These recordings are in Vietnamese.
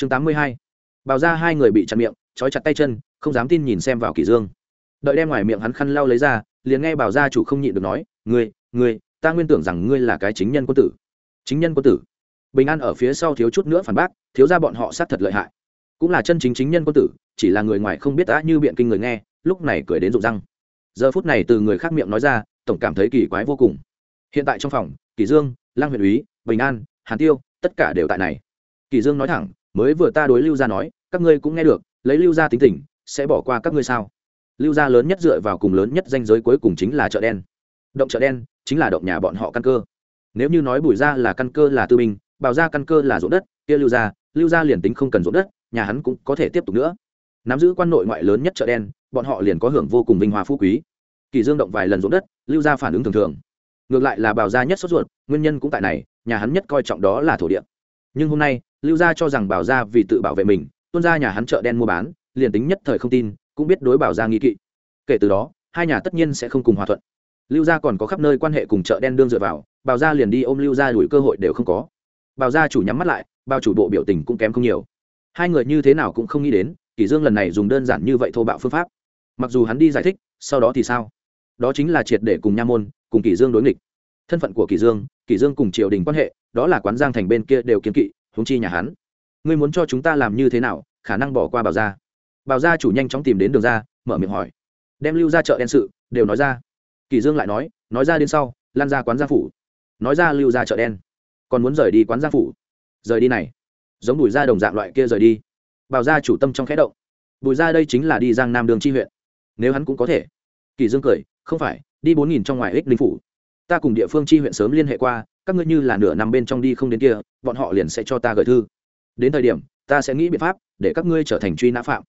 chương tám mươi hai. Bào ra hai người bị chặn miệng, trói chặt tay chân, không dám tin nhìn xem vào kỷ dương. Đợi đem ngoài miệng hắn khăn lau lấy ra, liền nghe bảo gia chủ không nhịn được nói, ngươi ngươi, ta nguyên tưởng rằng ngươi là cái chính nhân quân tử. Chính nhân quân tử? Bình an ở phía sau thiếu chút nữa phản bác, thiếu ra bọn họ sát thật lợi hại. Cũng là chân chính chính nhân quân tử, chỉ là người ngoài không biết đã như biện kinh người nghe, lúc này cười đến rụng răng. Giờ phút này từ người khác miệng nói ra, tổng cảm thấy kỳ quái vô cùng. Hiện tại trong phòng kỳ dương lang huyện úy, bình an, hàn tiêu, tất cả đều tại này. Kỳ dương nói thẳng mới vừa ta đối lưu gia nói, các ngươi cũng nghe được, lấy lưu gia tính tình, sẽ bỏ qua các ngươi sao? Lưu gia lớn nhất dựa vào cùng lớn nhất danh giới cuối cùng chính là chợ đen. Động chợ đen, chính là động nhà bọn họ căn cơ. Nếu như nói bùi gia là căn cơ là tư binh, bảo gia căn cơ là ruộng đất, kia lưu gia lưu gia liền tính không cần ruộng đất, nhà hắn cũng có thể tiếp tục nữa. Nắm giữ quan nội ngoại lớn nhất chợ đen, bọn họ liền có hưởng vô cùng vinh hoa phú quý. Kỳ dương động vài lần ruộng đất, lưu gia phản ứng thường thường. Ngược lại là bảo gia nhất sốt ruột, nguyên nhân cũng tại này, nhà hắn nhất coi trọng đó là thổ địa. Nhưng hôm nay lưu gia cho rằng bảo gia vì tự bảo vệ mình, tuôn ra nhà hắn chợ đen mua bán, liền tính nhất thời không tin, cũng biết đối bảo gia nghi kỵ. Kể từ đó, hai nhà tất nhiên sẽ không cùng hòa thuận. Lưu gia còn có khắp nơi quan hệ cùng chợ đen đương dựa vào, bảo gia liền đi ôm lưu gia đuổi cơ hội đều không có. Bảo gia chủ nhắm mắt lại bao chủ bộ biểu tình cũng kém không nhiều. Hai người như thế nào cũng không nghĩ đến, kỷ dương lần này dùng đơn giản như vậy thô bạo phương pháp. Mặc dù hắn đi giải thích, sau đó thì sao? Đó chính là triệt để cùng nha môn, cùng kỷ dương đối nghịch. Thân phận của kỷ dương kỷ dương cùng triều đình quan hệ, đó là quán giang thành bên kia đều kiến kỵ húng chi nhà hắn. Ngươi muốn cho chúng ta làm như thế nào, khả năng bỏ qua bảo gia. Bảo gia chủ nhanh chóng tìm đến đường ra, mở miệng hỏi. Đem lưu ra chợ đen sự, đều nói ra. Kỷ dương lại nói nói ra đến sau, lan ra quán gia phủ. Nói ra lưu ra chợ đen. Còn muốn rời đi quán gia phủ. Rời đi này. Giống bùi gia đồng dạng loại kia rời đi. Bảo gia chủ tâm trong khẽ động. Bùi gia đây chính là đi giang nam đường chi huyện. Nếu hắn cũng có thể. Kỳ dương cười, không phải, đi bốn nghìn trong ngoài ích linh phủ. Ta cùng địa phương chi huyện sớm liên hệ qua các ngươi như là nửa năm bên trong đi không đến kia, bọn họ liền sẽ cho ta gửi thư. Đến thời điểm, ta sẽ nghĩ biện pháp để các ngươi trở thành truy nã phạm.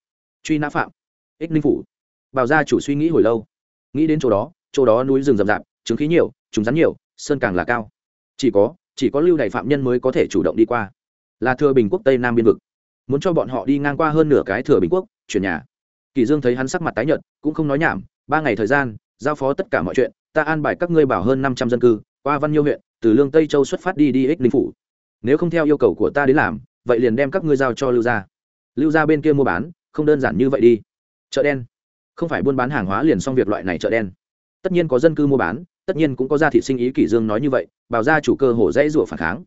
Truy nã phạm? Ích linh phủ. Bảo gia chủ suy nghĩ hồi lâu. Nghĩ đến chỗ đó chỗ đó núi rừng rậm rạp, trứng khí nhiều chúng rắn nhiều, sơn càng là cao. Chỉ có chỉ có lưu đày phạm nhân mới có thể chủ động đi qua. Là thừa bình quốc tây nam biên vực. Muốn cho bọn họ đi ngang qua hơn nửa cái thừa bình quốc, chuyển nhà. Kỳ dương thấy hắn sắc mặt tái nhợt, cũng không nói nhảm. Ba ngày thời gian, giao phó tất cả mọi chuyện, ta an bài các ngươi bảo hơn năm trăm dân cư, qua văn nhiêu huyện từ lương tây châu xuất phát đi đi ích linh phủ nếu không theo yêu cầu của ta đến làm vậy liền đem các ngươi giao cho lưu gia lưu gia bên kia mua bán không đơn giản như vậy đi chợ đen không phải buôn bán hàng hóa liền xong việc loại này chợ đen tất nhiên có dân cư mua bán tất nhiên cũng có gia thị sinh ý kỷ dương nói như vậy bảo gia chủ cơ hồ dãy rủa phản kháng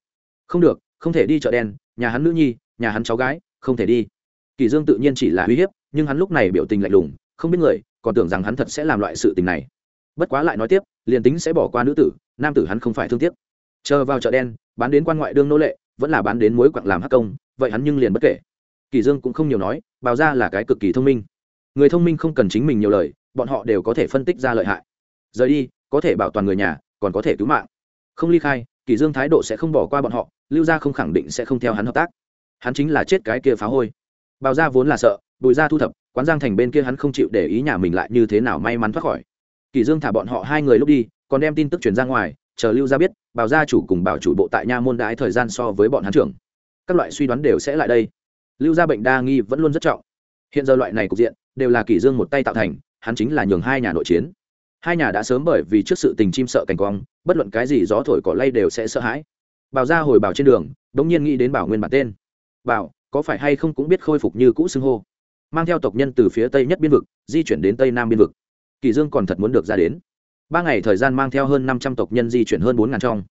không được không thể đi chợ đen nhà hắn nữ nhi nhà hắn cháu gái không thể đi kỷ dương tự nhiên chỉ là uy hiếp nhưng hắn lúc này biểu tình lạnh lùng không biết người còn tưởng rằng hắn thật sẽ làm loại sự tình này bất quá lại nói tiếp, liền tính sẽ bỏ qua nữ tử, nam tử hắn không phải thương tiếc. Chờ vào chợ đen, bán đến quan ngoại đương nô lệ, vẫn là bán đến mối quặng làm hắc công, vậy hắn nhưng liền bất kể. Kỳ dương cũng không nhiều nói, bào ra là cái cực kỳ thông minh. Người thông minh không cần chính mình nhiều lời, bọn họ đều có thể phân tích ra lợi hại. Rời đi, có thể bảo toàn người nhà, còn có thể cứu mạng. Không ly khai, kỳ dương thái độ sẽ không bỏ qua bọn họ, lưu gia không khẳng định sẽ không theo hắn hợp tác. Hắn chính là chết cái kia phá hôi. Bào gia vốn là sợ, bùi gia thu thập, quán giang thành bên kia hắn không chịu để ý nhà mình lại như thế nào may mắn thoát khỏi kỳ dương thả bọn họ hai người lúc đi, còn đem tin tức truyền ra ngoài, chờ lưu gia biết, Bảo gia chủ cùng bảo chủ bộ tại nha môn đãi thời gian so với bọn hắn trưởng. Các loại suy đoán đều sẽ lại đây. Lưu gia bệnh đa nghi vẫn luôn rất trọng. Hiện giờ loại này cục diện, đều là kỳ dương một tay tạo thành, hắn chính là nhường hai nhà nội chiến. Hai nhà đã sớm bởi vì trước sự tình chim sợ cảnh quang, bất luận cái gì gió thổi cỏ lay đều sẽ sợ hãi. Bảo Gia hồi bảo trên đường, đống nhiên nghĩ đến bảo nguyên bản tên. Bảo, có phải hay không cũng biết khôi phục như cũ xưng hô. Mang theo tộc nhân từ phía tây nhất biên vực, di chuyển đến tây nam biên vực kỳ dương còn thật muốn được ra đến. Ba ngày thời gian mang theo hơn năm trăm tộc nhân di chuyển hơn bốn ngàn trong.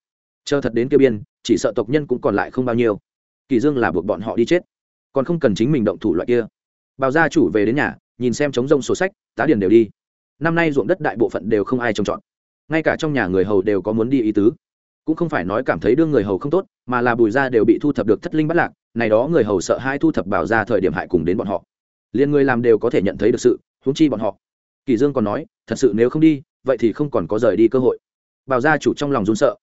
Chờ thật đến kia biên, chỉ sợ tộc nhân cũng còn lại không bao nhiêu. Kỳ dương là buộc bọn họ đi chết. Còn không cần chính mình động thủ loại kia. Bào gia chủ về đến nhà, nhìn xem trống rông sổ sách, tá điền đều đi. Năm nay ruộng đất đại bộ phận đều không ai trồng trọt. Ngay cả trong nhà người hầu đều có muốn đi ý tứ. Cũng không phải nói cảm thấy đương người hầu không tốt, mà là bùi gia đều bị thu thập được thất linh bắt lạc, này đó người hầu sợ hai thu thập bảo ra thời điểm hại cùng đến bọn họ. Liền người làm đều có thể nhận thấy được sự, huống chi bọn họ kỳ dương còn nói, thật sự nếu không đi, vậy thì không còn có rời đi cơ hội. Bảo gia chủ trong lòng run sợ.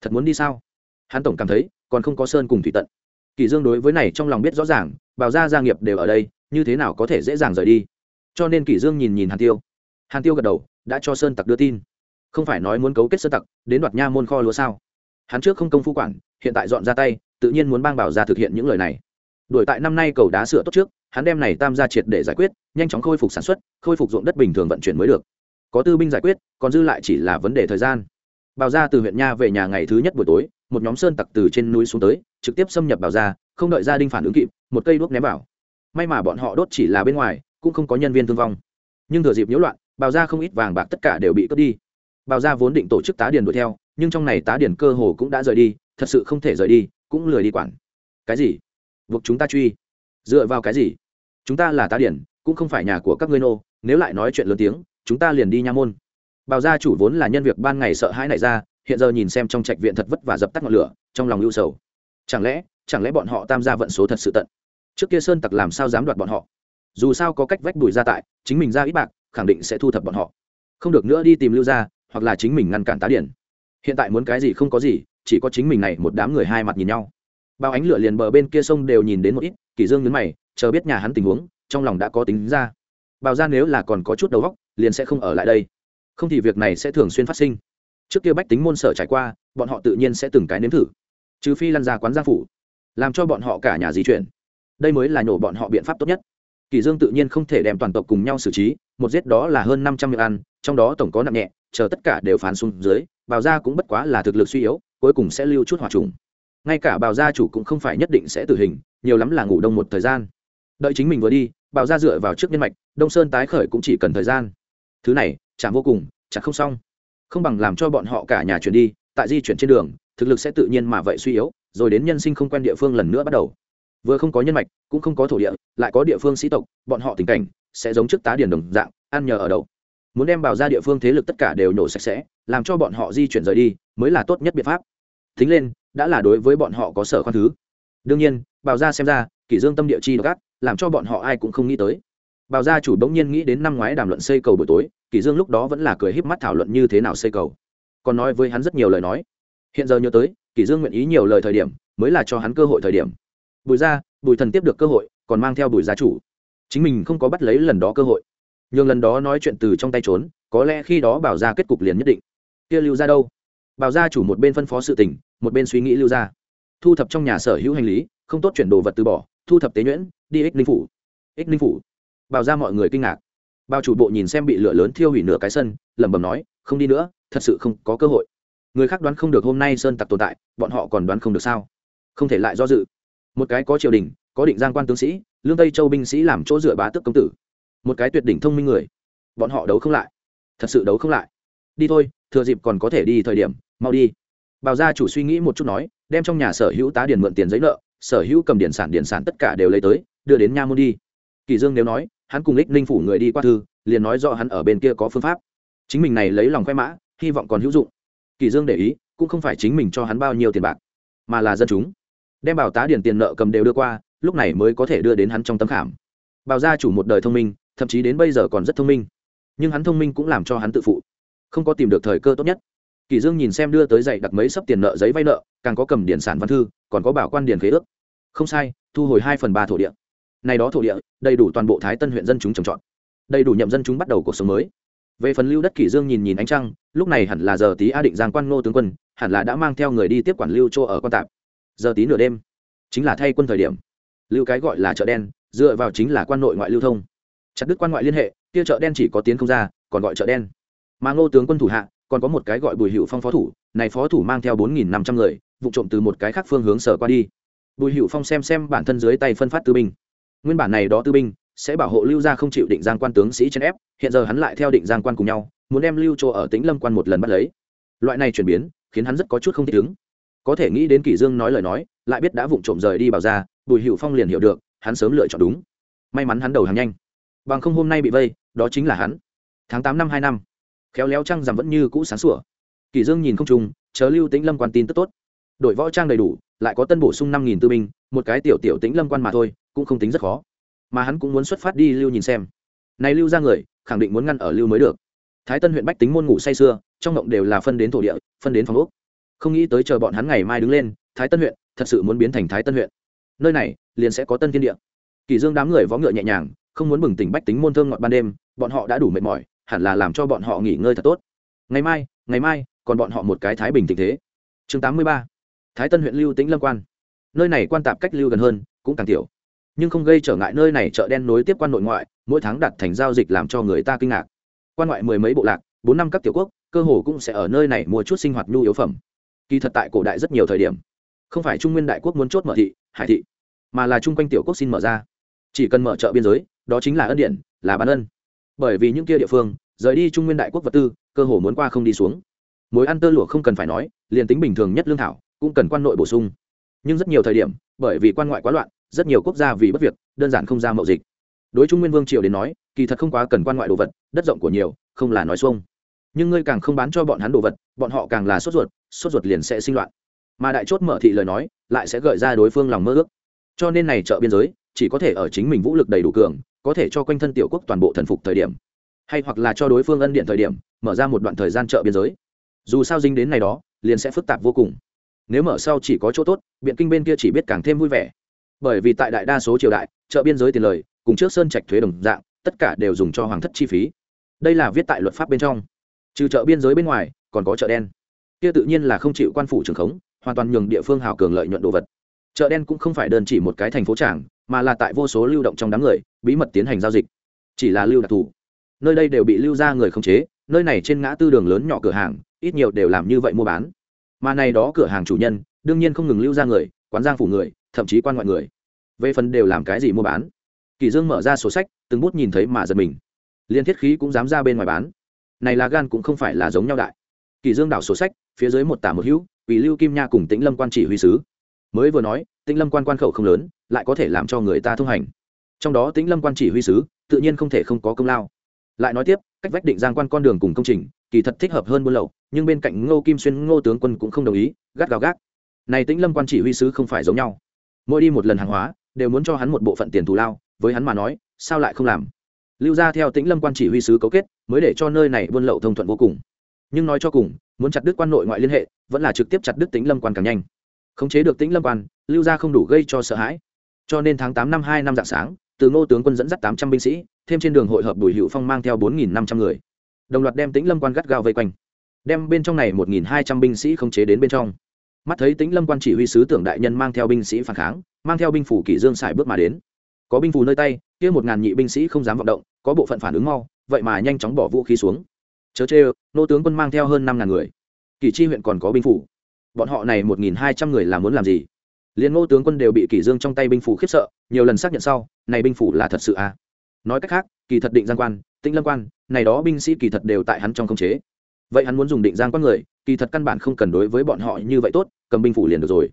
Thật muốn đi sao? Hắn tổng cảm thấy, còn không có sơn cùng thủy tận. Kỳ dương đối với này trong lòng biết rõ ràng, bảo gia gia nghiệp đều ở đây, như thế nào có thể dễ dàng rời đi? Cho nên kỳ dương nhìn nhìn hàn tiêu. Hàn tiêu gật đầu, đã cho sơn tặc đưa tin. Không phải nói muốn cấu kết sơn tặc, đến đoạt nha môn kho lúa sao? Hắn trước không công phu quản, hiện tại dọn ra tay, tự nhiên muốn bang bảo gia thực hiện những lời này. Đổi tại năm nay cầu đá sửa tốt trước hắn đem này tam gia triệt để giải quyết, nhanh chóng khôi phục sản xuất, khôi phục ruộng đất bình thường vận chuyển mới được. Có tư binh giải quyết, còn dư lại chỉ là vấn đề thời gian. Bào ra từ huyện nha về nhà ngày thứ nhất buổi tối, một nhóm sơn tặc từ trên núi xuống tới, trực tiếp xâm nhập bào ra không đợi gia đình phản ứng kịp, một cây đuốc ném vào. May mà bọn họ đốt chỉ là bên ngoài, cũng không có nhân viên thương vong. Nhưng thừa dịp nhiễu loạn, bào ra không ít vàng bạc tất cả đều bị cướp đi. Bào ra vốn định tổ chức tá điền đuổi theo, nhưng trong này tá điền cơ hồ cũng đã rời đi, thật sự không thể rời đi, cũng lười đi quản. Cái gì? Buộc chúng ta truy. Dựa vào cái gì? Chúng ta là tá điển, cũng không phải nhà của các ngươi nô, nếu lại nói chuyện lớn tiếng, chúng ta liền đi nha môn. Bào gia chủ vốn là nhân việc ban ngày sợ hãi này ra, hiện giờ nhìn xem trong trạch viện thật vất và dập tắt ngọn lửa, trong lòng ưu sầu. Chẳng lẽ chẳng lẽ bọn họ tam gia vận số thật sự tận? Trước kia sơn tặc làm sao dám đoạt bọn họ? Dù sao có cách vách đùi ra tại, chính mình ra ít bạc, khẳng định sẽ thu thập bọn họ. Không được nữa đi tìm lưu ra hoặc là chính mình ngăn cản tá điển. Hiện tại muốn cái gì không có gì, chỉ có chính mình này một đám người hai mặt nhìn nhau. Bao ánh lửa liền bờ bên kia sông đều nhìn đến một ít kỷ dương nhấn mày chờ biết nhà hắn tình huống, trong lòng đã có tính ra. Bào ra nếu là còn có chút đầu óc, liền sẽ không ở lại đây. Không thì việc này sẽ thường xuyên phát sinh. Trước kia bách tính môn sở trải qua, bọn họ tự nhiên sẽ từng cái nếm thử. Trừ phi lăn ra quán gia phủ, làm cho bọn họ cả nhà di chuyển. Đây mới là nhổ bọn họ biện pháp tốt nhất. Kỳ dương tự nhiên không thể đem toàn tộc cùng nhau xử trí, một giết đó là hơn năm trăm miệng ăn, trong đó tổng có nặng nhẹ, chờ tất cả đều phán xuống dưới bào gia cũng bất quá là thực lực suy yếu, cuối cùng sẽ lưu chút hỏa trùng. Ngay cả bào gia chủ cũng không phải nhất định sẽ tử hình, nhiều lắm là ngủ đông một thời gian đợi chính mình vừa đi bào gia dựa vào trước nhân mạch, đông sơn tái khởi cũng chỉ cần thời gian. Thứ này, chả vô cùng, chả không xong. Không bằng làm cho bọn họ cả nhà chuyển đi, tại di chuyển trên đường, thực lực sẽ tự nhiên mà vậy suy yếu, rồi đến nhân sinh không quen địa phương lần nữa bắt đầu. Vừa không có nhân mạch, cũng không có thổ địa, lại có địa phương sĩ tộc, bọn họ tình cảnh sẽ giống trước tá điển đồng dạng, ăn nhờ ở đậu. Muốn đem bào ra địa phương thế lực tất cả đều nổ sạch sẽ, làm cho bọn họ di chuyển rời đi, mới là tốt nhất biện pháp. Thính lên, đã là đối với bọn họ có sở khoan thứ. Đương nhiên bào ra xem ra kỷ dương tâm địa chi gắt, làm cho bọn họ ai cũng không nghĩ tới. Bào gia chủ bỗng nhiên nghĩ đến năm ngoái đàm luận xây cầu buổi tối kỷ dương lúc đó vẫn là cười híp mắt thảo luận như thế nào xây cầu. Còn nói với hắn rất nhiều lời nói. Hiện giờ nhớ tới kỷ dương nguyện ý nhiều lời thời điểm mới là cho hắn cơ hội thời điểm. Bùi gia bùi thần tiếp được cơ hội còn mang theo bùi gia chủ. Chính mình không có bắt lấy lần đó cơ hội. Nhưng lần đó nói chuyện từ trong tay trốn có lẽ khi đó bảo ra kết cục liền nhất định. Kia lưu ra đâu? Bảo gia chủ một bên phân phó sự tình một bên suy nghĩ lưu ra thu thập trong nhà sở hữu hành lý không tốt chuyển đồ vật từ bỏ thu thập tế nhuyễn, đi ích ninh phủ. Ích ninh phủ. Bảo ra mọi người kinh ngạc. Bao chủ bộ nhìn xem bị lửa lớn thiêu hủy nửa cái sân, lẩm bẩm nói, không đi nữa, thật sự không có cơ hội. Người khác đoán không được hôm nay sơn tặc tồn tại, bọn họ còn đoán không được sao? Không thể lại do dự. Một cái có triều đình, có định giang quan tướng sĩ, lương tây châu binh sĩ làm chỗ dựa bá tước công tử. Một cái tuyệt đỉnh thông minh người. Bọn họ đấu không lại. Thật sự đấu không lại. Đi thôi, thừa dịp còn có thể đi thời điểm, mau đi. Bào gia chủ suy nghĩ một chút nói, đem trong nhà sở hữu tá điền mượn tiền giấy nợ sở hữu cầm điển sản điển sản tất cả đều lấy tới, đưa đến nha môn đi. Kỳ dương nếu nói, hắn cùng lích ninh phủ người đi qua thư, liền nói rõ hắn ở bên kia có phương pháp. Chính mình này lấy lòng khoe mã, hy vọng còn hữu dụng. Kỳ dương để ý, cũng không phải chính mình cho hắn bao nhiêu tiền bạc, mà là dân chúng. Đem bảo tá điển tiền nợ cầm đều đưa qua, lúc này mới có thể đưa đến hắn trong tấm khảm. Bào gia chủ một đời thông minh, thậm chí đến bây giờ còn rất thông minh. Nhưng hắn thông minh cũng làm cho hắn tự phụ. Không có tìm được thời cơ tốt nhất kỳ dương nhìn xem đưa tới dạy đặt mấy sấp tiền nợ giấy vay nợ, càng có cầm điển sản văn thư, còn có bảo quan điển khế ước. Không sai, thu hồi hai phần ba thổ địa. Này đó thổ địa, đầy đủ toàn bộ thái tân huyện dân chúng trồng trọt. Đầy đủ nhậm dân chúng bắt đầu cuộc sống mới. Về phần lưu đất kỷ dương nhìn nhìn ánh trăng, lúc này hẳn là giờ tí a định giang quan ngô tướng quân, hẳn là đã mang theo người đi tiếp quản lưu chỗ ở quan tạp. Giờ tí nửa đêm, chính là thay quân thời điểm. Lưu cái gọi là chợ đen, dựa vào chính là quan nội ngoại lưu thông. Chặt đứt quan ngoại liên hệ, kia chợ đen chỉ có tiến không ra, còn gọi chợ đen. Mà ngô tướng quân thủ hạ còn có một cái gọi bùi hữu phong phó thủ, này phó thủ mang theo bốn nghìn năm trăm người, vụ trộm từ một cái khác phương hướng sở qua đi. Bùi hữu phong xem xem bản thân dưới tay phân phát tư binh. Nguyên bản này đó tư binh sẽ bảo hộ lưu gia không chịu định giang quan tướng sĩ chèn ép, hiện giờ hắn lại theo định giang quan cùng nhau, muốn đem lưu chỗ ở tĩnh lâm quan một lần bắt lấy. Loại này chuyển biến khiến hắn rất có chút không thích ứng. Có thể nghĩ đến kỷ dương nói lời nói, lại biết đã vụng trộm rời đi bảo ra bùi hữu phong liền hiểu được, hắn sớm lựa chọn đúng. May mắn hắn đầu hàng nhanh. Bằng không hôm nay bị vây, đó chính là hắn. Tháng tám năm hai năm khéo léo trăng rằm vẫn như cũ sáng sủa. Kỷ dương nhìn không trùng, chờ lưu tĩnh lâm quan tin tức tốt. Đội võ trang đầy đủ, lại có tân bổ sung năm nghìn tư binh, một cái tiểu tiểu tĩnh lâm quan mà thôi, cũng không tính rất khó. Mà hắn cũng muốn xuất phát đi lưu nhìn xem. Này lưu ra người, khẳng định muốn ngăn ở lưu mới được. Thái tân huyện bách tính môn ngủ say sưa, trong động đều là phân đến thổ địa, phân đến phòng ốc. Không nghĩ tới chờ bọn hắn ngày mai đứng lên, thái tân huyện thật sự muốn biến thành thái tân huyện. Nơi này, liền sẽ có tân thiên địa. Kỳ dương đám người võ ngựa nhẹ nhàng, không muốn bừng tỉnh bách tính môn thơm ngọt ban đêm, bọn họ đã đủ mệt mỏi hẳn là làm cho bọn họ nghỉ ngơi thật tốt. Ngày mai ngày mai, còn bọn họ một cái thái bình tình thế. Chương tám mươi ba. Thái tân huyện lưu tĩnh lâm quan. Nơi này quan tạp cách lưu gần hơn, cũng càng tiểu. Nhưng không gây trở ngại nơi này chợ đen nối tiếp quan nội ngoại, mỗi tháng đặt thành giao dịch làm cho người ta kinh ngạc. Quan ngoại mười mấy bộ lạc, bốn năm các tiểu quốc, cơ hồ cũng sẽ ở nơi này mua chút sinh hoạt nhu yếu phẩm. Kỳ thật tại cổ đại rất nhiều thời điểm, không phải trung nguyên đại quốc muốn chốt mở thị, hải thị, mà là chung quanh tiểu quốc xin mở ra. Chỉ cần mở chợ biên giới, đó chính là ân điện, là bán ân bởi vì những kia địa phương, rời đi trung nguyên đại quốc vật tư, cơ hồ muốn qua không đi xuống. Mối ăn tơ lụa không cần phải nói, liền tính bình thường nhất lương thảo, cũng cần quan nội bổ sung. Nhưng rất nhiều thời điểm, bởi vì quan ngoại quá loạn, rất nhiều quốc gia vì bất việc, đơn giản không ra mậu dịch. Đối trung nguyên vương triều đến nói, kỳ thật không quá cần quan ngoại đồ vật, đất rộng của nhiều, không là nói xuông. Nhưng ngươi càng không bán cho bọn hắn đồ vật, bọn họ càng là sốt ruột sốt ruột liền sẽ sinh loạn. Mà đại chốt mở thị lời nói, lại sẽ gợi ra đối phương lòng mơ ước. Cho nên này chợ biên giới, chỉ có thể ở chính mình vũ lực đầy đủ cường có thể cho quanh thân tiểu quốc toàn bộ thần phục thời điểm, hay hoặc là cho đối phương ân điện thời điểm, mở ra một đoạn thời gian chợ biên giới. Dù sao dính đến này đó, liền sẽ phức tạp vô cùng. Nếu mở sau chỉ có chỗ tốt, biện kinh bên kia chỉ biết càng thêm vui vẻ. Bởi vì tại đại đa số triều đại chợ biên giới tiền lời, cùng trước sơn trạch thuế đồng dạng, tất cả đều dùng cho hoàng thất chi phí. Đây là viết tại luật pháp bên trong. Trừ chợ biên giới bên ngoài, còn có chợ đen. Kia tự nhiên là không chịu quan phủ trường khống, hoàn toàn nhường địa phương hào cường lợi nhuận đồ vật. Chợ đen cũng không phải đơn chỉ một cái thành phố tràng, mà là tại vô số lưu động trong đám người bí mật tiến hành giao dịch. Chỉ là lưu đặc thù. Nơi đây đều bị lưu ra người khống chế, nơi này trên ngã tư đường lớn nhỏ cửa hàng, ít nhiều đều làm như vậy mua bán. Mà này đó cửa hàng chủ nhân, đương nhiên không ngừng lưu ra người, quán giang phủ người, thậm chí quan ngoại người. Về phần đều làm cái gì mua bán? Kỳ dương mở ra sổ sách, từng bút nhìn thấy mà giật mình. Liên thiết khí cũng dám ra bên ngoài bán. Này là gan cũng không phải là giống nhau đại. Kỳ dương đảo sổ sách, phía dưới một tả một hữu, vì lưu kim nha cùng tĩnh lâm quan chỉ huy sứ. Mới vừa nói, tĩnh lâm quan quan khẩu không lớn, lại có thể làm cho người ta thông hành trong đó tĩnh lâm quan chỉ huy sứ, tự nhiên không thể không có công lao. Lại nói tiếp, cách vách định giang quan con đường cùng công trình, kỳ thật thích hợp hơn buôn lậu, nhưng bên cạnh ngô kim xuyên, ngô tướng quân cũng không đồng ý, gắt gao gác. Này tĩnh lâm quan chỉ huy sứ không phải giống nhau. Mỗi đi một lần hàng hóa, đều muốn cho hắn một bộ phận tiền thù lao, với hắn mà nói, sao lại không làm? Lưu ra theo tĩnh lâm quan chỉ huy sứ cấu kết, mới để cho nơi này buôn lậu thông thuận vô cùng. Nhưng nói cho cùng, muốn chặt đứt quan nội ngoại liên hệ, vẫn là trực tiếp chặt đứt tĩnh lâm quan càng nhanh. Khống chế được tĩnh lâm quan, lưu ra không đủ gây cho sợ hãi. Cho nên tháng tám năm hai năm dạng sáng từ ngô tướng quân dẫn dắt tám trăm binh sĩ, thêm trên đường hội hợp bùi hữu phong mang theo bốn nghìn năm trăm người. Đồng loạt đem tĩnh lâm quan gắt gao vây quanh. Đem bên trong này một nghìn hai trăm binh sĩ không chế đến bên trong. Mắt thấy tĩnh lâm quan chỉ huy sứ tưởng đại nhân mang theo binh sĩ phản kháng, mang theo binh phủ kỷ dương xài bước mà đến. Có binh phù nơi tay, kia một ngàn nhị binh sĩ không dám vọng động, có bộ phận phản ứng mau, vậy mà nhanh chóng bỏ vũ khí xuống. Chớ chê nô tướng quân mang theo hơn năm ngàn người. Kỳ chi huyện còn có binh phủ. Bọn họ này một nghìn hai trăm người là muốn làm gì? Liền ngô tướng quân đều bị kỷ dương trong tay binh phủ khiếp sợ, nhiều lần xác nhận sau, này binh phủ là thật sự à? Nói cách khác, kỳ thật định giang quan, tĩnh lâm quan, này đó binh sĩ kỳ thật đều tại hắn trong khống chế. Vậy hắn muốn dùng định giang quan người, kỳ thật căn bản không cần đối với bọn họ như vậy tốt, cầm binh phủ liền được rồi.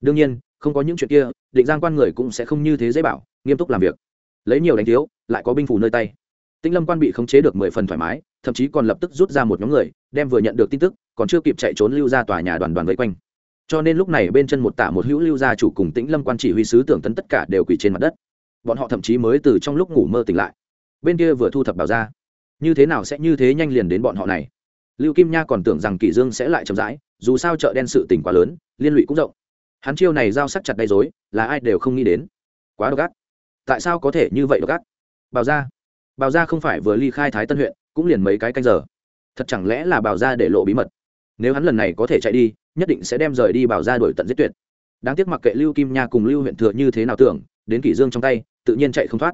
Đương nhiên, không có những chuyện kia, định giang quan người cũng sẽ không như thế dễ bảo, nghiêm túc làm việc. Lấy nhiều đánh thiếu, lại có binh phủ nơi tay. Tĩnh lâm quan bị khống chế được mười phần thoải mái, thậm chí còn lập tức rút ra một nhóm người, đem vừa nhận được tin tức, còn chưa kịp chạy trốn lưu ra tòa nhà đoàn đoàn vây quanh cho nên lúc này bên chân một tả một hữu lưu gia chủ cùng tĩnh lâm quan chỉ huy sứ tưởng tấn tất cả đều quỳ trên mặt đất. Bọn họ thậm chí mới từ trong lúc ngủ mơ tỉnh lại. Bên kia vừa thu thập bảo ra. Như thế nào sẽ như thế nhanh liền đến bọn họ này? Lưu kim nha còn tưởng rằng kỷ dương sẽ lại chậm rãi, dù sao chợ đen sự tình quá lớn, liên lụy cũng rộng. Hắn chiêu này giao sắc chặt đầy dối là ai đều không nghĩ đến. Quá độc ác. Tại sao có thể như vậy độc ác? Bảo ra. Bảo ra không phải vừa ly khai thái tân huyện, cũng liền mấy cái canh giờ. Thật chẳng lẽ là bảo ra để lộ bí mật? Nếu hắn lần này có thể chạy đi nhất định sẽ đem rời đi bảo ra đổi tận giết tuyệt. Đáng tiếc mặc kệ lưu kim nha cùng lưu huyện thừa như thế nào tưởng, đến kỷ dương trong tay, tự nhiên chạy không thoát.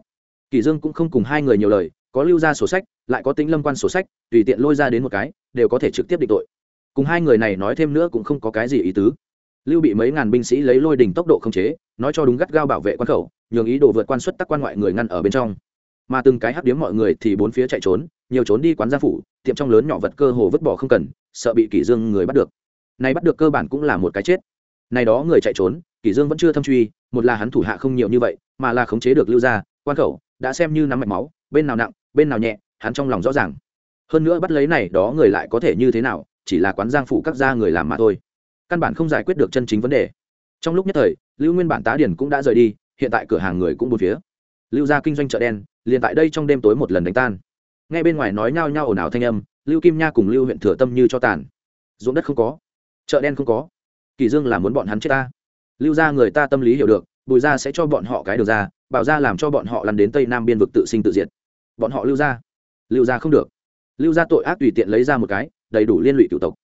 Kỷ dương cũng không cùng hai người nhiều lời, có lưu ra sổ sách, lại có tính lâm quan sổ sách, tùy tiện lôi ra đến một cái, đều có thể trực tiếp định tội. Cùng hai người này nói thêm nữa cũng không có cái gì ý tứ. Lưu bị mấy ngàn binh sĩ lấy lôi đỉnh tốc độ không chế, nói cho đúng gắt gao bảo vệ quan khẩu, nhường ý đồ vượt quan xuất tắc quan ngoại người ngăn ở bên trong. Mà từng cái hấp điếm mọi người thì bốn phía chạy trốn, nhiều trốn đi quán gia phủ, tiệm trong lớn nhỏ vật cơ hồ vứt bỏ không cần, sợ bị kỷ dương người bắt được này bắt được cơ bản cũng là một cái chết. Này đó người chạy trốn, kỷ dương vẫn chưa thâm truy, một là hắn thủ hạ không nhiều như vậy, mà là khống chế được lưu gia, quan khẩu, đã xem như nắm mạch máu, bên nào nặng, bên nào nhẹ, hắn trong lòng rõ ràng. Hơn nữa bắt lấy này đó người lại có thể như thế nào, chỉ là quán giang phủ các gia người làm mà thôi. Căn bản không giải quyết được chân chính vấn đề. Trong lúc nhất thời, lưu nguyên bản tá điển cũng đã rời đi, hiện tại cửa hàng người cũng bốn phía. Lưu gia kinh doanh chợ đen, liền tại đây trong đêm tối một lần đánh tan. Ngay bên ngoài nói nhao nhao ồn ào thanh âm, lưu kim nha cùng lưu huyện thừa tâm như cho tàn. Ruộng đất không có chợ đen không có. Kỳ dương là muốn bọn hắn chết ta. Lưu gia người ta tâm lý hiểu được, bùi gia sẽ cho bọn họ cái đường ra, bảo gia làm cho bọn họ lăn đến tây nam biên vực tự sinh tự diệt. Bọn họ lưu gia. Lưu gia không được. Lưu gia tội ác tùy tiện lấy ra một cái, đầy đủ liên lụy cựu tộc.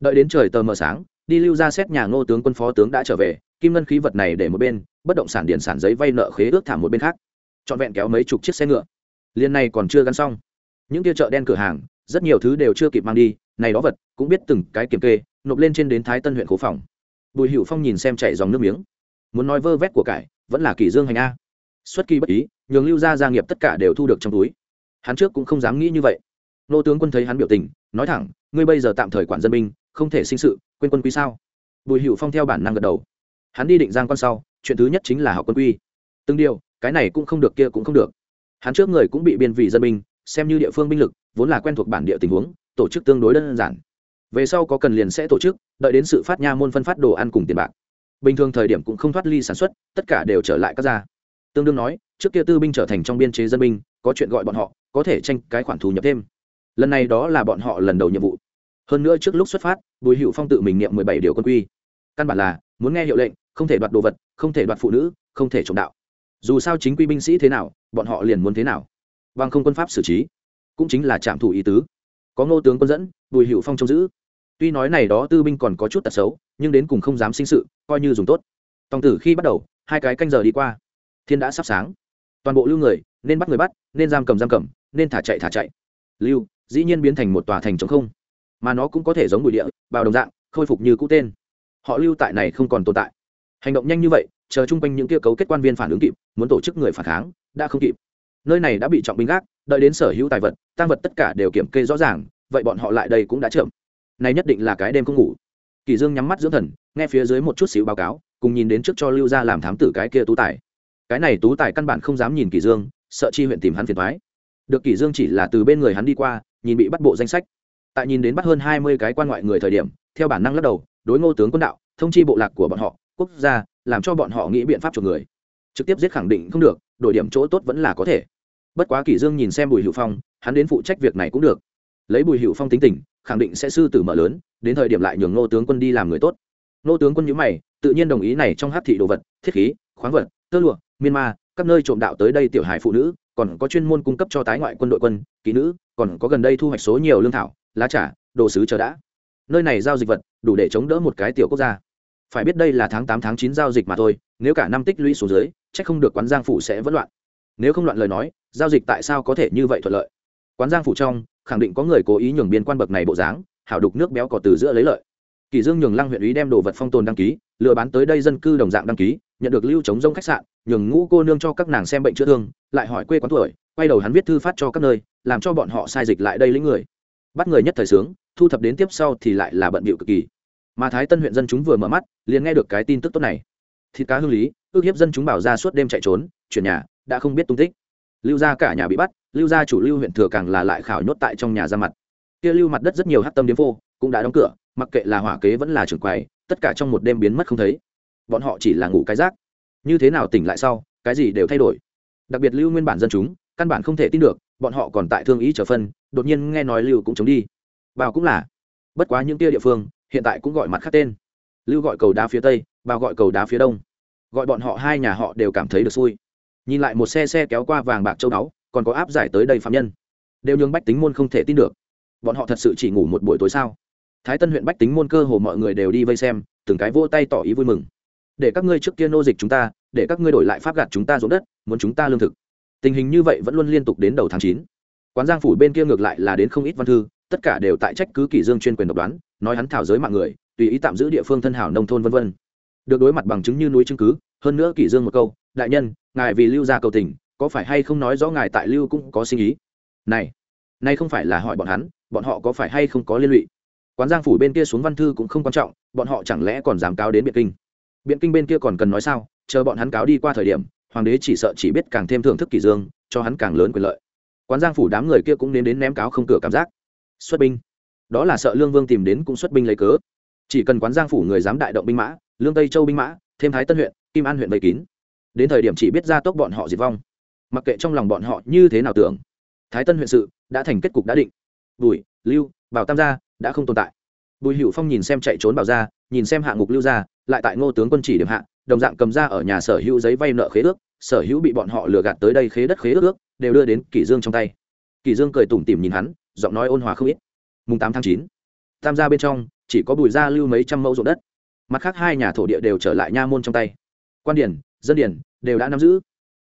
Đợi đến trời tờ mờ sáng, đi lưu ra xét nhà ngô tướng quân phó tướng đã trở về, kim ngân khí vật này để một bên, bất động sản điện sản giấy vay nợ khế ước thảm một bên khác. Trọn vẹn kéo mấy chục chiếc xe ngựa. Liên này còn chưa gắn xong. Những kia chợ đen cửa hàng, rất nhiều thứ đều chưa kịp mang đi này đó vật, cũng biết từng cái kiểm kê, nộp lên trên đến thái tân huyện cố phòng. Bùi hữu phong nhìn xem chạy dòng nước miếng. Muốn nói vơ vét của cải, vẫn là kỳ dương hành a. Xuất kỳ bất ý, nhường lưu gia gia nghiệp tất cả đều thu được trong túi. Hắn trước cũng không dám nghĩ như vậy. Nô tướng quân thấy hắn biểu tình, nói thẳng, ngươi bây giờ tạm thời quản dân binh, không thể sinh sự, quên quân quý sao? Bùi hữu phong theo bản năng gật đầu. Hắn đi định giang con sau, chuyện thứ nhất chính là học quân quy. Từng điều, cái này cũng không được, kia cũng không được. Hắn trước người cũng bị biên vị dân binh, xem như địa phương binh lực, vốn là quen thuộc bản địa tình huống tổ chức tương đối đơn giản. Về sau có cần liền sẽ tổ chức, đợi đến sự phát nha môn phân phát đồ ăn cùng tiền bạc. Bình thường thời điểm cũng không thoát ly sản xuất, tất cả đều trở lại các gia. Tương đương nói, trước kia tư binh trở thành trong biên chế dân binh, có chuyện gọi bọn họ, có thể tranh cái khoản thu nhập thêm. Lần này đó là bọn họ lần đầu nhiệm vụ. Hơn nữa trước lúc xuất phát, bùi hữu phong tự mình niệm mười bảy điều quân quy. Căn bản là, muốn nghe hiệu lệnh, không thể đoạt đồ vật, không thể đoạt phụ nữ, không thể trộm đạo. Dù sao chính quy binh sĩ thế nào, bọn họ liền muốn thế nào. Bằng không quân pháp xử trí, cũng chính là trạm thủ ý tứ có ngô tướng quân dẫn, bùi hữu phong trông giữ. Tuy nói này đó tư binh còn có chút tật xấu, nhưng đến cùng không dám sinh sự, coi như dùng tốt. Tòng tử khi bắt đầu, hai cái canh giờ đi qua. Thiên đã sắp sáng. Toàn bộ lưu người, nên bắt người bắt, nên giam cầm giam cầm, nên thả chạy thả chạy. Lưu, dĩ nhiên biến thành một tòa thành trống không. Mà nó cũng có thể giống bụi địa vào đồng dạng, khôi phục như cũ tên. Họ lưu tại này không còn tồn tại. Hành động nhanh như vậy, chờ chung quanh những kia cấu kết quan viên phản ứng kịp, muốn tổ chức người phản kháng, đã không kịp nơi này đã bị trọng binh gác, đợi đến sở hữu tài vật tăng vật tất cả đều kiểm kê rõ ràng, vậy bọn họ lại đây cũng đã chậm. Này nhất định là cái đêm không ngủ. Kỳ dương nhắm mắt dưỡng thần, nghe phía dưới một chút xíu báo cáo, cùng nhìn đến trước cho lưu gia làm thám tử cái kia tú tài. Cái này tú tài căn bản không dám nhìn kỳ dương, sợ chi huyện tìm hắn phiền toái. Được kỳ dương chỉ là từ bên người hắn đi qua, nhìn bị bắt bộ danh sách. Tại nhìn đến bắt hơn hai mươi cái quan ngoại người thời điểm, theo bản năng lắc đầu, đối ngô tướng quân đạo, thông chi bộ lạc của bọn họ, quốc gia, làm cho bọn họ nghĩ biện pháp chuộc người. Trực tiếp giết khẳng định không được, đổi điểm chỗ tốt vẫn là có thể bất quá kỷ dương nhìn xem bùi hữu phong, hắn đến phụ trách việc này cũng được. Lấy bùi hữu phong tính tình, khẳng định sẽ sư tử mở lớn, đến thời điểm lại nhường Nô tướng quân đi làm người tốt. Nô tướng quân nhíu mày, tự nhiên đồng ý này trong hát thị đồ vật, thiết khí, khoáng vật, tơ lụa, miên ma, các nơi trộm đạo tới đây tiểu hài phụ nữ, còn có chuyên môn cung cấp cho tái ngoại quân đội quân, kỹ nữ, còn có gần đây thu hoạch số nhiều lương thảo, lá trà, đồ sứ chờ đã. Nơi này giao dịch vật, đủ để chống đỡ một cái tiểu quốc gia. Phải biết đây là tháng tám, tháng chín giao dịch mà thôi, nếu cả năm tích lũy xuống dưới, chắc không được quán giang phủ sẽ vẫn loạn nếu không loạn lời nói, giao dịch tại sao có thể như vậy thuận lợi? Quán giang phủ trong, khẳng định có người cố ý nhường biên quan bậc này bộ dáng, hảo đục nước béo cỏ từ giữa lấy lợi. Kỳ dương nhường lăng huyện ý đem đồ vật phong tồn đăng ký, lừa bán tới đây dân cư đồng dạng đăng ký, nhận được lưu chống rông khách sạn, nhường ngũ cô nương cho các nàng xem bệnh chữa thương, lại hỏi quê quán tuổi, quay đầu hắn viết thư phát cho các nơi, làm cho bọn họ sai dịch lại đây lĩnh người. Bắt người nhất thời sướng, thu thập đến tiếp sau thì lại là bận bịu cực kỳ. Mà thái tân huyện dân chúng vừa mở mắt, liền nghe được cái tin tức tốt này. Thịt cá hương lý, ước hiếp dân chúng bảo ra suốt đêm chạy trốn, chuyển nhà đã không biết tung tích. Lưu gia cả nhà bị bắt, lưu gia chủ lưu huyện thừa càng là lại khảo nhốt tại trong nhà ra mặt. Kia lưu mặt đất rất nhiều hát tâm điếm vô cũng đã đóng cửa, mặc kệ là hỏa kế vẫn là trưởng quầy, tất cả trong một đêm biến mất không thấy. Bọn họ chỉ là ngủ cái rác. Như thế nào tỉnh lại sau, cái gì đều thay đổi. Đặc biệt lưu nguyên bản dân chúng, căn bản không thể tin được, bọn họ còn tại thương ý trở phân, đột nhiên nghe nói lưu cũng chống đi. Bảo cũng là, bất quá những kia địa phương, hiện tại cũng gọi mặt khác tên. Lưu gọi cầu đá phía tây bảo gọi cầu đá phía đông. Gọi bọn họ hai nhà họ đều cảm thấy được xui nhìn lại một xe xe kéo qua vàng bạc châu đáo còn có áp giải tới đây phạm nhân. Đều nhường bách tính môn không thể tin được. Bọn họ thật sự chỉ ngủ một buổi tối sao? Thái tân huyện bách tính môn cơ hồ mọi người đều đi vây xem, từng cái vô tay tỏ ý vui mừng. Để các ngươi trước kia nô dịch chúng ta, để các ngươi đổi lại pháp gạt chúng ta ruộng đất, muốn chúng ta lương thực. Tình hình như vậy vẫn luôn liên tục đến đầu tháng chín. Quán giang phủ bên kia ngược lại là đến không ít văn thư, tất cả đều tại trách cứ kỷ dương chuyên quyền độc đoán, nói hắn thảo giới mạng người, tùy ý tạm giữ địa phương thân hảo nông thôn vân vân. Được đối mặt bằng chứng như núi chứng cứ, hơn nữa kỷ dương một câu, đại nhân ngài vì lưu gia cầu tình, có phải hay không nói rõ ngài tại lưu cũng có sinh ý? Này này không phải là hỏi bọn hắn, bọn họ có phải hay không có liên lụy? Quán giang phủ bên kia xuống văn thư cũng không quan trọng, bọn họ chẳng lẽ còn dám cáo đến biện kinh? Biện kinh bên kia còn cần nói sao? Chờ bọn hắn cáo đi qua thời điểm, hoàng đế chỉ sợ chỉ biết càng thêm thưởng thức kỷ dương, cho hắn càng lớn quyền lợi. Quán giang phủ đám người kia cũng nên đến ném cáo không cửa cảm giác. Xuất binh. Đó là sợ lương vương tìm đến cũng xuất binh lấy cớ. Chỉ cần quán giang phủ người dám đại động binh mã, lương tây châu binh mã, thêm thái tân huyện, kim an huyện vây kín đến thời điểm chỉ biết ra tốc bọn họ diệt vong. Mặc kệ trong lòng bọn họ như thế nào tưởng thái tân huyện sự đã thành kết cục đã định. Bùi lưu bảo tam gia đã không tồn tại. Bùi hữu phong nhìn xem chạy trốn bảo gia, nhìn xem hạ ngục lưu gia, lại tại ngô tướng quân chỉ điểm hạ đồng dạng cầm ra ở nhà sở hữu giấy vay nợ khế ước sở hữu bị bọn họ lừa gạt tới đây khế đất khế ước đều đưa đến kỷ dương trong tay. Kỷ dương cười tủm tỉm nhìn hắn giọng nói ôn hòa không ít. Mùng tám tháng chín tam gia bên trong chỉ có bùi gia lưu mấy trăm mẫu ruộng đất. Mặt khác hai nhà thổ địa đều trở lại nha môn trong tay. Quan điển dân điển, đều đã nắm giữ.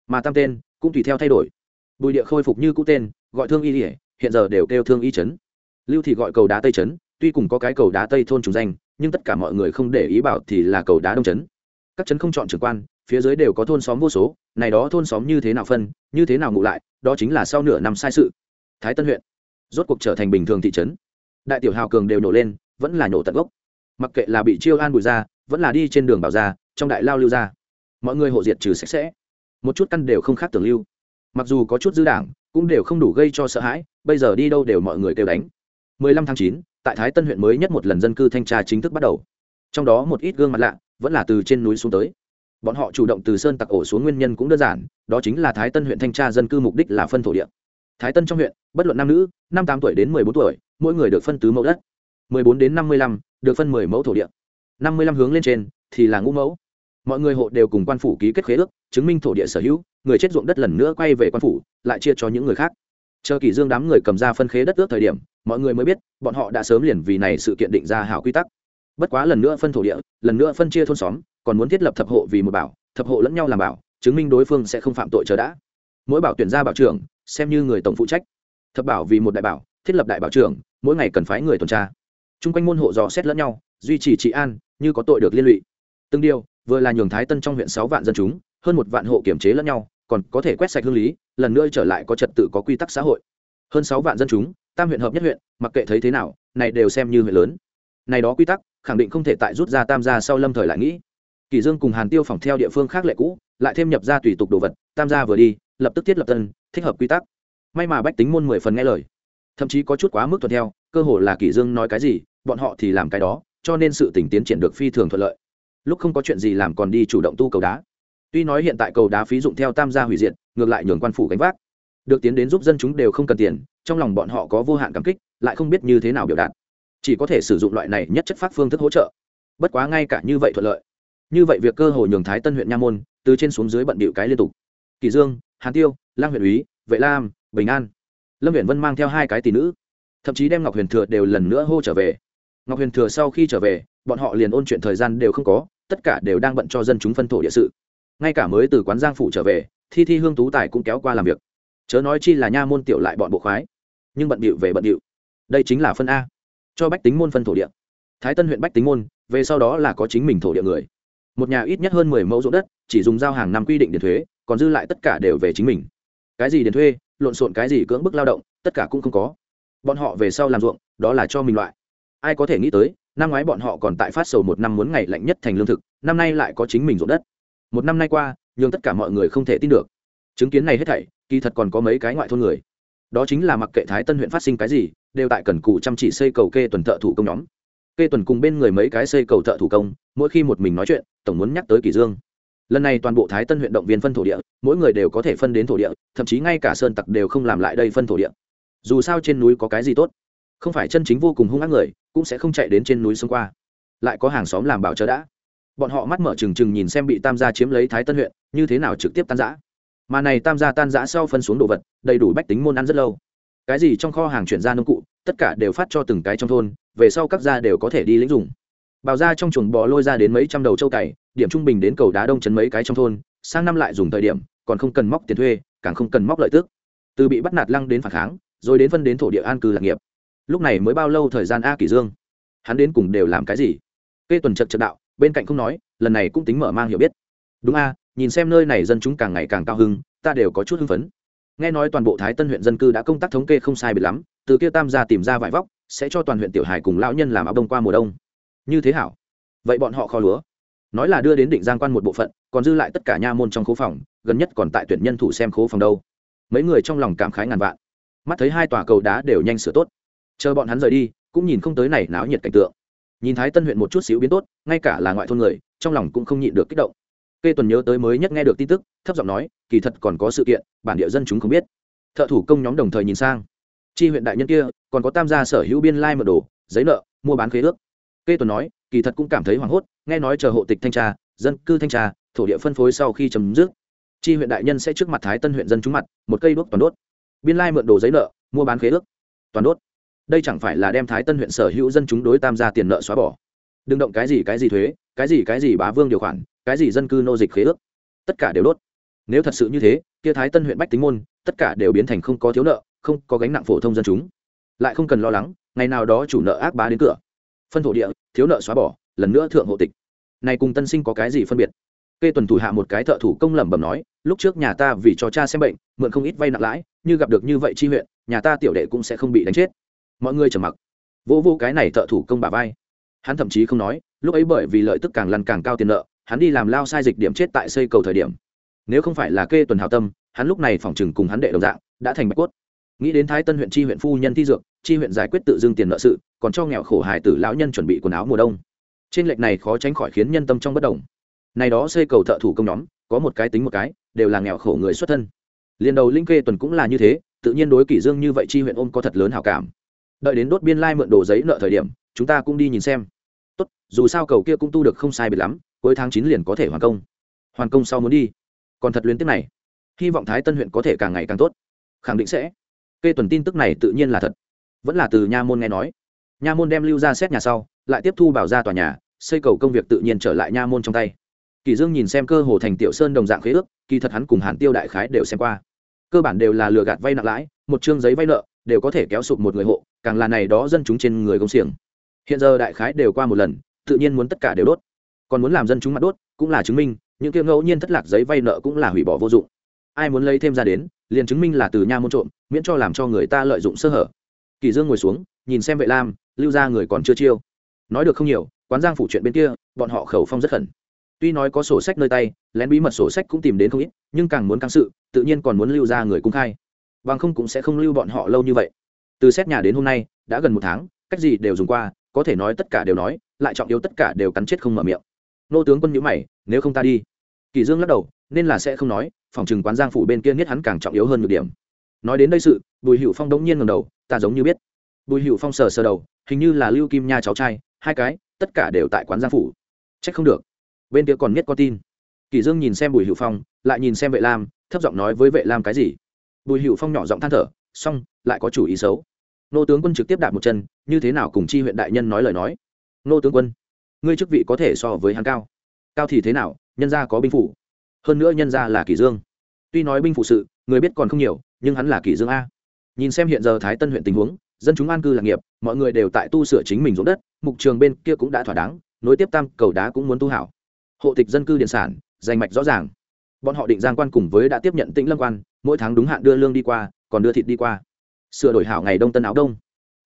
Mà tam tên cũng tùy theo thay đổi. Bùi địa khôi phục như cũ tên, gọi thương y ỉa hiện giờ đều kêu thương y trấn. Lưu thì gọi cầu đá tây trấn, tuy cùng có cái cầu đá tây thôn trùng danh, nhưng tất cả mọi người không để ý bảo thì là cầu đá đông trấn. Các trấn không chọn trưởng quan, phía dưới đều có thôn xóm vô số, này đó thôn xóm như thế nào phân, như thế nào ngụ lại, đó chính là sau nửa năm sai sự. Thái tân huyện, rốt cuộc trở thành bình thường thị trấn. Đại tiểu hào cường đều nổ lên, vẫn là nổ tận gốc. Mặc kệ là bị chiêu an bùi ra, vẫn là đi trên đường bảo ra, trong đại lao lưu ra mọi người hộ diệt trừ sạch sẽ. Một chút căn đều không khác tưởng lưu. Mặc dù có chút dư đảng cũng đều không đủ gây cho sợ hãi bây giờ đi đâu đều mọi người kêu đánh. 15 tháng 9, tại thái tân huyện mới nhất một lần dân cư thanh tra chính thức bắt đầu. Trong đó một ít gương mặt lạ vẫn là từ trên núi xuống tới. Bọn họ chủ động từ sơn tặc ổ xuống nguyên nhân cũng đơn giản đó chính là thái tân huyện thanh tra dân cư mục đích là phân thổ địa. Thái tân trong huyện bất luận nam nữ năm tám tuổi đến mười bốn tuổi mỗi người được phân tứ mẫu đất. Mười bốn đến năm mươi lăm được phân mười mẫu thổ địa. Năm mươi lăm hướng lên trên thì là ngũ mẫu mọi người hộ đều cùng quan phủ ký kết khế ước, chứng minh thổ địa sở hữu, người chết ruộng đất lần nữa quay về quan phủ, lại chia cho những người khác. Chờ kỷ dương đám người cầm ra phân khế đất ước thời điểm, mọi người mới biết, bọn họ đã sớm liền vì này sự kiện định ra hảo quy tắc. Bất quá lần nữa phân thổ địa, lần nữa phân chia thôn xóm, còn muốn thiết lập thập hộ vì một bảo, thập hộ lẫn nhau làm bảo, chứng minh đối phương sẽ không phạm tội chờ đã. Mỗi bảo tuyển ra bảo trưởng, xem như người tổng phụ trách. Thập bảo vì một đại bảo, thiết lập đại bảo trưởng, mỗi ngày cần phái người tuần tra. Chung quanh môn hộ dò xét lẫn nhau, duy trì trị an, như có tội được liên lụy. Từng điều vừa là nhường thái tân trong huyện sáu vạn dân chúng, hơn một vạn hộ kiểm chế lẫn nhau, còn có thể quét sạch hương lý, lần nữa trở lại có trật tự có quy tắc xã hội. Hơn sáu vạn dân chúng, tam huyện hợp nhất huyện, mặc kệ thấy thế nào, này đều xem như huyện lớn. Này đó quy tắc, khẳng định không thể tại rút ra tam gia sau lâm thời lại nghĩ. Kỳ dương cùng hàn tiêu phòng theo địa phương khác lệ cũ, lại thêm nhập ra tùy tục đồ vật, tam gia vừa đi, lập tức thiết lập tân, thích hợp quy tắc. May mà bách tính môn mười phần nghe lời. Thậm chí có chút quá mức thuận theo, cơ hồ là kỳ dương nói cái gì, bọn họ thì làm cái đó, cho nên sự tình tiến triển được phi thường thuận lợi lúc không có chuyện gì làm còn đi chủ động tu cầu đá. Tuy nói hiện tại cầu đá phí dụng theo tam gia hủy diệt, ngược lại nhường quan phủ gánh vác. Được tiến đến giúp dân chúng đều không cần tiền, trong lòng bọn họ có vô hạn cảm kích, lại không biết như thế nào biểu đạt. Chỉ có thể sử dụng loại này nhất chất phát phương thức hỗ trợ. Bất quá ngay cả như vậy thuận lợi. Như vậy việc cơ hội nhường thái tân huyện nha môn, từ trên xuống dưới bận bịu cái liên tục. Kỳ dương, hàn tiêu lang huyện úy, vệ lam, bình an. Lâm huyện vân mang theo hai cái tỷ nữ. Thậm chí đem ngọc huyền thừa đều lần nữa hô trở về. Ngọc huyền thừa sau khi trở về, bọn họ liền ôn chuyện thời gian đều không có tất cả đều đang bận cho dân chúng phân thổ địa sự. Ngay cả mới từ quán giang phủ trở về, thi thi hương tú tài cũng kéo qua làm việc. Chớ nói chi là nha môn tiểu lại bọn bộ khoái. Nhưng bận bịu về bận bịu đây chính là phân a. Cho bách tính môn phân thổ địa. Thái tân huyện bách tính môn, về sau đó là có chính mình thổ địa người. Một nhà ít nhất hơn mười mẫu ruộng đất, chỉ dùng giao hàng năm quy định điền thuế, còn dư lại tất cả đều về chính mình. Cái gì điền thuê, lộn xộn cái gì cưỡng bức lao động, tất cả cũng không có. Bọn họ về sau làm ruộng, đó là cho mình loại. Ai có thể nghĩ tới năm ngoái bọn họ còn tại phát sầu một năm muốn ngày lạnh nhất thành lương thực, năm nay lại có chính mình ruộng đất. Một năm nay qua nhưng tất cả mọi người không thể tin được. Chứng kiến này hết thảy, kỳ thật còn có mấy cái ngoại thôn người. Đó chính là mặc kệ thái tân huyện phát sinh cái gì, đều tại cần cù chăm chỉ xây cầu kê tuần thợ thủ công nhóm. Kê tuần cùng bên người mấy cái xây cầu thợ thủ công, mỗi khi một mình nói chuyện, tổng muốn nhắc tới kỳ dương. Lần này toàn bộ thái tân huyện động viên phân thổ địa, mỗi người đều có thể phân đến thổ địa, thậm chí ngay cả sơn tặc đều không làm lại đây phân thổ địa. Dù sao trên núi có cái gì tốt? Không phải chân chính vô cùng hung ác người cũng sẽ không chạy đến trên núi xông qua. Lại có hàng xóm làm bảo chờ đã. Bọn họ mắt mở trừng trừng nhìn xem bị tam gia chiếm lấy thái tân huyện, như thế nào trực tiếp tan giã mà này tam gia tan giã sau phân xuống đồ vật, đầy đủ bách tính môn ăn rất lâu. Cái gì trong kho hàng chuyển ra nông cụ, tất cả đều phát cho từng cái trong thôn, về sau các gia đều có thể đi lĩnh dùng. Bào ra trong chuồng bò lôi ra đến mấy trăm đầu châu cày, điểm trung bình đến cầu đá đông chấn mấy cái trong thôn, sang năm lại dùng thời điểm, còn không cần móc tiền thuê, càng không cần móc lợi tước từ bị bắt nạt lăng đến phản kháng, rồi đến phân đến thổ địa an cư lạc nghiệp lúc này mới bao lâu thời gian a kỷ dương? Hắn đến cùng đều làm cái gì? Kê tuần chật chật đạo, bên cạnh không nói, lần này cũng tính mở mang hiểu biết. Đúng a, nhìn xem nơi này dân chúng càng ngày càng cao hưng ta đều có chút hưng phấn. Nghe nói toàn bộ thái tân huyện dân cư đã công tác thống kê không sai biệt lắm, từ kia tam gia tìm ra vải vóc, sẽ cho toàn huyện tiểu hải cùng lão nhân làm áo đông qua mùa đông. Như thế hảo. Vậy bọn họ kho lúa. Nói là đưa đến định giang quan một bộ phận, còn dư lại tất cả nha môn trong khố phòng, gần nhất còn tại tuyển nhân thủ xem khố phòng đâu. Mấy người trong lòng cảm khái ngàn vạn. Mắt thấy hai tòa cầu đá đều nhanh sửa tốt chờ bọn hắn rời đi, cũng nhìn không tới này náo nhiệt cảnh tượng. Nhìn thái tân huyện một chút xíu biến tốt, ngay cả là ngoại thôn người, trong lòng cũng không nhịn được kích động. Kê tuần nhớ tới mới nhất nghe được tin tức, thấp giọng nói, kỳ thật còn có sự kiện, bản địa dân chúng không biết. Thợ thủ công nhóm đồng thời nhìn sang. Chi huyện đại nhân kia, còn có tam gia sở hữu biên lai mật đồ, giấy nợ, mua bán khế ước. Kê tuần nói, kỳ thật cũng cảm thấy hoảng hốt, nghe nói chờ hộ tịch thanh tra, dân cư thanh tra, thổ địa phân phối sau khi chấm dứt, chi huyện đại nhân sẽ trước mặt thái tân huyện dân chúng mặt, một cây đuốc toàn đốt. Biên lai mượn đồ giấy nợ, mua bán khế ước. Toàn đốt đây chẳng phải là đem thái tân huyện sở hữu dân chúng đối tam gia tiền nợ xóa bỏ. Đừng động cái gì cái gì thuế, cái gì cái gì bá vương điều khoản, cái gì dân cư nô dịch khế ước. Tất cả đều đốt. Nếu thật sự như thế, kia thái tân huyện bách tính môn, tất cả đều biến thành không có thiếu nợ, không có gánh nặng phổ thông dân chúng. Lại không cần lo lắng, ngày nào đó chủ nợ ác bá đến cửa. Phân thổ địa, thiếu nợ xóa bỏ, lần nữa thượng hộ tịch. Này cùng tân sinh có cái gì phân biệt? Kê tuần thủ hạ một cái thợ thủ công lẩm bẩm nói, lúc trước nhà ta vì cho cha xem bệnh, mượn không ít vay nặng lãi, như gặp được như vậy chi huyện, nhà ta tiểu đệ cũng sẽ không bị đánh chết mọi người trầm mặc. Vô vô cái này thợ thủ công bà vai. Hắn thậm chí không nói, lúc ấy bởi vì lợi tức càng lăn càng cao tiền nợ, hắn đi làm lao sai dịch điểm chết tại xây cầu thời điểm. Nếu không phải là kê tuần hào tâm, hắn lúc này phòng chừng cùng hắn đệ đồng dạng, đã thành bạch cốt. Nghĩ đến thái tân huyện tri huyện phu nhân thi dược tri huyện giải quyết tự dưng tiền nợ sự, còn cho nghèo khổ hài tử lão nhân chuẩn bị quần áo mùa đông. Trên lệch này khó tránh khỏi khiến nhân tâm trong bất đồng này đó xây cầu thợ thủ công nhóm, có một cái tính một cái, đều là nghèo khổ người xuất thân. Liền đầu linh kê tuần cũng là như thế, tự nhiên đối kỷ dương như vậy chi huyện ôm có thật lớn hảo cảm đợi đến đốt biên lai mượn đồ giấy nợ thời điểm, chúng ta cũng đi nhìn xem. Tốt, dù sao cầu kia cũng tu được không sai biệt lắm, cuối tháng chín liền có thể hoàn công. Hoàn công sau muốn đi. Còn thật luyến tiếp này. Hy vọng thái tân huyện có thể càng ngày càng tốt. Khẳng định sẽ. Kê tuần tin tức này tự nhiên là thật. Vẫn là từ nha môn nghe nói. Nha môn đem lưu ra xét nhà sau, lại tiếp thu bảo ra tòa nhà, xây cầu công việc tự nhiên trở lại nha môn trong tay. Kỳ dương nhìn xem cơ hồ thành tiểu sơn đồng dạng khế ước, kỳ thật hắn cùng hàn tiêu đại khái đều xem qua. Cơ bản đều là lừa gạt vay nặng lãi, một chương giấy vay nợ, đều có thể kéo sụp một người hộ càng là này đó dân chúng trên người công xiềng. Hiện giờ đại khái đều qua một lần, tự nhiên muốn tất cả đều đốt. Còn muốn làm dân chúng mặt đốt, cũng là chứng minh, những kia ngẫu nhiên thất lạc giấy vay nợ cũng là hủy bỏ vô dụng. Ai muốn lấy thêm ra đến, liền chứng minh là từ nha môn trộm, miễn cho làm cho người ta lợi dụng sơ hở. Kỳ dương ngồi xuống, nhìn xem vệ lam, lưu ra người còn chưa chiêu. Nói được không nhiều, quán giang phủ chuyện bên kia, bọn họ khẩu phong rất khẩn. Tuy nói có sổ sách nơi tay, lén bí mật sổ sách cũng tìm đến không ít, nhưng càng muốn căng sự, tự nhiên còn muốn lưu ra người cung khai. Bằng không cũng sẽ không lưu bọn họ lâu như vậy từ xét nhà đến hôm nay, đã gần một tháng, cách gì đều dùng qua, có thể nói tất cả đều nói, lại trọng yếu tất cả đều cắn chết không mở miệng. Nô tướng quân nhữ mày, nếu không ta đi. Kỳ dương lắc đầu, nên là sẽ không nói, phòng trừng quán giang phủ bên kia nhất hắn càng trọng yếu hơn một điểm. Nói đến đây sự, bùi hữu phong đống nhiên ngầm đầu, ta giống như biết. Bùi hữu phong sờ sờ đầu, hình như là lưu kim nha cháu trai, hai cái, tất cả đều tại quán giang phủ. Trách không được. Bên kia còn nhất có tin. Kỳ dương nhìn xem bùi hữu phong, lại nhìn xem vệ lam, thấp giọng nói với vệ lam cái gì. Bùi hữu phong nhỏ giọng than thở xong, lại có chủ ý xấu. Nô tướng quân trực tiếp đạp một chân, như thế nào cùng chi huyện đại nhân nói lời nói? Nô tướng quân, ngươi chức vị có thể so với hắn cao. Cao thì thế nào, nhân gia có binh phủ. Hơn nữa nhân gia là kỷ dương. Tuy nói binh phụ sự, người biết còn không nhiều, nhưng hắn là kỷ dương a. Nhìn xem hiện giờ thái tân huyện tình huống, dân chúng an cư lạc nghiệp, mọi người đều tại tu sửa chính mình ruộng đất, mục trường bên kia cũng đã thỏa đáng, nối tiếp tam cầu đá cũng muốn tu hảo. Hộ tịch dân cư điện sản, danh mạch rõ ràng. Bọn họ định giang quan cùng với đã tiếp nhận tĩnh lâm quan, mỗi tháng đúng hạn đưa lương đi qua còn đưa thịt đi qua. Sửa đổi hảo ngày đông tân áo đông.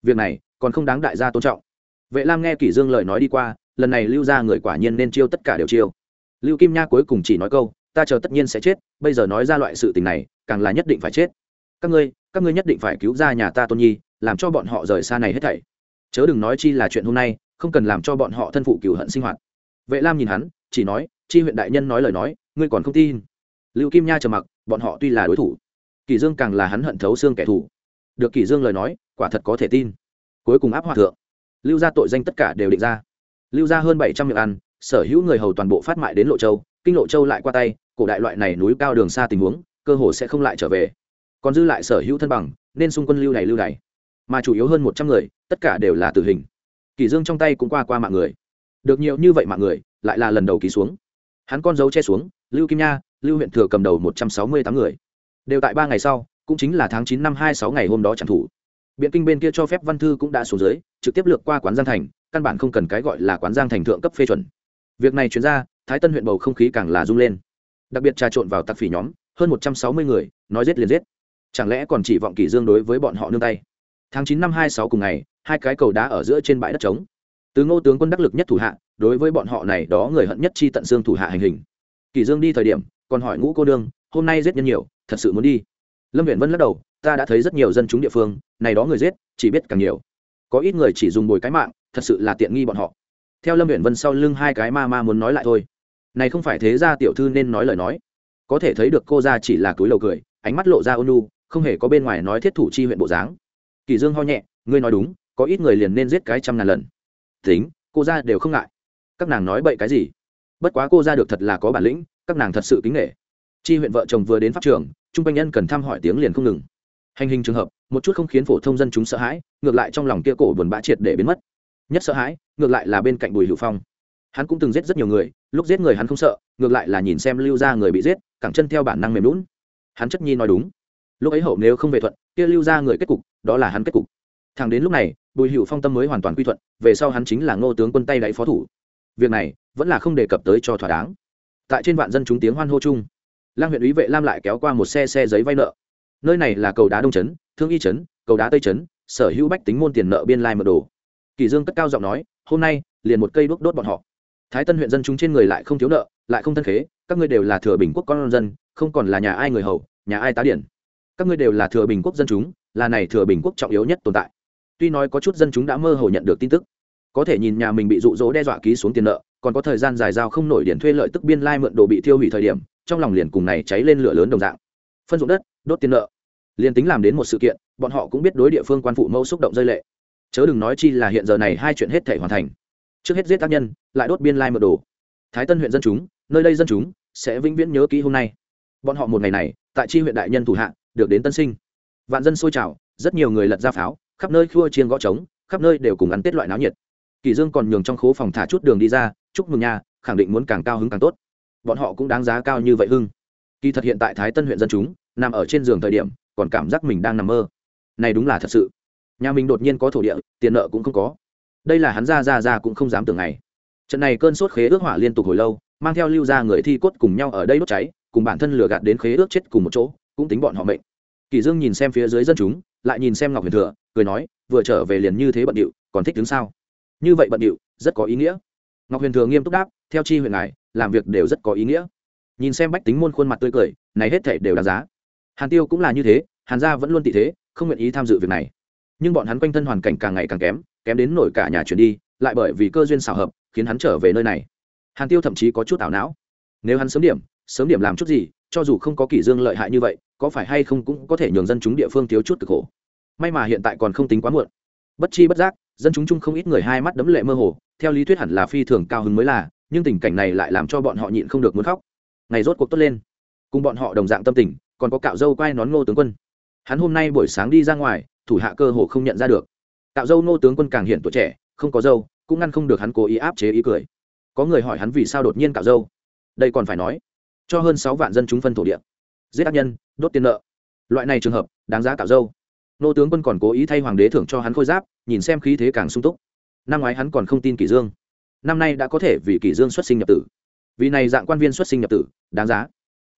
Việc này, còn không đáng đại gia tôn trọng. Vệ lam nghe kỷ dương lời nói đi qua, lần này lưu ra người quả nhiên nên chiêu tất cả đều chiêu. Lưu kim nha cuối cùng chỉ nói câu, ta chờ tất nhiên sẽ chết, bây giờ nói ra loại sự tình này, càng là nhất định phải chết. Các ngươi các ngươi nhất định phải cứu ra nhà ta tôn nhi, làm cho bọn họ rời xa này hết thảy. Chớ đừng nói chi là chuyện hôm nay, không cần làm cho bọn họ thân phụ cửu hận sinh hoạt. Vệ lam nhìn hắn, chỉ nói, chi huyện đại nhân nói lời nói, ngươi còn không tin. Lưu kim nha trầm mặc, bọn họ tuy là đối thủ kỳ dương càng là hắn hận thấu xương kẻ thù. Được kỳ dương lời nói, quả thật có thể tin. Cuối cùng áp hòa thượng. Lưu ra tội danh tất cả đều định ra. Lưu ra hơn bảy trăm miệng ăn, sở hữu người hầu toàn bộ phát mại đến lộ châu, kinh lộ châu lại qua tay, cổ đại loại này núi cao đường xa tình huống, cơ hồ sẽ không lại trở về. Còn dư lại sở hữu thân bằng, nên xung quân lưu này lưu này mà chủ yếu hơn một trăm người, tất cả đều là tử hình. Kỳ dương trong tay cũng qua qua mạng người. Được nhiều như vậy mạng người, lại là lần đầu ký xuống. Hắn con dấu che xuống, lưu kim nha, lưu huyện thừa cầm đầu một trăm sáu mươi tám người đều tại ba ngày sau, cũng chính là tháng chín năm hai sáu ngày hôm đó chẳng thủ. Biện kinh bên kia cho phép văn thư cũng đã xuống dưới, trực tiếp lược qua quán giang thành, căn bản không cần cái gọi là quán giang thành thượng cấp phê chuẩn. Việc này chuyển ra, thái tân huyện bầu không khí càng là rung lên. Đặc biệt trà trộn vào tặc phỉ nhóm, hơn một trăm sáu mươi người, nói giết liền giết. Chẳng lẽ còn chỉ vọng kỷ dương đối với bọn họ nương tay? Tháng chín năm hai sáu cùng ngày, hai cái cầu đá ở giữa trên bãi đất trống. Từ ngô tướng quân đắc lực nhất thủ hạ, đối với bọn họ này đó người hận nhất chi tận xương thủ hạ hành hình. Kỷ dương đi thời điểm, còn hỏi ngũ cô đương hôm nay giết nhân nhiều thật sự muốn đi. Lâm viện vân lắc đầu, ta đã thấy rất nhiều dân chúng địa phương, này đó người giết, chỉ biết càng nhiều. Có ít người chỉ dùng bồi cái mạng, thật sự là tiện nghi bọn họ. Theo lâm viện vân sau lưng hai cái ma ma muốn nói lại thôi. Này không phải thế ra tiểu thư nên nói lời nói. Có thể thấy được cô ra chỉ là túi lầu cười, ánh mắt lộ ra ônu không hề có bên ngoài nói thiết thủ chi huyện bộ dáng. Kỳ dương ho nhẹ, ngươi nói đúng, có ít người liền nên giết cái trăm ngàn lần. Tính, cô ra đều không ngại. Các nàng nói bậy cái gì? Bất quá cô ra được thật là có bản lĩnh, các nàng thật sự kính nghệ chi huyện vợ chồng vừa đến pháp trường trung quanh nhân cần thăm hỏi tiếng liền không ngừng. Hành hình trường hợp, một chút không khiến phổ thông dân chúng sợ hãi, ngược lại trong lòng kia cổ buồn bã triệt để biến mất. Nhất sợ hãi, ngược lại là bên cạnh bùi hữu phong. Hắn cũng từng giết rất nhiều người, lúc giết người hắn không sợ, ngược lại là nhìn xem lưu ra người bị giết, cẳng chân theo bản năng mềm lún hắn chất nhi nói đúng. Lúc ấy hậu nếu không về thuận, kia lưu ra người kết cục, đó là hắn kết cục. Thằng đến lúc này, bùi hữu phong tâm mới hoàn toàn quy thuận, về sau hắn chính là ngô tướng quân tay đáy phó thủ. Việc này, vẫn là không đề cập tới cho thỏa đáng. Tại trên vạn dân chúng tiếng hoan hô chung lang huyện ủy vệ lam lại kéo qua một xe xe giấy vay nợ. Nơi này là cầu đá đông trấn, thương y trấn, cầu đá tây trấn, sở hữu bách tính môn tiền nợ biên lai mật đồ. Kỳ dương cất cao giọng nói, hôm nay, liền một cây đuốc đốt bọn họ. Thái tân huyện dân chúng trên người lại không thiếu nợ, lại không thân khế, các ngươi đều là thừa bình quốc con dân, không còn là nhà ai người hầu, nhà ai tá điển. Các ngươi đều là thừa bình quốc dân chúng, là này thừa bình quốc trọng yếu nhất tồn tại. Tuy nói có chút dân chúng đã mơ hồ nhận được tin tức, có thể nhìn nhà mình bị dụ dỗ đe dọa ký xuống tiền nợ, còn có thời gian dài giao không nổi điển thuê lợi tức biên lai mượn đồ bị tiêu hủy thời điểm trong lòng liền cùng này cháy lên lửa lớn đồng dạng. Phân dụng đất, đốt tiền nợ. Liền tính làm đến một sự kiện, bọn họ cũng biết đối địa phương quan phụ mẫu xúc động rơi lệ. Chớ đừng nói chi là hiện giờ này hai chuyện hết thể hoàn thành. Trước hết giết tác nhân, lại đốt biên lai mật đồ. Thái tân huyện dân chúng, nơi đây dân chúng sẽ vĩnh viễn nhớ kỹ hôm nay. Bọn họ một ngày này, tại chi huyện đại nhân thủ hạ, được đến tân sinh. Vạn dân sôi trào, rất nhiều người lật ra pháo, khắp nơi khua chiên gõ trống, khắp nơi đều cùng ăn tết loại náo nhiệt. Kỳ dương còn nhường trong khố phòng thả chút đường đi ra, chúc mừng nhà, khẳng định muốn càng cao hứng càng tốt bọn họ cũng đáng giá cao như vậy hưng. Kỳ thật hiện tại thái tân huyện dân chúng nằm ở trên giường thời điểm, còn cảm giác mình đang nằm mơ. Này đúng là thật sự. Nhà mình đột nhiên có thổ địa, tiền nợ cũng không có. Đây là hắn ra ra ra cũng không dám tưởng ngày. Trận này cơn sốt khế ước hỏa liên tục hồi lâu, mang theo lưu ra người thi cốt cùng nhau ở đây đốt cháy, cùng bản thân lừa gạt đến khế ước chết cùng một chỗ, cũng tính bọn họ mệnh. Kỳ dương nhìn xem phía dưới dân chúng, lại nhìn xem ngọc huyền thừa, cười nói, vừa trở về liền như thế bận điệu, còn thích đứng sao? Như vậy bận điệu, rất có ý nghĩa. Ngọc huyền thừa nghiêm túc đáp, theo chi huyện ngài làm việc đều rất có ý nghĩa. Nhìn xem bách tính môn khuôn mặt tươi cười, này hết thể đều đáng giá. Hàn tiêu cũng là như thế, hàn gia vẫn luôn tị thế, không nguyện ý tham dự việc này. Nhưng bọn hắn quanh thân hoàn cảnh càng ngày càng kém kém đến nổi cả nhà chuyển đi, lại bởi vì cơ duyên xảo hợp, khiến hắn trở về nơi này. Hàn tiêu thậm chí có chút ảo não. Nếu hắn sớm điểm sớm điểm làm chút gì, cho dù không có kỷ dương lợi hại như vậy, có phải hay không cũng có thể nhường dân chúng địa phương thiếu chút cực khổ. May mà hiện tại còn không tính quá muộn. Bất chi bất giác, dân chúng chung không ít người hai mắt đấm lệ mơ hồ, theo lý thuyết hẳn là phi thường cao hứng mới là nhưng tình cảnh này lại làm cho bọn họ nhịn không được muốn khóc. Ngày rốt cuộc tốt lên. Cùng bọn họ đồng dạng tâm tình, còn có cạo dâu quay nón ngô tướng quân. Hắn hôm nay buổi sáng đi ra ngoài, thủ hạ cơ hồ không nhận ra được. Cạo dâu ngô tướng quân càng hiện tuổi trẻ, không có dâu, cũng ngăn không được hắn cố ý áp chế ý cười. Có người hỏi hắn vì sao đột nhiên cạo dâu? Đây còn phải nói. Cho hơn sáu vạn dân chúng phân thổ địa. Giết ác nhân, đốt tiền nợ. Loại này trường hợp, đáng giá cạo dâu. Nô tướng quân còn cố ý thay hoàng đế thưởng cho hắn khôi giáp, nhìn xem khí thế càng sung túc. Năm ngoái hắn còn không tin kỷ dương năm nay đã có thể vì kỷ dương xuất sinh nhập tử. Vì này dạng quan viên xuất sinh nhập tử, đáng giá.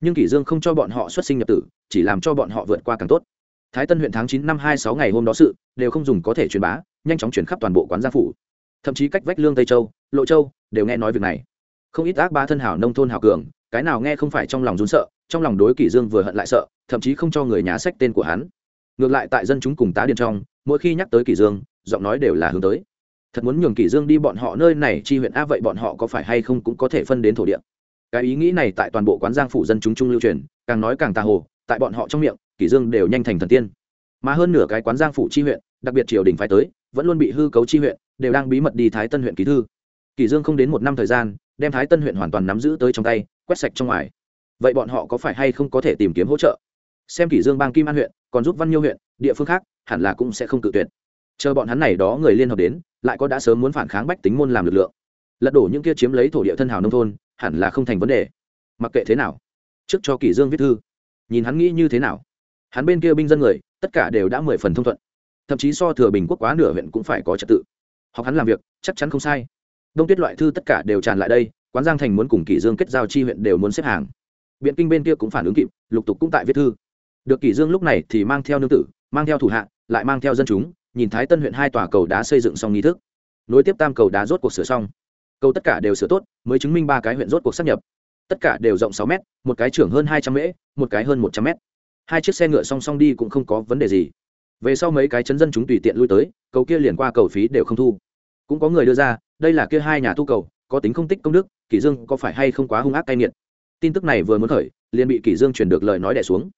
Nhưng kỷ dương không cho bọn họ xuất sinh nhập tử, chỉ làm cho bọn họ vượt qua càng tốt. Thái tân huyện tháng chín năm hai sáu ngày hôm đó sự, đều không dùng có thể truyền bá, nhanh chóng chuyển khắp toàn bộ quán gia phủ. Thậm chí cách vách lương tây châu, lộ châu, đều nghe nói việc này. Không ít ác ba thân hảo nông thôn hảo cường, cái nào nghe không phải trong lòng run sợ, trong lòng đối kỷ dương vừa hận lại sợ, thậm chí không cho người nhá sách tên của hắn. Ngược lại tại dân chúng cùng tá điền trong, mỗi khi nhắc tới kỷ dương, giọng nói đều là hướng tới thật muốn nhường kỷ dương đi bọn họ nơi này, chi huyện a vậy bọn họ có phải hay không cũng có thể phân đến thổ địa. Cái ý nghĩ này tại toàn bộ quán giang phủ dân chúng trung lưu truyền, càng nói càng tà hồ, tại bọn họ trong miệng, kỷ dương đều nhanh thành thần tiên. Mà hơn nửa cái quán giang phủ chi huyện, đặc biệt triều đình phải tới, vẫn luôn bị hư cấu chi huyện, đều đang bí mật đi thái tân huyện ký thư. Kỷ dương không đến một năm thời gian, đem thái tân huyện hoàn toàn nắm giữ tới trong tay, quét sạch trong ngoài. Vậy bọn họ có phải hay không có thể tìm kiếm hỗ trợ? Xem kỷ dương bang kim an huyện, còn giúp văn nhiêu huyện, địa phương khác, hẳn là cũng sẽ không tự tuyệt chờ bọn hắn này đó người liên hợp đến, lại có đã sớm muốn phản kháng bách tính môn làm lực lượng. Lật đổ những kia chiếm lấy thổ địa thân hào nông thôn, hẳn là không thành vấn đề. Mặc kệ thế nào, trước cho kỷ dương viết thư. Nhìn hắn nghĩ như thế nào. Hắn bên kia binh dân người, tất cả đều đã mười phần thông thuận. Thậm chí so thừa bình quốc quá nửa huyện cũng phải có trật tự. Học hắn làm việc, chắc chắn không sai. Đông tuyết loại thư tất cả đều tràn lại đây, quán giang thành muốn cùng kỷ dương kết giao chi huyện đều muốn xếp hàng. Biện kinh bên kia cũng phản ứng kịp, lục tục cũng tại viết thư. Được kỷ dương lúc này thì mang theo nương tử, mang theo thủ hạ, lại mang theo dân chúng nhìn thái tân huyện hai tòa cầu đá xây dựng xong nghi thức. Nối tiếp tam cầu đá rốt cuộc sửa xong. Cầu tất cả đều sửa tốt mới chứng minh ba cái huyện rốt cuộc sắp nhập. Tất cả đều rộng sáu m một cái trưởng hơn hai trăm m, một cái hơn một trăm m hai chiếc xe ngựa song song đi cũng không có vấn đề gì. Về sau mấy cái chấn dân chúng tùy tiện lui tới cầu kia liền qua cầu phí đều không thu. Cũng có người đưa ra đây là kia hai nhà tu cầu có tính không tích công đức kỷ dương có phải hay không quá hung ác cay nghiệt? Tin tức này vừa muốn khởi liền bị kỷ dương truyền được lời nói đẻ xuống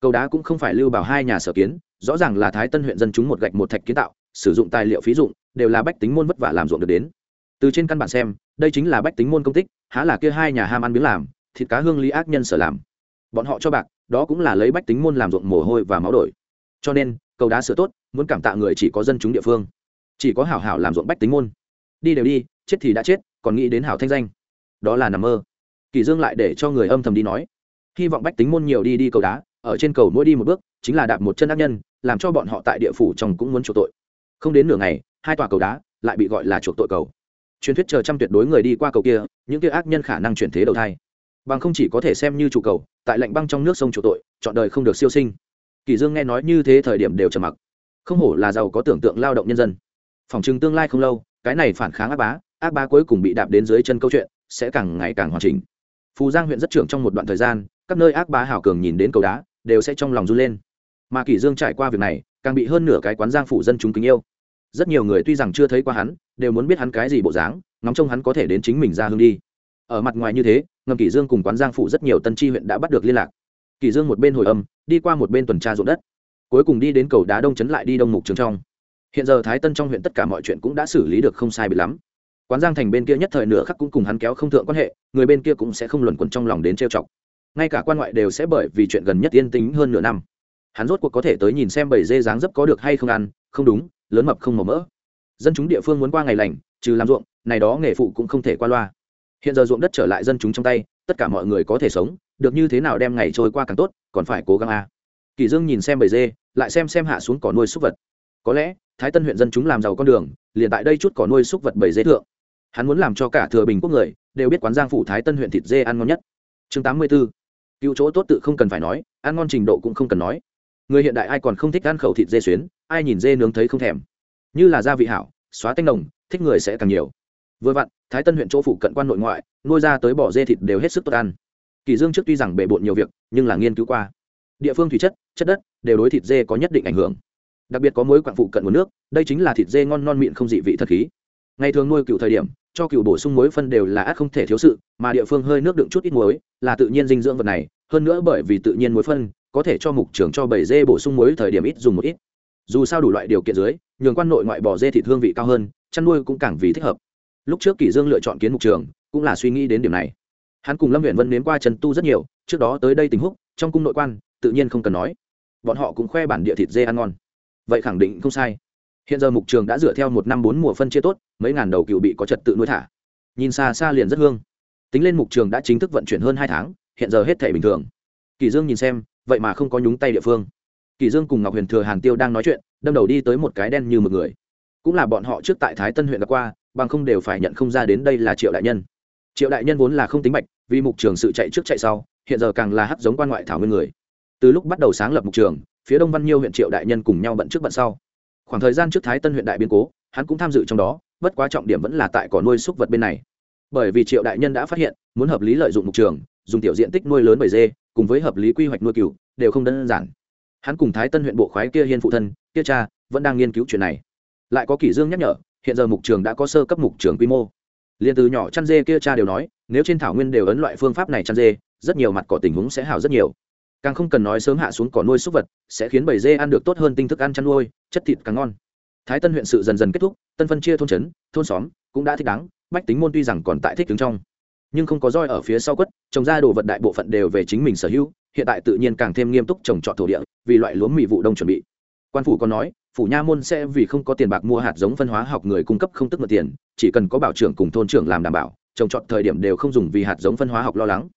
cầu đá cũng không phải lưu bảo hai nhà sở kiến, rõ ràng là thái tân huyện dân chúng một gạch một thạch kiến tạo, sử dụng tài liệu phí dụng, đều là bách tính môn vất vả làm ruộng được đến. Từ trên căn bản xem, đây chính là bách tính môn công tích, há là kia hai nhà ham ăn miếng làm, thịt cá hương lý ác nhân sở làm. Bọn họ cho bạc, đó cũng là lấy bách tính môn làm ruộng mồ hôi và máu đổi. Cho nên, cầu đá sửa tốt, muốn cảm tạ người chỉ có dân chúng địa phương. Chỉ có hảo hảo làm ruộng bách tính môn. Đi đều đi, chết thì đã chết, còn nghĩ đến hảo thanh danh. Đó là nằm mơ. Kỳ dương lại để cho người âm thầm đi nói. Hy vọng bách tính môn nhiều đi đi cầu đá ở trên cầu mỗi đi một bước, chính là đạp một chân ác nhân, làm cho bọn họ tại địa phủ trong cũng muốn chuộc tội. Không đến nửa ngày, hai tòa cầu đá lại bị gọi là chuộc tội cầu. Truyền thuyết chờ trăm tuyệt đối người đi qua cầu kia, những kia ác nhân khả năng chuyển thế đầu thai. Bằng không chỉ có thể xem như chủ cầu, tại lạnh băng trong nước sông chủ tội, chọn đời không được siêu sinh. Kỳ dương nghe nói như thế thời điểm đều trầm mặc. Không hổ là giàu có tưởng tượng lao động nhân dân. Phòng trừng tương lai không lâu, cái này phản kháng ác bá ác bá cuối cùng bị đạp đến dưới chân câu chuyện, sẽ càng ngày càng hoàn chỉnh. Phù giang huyện rất trưởng trong một đoạn thời gian, các nơi ác bá hảo cường nhìn đến cầu đá đều sẽ trong lòng run lên. Mà kỳ dương trải qua việc này, càng bị hơn nửa cái quán giang phủ dân chúng kính yêu. Rất nhiều người tuy rằng chưa thấy qua hắn, đều muốn biết hắn cái gì bộ dáng, ngóng trông hắn có thể đến chính mình ra hương đi. Ở mặt ngoài như thế, ngầm kỷ dương cùng quán giang phủ rất nhiều tân tri huyện đã bắt được liên lạc. Kỷ dương một bên hồi âm, đi qua một bên tuần tra ruộng đất. Cuối cùng đi đến cầu đá đông chấn lại đi đông mục trường trong. Hiện giờ thái tân trong huyện tất cả mọi chuyện cũng đã xử lý được không sai bị lắm. Quán giang thành bên kia nhất thời nửa khắc cũng cùng hắn kéo không thượng quan hệ, người bên kia cũng sẽ không luẩn quẩn trong lòng đến trêu chọc ngay cả quan ngoại đều sẽ bởi vì chuyện gần nhất yên tĩnh hơn nửa năm. Hắn rốt cuộc có thể tới nhìn xem bầy dê dáng dấp có được hay không ăn, không đúng, lớn mập không màu mỡ. Dân chúng địa phương muốn qua ngày lành, trừ làm ruộng, này đó nghề phụ cũng không thể qua loa. Hiện giờ ruộng đất trở lại dân chúng trong tay, tất cả mọi người có thể sống, được như thế nào đem ngày trôi qua càng tốt, còn phải cố gắng a à. kỳ dương nhìn xem bầy dê, lại xem xem hạ xuống cỏ nuôi súc vật. Có lẽ, thái tân huyện dân chúng làm giàu con đường, liền tại đây chút cỏ nuôi súc vật bầy dê thượng. Hắn muốn làm cho cả thừa bình quốc người, đều biết quán giang phủ thái tân huyện thịt dê ăn ngon nhất. Chương tám mươi 84 cựu chỗ tốt tự không cần phải nói, ăn ngon trình độ cũng không cần nói. Người hiện đại ai còn không thích ăn khẩu thịt dê xuyến, ai nhìn dê nướng thấy không thèm. Như là gia vị hảo, xóa tanh nồng, thích người sẽ càng nhiều. Vừa vặn, thái tân huyện chỗ phụ cận quan nội ngoại, nuôi ra tới bỏ dê thịt đều hết sức tốt ăn. Kỳ dương trước tuy rằng bề bộn nhiều việc, nhưng là nghiên cứu qua. Địa phương thủy chất chất đất đều đối thịt dê có nhất định ảnh hưởng. Đặc biệt có mối quặng phụ cận nguồn nước, đây chính là thịt dê ngon non mịn không dị vị thật khí ngày thường nuôi cựu thời điểm, cho cựu bổ sung muối phân đều là ác không thể thiếu sự, mà địa phương hơi nước đựng chút ít muối là tự nhiên dinh dưỡng vật này. Hơn nữa bởi vì tự nhiên muối phân, có thể cho mục trưởng cho bảy dê bổ sung muối thời điểm ít dùng một ít. Dù sao đủ loại điều kiện dưới, nhường quan nội ngoại bò dê thịt hương vị cao hơn, chăn nuôi cũng càng vì thích hợp. Lúc trước kỷ dương lựa chọn kiến mục trường cũng là suy nghĩ đến điểm này. Hắn cùng lâm huyện vân nếm qua trần tu rất nhiều, trước đó tới đây tình húc, trong cung nội quan, tự nhiên không cần nói. Bọn họ cũng khoe bản địa thịt dê ăn ngon. Vậy khẳng định không sai hiện giờ mục trường đã dựa theo một năm bốn mùa phân chia tốt, mấy ngàn đầu cựu bị có trật tự nuôi thả. Nhìn xa xa liền rất hương. Tính lên mục trường đã chính thức vận chuyển hơn hai tháng, hiện giờ hết thể bình thường. Kỳ dương nhìn xem, vậy mà không có nhúng tay địa phương. Kỳ dương cùng ngọc huyền thừa hàn tiêu đang nói chuyện, đâm đầu đi tới một cái đen như một người. Cũng là bọn họ trước tại thái tân huyện đã qua, bằng không đều phải nhận không ra đến đây là triệu đại nhân. Triệu đại nhân vốn là không tính bạch vì mục trường sự chạy trước chạy sau, hiện giờ càng là hấp giống quan ngoại thảo nguyên người. Từ lúc bắt đầu sáng lập mục trường, phía đông văn nhiêu huyện triệu đại nhân cùng nhau bận trước bận sau khoảng thời gian trước thái tân huyện đại Biên cố, hắn cũng tham dự trong đó, bất quá trọng điểm vẫn là tại cỏ nuôi súc vật bên này. Bởi vì triệu đại nhân đã phát hiện, muốn hợp lý lợi dụng mục trường, dùng tiểu diện tích nuôi lớn bầy dê, cùng với hợp lý quy hoạch nuôi cừu, đều không đơn giản. Hắn cùng thái tân huyện bộ khoái kia hiên phụ thân, kia cha, vẫn đang nghiên cứu chuyện này. Lại có kỷ dương nhắc nhở, hiện giờ mục trường đã có sơ cấp mục trường quy mô. Liền từ nhỏ chăn dê kia cha đều nói, nếu trên thảo nguyên đều ấn loại phương pháp này chăn dê, rất nhiều mặt cỏ tình huống sẽ hảo rất nhiều càng không cần nói sớm hạ xuống cỏ nuôi súc vật, sẽ khiến bầy dê ăn được tốt hơn tinh thức ăn chăn nuôi, chất thịt càng ngon. Thái tân huyện sự dần dần kết thúc, tân phân chia thôn trấn, thôn xóm cũng đã thích đáng, bách tính môn tuy rằng còn tại thích đứng trong, nhưng không có roi ở phía sau quất, trồng ra đồ vật đại bộ phận đều về chính mình sở hữu, hiện tại tự nhiên càng thêm nghiêm túc trồng trọt thổ địa, vì loại lúa mì vụ đông chuẩn bị. Quan phủ còn nói, phủ nha môn sẽ vì không có tiền bạc mua hạt giống phân hóa học người cung cấp không tức mượn tiền, chỉ cần có bảo trưởng cùng thôn trưởng làm đảm bảo, trồng trọt thời điểm đều không dùng vì hạt giống phân hóa học lo lắng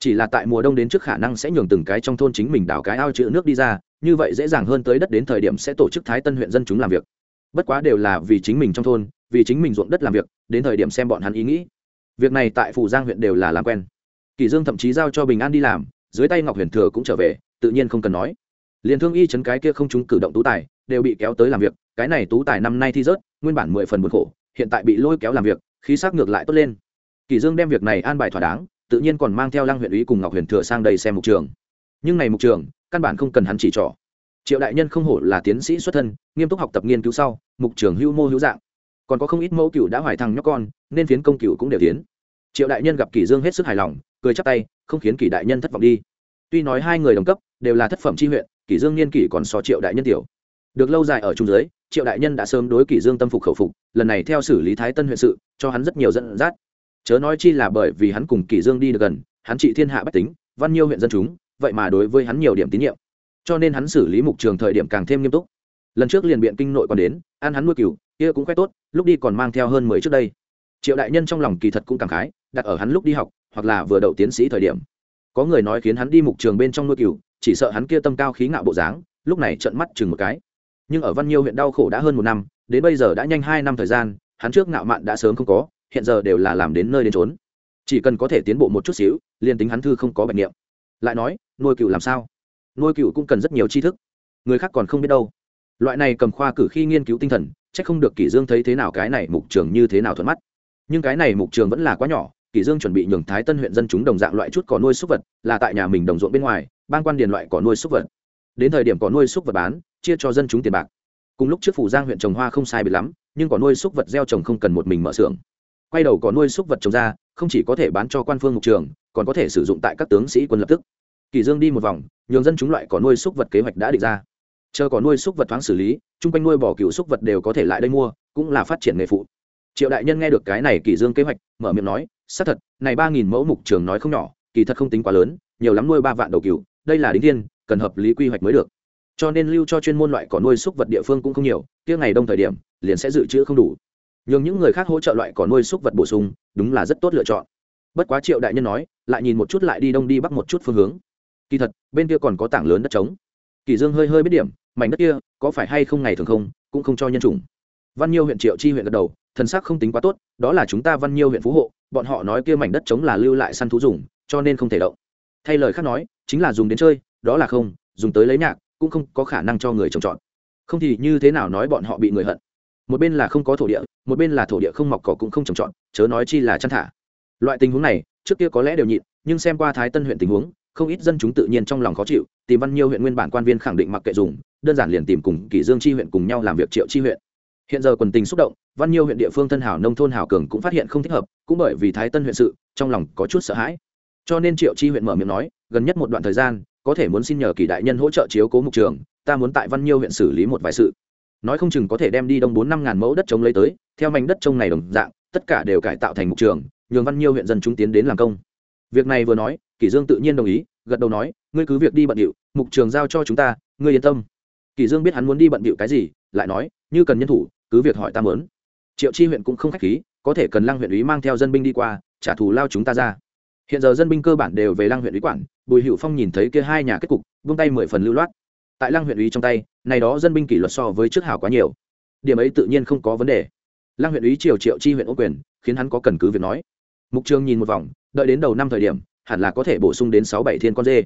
chỉ là tại mùa đông đến trước khả năng sẽ nhường từng cái trong thôn chính mình đào cái ao chữ nước đi ra, như vậy dễ dàng hơn tới đất đến thời điểm sẽ tổ chức thái tân huyện dân chúng làm việc. Bất quá đều là vì chính mình trong thôn, vì chính mình ruộng đất làm việc, đến thời điểm xem bọn hắn ý nghĩ. Việc này tại phủ giang huyện đều là làm quen. Kỳ dương thậm chí giao cho bình an đi làm, dưới tay ngọc huyền thừa cũng trở về, tự nhiên không cần nói. Liền thương y chấn cái kia không chúng cử động tú tài, đều bị kéo tới làm việc, cái này tú tài năm nay thi rớt, nguyên bản mười phần buồn khổ, hiện tại bị lôi kéo làm việc, khí sắc ngược lại tốt lên. Kỳ dương đem việc này an bài thỏa đáng tự nhiên còn mang theo lăng huyện ủy cùng ngọc huyền thừa sang đây xem mục trường. Nhưng này mục trường, căn bản không cần hắn chỉ trỏ. Triệu đại nhân không hổ là tiến sĩ xuất thân, nghiêm túc học tập nghiên cứu sau, mục trường hưu mô hữu dạng. Còn có không ít mẫu cựu đã hoài thằng nhóc con, nên phiến công cựu cũng đều tiến. Triệu đại nhân gặp kỳ dương hết sức hài lòng, cười chắp tay, không khiến kỳ đại nhân thất vọng đi. Tuy nói hai người đồng cấp, đều là thất phẩm tri huyện kỷ dương niên kỷ còn so triệu đại nhân tiểu. Được lâu dài ở trung giới triệu đại nhân đã sớm đối kỷ dương tâm phục khẩu phục, lần này theo xử lý thái tân huyện sự, cho hắn rất nhiều dẫn dắt chớ nói chi là bởi vì hắn cùng kỷ dương đi được gần, hắn trị thiên hạ bách tính, văn nhiêu huyện dân chúng, vậy mà đối với hắn nhiều điểm tín nhiệm. Cho nên hắn xử lý mục trường thời điểm càng thêm nghiêm túc. Lần trước liền biện kinh nội còn đến, ăn hắn nuôi cừu, kia cũng khoe tốt, lúc đi còn mang theo hơn mười trước đây. Triệu đại nhân trong lòng kỳ thật cũng cảm khái, đặt ở hắn lúc đi học, hoặc là vừa đậu tiến sĩ thời điểm. Có người nói khiến hắn đi mục trường bên trong nuôi cừu, chỉ sợ hắn kia tâm cao khí ngạo bộ dáng, lúc này trợn mắt chừng một cái. Nhưng ở văn nhiêu huyện đau khổ đã hơn một năm, đến bây giờ đã nhanh hai năm thời gian, hắn trước ngạo mạn đã sớm không có hiện giờ đều là làm đến nơi đến trốn chỉ cần có thể tiến bộ một chút xíu, liền tính hắn thư không có bệnh niệm. Lại nói, nuôi cựu làm sao? Nuôi cựu cũng cần rất nhiều tri thức. Người khác còn không biết đâu. Loại này cầm khoa cử khi nghiên cứu tinh thần c h ắ c không được kỷ dương thấy thế nào cái này mục trường như thế nào thuận mắt. Nhưng cái này mục trường vẫn là quá nhỏ, kỷ dương chuẩn bị nhường thái tân huyện dân chúng đồng dạng loại chút cỏ nuôi súc vật, là tại nhà mình đồng ruộng bên ngoài ban quan điền loại cỏ nuôi súc vật. Đến thời điểm cỏ nuôi súc vật bán, chia cho dân chúng tiền bạc. Cùng lúc trước phủ giang huyện trồng hoa không sai biệt lắm, nhưng cỏ nuôi súc vật gieo trồng không cần một mình mở xưởng quay đầu có nuôi súc vật trồng ra, không chỉ có thể bán cho quan phương mục trường, còn có thể sử dụng tại các tướng sĩ quân lập tức. Kỳ dương đi một vòng, nhường dân chúng loại có nuôi súc vật kế hoạch đã định ra. Chờ có nuôi súc vật thoáng xử lý, chung quanh nuôi bò cừu súc vật đều có thể lại đây mua, cũng là phát triển nghề phụ. Triệu đại nhân nghe được cái này kỳ dương kế hoạch, mở miệng nói, xác thật, này ba nghìn mẫu mục trường nói không nhỏ, kỳ thật không tính quá lớn, nhiều lắm nuôi ba vạn đầu cừu, đây là đính thiên cần hợp lý quy hoạch mới được. Cho nên lưu cho chuyên môn loại có nuôi súc vật địa phương cũng không nhiều, kia ngày đông thời điểm, liền sẽ dự trữ không đủ nhường những người khác hỗ trợ loại cỏ nuôi súc vật bổ sung, đúng là rất tốt lựa chọn. Bất quá triệu đại nhân nói, lại nhìn một chút lại đi đông đi bắc một chút phương hướng. Kỳ thật, bên kia còn có tảng lớn đất trống. Kỳ dương hơi hơi biết điểm, mảnh đất kia, có phải hay không ngày thường không, cũng không cho nhân chủng. Văn nhiêu huyện triệu chi huyện gật đầu, thần sắc không tính quá tốt, đó là chúng ta văn nhiêu huyện phú hộ, bọn họ nói kia mảnh đất trống là lưu lại săn thú dùng, cho nên không thể động. Thay lời khác nói, chính là dùng đến chơi, đó là không, dùng tới lấy nhạc, cũng không có khả năng cho người trồng trọt. Không thì như thế nào nói bọn họ bị người hận. Một bên là không có thổ địa một bên là thổ địa không mọc cỏ cũng không trồng trọt, chớ nói chi là chăn thả. Loại tình huống này, trước kia có lẽ đều nhịn, nhưng xem qua thái tân huyện tình huống, không ít dân chúng tự nhiên trong lòng khó chịu, tìm văn nhiêu huyện nguyên bản quan viên khẳng định mặc kệ dùng, đơn giản liền tìm cùng kỷ dương chi huyện cùng nhau làm việc triệu chi huyện. Hiện giờ quần tình xúc động, văn nhiêu huyện địa phương thân hảo nông thôn hảo cường cũng phát hiện không thích hợp, cũng bởi vì thái tân huyện sự, trong lòng có chút sợ hãi. Cho nên triệu chi huyện mở miệng nói, gần nhất một đoạn thời gian, có thể muốn xin nhờ kỳ đại nhân hỗ trợ chiếu cố mục trường, ta muốn tại văn nhiêu huyện xử lý một vài sự nói không chừng có thể đem đi đông bốn năm ngàn mẫu đất trống lấy tới, theo mảnh đất trông này đồng dạng, tất cả đều cải tạo thành mục trường, nhường văn nhiêu huyện dân chúng tiến đến làm công. Việc này vừa nói, kỷ dương tự nhiên đồng ý, gật đầu nói, ngươi cứ việc đi bận điệu, mục trường giao cho chúng ta, ngươi yên tâm. Kỷ dương biết hắn muốn đi bận điệu cái gì, lại nói, như cần nhân thủ, cứ việc hỏi ta muốn triệu chi huyện cũng không khách khí, có thể cần lăng huyện ủy mang theo dân binh đi qua, trả thù lao chúng ta ra. Hiện giờ dân binh cơ bản đều về lăng huyện ủy quản, bùi hữu phong nhìn thấy kia hai nhà kết cục, vung tay mười phần lưu loát. Tại lăng huyện ủy trong tay này đó dân binh kỷ luật so với trước hảo quá nhiều. Điểm ấy tự nhiên không có vấn đề. Lăng huyện ủy triều triệu chi huyện ô quyền, khiến hắn có cần cứ việc nói. Mục trường nhìn một vòng, đợi đến đầu năm thời điểm, hẳn là có thể bổ sung đến sáu bảy thiên con dê.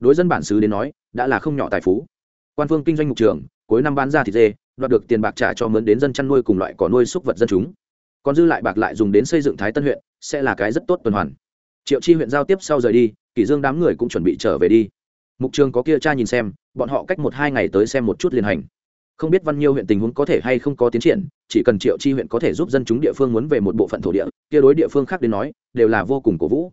Đối dân bản xứ đến nói, đã là không nhỏ tài phú. Quan phương kinh doanh mục trường, cuối năm bán ra thịt dê, đoạt được tiền bạc trả cho mướn đến dân chăn nuôi cùng loại cỏ nuôi súc vật dân chúng. Còn dư lại bạc lại dùng đến xây dựng thái tân huyện, sẽ là cái rất tốt tuần hoàn. Triệu chi huyện giao tiếp sau rời đi, kỷ dương đám người cũng chuẩn bị trở về đi mục trường có kia cha nhìn xem, bọn họ cách một hai ngày tới xem một chút liên hành. Không biết văn nhiêu huyện tình huống có thể hay không có tiến triển, chỉ cần triệu chi huyện có thể giúp dân chúng địa phương muốn về một bộ phận thổ địa, kia đối địa phương khác đến nói, đều là vô cùng cổ vũ.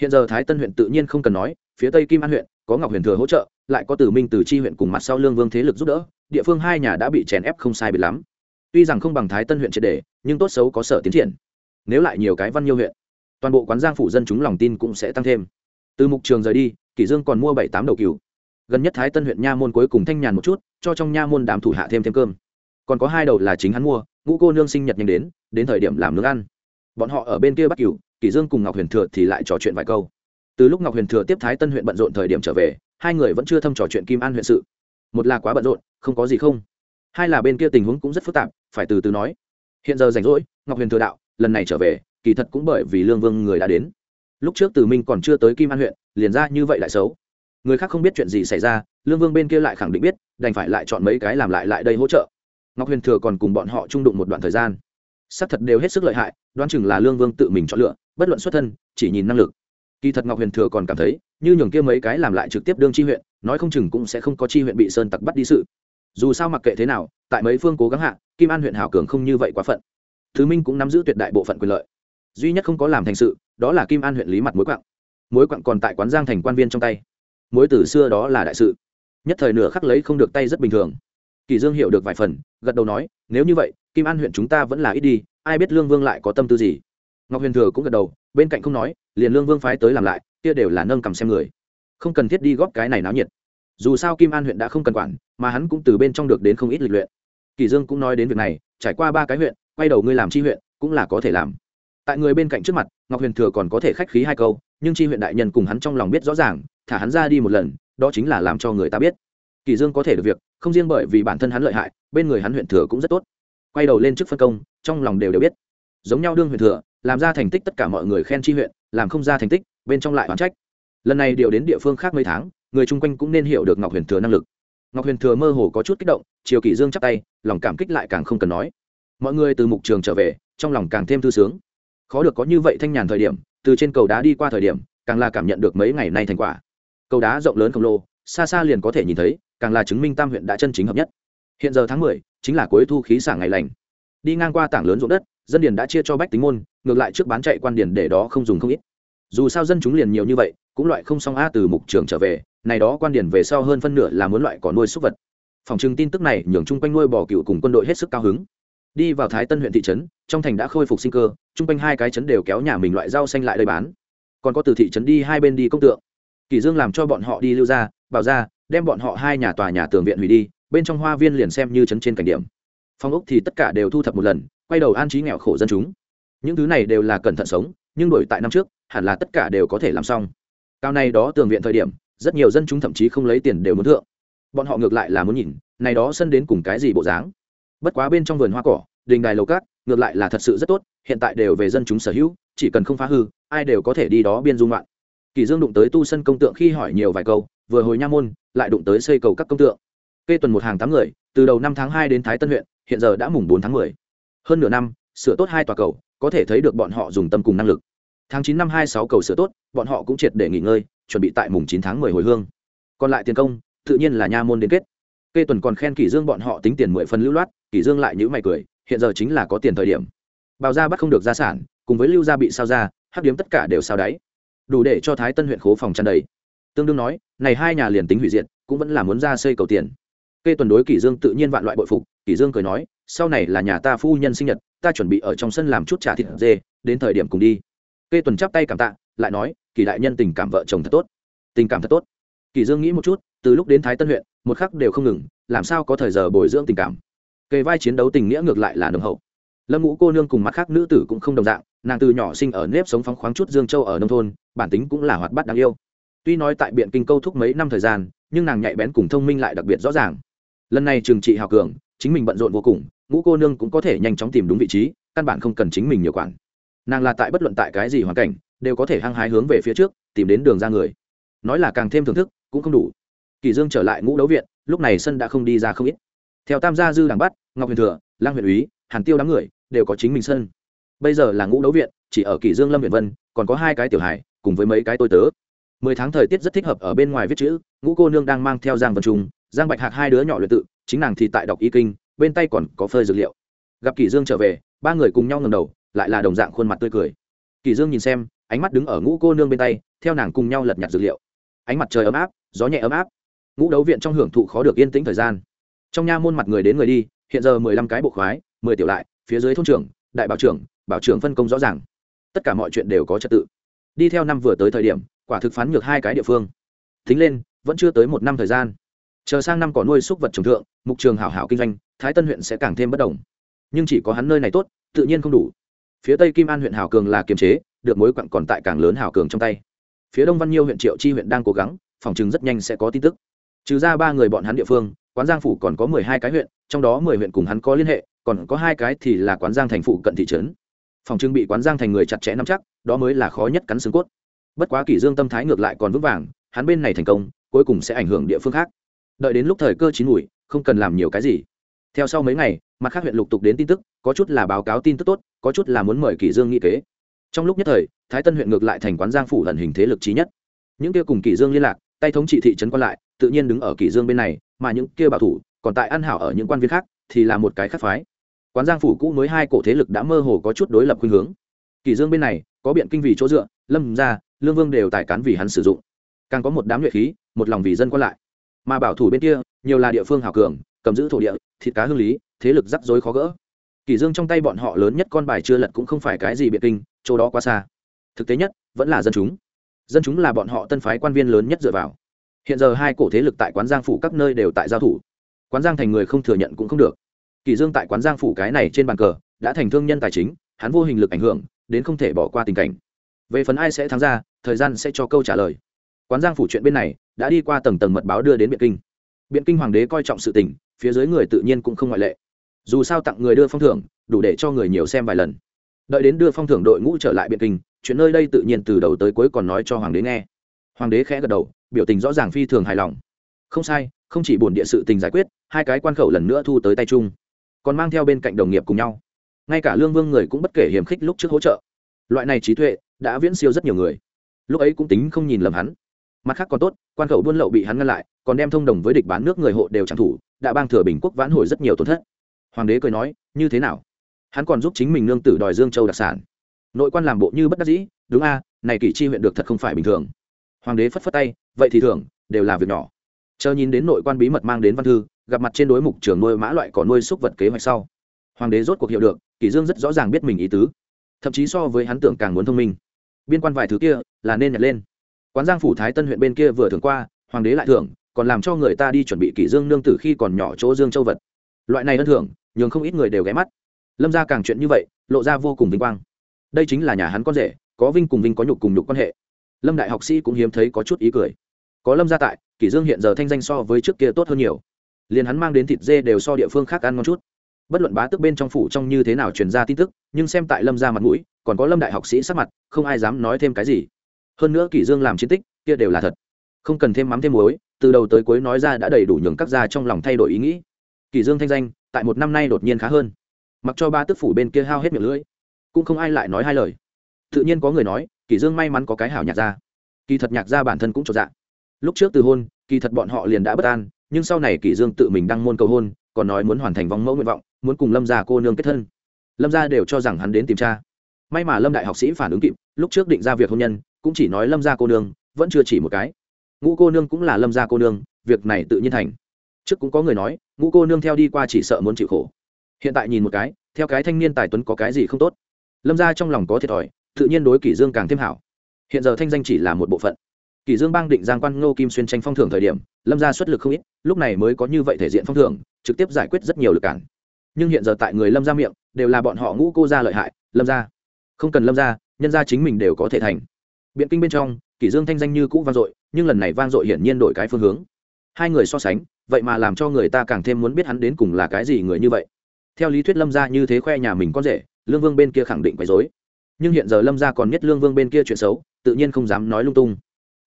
Hiện giờ thái tân huyện tự nhiên không cần nói, phía tây kim an huyện, có ngọc huyền thừa hỗ trợ, lại có tử minh từ chi huyện cùng mặt sau lương vương thế lực giúp đỡ, địa phương hai nhà đã bị chèn ép không sai biệt lắm. Tuy rằng không bằng thái tân huyện triệt đề nhưng tốt xấu có sở tiến triển. Nếu lại nhiều cái văn nhiêu huyện, toàn bộ quán giang phủ dân chúng lòng tin cũng sẽ tăng thêm. Từ mục trường rời đi kỷ dương còn mua bảy tám đầu cừu. Gần nhất thái tân huyện nha môn cuối cùng thanh nhàn một chút, cho trong nha môn đám thủ hạ thêm thêm cơm. Còn có hai đầu là chính hắn mua, ngũ cô nương sinh nhật nhanh đến đến thời điểm làm nướng ăn. Bọn họ ở bên kia bắt cừu, kỷ dương cùng ngọc huyền thừa thì lại trò chuyện vài câu. Từ lúc ngọc huyền thừa tiếp thái tân huyện bận rộn thời điểm trở về, hai người vẫn chưa thâm trò chuyện kim an huyện sự. Một là quá bận rộn, không có gì không. Hai là bên kia tình huống cũng rất phức tạp, phải từ từ nói. Hiện giờ rảnh rỗi, ngọc huyền thừa đạo, lần này trở về, kỳ thật cũng bởi vì lương vương người đã đến lúc trước từ minh còn chưa tới kim an huyện, liền ra như vậy lại xấu. Người khác không biết chuyện gì xảy ra, lương vương bên kia lại khẳng định biết, đành phải lại chọn mấy cái làm lại lại đây hỗ trợ. Ngọc huyền thừa còn cùng bọn họ trung đụng một đoạn thời gian. Xác thật đều hết sức lợi hại, đoán chừng là lương vương tự mình chọn lựa, bất luận xuất thân, chỉ nhìn năng lực. Kỳ thật ngọc huyền thừa còn cảm thấy, như nhường kia mấy cái làm lại trực tiếp đương chi huyện, nói không chừng cũng sẽ không có chi huyện bị sơn tặc bắt đi sự. Dù sao mặc kệ thế nào, tại mấy phương cố gắng hạ, kim an huyện hảo cường không như vậy quá phận. Thứ minh cũng nắm giữ tuyệt đại bộ phận quyền lợi duy nhất không có làm thành sự, đó là kim an huyện lý mặt mối quặng. Mối quặng còn tại quán giang thành quan viên trong tay. Mối từ xưa đó là đại sự. Nhất thời nửa khắc lấy không được tay rất bình thường. Kỳ dương hiểu được vài phần, gật đầu nói, nếu như vậy, kim an huyện chúng ta vẫn là ít đi, ai biết lương vương lại có tâm tư gì? Ngọc huyền thừa cũng gật đầu, bên cạnh không nói, liền lương vương phái tới làm lại, kia đều là nâng cầm xem người. Không cần thiết đi góp cái này náo nhiệt. Dù sao kim an huyện đã không cần quản, mà hắn cũng từ bên trong được đến không ít lịch luyện. Kỳ dương cũng nói đến việc này, trải qua ba cái huyện, quay đầu ngươi làm chi huyện, cũng là có thể làm tại người bên cạnh trước mặt, ngọc huyền thừa còn có thể khách khí hai câu, nhưng chi huyện đại nhân cùng hắn trong lòng biết rõ ràng, thả hắn ra đi một lần, đó chính là làm cho người ta biết. Kỳ dương có thể được việc, không riêng bởi vì bản thân hắn lợi hại, bên người hắn huyện thừa cũng rất tốt. Quay đầu lên trước phân công, trong lòng đều đều biết. Giống nhau đương huyện thừa, làm ra thành tích tất cả mọi người khen chi huyện, làm không ra thành tích, bên trong lại oán trách. Lần này điều đến địa phương khác mấy tháng, người chung quanh cũng nên hiểu được ngọc huyền thừa năng lực. Ngọc huyền thừa mơ hồ có chút kích động, chiều kỷ dương chắp tay, lòng cảm kích lại càng không cần nói. Mọi người từ mục trường trở về, trong lòng càng thêm thư sướng khó được có như vậy thanh nhàn thời điểm, từ trên cầu đá đi qua thời điểm, càng là cảm nhận được mấy ngày nay thành quả. Cầu đá rộng lớn khổng lồ, xa xa liền có thể nhìn thấy, càng là chứng minh tam huyện đã chân chính hợp nhất. Hiện giờ tháng mười, chính là cuối thu khí xả ngày lành. Đi ngang qua tảng lớn ruộng đất, dân điền đã chia cho bách tính môn, ngược lại trước bán chạy quan điền để đó không dùng không ít. Dù sao dân chúng liền nhiều như vậy, cũng loại không xong a từ mục trường trở về, này đó quan điền về sau hơn phân nửa là muốn loại cỏ nuôi súc vật. Phòng trường tin tức này nhường chung quanh nuôi bò cựu cùng quân đội hết sức cao hứng đi vào thái tân huyện thị trấn, trong thành đã khôi phục sinh cơ, chung quanh hai cái trấn đều kéo nhà mình loại rau xanh lại đây bán. Còn có từ thị trấn đi hai bên đi công tượng. Kỳ dương làm cho bọn họ đi lưu ra, bảo ra, đem bọn họ hai nhà tòa nhà tường viện hủy đi, bên trong hoa viên liền xem như trấn trên cảnh điểm. Phong ốc thì tất cả đều thu thập một lần, quay đầu an trí nghèo khổ dân chúng. Những thứ này đều là cẩn thận sống, nhưng đổi tại năm trước, hẳn là tất cả đều có thể làm xong. Cao này đó tường viện thời điểm, rất nhiều dân chúng thậm chí không lấy tiền đều muốn thượng. Bọn họ ngược lại là muốn nhìn, này đó sân đến cùng cái gì bộ dáng bất quá bên trong vườn hoa cỏ, đình đài lầu cát ngược lại là thật sự rất tốt, hiện tại đều về dân chúng sở hữu, chỉ cần không phá hư, ai đều có thể đi đó biên dung loạn kỳ dương đụng tới tu sân công tượng khi hỏi nhiều vài câu, vừa hồi nha môn, lại đụng tới xây cầu các công tượng. Kê tuần một hàng tám người, từ đầu năm tháng hai đến thái tân huyện, hiện giờ đã mùng bốn tháng mười. Hơn nửa năm, sửa tốt hai tòa cầu, có thể thấy được bọn họ dùng tâm cùng năng lực. Tháng chín năm hai sáu cầu sửa tốt, bọn họ cũng triệt để nghỉ ngơi, chuẩn bị tại mùng chín tháng mười hồi hương. Còn lại tiền công, tự nhiên là nha môn đến kết. Kê tuần còn khen kỷ dương bọn họ tính tiền mười phần lưu loát kỷ dương lại nhữ mày cười, hiện giờ chính là có tiền thời điểm. Bào gia bắt không được gia sản, cùng với lưu gia bị sao ra, hắc điếm tất cả đều sao đáy. Đủ để cho thái tân huyện khố phòng chăn đầy. Tương đương nói, này hai nhà liền tính hủy diệt, cũng vẫn là muốn ra xây cầu tiền. Kê tuần đối kỷ dương tự nhiên vạn loại bội phục kỷ dương cười nói, sau này là nhà ta phu nhân sinh nhật, ta chuẩn bị ở trong sân làm chút trà thịt dê, đến thời điểm cùng đi. Kê tuần chắp tay cảm tạ, lại nói, kỳ đại nhân tình cảm vợ chồng thật tốt. Tình cảm thật tốt. Kỳ dương nghĩ một chút, từ lúc đến thái tân huyện, một khắc đều không ngừng, làm sao có thời giờ bồi dưỡng tình cảm kề vai chiến đấu tình nghĩa ngược lại là nồng hậu. Lâm ngũ cô nương cùng mặt khác nữ tử cũng không đồng dạng, nàng từ nhỏ sinh ở nếp sống phóng khoáng chút dương châu ở nông thôn, bản tính cũng là hoạt bát đáng yêu. Tuy nói tại biện kinh câu thúc mấy năm thời gian, nhưng nàng nhạy bén cùng thông minh lại đặc biệt rõ ràng. Lần này trường trị hào cường, chính mình bận rộn vô cùng, ngũ cô nương cũng có thể nhanh chóng tìm đúng vị trí, căn bản không cần chính mình nhiều quản. Nàng là tại bất luận tại cái gì hoàn cảnh, đều có thể hăng hái hướng về phía trước, tìm đến đường ra người. Nói là càng thêm thưởng thức, cũng không đủ. Kỳ dương trở lại ngũ đấu viện, lúc này sân đã không đi ra không ít. Theo tam gia dư đảng bắt ngọc huyền thừa lang huyền úy, hàn tiêu đám người đều có chính mình sân. Bây giờ là ngũ đấu viện, chỉ ở Kỷ dương lâm huyện vân, còn có hai cái tiểu hải cùng với mấy cái tôi tớ. Mười tháng thời tiết rất thích hợp ở bên ngoài viết chữ, ngũ cô nương đang mang theo giang vân trung, giang bạch hạc hai đứa nhỏ luyện tự, chính nàng thì tại đọc y kinh, bên tay còn có phơi dược liệu. Gặp Kỷ dương trở về, ba người cùng nhau ngẩng đầu, lại là đồng dạng khuôn mặt tươi cười. Kỷ dương nhìn xem, ánh mắt đứng ở ngũ cô nương bên tay, theo nàng cùng nhau lật nhặt dược liệu. Ánh mặt trời ấm áp, gió nhẹ ấm áp. Ngũ đấu viện trong hưởng thụ khó được yên tĩnh thời gian. Trong nha môn mặt người đến người đi hiện giờ mười lăm cái bộ khoái, mười tiểu lại, phía dưới thôn trưởng, đại bảo trưởng bảo trưởng phân công rõ ràng. Tất cả mọi chuyện đều có trật tự. Đi theo năm vừa tới thời điểm, quả thực phán ngược hai cái địa phương. Tính lên, vẫn chưa tới một năm thời gian. Chờ sang năm cỏ nuôi súc vật trồng thượng, mục trường hảo hảo kinh doanh, thái tân huyện sẽ càng thêm bất đồng. Nhưng chỉ có hắn nơi này tốt, tự nhiên không đủ. Phía tây kim an huyện hảo cường là kiềm chế, được mối quặng còn tại càng lớn hảo cường trong tay. Phía đông văn nhiêu huyện triệu chi huyện đang cố gắng, phòng chừng rất nhanh sẽ có tin tức. Trừ ra ba người bọn hắn địa phương, quán giang phủ còn có mười hai cái huyện trong đó mười huyện cùng hắn có liên hệ, còn có hai cái thì là quán giang thành phủ cận thị trấn. Phòng trưng bị quán giang thành người chặt chẽ nắm chắc, đó mới là khó nhất cắn xương cốt. Bất quá kỷ dương tâm thái ngược lại còn vững vàng, hắn bên này thành công, cuối cùng sẽ ảnh hưởng địa phương khác. Đợi đến lúc thời cơ chín mùi, không cần làm nhiều cái gì. Theo sau mấy ngày, mặt khác huyện lục tục đến tin tức, có chút là báo cáo tin tức tốt, có chút là muốn mời kỷ dương nghị kế. Trong lúc nhất thời, thái tân huyện ngược lại thành quán giang phủ lần hình thế lực trí nhất. Những kia cùng kỷ dương liên lạc, tay thống trị thị trấn quan lại, tự nhiên đứng ở kỷ dương bên này, mà những kia bảo thủ còn tại an hảo ở những quan viên khác, thì là một cái khác phái. Quán giang phủ cũ mới hai cổ thế lực đã mơ hồ có chút đối lập khuynh hướng. Kỷ dương bên này, có biện kinh vì chỗ dựa, lâm gia, lương vương đều tài cán vì hắn sử dụng. Càng có một đám nhuệ khí, một lòng vì dân quan lại. Mà bảo thủ bên kia, nhiều là địa phương hảo cường, cầm giữ thổ địa, thịt cá hương lý, thế lực rắc rối khó gỡ. Kỷ dương trong tay bọn họ lớn nhất con bài chưa lật cũng không phải cái gì biện kinh, chỗ đó quá xa. Thực tế nhất, vẫn là dân chúng. Dân chúng là bọn họ tân phái quan viên lớn nhất dựa vào. Hiện giờ hai cổ thế lực tại quán giang phủ các nơi đều tại giao thủ quán giang thành người không thừa nhận cũng không được. Kỳ dương tại quán giang phủ cái này trên bàn cờ, đã thành thương nhân tài chính, hắn vô hình lực ảnh hưởng, đến không thể bỏ qua tình cảnh. Về phần ai sẽ thắng ra, thời gian sẽ cho câu trả lời. Quán giang phủ chuyện bên này, đã đi qua tầng tầng mật báo đưa đến biện kinh. Biện kinh hoàng đế coi trọng sự tình, phía dưới người tự nhiên cũng không ngoại lệ. Dù sao tặng người đưa phong thưởng, đủ để cho người nhiều xem vài lần. Đợi đến đưa phong thưởng đội ngũ trở lại biện kinh, chuyện nơi đây tự nhiên từ đầu tới cuối còn nói cho hoàng đế nghe. Hoàng đế khẽ gật đầu, biểu tình rõ ràng phi thường hài lòng không sai, không chỉ bổn địa sự tình giải quyết, hai cái quan khẩu lần nữa thu tới tay chung. Còn mang theo bên cạnh đồng nghiệp cùng nhau. Ngay cả lương vương người cũng bất kể hiềm khích lúc trước hỗ trợ. Loại này trí tuệ đã viễn siêu rất nhiều người. Lúc ấy cũng tính không nhìn lầm hắn. Mặt khác còn tốt, quan khẩu buôn lậu bị hắn ngăn lại, còn đem thông đồng với địch bán nước người hộ đều trang thủ đã bang thừa bình quốc vãn hồi rất nhiều tổn thất. Hoàng đế cười nói, như thế nào? Hắn còn giúp chính mình nương tử đòi dương châu đặc sản. Nội quan làm bộ như bất đắc dĩ, đúng a à, này kỷ chi huyện được thật không phải bình thường. Hoàng đế phất phất tay, vậy thì thường đều là việc nhỏ chờ nhìn đến nội quan bí mật mang đến văn thư, gặp mặt trên đối mục trường nuôi mã loại cỏ nuôi súc vật kế hoạch sau. Hoàng đế rốt cuộc hiểu được, kỷ dương rất rõ ràng biết mình ý tứ. Thậm chí so với hắn tưởng càng muốn thông minh. Biên quan vài thứ kia, là nên nhặt lên. Quán giang phủ thái tân huyện bên kia vừa thường qua, hoàng đế lại thưởng, còn làm cho người ta đi chuẩn bị kỷ dương nương tử khi còn nhỏ chỗ dương châu vật. Loại này ân thưởng, nhường không ít người đều ghé mắt. Lâm ra càng chuyện như vậy, lộ ra vô cùng vinh quang. Đây chính là nhà hắn con rể, có vinh cùng vinh có nhục cùng nhục quan hệ. Lâm đại học sĩ cũng hiếm thấy có chút ý cười có lâm gia tại, kỷ dương hiện giờ thanh danh so với trước kia tốt hơn nhiều. Liền hắn mang đến thịt dê đều so địa phương khác ăn ngon chút. Bất luận bá tước bên trong phủ trong như thế nào truyền ra tin tức, nhưng xem tại lâm gia mặt mũi, còn có lâm đại học sĩ sắc mặt, không ai dám nói thêm cái gì. Hơn nữa kỷ dương làm chiến tích, kia đều là thật. Không cần thêm mắm thêm muối, từ đầu tới cuối nói ra đã đầy đủ nhường các gia trong lòng thay đổi ý nghĩ. Kỷ dương thanh danh, tại một năm nay đột nhiên khá hơn. Mặc cho ba tước phủ bên kia hao hết miệng lưỡi, cũng không ai lại nói hai lời. Tự nhiên có người nói, kỷ dương may mắn có cái hảo nhạc gia. Kỳ thật nhạc gia bản thân cũng cho dạng lúc trước từ hôn, kỳ thật bọn họ liền đã bất an, nhưng sau này kỷ dương tự mình đăng môn cầu hôn, còn nói muốn hoàn thành vong mẫu nguyện vọng, muốn cùng lâm gia cô nương kết thân. Lâm gia đều cho rằng hắn đến tìm cha. May mà lâm đại học sĩ phản ứng kịp, lúc trước định ra việc hôn nhân, cũng chỉ nói lâm gia cô nương, vẫn chưa chỉ một cái. Ngũ cô nương cũng là lâm gia cô nương, việc này tự nhiên thành. Trước cũng có người nói, ngũ cô nương theo đi qua chỉ sợ muốn chịu khổ. Hiện tại nhìn một cái, theo cái thanh niên tài tuấn có cái gì không tốt? Lâm gia trong lòng có thiệt thòi, tự nhiên đối kỷ dương càng thêm hảo. Hiện giờ thanh danh chỉ là một bộ phận kỷ dương bang định giang quan ngô kim xuyên tranh phong thưởng thời điểm, lâm gia xuất lực không ít, lúc này mới có như vậy thể diện phong thưởng, trực tiếp giải quyết rất nhiều lực cản. Nhưng hiện giờ tại người lâm gia miệng, đều là bọn họ ngũ cô gia lợi hại, lâm gia. Không cần lâm gia, nhân gia chính mình đều có thể thành. Biện kinh bên trong kỷ dương thanh danh như cũ vang dội, nhưng lần này vang dội hiển nhiên đổi cái phương hướng. Hai người so sánh, vậy mà làm cho người ta càng thêm muốn biết hắn đến cùng là cái gì người như vậy. Theo lý thuyết lâm gia như thế khoe nhà mình con rể, lương vương bên kia khẳng định quấy rối. Nhưng hiện giờ lâm gia còn nhất lương vương bên kia chuyện xấu, tự nhiên không dám nói lung tung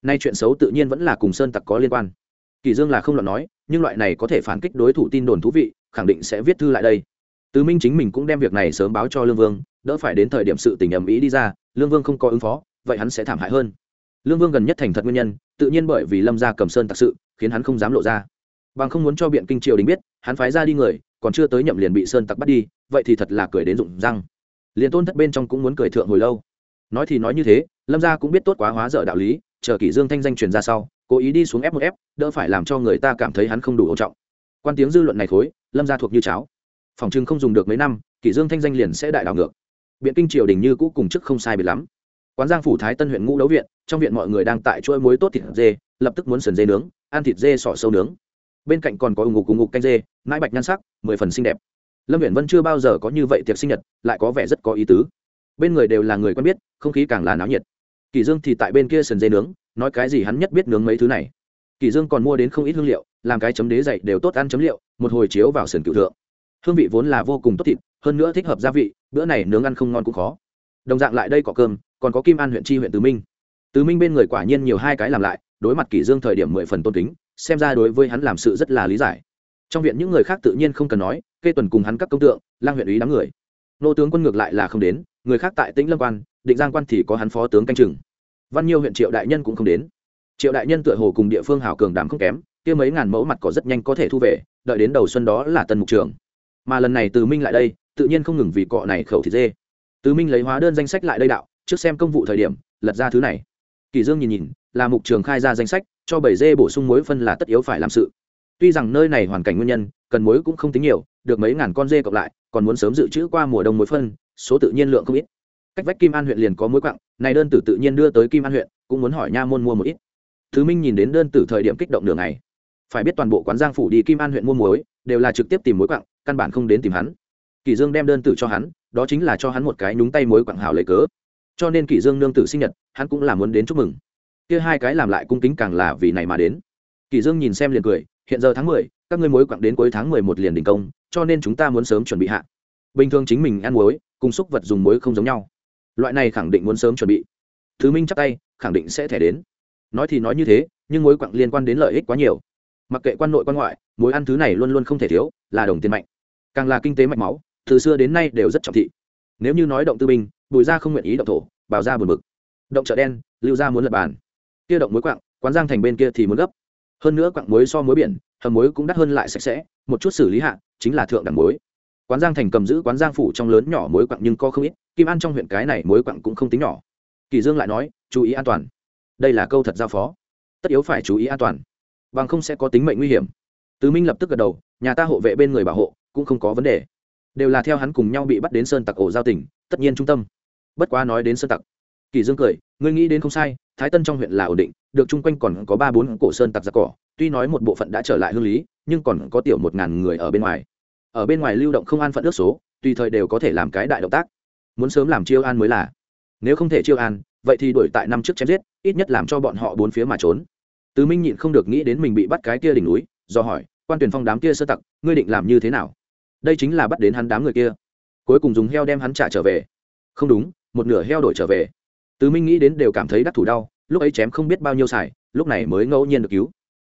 nay chuyện xấu tự nhiên vẫn là cùng sơn tặc có liên quan. Kỳ dương là không luận nói, nhưng loại này có thể phản kích đối thủ tin đồn thú vị, khẳng định sẽ viết thư lại đây. Tứ minh chính mình cũng đem việc này sớm báo cho lương vương, đỡ phải đến thời điểm sự tình ầm ĩ đi ra, lương vương không có ứng phó, vậy hắn sẽ thảm hại hơn. Lương vương gần nhất thành thật nguyên nhân, tự nhiên bởi vì lâm gia cầm sơn tặc sự, khiến hắn không dám lộ ra. Bằng không muốn cho biện kinh triều đình biết, hắn phái ra đi người, còn chưa tới nhậm liền bị sơn tặc bắt đi, vậy thì thật là cười đến rụng răng. Liền tôn thất bên trong cũng muốn cười thượng hồi lâu. Nói thì nói như thế, lâm gia cũng biết tốt quá hóa dở đạo lý chờ kỷ dương thanh danh truyền ra sau, cố ý đi xuống ép một ép, đỡ phải làm cho người ta cảm thấy hắn không đủ ổn trọng. Quan tiếng dư luận này khối, lâm gia thuộc như cháo. Phòng trưng không dùng được mấy năm, kỷ dương thanh danh liền sẽ đại đảo ngược. Biện kinh triều đình như cũ cùng chức không sai biệt lắm. Quán giang phủ thái tân huyện ngũ đấu viện, trong viện mọi người đang tại chuỗi muối tốt thịt dê, lập tức muốn sườn dê nướng, ăn thịt dê sọ sâu nướng. Bên cạnh còn có ủng ngục cùng ngục canh dê, nãi bạch nhan sắc, mười phần xinh đẹp. Lâm huyện vân chưa bao giờ có như vậy tiệc sinh nhật, lại có vẻ rất có ý tứ. Bên người đều là người quen biết, không khí càng là náo nhiệt kỳ dương thì tại bên kia sườn dê nướng, nói cái gì hắn nhất biết nướng mấy thứ này. Kỳ dương còn mua đến không ít hương liệu, làm cái chấm đế dậy đều tốt ăn chấm liệu, một hồi chiếu vào sườn cựu thượng. Hương vị vốn là vô cùng tốt thịt, hơn nữa thích hợp gia vị, bữa này nướng ăn không ngon cũng khó. Đồng dạng lại đây có cơm, còn có kim an huyện tri huyện tứ minh. Tứ minh bên người quả nhiên nhiều hai cái làm lại, đối mặt kỷ dương thời điểm mười phần tôn kính, xem ra đối với hắn làm sự rất là lý giải. Trong viện những người khác tự nhiên không cần nói, kê tuần cùng hắn các công tượng, lang huyện ý đám người. Nô tướng quân ngược lại là không đến người khác tại tĩnh lâm quan, định giang quan thì có hắn phó tướng canh chừng. Văn nhiêu huyện triệu đại nhân cũng không đến. Triệu đại nhân tựa hồ cùng địa phương hào cường đảm không kém, kia mấy ngàn mẫu mặt cỏ rất nhanh có thể thu về, đợi đến đầu xuân đó là tân mục trường. Mà lần này từ minh lại đây, tự nhiên không ngừng vì cọ này khẩu thịt dê. Từ minh lấy hóa đơn danh sách lại đây đạo, trước xem công vụ thời điểm, lật ra thứ này. Kỳ dương nhìn nhìn, là mục trường khai ra danh sách, cho bảy dê bổ sung muối phân là tất yếu phải làm sự. Tuy rằng nơi này hoàn cảnh nguyên nhân, cần muối cũng không tính nhiều, được mấy ngàn con dê cộng lại, còn muốn sớm dự trữ qua mùa đông muối phân số tự nhiên lượng không ít. Cách vách kim an huyện liền có mối quặng này đơn tử tự nhiên đưa tới kim an huyện cũng muốn hỏi nha môn mua một ít. Thứ minh nhìn đến đơn tử thời điểm kích động đường này phải biết toàn bộ quán giang phủ đi kim an huyện mua muối đều là trực tiếp tìm mối quặng căn bản không đến tìm hắn. Kỷ dương đem đơn tử cho hắn đó chính là cho hắn một cái nhúng tay mối quặng hảo lấy cớ. Cho nên Kỷ dương nương tử sinh nhật hắn cũng là muốn đến chúc mừng. Kia hai cái làm lại cung kính càng là vì này mà đến. Kỷ dương nhìn xem liền cười hiện giờ tháng mười, các ngươi mối quặng đến cuối tháng mười một liền đình công cho nên chúng ta muốn sớm chuẩn bị hạ. Bình thường chính mình ăn muối cùng xúc vật dùng muối không giống nhau. Loại này khẳng định muốn sớm chuẩn bị. Thứ minh chắc tay, khẳng định sẽ thẻ đến. Nói thì nói như thế, nhưng mối quặng liên quan đến lợi ích quá nhiều. Mặc kệ quan nội quan ngoại mối ăn thứ này luôn luôn không thể thiếu, là đồng tiền mạnh. Càng là kinh tế mạch máu, từ xưa đến nay đều rất trọng thị. Nếu như nói động tư binh, bùi ra không nguyện ý động thổ bào ra buồn bực. Động chợ đen, lưu ra muốn lập bàn. Kia động muối quặng, quán giang thành bên kia thì muốn gấp. Hơn nữa quặng muối so muối biển, hầm muối cũng đắt hơn lại sạch sẽ, một chút xử lý hạ, chính là thượng đẳng muối quán giang thành cầm giữ quán giang phủ trong lớn nhỏ muối quặng nhưng có không ít, kim an trong huyện cái này muối quặng cũng không tính nhỏ. Kỳ dương lại nói, chú ý an toàn. Đây là câu thật giao phó. Tất yếu phải chú ý an toàn, bằng không sẽ có tính mệnh nguy hiểm. Tứ minh lập tức gật đầu, nhà ta hộ vệ bên người bảo hộ, cũng không có vấn đề. Đều là theo hắn cùng nhau bị bắt đến sơn tặc ổ giao tỉnh tất nhiên trung tâm. Bất quá nói đến sơn tặc, kỳ dương cười, ngươi nghĩ đến không sai, thái tân trong huyện là ổn định, được chung quanh còn có ba bốn cổ sơn tặc giặc cỏ, tuy nói một bộ phận đã trở lại hương lý, nhưng còn có tiểu một ngàn người ở bên ngoài ở bên ngoài lưu động không an phận ước số, tùy thời đều có thể làm cái đại động tác. Muốn sớm làm chiêu an mới là. Nếu không thể chiêu an, vậy thì đuổi tại năm trước chém giết, ít nhất làm cho bọn họ bốn phía mà trốn. Tứ minh nhịn không được nghĩ đến mình bị bắt cái kia đỉnh núi, do hỏi, quan tuyển phong đám kia sơ tặc, ngươi định làm như thế nào? Đây chính là bắt đến hắn đám người kia. Cuối cùng dùng heo đem hắn trả trở về. Không đúng, một nửa heo đổi trở về. Tứ minh nghĩ đến đều cảm thấy đắc thủ đau, lúc ấy chém không biết bao nhiêu xài, lúc này mới ngẫu nhiên được cứu.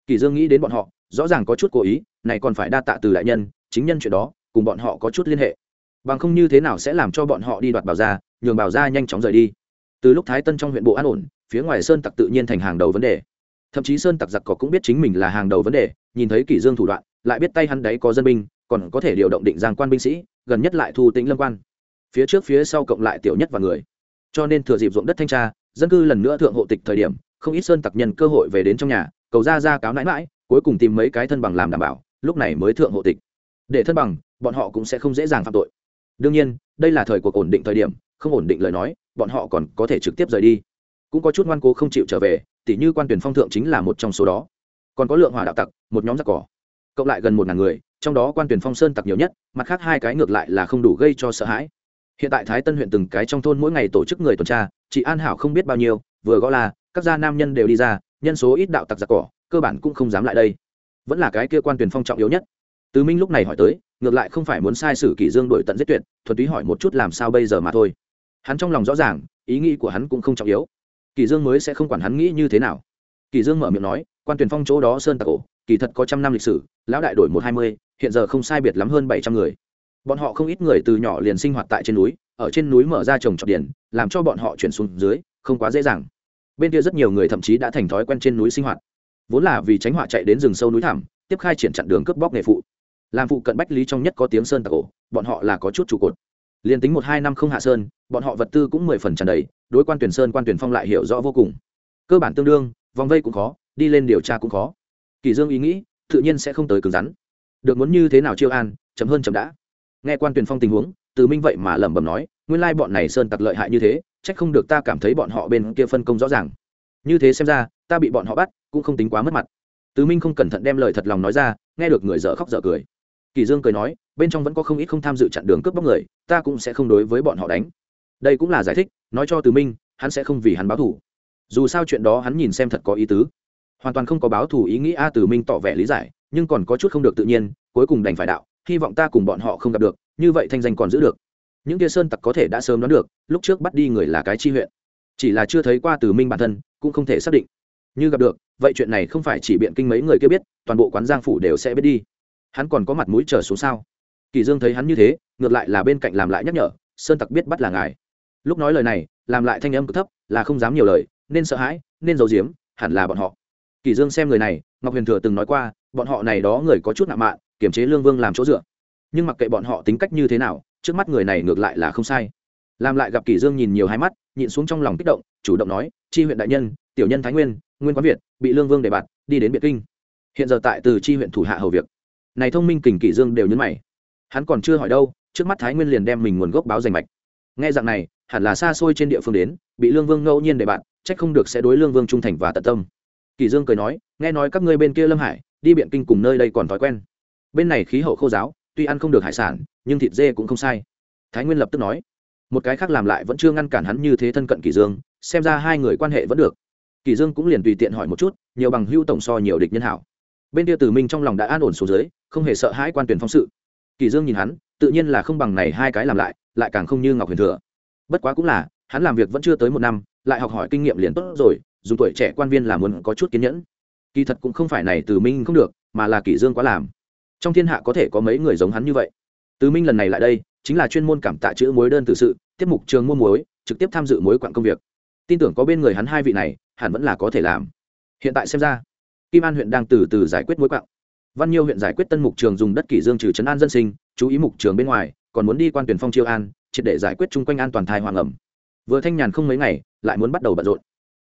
Kỳ dương nghĩ đến bọn họ, rõ ràng có chút cố ý, này còn phải đa tạ từ đại nhân chính nhân chuyện đó, cùng bọn họ có chút liên hệ. Bằng không như thế nào sẽ làm cho bọn họ đi đoạt bảo gia, nhường bảo gia nhanh chóng rời đi. Từ lúc thái tân trong huyện bộ an ổn, phía ngoài sơn tặc tự nhiên thành hàng đầu vấn đề. Thậm chí sơn tặc giặc cỏ cũng biết chính mình là hàng đầu vấn đề, nhìn thấy kỷ dương thủ đoạn, lại biết tay hắn đấy có dân binh, còn có thể điều động định giang quan binh sĩ, gần nhất lại thu tĩnh lâm quan. Phía trước phía sau cộng lại tiểu nhất và người. Cho nên thừa dịp ruộng đất thanh tra, dân cư lần nữa thượng hộ tịch thời điểm, không ít sơn tặc nhân cơ hội về đến trong nhà, cầu ra ra cáo nãi mãi cuối cùng tìm mấy cái thân bằng làm đảm bảo, lúc này mới thượng hộ tịch để thân bằng, bọn họ cũng sẽ không dễ dàng phạm tội. Đương nhiên, đây là thời cuộc ổn định thời điểm, không ổn định lời nói, bọn họ còn có thể trực tiếp rời đi. Cũng có chút ngoan cố không chịu trở về, tỉ như quan tuyển phong thượng chính là một trong số đó. Còn có lượng hỏa đạo tặc, một nhóm giặc cỏ. Cộng lại gần một ngàn người, trong đó quan tuyển phong sơn tặc nhiều nhất, mặt khác hai cái ngược lại là không đủ gây cho sợ hãi. Hiện tại thái tân huyện từng cái trong thôn mỗi ngày tổ chức người tuần tra chị an hảo không biết bao nhiêu, vừa gõ là, các gia nam nhân đều đi ra, nhân số ít đạo tặc giặc cỏ, cơ bản cũng không dám lại đây. Vẫn là cái kia quan tuyển phong trọng yếu nhất. Từ minh lúc này hỏi tới, ngược lại không phải muốn sai sử kỷ dương đổi tận giết tuyệt, thuần túy hỏi một chút làm sao bây giờ mà thôi. Hắn trong lòng rõ ràng, ý nghĩ của hắn cũng không trọng yếu. Kỷ dương mới sẽ không quản hắn nghĩ như thế nào. Kỷ dương mở miệng nói, quan tuyển phong chỗ đó sơn tặc cổ, kỳ thật có trăm năm lịch sử, lão đại đổi một hai mươi, hiện giờ không sai biệt lắm hơn bảy trăm người. Bọn họ không ít người từ nhỏ liền sinh hoạt tại trên núi, ở trên núi mở ra trồng trọt điển làm cho bọn họ chuyển xuống dưới, không quá dễ dàng. Bên kia rất nhiều người thậm chí đã thành thói quen trên núi sinh hoạt. Vốn là vì tránh họa chạy đến rừng sâu núi thẳm, tiếp khai triển chặn đường cướp bóc nghề phụ làm phụ cận bách lý trong nhất có tiếng sơn tặc ổ, bọn họ là có chút trụ cột. Liền tính một hai năm không hạ sơn, bọn họ vật tư cũng mười phần tràn đầy, đối quan tuyển sơn quan tuyển phong lại hiểu rõ vô cùng. Cơ bản tương đương, vòng vây cũng khó, đi lên điều tra cũng khó. Kỳ dương ý nghĩ, tự nhiên sẽ không tới cứng rắn. Được muốn như thế nào chiêu an chấm hơn chấm đã. Nghe quan tuyển phong tình huống, từ minh vậy mà lẩm bẩm nói, nguyên lai bọn này sơn tặc lợi hại như thế trách không được ta cảm thấy bọn họ bên kia phân công rõ ràng. Như thế xem ra, ta bị bọn họ bắt, cũng không tính quá mất mặt. Từ minh không cẩn thận đem lời thật lòng nói ra, nghe được người dở khóc dở cười kỳ dương cười nói, bên trong vẫn có không ít không tham dự chặn đường cướp bóc người, ta cũng sẽ không đối với bọn họ đánh. Đây cũng là giải thích, nói cho từ minh, hắn sẽ không vì hắn báo thù. Dù sao chuyện đó hắn nhìn xem thật có ý tứ. Hoàn toàn không có báo thù ý nghĩ a từ minh tỏ vẻ lý giải, nhưng còn có chút không được tự nhiên, cuối cùng đành phải đạo, hy vọng ta cùng bọn họ không gặp được, như vậy thanh danh còn giữ được. Những kia sơn tặc có thể đã sớm đoán được, lúc trước bắt đi người là cái chi huyện. Chỉ là chưa thấy qua từ minh bản thân, cũng không thể xác định. Như gặp được, vậy chuyện này không phải chỉ biện kinh mấy người kia biết, toàn bộ quán giang phủ đều sẽ biết đi hắn còn có mặt mũi trở xuống sao? Kỳ dương thấy hắn như thế, ngược lại là bên cạnh làm lại nhắc nhở, sơn tặc biết bắt là ngài. Lúc nói lời này, làm lại thanh âm cực thấp, là không dám nhiều lời, nên sợ hãi, nên giấu giếm, hẳn là bọn họ. Kỳ dương xem người này, ngọc huyền thừa từng nói qua, bọn họ này đó người có chút ngạo mạn kiểm chế lương vương làm chỗ dựa. Nhưng mặc kệ bọn họ tính cách như thế nào, trước mắt người này ngược lại là không sai. Làm lại gặp kỳ dương nhìn nhiều hai mắt, nhịn xuống trong lòng kích động, chủ động nói, chi huyện đại nhân, tiểu nhân thái nguyên nguyên quán việt, bị lương vương đề bạt, đi đến biệt kinh. Hiện giờ tại từ chi huyện thủ hạ hầu việc này thông minh kình kỷ dương đều nhấn mày. Hắn còn chưa hỏi đâu, trước mắt thái nguyên liền đem mình nguồn gốc báo danh mạch. Nghe dạng này, hẳn là xa xôi trên địa phương đến, bị lương vương ngẫu nhiên để bạn trách không được sẽ đối lương vương trung thành và tận tâm. Kỷ dương cười nói, nghe nói các ngươi bên kia lâm hải, đi biện kinh cùng nơi đây còn thói quen. Bên này khí hậu khô giáo, tuy ăn không được hải sản, nhưng thịt dê cũng không sai. Thái nguyên lập tức nói, một cái khác làm lại vẫn chưa ngăn cản hắn như thế thân cận kỷ dương, xem ra hai người quan hệ vẫn được. Kỷ dương cũng liền tùy tiện hỏi một chút, nhiều bằng hưu tổng so nhiều địch nhân hảo bên kia từ minh trong lòng đã an ổn xuống dưới, không hề sợ hãi quan tuyển phong sự. Kỳ dương nhìn hắn, tự nhiên là không bằng này hai cái làm lại lại càng không như ngọc huyền thừa. Bất quá cũng là, hắn làm việc vẫn chưa tới một năm, lại học hỏi kinh nghiệm liền tốt rồi dùng tuổi trẻ quan viên là muốn có chút kiên nhẫn. Kỳ thật cũng không phải này từ minh không được, mà là kỷ dương quá làm. Trong thiên hạ có thể có mấy người giống hắn như vậy. Từ minh lần này lại đây, chính là chuyên môn cảm tạ chữ muối đơn từ sự, tiếp mục trường mua muối, trực tiếp tham dự mối quặng công việc. Tin tưởng có bên người hắn hai vị này, hẳn vẫn là có thể làm. Hiện tại xem ra kim an huyện đang từ từ giải quyết mối quặng văn nhiêu huyện giải quyết tân mục trường dùng đất kỷ dương trừ trấn an dân sinh, chú ý mục trường bên ngoài, còn muốn đi quan tuyển phong chiêu an, triệt để giải quyết chung quanh an toàn thai hoàng ẩm. Vừa thanh nhàn không mấy ngày, lại muốn bắt đầu bận rộn.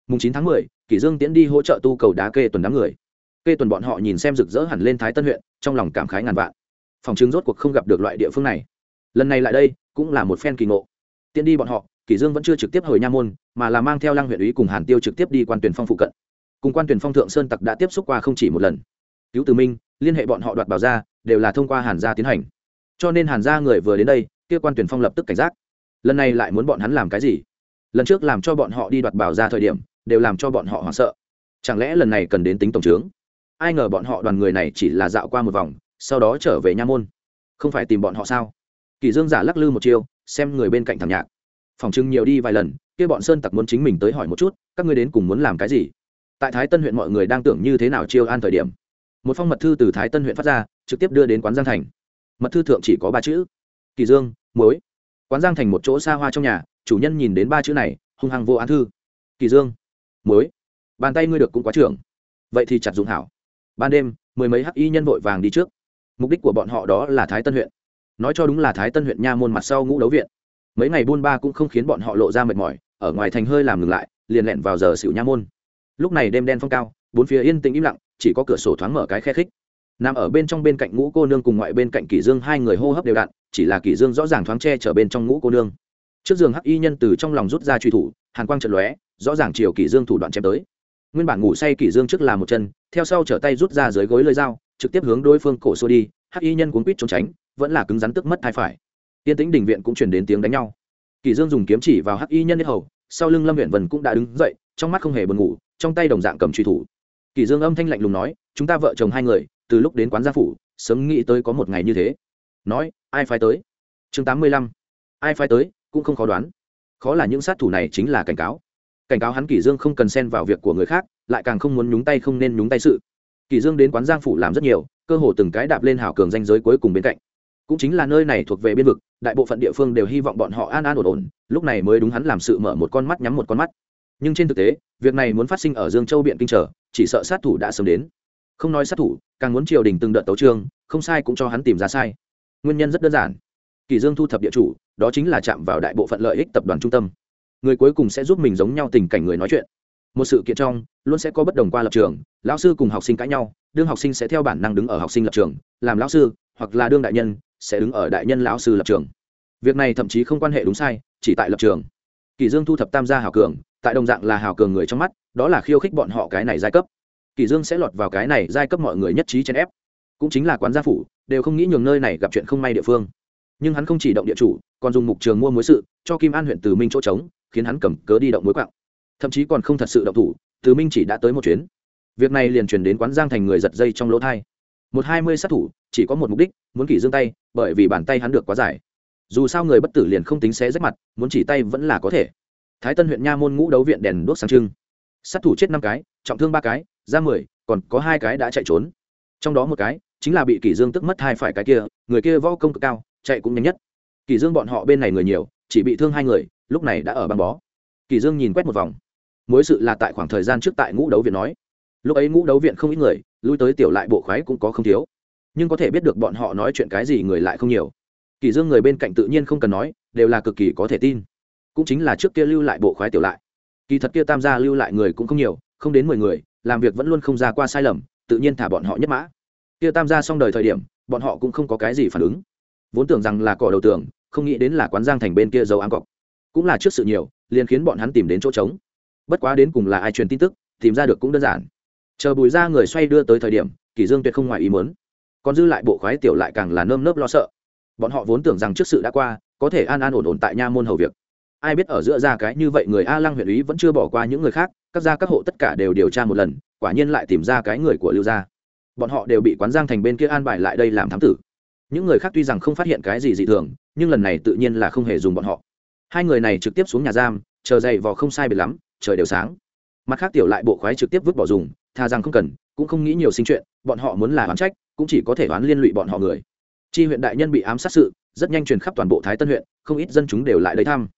Mùng chín tháng mười, kỷ dương tiễn đi hỗ trợ tu cầu đá kê tuần đám người. Kê tuần bọn họ nhìn xem rực rỡ hẳn lên thái tân huyện, trong lòng cảm khái ngàn vạn. Phòng chứng rốt cuộc không gặp được loại địa phương này. Lần này lại đây, cũng là một phen kỳ ngộ. Tiễn đi bọn họ, kỷ dương vẫn chưa trực tiếp hồi nha môn, mà là mang theo lăng huyện ủy cùng hàn tiêu trực tiếp đi quan tuyển phong phụ cận cùng quan tuyển phong thượng sơn tặc đã tiếp xúc qua không chỉ một lần. Cứu từ minh, liên hệ bọn họ đoạt bảo ra đều là thông qua hàn gia tiến hành. Cho nên hàn gia người vừa đến đây, kia quan tuyển phong lập tức cảnh giác. Lần này lại muốn bọn hắn làm cái gì? Lần trước làm cho bọn họ đi đoạt bảo ra thời điểm, đều làm cho bọn họ hoảng sợ. Chẳng lẽ lần này cần đến tính tổng trướng? Ai ngờ bọn họ đoàn người này chỉ là dạo qua một vòng, sau đó trở về nha môn. Không phải tìm bọn họ sao? Kỳ dương giả lắc lư một chiêu, xem người bên cạnh thằng nhạc. Phòng trưng nhiều đi vài lần, kia bọn sơn tặc muốn chính mình tới hỏi một chút, các ngươi đến cùng muốn làm cái gì? Tại thái tân huyện mọi người đang tưởng như thế nào chiêu an thời điểm. Một phong mật thư từ thái tân huyện phát ra, trực tiếp đưa đến quán giang thành. Mật thư thượng chỉ có ba chữ. Kỳ dương, muối. Quán giang thành một chỗ xa hoa trong nhà, chủ nhân nhìn đến ba chữ này, hung hăng vô án thư. Kỳ dương, muối. Bàn tay ngươi được cũng quá trưởng. Vậy thì chặt dụng hảo. Ban đêm, mười mấy hắc y nhân vội vàng đi trước. Mục đích của bọn họ đó là thái tân huyện. Nói cho đúng là thái tân huyện nha môn mặt sau ngũ đấu viện. Mấy ngày buôn ba cũng không khiến bọn họ lộ ra mệt mỏi, ở ngoài thành hơi làm ngừng lại, liền lẹn vào giờ xỉu nha môn lúc này đêm đen phong cao, bốn phía yên tĩnh im lặng, chỉ có cửa sổ thoáng mở cái khe khích. Nằm ở bên trong bên cạnh ngũ cô nương cùng ngoại bên cạnh kỷ dương hai người hô hấp đều đặn, chỉ là kỷ dương rõ ràng thoáng che chở bên trong ngũ cô nương. Trước giường hắc y nhân từ trong lòng rút ra truy thủ, hàn quang trận lóe, rõ ràng chiều kỷ dương thủ đoạn chém tới. Nguyên bản ngủ say kỷ dương trước là một chân, theo sau trở tay rút ra dưới gối lưỡi dao, trực tiếp hướng đối phương cổ xô đi, hắc y nhân cuốn quít trốn tránh, vẫn là cứng rắn tức mất thai phải. Tiên tĩnh đình viện cũng truyền đến tiếng đánh nhau. Kỷ dương dùng kiếm chỉ vào hắc y nhân hầu, sau lưng lâm huyện vân cũng đã đứng dậy, trong mắt không hề buồn ngủ trong tay đồng dạng cầm truy thủ. Kỳ dương âm thanh lạnh lùng nói, chúng ta vợ chồng hai người, từ lúc đến quán gia phủ, sớm nghĩ tới có một ngày như thế. Nói, ai phải tới? Chương tám mươi lăm. Ai phải tới, cũng không khó đoán. Khó là những sát thủ này chính là cảnh cáo. Cảnh cáo hắn kỳ dương không cần xen vào việc của người khác, lại càng không muốn nhúng tay không nên nhúng tay sự. Kỳ dương đến quán giang phủ làm rất nhiều, cơ hồ từng cái đạp lên hảo cường danh giới cuối cùng bên cạnh. Cũng chính là nơi này thuộc về biên vực, đại bộ phận địa phương đều hy vọng bọn họ an an ổn ổn, lúc này mới đúng hắn làm sự mở một con mắt nhắm một con mắt nhưng trên thực tế, việc này muốn phát sinh ở dương châu biện kinh trở, chỉ sợ sát thủ đã sớm đến. Không nói sát thủ, càng muốn triều đình từng đợt tấu trương không sai cũng cho hắn tìm ra sai. Nguyên nhân rất đơn giản. Kỳ dương thu thập địa chủ, đó chính là chạm vào đại bộ phận lợi ích tập đoàn trung tâm. Người cuối cùng sẽ giúp mình giống nhau tình cảnh người nói chuyện. Một sự kiện trong, luôn sẽ có bất đồng qua lập trường, lão sư cùng học sinh cãi nhau, đương học sinh sẽ theo bản năng đứng ở học sinh lập trường, làm lão sư, hoặc là đương đại nhân, sẽ đứng ở đại nhân lão sư lập trường. Việc này thậm chí không quan hệ đúng sai, chỉ tại lập trường. Kỳ dương thu thập tam gia hảo cường tại đồng dạng là hào cường người trong mắt, đó là khiêu khích bọn họ cái này giai cấp. Kỳ dương sẽ lọt vào cái này giai cấp mọi người nhất trí chen ép. Cũng chính là quán gia phủ, đều không nghĩ nhường nơi này gặp chuyện không may địa phương. Nhưng hắn không chỉ động địa chủ, còn dùng mục trường mua mối sự, cho kim an huyện từ minh chỗ trống, khiến hắn cầm cớ đi động mối quạng. Thậm chí còn không thật sự động thủ, từ minh chỉ đã tới một chuyến. Việc này liền truyền đến quán giang thành người giật dây trong lỗ thai. Một hai mươi sát thủ, chỉ có một mục đích, muốn kỷ dương tay, bởi vì bàn tay hắn được quá dài. Dù sao người bất tử liền không tính xé rách mặt, muốn chỉ tay vẫn là có thể thái tân huyện nha môn ngũ đấu viện đèn đuốc sáng trưng. Sát thủ chết năm cái, trọng thương ba cái, ra mười, còn có hai cái đã chạy trốn. Trong đó một cái chính là bị kỷ dương tức mất hai phải cái kia, người kia võ công cực cao, chạy cũng nhanh nhất. Kỷ dương bọn họ bên này người nhiều, chỉ bị thương hai người, lúc này đã ở băng bó. Kỷ dương nhìn quét một vòng. Mối sự là tại khoảng thời gian trước tại ngũ đấu viện nói. Lúc ấy ngũ đấu viện không ít người, lui tới tiểu lại bộ khoái cũng có không thiếu. Nhưng có thể biết được bọn họ nói chuyện cái gì người lại không nhiều. Kỷ dương người bên cạnh tự nhiên không cần nói, đều là cực kỳ có thể tin cũng chính là trước kia lưu lại bộ khoái tiểu lại. Kỳ thật kia tam gia lưu lại người cũng không nhiều, không đến mười người, làm việc vẫn luôn không ra qua sai lầm, tự nhiên thả bọn họ nhất mã. Kia tam gia xong đời thời điểm, bọn họ cũng không có cái gì phản ứng. Vốn tưởng rằng là cỏ đầu tường, không nghĩ đến là quán giang thành bên kia dấu ăn cọc. Cũng là trước sự nhiều, liền khiến bọn hắn tìm đến chỗ trống. Bất quá đến cùng là ai truyền tin tức, tìm ra được cũng đơn giản. Chờ bùi ra người xoay đưa tới thời điểm kỷ dương tuyệt không ngoài ý muốn. Còn dư lại bộ khoái tiểu lại càng là nơm nớp lo sợ. Bọn họ vốn tưởng rằng trước sự đã qua, có thể an an ổn ổn tại nha môn hầu việc ai biết ở giữa ra cái như vậy người a lăng huyện ý vẫn chưa bỏ qua những người khác, các gia các hộ tất cả đều điều tra một lần, quả nhiên lại tìm ra cái người của lưu gia. Bọn họ đều bị quán giang thành bên kia an bài lại đây làm thám tử. Những người khác tuy rằng không phát hiện cái gì dị thường, nhưng lần này tự nhiên là không hề dùng bọn họ. Hai người này trực tiếp xuống nhà giam, chờ dậy vò không sai biệt lắm, trời đều sáng. Mặt khác tiểu lại bộ khoái trực tiếp vứt bỏ dùng, tha rằng không cần, cũng không nghĩ nhiều sinh chuyện, bọn họ muốn là oán trách, cũng chỉ có thể oán liên lụy bọn họ người. Chi huyện đại nhân bị ám sát sự, rất nhanh truyền khắp toàn bộ thái tân huyện, không ít dân chúng đều lại đấy thăm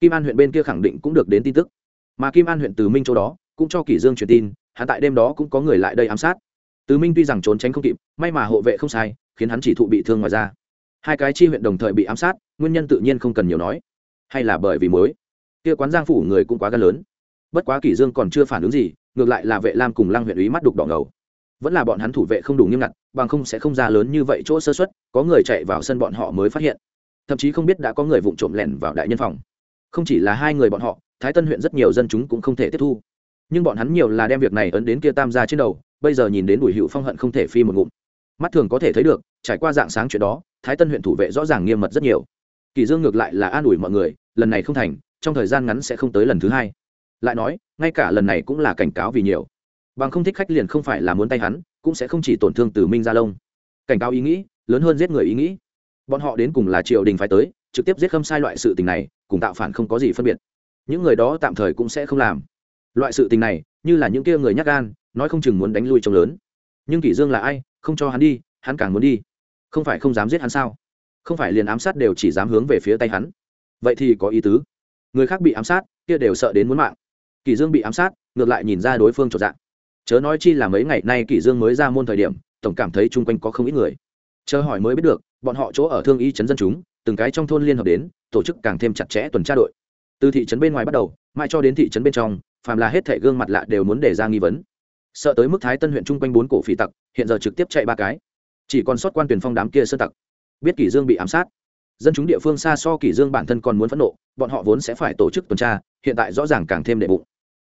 kim an huyện bên kia khẳng định cũng được đến tin tức. Mà kim an huyện từ minh châu đó cũng cho kỷ dương truyền tin, hắn tại đêm đó cũng có người lại đây ám sát. Từ minh tuy rằng trốn tránh không kịp, may mà hộ vệ không sai, khiến hắn chỉ thụ bị thương ngoài ra hai cái chi huyện đồng thời bị ám sát, nguyên nhân tự nhiên không cần nhiều nói. Hay là bởi vì mối, kia quán giang phủ người cũng quá gan lớn. Bất quá kỷ dương còn chưa phản ứng gì, ngược lại là vệ lam cùng lăng huyện úy mắt đục đỏ ngầu. Vẫn là bọn hắn thủ vệ không đủ nghiêm ngặt, bằng không sẽ không ra lớn như vậy chỗ sơ xuất có người chạy vào sân bọn họ mới phát hiện. Thậm chí không biết đã có người vụng trộm lẻn vào đại nhân phòng không chỉ là hai người bọn họ, thái tân huyện rất nhiều dân chúng cũng không thể tiếp thu. Nhưng bọn hắn nhiều là đem việc này ấn đến kia tam gia trên đầu, bây giờ nhìn đến bùi hữu phong hận không thể phi một ngụm. Mắt thường có thể thấy được, trải qua dạng sáng chuyện đó, thái tân huyện thủ vệ rõ ràng nghiêm mật rất nhiều. Kỳ dương ngược lại là an ủi mọi người, lần này không thành, trong thời gian ngắn sẽ không tới lần thứ hai. Lại nói, ngay cả lần này cũng là cảnh cáo vì nhiều. Bằng không thích khách liền không phải là muốn tay hắn, cũng sẽ không chỉ tổn thương từ minh gia lông cảnh cáo ý nghĩ, lớn hơn giết người ý nghĩ. Bọn họ đến cùng là triều đình phải tới trực tiếp giết khâm sai loại sự tình này, cùng tạo phản không có gì phân biệt. Những người đó tạm thời cũng sẽ không làm. Loại sự tình này, như là những kia người nhắc gan, nói không chừng muốn đánh lui trông lớn. Nhưng kỷ dương là ai? Không cho hắn đi, hắn càng muốn đi. Không phải không dám giết hắn sao? Không phải liền ám sát đều chỉ dám hướng về phía tay hắn? Vậy thì có ý tứ. Người khác bị ám sát, kia đều sợ đến muốn mạng. Kỷ dương bị ám sát, ngược lại nhìn ra đối phương trọn dạng chớ nói chi là mấy ngày nay kỷ dương mới ra môn thời điểm, tổng cảm thấy chung quanh có không ít người. Chớ hỏi mới biết được, bọn họ chỗ ở thương y chấn dân chúng từng cái trong thôn liên hợp đến, tổ chức càng thêm chặt chẽ tuần tra đội. Từ thị trấn bên ngoài bắt đầu, mãi cho đến thị trấn bên trong, phàm là hết thẻ gương mặt lạ đều muốn để ra nghi vấn. Sợ tới mức thái tân huyện chung quanh bốn cổ phỉ tặc, hiện giờ trực tiếp chạy ba cái. Chỉ còn sót quan tuyển phong đám kia sơ tặc. Biết kỷ dương bị ám sát. Dân chúng địa phương xa so kỷ dương bản thân còn muốn phẫn nộ, bọn họ vốn sẽ phải tổ chức tuần tra, hiện tại rõ ràng càng thêm đệ bụng.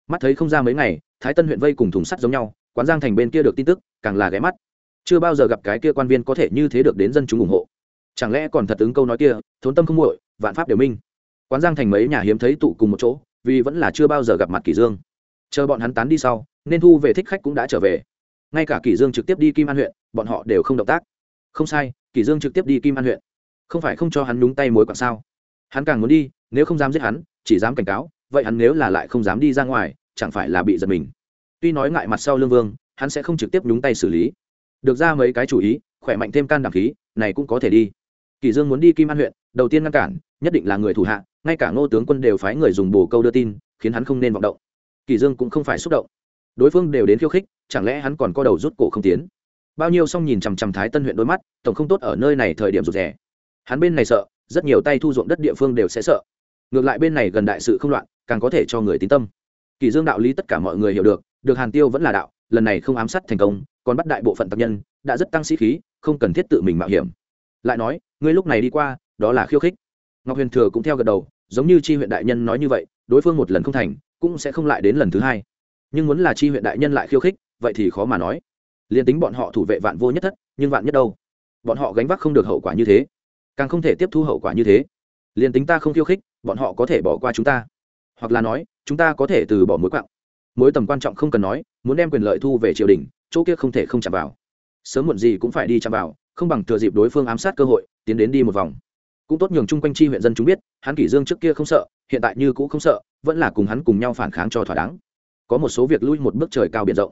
Mắt thấy không ra mấy ngày, thái tân huyện vây cùng thùng sắt giống nhau, quán giang thành bên kia được tin tức, càng là ghé mắt. Chưa bao giờ gặp cái kia quan viên có thể như thế được đến dân chúng ủng hộ chẳng lẽ còn thật ứng câu nói kia, thốn tâm không muội, vạn pháp đều minh. Quán giang thành mấy nhà hiếm thấy tụ cùng một chỗ, vì vẫn là chưa bao giờ gặp mặt kỷ dương. Chờ bọn hắn tán đi sau, nên thu về thích khách cũng đã trở về. Ngay cả kỷ dương trực tiếp đi kim an huyện, bọn họ đều không động tác. Không sai, kỷ dương trực tiếp đi kim an huyện. Không phải không cho hắn đúng tay mối quan sao? Hắn càng muốn đi, nếu không dám giết hắn, chỉ dám cảnh cáo, vậy hắn nếu là lại không dám đi ra ngoài, chẳng phải là bị giật mình. Tuy nói ngại mặt sau lương vương, hắn sẽ không trực tiếp nhúng tay xử lý. Được ra mấy cái chủ ý, khỏe mạnh thêm can đảm khí, này cũng có thể đi kỳ dương muốn đi kim an huyện, đầu tiên ngăn cản, nhất định là người thủ hạ, ngay cả ngô tướng quân đều phái người dùng bồ câu đưa tin, khiến hắn không nên vọng động. Kỳ dương cũng không phải xúc động. Đối phương đều đến khiêu khích, chẳng lẽ hắn còn có đầu rút cổ không tiến? Bao nhiêu xong nhìn chằm chằm thái tân huyện đôi mắt, tổng không tốt ở nơi này thời điểm rụt rè. Hắn bên này sợ, rất nhiều tay thu ruộng đất địa phương đều sẽ sợ. Ngược lại bên này gần đại sự không loạn, càng có thể cho người tín tâm. Kỳ dương đạo lý tất cả mọi người hiểu được được hàn tiêu vẫn là đạo, lần này không ám sát thành công, còn bắt đại bộ phận tập nhân, đã rất tăng sĩ khí, không cần thiết tự mình mạo hiểm lại nói, ngươi lúc này đi qua, đó là khiêu khích. Ngọc huyền thừa cũng theo gật đầu, giống như chi huyện đại nhân nói như vậy, đối phương một lần không thành, cũng sẽ không lại đến lần thứ hai. Nhưng muốn là chi huyện đại nhân lại khiêu khích, vậy thì khó mà nói. Liền tính bọn họ thủ vệ vạn vô nhất thất, nhưng vạn nhất đâu? Bọn họ gánh vác không được hậu quả như thế. Càng không thể tiếp thu hậu quả như thế. Liền tính ta không khiêu khích, bọn họ có thể bỏ qua chúng ta. Hoặc là nói, chúng ta có thể từ bỏ mối quặng mối tầm quan trọng không cần nói, muốn đem quyền lợi thu về triều đình, chỗ kia không thể không chạm vào. Sớm muộn gì cũng phải đi chạm vào không bằng thừa dịp đối phương ám sát cơ hội, tiến đến đi một vòng. Cũng tốt nhường chung quanh chi huyện dân chúng biết, hắn kỷ dương trước kia không sợ, hiện tại như cũ không sợ, vẫn là cùng hắn cùng nhau phản kháng cho thỏa đáng. Có một số việc lui một bước trời cao biển rộng,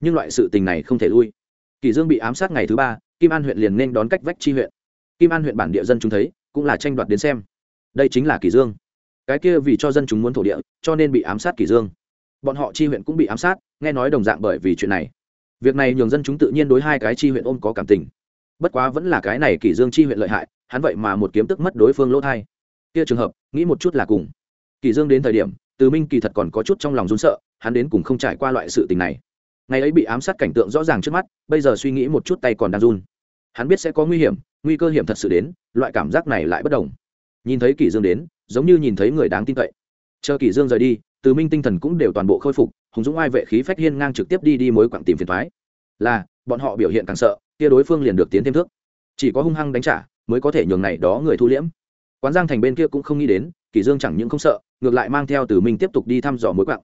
nhưng loại sự tình này không thể lui. Kỷ dương bị ám sát ngày thứ ba, kim an huyện liền nên đón cách vách chi huyện. Kim an huyện bản địa dân chúng thấy, cũng là tranh đoạt đến xem. Đây chính là kỷ dương. Cái kia vì cho dân chúng muốn thổ địa, cho nên bị ám sát kỷ dương. Bọn họ chi huyện cũng bị ám sát, nghe nói đồng dạng bởi vì chuyện này. Việc này nhường dân chúng tự nhiên đối hai cái chi huyện ôm có cảm tình bất quá vẫn là cái này kỷ dương chi huyện lợi hại, hắn vậy mà một kiếm tức mất đối phương lỗ thai. Kia trường hợp, nghĩ một chút là cùng. Kỷ dương đến thời điểm, từ minh kỳ thật còn có chút trong lòng run sợ, hắn đến cùng không trải qua loại sự tình này. Ngày ấy bị ám sát cảnh tượng rõ ràng trước mắt, bây giờ suy nghĩ một chút tay còn đang run. Hắn biết sẽ có nguy hiểm, nguy cơ hiểm thật sự đến, loại cảm giác này lại bất đồng. Nhìn thấy kỷ dương đến, giống như nhìn thấy người đáng tin cậy. Chờ kỷ dương rời đi, từ minh tinh thần cũng đều toàn bộ khôi phục, hùng dũng ai vệ khí phách hiên ngang trực tiếp đi đi mối quặng tìm phiền thoái là bọn họ biểu hiện càng sợ, kia đối phương liền được tiến thêm thước. Chỉ có hung hăng đánh trả mới có thể nhường này đó người thu liễm. Quán giang thành bên kia cũng không nghĩ đến kỷ dương chẳng những không sợ, ngược lại mang theo từ minh tiếp tục đi thăm dò mối quạng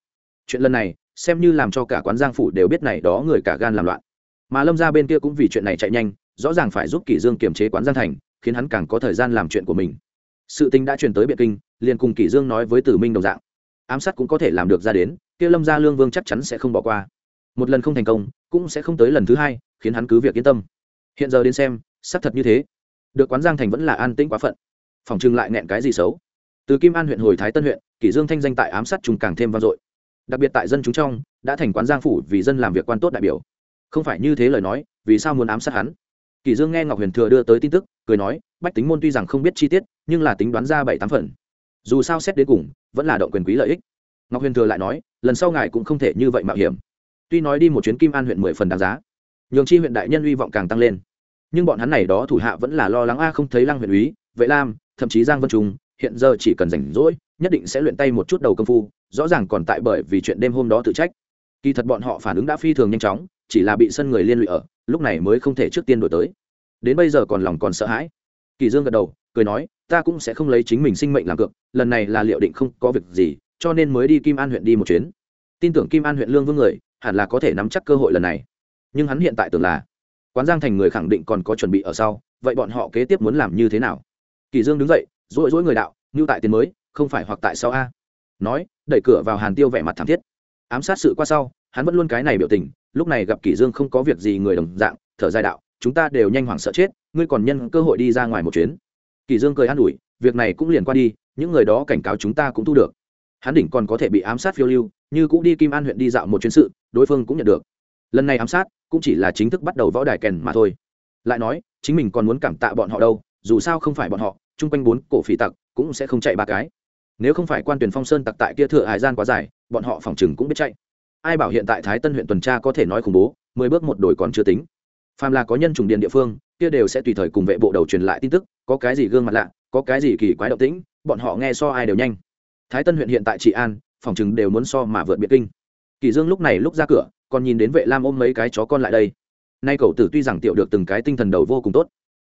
chuyện lần này, xem như làm cho cả quán giang phủ đều biết này đó người cả gan làm loạn. Mà lâm gia bên kia cũng vì chuyện này chạy nhanh, rõ ràng phải giúp kỷ dương kiềm chế quán giang thành, khiến hắn càng có thời gian làm chuyện của mình. Sự tình đã truyền tới biện kinh, liền cùng kỷ dương nói với tử minh đồng dạng. Ám sát cũng có thể làm được ra đến, kia lâm gia lương vương chắc chắn sẽ không bỏ qua một lần không thành công, cũng sẽ không tới lần thứ hai, khiến hắn cứ việc yên tâm. Hiện giờ đến xem, xác thật như thế. Được quán giang thành vẫn là an tĩnh quá phận. Phòng trưng lại nghẹn cái gì xấu? Từ kim an huyện hồi thái tân huyện, kỷ dương thanh danh tại ám sát trùng càng thêm vang dội. Đặc biệt tại dân chúng trong, đã thành quán giang phủ vì dân làm việc quan tốt đại biểu. Không phải như thế lời nói, vì sao muốn ám sát hắn? Kỷ dương nghe ngọc huyền thừa đưa tới tin tức, cười nói, bách tính môn tuy rằng không biết chi tiết, nhưng là tính đoán ra bảy tám phần. Dù sao xét đến cùng, vẫn là động quyền quý lợi ích. Ngọc huyền thừa lại nói, lần sau ngài cũng không thể như vậy mạo hiểm tuy nói đi một chuyến kim an huyện mười phần đáng giá, nhường chi huyện đại nhân hy vọng càng tăng lên. Nhưng bọn hắn này đó thủ hạ vẫn là lo lắng a, không thấy lăng huyện úy, vệ lam, thậm chí giang vân trung, hiện giờ chỉ cần rảnh rỗi, nhất định sẽ luyện tay một chút đầu công phu, rõ ràng còn tại bởi vì chuyện đêm hôm đó tự trách. Kỳ thật bọn họ phản ứng đã phi thường nhanh chóng, chỉ là bị sân người liên lụy ở, lúc này mới không thể trước tiên đổi tới. Đến bây giờ còn lòng còn sợ hãi. Kỳ dương gật đầu, cười nói, ta cũng sẽ không lấy chính mình sinh mệnh làm cược, lần này là liệu định không có việc gì, cho nên mới đi kim an huyện đi một chuyến. Tin tưởng kim an huyện lương vương người hẳn là có thể nắm chắc cơ hội lần này. Nhưng hắn hiện tại tưởng là, quán giang thành người khẳng định còn có chuẩn bị ở sau, vậy bọn họ kế tiếp muốn làm như thế nào? Kỳ dương đứng dậy, rỗi rỗi người đạo như tại tiền mới, không phải hoặc tại sao a. Nói, đẩy cửa vào hàn tiêu vẻ mặt thảm thiết. Ám sát sự qua sau, hắn vẫn luôn cái này biểu tình, lúc này gặp kỷ dương không có việc gì người đồng dạng, thở dài đạo, chúng ta đều nhanh hoảng sợ chết, ngươi còn nhân cơ hội đi ra ngoài một chuyến. Kỷ dương cười an ủi, việc này cũng liền qua đi, những người đó cảnh cáo chúng ta cũng thu được. Hắn đỉnh còn có thể bị ám sát phiêu lưu như cũng đi kim an huyện đi dạo một chuyến sự, đối phương cũng nhận được. Lần này ám sát, cũng chỉ là chính thức bắt đầu võ đài kèn mà thôi. Lại nói, chính mình còn muốn cảm tạ bọn họ đâu, dù sao không phải bọn họ, chung quanh bốn cổ phỉ tặc cũng sẽ không chạy ba cái. Nếu không phải quan tuyển phong sơn tặc tại kia thừa hải gian quá dài, bọn họ phòng chừng cũng biết chạy. Ai bảo hiện tại thái tân huyện tuần tra có thể nói khủng bố, mười bước một đổi còn chưa tính. Phàm là có nhân trùng điện địa phương, kia đều sẽ tùy thời cùng vệ bộ đầu truyền lại tin tức, có cái gì gương mặt lạ, có cái gì kỳ quái động tĩnh, bọn họ nghe so ai đều nhanh. Thái tân huyện hiện tại trị an phòng chừng đều muốn so mà vượt biệt kinh. Kỳ dương lúc này lúc ra cửa, còn nhìn đến vệ lam ôm mấy cái chó con lại đây. Nay cậu tử tuy rằng tiểu được từng cái tinh thần đầu vô cùng tốt,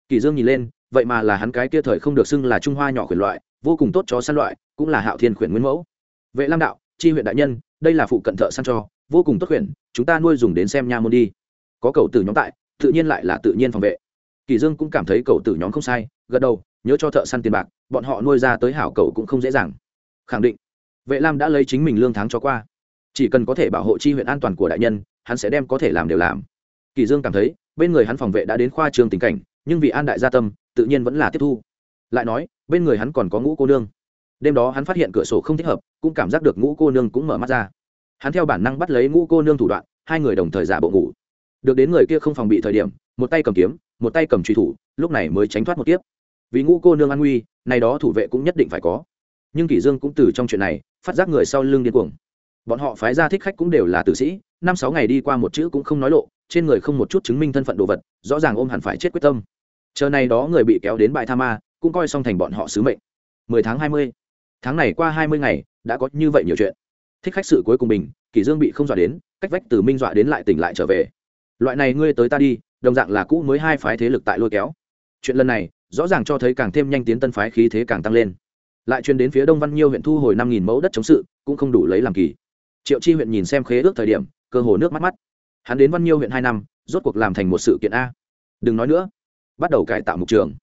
kỳ dương nhìn lên, vậy mà là hắn cái kia thời không được xưng là trung hoa nhỏ khuyển loại, vô cùng tốt chó săn loại, cũng là hạo thiên khuyển nguyên mẫu. Vệ lam đạo, chi huyện đại nhân, đây là phụ cận thợ săn cho, vô cùng tốt khuyển, chúng ta nuôi dùng đến xem nha môn đi. Có cậu tử nhóm tại, tự nhiên lại là tự nhiên phòng vệ. Kỳ dương cũng cảm thấy cậu tử nhóm không sai, gật đầu, nhớ cho thợ săn tiền bạc, bọn họ nuôi ra tới hảo cậu cũng không dễ dàng. Khẳng định vệ lam đã lấy chính mình lương tháng cho qua. Chỉ cần có thể bảo hộ chi huyện an toàn của đại nhân, hắn sẽ đem có thể làm đều làm. Kỳ dương cảm thấy, bên người hắn phòng vệ đã đến khoa trường tình cảnh, nhưng vì an đại gia tâm, tự nhiên vẫn là tiếp thu. Lại nói, bên người hắn còn có ngũ cô nương. Đêm đó hắn phát hiện cửa sổ không thích hợp, cũng cảm giác được ngũ cô nương cũng mở mắt ra. Hắn theo bản năng bắt lấy ngũ cô nương thủ đoạn, hai người đồng thời giả bộ ngủ. Được đến người kia không phòng bị thời điểm, một tay cầm kiếm, một tay cầm truy thủ, lúc này mới tránh thoát một tiếp vì ngũ cô nương an nguy, này đó thủ vệ cũng nhất định phải có nhưng kỷ dương cũng từ trong chuyện này phát giác người sau lưng điên cuồng. Bọn họ phái ra thích khách cũng đều là tử sĩ, năm sáu ngày đi qua một chữ cũng không nói lộ, trên người không một chút chứng minh thân phận đồ vật, rõ ràng ôm hẳn phải chết quyết tâm. Chờ này đó người bị kéo đến bãi tha ma, cũng coi xong thành bọn họ sứ mệnh. Mười tháng hai mươi, tháng này qua hai mươi ngày, đã có như vậy nhiều chuyện. Thích khách sự cuối cùng mình, kỷ dương bị không dọa đến, cách vách từ minh dọa đến lại tỉnh lại trở về. Loại này ngươi tới ta đi, đồng dạng là cũ mới hai phái thế lực tại lôi kéo. Chuyện lần này, rõ ràng cho thấy càng thêm nhanh tiến tân phái khí thế càng tăng lên lại truyền đến phía đông văn nhiêu huyện thu hồi năm nghìn mẫu đất chống sự, cũng không đủ lấy làm kỳ. Triệu chi huyện nhìn xem khế ước thời điểm, cơ hồ nước mắt mắt. Hắn đến văn nhiêu huyện hai năm, rốt cuộc làm thành một sự kiện a. Đừng nói nữa. Bắt đầu cải tạo mục trường.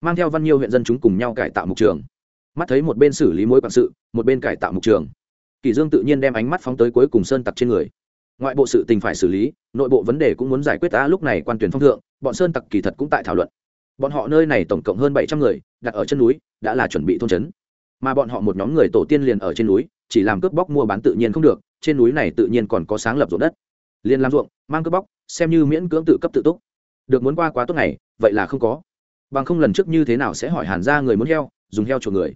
Mang theo văn nhiêu huyện dân chúng cùng nhau cải tạo mục trường. Mắt thấy một bên xử lý mối quản sự, một bên cải tạo mục trường. Kỳ dương tự nhiên đem ánh mắt phóng tới cuối cùng sơn tặc trên người. Ngoại bộ sự tình phải xử lý, nội bộ vấn đề cũng muốn giải quyết ta lúc này quan tuyển phong thượng, bọn sơn tặc kỳ thật cũng tại thảo luận. Bọn họ nơi này tổng cộng hơn bảy trăm người, đặt ở chân núi, đã là chuẩn bị thôn trấn mà bọn họ một nhóm người tổ tiên liền ở trên núi, chỉ làm cướp bóc mua bán tự nhiên không được, trên núi này tự nhiên còn có sáng lập ruộng đất. Liền làm ruộng, mang cướp bóc, xem như miễn cưỡng tự cấp tự túc. Được muốn qua quá tốt này vậy là không có. Bằng không lần trước như thế nào sẽ hỏi hàn ra người muốn heo, dùng heo chuộc người.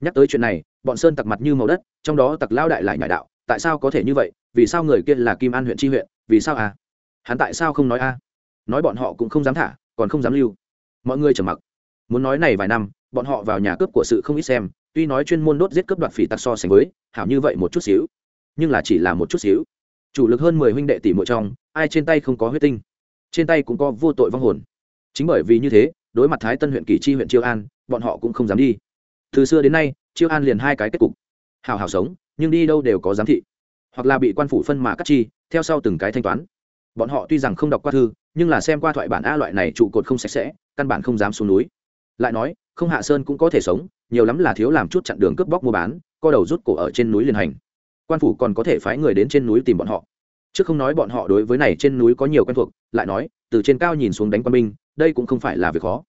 Nhắc tới chuyện này, bọn sơn tặc mặt như màu đất, trong đó tặc lao đại lại nhải đạo, tại sao có thể như vậy, vì sao người kia là kim an huyện tri huyện, vì sao à? Hắn tại sao không nói a? Nói bọn họ cũng không dám thả, còn không dám lưu. Mọi người trầm mặc. Muốn nói này vài năm, bọn họ vào nhà cướp của sự không ít xem tuy nói chuyên môn đốt giết cướp đoạt phỉ tặc so sánh với, hảo như vậy một chút xíu. Nhưng là chỉ là một chút xíu. Chủ lực hơn mười huynh đệ tỷ muội trong, ai trên tay không có huyết tinh? Trên tay cũng có vô tội vong hồn. Chính bởi vì như thế, đối mặt thái tân huyện kỳ chi huyện chiêu an, bọn họ cũng không dám đi. Từ xưa đến nay, chiêu an liền hai cái kết cục. Hào hào sống, nhưng đi đâu đều có giám thị. Hoặc là bị quan phủ phân mà cắt chi, theo sau từng cái thanh toán. Bọn họ tuy rằng không đọc qua thư, nhưng là xem qua thoại bản a loại này trụ cột không sạch sẽ, căn bản không dám xuống núi. Lại nói, không hạ sơn cũng có thể sống nhiều lắm là thiếu làm chút chặn đường cướp bóc mua bán, co đầu rút cổ ở trên núi liên hành. Quan phủ còn có thể phái người đến trên núi tìm bọn họ. Chứ không nói bọn họ đối với này trên núi có nhiều quen thuộc, lại nói, từ trên cao nhìn xuống đánh quan binh, đây cũng không phải là việc khó.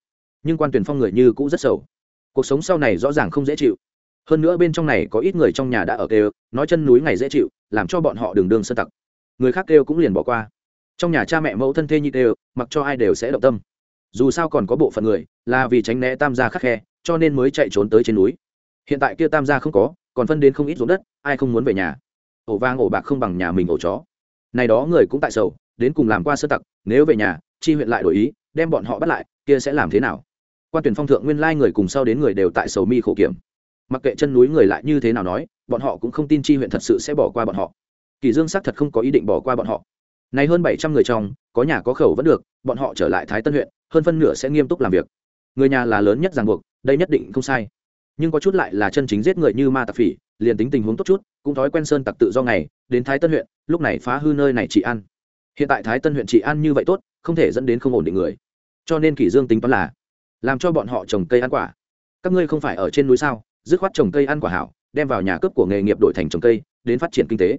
Nhưng quan tuyển phong người như cũ rất sầu. Cuộc sống sau này rõ ràng không dễ chịu. Hơn nữa bên trong này có ít người trong nhà đã ở kêu, nói chân núi ngày dễ chịu, làm cho bọn họ đường đường sơ tặc. Người khác kêu cũng liền bỏ qua. Trong nhà cha mẹ mẫu thân thê như kêu, mặc cho ai đều sẽ động tâm. Dù sao còn có bộ phận người, là vì tránh né tam gia khắc khe cho nên mới chạy trốn tới trên núi. Hiện tại kia tam gia không có, còn phân đến không ít ruộng đất, ai không muốn về nhà? Ổ vang ổ bạc không bằng nhà mình ổ chó. Này đó người cũng tại sầu, đến cùng làm qua sơ tặc, nếu về nhà, chi huyện lại đổi ý, đem bọn họ bắt lại, kia sẽ làm thế nào? Quan tuyển phong thượng nguyên lai người cùng sau đến người đều tại sầu mi khổ kiểm. Mặc kệ chân núi người lại như thế nào nói, bọn họ cũng không tin chi huyện thật sự sẽ bỏ qua bọn họ. Kỳ dương xác thật không có ý định bỏ qua bọn họ. Này hơn bảy trăm người trong, có nhà có khẩu vẫn được, bọn họ trở lại thái tân huyện, hơn phân nửa sẽ nghiêm túc làm việc. Người nhà là lớn nhất ràng buộc đây nhất định không sai. Nhưng có chút lại là chân chính giết người như ma tặc phỉ, liền tính tình huống tốt chút, cũng thói quen sơn tặc tự do ngày, đến thái tân huyện, lúc này phá hư nơi này trị an. Hiện tại thái tân huyện trị an như vậy tốt, không thể dẫn đến không ổn định người. Cho nên kỷ dương tính toán là, làm cho bọn họ trồng cây ăn quả. Các ngươi không phải ở trên núi sao, dứt khoát trồng cây ăn quả hảo, đem vào nhà cướp của nghề nghiệp đổi thành trồng cây, đến phát triển kinh tế.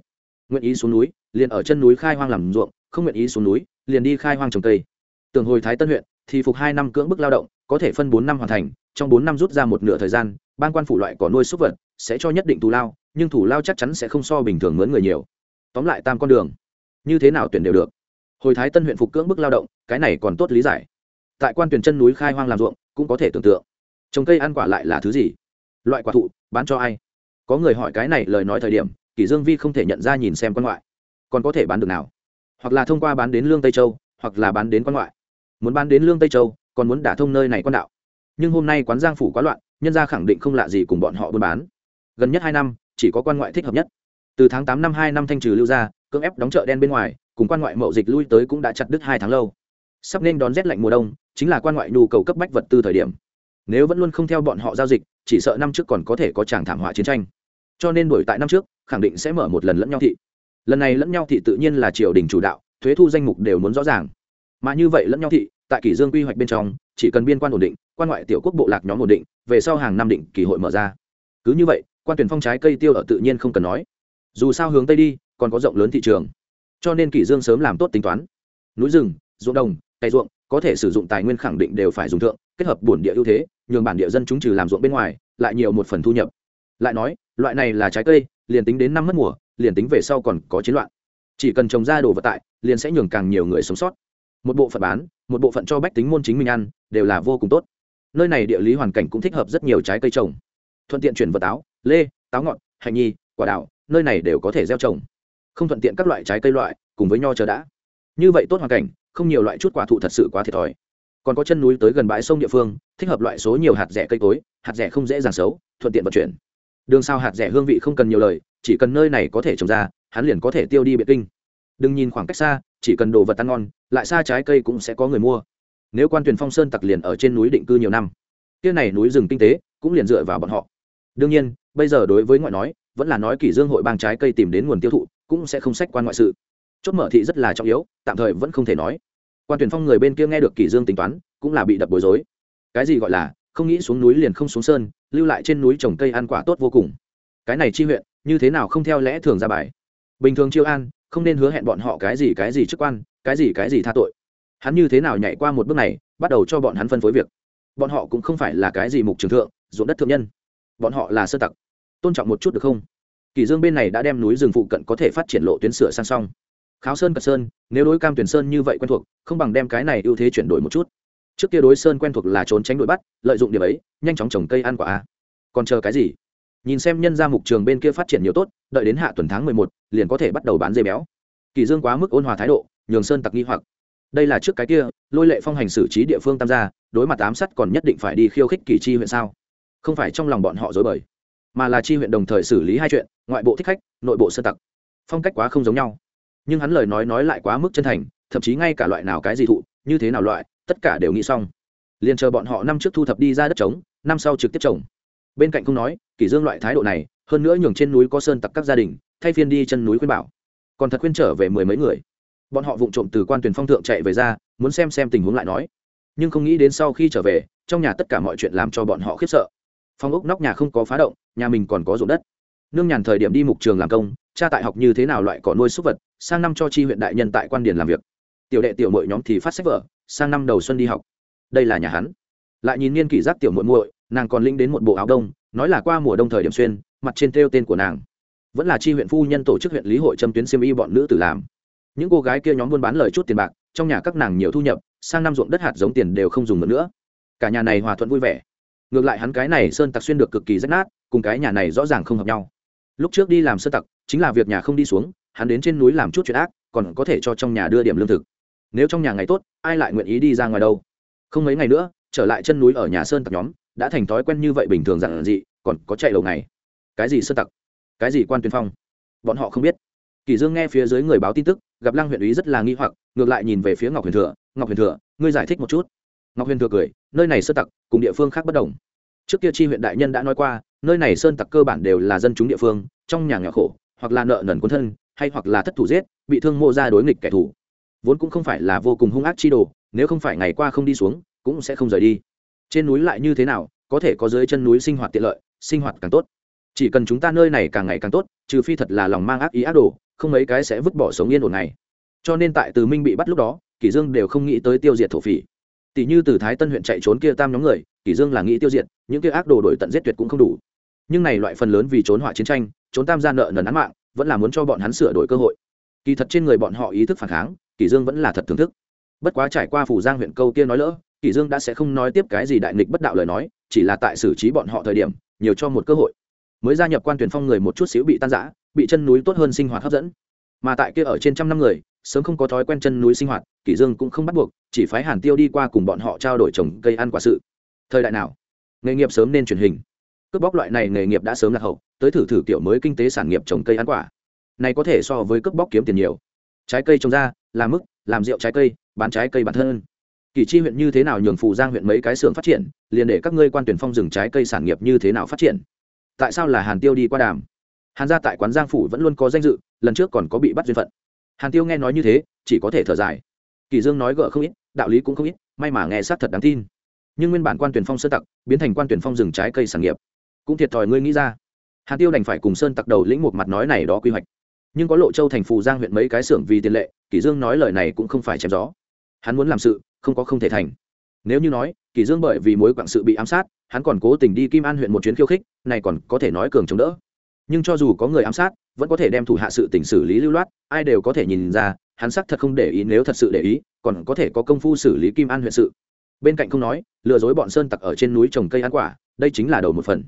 Nguyện ý xuống núi, liền ở chân núi khai hoang làm ruộng, không nguyện ý xuống núi, liền đi khai hoang trồng cây. Tường hồi thái tân huyện, thì phục hai năm cưỡng bức lao động có thể phân bốn năm hoàn thành, trong bốn năm rút ra một nửa thời gian, ban quan phủ loại có nuôi súc vật sẽ cho nhất định thù lao, nhưng thủ lao chắc chắn sẽ không so bình thường mướn người nhiều. Tóm lại tam con đường, như thế nào tuyển đều được. Hồi thái tân huyện phục cưỡng bức lao động, cái này còn tốt lý giải. Tại quan tuyển chân núi khai hoang làm ruộng, cũng có thể tưởng tượng. Trồng cây ăn quả lại là thứ gì? Loại quả thụ, bán cho ai? Có người hỏi cái này lời nói thời điểm kỷ dương vi không thể nhận ra nhìn xem quan ngoại. Còn có thể bán được nào? Hoặc là thông qua bán đến lương tây châu, hoặc là bán đến quan ngoại. Muốn bán đến lương tây châu còn muốn đả thông nơi này quan đạo. Nhưng hôm nay quán giang phủ quá loạn, nhân gia khẳng định không lạ gì cùng bọn họ buôn bán. Gần nhất hai năm, chỉ có quan ngoại thích hợp nhất. Từ tháng tám năm hai năm thanh trừ lưu ra cưỡng ép đóng chợ đen bên ngoài, cùng quan ngoại mậu dịch lui tới cũng đã chặt đứt hai tháng lâu. Sắp nên đón rét lạnh mùa đông, chính là quan ngoại nhu cầu cấp bách vật tư thời điểm. Nếu vẫn luôn không theo bọn họ giao dịch, chỉ sợ năm trước còn có thể có tràng thảm họa chiến tranh. Cho nên đổi tại năm trước, khẳng định sẽ mở một lần lẫn nhau thị. Lần này lẫn nhau thị tự nhiên là triều đình chủ đạo, thuế thu danh mục đều muốn rõ ràng. Mà như vậy lẫn nhau thị tại kỷ dương quy hoạch bên trong, chỉ cần biên quan ổn định, quan ngoại tiểu quốc bộ lạc nhóm ổn định, về sau hàng năm định kỳ hội mở ra. Cứ như vậy, quan tuyển phong trái cây tiêu ở tự nhiên không cần nói. Dù sao hướng tây đi, còn có rộng lớn thị trường. Cho nên kỷ dương sớm làm tốt tính toán. Núi rừng, ruộng đồng, cây ruộng, có thể sử dụng tài nguyên khẳng định đều phải dùng thượng, kết hợp bổn địa ưu thế, nhường bản địa dân chúng trừ làm ruộng bên ngoài, lại nhiều một phần thu nhập. Lại nói, loại này là trái cây, liền tính đến năm mất mùa, liền tính về sau còn có chiến loạn. Chỉ cần trồng ra đồ vật tại, liền sẽ nhường càng nhiều người sống sót một bộ phận bán, một bộ phận cho bách tính môn chính mình ăn, đều là vô cùng tốt. Nơi này địa lý hoàn cảnh cũng thích hợp rất nhiều trái cây trồng. Thuận tiện chuyển vật táo lê, táo ngọt hạnh nhi, quả đào, nơi này đều có thể gieo trồng. Không thuận tiện các loại trái cây loại, cùng với nho chờ đã. Như vậy tốt hoàn cảnh, không nhiều loại chút quả thụ thật sự quá thiệt thòi. Còn có chân núi tới gần bãi sông địa phương, thích hợp loại số nhiều hạt rẻ cây cối, hạt rẻ không dễ dàng xấu, thuận tiện vận chuyển. Đường sao hạt rẻ hương vị không cần nhiều lời, chỉ cần nơi này có thể trồng ra, hắn liền có thể tiêu đi biệt kinh. Đừng nhìn khoảng cách xa chỉ cần đồ vật ăn ngon, lại xa trái cây cũng sẽ có người mua. Nếu quan tuyển phong sơn tặc liền ở trên núi định cư nhiều năm, kia này núi rừng kinh tế cũng liền dựa vào bọn họ. Đương nhiên, bây giờ đối với ngoại nói, vẫn là nói kỷ dương hội bang trái cây tìm đến nguồn tiêu thụ cũng sẽ không sách quan ngoại sự. Chốt mở thị rất là trọng yếu, tạm thời vẫn không thể nói. Quan tuyển phong người bên kia nghe được kỷ dương tính toán, cũng là bị đập bối rối. Cái gì gọi là, không nghĩ xuống núi liền không xuống sơn, lưu lại trên núi trồng cây ăn quả tốt vô cùng. Cái này chi huyện, như thế nào không theo lẽ thường ra bài. Bình thường chiêu an không nên hứa hẹn bọn họ cái gì cái gì chức quan, cái gì cái gì tha tội. Hắn như thế nào nhảy qua một bước này, bắt đầu cho bọn hắn phân phối việc. Bọn họ cũng không phải là cái gì mục trường thượng, ruộng đất thượng nhân. Bọn họ là sơ tặc. Tôn trọng một chút được không? Kỳ dương bên này đã đem núi rừng phụ cận có thể phát triển lộ tuyến sửa sang xong. Kháo sơn cật sơn, nếu đối cam tuyển sơn như vậy quen thuộc, không bằng đem cái này ưu thế chuyển đổi một chút. Trước kia đối sơn quen thuộc là trốn tránh đuổi bắt, lợi dụng điểm ấy, nhanh chóng trồng cây ăn quả còn chờ cái gì? Nhìn xem nhân gia mục trường bên kia phát triển nhiều tốt, đợi đến hạ tuần tháng mười một, liền có thể bắt đầu bán dây béo. Kỳ dương quá mức ôn hòa thái độ, nhường sơn tặc nghi hoặc. Đây là trước cái kia, lôi lệ phong hành xử trí địa phương tam gia, đối mặt ám sát còn nhất định phải đi khiêu khích kỳ chi huyện sao? Không phải trong lòng bọn họ dối bời, mà là chi huyện đồng thời xử lý hai chuyện, ngoại bộ thích khách, nội bộ sơn tặc. Phong cách quá không giống nhau. Nhưng hắn lời nói nói lại quá mức chân thành, thậm chí ngay cả loại nào cái gì thụ, như thế nào loại, tất cả đều nghĩ xong. Liền chờ bọn họ năm trước thu thập đi ra đất trống, năm sau trực tiếp trồng. Bên cạnh không nói kỷ dương loại thái độ này, hơn nữa nhường trên núi có sơn tặc các gia đình, thay phiên đi chân núi khuyên bảo. Còn thật khuyên trở về mười mấy người. Bọn họ vụng trộm từ quan tuyển phong thượng chạy về ra, muốn xem xem tình huống lại nói. Nhưng không nghĩ đến sau khi trở về, trong nhà tất cả mọi chuyện làm cho bọn họ khiếp sợ. Phong ốc nóc nhà không có phá động, nhà mình còn có ruộng đất. Nương nhàn thời điểm đi mục trường làm công, cha tại học như thế nào loại cỏ nuôi súc vật, sang năm cho chi huyện đại nhân tại quan điền làm việc. Tiểu đệ tiểu mội nhóm thì phát sách vở, sang năm đầu xuân đi học. Đây là nhà hắn. Lại nhìn niên kỷ giác tiểu muội muội, nàng còn linh đến một bộ áo đông nói là qua mùa đông thời điểm xuyên, mặt trên treo tên của nàng. Vẫn là chi huyện phu nhân tổ chức huyện lý hội châm tuyến siêm y bọn nữ tử làm. Những cô gái kia nhóm buôn bán lời chút tiền bạc, trong nhà các nàng nhiều thu nhập, sang năm ruộng đất hạt giống tiền đều không dùng nữa. Cả nhà này hòa thuận vui vẻ. Ngược lại hắn cái này sơn tặc xuyên được cực kỳ rách nát, cùng cái nhà này rõ ràng không hợp nhau. Lúc trước đi làm sơn tặc, chính là việc nhà không đi xuống, hắn đến trên núi làm chút chuyện ác, còn có thể cho trong nhà đưa điểm lương thực. Nếu trong nhà ngày tốt, ai lại nguyện ý đi ra ngoài đâu? Không mấy ngày nữa, trở lại chân núi ở nhà sơn tặc nhóm đã thành thói quen như vậy bình thường dặn dị, còn có chạy đầu ngày. Cái gì sơ tặc? Cái gì quan tuyên phong? Bọn họ không biết. Kỳ dương nghe phía dưới người báo tin tức, gặp lăng huyện ý rất là nghi hoặc, ngược lại nhìn về phía ngọc huyền thừa, ngọc huyền thừa, ngươi giải thích một chút. Ngọc huyền thừa cười, nơi này sơ tặc cùng địa phương khác bất đồng. Trước kia chi huyện đại nhân đã nói qua, nơi này sơn tặc cơ bản đều là dân chúng địa phương, trong nhà nghèo khổ, hoặc là nợ nần quân thân, hay hoặc là thất thủ giết, bị thương mô ra đối nghịch kẻ thù. Vốn cũng không phải là vô cùng hung ác chi đồ, nếu không phải ngày qua không đi xuống, cũng sẽ không rời đi trên núi lại như thế nào, có thể có dưới chân núi sinh hoạt tiện lợi, sinh hoạt càng tốt. Chỉ cần chúng ta nơi này càng ngày càng tốt, trừ phi thật là lòng mang ác ý ác đồ, không mấy cái sẽ vứt bỏ sống yên ổn này cho nên tại từ minh bị bắt lúc đó, kỷ dương đều không nghĩ tới tiêu diệt thổ phỉ. Tỷ như từ thái tân huyện chạy trốn kia tam nhóm người, kỷ dương là nghĩ tiêu diệt, những kia ác đồ đổi tận giết tuyệt cũng không đủ. Nhưng này loại phần lớn vì trốn họa chiến tranh, trốn tam gia nợ nần án mạng, vẫn là muốn cho bọn hắn sửa đổi cơ hội. Kỳ thật trên người bọn họ ý thức phản kháng, kỷ dương vẫn là thật thưởng thức. Bất quá trải qua phủ giang huyện câu kia nói lỡ kỷ dương đã sẽ không nói tiếp cái gì đại nghịch bất đạo lời nói, chỉ là tại xử trí bọn họ thời điểm, nhiều cho một cơ hội. Mới gia nhập quan tuyển phong người một chút xíu bị tan rã, bị chân núi tốt hơn sinh hoạt hấp dẫn. Mà tại kia ở trên trăm năm người, sớm không có thói quen chân núi sinh hoạt, kỷ dương cũng không bắt buộc, chỉ phái hàn tiêu đi qua cùng bọn họ trao đổi trồng cây ăn quả sự. Thời đại nào, nghề nghiệp sớm nên truyền hình. Cướp bóc loại này nghề nghiệp đã sớm lạc hậu, tới thử thử kiểu mới kinh tế sản nghiệp trồng cây ăn quả. Này có thể so với cướp bóc kiếm tiền nhiều. Trái cây trồng ra làm mức, làm rượu trái cây, bán trái cây bản thân kỳ chi huyện như thế nào nhường phù giang huyện mấy cái xưởng phát triển, liền để các ngươi quan tuyển phong rừng trái cây sản nghiệp như thế nào phát triển? Tại sao là hàn tiêu đi qua đàm? Hàn gia tại quán giang phủ vẫn luôn có danh dự, lần trước còn có bị bắt duyên phận. Hàn tiêu nghe nói như thế, chỉ có thể thở dài. Kỳ dương nói gỡ không ít, đạo lý cũng không ít, may mà nghe sát thật đáng tin. Nhưng nguyên bản quan tuyển phong sơ tặc, biến thành quan tuyển phong rừng trái cây sản nghiệp. Cũng thiệt thòi ngươi nghĩ ra. Hàn tiêu đành phải cùng sơn tặc đầu lĩnh một mặt nói này đó quy hoạch. Nhưng có lộ châu thành phù giang huyện mấy cái xưởng vì tiền lệ kỷ dương nói lời này cũng không phải chém gió hắn muốn làm sự, không có không thể thành. Nếu như nói kỷ dương bởi vì mối quặng sự bị ám sát, hắn còn cố tình đi kim an huyện một chuyến khiêu khích, này còn có thể nói cường chống đỡ. Nhưng cho dù có người ám sát, vẫn có thể đem thủ hạ sự tình xử lý lưu loát, ai đều có thể nhìn ra, hắn xác thật không để ý nếu thật sự để ý, còn có thể có công phu xử lý kim an huyện sự. Bên cạnh không nói, lừa dối bọn sơn tặc ở trên núi trồng cây ăn quả, đây chính là đầu một phần.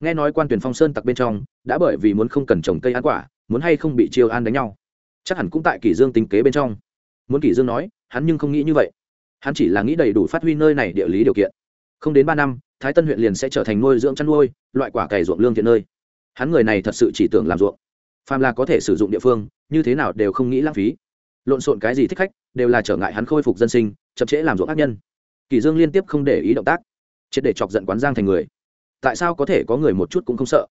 Nghe nói quan tuyển phong sơn tặc bên trong, đã bởi vì muốn không cần trồng cây ăn quả, muốn hay không bị chiêu an đánh nhau. Chắc hẳn cũng tại kỷ dương tính kế bên trong muốn kỷ dương nói, hắn nhưng không nghĩ như vậy. Hắn chỉ là nghĩ đầy đủ phát huy nơi này địa lý điều kiện. Không đến ba năm, thái tân huyện liền sẽ trở thành nuôi dưỡng chăn nuôi, loại quả cày ruộng lương thiện nơi. Hắn người này thật sự chỉ tưởng làm ruộng. Phàm là có thể sử dụng địa phương, như thế nào đều không nghĩ lãng phí. Lộn xộn cái gì thích khách, đều là trở ngại hắn khôi phục dân sinh, chậm trễ làm ruộng ác nhân. Kỳ dương liên tiếp không để ý động tác, triệt để chọc giận quán giang thành người. Tại sao có thể có người một chút cũng không sợ?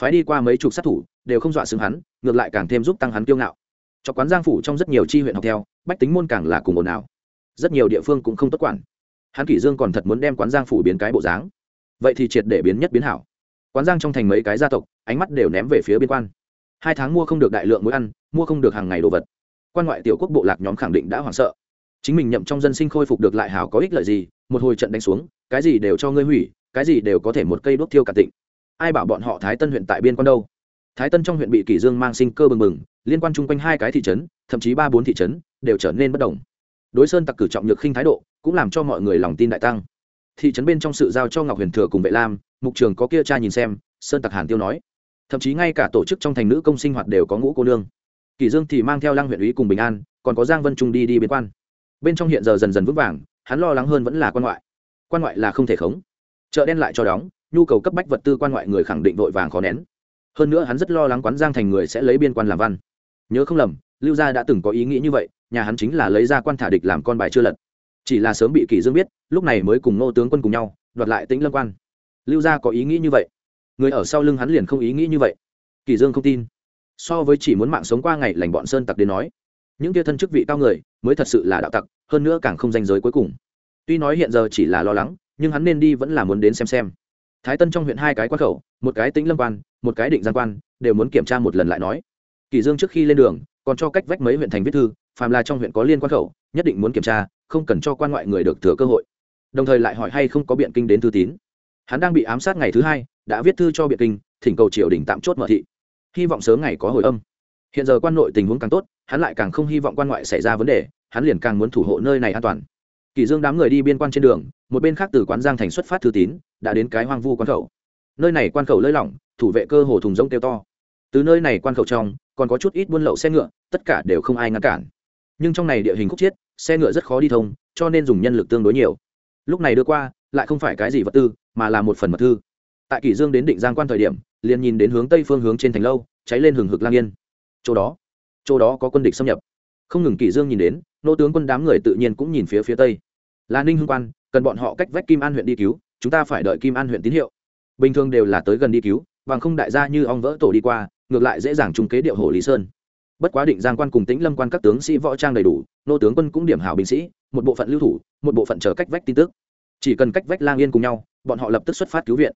Phái đi qua mấy chục sát thủ, đều không dọa xứng hắn, ngược lại càng thêm giúp tăng hắn kiêu ngạo cho quán giang phủ trong rất nhiều chi huyện học theo, bách tính môn càng là cùng ồn ào. Rất nhiều địa phương cũng không tốt quản. Hắn kỷ dương còn thật muốn đem quán giang phủ biến cái bộ dáng. Vậy thì triệt để biến nhất biến hảo. Quán giang trong thành mấy cái gia tộc, ánh mắt đều ném về phía biên quan. Hai tháng mua không được đại lượng muối ăn, mua không được hàng ngày đồ vật. Quan ngoại tiểu quốc bộ lạc nhóm khẳng định đã hoảng sợ. Chính mình nhậm trong dân sinh khôi phục được lại hảo có ích lợi gì, một hồi trận đánh xuống, cái gì đều cho ngươi hủy, cái gì đều có thể một cây đốt thiêu cả tịnh. Ai bảo bọn họ thái tân huyện tại biên quan đâu? Thái tân trong huyện bị kỷ dương mang sinh cơ bừng bừng liên quan chung quanh hai cái thị trấn, thậm chí ba bốn thị trấn đều trở nên bất động đối sơn tặc cử trọng nhược khinh thái độ cũng làm cho mọi người lòng tin đại tăng. Thị trấn bên trong sự giao cho ngọc huyền thừa cùng vệ lam, mục trường có kia cha nhìn xem, sơn tặc hàn tiêu nói. Thậm chí ngay cả tổ chức trong thành nữ công sinh hoạt đều có ngũ cô nương. Kỷ dương thì mang theo lăng huyện ủy cùng bình an, còn có giang vân trung đi đi biên quan. Bên trong hiện giờ dần dần vững vàng, hắn lo lắng hơn vẫn là quan ngoại. Quan ngoại là không thể khống. Chợ đen lại cho đóng, nhu cầu cấp bách vật tư quan ngoại người khẳng định vội vàng khó nén. Hơn nữa hắn rất lo lắng quán giang thành người sẽ lấy biên quan làm văn nhớ không lầm, lưu gia đã từng có ý nghĩ như vậy, nhà hắn chính là lấy ra quan thả địch làm con bài chưa lật. Chỉ là sớm bị kỷ dương biết, lúc này mới cùng Ngô tướng quân cùng nhau, đoạt lại tĩnh lâm quan. Lưu gia có ý nghĩ như vậy. Người ở sau lưng hắn liền không ý nghĩ như vậy. Kỷ dương không tin. So với chỉ muốn mạng sống qua ngày lành bọn sơn tặc đến nói, những kia thân chức vị cao người mới thật sự là đạo tặc, hơn nữa càng không danh giới cuối cùng. Tuy nói hiện giờ chỉ là lo lắng, nhưng hắn nên đi vẫn là muốn đến xem xem. Thái tân trong huyện hai cái quan khẩu, một cái tĩnh lâm quan, một cái định giang quan, đều muốn kiểm tra một lần lại nói kỳ dương trước khi lên đường, còn cho cách vách mấy huyện thành viết thư, phàm là trong huyện có liên quan khẩu, nhất định muốn kiểm tra, không cần cho quan ngoại người được thừa cơ hội. Đồng thời lại hỏi hay không có biện kinh đến thư tín. Hắn đang bị ám sát ngày thứ hai, đã viết thư cho biện kinh, thỉnh cầu triều đình tạm chốt mở thị. Hy vọng sớm ngày có hồi âm. Hiện giờ quan nội tình huống càng tốt, hắn lại càng không hy vọng quan ngoại xảy ra vấn đề, hắn liền càng muốn thủ hộ nơi này an toàn. Kỳ dương đám người đi biên quan trên đường, một bên khác từ quán giang thành xuất phát thư tín, đã đến cái hoang vu quan khẩu. Nơi này quan khẩu lơi lỏng, thủ vệ cơ hồ thùng rông kêu to từ nơi này quan khẩu trong, còn có chút ít buôn lậu xe ngựa, tất cả đều không ai ngăn cản. Nhưng trong này địa hình khúc chiết, xe ngựa rất khó đi thông, cho nên dùng nhân lực tương đối nhiều. Lúc này đưa qua, lại không phải cái gì vật tư, mà là một phần mật thư. Tại kỷ dương đến định giang quan thời điểm, liền nhìn đến hướng tây phương hướng trên thành lâu, cháy lên hừng hực lang yên. Chỗ đó chỗ đó có quân địch xâm nhập. Không ngừng kỷ dương nhìn đến, nô tướng quân đám người tự nhiên cũng nhìn phía phía tây. Là ninh hưng quan, cần bọn họ cách vách kim an huyện đi cứu, chúng ta phải đợi kim an huyện tín hiệu. Bình thường đều là tới gần đi cứu, bằng không đại gia như ong vỡ tổ đi qua ngược lại dễ dàng trung kế điệu hồ lý sơn. Bất quá định giang quan cùng tĩnh lâm quan các tướng sĩ võ trang đầy đủ, nô tướng quân cũng điểm hảo binh sĩ, một bộ phận lưu thủ, một bộ phận chờ cách vách tin tức. Chỉ cần cách vách lang yên cùng nhau, bọn họ lập tức xuất phát cứu viện.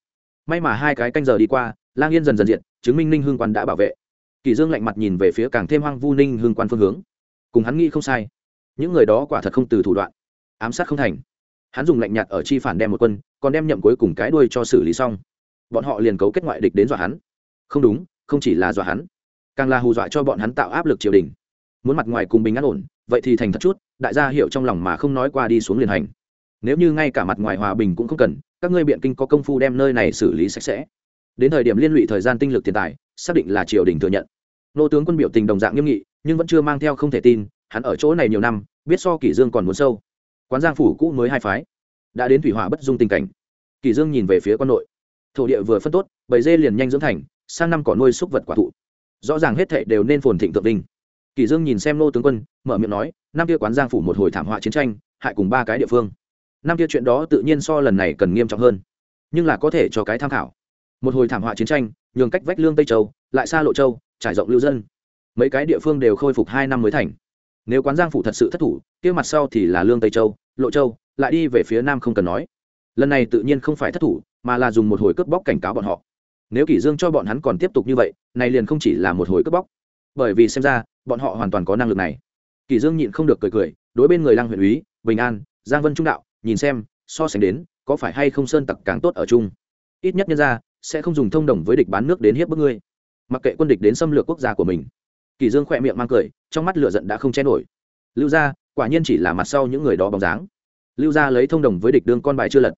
May mà hai cái canh giờ đi qua, lang yên dần dần diện chứng minh ninh hương quan đã bảo vệ. Kỳ dương lạnh mặt nhìn về phía càng thêm hoang vu ninh hương quan phương hướng. Cùng hắn nghĩ không sai. Những người đó quả thật không từ thủ đoạn. Ám sát không thành. Hắn dùng lạnh nhạt ở chi phản đem một quân, còn đem nhậm cuối cùng cái đuôi cho xử lý xong. Bọn họ liền cấu kết ngoại địch đến dọa hắn. Không đúng không chỉ là dọa hắn, càng là hù dọa cho bọn hắn tạo áp lực triều đình. Muốn mặt ngoài cùng bình an ổn, vậy thì thành thật chút, đại gia hiểu trong lòng mà không nói qua đi xuống liền hành. Nếu như ngay cả mặt ngoài hòa bình cũng không cần, các ngươi biện kinh có công phu đem nơi này xử lý sạch sẽ. Đến thời điểm liên lụy thời gian tinh lực tiền tài, xác định là triều đình thừa nhận. Nô tướng quân biểu tình đồng dạng nghiêm nghị, nhưng vẫn chưa mang theo không thể tin, hắn ở chỗ này nhiều năm, biết so kỷ dương còn muốn sâu. Quán giang phủ cũ mới hai phái, đã đến thủy hỏa bất dung tình cảnh. Kỷ dương nhìn về phía quan nội, thổ địa vừa phân tốt, bầy dê liền nhanh dưỡng thành sang năm cỏ nuôi súc vật quả thụ. Rõ ràng hết thệ đều nên phồn thịnh thượng vinh kỷ dương nhìn xem nô tướng quân, mở miệng nói, năm kia quán giang phủ một hồi thảm họa chiến tranh, hại cùng ba cái địa phương. Năm kia chuyện đó tự nhiên so lần này cần nghiêm trọng hơn. Nhưng là có thể cho cái tham khảo. Một hồi thảm họa chiến tranh, nhường cách vách lương tây châu, lại xa lộ châu, trải rộng lưu dân. Mấy cái địa phương đều khôi phục hai năm mới thành. Nếu quán giang phủ thật sự thất thủ, kia mặt sau thì là lương tây châu, lộ châu, lại đi về phía nam không cần nói. Lần này tự nhiên không phải thất thủ, mà là dùng một hồi cướp bóc cảnh cáo bọn họ nếu kỷ dương cho bọn hắn còn tiếp tục như vậy, này liền không chỉ là một hồi cướp bóc. Bởi vì xem ra, bọn họ hoàn toàn có năng lực này. Kỷ dương nhịn không được cười cười, đối bên người lăng huyện úy, bình an, giang vân trung đạo, nhìn xem, so sánh đến, có phải hay không sơn tặc càng tốt ở chung? Ít nhất nhân ra sẽ không dùng thông đồng với địch bán nước đến hiếp bức ngươi. Mặc kệ quân địch đến xâm lược quốc gia của mình. Kỳ dương khỏe miệng mang cười, trong mắt lửa giận đã không che nổi. Lưu gia, quả nhiên chỉ là mặt sau những người đó bóng dáng. Lưu gia lấy thông đồng với địch đương con bài chưa lật.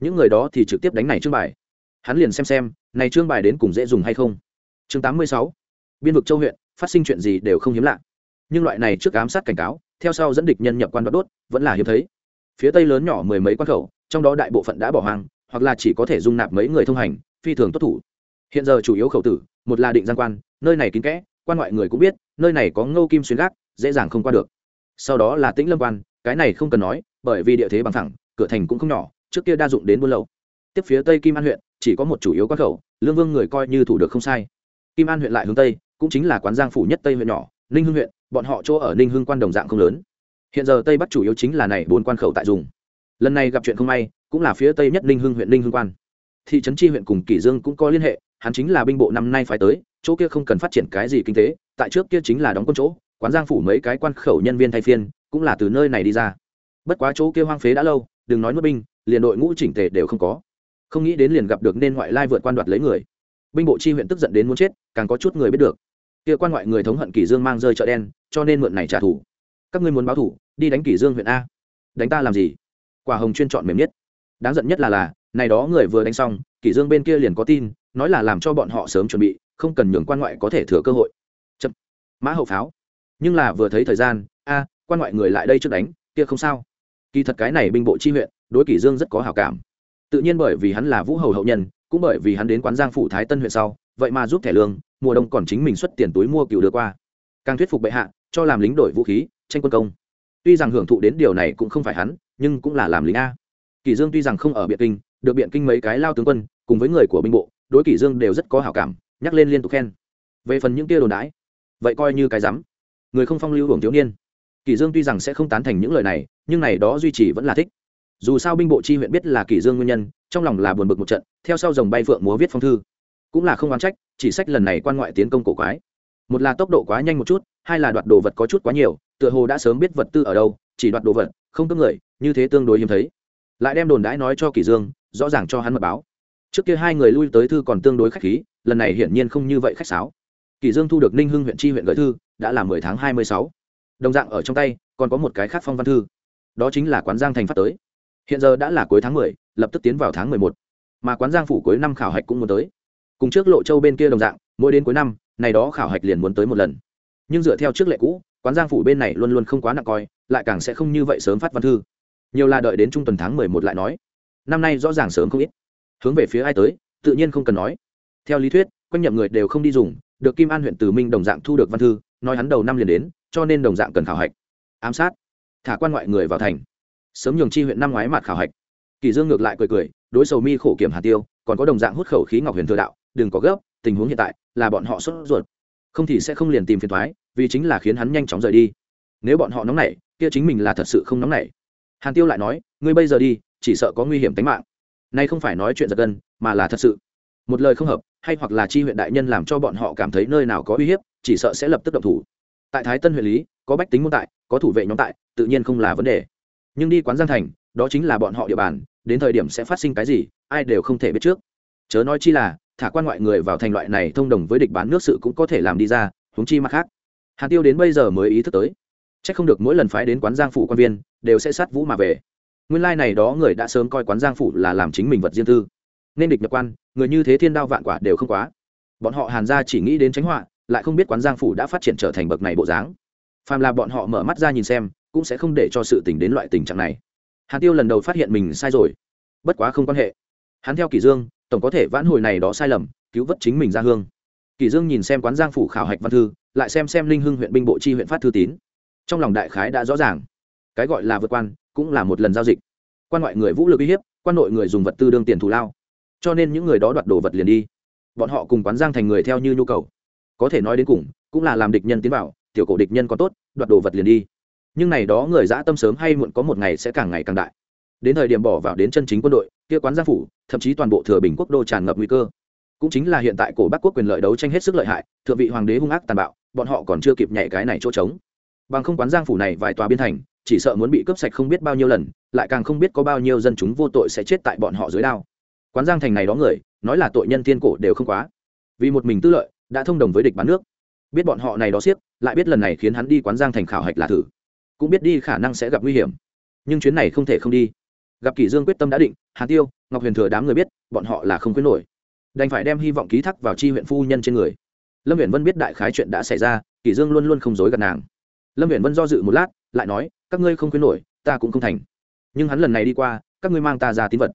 Những người đó thì trực tiếp đánh này trước bài. Hắn liền xem xem này trương bài đến cùng dễ dùng hay không? Chương 86. biên vực châu huyện, phát sinh chuyện gì đều không hiếm lạ. Nhưng loại này trước ám sát cảnh cáo, theo sau dẫn địch nhân nhập quan đoạt đốt, vẫn là hiếm thấy. Phía tây lớn nhỏ mười mấy quan khẩu, trong đó đại bộ phận đã bỏ hoang, hoặc là chỉ có thể dung nạp mấy người thông hành, phi thường tốt thủ. Hiện giờ chủ yếu khẩu tử, một là định giang quan, nơi này kín kẽ, quan ngoại người cũng biết, nơi này có ngô kim xuyên gác, dễ dàng không qua được. Sau đó là tĩnh lâm quan, cái này không cần nói, bởi vì địa thế bằng thẳng cửa thành cũng không nhỏ, trước kia đa dụng đến buôn lậu. Tiếp phía tây kim an huyện, chỉ có một chủ yếu quan khẩu lương vương người coi như thủ được không sai. Kim an huyện lại hướng tây, cũng chính là quán giang phủ nhất tây huyện nhỏ, ninh hưng huyện, bọn họ chỗ ở ninh hưng quan đồng dạng không lớn. Hiện giờ tây bắc chủ yếu chính là này bốn quan khẩu tại dùng. Lần này gặp chuyện không may, cũng là phía tây nhất ninh hưng huyện ninh hưng quan. Thị trấn chi huyện cùng kỷ dương cũng có liên hệ, hắn chính là binh bộ năm nay phải tới, chỗ kia không cần phát triển cái gì kinh tế, tại trước kia chính là đóng quân chỗ, quán giang phủ mấy cái quan khẩu nhân viên thay phiên, cũng là từ nơi này đi ra. Bất quá chỗ kia hoang phế đã lâu, đừng nói nuốt binh, liền đội ngũ chỉnh tề đều không có không nghĩ đến liền gặp được nên ngoại lai vượt quan đoạt lấy người. Binh bộ chi huyện tức giận đến muốn chết, càng có chút người biết được. Kia quan ngoại người thống hận kỷ dương mang rơi chợ đen, cho nên mượn này trả thù. Các ngươi muốn báo thù, đi đánh kỷ dương huyện a. Đánh ta làm gì? Quả hồng chuyên chọn mềm nhất. Đáng giận nhất là là, này đó người vừa đánh xong, kỷ dương bên kia liền có tin, nói là làm cho bọn họ sớm chuẩn bị, không cần nhường quan ngoại có thể thừa cơ hội. Chậm. Mã hậu pháo. Nhưng là vừa thấy thời gian, a, quan ngoại người lại đây trước đánh, kia không sao. Kỳ thật cái này binh bộ chi huyện, đối kỷ dương rất có hảo cảm tự nhiên bởi vì hắn là vũ hầu hậu nhân, cũng bởi vì hắn đến quán giang phủ thái tân huyện sau, vậy mà giúp thẻ lương, mùa đông còn chính mình xuất tiền túi mua cựu đưa qua. Càng thuyết phục bệ hạ, cho làm lính đổi vũ khí, tranh quân công. Tuy rằng hưởng thụ đến điều này cũng không phải hắn, nhưng cũng là làm lính a. Kỷ dương tuy rằng không ở biện kinh, được biện kinh mấy cái lao tướng quân, cùng với người của binh bộ, đối kỷ dương đều rất có hảo cảm, nhắc lên liên tục khen. Về phần những kia đồn đãi, vậy coi như cái rắm. Người không phong lưu hưởng thiếu niên. Kỷ dương tuy rằng sẽ không tán thành những lời này, nhưng này đó duy trì vẫn là thích dù sao binh bộ chi huyện biết là kỷ dương nguyên nhân, trong lòng là buồn bực một trận, theo sau dòng bay phượng múa viết phong thư. Cũng là không oán trách, chỉ sách lần này quan ngoại tiến công cổ quái. Một là tốc độ quá nhanh một chút, hai là đoạt đồ vật có chút quá nhiều, tựa hồ đã sớm biết vật tư ở đâu, chỉ đoạt đồ vật, không cướp người, như thế tương đối hiếm thấy. Lại đem đồn đãi nói cho kỷ dương, rõ ràng cho hắn mật báo. Trước kia hai người lui tới thư còn tương đối khách khí, lần này hiển nhiên không như vậy khách sáo. Kỷ dương thu được ninh hưng huyện chi huyện gửi thư, đã là mười tháng hai mươi sáu. Đồng dạng ở trong tay, còn có một cái khác phong văn thư. Đó chính là quán giang thành phát tới hiện giờ đã là cuối tháng mười, lập tức tiến vào tháng mười một. Mà quán giang phủ cuối năm khảo hạch cũng muốn tới. Cùng trước lộ châu bên kia đồng dạng, mỗi đến cuối năm, này đó khảo hạch liền muốn tới một lần. Nhưng dựa theo trước lệ cũ, quán giang phủ bên này luôn luôn không quá nặng coi, lại càng sẽ không như vậy sớm phát văn thư. Nhiều là đợi đến trung tuần tháng mười một lại nói. Năm nay rõ ràng sớm không ít. Hướng về phía ai tới, tự nhiên không cần nói. Theo lý thuyết, quanh nhậm người đều không đi dùng, được kim an huyện từ minh đồng dạng thu được văn thư, nói hắn đầu năm liền đến, cho nên đồng dạng cần khảo hạch. Ám sát. Thả quan ngoại người vào thành sớm nhường chi huyện năm ngoái mặt khảo hạch. Kỳ dương ngược lại cười cười, đối sầu mi khổ kiểm hà tiêu, còn có đồng dạng hút khẩu khí ngọc huyền thừa đạo, đừng có gấp, tình huống hiện tại là bọn họ sốt ruột. Không thì sẽ không liền tìm phiền thoái vì chính là khiến hắn nhanh chóng rời đi. Nếu bọn họ nóng nảy, kia chính mình là thật sự không nóng nảy. Hàn tiêu lại nói, ngươi bây giờ đi, chỉ sợ có nguy hiểm tính mạng. Nay không phải nói chuyện giật gân, mà là thật sự. Một lời không hợp, hay hoặc là chi huyện đại nhân làm cho bọn họ cảm thấy nơi nào có uy hiếp, chỉ sợ sẽ lập tức động thủ. Tại thái tân huyện lý, có bách tính môn tại, có thủ vệ nhóm tại, tự nhiên không là vấn đề nhưng đi quán giang thành, đó chính là bọn họ địa bàn, đến thời điểm sẽ phát sinh cái gì, ai đều không thể biết trước. Chớ nói chi là, thả quan ngoại người vào thành loại này thông đồng với địch bán nước sự cũng có thể làm đi ra húng chi mặt khác. Hàn tiêu đến bây giờ mới ý thức tới. C h ắ c không được mỗi lần phái đến quán giang phủ quan viên, đều sẽ sát vũ mà về. Nguyên lai、like、này đó người đã sớm coi quán giang phủ là làm chính mình vật riêng tư. Nên địch nhập quan, người như thế thiên đao vạn quả đều không quá. Bọn họ hàn ra chỉ nghĩ đến tránh họa, lại không biết quán giang phủ đã phát triển trở thành bậc này bộ dáng. Phàm là bọn họ mở mắt ra nhìn xem cũng sẽ không để cho sự tình đến loại tình trạng này. Hàn tiêu lần đầu phát hiện mình sai rồi. Bất quá không quan hệ. Hắn theo kỷ dương, tổng có thể vãn hồi này đó sai lầm, cứu vớt chính mình ra hương. Kỷ dương nhìn xem quán giang phủ khảo hạch văn thư, lại xem xem linh hưng huyện binh bộ chi huyện phát thư tín. Trong lòng đại khái đã rõ ràng. Cái gọi là vượt quan, cũng là một lần giao dịch. Quan ngoại người vũ lực uy hiếp, quan nội người dùng vật tư đương tiền thù lao. Cho nên những người đó đoạt đồ vật liền đi. Bọn họ cùng quán giang thành người theo như nhu cầu. Có thể nói đến cùng, cũng là làm địch nhân tiến vào, tiểu cổ địch nhân có tốt, đoạt đồ vật liền đi nhưng này đó người dã tâm sớm hay muộn có một ngày sẽ càng ngày càng đại. Đến thời điểm bỏ vào đến chân chính quân đội kia quán giang phủ thậm chí toàn bộ thừa bình quốc đô tràn ngập nguy cơ. Cũng chính là hiện tại cổ bắc quốc quyền lợi đấu tranh hết sức lợi hại thượng vị hoàng đế hung ác tàn bạo bọn họ còn chưa kịp nhảy cái này chỗ trống. Bằng không quán giang phủ này vài tòa biên thành chỉ sợ muốn bị cướp sạch không biết bao nhiêu lần lại càng không biết có bao nhiêu dân chúng vô tội sẽ chết tại bọn họ dưới đao. Quán giang thành này đó người nói là tội nhân thiên cổ đều không quá. Vì một mình tư lợi đã thông đồng với địch bán nước. Biết bọn họ này đó siết, lại biết lần này khiến hắn đi quán giang thành khảo hạch là thử cũng biết đi khả năng sẽ gặp nguy hiểm. Nhưng chuyến này không thể không đi. Gặp kỷ dương quyết tâm đã định hà tiêu, ngọc huyền thừa đám người biết, bọn họ là không quyết nổi. Đành phải đem hy vọng ký thác vào chi huyện phu nhân trên người. Lâm huyện vân biết đại khái chuyện đã xảy ra, kỷ dương luôn luôn không dối gạt nàng. Lâm huyện vân do dự một lát, lại nói, các ngươi không quyết nổi, ta cũng không thành. Nhưng hắn lần này đi qua, các ngươi mang ta ra tín vật.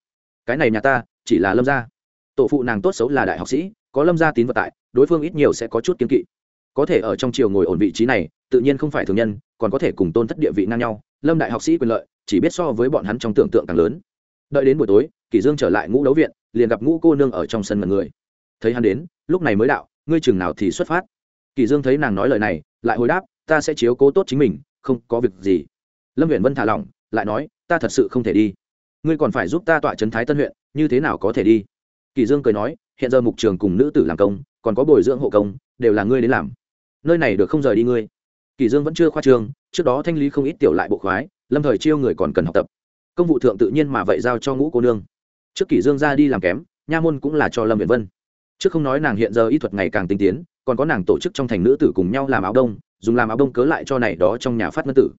Cái này nhà ta, chỉ là lâm gia. Tổ phụ nàng tốt xấu là đại học sĩ, có lâm gia tín vật tại, đối phương ít nhiều sẽ có chút kiến kỵ có thể ở trong triều ngồi ổn vị trí này, tự nhiên không phải thường nhân, còn có thể cùng tôn thất địa vị ngang nhau, lâm đại học sĩ quyền lợi, chỉ biết so với bọn hắn trong tưởng tượng càng lớn. Đợi đến buổi tối, kỷ dương trở lại ngũ đấu viện, liền gặp ngũ cô nương ở trong sân mật người. Thấy hắn đến, lúc này mới đạo, ngươi chừng nào thì xuất phát. Kỷ dương thấy nàng nói lời này, lại hồi đáp, ta sẽ chiếu cố tốt chính mình, không có việc gì. Lâm huyện vân thả lỏng, lại nói, ta thật sự không thể đi. Ngươi còn phải giúp ta tọa trấn thái tân huyện, như thế nào có thể đi? Kỷ dương cười nói, hiện giờ mục trường cùng nữ tử làm công, còn có bồi dưỡng hộ công, đều là ngươi đến làm nơi này được không rời đi ngươi. Kỷ dương vẫn chưa khoa trương trước đó thanh lý không ít tiểu lại bộ khoái, lâm thời chiêu người còn cần học tập. Công vụ thượng tự nhiên mà vậy giao cho ngũ cô nương. Trước kỷ dương ra đi làm kém, nha môn cũng là cho lâm viện vân. Trước không nói nàng hiện giờ y thuật ngày càng tinh tiến, còn có nàng tổ chức trong thành nữ tử cùng nhau làm áo đông, dùng làm áo đông cớ lại cho này đó trong nhà phát ngân tử.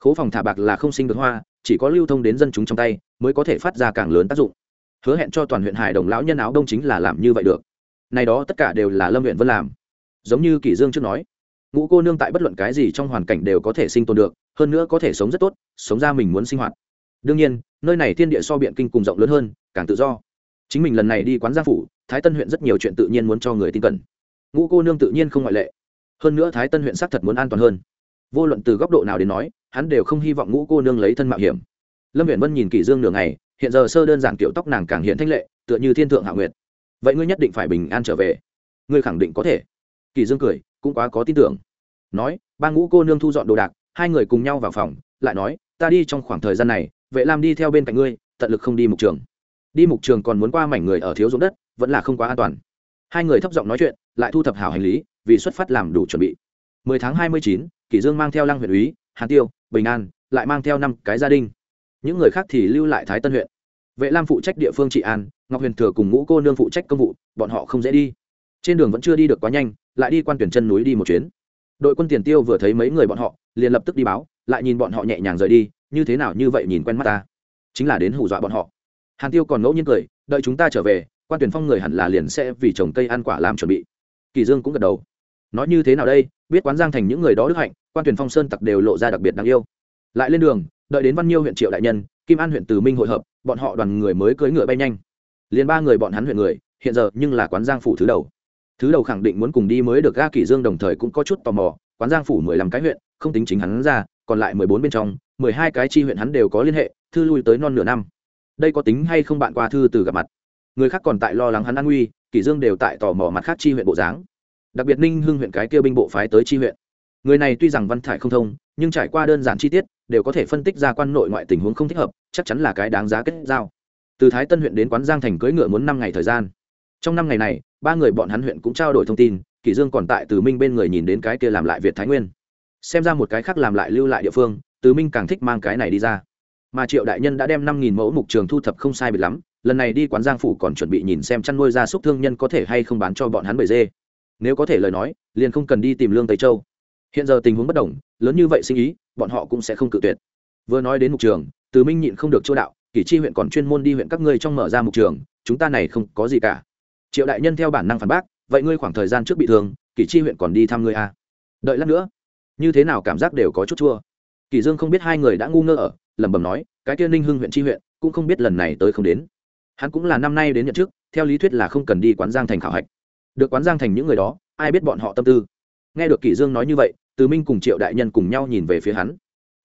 Khố phòng thả bạc là không sinh được hoa, chỉ có lưu thông đến dân chúng trong tay, mới có thể phát ra càng lớn tác dụng. Hứa hẹn cho toàn huyện hải đồng lão nhân áo đông chính là làm như vậy được. Này đó tất cả đều là lâm huyện vân làm giống như kỷ dương trước nói, ngũ cô nương tại bất luận cái gì trong hoàn cảnh đều có thể sinh tồn được, hơn nữa có thể sống rất tốt, sống ra mình muốn sinh hoạt. Đương nhiên, nơi này thiên địa so biện kinh cùng rộng lớn hơn, càng tự do. Chính mình lần này đi quán gia phủ, thái tân huyện rất nhiều chuyện tự nhiên muốn cho người tin cẩn. Ngũ cô nương tự nhiên không ngoại lệ. Hơn nữa thái tân huyện xác thật muốn an toàn hơn. Vô luận từ góc độ nào đến nói, hắn đều không hy vọng ngũ cô nương lấy thân mạo hiểm. Lâm huyện vân nhìn kỷ dương nửa ngày, hiện giờ sơ đơn giản kiểu tóc nàng càng hiện thanh lệ, tựa như thiên thượng hạ nguyệt. Vậy ngươi nhất định phải bình an trở về. Ngươi khẳng định có thể kỳ dương cười cũng quá có tin tưởng. Nói ba ngũ cô nương thu dọn đồ đạc hai người cùng nhau vào phòng lại nói ta đi trong khoảng thời gian này vệ lam đi theo bên cạnh ngươi tận lực không đi mục trường. Đi mục trường còn muốn qua mảnh người ở thiếu ruộng đất vẫn là không quá an toàn. Hai người thấp giọng nói chuyện lại thu thập hảo hành lý vì xuất phát làm đủ chuẩn bị. 10 tháng 29, kỷ dương mang theo lăng huyện úy hàn tiêu bình an lại mang theo năm cái gia đình. Những người khác thì lưu lại thái tân huyện. Vệ lam phụ trách địa phương trị an ngọc huyền thừa cùng ngũ cô nương phụ trách công vụ bọn họ không dễ đi. Trên đường vẫn chưa đi được quá nhanh lại đi quan tuyển chân núi đi một chuyến. Đội quân tiền tiêu vừa thấy mấy người bọn họ, liền lập tức đi báo, lại nhìn bọn họ nhẹ nhàng rời đi, như thế nào như vậy nhìn quen mắt ta. Chính là đến hù dọa bọn họ. Hàn tiêu còn ngẫu nhiên cười, đợi chúng ta trở về, quan tuyển phong người hẳn là liền sẽ vì trồng cây ăn quả làm chuẩn bị. Kỳ dương cũng gật đầu. Nói như thế nào đây, biết quán giang thành những người đó đức hạnh, quan tuyển phong sơn tặc đều lộ ra đặc biệt đáng yêu. Lại lên đường, đợi đến văn nhiêu huyện triệu đại nhân, kim an huyện từ minh hội hợp, bọn họ đoàn người mới cưỡi ngựa bay nhanh. Liền ba người bọn hắn huyện người, hiện giờ nhưng là quán giang phủ thứ đầu thứ đầu khẳng định muốn cùng đi mới được ga kỷ dương đồng thời cũng có chút tò mò, quán giang phủ mười lăm cái huyện, không tính chính hắn ra, còn lại mười bốn bên trong, mười hai cái chi huyện hắn đều có liên hệ, thư lui tới non nửa năm. Đây có tính hay không bạn qua thư từ gặp mặt? Người khác còn tại lo lắng hắn an nguy, kỷ dương đều tại tò mò mặt khác chi huyện bộ dáng. Đặc biệt ninh hưng huyện cái kia binh bộ phái tới chi huyện. Người này tuy rằng văn thải không thông, nhưng trải qua đơn giản chi tiết, đều có thể phân tích ra quan nội ngoại tình huống không thích hợp, chắc chắn là cái đáng giá kết giao. Từ thái tân huyện đến quán giang thành cưỡi ngựa muốn năm ngày thời gian. Trong năm ngày này ba người bọn hắn huyện cũng trao đổi thông tin, kỷ dương còn tại từ minh bên người nhìn đến cái kia làm lại việt thái nguyên. Xem ra một cái khác làm lại lưu lại địa phương, từ minh càng thích mang cái này đi ra. Mà triệu đại nhân đã đem năm nghìn mẫu mục trường thu thập không sai biệt lắm, lần này đi quán giang phủ còn chuẩn bị nhìn xem chăn nuôi gia súc thương nhân có thể hay không bán cho bọn hắn bầy dê. Nếu có thể lời nói, liền không cần đi tìm lương tây châu. Hiện giờ tình huống bất đồng, lớn như vậy sinh ý, bọn họ cũng sẽ không cự tuyệt. Vừa nói đến mục trường, từ minh nhịn không được chỗ đạo, kỷ chi huyện còn chuyên môn đi huyện các ngươi trong mở ra mục trường, chúng ta này không có gì cả triệu đại nhân theo bản năng phản bác, vậy ngươi khoảng thời gian trước bị thương kỳ chi huyện còn đi thăm ngươi à? đợi lát nữa. Như thế nào cảm giác đều có chút chua. Kỳ dương không biết hai người đã ngu ngơ ở, lẩm bẩm nói, cái kia ninh hưng huyện chi huyện, cũng không biết lần này tới không đến. Hắn cũng là năm nay đến nhận chức, theo lý thuyết là không cần đi quán giang thành khảo hạch. Được quán giang thành những người đó, ai biết bọn họ tâm tư. Nghe được kỷ dương nói như vậy, từ minh cùng triệu đại nhân cùng nhau nhìn về phía hắn.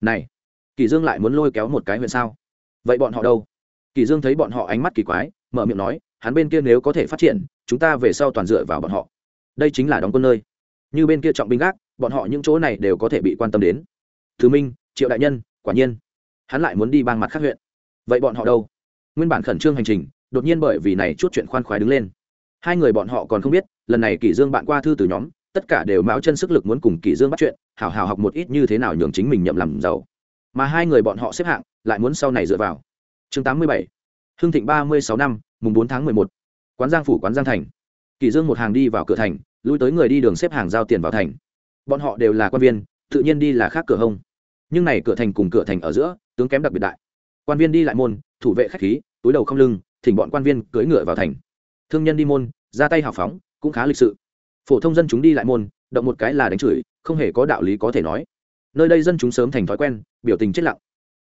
Này, kỷ dương lại muốn lôi kéo một cái huyện sao? Vậy bọn họ đâu? Kỷ dương thấy bọn họ ánh mắt kỳ quái, mở miệng nói hắn bên kia nếu có thể phát triển, chúng ta về sau toàn dựa vào bọn họ. Đây chính là đóng quân nơi. Như bên kia trọng binh gác, bọn họ những chỗ này đều có thể bị quan tâm đến. Thứ minh, triệu đại nhân, quả nhiên. Hắn lại muốn đi bang mặt khác huyện. Vậy bọn họ đâu? Nguyên bản khẩn trương hành trình, đột nhiên bởi vì này chút chuyện khoan khoái đứng lên. Hai người bọn họ còn không biết, lần này kỷ dương bạn qua thư từ nhóm, tất cả đều mão chân sức lực muốn cùng kỷ dương bắt chuyện, hảo hảo học một ít như thế nào nhường chính mình nhậm làm giàu. Mà hai người bọn họ xếp hạng, lại muốn sau này dựa vào. Chương 87. hương thịnh 36 năm mùng 4 tháng 11. quán giang phủ, quán giang thành. Kỷ dương một hàng đi vào cửa thành, lui tới người đi đường xếp hàng giao tiền vào thành. Bọn họ đều là quan viên, tự nhiên đi là khác cửa hông. Nhưng này cửa thành cùng cửa thành ở giữa, tướng kém đặc biệt đại. Quan viên đi lại môn, thủ vệ khách khí, túi đầu không lưng, thỉnh bọn quan viên cưỡi ngựa vào thành. Thương nhân đi môn, ra tay hào phóng, cũng khá lịch sự. Phổ thông dân chúng đi lại môn, động một cái là đánh chửi, không hề có đạo lý có thể nói. Nơi đây dân chúng sớm thành thói quen, biểu tình chết lặng.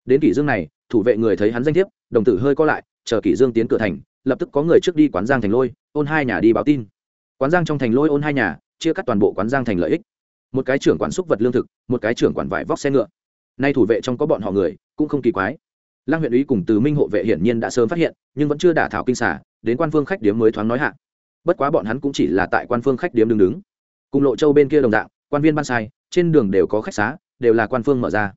Đến kỷ dương này, thủ vệ người thấy hắn danh thiếp, đồng tử hơi co lại, chờ kỷ dương tiến cửa thành lập tức có người trước đi quán giang thành lôi, ôn hai nhà đi báo tin. Quán giang trong thành lôi ôn hai nhà, chia cắt toàn bộ quán giang thành lợi ích. Một cái trưởng quản xúc vật lương thực, một cái trưởng quản vải vóc xe ngựa. Nay thủ vệ trong có bọn họ người, cũng không kỳ quái. Lăng huyện ủy cùng từ minh hộ vệ hiển nhiên đã sớm phát hiện, nhưng vẫn chưa đả thảo kinh xả đến quan phương khách điếm mới thoáng nói hạ. Bất quá bọn hắn cũng chỉ là tại quan phương khách điếm đứng đứng. Cùng lộ châu bên kia đồng dạng, quan viên ban sai, trên đường đều có khách xá, đều là quan phương mở ra.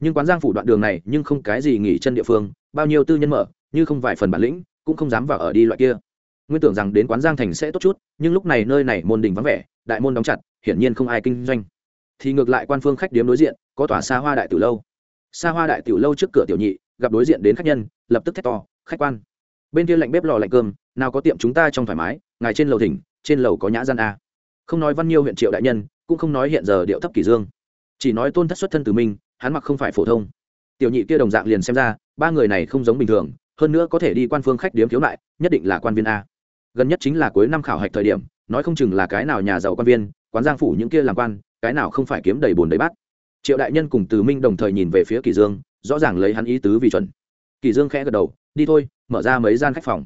Nhưng quán giang phủ đoạn đường này nhưng không cái gì nghỉ chân địa phương, bao nhiêu tư nhân mở, như không vài phần bản lĩnh cũng không dám vào ở đi loại kia. Nguyên tưởng rằng đến quán giang thành sẽ tốt chút, nhưng lúc này nơi này môn đình vắng vẻ, đại môn đóng chặt, hiển nhiên không ai kinh doanh. Thì ngược lại quan phương khách điếm đối diện, có tòa xa hoa đại tiểu lâu. Xa hoa đại tiểu lâu trước cửa tiểu nhị, gặp đối diện đến khách nhân, lập tức thét to, khách quan, bên kia lạnh bếp lò lạnh cơm, nào có tiệm chúng ta trong thoải mái, ngài trên lầu thỉnh, trên lầu có nhã gian a. Không nói văn nhiêu huyện triệu đại nhân, cũng không nói hiện giờ điệu thấp kỷ dương. Chỉ nói tôn thất xuất thân từ minh hắn mặc không phải phổ thông. Tiểu nhị kia đồng dạng liền xem ra, ba người này không giống bình thường hơn nữa có thể đi quan phương khách điếm khiếu nại, nhất định là quan viên a. Gần nhất chính là cuối năm khảo hạch thời điểm, nói không chừng là cái nào nhà giàu quan viên, quán giang phủ những kia làm quan, cái nào không phải kiếm đầy bồn đầy bát. Triệu đại nhân cùng từ minh đồng thời nhìn về phía kỳ dương, rõ ràng lấy hắn ý tứ vì chuẩn. Kỳ dương khẽ gật đầu, đi thôi, mở ra mấy gian khách phòng.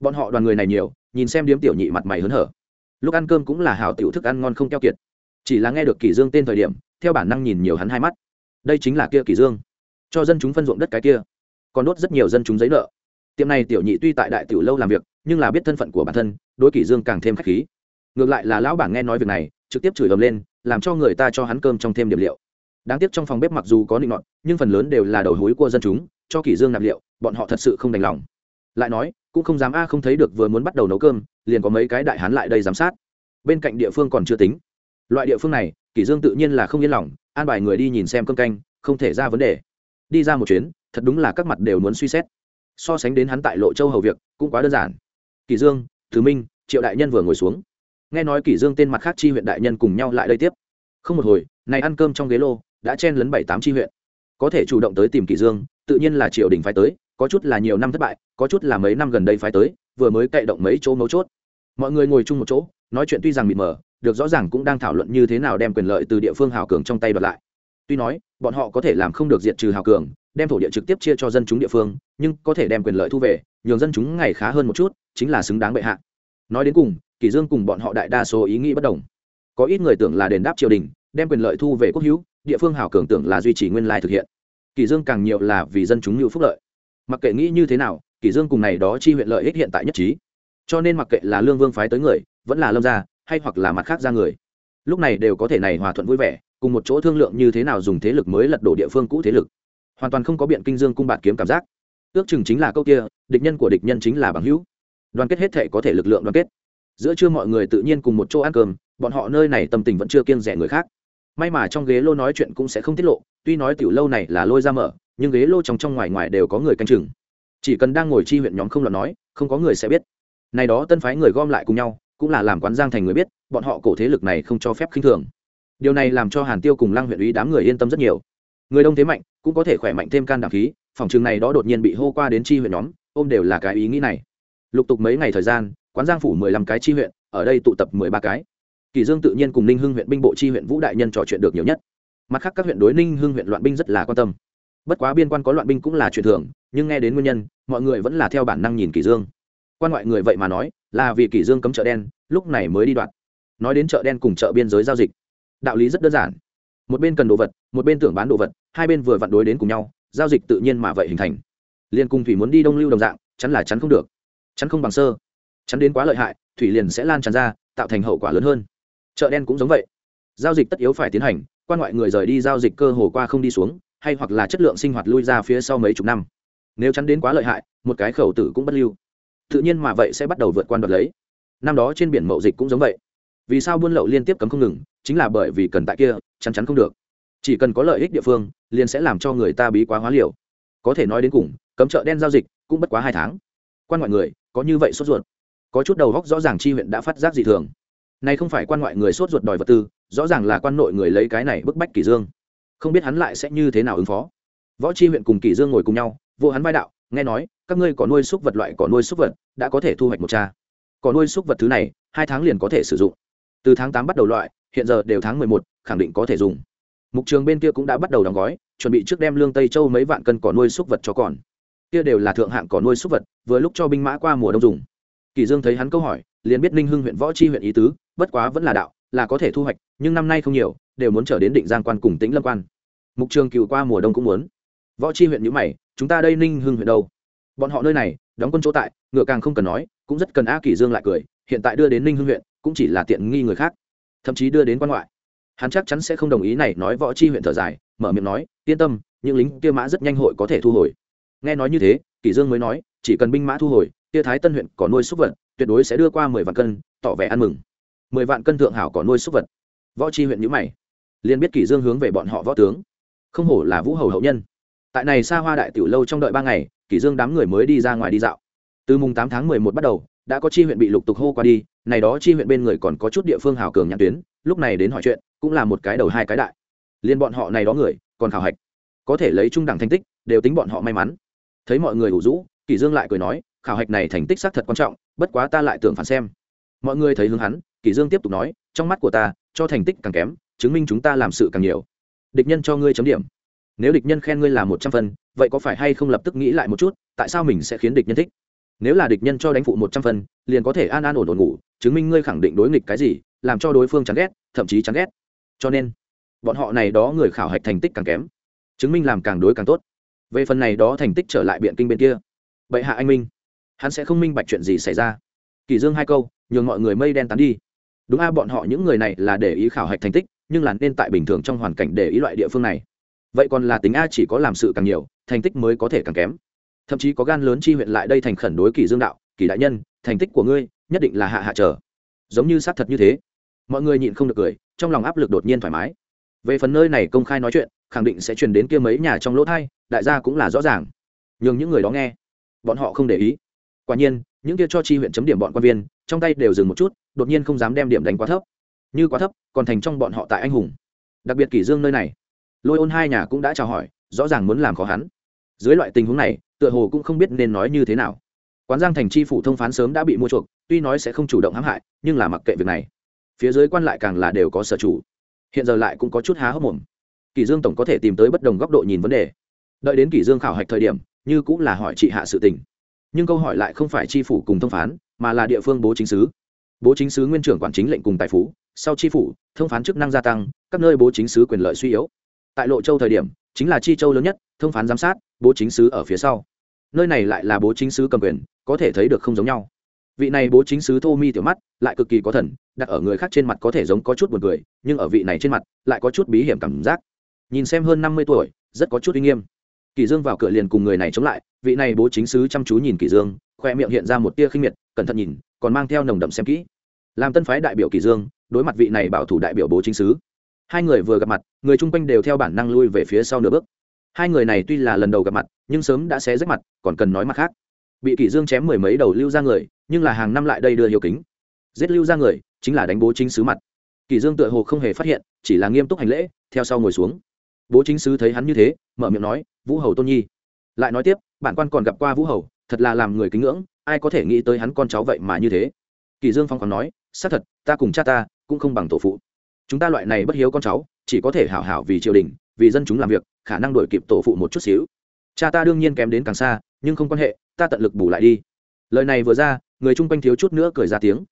Bọn họ đoàn người này nhiều, nhìn xem điếm tiểu nhị mặt mày hớn hở. Lúc ăn cơm cũng là hảo tiểu thức ăn ngon không keo kiệt. Chỉ là nghe được kỳ dương tên thời điểm, theo bản năng nhìn nhiều hắn hai mắt. Đây chính là kia kỳ dương. Cho dân chúng phân ruộng đất cái kia còn đốt rất nhiều dân chúng giấy nợ. Tiệm này tiểu nhị tuy tại đại tiểu lâu làm việc, nhưng là biết thân phận của bản thân, đối kỳ dương càng thêm khách khí. Ngược lại là lão bảng nghe nói việc này, trực tiếp chửi ầm lên, làm cho người ta cho hắn cơm trong thêm điểm liệu. Đáng tiếc trong phòng bếp mặc dù có định ngọn nhưng phần lớn đều là đầu hối của dân chúng, cho kỷ dương nạp liệu, bọn họ thật sự không đành lòng. Lại nói, cũng không dám a không thấy được vừa muốn bắt đầu nấu cơm, liền có mấy cái đại hán lại đây giám sát. Bên cạnh địa phương còn chưa tính. Loại địa phương này, kỷ dương tự nhiên là không yên lòng, an bài người đi nhìn xem cơm canh, không thể ra vấn đề đi ra một chuyến, thật đúng là các mặt đều muốn suy xét. So sánh đến hắn tại lộ châu hầu việc, cũng quá đơn giản. Kỷ dương thứ minh, triệu đại nhân vừa ngồi xuống. Nghe nói kỷ dương tên mặt khác chi huyện đại nhân cùng nhau lại đây tiếp. Không một hồi, này ăn cơm trong ghế lô đã chen lấn bảy tám chi huyện. Có thể chủ động tới tìm kỷ dương, tự nhiên là triều đình phái tới, có chút là nhiều năm thất bại, có chút là mấy năm gần đây phái tới, vừa mới cậy động mấy chỗ mấu chốt. Mọi người ngồi chung một chỗ, nói chuyện tuy rằng mịt mờ, được rõ ràng cũng đang thảo luận như thế nào đem quyền lợi từ địa phương hào cường trong tay đoạt lại tuy nói, bọn họ có thể làm không được diệt trừ hào cường, đem thổ địa trực tiếp chia cho dân chúng địa phương, nhưng có thể đem quyền lợi thu về, nhường dân chúng ngày khá hơn một chút, chính là xứng đáng bệ hạ. Nói đến cùng kỷ dương cùng bọn họ đại đa số ý nghĩ bất đồng. Có ít người tưởng là đền đáp triều đình, đem quyền lợi thu về quốc hữu, địa phương hào cường tưởng là duy trì nguyên lai thực hiện. Kỷ dương càng nhiều là vì dân chúng hữu phúc lợi. Mặc kệ nghĩ như thế nào kỷ dương cùng này đó chi huyện lợi ích hiện tại nhất trí. Cho nên mặc kệ là lương vương phái tới người, vẫn là lâm gia, hay hoặc là mặt khác ra người lúc này đều có thể này hòa thuận vui vẻ, cùng một chỗ thương lượng như thế nào dùng thế lực mới lật đổ địa phương cũ thế lực. Hoàn toàn không có biện kinh dương cung bạt kiếm cảm giác. Ước chừng chính là câu kia, địch nhân của địch nhân chính là bằng hữu. Đoàn kết hết thể có thể lực lượng đoàn kết. Giữa trưa mọi người tự nhiên cùng một chỗ ăn cơm, bọn họ nơi này tâm tình vẫn chưa kiêng rẻ người khác. May mà trong ghế lô nói chuyện cũng sẽ không tiết lộ, tuy nói tiểu lâu này là lôi ra mở, nhưng ghế lô trong trong ngoài ngoài đều có người canh chừng. Chỉ cần đang ngồi chi huyện nhóm không lo nói, không có người sẽ biết. Này đó tân phái người gom lại cùng nhau, cũng là làm quán giang thành người biết bọn họ cổ thế lực này không cho phép khinh thường. Điều này làm cho hàn tiêu cùng lăng huyện ủy đám người yên tâm rất nhiều. Người đông thế mạnh cũng có thể khỏe mạnh thêm can đảm khí, phòng trường này đó đột nhiên bị hô qua đến chi huyện nhóm, ôm đều là cái ý nghĩ này. Lục tục mấy ngày thời gian, quán giang phủ mười lăm cái chi huyện, ở đây tụ tập mười ba cái. Kỳ dương tự nhiên cùng ninh hưng huyện binh bộ chi huyện vũ đại nhân trò chuyện được nhiều nhất. Mặt khác các huyện đối ninh hưng huyện loạn binh rất là quan tâm. Bất quá biên quan có loạn binh cũng là chuyện thường, nhưng nghe đến nguyên nhân, mọi người vẫn là theo bản năng nhìn kỳ dương. Quan ngoại người vậy mà nói, là vì kỳ dương cấm chợ đen, lúc này mới đi đoạn nói đến chợ đen cùng chợ biên giới giao dịch. Đạo lý rất đơn giản. Một bên cần đồ vật, một bên tưởng bán đồ vật, hai bên vừa vặn đối đến cùng nhau, giao dịch tự nhiên mà vậy hình thành. Liên cung thủy muốn đi đông lưu đồng dạng, chắn là chắn không được. Chắn không bằng sơ. Chắn đến quá lợi hại, thủy liền sẽ lan tràn ra, tạo thành hậu quả lớn hơn. Chợ đen cũng giống vậy. Giao dịch tất yếu phải tiến hành, quan ngoại người rời đi giao dịch cơ hồ qua không đi xuống, hay hoặc là chất lượng sinh hoạt lui ra phía sau mấy chục năm. Nếu chắn đến quá lợi hại, một cái khẩu tử cũng bất lưu. Tự nhiên mà vậy sẽ bắt đầu vượt quan đoạt lấy. Năm đó trên biển mậu dịch cũng giống vậy vì sao buôn lậu liên tiếp cấm không ngừng, chính là bởi vì cần tại kia, chắn chắn không được. Chỉ cần có lợi ích địa phương, liền sẽ làm cho người ta bí quá hóa liều. Có thể nói đến cùng, cấm chợ đen giao dịch cũng bất quá hai tháng. Quan ngoại người, có như vậy sốt ruột. Có chút đầu góc rõ ràng chi huyện đã phát giác dị thường. Này không phải quan ngoại người sốt ruột đòi vật tư, rõ ràng là quan nội người lấy cái này bức bách kỷ dương. Không biết hắn lại sẽ như thế nào ứng phó. Võ chi huyện cùng kỷ dương ngồi cùng nhau, vô hắn vai đạo, nghe nói, các ngươi có nuôi súc vật loại, có nuôi súc vật, đã có thể thu hoạch một cha. Có nuôi súc vật thứ này, hai tháng liền có thể sử dụng từ tháng tám bắt đầu loại hiện giờ đều tháng mười một, khẳng định có thể dùng. Mục trường bên kia cũng đã bắt đầu đóng gói chuẩn bị trước đem lương tây châu mấy vạn cân cỏ nuôi súc vật cho còn. Kia đều là thượng hạng cỏ nuôi súc vật vừa lúc cho binh mã qua mùa đông dùng. Kỳ dương thấy hắn câu hỏi liền biết ninh hưng huyện võ chi huyện ý tứ bất quá vẫn là đạo là có thể thu hoạch nhưng năm nay không nhiều đều muốn trở đến định giang quan cùng tĩnh lâm quan. Mục trường cựu qua mùa đông cũng muốn. Võ chi huyện nhữ mày chúng ta đây ninh hưng huyện đâu? Bọn họ nơi này đóng quân chỗ tại ngựa càng không cần nói cũng rất cần a kỳ dương lại cười hiện tại đưa đến ninh hưng huyện cũng chỉ là tiện nghi người khác, thậm chí đưa đến quan ngoại. Hắn chắc chắn sẽ không đồng ý này nói võ chi huyện thở dài, mở miệng nói, yên tâm, những lính kia mã rất nhanh hội có thể thu hồi. Nghe nói như thế, kỷ dương mới nói, chỉ cần binh mã thu hồi, kia thái tân huyện có nuôi súc vật, tuyệt đối sẽ đưa qua mười vạn cân, tỏ vẻ ăn mừng. Mười vạn cân thượng hảo có nuôi súc vật. Võ chi huyện nhữ mày, liền biết kỷ dương hướng về bọn họ võ tướng. Không hổ là vũ hầu hậu nhân. Tại này xa hoa đại tiểu lâu trong đợi ba ngày, kỷ dương đám người mới đi ra ngoài đi dạo. Từ mùng tám tháng mười một bắt đầu, đã có chi huyện bị lục tục hô qua đi này đó chi huyện bên người còn có chút địa phương hào cường nhãn tuyến lúc này đến hỏi chuyện cũng là một cái đầu hai cái đại. Liên bọn họ này đó người còn khảo hạch. Có thể lấy trung đẳng thành tích đều tính bọn họ may mắn. Thấy mọi người ủ rũ kỷ dương lại cười nói khảo hạch này thành tích xác thật quan trọng bất quá ta lại tưởng phản xem. Mọi người thấy hướng hắn kỷ dương tiếp tục nói trong mắt của ta cho thành tích càng kém chứng minh chúng ta làm sự càng nhiều. Địch nhân cho ngươi chấm điểm. Nếu địch nhân khen ngươi là một trăm phần, vậy có phải hay không lập tức nghĩ lại một chút tại sao mình sẽ khiến địch nhân thích? Nếu là địch nhân cho đánh phụ một trăm phần, liền có thể an an ổn ổn ngủ chứng minh ngươi khẳng định đối nghịch cái gì, làm cho đối phương chán ghét, thậm chí chán ghét. Cho nên, bọn họ này đó người khảo hạch thành tích càng kém, chứng minh làm càng đối càng tốt. Về phần này đó thành tích trở lại biện kinh bên kia, bệ hạ anh minh, hắn sẽ không minh bạch chuyện gì xảy ra. Kỳ dương hai câu, nhường mọi người mây đen tán đi. Đúng a, bọn họ những người này là để ý khảo hạch thành tích, nhưng là nên tại bình thường trong hoàn cảnh để ý loại địa phương này. Vậy còn là tính a chỉ có làm sự càng nhiều, thành tích mới có thể càng kém. Thậm chí có gan lớn chi huyện lại đây thành khẩn đối kỳ dương đạo, kỳ đại nhân, thành tích của ngươi nhất định là hạ hạ trở giống như xác thật như thế. Mọi người nhịn không được cười, trong lòng áp lực đột nhiên thoải mái. Về phần nơi này công khai nói chuyện, khẳng định sẽ truyền đến kia mấy nhà trong lỗ thay đại gia cũng là rõ ràng. Nhưng những người đó nghe. Bọn họ không để ý. Quả nhiên, những kia cho chi huyện chấm điểm bọn quan viên, trong tay đều dừng một chút, đột nhiên không dám đem điểm đánh quá thấp. Như quá thấp, còn thành trong bọn họ tại anh hùng. Đặc biệt kỷ dương nơi này. Lôi ôn hai nhà cũng đã chào hỏi, rõ ràng muốn làm khó hắn. Dưới loại tình huống này, tựa hồ cũng không biết nên nói như thế nào quán giang thành chi phủ thông phán sớm đã bị mua chuộc, tuy nói sẽ không chủ động hãm hại, nhưng là mặc kệ việc này. Phía dưới quan lại càng là đều có sở chủ. Hiện giờ lại cũng có chút há hốc mồm. Kỷ dương tổng có thể tìm tới bất đồng góc độ nhìn vấn đề. Đợi đến kỷ dương khảo hạch thời điểm, như cũng là hỏi trị hạ sự tình. Nhưng câu hỏi lại không phải chi phủ cùng thông phán, mà là địa phương bố chính sứ bố chính sứ nguyên trưởng quản chính lệnh cùng tài phú, sau chi phủ, thông phán chức năng gia tăng, các nơi bố chính sứ quyền lợi suy yếu. Tại lộ châu thời điểm, chính là chi châu lớn nhất, thông phán giám sát, bố chính sứ ở phía sau. Nơi này lại là bố chính sứ cầm quyền có thể thấy được không giống nhau. Vị này bố chính sứ thô mi tiểu mắt, lại cực kỳ có thần, đặt ở người khác trên mặt có thể giống có chút buồn cười, nhưng ở vị này trên mặt, lại có chút bí hiểm cảm giác. Nhìn xem hơn năm mươi tuổi, rất có chút uy nghiêm. Kỳ dương vào cửa liền cùng người này chống lại, vị này bố chính sứ chăm chú nhìn kỳ dương, khoe miệng hiện ra một tia khinh miệt, cẩn thận nhìn, còn mang theo nồng đậm xem kỹ. Làm tân phái đại biểu kỳ dương, đối mặt vị này bảo thủ đại biểu bố chính sứ. Hai người vừa gặp mặt, người chung quanh đều theo bản năng lui về phía sau nửa bước. Hai người này tuy là lần đầu gặp mặt, nhưng sớm đã xé rách mặt, còn cần nói mặt khác bị kỷ dương chém mười mấy đầu lưu ra người, nhưng là hàng năm lại đây đưa hiếu kính. Giết lưu ra người, chính là đánh bố chính sứ mặt. Kỷ dương tựa hồ không hề phát hiện, chỉ là nghiêm túc hành lễ, theo sau ngồi xuống. Bố chính sứ thấy hắn như thế, mở miệng nói, vũ hầu tôn nhi. Lại nói tiếp, bản quan còn gặp qua vũ hầu, thật là làm người kính ngưỡng, ai có thể nghĩ tới hắn con cháu vậy mà như thế. Kỳ dương phong còn nói, xác thật, ta cùng cha ta cũng không bằng tổ phụ. Chúng ta loại này bất hiếu con cháu, chỉ có thể hảo hảo vì triều đình, vì dân chúng làm việc, khả năng đổi kịp tổ phụ một chút xíu. Cha ta đương nhiên kém đến càng xa, nhưng không quan hệ ta tận lực bù lại đi. Lời này vừa ra, người chung quanh thiếu chút nữa cười ra tiếng.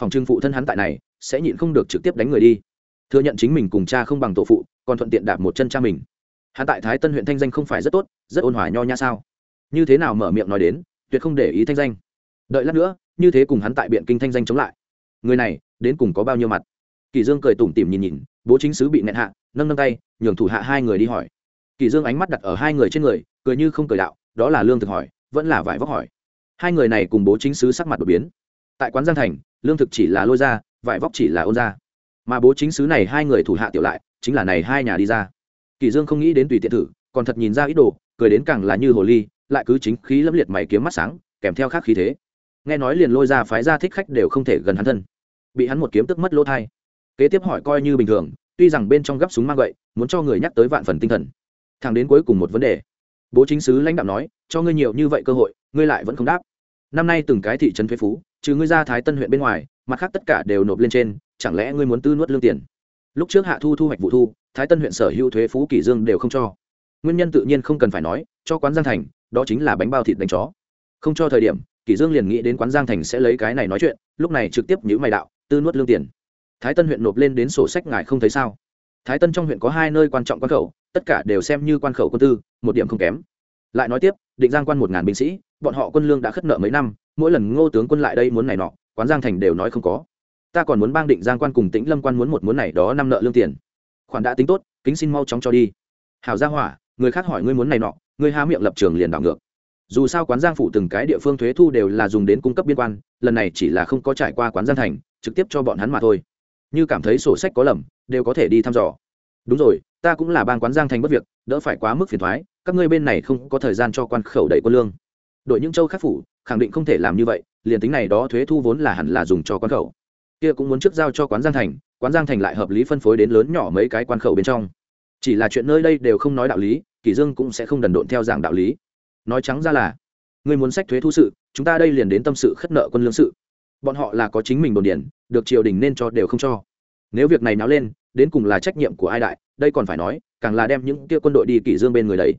Phòng trưng phụ thân hắn tại này, sẽ nhịn không được trực tiếp đánh người đi. Thừa nhận chính mình cùng cha không bằng tổ phụ, còn thuận tiện đạp một chân cha mình. Hắn tại thái tân huyện thanh danh không phải rất tốt, rất ôn hòa nho nhã sao? Như thế nào mở miệng nói đến, tuyệt không để ý thanh danh. Đợi lát nữa, như thế cùng hắn tại biện kinh thanh danh chống lại. Người này, đến cùng có bao nhiêu mặt? Kỳ dương cười tủm tỉm nhìn nhìn, bố chính sứ bị nẹn hạ, nâng nâng tay, nhường thủ hạ hai người đi hỏi. Kỳ dương ánh mắt đặt ở hai người trên người, cười như không cười đạo, đó là lương thực hỏi vẫn là vải vóc hỏi. Hai người này cùng bố chính sứ sắc mặt đột biến. Tại quán giang thành, lương thực chỉ là lôi ra, vải vóc chỉ là ôn ra. Mà bố chính sứ này hai người thủ hạ tiểu lại, chính là này hai nhà đi ra. Kỳ dương không nghĩ đến tùy tiện thử, còn thật nhìn ra ít đồ, cười đến càng là như hồ ly, lại cứ chính khí lẫm liệt mày kiếm mắt sáng, kèm theo khác khí thế. Nghe nói liền lôi ra phái ra thích khách đều không thể gần hắn thân. Bị hắn một kiếm tức mất lỗ thai. Kế tiếp hỏi coi như bình thường, tuy rằng bên trong gấp súng mang gậy, muốn cho người nhắc tới vạn phần tinh thần. Thẳng đến cuối cùng một vấn đề bố chính sứ lãnh đạo nói, cho ngươi nhiều như vậy cơ hội, ngươi lại vẫn không đáp. Năm nay từng cái thị trấn thuế phú, trừ ngươi ra thái tân huyện bên ngoài, mặt khác tất cả đều nộp lên trên, chẳng lẽ ngươi muốn tư nuốt lương tiền? Lúc trước hạ thu thu hoạch vụ thu, thái tân huyện sở hữu thuế phú kỷ dương đều không cho. Nguyên nhân tự nhiên không cần phải nói, cho quán giang thành, đó chính là bánh bao thịt đánh chó. Không cho thời điểm kỷ dương liền nghĩ đến quán giang thành sẽ lấy cái này nói chuyện, lúc này trực tiếp nhữ mày đạo, tư nuốt lương tiền. Thái tân huyện nộp lên đến sổ sách ngài không thấy sao? Thái tân trong huyện có hai nơi quan trọng quan khẩu tất cả đều xem như quan khẩu quân tư, một điểm không kém. Lại nói tiếp, định giang quan một ngàn binh sĩ, bọn họ quân lương đã khất nợ mấy năm, mỗi lần ngô tướng quân lại đây muốn này nọ, quán giang thành đều nói không có. Ta còn muốn bang định giang quan cùng tĩnh lâm quan muốn một muốn này đó năm nợ lương tiền. Khoản đã tính tốt, kính xin mau chóng cho đi. Hảo gia hỏa, người khác hỏi ngươi muốn này nọ, ngươi há miệng lập trường liền đảo ngược. Dù sao quán giang phủ từng cái địa phương thuế thu đều là dùng đến cung cấp biên quan, lần này chỉ là không có trải qua quán giang thành, trực tiếp cho bọn hắn mà thôi. Như cảm thấy sổ sách có lầm, đều có thể đi thăm dò đúng rồi, ta cũng là ban quán giang thành bất việc, đỡ phải quá mức phiền thoái, các ngươi bên này không có thời gian cho quan khẩu đẩy quân lương. Đội những châu khác phủ, khẳng định không thể làm như vậy, liền tính này đó thuế thu vốn là hẳn là dùng cho quan khẩu. Kia cũng muốn trước giao cho quán giang thành, quán giang thành lại hợp lý phân phối đến lớn nhỏ mấy cái quan khẩu bên trong. Chỉ là chuyện nơi đây đều không nói đạo lý kỷ dương cũng sẽ không đần độn theo dạng đạo lý. Nói trắng ra là, ngươi muốn sách thuế thu sự, chúng ta đây liền đến tâm sự khất nợ quân lương sự. Bọn họ là có chính mình đồn điển được triều đình nên cho đều không cho. Nếu việc này náo lên đến cùng là trách nhiệm của ai đại, đây còn phải nói, càng là đem những kia quân đội đi kỷ dương bên người đấy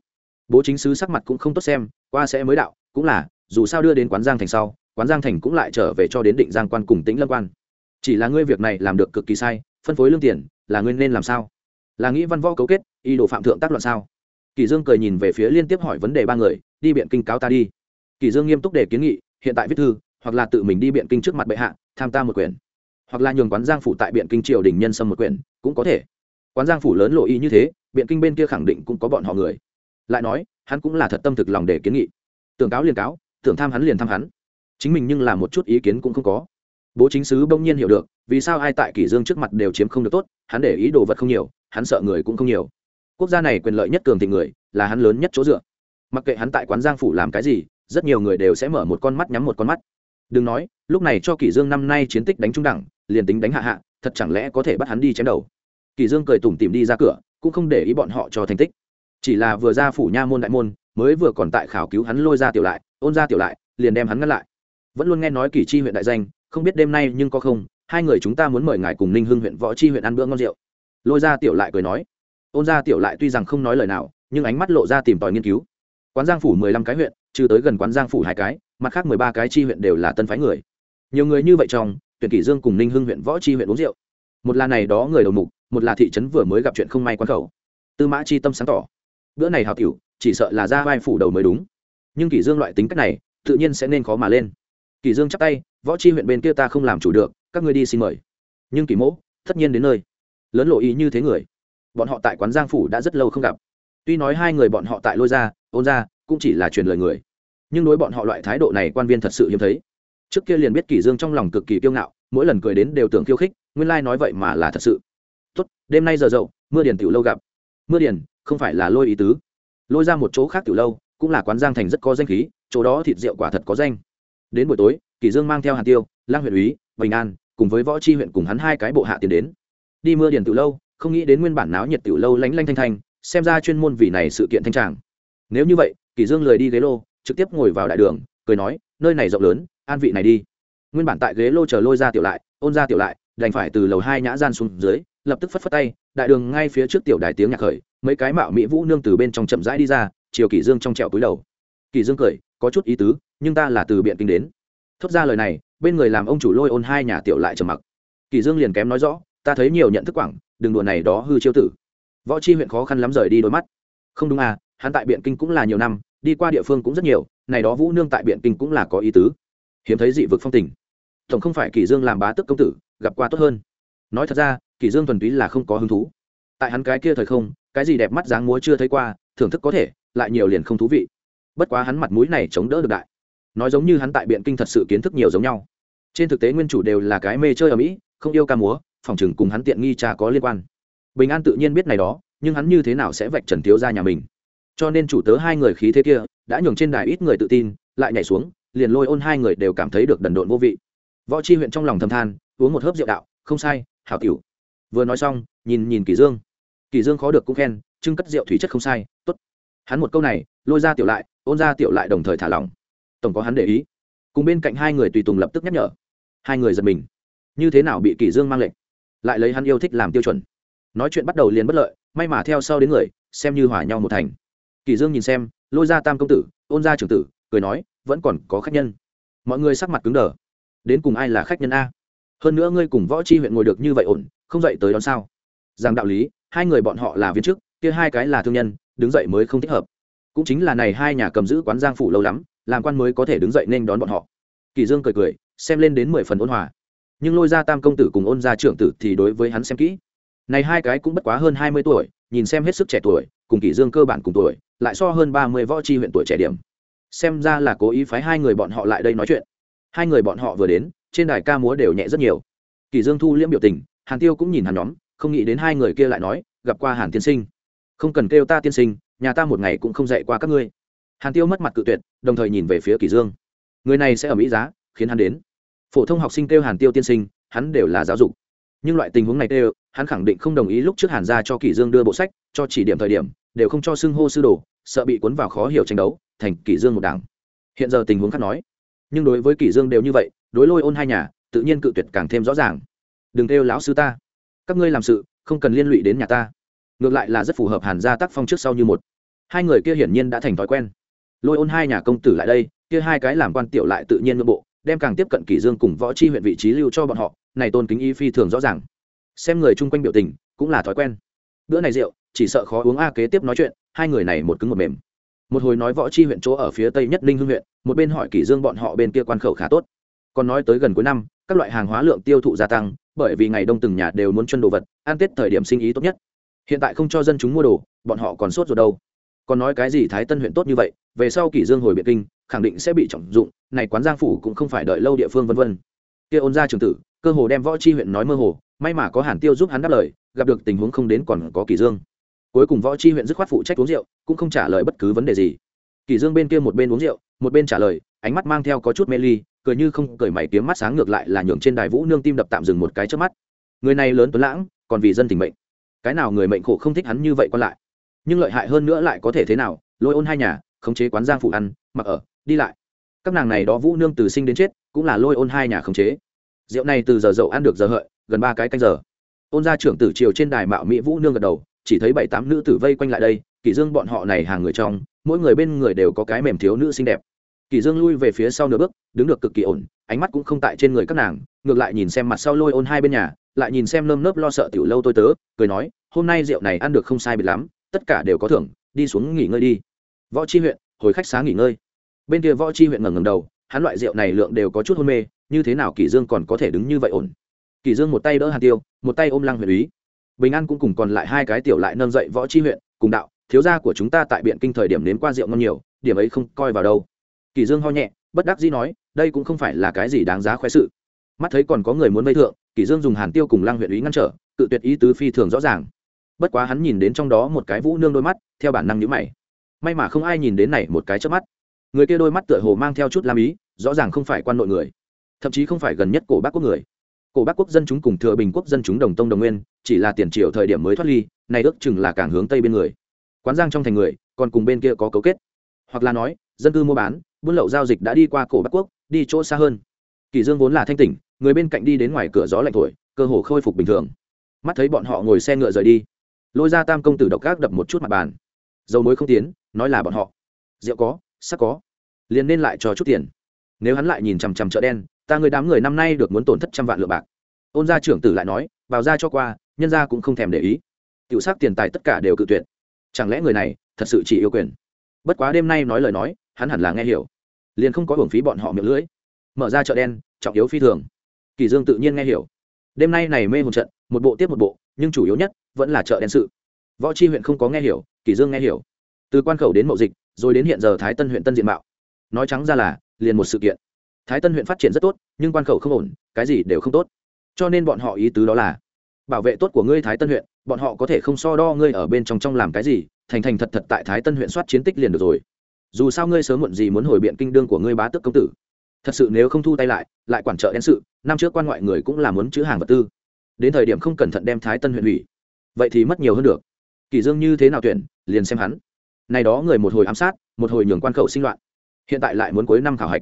bố chính sứ sắc mặt cũng không tốt xem, qua sẽ mới đạo, cũng là, dù sao đưa đến quán giang thành sau, quán giang thành cũng lại trở về cho đến định giang quan cùng tĩnh lâm quan. Chỉ là ngươi việc này làm được cực kỳ sai, phân phối lương tiền, là ngươi nên làm sao? Là nghĩ văn võ cấu kết y đồ phạm thượng tác loạn sao? Kỳ dương cười nhìn về phía liên tiếp hỏi vấn đề ba người, đi biện kinh cáo ta đi. Kỳ dương nghiêm túc để kiến nghị, hiện tại viết thư, hoặc là tự mình đi biện kinh trước mặt bệ hạ, tham ta một quyền hoặc là nhường quán giang phủ tại biện kinh triều đình nhân sâm một quyển, cũng có thể. Quán giang phủ lớn lộ ý như thế, biện kinh bên kia khẳng định cũng có bọn họ người. Lại nói, hắn cũng là thật tâm thực lòng để kiến nghị. Tưởng cáo liền cáo, tưởng tham hắn liền tham hắn. Chính mình nhưng là một chút ý kiến cũng không có. Bố chính sứ bỗng nhiên hiểu được, vì sao ai tại kỷ dương trước mặt đều chiếm không được tốt, hắn để ý đồ vật không nhiều, hắn sợ người cũng không nhiều. Quốc gia này quyền lợi nhất cường thịnh người, là hắn lớn nhất chỗ dựa. Mặc kệ hắn tại quán giang phủ làm cái gì, rất nhiều người đều sẽ mở một con mắt nhắm một con mắt. Đừng nói, lúc này cho kỷ dương năm nay chiến tích đánh trung đẳng liền tính đánh hạ hạ, thật chẳng lẽ có thể bắt hắn đi chém đầu? Kỷ dương cười tủm tỉm đi ra cửa, cũng không để ý bọn họ cho thành tích. Chỉ là vừa ra phủ nha môn đại môn, mới vừa còn tại khảo cứu hắn lôi ra tiểu lại, ôn ra tiểu lại, liền đem hắn ngăn lại. Vẫn luôn nghe nói kỷ chi huyện đại danh, không biết đêm nay nhưng có không, hai người chúng ta muốn mời ngài cùng ninh hưng huyện võ chi huyện ăn bữa ngon rượu. Lôi ra tiểu lại cười nói. Ôn ra tiểu lại tuy rằng không nói lời nào, nhưng ánh mắt lộ ra tìm tòi nghiên cứu. Quán giang phủ mười lăm cái huyện, trừ tới gần quán giang phủ hai cái, mặt khác mười ba cái chi huyện đều là tân phái người. Nhiều người như vậy trong tuyển kỷ dương cùng ninh hưng huyện võ chi huyện uống rượu. Một là này đó người đầu mục, một là thị trấn vừa mới gặp chuyện không may quán khẩu. Tư mã chi tâm sáng tỏ. Bữa này hào tiểu, chỉ sợ là ra vai phủ đầu mới đúng. Nhưng kỷ dương loại tính cách này, tự nhiên sẽ nên khó mà lên. Kỷ dương chắp tay, võ chi huyện bên kia ta không làm chủ được, các ngươi đi xin mời. Nhưng kỷ mỗ, tất nhiên đến nơi. Lớn lộ ý như thế người. Bọn họ tại quán giang phủ đã rất lâu không gặp. Tuy nói hai người bọn họ tại lôi ra, ôn ra, cũng chỉ là truyền lời người. Nhưng đối bọn họ loại thái độ này quan viên thật sự hiếm thấy trước kia liền biết kỷ dương trong lòng cực kỳ kiêu ngạo, mỗi lần cười đến đều tưởng khiêu khích, nguyên lai nói vậy mà là thật sự. Tốt, đêm nay giờ dậu, mưa điền tiểu lâu gặp. Mưa điền, không phải là lôi ý tứ. Lôi ra một chỗ khác tiểu lâu, cũng là quán giang thành rất có danh khí, chỗ đó thịt rượu quả thật có danh. Đến buổi tối kỷ dương mang theo hàn tiêu lang huyện úy bình an, cùng với võ chi huyện cùng hắn hai cái bộ hạ tiến đến. Đi mưa điền tiểu lâu, không nghĩ đến nguyên bản náo nhiệt tiểu lâu lánh lanh thanh thanh, xem ra chuyên môn vì này sự kiện thanh tràng. Nếu như vậy kỷ dương lười đi ghế lô, trực tiếp ngồi vào đại đường, cười nói, nơi này rộng lớn an vị này đi. Nguyên bản tại ghế lô chờ lôi ra tiểu lại, ôn ra tiểu lại, đành phải từ lầu hai nhã gian xuống dưới, lập tức phất phất tay, đại đường ngay phía trước tiểu đài tiếng nhạc khởi, mấy cái mạo mỹ vũ nương từ bên trong chậm rãi đi ra, chiều kỷ dương trong trẹo cúi đầu. Kỷ dương cười, có chút ý tứ, nhưng ta là từ biện kinh đến. Thốt ra lời này, bên người làm ông chủ lôi ôn hai nhà tiểu lại trầm mặc. Kỷ dương liền kém nói rõ, ta thấy nhiều nhận thức quảng, đừng đùa này đó hư chiêu tử. Võ chi huyện khó khăn lắm rời đi đôi mắt. Không đúng à hắn tại biện kinh cũng là nhiều năm, đi qua địa phương cũng rất nhiều, này đó vũ nương tại biện kinh cũng là có ý tứ hiếm thấy dị vực phong tình. Tổng không phải kỷ dương làm bá tước công tử, gặp qua tốt hơn. Nói thật ra, kỷ dương thuần túy là không có hứng thú. Tại hắn cái kia thời không, cái gì đẹp mắt dáng múa chưa thấy qua, thưởng thức có thể, lại nhiều liền không thú vị. Bất quá hắn mặt mũi này chống đỡ được đại. Nói giống như hắn tại biện kinh thật sự kiến thức nhiều giống nhau. Trên thực tế nguyên chủ đều là cái mê chơi ở mỹ, không yêu ca múa, phòng chừng cùng hắn tiện nghi cha có liên quan. Bình an tự nhiên biết này đó, nhưng hắn như thế nào sẽ vạch trần thiếu ra nhà mình? Cho nên chủ tớ hai người khí thế kia, đã nhường trên đài ít người tự tin, lại nhảy xuống liền lôi ôn hai người đều cảm thấy được đần độn vô vị. Võ chi huyện trong lòng thầm than, uống một hớp rượu đạo, không sai, hảo cửu vừa nói xong, nhìn nhìn kỳ dương. Kỳ dương khó được cũng khen, trưng cất rượu thủy chất không sai, tốt. Hắn một câu này, lôi ra tiểu lại, ôn ra tiểu lại đồng thời thả lỏng. Tổng có hắn để ý. Cùng bên cạnh hai người tùy tùng lập tức nhắc nhở. Hai người giật mình. Như thế nào bị kỳ dương mang lệnh? Lại lấy hắn yêu thích làm tiêu chuẩn. Nói chuyện bắt đầu liền bất lợi, may mà theo sau đến người, xem như hòa nhau một thành. Kỳ dương nhìn xem, lôi ra tam công tử, ôn ra trưởng tử, cười nói vẫn còn có khách nhân. Mọi người sắc mặt cứng đờ. Đến cùng ai là khách nhân a? Hơn nữa ngươi cùng võ chi huyện ngồi được như vậy ổn, không dậy tới đón sao? Rằng đạo lý, hai người bọn họ là viên chức, kia hai cái là thương nhân, đứng dậy mới không thích hợp. Cũng chính là này hai nhà cầm giữ quán giang phủ lâu lắm, làm quan mới có thể đứng dậy nên đón bọn họ. Kỳ dương cười cười, xem lên đến mười phần ôn hòa. Nhưng lôi ra tam công tử cùng ôn ra trưởng tử thì đối với hắn xem kỹ. Này hai cái cũng bất quá hơn hai mươi tuổi, nhìn xem hết sức trẻ tuổi, cùng kỳ dương cơ bản cùng tuổi, lại so hơn ba mươi võ chi huyện tuổi trẻ điểm xem ra là cố ý phái hai người bọn họ lại đây nói chuyện. Hai người bọn họ vừa đến, trên đài ca múa đều nhẹ rất nhiều. Kỷ dương thu liễm biểu tình, hàn tiêu cũng nhìn hàn nhóm, không nghĩ đến hai người kia lại nói, gặp qua hàn tiên sinh. Không cần kêu ta tiên sinh, nhà ta một ngày cũng không dạy qua các ngươi. Hàn tiêu mất mặt cự tuyệt, đồng thời nhìn về phía kỷ dương. Người này sẽ ở mỹ giá, khiến hắn đến. Phổ thông học sinh kêu hàn tiêu tiên sinh, hắn đều là giáo dục. Nhưng loại tình huống này kêu hắn khẳng định không đồng ý lúc trước hàn gia cho kỷ dương đưa bộ sách, cho chỉ điểm thời điểm, đều không cho xưng hô sư đồ sợ bị cuốn vào khó hiểu tranh đấu, thành kỷ dương một đảng. Hiện giờ tình huống khác nói. Nhưng đối với kỷ dương đều như vậy, đối lôi ôn hai nhà, tự nhiên cự tuyệt càng thêm rõ ràng. Đừng kêu lão sư ta. Các ngươi làm sự, không cần liên lụy đến nhà ta. Ngược lại là rất phù hợp hàn gia tác phong trước sau như một. Hai người kia hiển nhiên đã thành thói quen. Lôi ôn hai nhà công tử lại đây, kia hai cái làm quan tiểu lại tự nhiên nội bộ, đem càng tiếp cận kỷ dương cùng võ chi huyện vị trí lưu cho bọn họ, này tôn kính y phi thường rõ ràng. Xem người chung quanh biểu tình, cũng là thói quen. Bữa này rượu, chỉ sợ khó uống a, kế tiếp nói chuyện hai người này một cứng một mềm. Một hồi nói võ chi huyện chỗ ở phía tây nhất ninh hương huyện, một bên hỏi kỷ dương bọn họ bên kia quan khẩu khá tốt. Còn nói tới gần cuối năm, các loại hàng hóa lượng tiêu thụ gia tăng, bởi vì ngày đông từng nhà đều muốn chân đồ vật, ăn tết thời điểm sinh ý tốt nhất. Hiện tại không cho dân chúng mua đồ, bọn họ còn sốt rồi đâu. Còn nói cái gì thái tân huyện tốt như vậy, về sau kỷ dương hồi biệt kinh, khẳng định sẽ bị trọng dụng, này quán giang phủ cũng không phải đợi lâu địa phương vân vân. Kia ôn gia trường tử, cơ hồ đem võ chi huyện nói mơ hồ, may mà có hàn tiêu giúp hắn đáp lời, gặp được tình huống không đến còn có kỷ dương cuối cùng võ chi huyện dứt khoát phụ trách uống rượu, cũng không trả lời bất cứ vấn đề gì. Kỳ dương bên kia một bên uống rượu, một bên trả lời, ánh mắt mang theo có chút mê ly, cười như không cười mày kiếm mắt sáng ngược lại là nhường trên đài vũ nương tim đập tạm dừng một cái trước mắt. Người này lớn tuấn lãng, còn vì dân tình mệnh. Cái nào người mệnh khổ không thích hắn như vậy còn lại. Nhưng lợi hại hơn nữa lại có thể thế nào, lôi ôn hai nhà, khống chế quán giang phủ ăn, mặc ở, đi lại. Các nàng này đó vũ nương từ sinh đến chết, cũng là lôi ôn hai nhà khống chế. Rượu này từ giờ dậu ăn được giờ hợi, gần ba cái canh giờ. Ôn gia trưởng tử triều trên đài mạo mỹ vũ nương gật đầu chỉ thấy bảy tám nữ tử vây quanh lại đây, kỷ dương bọn họ này hàng người trong, mỗi người bên người đều có cái mềm thiếu nữ xinh đẹp. Kỷ dương lui về phía sau nửa bước, đứng được cực kỳ ổn, ánh mắt cũng không tại trên người các nàng, ngược lại nhìn xem mặt sau lôi ôn hai bên nhà, lại nhìn xem lơm nớp lo sợ tiểu lâu tôi tớ, cười nói, hôm nay rượu này ăn được không sai biệt lắm, tất cả đều có thưởng, đi xuống nghỉ ngơi đi. Võ chi huyện, hồi khách xá nghỉ ngơi. Bên kia võ chi huyện ngẩng ngẩng đầu, hắn loại rượu này lượng đều có chút hôn mê, như thế nào kỷ dương còn có thể đứng như vậy ổn? Kỷ dương một tay đỡ hàn tiêu, một tay ôm lăng huyện úy bình an cũng cùng còn lại hai cái tiểu lại nâng dậy võ chi huyện, cùng đạo, thiếu gia của chúng ta tại biện kinh thời điểm đến qua rượu ngon nhiều, điểm ấy không coi vào đâu. Kỷ dương ho nhẹ, bất đắc dĩ nói, đây cũng không phải là cái gì đáng giá khoe sự. Mắt thấy còn có người muốn vây thượng kỷ dương dùng hàn tiêu cùng lăng huyện ý ngăn trở tự tuyệt ý tứ phi thường rõ ràng. Bất quá hắn nhìn đến trong đó một cái vũ nương đôi mắt, theo bản năng nhíu mày. May mà không ai nhìn đến này một cái chớp mắt. Người kia đôi mắt tựa hồ mang theo chút lam ý, rõ ràng không phải quan nội người, thậm chí không phải gần nhất cổ bác quốc người cổ Bắc quốc dân chúng cùng thừa bình quốc dân chúng đồng tông đồng nguyên, chỉ là tiền triệu thời điểm mới thoát ly này ước chừng là càng hướng tây bên người. Quán giang trong thành người, còn cùng bên kia có cấu kết. Hoặc là nói, dân cư mua bán, buôn lậu giao dịch đã đi qua cổ bắc quốc, đi chỗ xa hơn. Kỳ dương vốn là thanh tỉnh, người bên cạnh đi đến ngoài cửa gió lạnh thổi, cơ hồ khôi phục bình thường. Mắt thấy bọn họ ngồi xe ngựa rời đi, lôi ra tam công tử độc gác đập một chút mặt bàn. Dầu mối không tiến, nói là bọn họ. Rượu có sắc có, liền nên lại cho chút tiền. Nếu hắn lại nhìn chằm chằm chợ đen ta người đám người năm nay được muốn tổn thất trăm vạn lượng bạc. Ôn gia trưởng tử lại nói, vào ra cho qua, nhân gia cũng không thèm để ý. Tiểu sắc tiền tài tất cả đều cự tuyệt. Chẳng lẽ người này thật sự chỉ yêu quyền? Bất quá đêm nay nói lời nói, hắn hẳn là nghe hiểu. Liền không có hưởng phí bọn họ miệng lưỡi. Mở ra chợ đen, trọng yếu phi thường. Kỳ dương tự nhiên nghe hiểu. Đêm nay này mê hồn trận, một bộ tiếp một bộ, nhưng chủ yếu nhất vẫn là chợ đen sự. Võ chi huyện không có nghe hiểu, kỳ dương nghe hiểu. Từ quan khẩu đến mậu dịch, rồi đến hiện giờ thái tân huyện tân diện mạo. Nói trắng ra là, liền một sự kiện thái tân huyện phát triển rất tốt, nhưng quan khẩu không ổn, cái gì đều không tốt. Cho nên bọn họ ý tứ đó là, bảo vệ tốt của ngươi thái tân huyện, bọn họ có thể không so đo ngươi ở bên trong trong làm cái gì, thành thành thật thật tại thái tân huyện soát chiến tích liền được rồi. Dù sao ngươi sớm muộn gì muốn hồi biện kinh đương của ngươi bá tước công tử. Thật sự nếu không thu tay lại lại quản trợ đen sự, năm trước quan ngoại người cũng là muốn chữ hàng vật tư. Đến thời điểm không cẩn thận đem thái tân huyện hủy, vậy thì mất nhiều hơn được. Kỳ dương như thế nào tuyển, liền xem hắn. Này đó người một hồi ám sát, một hồi nhường quan khẩu sinh loạn. Hiện tại lại muốn cuối năm khảo hạch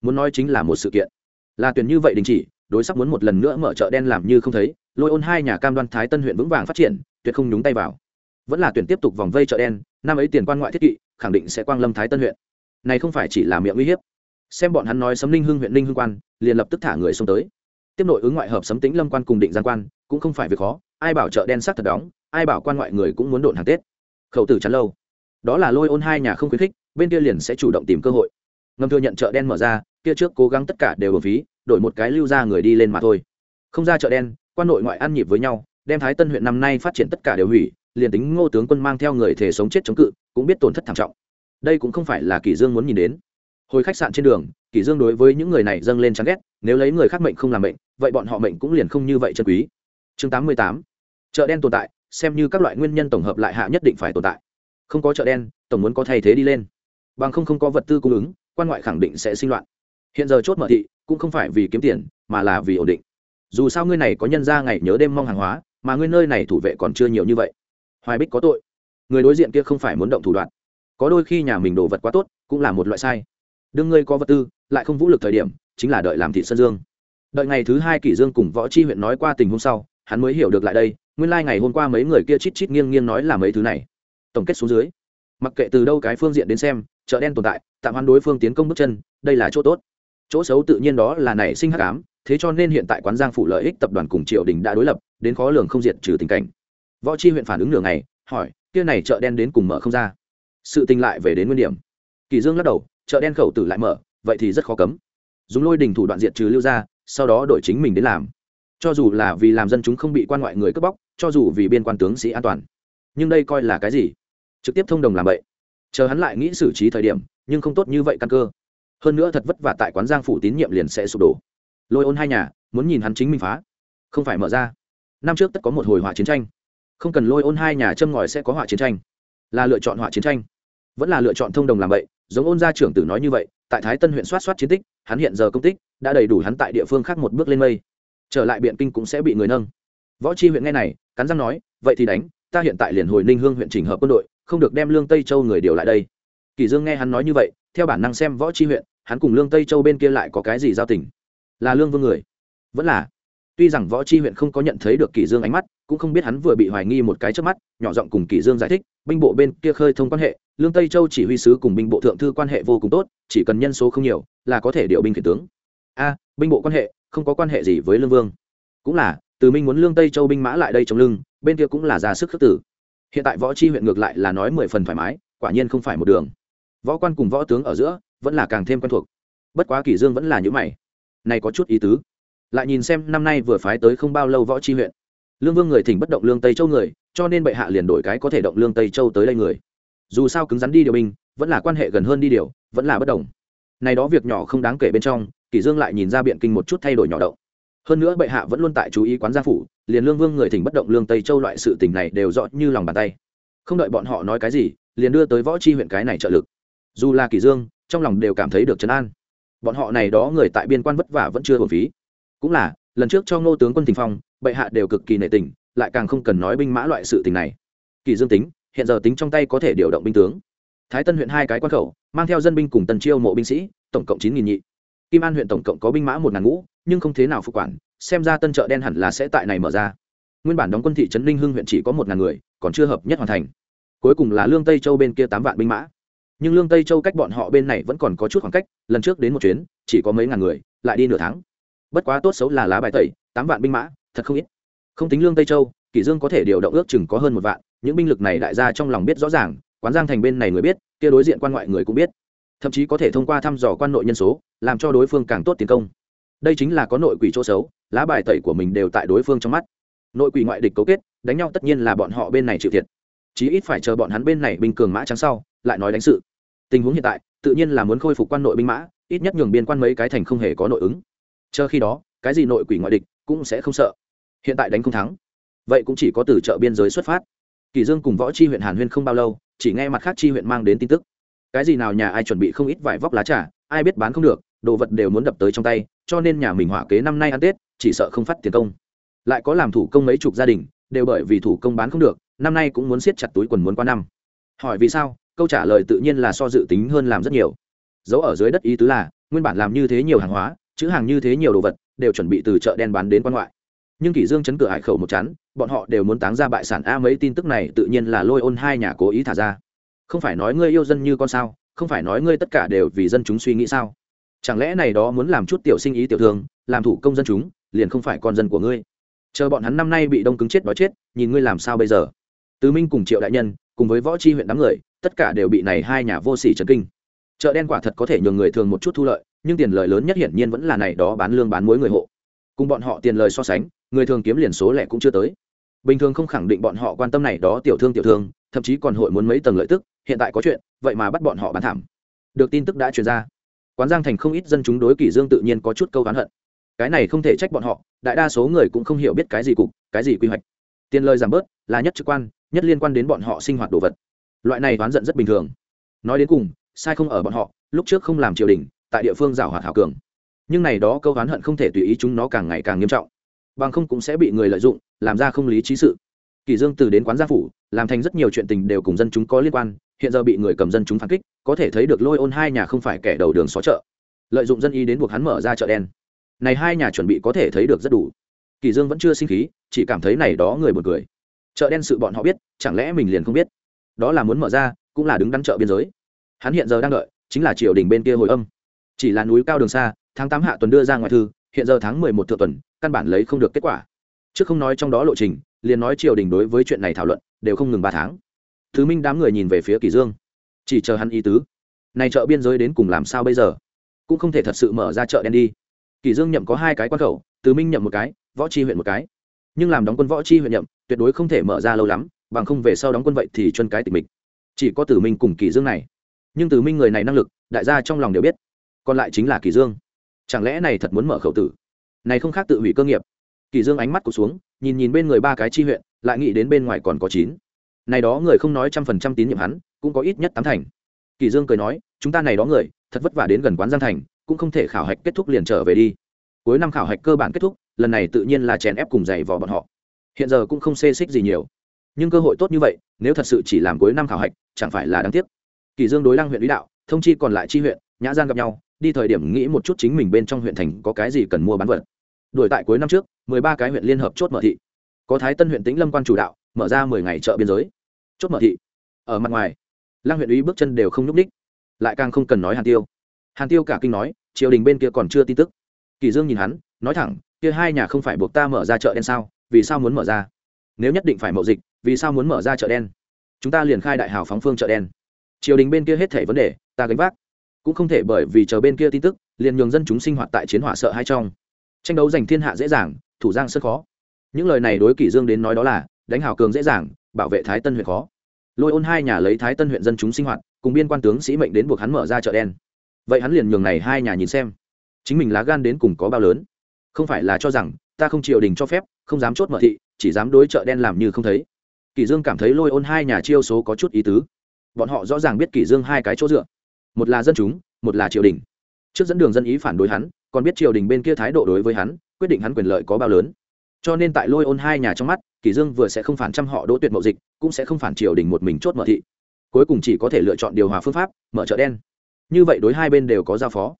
muốn nói chính là một sự kiện. Là tuyển như vậy đình chỉ, đối sắc muốn một lần nữa mở chợ đen làm như không thấy, lôi ôn hai nhà cam đoan thái tân huyện vững vàng phát triển, tuyệt không nhúng tay vào. Vẫn là tuyển tiếp tục vòng vây chợ đen, năm ấy tiền quan ngoại thiết kỵ, khẳng định sẽ quang lâm thái tân huyện. Này không phải chỉ là miệng uy hiếp. Xem bọn hắn nói sấm ninh hưng huyện ninh hưng quan, liền lập tức thả người xông tới. Tiếp nội ứng ngoại hợp sấm tĩnh lâm quan cùng định giang quan, cũng không phải việc khó, ai bảo chợ đen sắc thật đóng, ai bảo quan ngoại người cũng muốn đồn hàng tết. Khẩu tử chắn lâu. Đó là lôi ôn hai nhà không khuyến khích, bên kia liền sẽ chủ động tìm cơ hội. Ngầm thừa nhận chợ đen mở ra kia trước cố gắng tất cả đều ở phí, đổi một cái lưu ra người đi lên mà thôi. Không ra chợ đen, quan nội ngoại ăn nhịp với nhau, đem thái tân huyện năm nay phát triển tất cả đều hủy, liền tính ngô tướng quân mang theo người thể sống chết chống cự, cũng biết tổn thất thảm trọng. Đây cũng không phải là kỷ dương muốn nhìn đến. Hồi khách sạn trên đường, kỷ dương đối với những người này dâng lên chán ghét, nếu lấy người khác mệnh không làm mệnh, vậy bọn họ mệnh cũng liền không như vậy chân quý. Chương 88. chợ đen tồn tại, xem như các loại nguyên nhân tổng hợp lại hạ nhất định phải tồn tại. Không có chợ đen, tổng muốn có thay thế đi lên. Bằng không không có vật tư cung ứng, quan ngoại khẳng định sẽ sinh loạn hiện giờ chốt mở thị, cũng không phải vì kiếm tiền, mà là vì ổn định. Dù sao ngươi này có nhân ra ngày nhớ đêm mong hàng hóa, mà ngươi nơi này thủ vệ còn chưa nhiều như vậy. Hoài bích có tội. Người đối diện kia không phải muốn động thủ đoạn. Có đôi khi nhà mình đồ vật quá tốt, cũng là một loại sai. Đương ngươi có vật tư, lại không vũ lực thời điểm, chính là đợi làm thị sơn dương. Đợi ngày thứ hai kỷ dương cùng võ chi huyện nói qua tình hôm sau, hắn mới hiểu được lại đây, nguyên lai like ngày hôm qua mấy người kia chít chít nghiêng nghiêng nói là mấy thứ này. Tổng kết xuống dưới, mặc kệ từ đâu cái phương diện đến xem, chợ đen tồn tại, tạm hoãn đối phương tiến công bước chân, đây là chỗ tốt chỗ xấu tự nhiên đó là nảy sinh hắc ám, thế cho nên hiện tại quán giang phủ lợi ích tập đoàn cùng triều đình đã đối lập, đến khó lường không diệt trừ tình cảnh. Võ chi huyện phản ứng nửa ngày, hỏi, kia này chợ đen đến cùng mở không ra? Sự tình lại về đến nguyên điểm. Kỳ dương lắc đầu, chợ đen khẩu tử lại mở, vậy thì rất khó cấm. Dùng lôi đình thủ đoạn diệt trừ lưu ra sau đó đổi chính mình đến làm. Cho dù là vì làm dân chúng không bị quan ngoại người cướp bóc, cho dù vì biên quan tướng sĩ an toàn. Nhưng đây coi là cái gì? Trực tiếp thông đồng làm vậy. Chờ hắn lại nghĩ xử trí thời điểm, nhưng không tốt như vậy căn cơ hơn nữa thật vất vả tại quán giang phủ tín nhiệm liền sẽ sụp đổ. Lôi ôn hai nhà, muốn nhìn hắn chính mình phá. Không phải mở ra. Năm trước tất có một hồi họa chiến tranh. Không cần lôi ôn hai nhà châm ngòi sẽ có họa chiến tranh. Là lựa chọn họa chiến tranh. Vẫn là lựa chọn thông đồng làm vậy, giống ôn gia trưởng tử nói như vậy, tại thái tân huyện soát soát chiến tích, hắn hiện giờ công tích, đã đầy đủ hắn tại địa phương khác một bước lên mây. Trở lại biện kinh cũng sẽ bị người nâng. Võ chi huyện nghe này, cắn răng nói, vậy thì đánh, ta hiện tại liền hồi ninh hương huyện chỉnh hợp quân đội, không được đem lương tây châu người điều lại đây. Kỳ dương nghe hắn nói như vậy theo bản năng xem võ chi huyện, hắn cùng lương tây châu bên kia lại có cái gì giao tình? Là lương vương người? Vẫn là. Tuy rằng võ chi huyện không có nhận thấy được kỷ dương ánh mắt, cũng không biết hắn vừa bị hoài nghi một cái trước mắt, nhỏ giọng cùng kỷ dương giải thích, binh bộ bên kia khơi thông quan hệ, lương tây châu chỉ huy sứ cùng binh bộ thượng thư quan hệ vô cùng tốt, chỉ cần nhân số không nhiều, là có thể điều binh khiển tướng. A, binh bộ quan hệ, không có quan hệ gì với lương vương. Cũng là, từ minh muốn lương tây châu binh mã lại đây chống lưng, bên kia cũng là ra sức khước tử hiện tại võ chi huyện ngược lại là nói mười phần thoải mái, quả nhiên không phải một đường võ quan cùng võ tướng ở giữa vẫn là càng thêm quen thuộc. Bất quá kỷ dương vẫn là những mày. Này có chút ý tứ. Lại nhìn xem năm nay vừa phái tới không bao lâu võ chi huyện. Lương vương người thỉnh bất động lương tây châu người, cho nên bệ hạ liền đổi cái có thể động lương tây châu tới đây người. Dù sao cứng rắn đi điều binh, vẫn là quan hệ gần hơn đi điều, vẫn là bất đồng. Này đó việc nhỏ không đáng kể bên trong, kỷ dương lại nhìn ra biện kinh một chút thay đổi nhỏ động. Hơn nữa bệ hạ vẫn luôn tại chú ý quán gia phủ, liền lương vương người thỉnh bất động lương tây châu loại sự tình này đều rõ như lòng bàn tay. Không đợi bọn họ nói cái gì, liền đưa tới võ chi huyện cái này trợ lực dù là kỳ dương, trong lòng đều cảm thấy được trấn an. Bọn họ này đó người tại biên quan vất vả vẫn chưa hồn phí. Cũng là, lần trước cho ngô tướng quân tình phong, bệ hạ đều cực kỳ nể tình, lại càng không cần nói binh mã loại sự tình này. Kỳ dương tính, hiện giờ tính trong tay có thể điều động binh tướng. Thái tân huyện hai cái quan khẩu, mang theo dân binh cùng tần chiêu mộ binh sĩ, tổng cộng chín nghìn nhị. Kim an huyện tổng cộng có binh mã một ngàn ngũ, nhưng không thế nào phục quản, xem ra tân chợ đen hẳn là sẽ tại này mở ra. Nguyên bản đóng quân thị trấn ninh hưng huyện chỉ có một ngàn người, còn chưa hợp nhất hoàn thành. Cuối cùng là lương tây châu bên kia tám vạn binh mã nhưng lương tây châu cách bọn họ bên này vẫn còn có chút khoảng cách lần trước đến một chuyến chỉ có mấy ngàn người lại đi nửa tháng bất quá tốt xấu là lá bài tẩy tám vạn binh mã thật không ít không tính lương tây châu kỷ dương có thể điều động ước chừng có hơn một vạn những binh lực này đại gia trong lòng biết rõ ràng quán giang thành bên này người biết kia đối diện quan ngoại người cũng biết thậm chí có thể thông qua thăm dò quan nội nhân số làm cho đối phương càng tốt tiến công đây chính là có nội quỷ chỗ xấu lá bài tẩy của mình đều tại đối phương trong mắt nội quỷ ngoại địch cấu kết đánh nhau tất nhiên là bọn họ bên này chịu thiệt chí ít phải chờ bọn hắn bên này binh cường mã trắng sau, lại nói đánh sự. Tình huống hiện tại, tự nhiên là muốn khôi phục quan nội binh mã, ít nhất nhường biên quan mấy cái thành không hề có nội ứng. Chờ khi đó, cái gì nội quỷ ngoại địch cũng sẽ không sợ. Hiện tại đánh không thắng, vậy cũng chỉ có từ chợ biên giới xuất phát. Kỳ dương cùng võ chi huyện hàn huyên không bao lâu, chỉ nghe mặt khác chi huyện mang đến tin tức. Cái gì nào nhà ai chuẩn bị không ít vải vóc lá trà, ai biết bán không được, đồ vật đều muốn đập tới trong tay, cho nên nhà mình hỏa kế năm nay ăn tết, chỉ sợ không phát tiền công. Lại có làm thủ công mấy chục gia đình, đều bởi vì thủ công bán không được năm nay cũng muốn siết chặt túi quần muốn qua năm. Hỏi vì sao? Câu trả lời tự nhiên là so dự tính hơn làm rất nhiều. Dấu ở dưới đất ý tứ là, nguyên bản làm như thế nhiều hàng hóa, chữ hàng như thế nhiều đồ vật, đều chuẩn bị từ chợ đen bán đến quan ngoại. Nhưng kỷ dương chấn cửa hải khẩu một chắn bọn họ đều muốn táng ra bại sản a mấy tin tức này tự nhiên là lôi ôn hai nhà cố ý thả ra. Không phải nói ngươi yêu dân như con sao, không phải nói ngươi tất cả đều vì dân chúng suy nghĩ sao? Chẳng lẽ này đó muốn làm chút tiểu sinh ý tiểu thương làm thủ công dân chúng, liền không phải con dân của ngươi? Chờ bọn hắn năm nay bị đông cứng chết đói chết, nhìn ngươi làm sao bây giờ? Tứ minh cùng triệu đại nhân, cùng với võ chi huyện đám người, tất cả đều bị này hai nhà vô sỉ trấn kinh. Chợ đen quả thật có thể nhường người thường một chút thu lợi, nhưng tiền lời lớn nhất hiển nhiên vẫn là này đó bán lương bán muối người hộ. Cùng bọn họ tiền lời so sánh, người thường kiếm liền số lẻ cũng chưa tới. Bình thường không khẳng định bọn họ quan tâm này đó tiểu thương tiểu thương, thậm chí còn hội muốn mấy tầng lợi tức, hiện tại có chuyện, vậy mà bắt bọn họ bán thảm. Được tin tức đã truyền ra. Quán giang thành không ít dân chúng đối kỷ dương tự nhiên có chút câu oán hận. Cái này không thể trách bọn họ, đại đa số người cũng không hiểu biết cái gì cục, cái gì quy hoạch tiền lời giảm bớt là nhất trực quan, nhất liên quan đến bọn họ sinh hoạt đồ vật. Loại này oán giận rất bình thường. Nói đến cùng, sai không ở bọn họ, lúc trước không làm triều đình, tại địa phương giảo hoạt hảo cường. Nhưng này đó câu oán hận không thể tùy ý chúng nó càng ngày càng nghiêm trọng. Bằng không cũng sẽ bị người lợi dụng, làm ra không lý trí sự. Kỳ dương từ đến quán gia phủ, làm thành rất nhiều chuyện tình đều cùng dân chúng có liên quan, hiện giờ bị người cầm dân chúng phản kích, có thể thấy được lôi ôn hai nhà không phải kẻ đầu đường xó chợ. Lợi dụng dân y đến buộc hắn mở ra chợ đen. Này hai nhà chuẩn bị có thể thấy được rất đủ kỳ dương vẫn chưa sinh khí, chỉ cảm thấy này đó người buồn cười. Chợ đen sự bọn họ biết, chẳng lẽ mình liền không biết? Đó là muốn mở ra, cũng là đứng đắn chợ biên giới. Hắn hiện giờ đang đợi, chính là triều đình bên kia hồi âm. Chỉ là núi cao đường xa, tháng tám hạ tuần đưa ra ngoại thư, hiện giờ tháng mười một thượng tuần, căn bản lấy không được kết quả. Chứ không nói trong đó lộ trình, liền nói triều đình đối với chuyện này thảo luận, đều không ngừng ba tháng. Thứ minh đám người nhìn về phía kỳ dương. Chỉ chờ hắn ý tứ. Này chợ biên giới đến cùng làm sao bây giờ? Cũng không thể thật sự mở ra chợ đen đi kỳ dương nhậm có hai cái quan khẩu, từ minh nhậm một cái, võ chi huyện một cái. Nhưng làm đóng quân võ chi huyện nhậm, tuyệt đối không thể mở ra lâu lắm, bằng không về sau đóng quân vậy thì chân cái tịch mịch. Chỉ có tử minh cùng kỳ dương này. Nhưng tử minh người này năng lực, đại gia trong lòng đều biết. Còn lại chính là kỳ dương. Chẳng lẽ này thật muốn mở khẩu tử? Này không khác tự hủy cơ nghiệp. Kỳ dương ánh mắt cụt xuống, nhìn nhìn bên người ba cái chi huyện, lại nghĩ đến bên ngoài còn có chín. Này đó người không nói trăm phần trăm tín nhiệm hắn, cũng có ít nhất tám thành. Kỳ dương cười nói, chúng ta này đó người, thật vất vả đến gần quán giang thành cũng không thể khảo hạch kết thúc liền trở về đi. Cuối năm khảo hạch cơ bản kết thúc, lần này tự nhiên là chèn ép cùng giày vò bọn họ. Hiện giờ cũng không xê xích gì nhiều. Nhưng cơ hội tốt như vậy, nếu thật sự chỉ làm cuối năm khảo hạch, chẳng phải là đáng tiếc. Kỳ dương đối lăng huyện lý đạo, thông chi còn lại chi huyện, nhã gian gặp nhau, đi thời điểm nghĩ một chút chính mình bên trong huyện thành có cái gì cần mua bán vật. Đuổi tại cuối năm trước, mười ba cái huyện liên hợp chốt mở thị. Có thái tân huyện tĩnh lâm quan chủ đạo, mở ra mười ngày chợ biên giới. Chốt mở thị. Ở mặt ngoài, lăng huyện ủy bước chân đều không nhúc đích lại càng không cần nói hàn tiêu. Hàn tiêu cả kinh nói triều đình bên kia còn chưa tin tức. Kỳ dương nhìn hắn, nói thẳng, kia hai nhà không phải buộc ta mở ra chợ đen sao? Vì sao muốn mở ra? Nếu nhất định phải mậu dịch, vì sao muốn mở ra chợ đen? Chúng ta liền khai đại hào phóng phương chợ đen. Triều đình bên kia hết thể vấn đề, ta gánh vác. Cũng không thể bởi vì chờ bên kia tin tức, liền nhường dân chúng sinh hoạt tại chiến hỏa sợ hai trong. Tranh đấu giành thiên hạ dễ dàng, thủ giang rất khó. Những lời này đối kỷ dương đến nói đó là, đánh hào cường dễ dàng, bảo vệ thái tân huyện khó. Lôi ôn hai nhà lấy thái tân huyện dân chúng sinh hoạt, cùng biên quan tướng sĩ mệnh đến buộc hắn mở ra chợ đen vậy hắn liền nhường này hai nhà nhìn xem. Chính mình lá gan đến cùng có bao lớn? Không phải là cho rằng, ta không triều đình cho phép, không dám chốt mở thị, chỉ dám đối chợ đen làm như không thấy. Kỷ dương cảm thấy lôi ôn hai nhà chiêu số có chút ý tứ. Bọn họ rõ ràng biết kỷ dương hai cái chỗ dựa. Một là dân chúng, một là triều đình. Trước dẫn đường dân ý phản đối hắn, còn biết triều đình bên kia thái độ đối với hắn, quyết định hắn quyền lợi có bao lớn. Cho nên tại lôi ôn hai nhà trong mắt, kỷ dương vừa sẽ không phản trăm họ đỗ tuyệt mậu dịch, cũng sẽ không phản triều đình một mình chốt mở thị. Cuối cùng chỉ có thể lựa chọn điều hòa phương pháp, mở chợ đen như vậy đối hai bên đều có giao phó.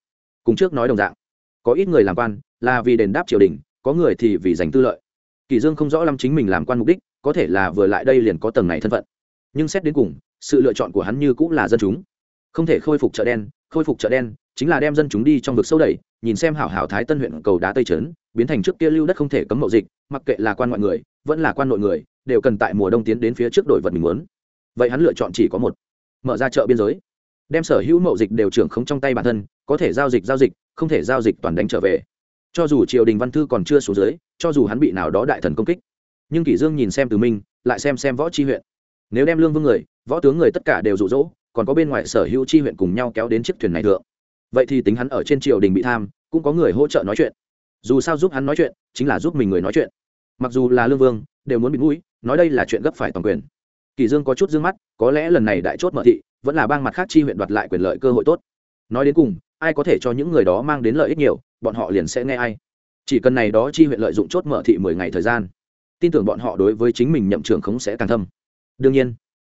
Cùng trước nói đồng dạng, có ít người làm quan là vì đền đáp triều đình, có người thì vì giành tư lợi. Kỳ dương không rõ lắm chính mình làm quan mục đích, có thể là vừa lại đây liền có tầng này thân phận. Nhưng xét đến cùng, sự lựa chọn của hắn như cũng là dân chúng. Không thể khôi phục chợ đen, khôi phục chợ đen chính là đem dân chúng đi trong vực sâu đẩy, nhìn xem hảo hảo thái tân huyện cầu đá tây trấn, biến thành trước kia lưu đất không thể cấm mậu dịch, mặc kệ là quan ngoại người, vẫn là quan nội người, đều cần tại mùa đông tiến đến phía trước đổi vật mình muốn. Vậy hắn lựa chọn chỉ có một, mở ra chợ biên giới đem sở hữu mậu dịch đều trưởng không trong tay bản thân, có thể giao dịch giao dịch, không thể giao dịch toàn đánh trở về. Cho dù triều đình văn thư còn chưa xuống dưới, cho dù hắn bị nào đó đại thần công kích, nhưng kỷ dương nhìn xem từ minh, lại xem xem võ chi huyện. Nếu đem lương vương người, võ tướng người tất cả đều rụ rỗ còn có bên ngoài sở hữu chi huyện cùng nhau kéo đến chiếc thuyền này thượng. Vậy thì tính hắn ở trên triều đình bị tham, cũng có người hỗ trợ nói chuyện. Dù sao giúp hắn nói chuyện, chính là giúp mình người nói chuyện. Mặc dù là lương vương, đều muốn bị mũi, nói đây là chuyện gấp phải toàn quyền. Kỳ dương có chút dương mắt, có lẽ lần này đại chốt mở thị vẫn là bang mặt khác chi huyện đoạt lại quyền lợi cơ hội tốt. Nói đến cùng, ai có thể cho những người đó mang đến lợi ích nhiều, bọn họ liền sẽ nghe ai. Chỉ cần này đó chi huyện lợi dụng chốt mở thị mười ngày thời gian, tin tưởng bọn họ đối với chính mình nhậm trưởng khống sẽ càng thâm. Đương nhiên,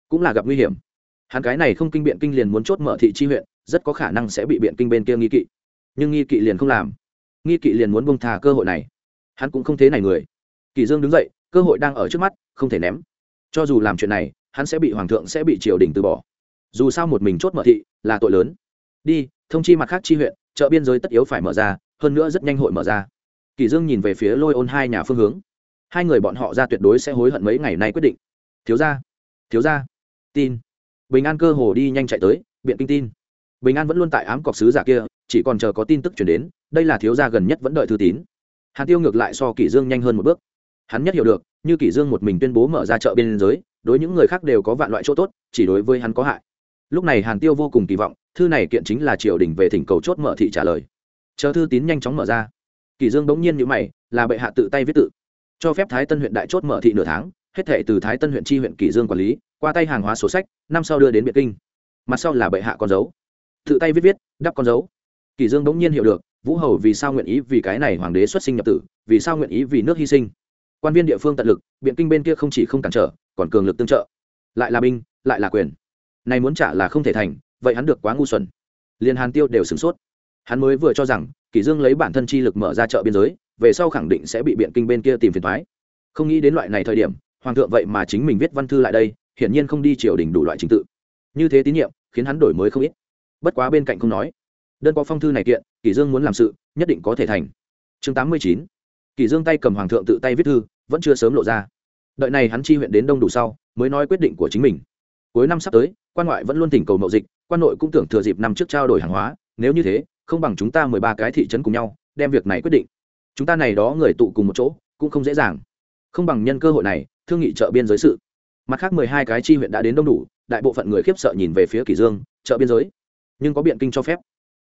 cũng là gặp nguy hiểm. Hắn cái này không kinh biện kinh liền muốn chốt mở thị chi huyện, rất có khả năng sẽ bị biện kinh bên kia nghi kỵ. Nhưng nghi kỵ liền không làm. Nghi kỵ liền muốn bông thà cơ hội này. Hắn cũng không thế này người. Kỳ dương đứng dậy, cơ hội đang ở trước mắt, không thể ném. Cho dù làm chuyện này, hắn sẽ bị hoàng thượng sẽ bị triều đình từ bỏ dù sao một mình chốt mở thị là tội lớn. Đi, thông chi mặt khác chi huyện, chợ biên giới tất yếu phải mở ra, hơn nữa rất nhanh hội mở ra. Kỳ dương nhìn về phía lôi ôn hai nhà phương hướng. Hai người bọn họ ra tuyệt đối sẽ hối hận mấy ngày nay quyết định. Thiếu gia thiếu gia, tin. Bình an cơ hồ đi nhanh chạy tới, biện kinh tin. Bình an vẫn luôn tại ám cọc sứ giả kia, chỉ còn chờ có tin tức chuyển đến, đây là thiếu gia gần nhất vẫn đợi thư tín. Hàn tiêu ngược lại so kỷ dương nhanh hơn một bước. Hắn nhất hiểu được, như kỷ dương một mình tuyên bố mở ra chợ biên giới, đối những người khác đều có vạn loại chỗ tốt, chỉ đối với hắn có hại lúc này hàn tiêu vô cùng kỳ vọng, thư này kiện chính là triều đình về thỉnh cầu chốt mở thị trả lời. Chờ thư tín nhanh chóng mở ra. Kỳ dương bỗng nhiên như mày, là bệ hạ tự tay viết tự. Cho phép thái tân huyện đại chốt mở thị nửa tháng, hết thệ từ thái tân huyện chi huyện kỳ dương quản lý, qua tay hàng hóa sổ sách, năm sau đưa đến biệt kinh. Mặt sau là bệ hạ con dấu. Tự tay viết viết, đắp con dấu. Kỳ dương bỗng nhiên hiểu được, vũ hầu vì sao nguyện ý vì cái này hoàng đế xuất sinh nhập tử, vì sao nguyện ý vì nước hy sinh. Quan viên địa phương tận lực biện kinh bên kia không chỉ không cản trở, còn cường lực tương trợ. Lại là binh, lại là quyền này muốn trả là không thể thành, vậy hắn được quá ngu xuẩn. Liền hàn tiêu đều sửng sốt. Hắn mới vừa cho rằng, kỷ dương lấy bản thân chi lực mở ra chợ biên giới, về sau khẳng định sẽ bị biện kinh bên kia tìm phiền toái. Không nghĩ đến loại này thời điểm, hoàng thượng vậy mà chính mình viết văn thư lại đây, hiển nhiên không đi triều đình đủ loại trình tự. Như thế tín nhiệm, khiến hắn đổi mới không ít. Bất quá bên cạnh không nói. Đơn có phong thư này kiện, kỷ dương muốn làm sự, nhất định có thể thành. Chương tám mươi chín. Kỷ dương tay cầm hoàng thượng tự tay viết thư, vẫn chưa sớm lộ ra. Đợi này hắn chi huyện đến đông đủ sau, mới nói quyết định của chính mình. Cuối năm sắp tới quan ngoại vẫn luôn tỉnh cầu mậu dịch, quan nội cũng tưởng thừa dịp năm trước trao đổi hàng hóa, nếu như thế, không bằng chúng ta mười ba cái thị trấn cùng nhau, đem việc này quyết định. Chúng ta này đó người tụ cùng một chỗ, cũng không dễ dàng. Không bằng nhân cơ hội này, thương nghị chợ biên giới sự. Mặt khác mười hai cái chi huyện đã đến đông đủ, đại bộ phận người khiếp sợ nhìn về phía kỷ dương, chợ biên giới. Nhưng có biện kinh cho phép.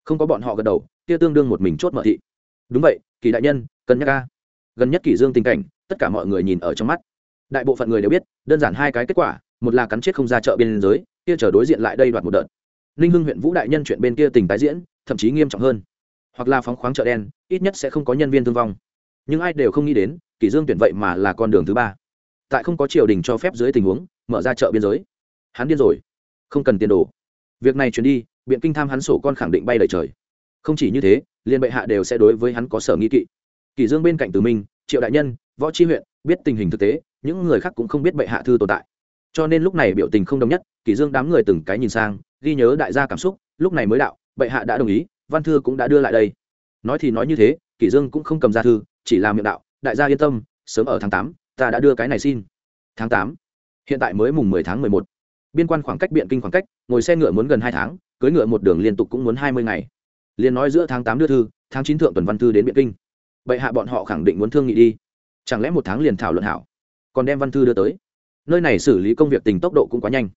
Không có bọn họ gật đầu, kia tương đương một mình chốt mở thị. Đúng vậy, kỳ đại nhân, cân nhắc ca gần nhất kỷ dương tình cảnh, tất cả mọi người nhìn ở trong mắt. Đại bộ phận người đều biết, đơn giản hai cái kết quả, một là cắn chết không ra chợ biên giới kia chờ đối diện lại đây đoạt một đợt. Ninh hưng huyện vũ đại nhân chuyện bên kia tình tái diễn, thậm chí nghiêm trọng hơn. Hoặc là phóng khoáng chợ đen, ít nhất sẽ không có nhân viên thương vong. Nhưng ai đều không nghĩ đến kỷ dương tuyển vậy mà là con đường thứ ba. Tại không có triều đình cho phép dưới tình huống, mở ra chợ biên giới. Hắn điên rồi. Không cần tiền đồ. Việc này chuyển đi, biện kinh tham hắn sổ con khẳng định bay lời trời. Không chỉ như thế, liên bệ hạ đều sẽ đối với hắn có sở nghi kỵ. Kỷ dương bên cạnh từ minh, triệu đại nhân, võ chi huyện, biết tình hình thực tế, những người khác cũng không biết bệ hạ thư tồn tại cho nên lúc này biểu tình không đồng nhất kỷ dương đám người từng cái nhìn sang, ghi nhớ đại gia cảm xúc, lúc này mới đạo, bệ hạ đã đồng ý, văn thư cũng đã đưa lại đây. Nói thì nói như thế kỷ dương cũng không cầm ra thư, chỉ làm miệng đạo, đại gia yên tâm, sớm ở tháng tám, ta đã đưa cái này xin. Tháng tám? Hiện tại mới mùng mười tháng mười một. Biên quan khoảng cách biện kinh khoảng cách, ngồi xe ngựa muốn gần hai tháng cưới ngựa một đường liên tục cũng muốn hai mươi ngày. Liền nói giữa tháng tám đưa thư, tháng chín thượng tuần văn thư đến biện kinh. Bệ hạ bọn họ khẳng định muốn thương nghị đi. Chẳng lẽ một tháng liền thảo luận hảo? Còn đem văn thư đưa tới? Nơi này xử lý công việc tình tốc độ cũng quá nhanh.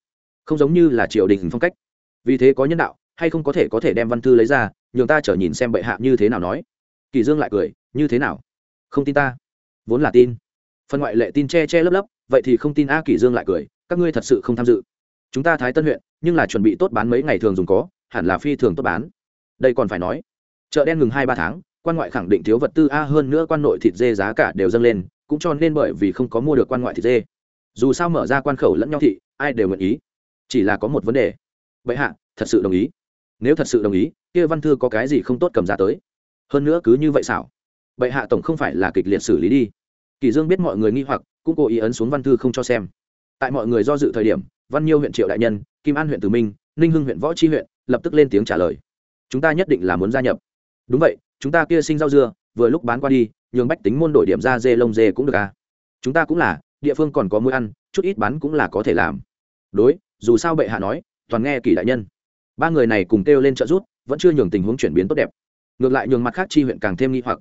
Không giống như là triều đình phong cách. Vì thế có nhân đạo, hay không có thể có thể đem văn thư lấy ra, nhường ta trở nhìn xem bệ hạ như thế nào nói. Kỳ dương lại cười, như thế nào? Không tin ta. Vốn là tin. Phần ngoại lệ tin che che lấp lấp, vậy thì không tin a kỳ dương lại cười, các ngươi thật sự không tham dự. Chúng ta thái tân huyện, nhưng là chuẩn bị tốt bán mấy ngày thường dùng có, hẳn là phi thường tốt bán. Đây còn phải nói, chợ đen ngừng hai ba tháng, quan ngoại khẳng định thiếu vật tư a hơn nữa quan nội thịt dê giá cả đều dâng lên, cũng cho nên bởi vì không có mua được quan ngoại thịt dê dù sao mở ra quan khẩu lẫn nhau thị, ai đều nguyện ý. Chỉ là có một vấn đề. Vậy hạ, thật sự đồng ý. Nếu thật sự đồng ý, kia văn thư có cái gì không tốt cầm ra tới? Hơn nữa cứ như vậy xảo. Bệ hạ tổng không phải là kịch liệt xử lý đi. Kỳ dương biết mọi người nghi hoặc, cũng cố ý ấn xuống văn thư không cho xem. Tại mọi người do dự thời điểm, văn nhiêu huyện triệu đại nhân, kim an huyện từ minh, ninh hưng huyện võ chi huyện lập tức lên tiếng trả lời. Chúng ta nhất định là muốn gia nhập. Đúng vậy, chúng ta kia sinh rau dưa, vừa lúc bán qua đi, nhường bách tính môn đổi điểm ra dê lông dê cũng được à? Chúng ta cũng là địa phương còn có muối ăn, chút ít bán cũng là có thể làm. Đối, dù sao bệ hạ nói, toàn nghe kỳ đại nhân. Ba người này cùng kêu lên trợ rút vẫn chưa nhường tình huống chuyển biến tốt đẹp. Ngược lại nhường mặt khác chi huyện càng thêm nghi hoặc.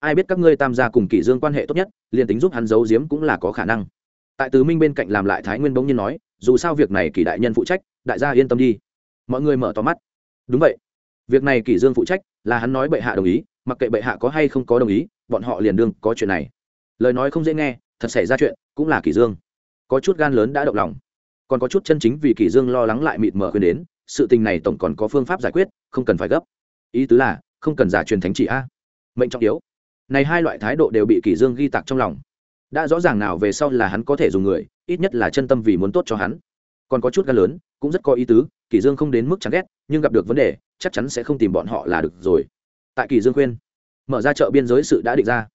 Ai biết các ngươi tam gia cùng kỷ dương quan hệ tốt nhất, liền tính giúp hắn giấu giếm cũng là có khả năng. Tại tứ minh bên cạnh làm lại thái nguyên bỗng nhiên nói, dù sao việc này kỷ đại nhân phụ trách, đại gia yên tâm đi. Mọi người mở to mắt. Đúng vậy. Việc này kỷ dương phụ trách, là hắn nói bệ hạ đồng ý, mặc kệ bệ hạ có hay không có đồng ý, bọn họ liền đương có chuyện này. Lời nói không dễ nghe thật xảy ra chuyện, cũng là kỷ dương. Có chút gan lớn đã động lòng. Còn có chút chân chính vì kỷ dương lo lắng lại mịt mờ khuyên đến, sự tình này tổng còn có phương pháp giải quyết, không cần phải gấp. Ý tứ là, không cần giả truyền thánh chỉ a. Mệnh trọng yếu. Này hai loại thái độ đều bị kỷ dương ghi tạc trong lòng. Đã rõ ràng nào về sau là hắn có thể dùng người, ít nhất là chân tâm vì muốn tốt cho hắn. Còn có chút gan lớn, cũng rất có ý tứ, kỷ dương không đến mức chán ghét, nhưng gặp được vấn đề, chắc chắn sẽ không tìm bọn họ là được rồi. Tại kỷ dương khuyên, mở ra chợ biên giới sự đã định ra.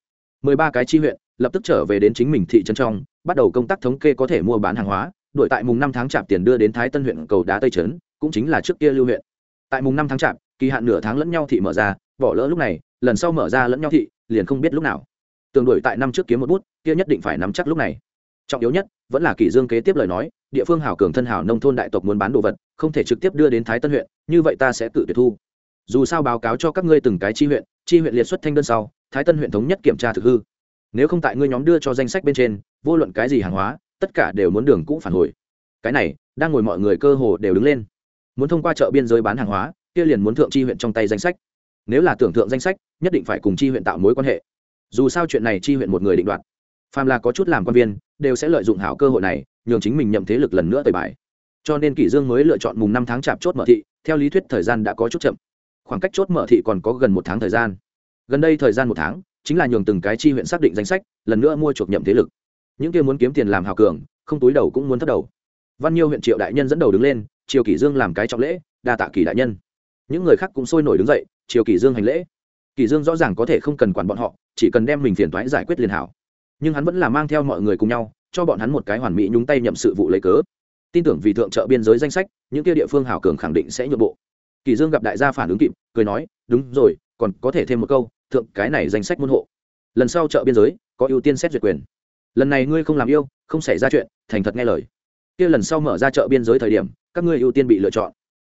Mười ba cái chi huyện lập tức trở về đến chính mình thị trấn trong, bắt đầu công tác thống kê có thể mua bán hàng hóa. Đuổi tại mùng năm tháng chạp tiền đưa đến thái tân huyện cầu đá tây trấn, cũng chính là trước kia lưu huyện. Tại mùng năm tháng chạp, kỳ hạn nửa tháng lẫn nhau thị mở ra, bỏ lỡ lúc này, lần sau mở ra lẫn nhau thị, liền không biết lúc nào. Tường đuổi tại năm trước kiếm một bút, kia nhất định phải nắm chắc lúc này. Trọng yếu nhất, vẫn là kỷ dương kế tiếp lời nói, địa phương hảo cường thân hảo nông thôn đại tộc muốn bán đồ vật, không thể trực tiếp đưa đến thái tân huyện, như vậy ta sẽ tự tuyệt thu. Dù sao báo cáo cho các ngươi từng cái chi huyện chi huyện liệt xuất thanh đơn sau, thái tân huyện thống nhất kiểm tra thực hư nếu không tại ngươi nhóm đưa cho danh sách bên trên, vô luận cái gì hàng hóa, tất cả đều muốn đường cũ phản hồi. Cái này, đang ngồi mọi người cơ hồ đều đứng lên. Muốn thông qua chợ biên giới bán hàng hóa, kia liền muốn thượng chi huyện trong tay danh sách. Nếu là tưởng thượng danh sách, nhất định phải cùng chi huyện tạo mối quan hệ. Dù sao chuyện này chi huyện một người định đoạt. Phàm là có chút làm quan viên, đều sẽ lợi dụng hảo cơ hội này, nhường chính mình nhậm thế lực lần nữa tời bài. Cho nên kỷ dương mới lựa chọn mùng năm tháng chạp chốt mở thị, theo lý thuyết thời gian đã có chút chậm. Khoảng cách chốt mở thị còn có gần một tháng thời gian gần đây thời gian một tháng, chính là nhường từng cái chi huyện xác định danh sách, lần nữa mua chuộc nhậm thế lực. Những kia muốn kiếm tiền làm hào cường, không túi đầu cũng muốn thất đầu. Văn nhiêu huyện triệu đại nhân dẫn đầu đứng lên, triều kỷ dương làm cái trọng lễ, đa tạ kỷ đại nhân. Những người khác cũng sôi nổi đứng dậy, triều kỷ dương hành lễ. Kỷ dương rõ ràng có thể không cần quản bọn họ, chỉ cần đem mình phiền toái giải quyết liền hảo. Nhưng hắn vẫn là mang theo mọi người cùng nhau, cho bọn hắn một cái hoàn mỹ nhúng tay nhậm sự vụ lấy cớ. Tin tưởng vì thượng trợ biên giới danh sách, những kia địa phương hảo cường khẳng định sẽ nhượng bộ. Kỳ dương gặp đại gia phản ứng kịp, cười nói, đúng rồi, còn có thể thêm một câu thượng cái này danh sách môn hộ. Lần sau chợ biên giới, có ưu tiên xét duyệt quyền. Lần này ngươi không làm yêu, không xảy ra chuyện, thành thật nghe lời. Kia lần sau mở ra chợ biên giới thời điểm, các ngươi ưu tiên bị lựa chọn.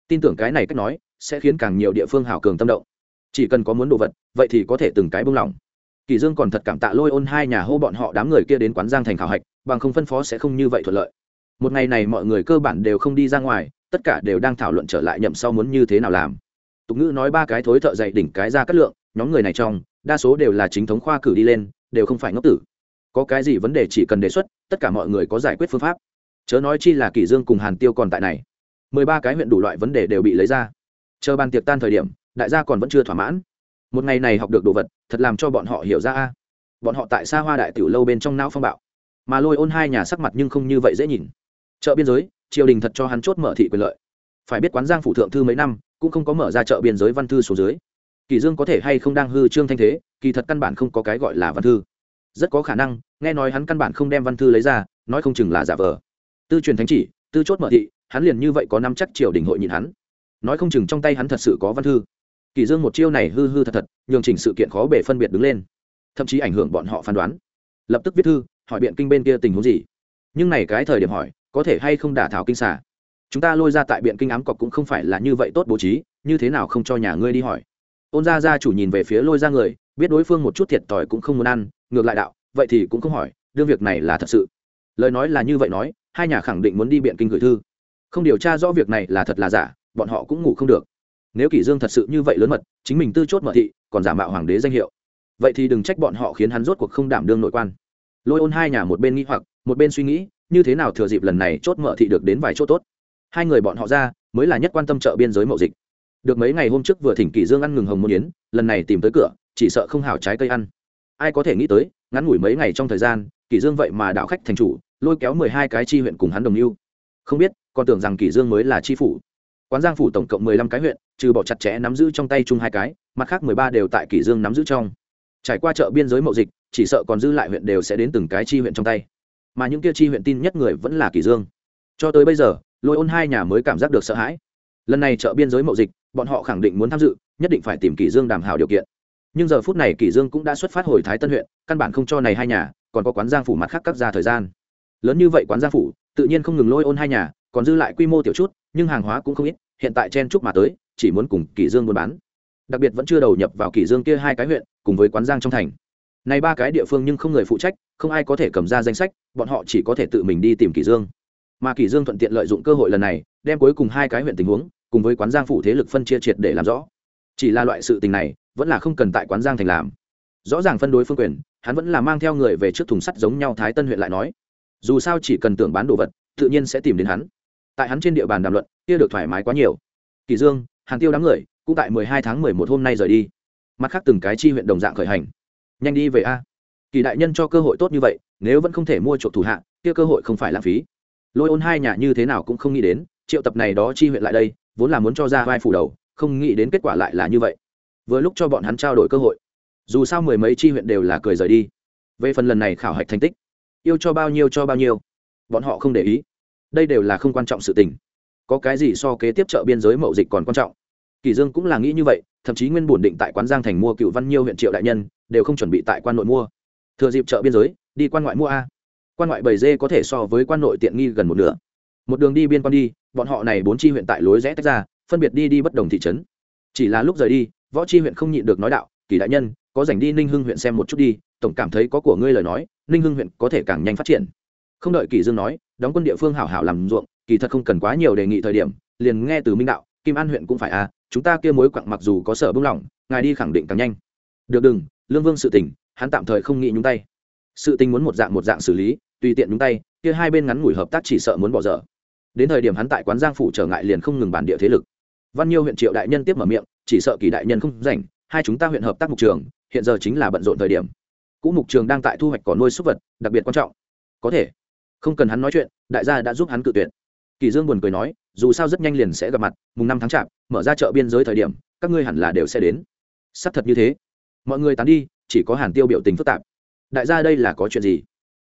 Tin tưởng cái này cách nói, sẽ khiến càng nhiều địa phương hảo cường tâm động. Chỉ cần có muốn đồ vật, vậy thì có thể từng cái buông lỏng. Kỳ dương còn thật cảm tạ lôi ôn hai nhà hô bọn họ đám người kia đến quán giang thành khảo hạch, bằng không phân phó sẽ không như vậy thuận lợi. Một ngày này mọi người cơ bản đều không đi ra ngoài, tất cả đều đang thảo luận trở lại nhậm sau muốn như thế nào làm. Tục ngữ nói ba cái thối thợ dậy đỉnh cái ra cắt lượng nhóm người này trong, đa số đều là chính thống khoa cử đi lên, đều không phải ngốc tử. Có cái gì vấn đề chỉ cần đề xuất, tất cả mọi người có giải quyết phương pháp. Chớ nói chi là kỷ dương cùng hàn tiêu còn tại này. Mười ba cái huyện đủ loại vấn đề đều bị lấy ra. Chờ bàn tiệc tan thời điểm, đại gia còn vẫn chưa thỏa mãn. Một ngày này học được đồ vật, thật làm cho bọn họ hiểu ra a. Bọn họ tại xa hoa đại tiểu lâu bên trong não phong bạo. Mà lôi ôn hai nhà sắc mặt nhưng không như vậy dễ nhìn. Chợ biên giới, triều đình thật cho hắn chốt mở thị quyền lợi. Phải biết quán giang phủ thượng thư mấy năm, cũng không có mở ra chợ biên giới văn thư số dưới kỳ dương có thể hay không đang hư trương thanh thế, kỳ thật căn bản không có cái gọi là văn thư. Rất có khả năng, nghe nói hắn căn bản không đem văn thư lấy ra, nói không chừng là giả vờ. Tư truyền thánh chỉ, tư chốt mở thị, hắn liền như vậy có năm chắc triều đình hội nhìn hắn. Nói không chừng trong tay hắn thật sự có văn thư. Kỳ dương một chiêu này hư hư thật thật, nhường chỉnh sự kiện khó bể phân biệt đứng lên. Thậm chí ảnh hưởng bọn họ phán đoán. Lập tức viết thư, hỏi biện kinh bên kia tình huống gì. Nhưng này cái thời điểm hỏi, có thể hay không đả thảo kinh xả chúng ta lôi ra tại biện kinh ám cọc cũng không phải là như vậy tốt bố trí, như thế nào không cho nhà ngươi đi hỏi? Ôn gia gia chủ nhìn về phía lôi ra người, biết đối phương một chút thiệt tỏi cũng không muốn ăn, ngược lại đạo, vậy thì cũng không hỏi, đương việc này là thật sự. Lời nói là như vậy nói, hai nhà khẳng định muốn đi biện kinh gửi thư. Không điều tra rõ việc này là thật là giả, bọn họ cũng ngủ không được. Nếu kỷ dương thật sự như vậy lớn mật, chính mình tư chốt mở thị, còn giả mạo hoàng đế danh hiệu. Vậy thì đừng trách bọn họ khiến hắn rốt cuộc không đảm đương nội quan. Lôi ôn hai nhà một bên nghĩ hoặc, một bên suy nghĩ, như thế nào thừa dịp lần này chốt mở thị được đến vài chỗ tốt. Hai người bọn họ ra, mới là nhất quan tâm chợ biên giới mậu dịch được mấy ngày hôm trước vừa thỉnh kỷ dương ăn ngừng hồng môn yến, lần này tìm tới cửa, chỉ sợ không hào trái cây ăn. Ai có thể nghĩ tới, ngắn ngủi mấy ngày trong thời gian, kỷ dương vậy mà đạo khách thành chủ, lôi kéo mười hai cái chi huyện cùng hắn đồng lưu không biết, còn tưởng rằng kỷ dương mới là chi phủ. Quán giang phủ tổng cộng mười lăm cái huyện, trừ bỏ chặt chẽ nắm giữ trong tay chung hai cái, mặt khác mười ba đều tại kỷ dương nắm giữ trong. Trải qua chợ biên giới mậu dịch, chỉ sợ còn dư lại huyện đều sẽ đến từng cái chi huyện trong tay. Mà những kia chi huyện tin nhất người vẫn là kỷ dương. Cho tới bây giờ, lôi ôn hai nhà mới cảm giác được sợ hãi. Lần này chợ biên giới mậu dịch bọn họ khẳng định muốn tham dự, nhất định phải tìm kỷ dương đàm hảo điều kiện. Nhưng giờ phút này kỷ dương cũng đã xuất phát hồi thái tân huyện, căn bản không cho này hai nhà, còn có quán giang phủ mặt khác cắt ra thời gian. Lớn như vậy quán giang phủ, tự nhiên không ngừng lôi ôn hai nhà, còn dư lại quy mô tiểu chút, nhưng hàng hóa cũng không ít, hiện tại chen chúc mà tới, chỉ muốn cùng kỷ dương buôn bán. Đặc biệt vẫn chưa đầu nhập vào kỷ dương kia hai cái huyện, cùng với quán giang trong thành. Này ba cái địa phương nhưng không người phụ trách, không ai có thể cầm ra danh sách, bọn họ chỉ có thể tự mình đi tìm kỷ dương. Mà kỷ dương thuận tiện lợi dụng cơ hội lần này, đem cuối cùng hai cái huyện tình huống cùng với quán giang phủ thế lực phân chia triệt để làm rõ. Chỉ là loại sự tình này, vẫn là không cần tại quán giang thành làm. Rõ ràng phân đối phương quyền, hắn vẫn là mang theo người về trước thùng sắt giống nhau thái tân huyện lại nói. Dù sao chỉ cần tưởng bán đồ vật, tự nhiên sẽ tìm đến hắn. Tại hắn trên địa bàn đàm luận, kia được thoải mái quá nhiều. Kỳ dương hàng tiêu đám người, cũng tại mười hai tháng mười một hôm nay rời đi. Mặt khác từng cái chi huyện đồng dạng khởi hành. Nhanh đi về a. Kỳ đại nhân cho cơ hội tốt như vậy, nếu vẫn không thể mua chuộc thủ hạ, kia cơ hội không phải lãng phí. Lôi ôn hai nhà như thế nào cũng không nghĩ đến, triệu tập này đó chi huyện lại đây vốn là muốn cho ra vai phủ đầu, không nghĩ đến kết quả lại là như vậy. Vừa lúc cho bọn hắn trao đổi cơ hội, dù sao mười mấy chi huyện đều là cười rời đi. Về phần lần này khảo hạch thành tích, yêu cho bao nhiêu cho bao nhiêu, bọn họ không để ý. Đây đều là không quan trọng sự tình. Có cái gì so kế tiếp chợ biên giới mậu dịch còn quan trọng? Kỳ dương cũng là nghĩ như vậy, thậm chí nguyên bổn định tại quán giang thành mua cựu văn nhiêu huyện triệu đại nhân, đều không chuẩn bị tại quan nội mua. Thừa dịp chợ biên giới, đi quan ngoại mua a. Quan ngoại bảy dê có thể so với quan nội tiện nghi gần một nửa. Một đường đi biên quan đi bọn họ này bốn chi huyện tại lối rẽ tách ra, phân biệt đi đi bất đồng thị trấn. Chỉ là lúc rời đi, võ chi huyện không nhịn được nói đạo, kỳ đại nhân, có dành đi ninh hưng huyện xem một chút đi, tổng cảm thấy có của ngươi lời nói, ninh hưng huyện có thể càng nhanh phát triển. Không đợi kỳ dương nói, đóng quân địa phương hảo hảo làm ruộng, kỳ thật không cần quá nhiều đề nghị thời điểm, liền nghe từ minh đạo, kim an huyện cũng phải à chúng ta kia mối quặng mặc dù có sở bung lỏng, ngài đi khẳng định càng nhanh. Được đừng, lương vương sự tình, hắn tạm thời không nghĩ nhúng tay. Sự tình muốn một dạng một dạng xử lý, tùy tiện nhúng tay, kia hai bên ngắn ngủi hợp tác chỉ sợ muốn bỏ dở đến thời điểm hắn tại quán giang phủ trở ngại liền không ngừng bản địa thế lực. Văn nhiêu huyện triệu đại nhân tiếp mở miệng, chỉ sợ kỳ đại nhân không rảnh, hai chúng ta huyện hợp tác mục trường, hiện giờ chính là bận rộn thời điểm. Cũ mục trường đang tại thu hoạch cỏ nuôi súc vật, đặc biệt quan trọng. Có thể, không cần hắn nói chuyện, đại gia đã giúp hắn cự tuyệt. Kỳ dương buồn cười nói, dù sao rất nhanh liền sẽ gặp mặt, mùng năm tháng chạp, mở ra chợ biên giới thời điểm, các ngươi hẳn là đều sẽ đến. Sắp thật như thế. Mọi người tán đi, chỉ có hàn tiêu biểu tình phức tạp. Đại gia đây là có chuyện gì?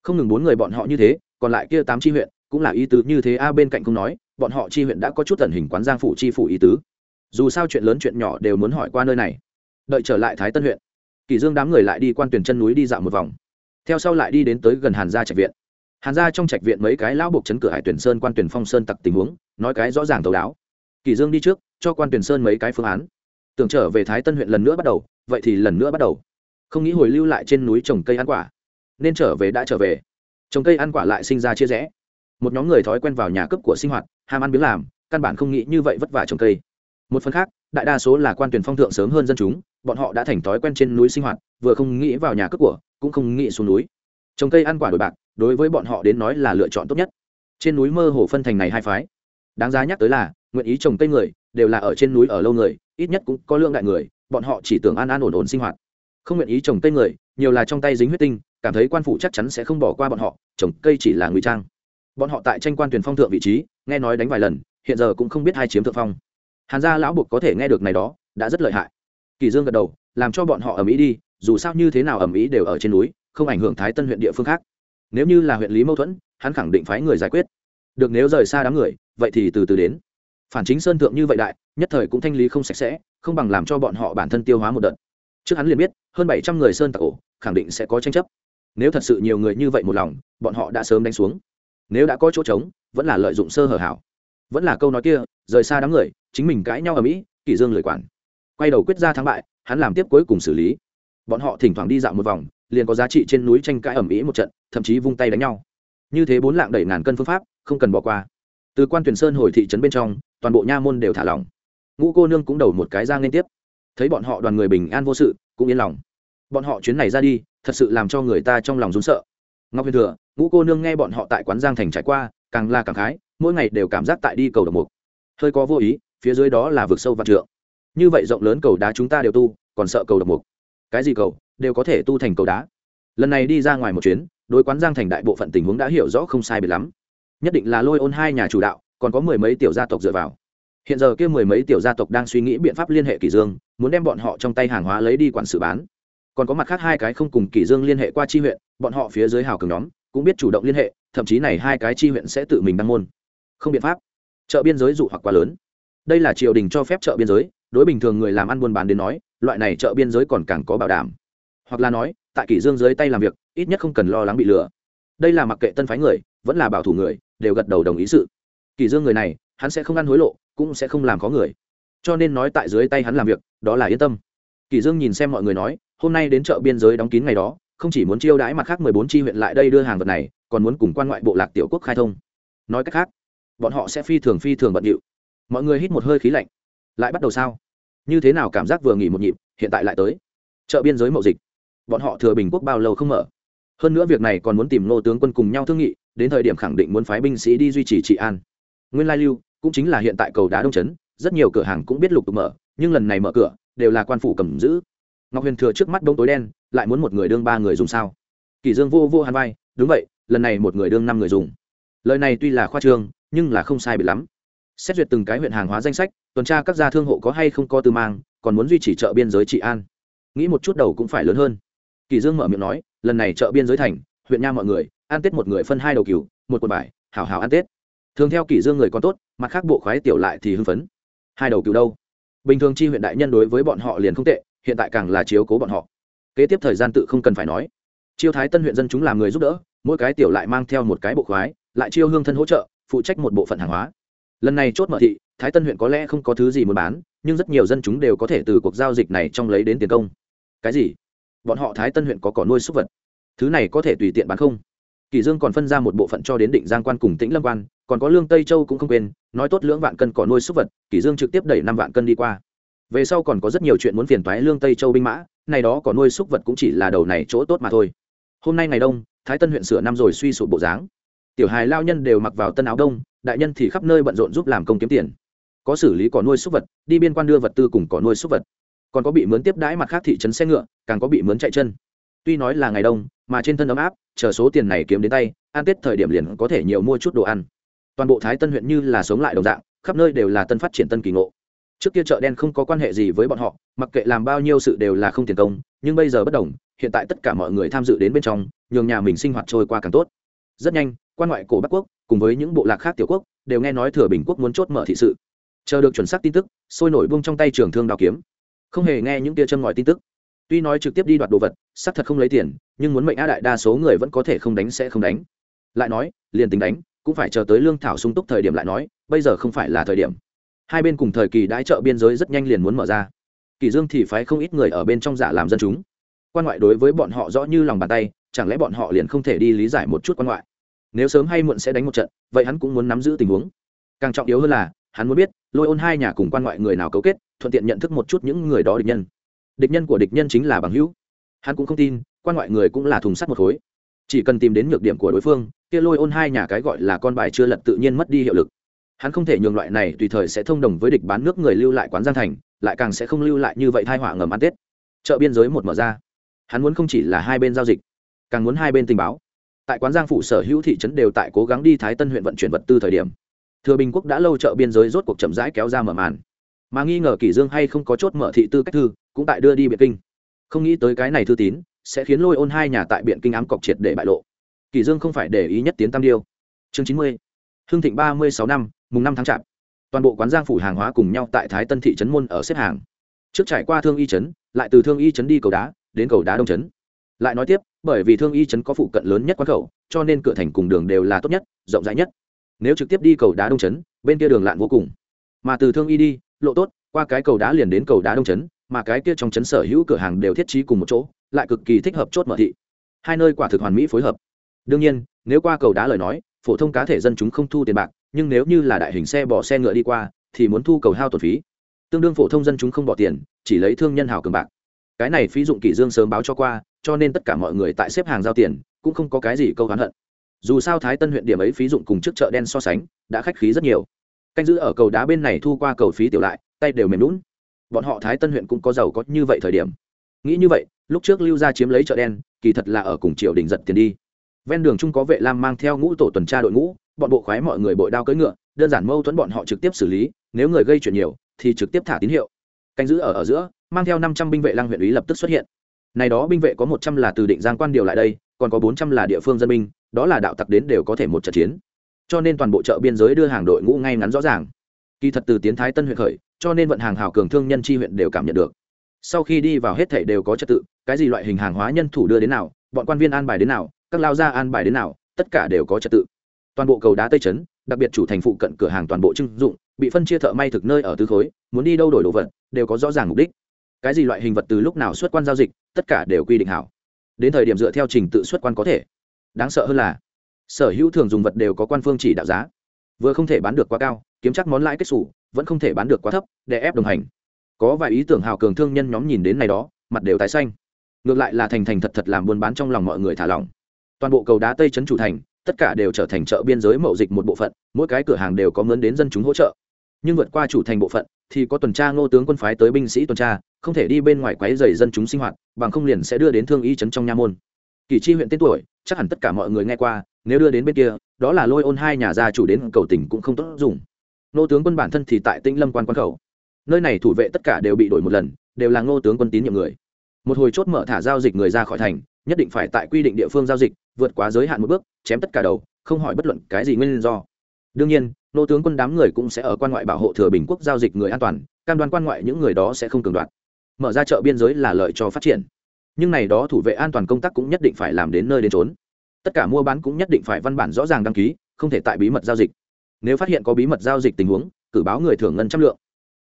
Không ngừng bốn người bọn họ như thế, còn lại kia tám chi huyện cũng là ý tứ như thế a, bên cạnh không nói, bọn họ chi huyện đã có chút tần hình quán giang phủ chi phủ ý tứ. Dù sao chuyện lớn chuyện nhỏ đều muốn hỏi qua nơi này. Đợi trở lại thái tân huyện, kỳ dương đám người lại đi quan tuyển chân núi đi dạo một vòng. Theo sau lại đi đến tới gần hàn gia trạch viện. Hàn gia trong trạch viện mấy cái lão buộc chấn cửa hải tuyển sơn quan tuyển phong sơn tặc tình huống, nói cái rõ ràng thấu đáo. Kỳ dương đi trước, cho quan tuyển sơn mấy cái phương án. Tưởng trở về thái tân huyện lần nữa bắt đầu, vậy thì lần nữa bắt đầu. Không nghĩ hồi lưu lại trên núi trồng cây ăn quả. Nên trở về đã trở về. Trồng cây ăn quả lại sinh ra chia rẽ một nhóm người thói quen vào nhà cấp của sinh hoạt, ham ăn biếng làm, căn bản không nghĩ như vậy vất vả trồng cây. Một phần khác, đại đa số là quan tuyển phong thượng sớm hơn dân chúng, bọn họ đã thành thói quen trên núi sinh hoạt, vừa không nghĩ vào nhà cấp của, cũng không nghĩ xuống núi. Trồng cây ăn quả đổi bạc, đối với bọn họ đến nói là lựa chọn tốt nhất. Trên núi mơ hồ phân thành này hai phái. Đáng giá nhắc tới là, nguyện ý trồng cây người, đều là ở trên núi ở lâu người, ít nhất cũng có lượng đại người, bọn họ chỉ tưởng an an ổn ổn sinh hoạt. Không nguyện ý trồng cây người, nhiều là trong tay dính huyết tinh, cảm thấy quan phủ chắc chắn sẽ không bỏ qua bọn họ, trồng cây chỉ là ngụy trang bọn họ tại tranh quan tuyển phong thượng vị trí, nghe nói đánh vài lần, hiện giờ cũng không biết hai chiếm thượng phong. Hàn gia lão buộc có thể nghe được này đó, đã rất lợi hại. Kỳ dương gật đầu, làm cho bọn họ ở mỹ đi, dù sao như thế nào ở mỹ đều ở trên núi, không ảnh hưởng thái tân huyện địa phương khác. Nếu như là huyện lý mâu thuẫn, hắn khẳng định phái người giải quyết. Được nếu rời xa đám người, vậy thì từ từ đến. Phản chính sơn thượng như vậy đại, nhất thời cũng thanh lý không sạch sẽ, không bằng làm cho bọn họ bản thân tiêu hóa một đợt. Trước hắn liền biết, hơn bảy trăm người sơn tặc ổ, khẳng định sẽ có tranh chấp. Nếu thật sự nhiều người như vậy một lòng, bọn họ đã sớm đánh xuống nếu đã có chỗ trống, vẫn là lợi dụng sơ hở hảo. Vẫn là câu nói kia, rời xa đám người, chính mình cãi nhau ở mỹ, kỷ dương lười quản. Quay đầu quyết ra thắng bại, hắn làm tiếp cuối cùng xử lý. Bọn họ thỉnh thoảng đi dạo một vòng, liền có giá trị trên núi tranh cãi ẩm ĩ một trận, thậm chí vung tay đánh nhau. Như thế bốn lạng đẩy ngàn cân phương pháp, không cần bỏ qua. Từ quan tuyển sơn hồi thị trấn bên trong, toàn bộ nha môn đều thả lỏng. Ngũ cô nương cũng đầu một cái ra liên tiếp. Thấy bọn họ đoàn người bình an vô sự, cũng yên lòng. Bọn họ chuyến này ra đi, thật sự làm cho người ta trong lòng rún sợ ngọc huyền thừa, ngũ cô nương nghe bọn họ tại quán giang thành trải qua, càng là càng khái, mỗi ngày đều cảm giác tại đi cầu độc mục. Hơi có vô ý, phía dưới đó là vực sâu vạn trượng. Như vậy rộng lớn cầu đá chúng ta đều tu, còn sợ cầu độc mục. Cái gì cầu, đều có thể tu thành cầu đá. Lần này đi ra ngoài một chuyến, đối quán giang thành đại bộ phận tình huống đã hiểu rõ không sai biệt lắm. Nhất định là lôi ôn hai nhà chủ đạo, còn có mười mấy tiểu gia tộc dựa vào. Hiện giờ kia mười mấy tiểu gia tộc đang suy nghĩ biện pháp liên hệ kỷ dương, muốn đem bọn họ trong tay hàng hóa lấy đi quản sự bán. Còn có mặt khác hai cái không cùng kỷ dương liên hệ qua chi huyện bọn họ phía dưới hào cường nhóm cũng biết chủ động liên hệ, thậm chí này hai cái chi huyện sẽ tự mình đăng môn. Không biện pháp. Chợ biên giới dụ hoặc quá lớn. Đây là triều đình cho phép chợ biên giới, đối bình thường người làm ăn buôn bán đến nói, loại này chợ biên giới còn càng có bảo đảm. Hoặc là nói, tại kỷ dương dưới tay làm việc, ít nhất không cần lo lắng bị lừa. Đây là mặc kệ tân phái người, vẫn là bảo thủ người, đều gật đầu đồng ý sự. Kỷ dương người này, hắn sẽ không ăn hối lộ, cũng sẽ không làm khó người. Cho nên nói tại dưới tay hắn làm việc, đó là yên tâm. Kỷ dương nhìn xem mọi người nói, hôm nay đến chợ biên giới đóng kín ngày đó không chỉ muốn chiêu đãi mặt khác mười bốn chi huyện lại đây đưa hàng vật này, còn muốn cùng quan ngoại bộ lạc tiểu quốc khai thông. Nói cách khác, bọn họ sẽ phi thường phi thường bận điệu. Mọi người hít một hơi khí lạnh. Lại bắt đầu sao? Như thế nào cảm giác vừa nghỉ một nhịp, hiện tại lại tới? Chợ biên giới mậu dịch. Bọn họ thừa bình quốc bao lâu không mở? Hơn nữa việc này còn muốn tìm nô tướng quân cùng nhau thương nghị, đến thời điểm khẳng định muốn phái binh sĩ đi duy trì trị an. Nguyên lai lưu cũng chính là hiện tại cầu đá đông trấn rất nhiều cửa hàng cũng biết lục tục mở, nhưng lần này mở cửa đều là quan phủ cầm giữ. Ngọc huyền thừa trước mắt bóng tối đen lại muốn một người đương ba người dùng sao? Kỳ dương vô vô hàn vai, đúng vậy, lần này một người đương năm người dùng. Lời này tuy là khoa trương, nhưng là không sai bị lắm. Xét duyệt từng cái huyện hàng hóa danh sách, tuần tra các gia thương hộ có hay không có tư mang, còn muốn duy trì chợ biên giới trị an. Nghĩ một chút đầu cũng phải lớn hơn. Kỳ dương mở miệng nói, lần này chợ biên giới thành, huyện nha mọi người, ăn tết một người phân hai đầu cừu, một quần bài hảo hảo ăn tết. Thường theo kỳ dương người còn tốt, mặt khác bộ khoái tiểu lại thì hưng phấn. Hai đầu cừu đâu? Bình thường chi huyện đại nhân đối với bọn họ liền không tệ, hiện tại càng là chiếu cố bọn họ kế tiếp thời gian tự không cần phải nói. Chiêu thái tân huyện dân chúng làm người giúp đỡ, mỗi cái tiểu lại mang theo một cái bộ khoái, lại chiêu hương thân hỗ trợ, phụ trách một bộ phận hàng hóa. Lần này chốt mở thị, thái tân huyện có lẽ không có thứ gì muốn bán, nhưng rất nhiều dân chúng đều có thể từ cuộc giao dịch này trong lấy đến tiền công. Cái gì? Bọn họ thái tân huyện có cỏ nuôi súc vật. Thứ này có thể tùy tiện bán không? Kỳ dương còn phân ra một bộ phận cho đến định giang quan cùng tĩnh lâm quan, còn có lương tây châu cũng không quên, nói tốt lưỡng vạn cân cỏ nuôi súc vật, kỳ dương trực tiếp đẩy năm vạn cân đi qua. Về sau còn có rất nhiều chuyện muốn phiền toái lương tây châu binh mã này đó có nuôi súc vật cũng chỉ là đầu này chỗ tốt mà thôi. Hôm nay ngày đông, thái tân huyện sửa năm rồi suy sụp bộ dáng. Tiểu hài lao nhân đều mặc vào tân áo đông, đại nhân thì khắp nơi bận rộn giúp làm công kiếm tiền. Có xử lý cỏ nuôi súc vật, đi biên quan đưa vật tư cùng cỏ nuôi súc vật. Còn có bị mướn tiếp đãi mặt khác thị trấn xe ngựa, càng có bị mướn chạy chân. Tuy nói là ngày đông, mà trên thân ấm áp, chờ số tiền này kiếm đến tay, ăn tết thời điểm liền có thể nhiều mua chút đồ ăn. Toàn bộ thái tân huyện như là sống lại đồng dạng, khắp nơi đều là tân phát triển tân kỳ ngộ trước kia chợ đen không có quan hệ gì với bọn họ, mặc kệ làm bao nhiêu sự đều là không tiền công, nhưng bây giờ bất đồng, hiện tại tất cả mọi người tham dự đến bên trong, nhường nhà mình sinh hoạt trôi qua càng tốt. Rất nhanh, quan ngoại cổ bắc quốc, cùng với những bộ lạc khác tiểu quốc, đều nghe nói thừa bình quốc muốn chốt mở thị sự. Chờ được chuẩn xác tin tức, sôi nổi bung trong tay trường thương đào kiếm. Không hề nghe những tia châm ngòi tin tức. Tuy nói trực tiếp đi đoạt đồ vật, xác thật không lấy tiền, nhưng muốn mệnh a đại đa số người vẫn có thể không đánh sẽ không đánh. Lại nói, liền tính đánh, cũng phải chờ tới lương thảo sung túc thời điểm lại nói, bây giờ không phải là thời điểm hai bên cùng thời kỳ đãi chợ biên giới rất nhanh liền muốn mở ra. Kỳ dương thì phái không ít người ở bên trong giả làm dân chúng. Quan ngoại đối với bọn họ rõ như lòng bàn tay, chẳng lẽ bọn họ liền không thể đi lý giải một chút quan ngoại? Nếu sớm hay muộn sẽ đánh một trận, vậy hắn cũng muốn nắm giữ tình huống. Càng trọng yếu hơn là, hắn muốn biết, lôi ôn hai nhà cùng quan ngoại người nào cấu kết, thuận tiện nhận thức một chút những người đó địch nhân. Địch nhân của địch nhân chính là bằng hữu. Hắn cũng không tin, quan ngoại người cũng là thùng sắt một khối. Chỉ cần tìm đến nhược điểm của đối phương, kia lôi ôn hai nhà cái gọi là con bài chưa lật tự nhiên mất đi hiệu lực hắn không thể nhường loại này tùy thời sẽ thông đồng với địch bán nước người lưu lại quán giang thành, lại càng sẽ không lưu lại như vậy thai họa ngầm ăn tết. Chợ biên giới một mở ra, hắn muốn không chỉ là hai bên giao dịch, càng muốn hai bên tình báo. Tại quán giang phủ sở hữu thị trấn đều tại cố gắng đi thái tân huyện vận chuyển vật tư thời điểm. Thừa bình quốc đã lâu chợ biên giới rốt cuộc chậm rãi kéo ra mở màn. Mà nghi ngờ kỷ dương hay không có chốt mở thị tư cách thư, cũng tại đưa đi biện kinh. Không nghĩ tới cái này thư tín, sẽ khiến lôi ôn hai nhà tại biện kinh ám cọc triệt để bại lộ. Kỷ dương không phải để ý nhất tiến tam điêu. Chương chín mươi, hưng thịnh ba mươi sáu năm mùng năm tháng chạp. Toàn bộ quán giang phủ hàng hóa cùng nhau tại thái tân thị trấn môn ở xếp hàng. Trước trải qua thương y trấn, lại từ thương y trấn đi cầu đá, đến cầu đá đông trấn. Lại nói tiếp, bởi vì thương y trấn có phụ cận lớn nhất quán khẩu, cho nên cửa thành cùng đường đều là tốt nhất, rộng rãi nhất. Nếu trực tiếp đi cầu đá đông trấn, bên kia đường lạn vô cùng. Mà từ thương y đi, lộ tốt, qua cái cầu đá liền đến cầu đá đông trấn, mà cái kia trong trấn sở hữu cửa hàng đều thiết trí cùng một chỗ, lại cực kỳ thích hợp chốt mở thị. Hai nơi quả thực hoàn mỹ phối hợp. Đương nhiên, nếu qua cầu đá lời nói, phổ thông cá thể dân chúng không thu tiền bạc nhưng nếu như là đại hình xe bỏ xe ngựa đi qua, thì muốn thu cầu hao tổn phí. Tương đương phổ thông dân chúng không bỏ tiền, chỉ lấy thương nhân hào cường bạc. Cái này phí dụng kỷ dương sớm báo cho qua, cho nên tất cả mọi người tại xếp hàng giao tiền, cũng không có cái gì câu hán hận. Dù sao thái tân huyện điểm ấy phí dụng cùng trước chợ đen so sánh, đã khách khí rất nhiều. Canh giữ ở cầu đá bên này thu qua cầu phí tiểu lại, tay đều mềm lún bọn họ thái tân huyện cũng có giàu có như vậy thời điểm. Nghĩ như vậy, lúc trước lưu gia chiếm lấy chợ đen, kỳ thật là ở cùng triều đình giật tiền đi ven đường trung có vệ lam mang theo ngũ tổ tuần tra đội ngũ, bọn bộ khoái mọi người bội đao cưỡi ngựa, đơn giản mâu thuẫn bọn họ trực tiếp xử lý, nếu người gây chuyện nhiều, thì trực tiếp thả tín hiệu. Canh giữ ở ở giữa, mang theo năm trăm binh vệ lăng huyện ý lập tức xuất hiện. Này đó binh vệ có một trăm là từ định giang quan điều lại đây, còn có bốn trăm là địa phương dân binh, đó là đạo tặc đến đều có thể một trận chiến. Cho nên toàn bộ chợ biên giới đưa hàng đội ngũ ngay ngắn rõ ràng. Kỳ thật từ tiến thái tân huyện khởi, cho nên vận hàng hào cường thương nhân chi huyện đều cảm nhận được. Sau khi đi vào hết thảy đều có trật tự, cái gì loại hình hàng hóa nhân thủ đưa đến nào, bọn quan viên an bài đến nào các lao gia an bài đến nào, tất cả đều có trật tự. Toàn bộ cầu đá tây trấn, đặc biệt chủ thành phụ cận cửa hàng toàn bộ trưng dụng, bị phân chia thợ may thực nơi ở tứ khối, muốn đi đâu đổi đồ vật, đều có rõ ràng mục đích. Cái gì loại hình vật từ lúc nào xuất quan giao dịch, tất cả đều quy định hảo. Đến thời điểm dựa theo trình tự xuất quan có thể. Đáng sợ hơn là, sở hữu thường dùng vật đều có quan phương chỉ đạo giá. Vừa không thể bán được quá cao, kiếm chắc món lãi kết xù, vẫn không thể bán được quá thấp, để ép đồng hành. Có vài ý tưởng hào cường thương nhân nhóm nhìn đến này đó, mặt đều tái xanh. Ngược lại là thành thành thật thật làm buôn bán trong lòng mọi người thả lỏng toàn bộ cầu đá tây trấn chủ thành, tất cả đều trở thành chợ biên giới mậu dịch một bộ phận, mỗi cái cửa hàng đều có mướn đến dân chúng hỗ trợ. Nhưng vượt qua chủ thành bộ phận, thì có tuần tra ngô tướng quân phái tới binh sĩ tuần tra, không thể đi bên ngoài quấy dày dân chúng sinh hoạt, bằng không liền sẽ đưa đến thương y trấn trong nha môn. Kỳ chi huyện tên tuổi, chắc hẳn tất cả mọi người nghe qua, nếu đưa đến bên kia, đó là lôi ôn hai nhà gia chủ đến cầu tỉnh cũng không tốt dùng. Nô tướng quân bản thân thì tại tĩnh lâm quan quan khẩu. Nơi này thủ vệ tất cả đều bị đổi một lần, đều là ngô tướng quân tín nhiệm người một hồi chốt mở thả giao dịch người ra khỏi thành, nhất định phải tại quy định địa phương giao dịch, vượt quá giới hạn một bước, chém tất cả đầu, không hỏi bất luận cái gì nguyên do. Đương nhiên, nô tướng quân đám người cũng sẽ ở quan ngoại bảo hộ thừa bình quốc giao dịch người an toàn, cam đoan quan ngoại những người đó sẽ không cường đoạt. Mở ra chợ biên giới là lợi cho phát triển. Nhưng này đó thủ vệ an toàn công tác cũng nhất định phải làm đến nơi đến trốn tất cả mua bán cũng nhất định phải văn bản rõ ràng đăng ký, không thể tại bí mật giao dịch. Nếu phát hiện có bí mật giao dịch tình huống, cử báo người thưởng ngân trăm lượng.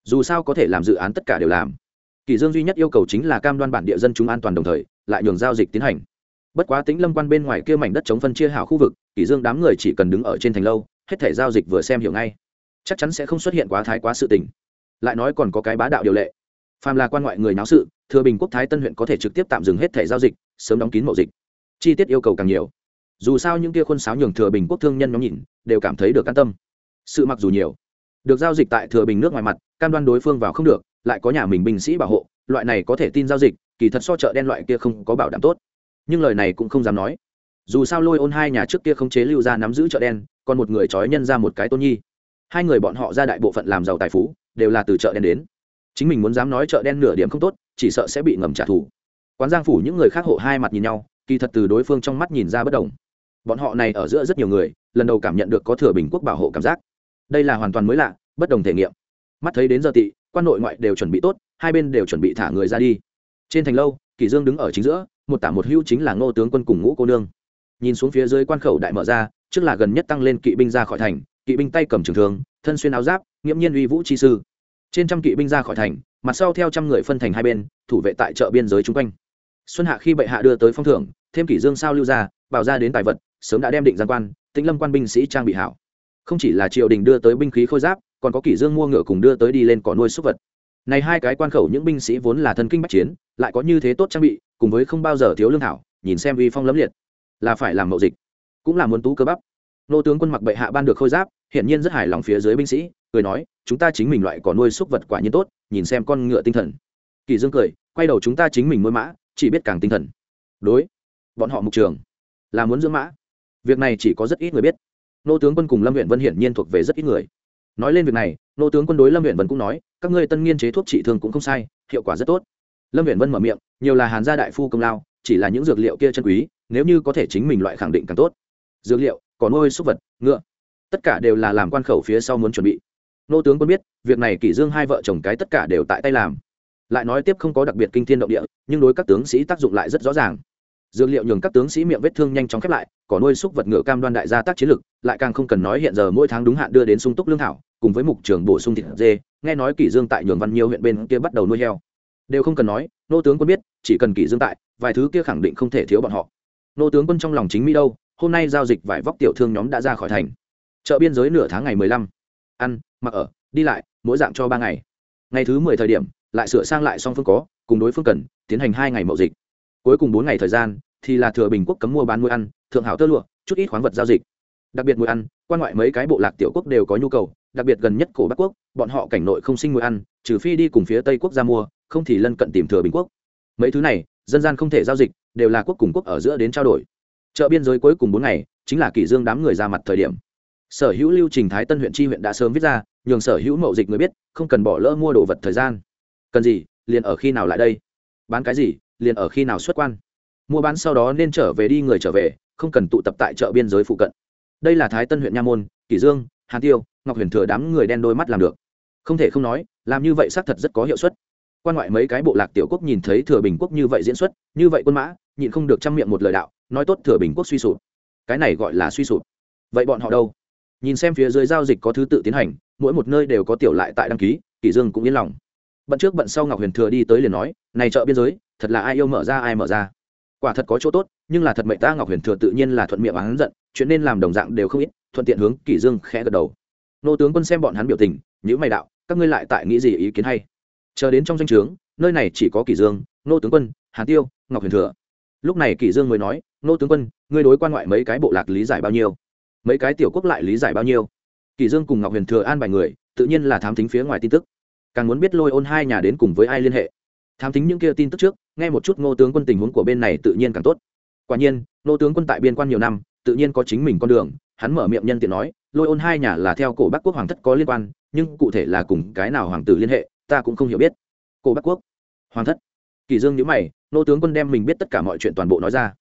Dù sao có thể làm dự án tất cả đều làm kỳ dương duy nhất yêu cầu chính là cam đoan bản địa dân chúng an toàn đồng thời, lại nhường giao dịch tiến hành. Bất quá tính lâm quan bên ngoài kia mảnh đất chống phân chia hảo khu vực, kỳ dương đám người chỉ cần đứng ở trên thành lâu, hết thể giao dịch vừa xem hiểu ngay. Chắc chắn sẽ không xuất hiện quá thái quá sự tình. Lại nói còn có cái bá đạo điều lệ. Phàm là quan ngoại người náo sự, thừa bình quốc thái tân huyện có thể trực tiếp tạm dừng hết thể giao dịch, sớm đóng kín mậu dịch. Chi tiết yêu cầu càng nhiều. Dù sao những kia khuôn sáo nhường thừa bình quốc thương nhân nhóm nhìn, đều cảm thấy được an tâm. Sự mặc dù nhiều. Được giao dịch tại thừa bình nước ngoài mặt, cam đoan đối phương vào không được lại có nhà mình binh sĩ bảo hộ, loại này có thể tin giao dịch, kỳ thật so chợ đen loại kia không có bảo đảm tốt. Nhưng lời này cũng không dám nói. Dù sao lôi ôn hai nhà trước kia không chế lưu ra nắm giữ chợ đen, còn một người trói nhân ra một cái tôn nhi. Hai người bọn họ ra đại bộ phận làm giàu tài phú, đều là từ chợ đen đến. Chính mình muốn dám nói chợ đen nửa điểm không tốt, chỉ sợ sẽ bị ngầm trả thù. Quán giang phủ những người khác hộ hai mặt nhìn nhau, kỳ thật từ đối phương trong mắt nhìn ra bất đồng. Bọn họ này ở giữa rất nhiều người, lần đầu cảm nhận được có thừa bình quốc bảo hộ cảm giác. Đây là hoàn toàn mới lạ, bất đồng thể nghiệm. Mắt thấy đến giờ tị quan nội ngoại đều chuẩn bị tốt, hai bên đều chuẩn bị thả người ra đi. Trên thành lâu, kỷ dương đứng ở chính giữa, một tả một hưu chính là ngô tướng quân cùng ngũ cô nương. Nhìn xuống phía dưới quan khẩu đại mở ra, trước là gần nhất tăng lên kỵ binh ra khỏi thành, kỵ binh tay cầm trường thương, thân xuyên áo giáp, nghiễm nhiên uy vũ chi sư. Trên trăm kỵ binh ra khỏi thành, mặt sau theo trăm người phân thành hai bên, thủ vệ tại chợ biên giới chung quanh. Xuân hạ khi bệ hạ đưa tới phong thưởng, thêm kỷ dương sao lưu ra, bảo ra đến tài vật, sớm đã đem định giang quan, tĩnh lâm quan binh sĩ trang bị hảo. Không chỉ là triều đình đưa tới binh khí khôi giáp còn có kỷ dương mua ngựa cùng đưa tới đi lên cỏ nuôi súc vật. Này hai cái quan khẩu những binh sĩ vốn là thân kinh bách chiến, lại có như thế tốt trang bị, cùng với không bao giờ thiếu lương thảo, nhìn xem vi phong lấm liệt. Là phải làm mậu dịch, cũng là muốn tú cơ bắp. Nô tướng quân mặc bệ hạ ban được khôi giáp hiện nhiên rất hài lòng phía dưới binh sĩ, cười nói, chúng ta chính mình loại cỏ nuôi súc vật quả nhiên tốt, nhìn xem con ngựa tinh thần. Kỳ dương cười, quay đầu chúng ta chính mình nuôi mã, chỉ biết càng tinh thần. Đối, bọn họ mục trường là muốn dưỡng mã. Việc này chỉ có rất ít người biết. Nô tướng quân cùng lâm huyện vân hiển nhiên thuộc về rất ít người nói lên việc này, nô tướng quân đối lâm huyện vân cũng nói, các ngươi tân nghiên chế thuốc trị thương cũng không sai, hiệu quả rất tốt. Lâm huyện vân mở miệng, nhiều là hàn gia đại phu công lao, chỉ là những dược liệu kia chân quý, nếu như có thể chính mình loại khẳng định càng tốt. Dược liệu có nuôi, súc vật, ngựa, tất cả đều là làm quan khẩu phía sau muốn chuẩn bị. Nô tướng quân biết, việc này kỷ dương hai vợ chồng cái tất cả đều tại tay làm. Lại nói tiếp không có đặc biệt kinh thiên động địa, nhưng đối các tướng sĩ tác dụng lại rất rõ ràng dược liệu nhường các tướng sĩ miệng vết thương nhanh chóng khép lại có nuôi súc vật ngựa cam đoan đại gia tác chiến lực, lại càng không cần nói hiện giờ mỗi tháng đúng hạn đưa đến sung túc lương thảo, cùng với mục trường bổ sung thịt dê, nghe nói kỷ dương tại nhường văn nhiêu huyện bên kia bắt đầu nuôi heo. Đều không cần nói, nô tướng quân biết, chỉ cần kỷ dương tại, vài thứ kia khẳng định không thể thiếu bọn họ. Nô tướng quân trong lòng chính mỹ đâu, hôm nay giao dịch vải vóc tiểu thương nhóm đã ra khỏi thành. Chợ biên giới nửa tháng ngày mười lăm. Ăn, mặc ở, đi lại, mỗi dạng cho ba ngày. Ngày thứ mười thời điểm, lại sửa sang lại song phương có, cùng đối phương cần, tiến hành hai ngày mậu dịch cuối cùng bốn ngày thời gian, thì là thừa bình quốc cấm mua bán nuôi ăn, thượng hảo tơ lụa, chút ít khoáng vật giao dịch. Đặc biệt nuôi ăn, quan ngoại mấy cái bộ lạc tiểu quốc đều có nhu cầu, đặc biệt gần nhất cổ bắc quốc, bọn họ cảnh nội không sinh nuôi ăn, trừ phi đi cùng phía tây quốc ra mua, không thì lân cận tìm thừa bình quốc. Mấy thứ này, dân gian không thể giao dịch, đều là quốc cùng quốc ở giữa đến trao đổi. Chợ biên giới cuối cùng bốn ngày, chính là kỷ dương đám người ra mặt thời điểm. Sở hữu lưu trình thái tân huyện tri huyện đã sớm viết ra, nhường sở hữu mậu dịch người biết, không cần bỏ lỡ mua đồ vật thời gian. Cần gì, liền ở khi nào lại đây? Bán cái gì liền ở khi nào xuất quan. Mua bán sau đó nên trở về đi người trở về, không cần tụ tập tại chợ biên giới phụ cận. Đây là thái tân huyện nha môn, kỷ dương, hàn tiêu, ngọc huyền thừa đám người đen đôi mắt làm được. Không thể không nói, làm như vậy xác thật rất có hiệu suất. Quan ngoại mấy cái bộ lạc tiểu quốc nhìn thấy thừa bình quốc như vậy diễn xuất, như vậy quân mã, nhịn không được chăm miệng một lời đạo, nói tốt thừa bình quốc suy sụp. Cái này gọi là suy sụp. Vậy bọn họ đâu? Nhìn xem phía dưới giao dịch có thứ tự tiến hành, mỗi một nơi đều có tiểu lại tại đăng ký, kỷ dương cũng yên lòng. Bận trước bận sau ngọc huyền thừa đi tới liền nói, này chợ biên giới thật là ai yêu mở ra ai mở ra. Quả thật có chỗ tốt, nhưng là thật mệnh ta ngọc huyền thừa tự nhiên là thuận miệng hắn giận, chuyện nên làm đồng dạng đều không ít, thuận tiện hướng kỷ dương khẽ gật đầu. Nô tướng quân xem bọn hắn biểu tình những mày đạo, các ngươi lại tại nghĩ gì ý kiến hay? Chờ đến trong danh trướng, nơi này chỉ có kỷ dương, nô tướng quân, hàn tiêu, ngọc huyền thừa. Lúc này kỷ dương mới nói, nô tướng quân, ngươi đối quan ngoại mấy cái bộ lạc lý giải bao nhiêu? Mấy cái tiểu quốc lại lý giải bao nhiêu? Kỷ dương cùng ngọc huyền thừa an bài người, tự nhiên là thám thính phía ngoài tin tức. Càng muốn biết lôi ôn hai nhà đến cùng với ai liên hệ thám tính những kia tin tức trước, nghe một chút ngô tướng quân tình huống của bên này tự nhiên càng tốt. Quả nhiên, ngô tướng quân tại biên quan nhiều năm, tự nhiên có chính mình con đường, hắn mở miệng nhân tiện nói, lôi ôn hai nhà là theo cổ bắc quốc hoàng thất có liên quan, nhưng cụ thể là cùng cái nào hoàng tử liên hệ, ta cũng không hiểu biết. Cổ bắc quốc hoàng thất. Kỳ dương nhíu mày nô tướng quân đem mình biết tất cả mọi chuyện toàn bộ nói ra.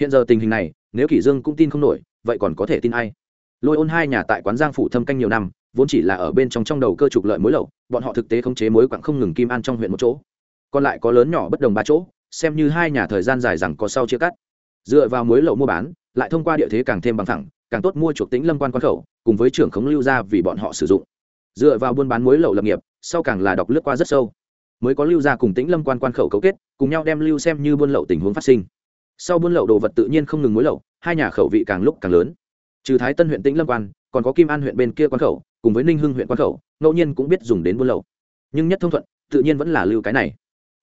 Hiện giờ tình hình này, nếu kỳ dương cũng tin không nổi, vậy còn có thể tin ai? Lôi ôn hai nhà tại quán giang phủ thâm canh nhiều năm, vốn chỉ là ở bên trong trong đầu cơ trục lợi mối lậu, bọn họ thực tế khống chế mối quặng không ngừng kim an trong huyện một chỗ còn lại có lớn nhỏ bất đồng ba chỗ, xem như hai nhà thời gian dài rằng có sau chia cắt. Dựa vào mối lậu mua bán, lại thông qua địa thế càng thêm bằng thẳng, càng tốt mua chuộc tính lâm quan quan khẩu, cùng với trưởng khống lưu ra vì bọn họ sử dụng. Dựa vào buôn bán mối lậu lập nghiệp, sau càng là đọc lướt qua rất sâu. Mới có lưu ra cùng tĩnh lâm quan quan khẩu cấu kết, cùng nhau đem lưu xem như buôn lậu tình huống phát sinh. Sau buôn lậu đồ vật tự nhiên không ngừng mối lậu, hai nhà khẩu vị càng lúc càng lớn. Trừ thái tân huyện tĩnh lâm quan, còn có kim an huyện bên kia quan khẩu, cùng với ninh hưng huyện quan khẩu, ngẫu nhiên cũng biết dùng đến buôn lậu. Nhưng nhất thông thuận, tự nhiên vẫn là lưu cái này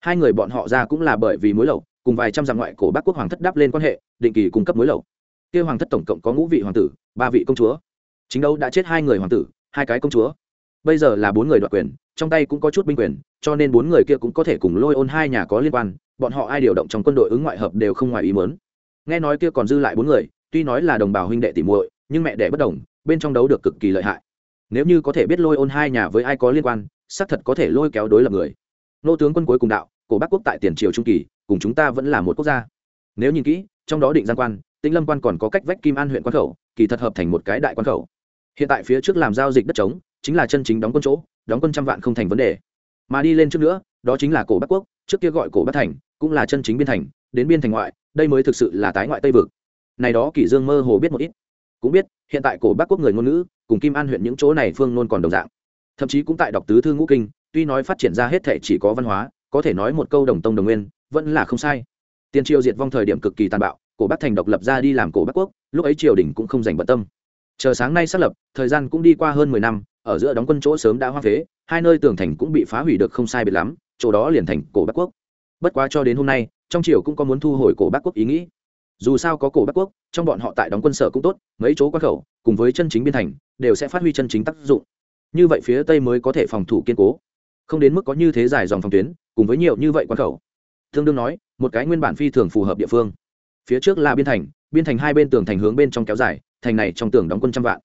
hai người bọn họ ra cũng là bởi vì mối lậu, cùng vài trăm dặm ngoại cổ bắc quốc hoàng thất đáp lên quan hệ, định kỳ cung cấp mối lậu. Kia hoàng thất tổng cộng có ngũ vị hoàng tử, ba vị công chúa. Chính đâu đã chết hai người hoàng tử, hai cái công chúa. Bây giờ là bốn người đoạt quyền, trong tay cũng có chút binh quyền, cho nên bốn người kia cũng có thể cùng lôi ôn hai nhà có liên quan, bọn họ ai điều động trong quân đội ứng ngoại hợp đều không ngoài ý mớn nghe nói kia còn dư lại bốn người, tuy nói là đồng bào huynh đệ tỉ muội, nhưng mẹ đẻ bất đồng, bên trong đấu được cực kỳ lợi hại. Nếu như có thể biết lôi ôn hai nhà với ai có liên quan, xác thật có thể lôi kéo đối lập người. Nô tướng quân cuối cùng đạo cổ bắc quốc tại tiền triều trung kỳ, cùng chúng ta vẫn là một quốc gia. Nếu nhìn kỹ, trong đó định giang quan, tĩnh lâm quan còn có cách vách kim an huyện quan khẩu, kỳ thật hợp thành một cái đại quan khẩu. Hiện tại phía trước làm giao dịch đất trống, chính là chân chính đóng quân chỗ, đóng quân trăm vạn không thành vấn đề. Mà đi lên trước nữa, đó chính là cổ bắc quốc, trước kia gọi cổ bắc thành, cũng là chân chính biên thành, đến biên thành ngoại, đây mới thực sự là tái ngoại tây vực. Này đó kỷ dương mơ hồ biết một ít. Cũng biết, hiện tại cổ bắc quốc người ngôn ngữ, cùng kim an huyện những chỗ này phương nôn còn đồng dạng. Thậm chí cũng tại đọc tứ thư ngũ kinh, tuy nói phát triển ra hết thể chỉ có văn hóa có thể nói một câu đồng tông đồng nguyên, vẫn là không sai. Tiên triều diệt vong thời điểm cực kỳ tàn bạo, cổ bắc thành độc lập ra đi làm cổ bắc quốc, lúc ấy triều đình cũng không dành bận tâm. Chờ sáng nay xác lập, thời gian cũng đi qua hơn mười năm, ở giữa đóng quân chỗ sớm đã hoa phế, hai nơi tường thành cũng bị phá hủy được không sai biệt lắm, chỗ đó liền thành cổ bắc quốc. Bất quá cho đến hôm nay, trong triều cũng có muốn thu hồi cổ bắc quốc ý nghĩ. Dù sao có cổ bắc quốc, trong bọn họ tại đóng quân sở cũng tốt, mấy chỗ quan khẩu, cùng với chân chính biên thành, đều sẽ phát huy chân chính tác dụng. Như vậy phía tây mới có thể phòng thủ kiên cố. Không đến mức có như thế dài dòng phòng tuyến cùng với nhiều như vậy quan khẩu. Thương đương nói, một cái nguyên bản phi thường phù hợp địa phương. Phía trước là biên thành biên thành hai bên tường thành hướng bên trong kéo dài, thành này trong tường đóng quân trăm vạn.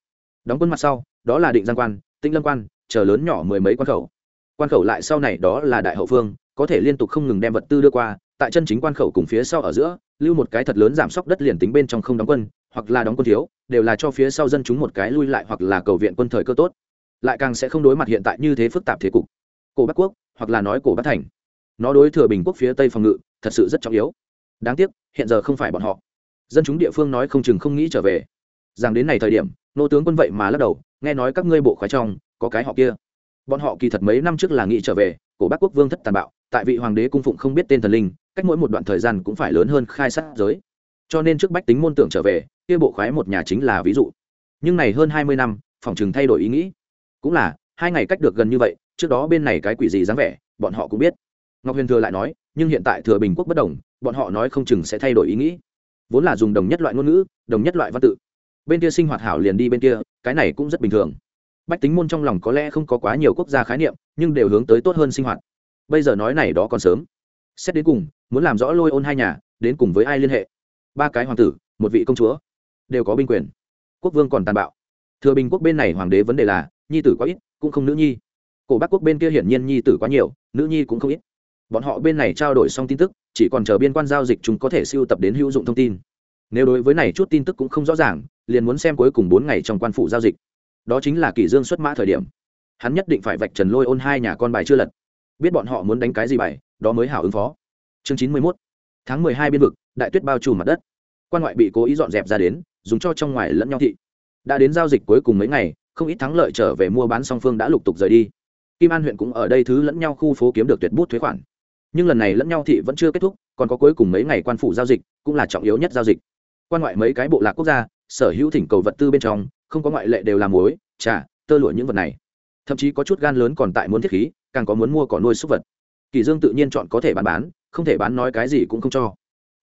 Đóng quân mặt sau, đó là định giang quan, tĩnh lâm quan, chờ lớn nhỏ mười mấy quan khẩu. Quan khẩu lại sau này đó là đại hậu phương, có thể liên tục không ngừng đem vật tư đưa qua, tại chân chính quan khẩu cùng phía sau ở giữa, lưu một cái thật lớn giảm sốc đất liền tính bên trong không đóng quân, hoặc là đóng quân thiếu, đều là cho phía sau dân chúng một cái lui lại hoặc là cầu viện quân thời cơ tốt. Lại càng sẽ không đối mặt hiện tại như thế phức tạp thế cục. Cổ bắc quốc hoặc là nói cổ bắc thành. Nó đối thừa bình quốc phía tây phòng ngự, thật sự rất trọng yếu. Đáng tiếc, hiện giờ không phải bọn họ. Dân chúng địa phương nói không chừng không nghĩ trở về. Rằng đến này thời điểm, nô tướng quân vậy mà lắc đầu, nghe nói các ngươi bộ khoái trong, có cái họ kia. Bọn họ kỳ thật mấy năm trước là nghĩ trở về, cổ bắc quốc vương thất tàn bạo, tại vị hoàng đế cung phụng không biết tên thần linh, cách mỗi một đoạn thời gian cũng phải lớn hơn khai sát giới. Cho nên trước bách tính môn tưởng trở về, kia bộ khoái một nhà chính là ví dụ. Nhưng này hơn hai mươi năm, phòng chừng thay đổi ý nghĩ. Cũng là, hai ngày cách được gần như vậy trước đó bên này cái quỷ gì dáng vẻ, bọn họ cũng biết. Ngọc huyền thừa lại nói, nhưng hiện tại thừa bình quốc bất đồng, bọn họ nói không chừng sẽ thay đổi ý nghĩ. Vốn là dùng đồng nhất loại ngôn ngữ, đồng nhất loại văn tự. Bên kia sinh hoạt hảo liền đi bên kia, cái này cũng rất bình thường. Bách tính môn trong lòng có lẽ không có quá nhiều quốc gia khái niệm, nhưng đều hướng tới tốt hơn sinh hoạt. Bây giờ nói này đó còn sớm. Xét đến cùng, muốn làm rõ lôi ôn hai nhà, đến cùng với ai liên hệ? Ba cái hoàng tử, một vị công chúa, đều có binh quyền. Quốc vương còn tàn bạo. Thừa bình quốc bên này hoàng đế vấn đề là, nhi tử quá ít, cũng không nữ nhi cổ bắc quốc bên kia hiển nhiên nhi tử quá nhiều, nữ nhi cũng không ít. Bọn họ bên này trao đổi xong tin tức, chỉ còn chờ biên quan giao dịch chúng có thể siêu tập đến hữu dụng thông tin. Nếu đối với này chút tin tức cũng không rõ ràng, liền muốn xem cuối cùng bốn ngày trong quan phủ giao dịch. Đó chính là kỷ dương xuất mã thời điểm. Hắn nhất định phải vạch trần lôi ôn hai nhà con bài chưa lật. Biết bọn họ muốn đánh cái gì bài, đó mới hảo ứng phó. Chương chín mươi 91 tháng mười hai biên vực, đại tuyết bao trùm mặt đất. Quan ngoại bị cố ý dọn dẹp ra đến, dùng cho trong ngoài lẫn nhau thị. Đã đến giao dịch cuối cùng mấy ngày, không ít thắng lợi trở về mua bán song phương đã lục tục rời đi kim an huyện cũng ở đây thứ lẫn nhau khu phố kiếm được tuyệt bút thuế khoản. Nhưng lần này lẫn nhau thị vẫn chưa kết thúc, còn có cuối cùng mấy ngày quan phủ giao dịch, cũng là trọng yếu nhất giao dịch. Quan ngoại mấy cái bộ lạc quốc gia, sở hữu thỉnh cầu vật tư bên trong, không có ngoại lệ đều là muối, trà, tơ lụa những vật này. Thậm chí có chút gan lớn còn tại muốn thiết khí, càng có muốn mua cỏ nuôi súc vật. Kỳ dương tự nhiên chọn có thể bán bán, không thể bán nói cái gì cũng không cho.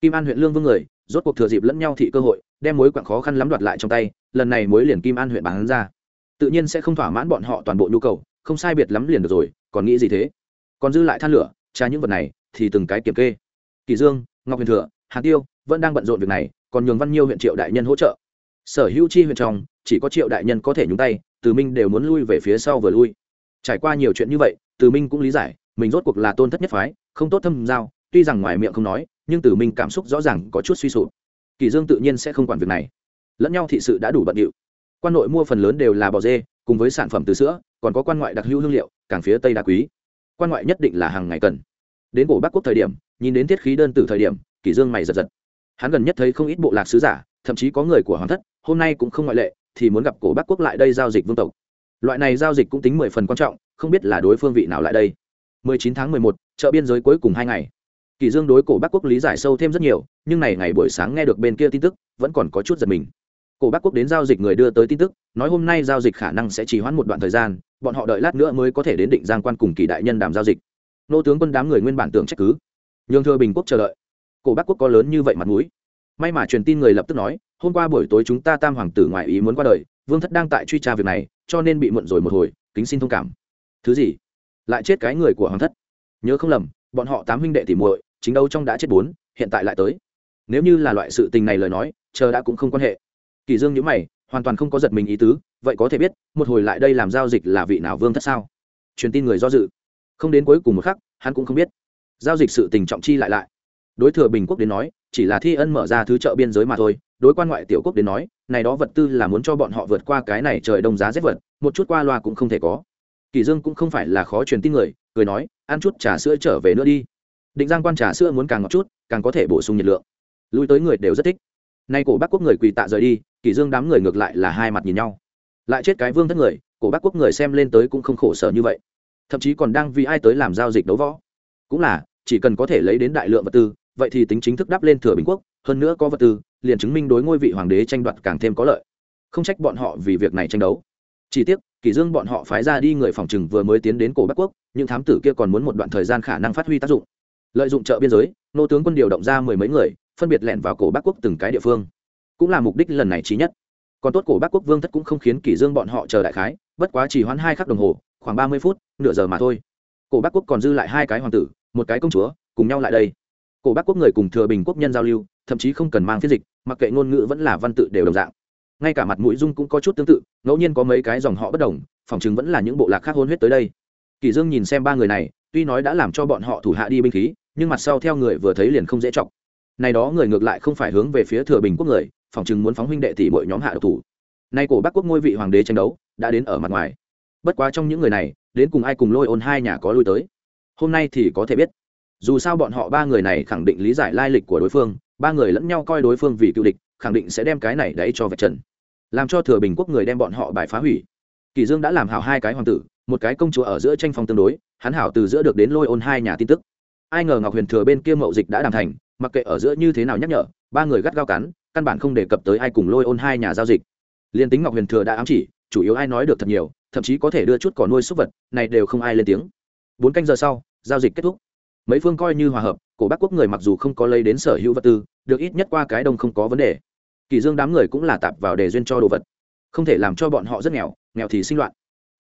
Kim an huyện lương vương người, rốt cuộc thừa dịp lẫn nhau thị cơ hội, đem mối quặng khó khăn lắm đoạt lại trong tay, lần này mối liền kim an huyện bán ra. Tự nhiên sẽ không thỏa mãn bọn họ toàn bộ nhu cầu không sai biệt lắm liền được rồi, còn nghĩ gì thế? Còn dư lại than lửa, tra những vật này, thì từng cái kiểm kê. Kỳ dương, ngọc huyền thừa, hà tiêu vẫn đang bận rộn việc này, còn nhường văn nhiêu huyện triệu đại nhân hỗ trợ. Sở hữu chi huyện trong, chỉ có triệu đại nhân có thể nhúng tay, từ minh đều muốn lui về phía sau vừa lui. Trải qua nhiều chuyện như vậy, từ minh cũng lý giải, mình rốt cuộc là tôn thất nhất phái, không tốt thâm giao, tuy rằng ngoài miệng không nói, nhưng từ minh cảm xúc rõ ràng có chút suy sụp. Kỳ dương tự nhiên sẽ không quản việc này. Lẫn nhau thị sự đã đủ bận điệu. Quan nội mua phần lớn đều là bò dê, cùng với sản phẩm từ sữa còn có quan ngoại đặc hữu hương liệu càng phía tây đá quý. Quan ngoại nhất định là hàng ngày cần. Đến cổ bắc quốc thời điểm nhìn đến thiết khí đơn từ thời điểm kỷ dương mày giật giật. Hắn gần nhất thấy không ít bộ lạc sứ giả thậm chí có người của hoàng thất hôm nay cũng không ngoại lệ thì muốn gặp cổ bắc quốc lại đây giao dịch vương tộc. Loại này giao dịch cũng tính mười phần quan trọng không biết là đối phương vị nào lại đây. 19 tháng 11, chợ biên giới cuối cùng hai ngày. Kỳ dương đối cổ bắc quốc lý giải sâu thêm rất nhiều nhưng này ngày buổi sáng nghe được bên kia tin tức vẫn còn có chút giật mình cổ bắc quốc đến giao dịch người đưa tới tin tức, nói hôm nay giao dịch khả năng sẽ chỉ hoãn một đoạn thời gian, bọn họ đợi lát nữa mới có thể đến định giang quan cùng kỳ đại nhân đàm giao dịch. Nô tướng quân đám người nguyên bản tưởng trách cứ. Nhường thừa bình quốc chờ đợi. Cổ bắc quốc có lớn như vậy mặt mũi. May mà truyền tin người lập tức nói, hôm qua buổi tối chúng ta tam hoàng tử ngoại ý muốn qua đời, vương thất đang tại truy tra việc này, cho nên bị muộn rồi một hồi, kính xin thông cảm. Thứ gì? Lại chết cái người của hoàng thất. Nhớ không lầm, bọn họ tám huynh đệ tỉ muội, chính đâu trong đã chết bốn, hiện tại lại tới. Nếu như là loại sự tình này lời nói, chờ đã cũng không quan hệ kỳ dương nhíu mày, hoàn toàn không có giật mình ý tứ, vậy có thể biết, một hồi lại đây làm giao dịch là vị nào vương thất sao? Truyền tin người do dự. Không đến cuối cùng một khắc, hắn cũng không biết. Giao dịch sự tình trọng chi lại lại. Đối thừa bình quốc đến nói, chỉ là thi ân mở ra thứ chợ biên giới mà thôi, đối quan ngoại tiểu quốc đến nói, này đó vật tư là muốn cho bọn họ vượt qua cái này trời đông giá rét vật, một chút qua loa cũng không thể có. Kỳ dương cũng không phải là khó truyền tin người, cười nói, ăn chút trà sữa trở về nữa đi. Định giang quan trà sữa muốn càng ngọt chút, càng có thể bổ sung nhiệt lượng. Lui tới người đều rất thích nay cổ bắc quốc người quỳ tạ rời đi, kỳ dương đám người ngược lại là hai mặt nhìn nhau. Lại chết cái vương thất người, cổ bắc quốc người xem lên tới cũng không khổ sở như vậy. Thậm chí còn đang vì ai tới làm giao dịch đấu võ. Cũng là, chỉ cần có thể lấy đến đại lượng vật tư, vậy thì tính chính thức đáp lên thừa bình quốc, hơn nữa có vật tư, liền chứng minh đối ngôi vị hoàng đế tranh đoạt càng thêm có lợi. Không trách bọn họ vì việc này tranh đấu. Chỉ tiếc kỷ dương bọn họ phái ra đi người phòng trừng vừa mới tiến đến cổ bắc quốc, những thám tử kia còn muốn một đoạn thời gian khả năng phát huy tác dụng. Lợi dụng chợ biên giới, nô tướng quân điều động ra mười mấy người phân biệt lẻn vào cổ bắc quốc từng cái địa phương. Cũng là mục đích lần này trí nhất. Còn tốt cổ bắc quốc vương thất cũng không khiến kỷ dương bọn họ chờ đại khái, bất quá chỉ hoãn hai khắc đồng hồ, khoảng ba mươi phút, nửa giờ mà thôi. Cổ bắc quốc còn dư lại hai cái hoàng tử, một cái công chúa, cùng nhau lại đây. Cổ bắc quốc người cùng thừa bình quốc nhân giao lưu, thậm chí không cần mang phiên dịch, mặc kệ ngôn ngữ vẫn là văn tự đều đồng dạng. Ngay cả mặt mũi dung cũng có chút tương tự, ngẫu nhiên có mấy cái dòng họ bất đồng phỏng chứng vẫn là những bộ lạc khác hôn huyết tới đây. Kỳ dương nhìn xem ba người này, tuy nói đã làm cho bọn họ thủ hạ đi binh khí, nhưng mặt sau theo người vừa thấy liền không dễ trọng này đó người ngược lại không phải hướng về phía thừa bình quốc người phòng chừng muốn phóng huynh đệ tỷ mỗi nhóm hạ độc thủ. Nay cổ bắc quốc ngôi vị hoàng đế tranh đấu, đã đến ở mặt ngoài. Bất quá trong những người này, đến cùng ai cùng lôi ôn hai nhà có lui tới? Hôm nay thì có thể biết. Dù sao bọn họ ba người này khẳng định lý giải lai lịch của đối phương, ba người lẫn nhau coi đối phương vì cựu địch, khẳng định sẽ đem cái này đấy cho vạch trần. Làm cho thừa bình quốc người đem bọn họ bài phá hủy. Kỳ dương đã làm hảo hai cái hoàng tử, một cái công chúa ở giữa tranh phong tương đối, hắn hảo từ giữa được đến lôi ôn hai nhà tin tức. Ai ngờ ngọc huyền thừa bên kia mậu dịch đã đàm thành mặc kệ ở giữa như thế nào nhắc nhở, ba người gắt gao cắn, căn bản không đề cập tới ai cùng lôi ôn hai nhà giao dịch. Liên tính ngọc huyền thừa đã ám chỉ, chủ yếu ai nói được thật nhiều, thậm chí có thể đưa chút cỏ nuôi súc vật, này đều không ai lên tiếng. Bốn canh giờ sau, giao dịch kết thúc. Mấy phương coi như hòa hợp, cổ bắc quốc người mặc dù không có lấy đến sở hữu vật tư, được ít nhất qua cái đông không có vấn đề. Kỳ dương đám người cũng là tạp vào để duyên cho đồ vật. Không thể làm cho bọn họ rất nghèo nghèo thì sinh loạn.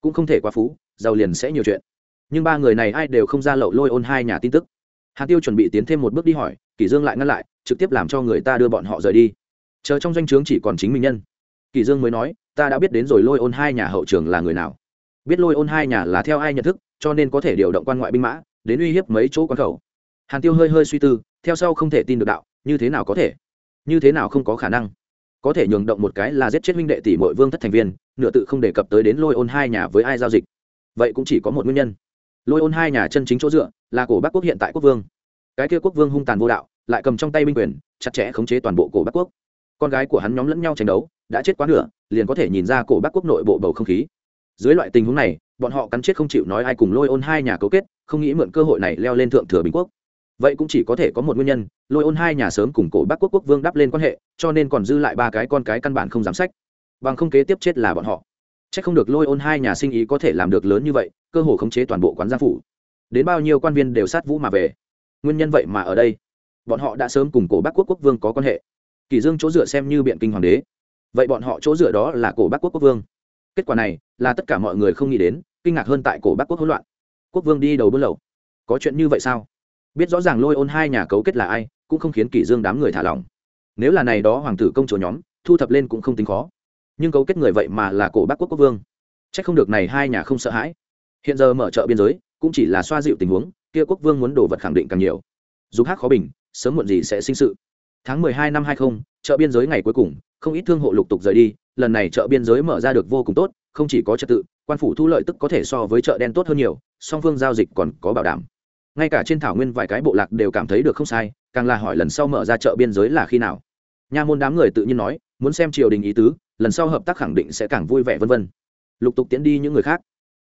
Cũng không thể quá phú, giàu liền sẽ nhiều chuyện. Nhưng ba người này ai đều không ra lậu lôi ôn hai nhà tin tức hàn tiêu chuẩn bị tiến thêm một bước đi hỏi, Kỷ dương lại ngăn lại, trực tiếp làm cho người ta đưa bọn họ rời đi. Chờ trong doanh trướng chỉ còn chính mình nhân. Kỷ dương mới nói, ta đã biết đến rồi lôi ôn hai nhà hậu trường là người nào. Biết lôi ôn hai nhà là theo ai nhận thức, cho nên có thể điều động quan ngoại binh mã, đến uy hiếp mấy chỗ quan khẩu. Hàn tiêu hơi hơi suy tư, theo sau không thể tin được đạo, như thế nào có thể? Như thế nào không có khả năng? Có thể nhường động một cái là giết chết minh đệ tỷ mội vương thất thành viên, nửa tự không đề cập tới đến lôi ôn hai nhà với ai giao dịch. Vậy cũng chỉ có một nguyên nhân lôi ôn hai nhà chân chính chỗ dựa là cổ bắc quốc hiện tại quốc vương cái kia quốc vương hung tàn vô đạo lại cầm trong tay binh quyền chặt chẽ khống chế toàn bộ cổ bắc quốc con gái của hắn nhóm lẫn nhau tranh đấu đã chết quá nửa liền có thể nhìn ra cổ bắc quốc nội bộ bầu không khí dưới loại tình huống này bọn họ cắn chết không chịu nói ai cùng lôi ôn hai nhà cấu kết không nghĩ mượn cơ hội này leo lên thượng thừa bình quốc vậy cũng chỉ có thể có một nguyên nhân lôi ôn hai nhà sớm cùng cổ bắc quốc quốc vương đắp lên quan hệ cho nên còn dư lại ba cái con cái căn bản không dám sách bằng không kế tiếp chết là bọn họ chắc không được lôi ôn hai nhà sinh ý có thể làm được lớn như vậy, cơ hồ khống chế toàn bộ quán gia phủ. Đến bao nhiêu quan viên đều sát vũ mà về. Nguyên nhân vậy mà ở đây. Bọn họ đã sớm cùng cổ bắc quốc quốc vương có quan hệ. Kỳ dương chỗ dựa xem như biện kinh hoàng đế. Vậy bọn họ chỗ dựa đó là cổ bắc quốc quốc vương. Kết quả này, là tất cả mọi người không nghĩ đến, kinh ngạc hơn tại cổ bắc quốc hỗn loạn. Quốc vương đi đầu buôn lậu. Có chuyện như vậy sao? Biết rõ ràng lôi ôn hai nhà cấu kết là ai, cũng không khiến kỷ dương đám người thả lỏng. Nếu là này đó hoàng tử công chúa nhóm, thu thập lên cũng không tính khó nhưng cấu kết người vậy mà là cổ bắc quốc quốc vương. Chắc không được này hai nhà không sợ hãi. Hiện giờ mở chợ biên giới, cũng chỉ là xoa dịu tình huống, kia quốc vương muốn đổ vật khẳng định càng nhiều. Dù hát khó bình, sớm muộn gì sẽ sinh sự. Tháng mười hai năm hai không, chợ biên giới ngày cuối cùng, không ít thương hộ lục tục rời đi, lần này chợ biên giới mở ra được vô cùng tốt, không chỉ có trật tự, quan phủ thu lợi tức có thể so với chợ đen tốt hơn nhiều, song phương giao dịch còn có bảo đảm. Ngay cả trên thảo nguyên vài cái bộ lạc đều cảm thấy được không sai, càng là hỏi lần sau mở ra chợ biên giới là khi nào. Nha môn đám người tự nhiên nói, muốn xem triều đình ý tứ lần sau hợp tác khẳng định sẽ càng vui vẻ vân vân. Lục tục tiến đi những người khác.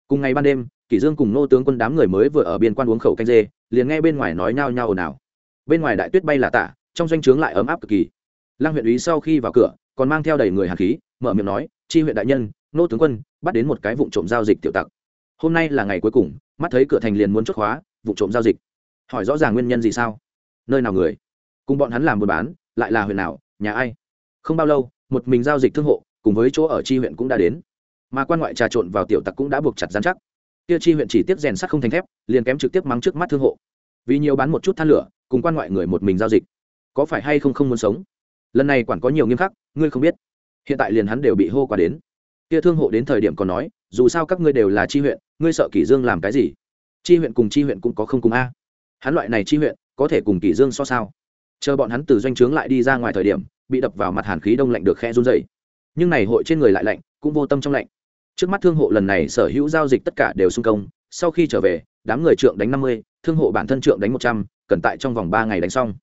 Cùng ngày ban đêm, kỷ dương cùng nô tướng quân đám người mới vừa ở biên quan uống khẩu canh dê, liền nghe bên ngoài nói nhao nhao ồn ào. Bên ngoài đại tuyết bay là tả, trong doanh trướng lại ấm áp cực kỳ. Lang huyện úy sau khi vào cửa, còn mang theo đầy người hàn khí, mở miệng nói, chi huyện đại nhân, nô tướng quân, bắt đến một cái vụ trộm giao dịch tiểu tặc. Hôm nay là ngày cuối cùng, mắt thấy cửa thành liền muốn chốt khóa, vụ trộm giao dịch. Hỏi rõ ràng nguyên nhân gì sao? Nơi nào người? Cùng bọn hắn làm buôn bán, lại là huyện nào, nhà ai? Không bao lâu một mình giao dịch thương hộ, cùng với chỗ ở chi huyện cũng đã đến. Mà quan ngoại trà trộn vào tiểu tặc cũng đã buộc chặt giám chắc. Kia chi huyện chỉ tiếp rèn sắt không thành thép, liền kém trực tiếp mắng trước mắt thương hộ. Vì nhiều bán một chút than lửa, cùng quan ngoại người một mình giao dịch. Có phải hay không không muốn sống? Lần này quản có nhiều nghiêm khắc, ngươi không biết. Hiện tại liền hắn đều bị hô qua đến. Kia thương hộ đến thời điểm còn nói, dù sao các ngươi đều là chi huyện, ngươi sợ kỷ dương làm cái gì? Chi huyện cùng chi huyện cũng có không cùng a. Hắn loại này chi huyện, có thể cùng kỷ dương so sao? Chờ bọn hắn từ doanh trướng lại đi ra ngoài thời điểm bị đập vào mặt hàn khí đông lạnh được khe run dày nhưng này hội trên người lại lạnh, cũng vô tâm trong lạnh. Trước mắt thương hộ lần này sở hữu giao dịch tất cả đều xung công, sau khi trở về, đám người trượng đánh năm mươi, thương hộ bản thân trượng đánh một trăm, cần tại trong vòng ba ngày đánh xong.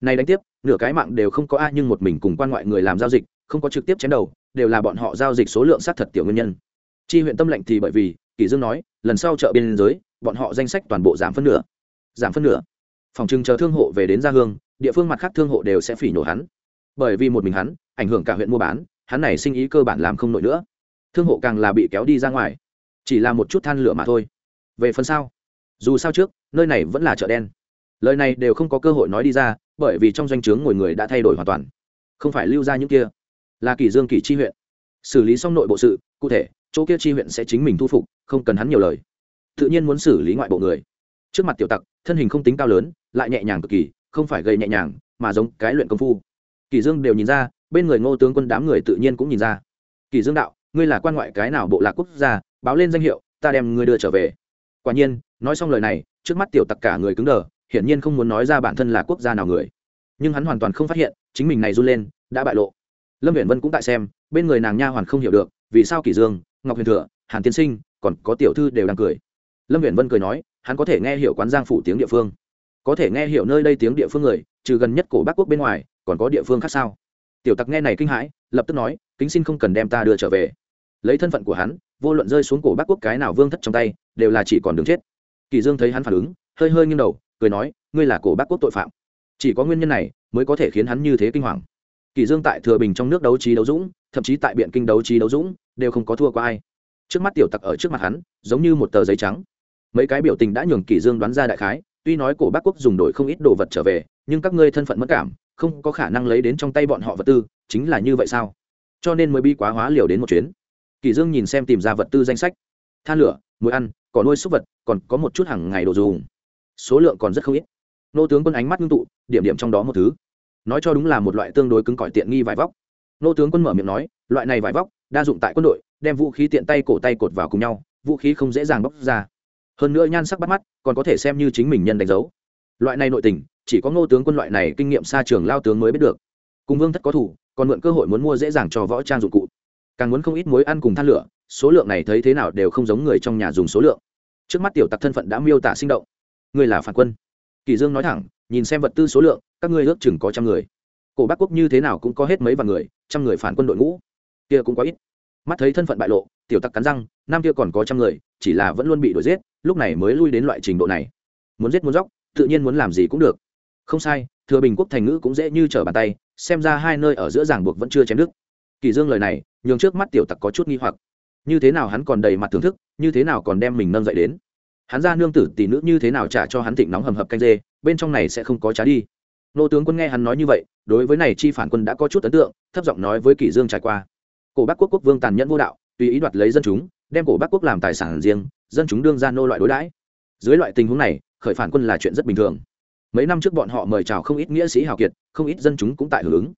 Này đánh tiếp, nửa cái mạng đều không có a nhưng một mình cùng quan ngoại người làm giao dịch, không có trực tiếp chém đầu, đều là bọn họ giao dịch số lượng sát thật tiểu nguyên nhân. Chi huyện tâm lệnh thì bởi vì kỷ dương nói, lần sau chợ biên giới, bọn họ danh sách toàn bộ giảm phân nửa. Giảm phân nửa. Phòng trưng chờ thương hộ về đến gia hương, địa phương mặt khác thương hộ đều sẽ phỉ nhổ hắn bởi vì một mình hắn, ảnh hưởng cả huyện mua bán, hắn này sinh ý cơ bản làm không nổi nữa. Thương hộ càng là bị kéo đi ra ngoài. Chỉ là một chút than lửa mà thôi. Về phần sau dù sao trước, nơi này vẫn là chợ đen. Lời này đều không có cơ hội nói đi ra, bởi vì trong doanh trướng ngồi người đã thay đổi hoàn toàn. Không phải lưu ra những kia. Là kỷ dương kỷ chi huyện. Xử lý xong nội bộ sự, cụ thể, chỗ kia chi huyện sẽ chính mình thu phục, không cần hắn nhiều lời. Tự nhiên muốn xử lý ngoại bộ người. Trước mặt tiểu tặc, thân hình không tính cao lớn, lại nhẹ nhàng cực kỳ, không phải gây nhẹ nhàng, mà giống cái luyện công phu. Kỳ dương đều nhìn ra, bên người ngô tướng quân đám người tự nhiên cũng nhìn ra. Kỷ dương đạo, ngươi là quan ngoại cái nào bộ lạc quốc gia, báo lên danh hiệu, ta đem ngươi đưa trở về. Quả nhiên, nói xong lời này, trước mắt tiểu tặc cả người cứng đờ, hiển nhiên không muốn nói ra bản thân là quốc gia nào người. Nhưng hắn hoàn toàn không phát hiện, chính mình này run lên, đã bại lộ. Lâm viễn vân cũng tại xem, bên người nàng nha hoàn không hiểu được, vì sao kỷ dương, ngọc huyền thừa, hàn tiên sinh, còn có tiểu thư đều đang cười. Lâm viễn vân cười nói, hắn có thể nghe hiểu quán giang phủ tiếng địa phương. Có thể nghe hiểu nơi đây tiếng địa phương người, trừ gần nhất cổ bắc quốc bên ngoài còn có địa phương khác sao? Tiểu tặc nghe này kinh hãi, lập tức nói, kính xin không cần đem ta đưa trở về. Lấy thân phận của hắn, vô luận rơi xuống cổ bắc quốc cái nào vương thất trong tay, đều là chỉ còn đứng chết. Kỳ dương thấy hắn phản ứng, hơi hơi nghiêng đầu, cười nói, ngươi là cổ bắc quốc tội phạm. Chỉ có nguyên nhân này, mới có thể khiến hắn như thế kinh hoàng. Kỳ dương tại thừa bình trong nước đấu trí đấu dũng, thậm chí tại biện kinh đấu trí đấu dũng, đều không có thua qua ai. Trước mắt tiểu tặc ở trước mặt hắn, giống như một tờ giấy trắng. Mấy cái biểu tình đã nhường kỳ dương đoán ra đại khái, tuy nói cổ bắc quốc dùng đổi không ít đồ vật trở về, nhưng các ngươi thân phận mất cảm không có khả năng lấy đến trong tay bọn họ vật tư, chính là như vậy sao? Cho nên mới bi quá hóa liều đến một chuyến. Kỳ dương nhìn xem tìm ra vật tư danh sách. Than lửa, muối ăn, cỏ nuôi súc vật, còn có một chút hàng ngày đồ dùng. Số lượng còn rất không ít. Nô tướng quân ánh mắt ngưng tụ, điểm điểm trong đó một thứ. Nói cho đúng là một loại tương đối cứng cỏi tiện nghi vải vóc. Nô tướng quân mở miệng nói, loại này vải vóc, đa dụng tại quân đội, đem vũ khí tiện tay cổ tay cột vào cùng nhau, vũ khí không dễ dàng bóc ra. Hơn nữa nhan sắc bắt mắt, còn có thể xem như chính mình nhân đánh dấu. Loại này nội tình chỉ có ngô tướng quân loại này kinh nghiệm xa trường lao tướng mới biết được. Cùng vương thất có thủ, còn mượn cơ hội muốn mua dễ dàng cho võ trang dụng cụ. Càng muốn không ít muối ăn cùng than lửa, số lượng này thấy thế nào đều không giống người trong nhà dùng số lượng. Trước mắt tiểu tặc thân phận đã miêu tả sinh động. Người là phản quân. Kỳ dương nói thẳng, nhìn xem vật tư số lượng, các ngươi ước chừng có trăm người. Cổ bắc quốc như thế nào cũng có hết mấy vạn người, trăm người phản quân đội ngũ. Kia cũng quá ít. Mắt thấy thân phận bại lộ, tiểu tặc cắn răng nam kia còn có trăm người, chỉ là vẫn luôn bị đuổi giết, lúc này mới lui đến loại trình độ này. Muốn giết muốn dóc tự nhiên muốn làm gì cũng được không sai, thừa bình quốc thành ngữ cũng dễ như trở bàn tay, xem ra hai nơi ở giữa giảng buộc vẫn chưa chém đức kỳ dương lời này, nhường trước mắt tiểu tặc có chút nghi hoặc. Như thế nào hắn còn đầy mặt thưởng thức, như thế nào còn đem mình nâng dậy đến? Hắn ra nương tử tỷ nữ như thế nào trả cho hắn thịnh nóng hầm hập canh dê, bên trong này sẽ không có trá đi. Nô tướng quân nghe hắn nói như vậy, đối với này chi phản quân đã có chút ấn tượng, thấp giọng nói với kỷ dương trải qua. Cổ bắc quốc quốc vương tàn nhẫn vô đạo, tùy ý đoạt lấy dân chúng, đem cổ bắc quốc làm tài sản riêng, dân chúng đương ra nô loại đối đãi. Dưới loại tình huống này, khởi phản quân là chuyện rất bình thường mấy năm trước bọn họ mời chào không ít nghĩa sĩ hào kiệt, không ít dân chúng cũng tại hưởng ứng.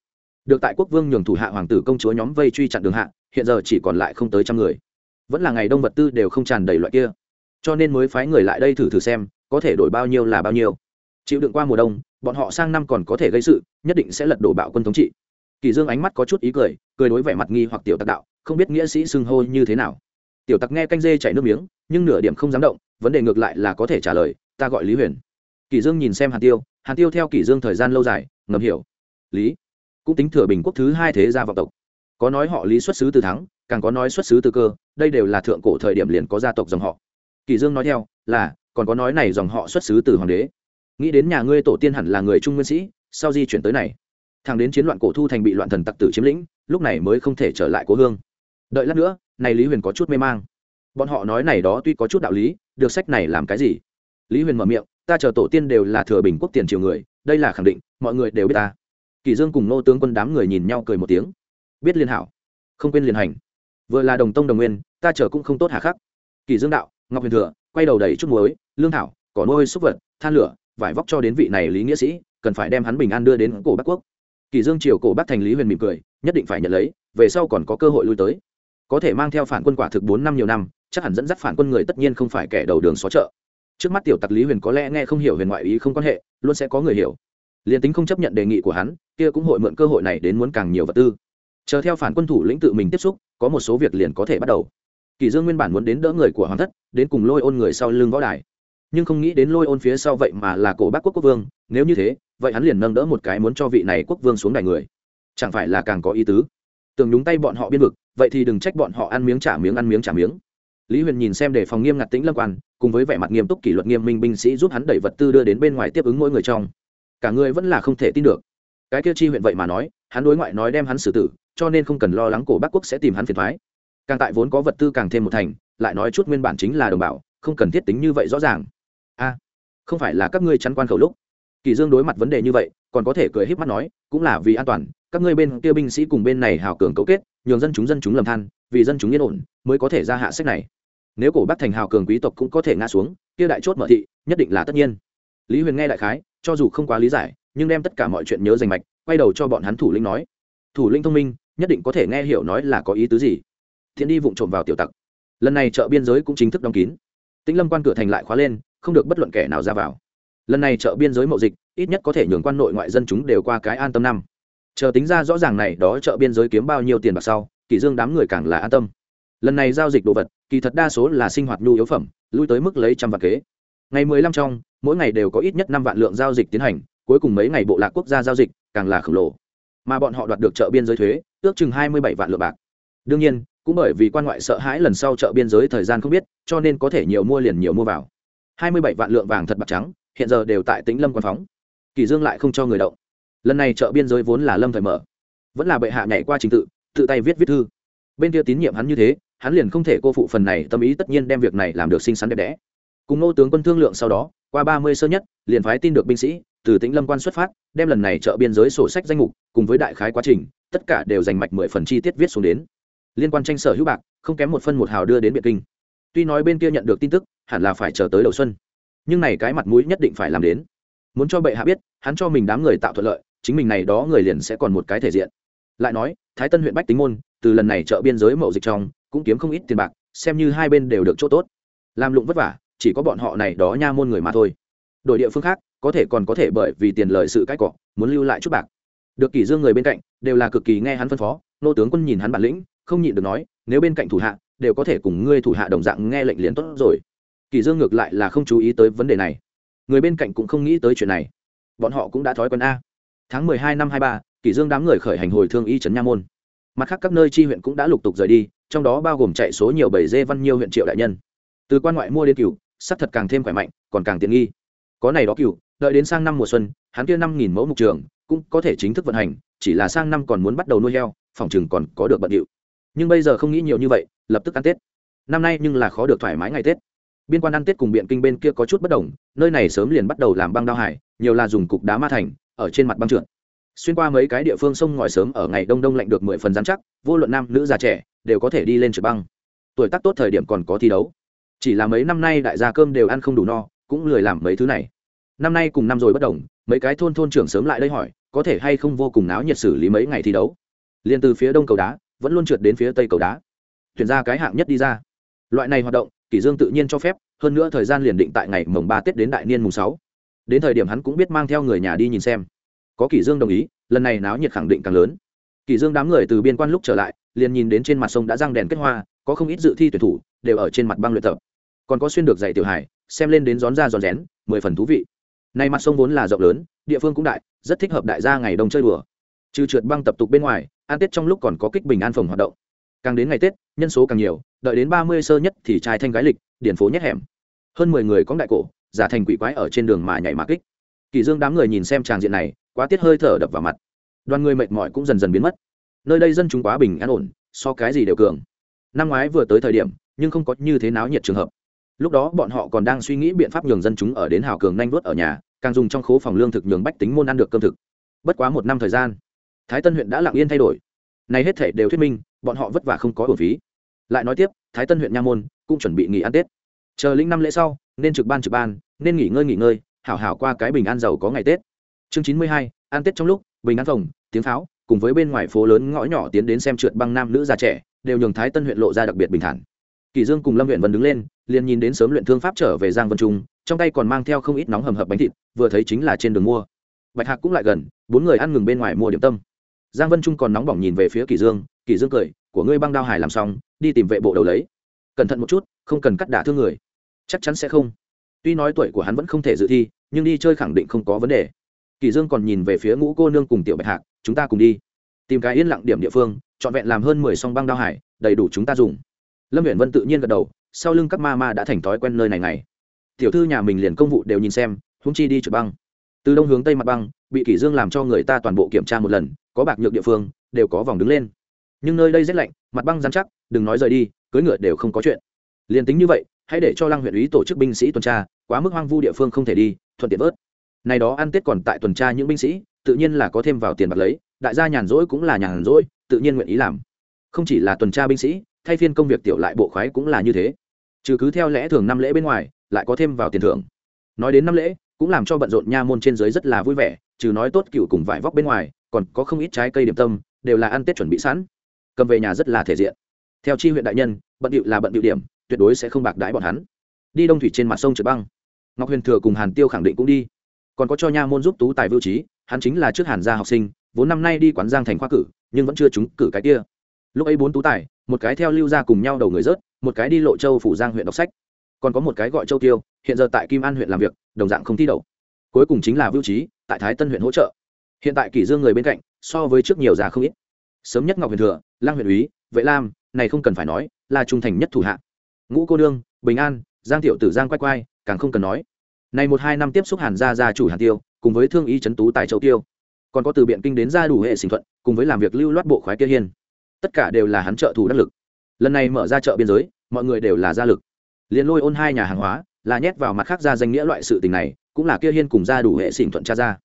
Được tại quốc vương nhường thủ hạ hoàng tử công chúa nhóm vây truy chặn đường hạ, hiện giờ chỉ còn lại không tới trăm người. Vẫn là ngày đông vật tư đều không tràn đầy loại kia. Cho nên mới phái người lại đây thử thử xem, có thể đổi bao nhiêu là bao nhiêu. Chịu đựng qua mùa đông, bọn họ sang năm còn có thể gây sự, nhất định sẽ lật đổ bạo quân thống trị. Kỳ dương ánh mắt có chút ý cười cười đối vẻ mặt nghi hoặc tiểu tặc đạo, không biết nghĩa sĩ xưng hô như thế nào. Tiểu tặc nghe canh dê chảy nước miếng, nhưng nửa điểm không dám động, vấn đề ngược lại là có thể trả lời, ta gọi lý huyền kỳ dương nhìn xem hàn tiêu hàn tiêu theo kỳ dương thời gian lâu dài, ngầm hiểu. Lý, cũng tính thừa bình quốc thứ hai thế gia vọng tộc. Có nói họ lý xuất xứ từ thắng, càng có nói xuất xứ từ cơ, đây đều là thượng cổ thời điểm liền có gia tộc dòng họ. Kỳ dương nói theo, là, còn có nói này dòng họ xuất xứ từ hoàng đế. Nghĩ đến nhà ngươi tổ tiên hẳn là người trung nguyên sĩ, sau di chuyển tới này. Thằng đến chiến loạn cổ thu thành bị loạn thần tặc tử chiếm lĩnh, lúc này mới không thể trở lại cố hương. Đợi lát nữa, này lý huyền có chút mê mang. Bọn họ nói này đó tuy có chút đạo lý, được sách này làm cái gì? Lý huyền mở miệng ta chờ tổ tiên đều là thừa bình quốc tiền triều người, đây là khẳng định, mọi người đều biết ta. Kỳ dương cùng nô tướng quân đám người nhìn nhau cười một tiếng. Biết liên hảo, không quên liên hành. Vừa là đồng tông đồng nguyên, ta chờ cũng không tốt hà khắc. Kỳ dương đạo, ngọc huyền thừa, quay đầu đẩy chút muối, lương thảo, cỏ nuôi xúc vật, than lửa, vải vóc cho đến vị này lý nghĩa sĩ, cần phải đem hắn bình an đưa đến cổ bắc quốc. Kỳ dương triều cổ bắc thành lý huyền mỉm cười, nhất định phải nhận lấy, về sau còn có cơ hội lui tới. Có thể mang theo phản quân quả thực bốn năm nhiều năm, chắc hẳn dẫn dắt phản quân người tất nhiên không phải kẻ đầu đường xó chợ trước mắt tiểu tặc lý huyền có lẽ nghe không hiểu huyền ngoại ý không quan hệ, luôn sẽ có người hiểu. Liền tính không chấp nhận đề nghị của hắn, kia cũng hội mượn cơ hội này đến muốn càng nhiều vật tư. Chờ theo phản quân thủ lĩnh tự mình tiếp xúc, có một số việc liền có thể bắt đầu. Kỳ dương nguyên bản muốn đến đỡ người của hoàng thất, đến cùng lôi ôn người sau lưng võ đài. Nhưng không nghĩ đến lôi ôn phía sau vậy mà là cổ bác quốc quốc vương, nếu như thế, vậy hắn liền nâng đỡ một cái muốn cho vị này quốc vương xuống đài người. Chẳng phải là càng có ý tứ? Tưởng nhúng tay bọn họ biên vực, vậy thì đừng trách bọn họ ăn miếng trả miếng ăn miếng trả miếng. Lý huyền nhìn xem để phòng nghiêm ngặt tĩnh lâm quan cùng với vẻ mặt nghiêm túc kỷ luật nghiêm minh binh sĩ giúp hắn đẩy vật tư đưa đến bên ngoài tiếp ứng mỗi người trong. Cả người vẫn là không thể tin được. Cái kia chi huyện vậy mà nói, hắn đối ngoại nói đem hắn xử tử, cho nên không cần lo lắng cổ bắc quốc sẽ tìm hắn phiền thoái. Càng tại vốn có vật tư càng thêm một thành, lại nói chút nguyên bản chính là đồng bào, không cần thiết tính như vậy rõ ràng. A, không phải là các ngươi chắn quan khẩu lúc. Kỳ dương đối mặt vấn đề như vậy, còn có thể cười híp mắt nói, cũng là vì an toàn, các ngươi bên kia binh sĩ cùng bên này hào cường cấu kết, nhường dân chúng dân chúng lầm than, vì dân chúng yên ổn, mới có thể ra hạ sách này nếu cổ bắc thành hào cường quý tộc cũng có thể ngã xuống, kia đại chốt mở thị, nhất định là tất nhiên. Lý huyền nghe đại khái, cho dù không quá lý giải, nhưng đem tất cả mọi chuyện nhớ rành mạch, quay đầu cho bọn hắn thủ lĩnh nói. Thủ lĩnh thông minh, nhất định có thể nghe hiểu nói là có ý tứ gì. Thiện đi vụng trộm vào tiểu tặc. Lần này chợ biên giới cũng chính thức đóng kín. Tĩnh lâm quan cửa thành lại khóa lên, không được bất luận kẻ nào ra vào. Lần này chợ biên giới mậu dịch, ít nhất có thể nhường quan nội ngoại dân chúng đều qua cái an tâm năm. Chờ tính ra rõ ràng này đó chợ biên giới kiếm bao nhiêu tiền bạc sau, kỷ dương đám người càng là an tâm lần này giao dịch đồ vật, kỳ thật đa số là sinh hoạt nhu yếu phẩm, lui tới mức lấy trăm vạn kế. Ngày mười lăm trong, mỗi ngày đều có ít nhất năm vạn lượng giao dịch tiến hành, cuối cùng mấy ngày bộ lạc quốc gia giao dịch càng là khổng lồ. Mà bọn họ đoạt được chợ biên giới thuế, ước chừng hai mươi bảy vạn lượng bạc. Đương nhiên, cũng bởi vì quan ngoại sợ hãi lần sau chợ biên giới thời gian không biết, cho nên có thể nhiều mua liền nhiều mua vào. hai mươi bảy vạn lượng vàng thật bạc trắng, hiện giờ đều tại tĩnh lâm quan phóng. Kỳ dương lại không cho người động. Lần này chợ biên giới vốn là lâm thời mở. Vẫn là bệ hạ nhảy qua trình tự tự tay viết viết thư. Bên kia tín nhiệm hắn như thế hắn liền không thể cô phụ phần này tâm ý tất nhiên đem việc này làm được xinh xắn đẹp đẽ. Cùng nô tướng quân thương lượng sau đó, qua ba mươi sơ nhất, liền phái tin được binh sĩ từ tĩnh lâm quan xuất phát, đem lần này chợ biên giới sổ sách danh mục cùng với đại khái quá trình, tất cả đều dành mạch mười phần chi tiết viết xuống đến. Liên quan tranh sở hữu bạc, không kém một phân một hào đưa đến biệt kinh. Tuy nói bên kia nhận được tin tức, hẳn là phải chờ tới đầu xuân. Nhưng này cái mặt mũi nhất định phải làm đến. Muốn cho bệ hạ biết, hắn cho mình đám người tạo thuận lợi, chính mình này đó người liền sẽ còn một cái thể diện. Lại nói, thái tân huyện bách tính môn, từ lần này chợ biên giới mậu dịch trong cũng kiếm không ít tiền bạc, xem như hai bên đều được chỗ tốt. Làm lụng vất vả, chỉ có bọn họ này đó nha môn người mà thôi. Đổi địa phương khác, có thể còn có thể bởi vì tiền lợi sự cãi cọ, muốn lưu lại chút bạc. Được kỷ dương người bên cạnh, đều là cực kỳ nghe hắn phân phó, nô tướng quân nhìn hắn bản lĩnh, không nhịn được nói, nếu bên cạnh thủ hạ, đều có thể cùng ngươi thủ hạ đồng dạng nghe lệnh liền tốt rồi. Kỷ dương ngược lại là không chú ý tới vấn đề này. Người bên cạnh cũng không nghĩ tới chuyện này. Bọn họ cũng đã thói quen a. Tháng mười hai năm hai ba, kỷ dương đám người khởi hành hồi thương y trấn nha môn. Mặt khác các nơi chi huyện cũng đã lục tục rời đi trong đó bao gồm chạy số nhiều bảy dê văn nhiều huyện triệu đại nhân. Từ quan ngoại mua đến cửu, sắc thật càng thêm khỏe mạnh, còn càng tiện nghi. Có này đó cửu, đợi đến sang năm mùa xuân, hắn kia năm nghìn mẫu mục trường cũng có thể chính thức vận hành, chỉ là sang năm còn muốn bắt đầu nuôi heo, phòng chừng còn có được bận điệu. Nhưng bây giờ không nghĩ nhiều như vậy, lập tức ăn tết. Năm nay nhưng là khó được thoải mái ngày tết. Biên quan ăn tết cùng biện kinh bên kia có chút bất đồng, nơi này sớm liền bắt đầu làm băng đao hải, nhiều là dùng cục đá ma thành, ở trên mặt băng trượt. Xuyên qua mấy cái địa phương sông ngòi sớm ở ngày đông đông lạnh được mười phần giám chắc vô luận nam nữ già trẻ đều có thể đi lên trượt băng. Tuổi tác tốt thời điểm còn có thi đấu. Chỉ là mấy năm nay đại gia cơm đều ăn không đủ no, cũng lười làm mấy thứ này. Năm nay cùng năm rồi bất đồng, mấy cái thôn thôn trưởng sớm lại đây hỏi, có thể hay không vô cùng náo nhiệt xử lý mấy ngày thi đấu. Liền từ phía đông cầu đá, vẫn luôn trượt đến phía tây cầu đá. Tuyển ra cái hạng nhất đi ra. Loại này hoạt động kỷ dương tự nhiên cho phép, hơn nữa thời gian liền định tại ngày mồng ba tết đến đại niên mùng sáu. Đến thời điểm hắn cũng biết mang theo người nhà đi nhìn xem. Có kỷ dương đồng ý, lần này náo nhiệt khẳng định càng lớn. Kỳ dương đám người từ biên quan lúc trở lại, liền nhìn đến trên mặt sông đã răng đèn kết hoa, có không ít dự thi tuyển thủ đều ở trên mặt băng luyện tập. Còn có xuyên được dạy tiểu hải, xem lên đến gión ra giòn rén, mười phần thú vị. Nay mặt sông vốn là rộng lớn, địa phương cũng đại, rất thích hợp đại gia ngày đông chơi đùa. Trừ trượt băng tập tục bên ngoài, ăn tết trong lúc còn có kích bình an phòng hoạt động. Càng đến ngày tết, nhân số càng nhiều, đợi đến ba mươi sơ nhất thì trai thanh gái lịch, điển phố nhét hẻm. Hơn mười người có đại cổ, giả thành quỷ quái ở trên đường mà nhảy mà kích. Kỳ dương đám người nhìn xem tràng diện này, quá tiết hơi thở đập vào mặt đoàn người mệt mỏi cũng dần dần biến mất. Nơi đây dân chúng quá bình an ổn, so cái gì đều cường. Năm ngoái vừa tới thời điểm, nhưng không có như thế náo nhiệt trường hợp. Lúc đó bọn họ còn đang suy nghĩ biện pháp nhường dân chúng ở đến hào cường nhanh vớt ở nhà, càng dùng trong khố phòng lương thực nhường bách tính môn ăn được cơm thực. Bất quá một năm thời gian, thái tân huyện đã lặng yên thay đổi. Này hết thể đều thuyết minh, bọn họ vất vả không có hồn phí. Lại nói tiếp, thái tân huyện nha môn cũng chuẩn bị nghỉ ăn tết. Chờ linh năm lễ sau, nên trực ban trực ban, nên nghỉ ngơi nghỉ ngơi, hảo hảo qua cái bình an giàu có ngày tết. Chương chín mươi hai, ăn tết trong lúc bình an phòng, tiếng pháo, cùng với bên ngoài phố lớn ngõ nhỏ tiến đến xem trượt băng nam nữ già trẻ, đều nhường thái tân huyện lộ ra đặc biệt bình thản. Kỳ dương cùng lâm huyện vân đứng lên, liền nhìn đến sớm luyện thương pháp trở về giang vân trung, trong tay còn mang theo không ít nóng hầm hập bánh thịt, vừa thấy chính là trên đường mua. Bạch hạc cũng lại gần, bốn người ăn ngừng bên ngoài mua điểm tâm. Giang vân trung còn nóng bỏng nhìn về phía kỳ dương kỳ dương cười, của ngươi băng đao hải làm xong, đi tìm vệ bộ đầu lấy. Cẩn thận một chút, không cần cắt đả thương người. Chắc chắn sẽ không. Tuy nói tuổi của hắn vẫn không thể dự thi, nhưng đi chơi khẳng định không có vấn đề kỳ dương còn nhìn về phía ngũ cô nương cùng tiểu bạch hạc, chúng ta cùng đi. Tìm cái yên lặng điểm địa phương, trọn vẹn làm hơn mười song băng đao hải, đầy đủ chúng ta dùng. Lâm viễn vân tự nhiên gật đầu, sau lưng các ma ma đã thành thói quen nơi này này tiểu thư nhà mình liền công vụ đều nhìn xem húng chi đi trượt băng. Từ đông hướng tây mặt băng, bị kỷ dương làm cho người ta toàn bộ kiểm tra một lần, có bạc nhược địa phương, đều có vòng đứng lên. Nhưng nơi đây rất lạnh, mặt băng rắn chắc, đừng nói rời đi, cưỡi ngựa đều không có chuyện. Liền tính như vậy, hãy để cho lăng huyện Ý tổ chức binh sĩ tuần tra, quá mức hoang vu địa phương không thể đi, thuận tiện vớt này đó ăn tết còn tại tuần tra những binh sĩ, tự nhiên là có thêm vào tiền bạc lấy, đại gia nhàn rỗi cũng là nhàn rỗi, tự nhiên nguyện ý làm. Không chỉ là tuần tra binh sĩ, thay phiên công việc tiểu lại bộ khoái cũng là như thế. Trừ cứ theo lẽ thường năm lễ bên ngoài, lại có thêm vào tiền thưởng. Nói đến năm lễ, cũng làm cho bận rộn nha môn trên dưới rất là vui vẻ, trừ nói tốt cựu cùng vải vóc bên ngoài, còn có không ít trái cây điểm tâm, đều là ăn tết chuẩn bị sẵn. Cầm về nhà rất là thể diện. Theo chi huyện đại nhân, bận điệu là bận điệu điểm, tuyệt đối sẽ không bạc đãi bọn hắn. Đi đông thủy trên mặt sông trượt băng. Ngọc huyền thừa cùng hàn tiêu khẳng định cũng đi còn có cho nha môn giúp tú tài vưu trí, hắn chính là trước hàn gia học sinh, vốn năm nay đi quán giang thành khoa cử, nhưng vẫn chưa trúng cử cái kia. Lúc ấy bốn tú tài, một cái theo lưu gia cùng nhau đầu người rớt, một cái đi lộ châu phủ giang huyện đọc sách. Còn có một cái gọi châu tiêu, hiện giờ tại kim an huyện làm việc, đồng dạng không thi đậu. Cuối cùng chính là vưu trí, tại thái tân huyện hỗ trợ. Hiện tại kỷ dương người bên cạnh, so với trước nhiều già không ít. Sớm nhất ngọc huyền thừa, lang huyện úy, vệ lam, này không cần phải nói, là trung thành nhất thủ hạ. Ngũ cô đương bình an, giang tiểu tử giang quay quay càng không cần nói này một hai năm tiếp xúc hàn gia gia chủ hàn tiêu, cùng với thương y trấn tú tại châu tiêu, còn có từ biện kinh đến ra đủ hệ sinh thuận, cùng với làm việc lưu loát bộ khoái kia hiên tất cả đều là hắn trợ thủ đắc lực. Lần này mở ra chợ biên giới, mọi người đều là gia lực. Liền lôi ôn hai nhà hàng hóa, là nhét vào mặt khác ra danh nghĩa loại sự tình này, cũng là kia hiên cùng ra đủ hệ sinh thuận cha ra.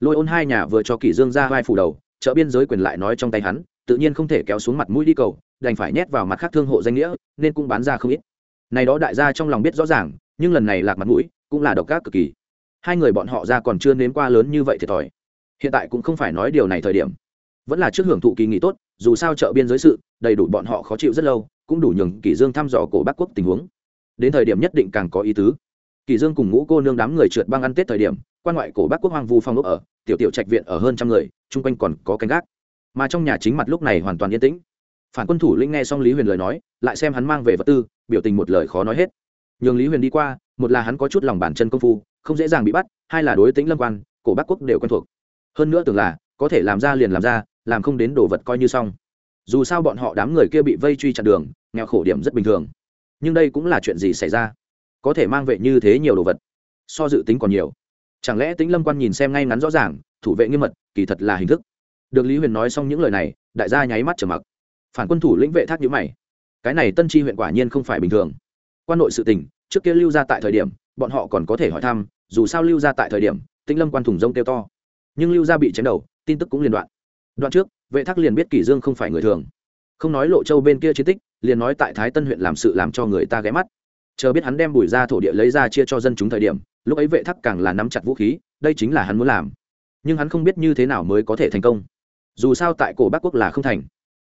Lôi ôn hai nhà vừa cho kỷ dương ra vai phủ đầu, chợ biên giới quyền lại nói trong tay hắn, tự nhiên không thể kéo xuống mặt mũi đi cầu, đành phải nhét vào mặt khác thương hộ danh nghĩa, nên cũng bán ra không ít. Này đó đại gia trong lòng biết rõ ràng, nhưng lần này lạc mặt mũi cũng là độc ác cực kỳ. Hai người bọn họ ra còn chưa nếm qua lớn như vậy thiệt thòi. Hiện tại cũng không phải nói điều này thời điểm. Vẫn là trước hưởng thụ kỳ nghỉ tốt, dù sao chợ biên giới sự, đầy đủ bọn họ khó chịu rất lâu, cũng đủ nhường kỷ dương thăm dò cổ bắc quốc tình huống. Đến thời điểm nhất định càng có ý tứ. Kỷ dương cùng ngũ cô nương đám người trượt băng ăn tết thời điểm, quan ngoại cổ bắc quốc hoang vu phong ốc ở, tiểu tiểu trạch viện ở hơn trăm người, chung quanh còn có canh gác. Mà trong nhà chính mặt lúc này hoàn toàn yên tĩnh. Phản quân thủ lĩnh nghe xong lý huyền lời nói, lại xem hắn mang về vật tư, biểu tình một lời khó nói hết. Nhường lý huyền đi qua một là hắn có chút lòng bản chân công phu, không dễ dàng bị bắt, hai là đối tính lâm quan, cổ bắc quốc đều quen thuộc. Hơn nữa tưởng là, có thể làm ra liền làm ra, làm không đến đồ vật coi như xong. Dù sao bọn họ đám người kia bị vây truy chặn đường, nghèo khổ điểm rất bình thường. Nhưng đây cũng là chuyện gì xảy ra? Có thể mang vệ như thế nhiều đồ vật, so dự tính còn nhiều. Chẳng lẽ tính lâm quan nhìn xem ngay ngắn rõ ràng, thủ vệ nghiêm mật, kỳ thật là hình thức. Được lý huyền nói xong những lời này, đại gia nháy mắt trở mặc. Phản quân thủ lĩnh vệ thác nhữ mày. Cái này tân tri huyện quả nhiên không phải bình thường. Quan nội sự tình trước kia lưu ra tại thời điểm, bọn họ còn có thể hỏi thăm, dù sao lưu ra tại thời điểm, tĩnh lâm quan thủng rông kêu to. Nhưng lưu ra bị chém đầu, tin tức cũng liên đoạn. Đoạn trước, vệ thác liền biết kỷ dương không phải người thường. Không nói lộ châu bên kia chiến tích, liền nói tại thái tân huyện làm sự làm cho người ta ghé mắt. Chờ biết hắn đem bùi ra thổ địa lấy ra chia cho dân chúng thời điểm, lúc ấy vệ thác càng là nắm chặt vũ khí, đây chính là hắn muốn làm. Nhưng hắn không biết như thế nào mới có thể thành công. Dù sao tại cổ bắc quốc là không thành.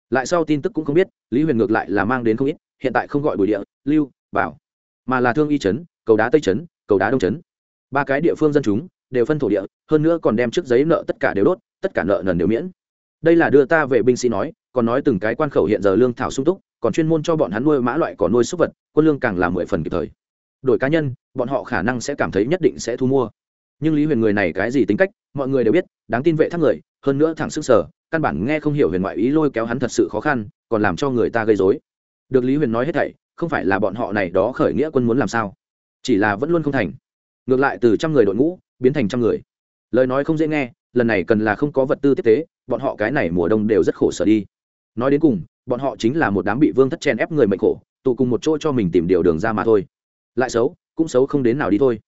Lại sau tin tức cũng không biết, lý huyền ngược lại là mang đến không ít, hiện tại không gọi bùi địa, lưu, bảo mà là thương y trấn, cầu đá tây trấn, cầu đá đông trấn. Ba cái địa phương dân chúng đều phân thổ địa, hơn nữa còn đem trước giấy nợ tất cả đều đốt, tất cả nợ nần đều miễn. Đây là đưa ta về binh sĩ nói, còn nói từng cái quan khẩu hiện giờ lương thảo sung túc, còn chuyên môn cho bọn hắn nuôi mã loại cỏ nuôi súc vật, quân lương càng là mười phần kịp thời. Đổi cá nhân, bọn họ khả năng sẽ cảm thấy nhất định sẽ thu mua. Nhưng lý huyền người này cái gì tính cách, mọi người đều biết, đáng tin vệ thác người, hơn nữa thẳng sức sở, căn bản nghe không hiểu huyền ngoại ý lôi kéo hắn thật sự khó khăn, còn làm cho người ta gây dối được lý huyền nói hết thảy không phải là bọn họ này đó khởi nghĩa quân muốn làm sao? Chỉ là vẫn luôn không thành. Ngược lại từ trăm người đội ngũ, biến thành trăm người. Lời nói không dễ nghe, lần này cần là không có vật tư tiếp tế, bọn họ cái này mùa đông đều rất khổ sở đi. Nói đến cùng, bọn họ chính là một đám bị vương thất chen ép người mệnh khổ, tụ cùng một chỗ cho mình tìm điều đường ra mà thôi. Lại xấu, cũng xấu không đến nào đi thôi.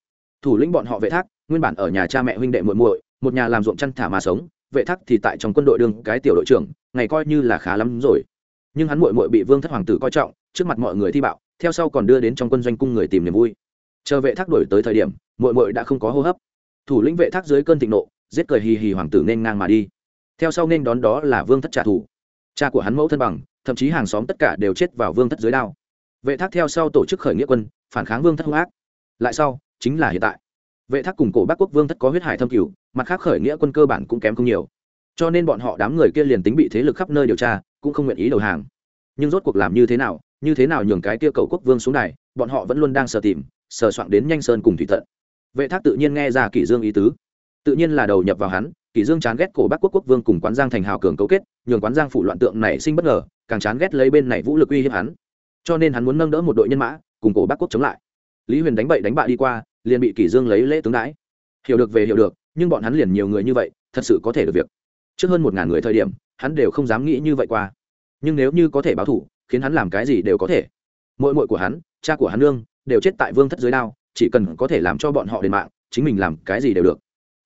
Thủ lĩnh bọn họ vệ thác, nguyên bản ở nhà cha mẹ huynh đệ muội muội, một nhà làm ruộng chăn thả mà sống, vệ thác thì tại trong quân đội đương cái tiểu đội trưởng, ngày coi như là khá lắm rồi. Nhưng hắn muội muội bị vương thất hoàng tử coi trọng trước mặt mọi người thi bạo, theo sau còn đưa đến trong quân doanh cung người tìm niềm vui. Chờ vệ thác đổi tới thời điểm, muội muội đã không có hô hấp. Thủ lĩnh vệ thác dưới cơn thịnh nộ, giết cười hì hì hoàng tử nên ngang mà đi. Theo sau nên đón đó là vương thất trả thù. Cha của hắn mẫu thân bằng, thậm chí hàng xóm tất cả đều chết vào vương thất dưới đao. Vệ thác theo sau tổ chức khởi nghĩa quân, phản kháng vương thất hung ác. Lại sau, chính là hiện tại. Vệ thác cùng cổ bắc quốc vương thất có huyết hải thâm cửu, mặt khác khởi nghĩa quân cơ bản cũng kém không nhiều. Cho nên bọn họ đám người kia liền tính bị thế lực khắp nơi điều tra, cũng không nguyện ý đầu hàng. Nhưng rốt cuộc làm như thế nào như thế nào nhường cái kia cầu quốc vương xuống này bọn họ vẫn luôn đang sờ tìm, sờ soạn đến nhanh sơn cùng thủy tận. Vệ thác tự nhiên nghe ra kỷ dương ý tứ. Tự nhiên là đầu nhập vào hắn, kỷ dương chán ghét cổ bắc quốc quốc vương cùng quán giang thành hào cường cấu kết, nhường quán giang phủ loạn tượng này sinh bất ngờ, càng chán ghét lấy bên này vũ lực uy hiếp hắn. Cho nên hắn muốn nâng đỡ một đội nhân mã, cùng cổ bắc quốc chống lại. Lý huyền đánh bậy đánh bạ đi qua, liền bị kỷ dương lấy lễ tướng đãi. Hiểu được về hiểu được, nhưng bọn hắn liền nhiều người như vậy, thật sự có thể được việc. Trước hơn một ngàn người thời điểm, hắn đều không dám nghĩ như vậy qua. Nhưng nếu như có thể báo thủ khiến hắn làm cái gì đều có thể. Mội mội của hắn, cha của hắn nương, đều chết tại vương thất dưới đao, chỉ cần có thể làm cho bọn họ đền mạng, chính mình làm cái gì đều được.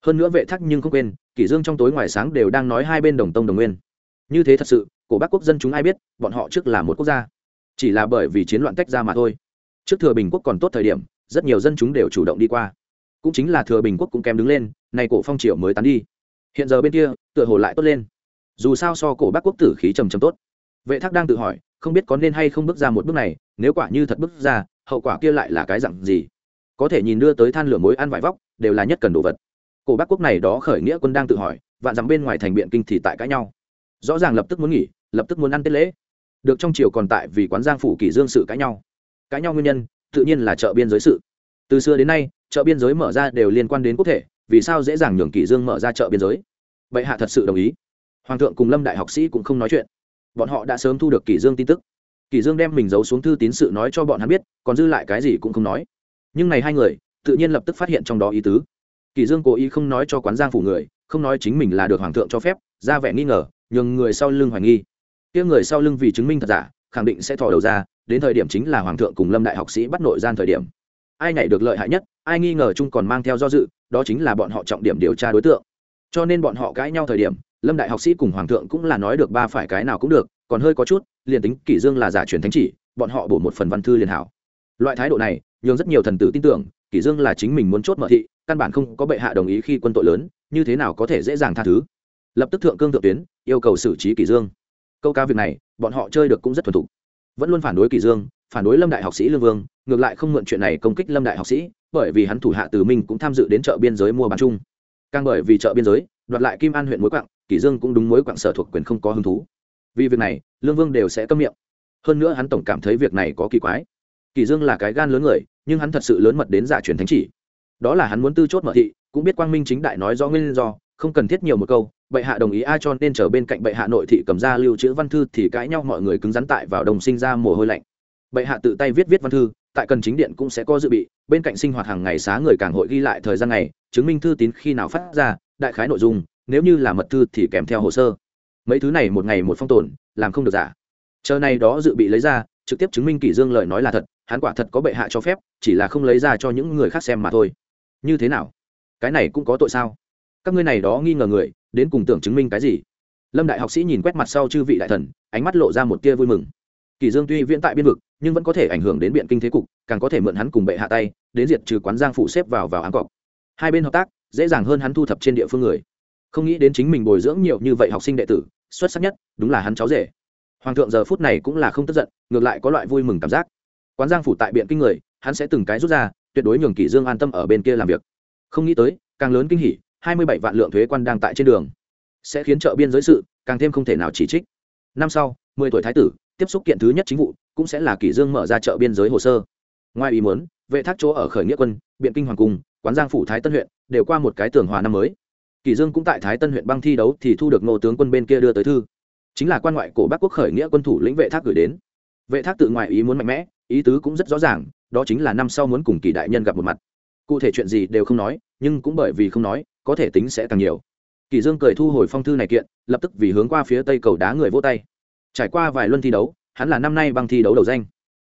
Hơn nữa vệ thắc nhưng không quên, kỷ dương trong tối ngoài sáng đều đang nói hai bên đồng tông đồng nguyên. Như thế thật sự, cổ bắc quốc dân chúng ai biết, bọn họ trước là một quốc gia. Chỉ là bởi vì chiến loạn tách ra mà thôi. Trước thừa bình quốc còn tốt thời điểm, rất nhiều dân chúng đều chủ động đi qua. Cũng chính là thừa bình quốc cũng kém đứng lên, nay cổ phong triều mới tán đi. Hiện giờ bên kia, tựa hồ lại tốt lên. Dù sao so cổ bắc quốc tử khí trầm trầm tốt. Vệ thác đang tự hỏi không biết có nên hay không bước ra một bước này, nếu quả như thật bước ra, hậu quả kia lại là cái dặn gì? Có thể nhìn đưa tới than lửa mối ăn vải vóc, đều là nhất cần đồ vật. Cổ bắc quốc này đó khởi nghĩa quân đang tự hỏi, vạn dặm bên ngoài thành biện kinh thì tại cãi nhau. Rõ ràng lập tức muốn nghỉ, lập tức muốn ăn tết lễ. Được trong triều còn tại vì quán giang phủ kỷ dương sự cãi nhau. Cãi nhau nguyên nhân, tự nhiên là chợ biên giới sự. Từ xưa đến nay, chợ biên giới mở ra đều liên quan đến quốc thể, vì sao dễ dàng nhường kỷ dương mở ra chợ biên giới? Vậy hạ thật sự đồng ý. Hoàng thượng cùng lâm đại học sĩ cũng không nói chuyện bọn họ đã sớm thu được kỷ dương tin tức. Kỷ dương đem mình giấu xuống thư tín sự nói cho bọn hắn biết, còn dư lại cái gì cũng không nói. Nhưng này hai người, tự nhiên lập tức phát hiện trong đó ý tứ. Kỷ dương cố ý không nói cho quán giang phủ người, không nói chính mình là được hoàng thượng cho phép, ra vẻ nghi ngờ, nhường người sau lưng hoài nghi. Kia người sau lưng vì chứng minh thật giả, khẳng định sẽ thò đầu ra, đến thời điểm chính là hoàng thượng cùng lâm đại học sĩ bắt nội gian thời điểm. Ai nhảy được lợi hại nhất, ai nghi ngờ chung còn mang theo do dự, đó chính là bọn họ trọng điểm điều tra đối tượng. Cho nên bọn họ cãi nhau thời điểm lâm đại học sĩ cùng hoàng thượng cũng là nói được ba phải cái nào cũng được, còn hơi có chút, liền tính kỷ dương là giả truyền thánh chỉ, bọn họ bổ một phần văn thư liền hảo. Loại thái độ này, nhường rất nhiều thần tử tin tưởng, kỷ dương là chính mình muốn chốt mở thị, căn bản không có bệ hạ đồng ý khi quân tội lớn, như thế nào có thể dễ dàng tha thứ. Lập tức thượng cương thượng tuyến, yêu cầu xử trí kỷ dương. Câu ca việc này, bọn họ chơi được cũng rất thuần thục. Vẫn luôn phản đối kỷ dương, phản đối lâm đại học sĩ lương vương, ngược lại không mượn chuyện này công kích lâm đại học sĩ, bởi vì hắn thủ hạ từ minh cũng tham dự đến chợ biên giới mua bán chung. Càng bởi vì chợ biên giới, đoạt lại kim an huyện muối quặng kỷ dương cũng đúng mối quan sở thuộc quyền không có hứng thú. Vì việc này, lương vương đều sẽ câm miệng. Hơn nữa hắn tổng cảm thấy việc này có kỳ quái. Kỷ dương là cái gan lớn người, nhưng hắn thật sự lớn mật đến giả truyền thánh chỉ. Đó là hắn muốn tư chốt mở thị, cũng biết quang minh chính đại nói rõ nguyên do, không cần thiết nhiều một câu, bệ hạ đồng ý ai cho nên trở bên cạnh bệ hạ nội thị cầm ra lưu trữ văn thư thì cãi nhau mọi người cứng rắn tại vào đồng sinh ra mồ hôi lạnh. Bệ hạ tự tay viết viết văn thư, tại cần chính điện cũng sẽ có dự bị, bên cạnh sinh hoạt hàng ngày xá người càng hội ghi lại thời gian ngày, chứng minh thư tín khi nào phát ra, đại khái nội dung nếu như là mật thư thì kèm theo hồ sơ. Mấy thứ này một ngày một phong tồn, làm không được giả. Chờ này đó dự bị lấy ra, trực tiếp chứng minh kỷ dương lời nói là thật, hắn quả thật có bệ hạ cho phép, chỉ là không lấy ra cho những người khác xem mà thôi. Như thế nào? Cái này cũng có tội sao? Các ngươi này đó nghi ngờ người, đến cùng tưởng chứng minh cái gì? Lâm đại học sĩ nhìn quét mặt sau chư vị đại thần, ánh mắt lộ ra một tia vui mừng. Kỷ dương tuy viễn tại biên vực, nhưng vẫn có thể ảnh hưởng đến biện kinh thế cục, càng có thể mượn hắn cùng bệ hạ tay, đến diệt trừ quán giang phụ xếp vào vào áng cọc. Hai bên hợp tác, dễ dàng hơn hắn thu thập trên địa phương người không nghĩ đến chính mình bồi dưỡng nhiều như vậy học sinh đệ tử, xuất sắc nhất đúng là hắn cháu rể. Hoàng thượng giờ phút này cũng là không tức giận, ngược lại có loại vui mừng cảm giác. Quán giang phủ tại biện kinh người, hắn sẽ từng cái rút ra, tuyệt đối nhường kỷ dương an tâm ở bên kia làm việc. Không nghĩ tới, càng lớn kinh hỉ, hai mươi bảy vạn lượng thuế quan đang tại trên đường. Sẽ khiến chợ biên giới sự, càng thêm không thể nào chỉ trích. Năm sau, mười tuổi thái tử, tiếp xúc kiện thứ nhất chính vụ, cũng sẽ là kỷ dương mở ra chợ biên giới hồ sơ. Ngoài ý muốn, vệ thác chỗ ở khởi nghĩa quân, biện kinh hoàng cung, quán giang phủ thái tân huyện, đều qua một cái tường hòa năm mới. Kỳ dương cũng tại thái tân huyện băng thi đấu thì thu được ngô tướng quân bên kia đưa tới thư. Chính là quan ngoại cổ bắc quốc khởi nghĩa quân thủ lĩnh vệ thác gửi đến. Vệ thác tự ngoại ý muốn mạnh mẽ, ý tứ cũng rất rõ ràng, đó chính là năm sau muốn cùng kỳ đại nhân gặp một mặt. Cụ thể chuyện gì đều không nói, nhưng cũng bởi vì không nói, có thể tính sẽ càng nhiều. Kỳ dương cười thu hồi phong thư này kiện, lập tức vì hướng qua phía tây cầu đá người vỗ tay. Trải qua vài luân thi đấu, hắn là năm nay băng thi đấu đầu danh.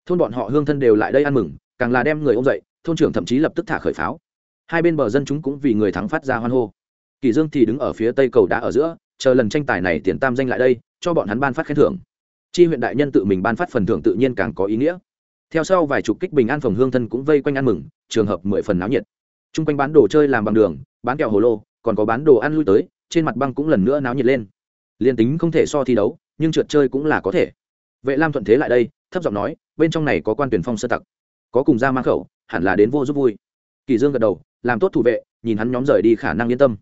Thôn bọn họ hương thân đều lại đây ăn mừng, càng là đem người ôm dậy, thôn trưởng thậm chí lập tức thả khởi pháo. Hai bên bờ dân chúng cũng vì người thắng phát ra hoan hô kỳ dương thì đứng ở phía tây cầu đá ở giữa, chờ lần tranh tài này tiền tam danh lại đây, cho bọn hắn ban phát khen thưởng. Chi huyện đại nhân tự mình ban phát phần thưởng tự nhiên càng có ý nghĩa. Theo sau vài chục kích bình an phòng hương thân cũng vây quanh ăn mừng, trường hợp mười phần náo nhiệt. Trung quanh bán đồ chơi làm bằng đường, bán kẹo hồ lô, còn có bán đồ ăn lui tới, trên mặt băng cũng lần nữa náo nhiệt lên. Liên tính không thể so thi đấu, nhưng trượt chơi cũng là có thể. Vệ lam thuận thế lại đây, thấp giọng nói, bên trong này có quan tuyển phong sơ tặc. Có cùng ra mang khẩu, hẳn là đến vô giúp vui. Kỳ dương gật đầu, làm tốt thủ vệ, nhìn hắn nhóm rời đi khả năng yên tâm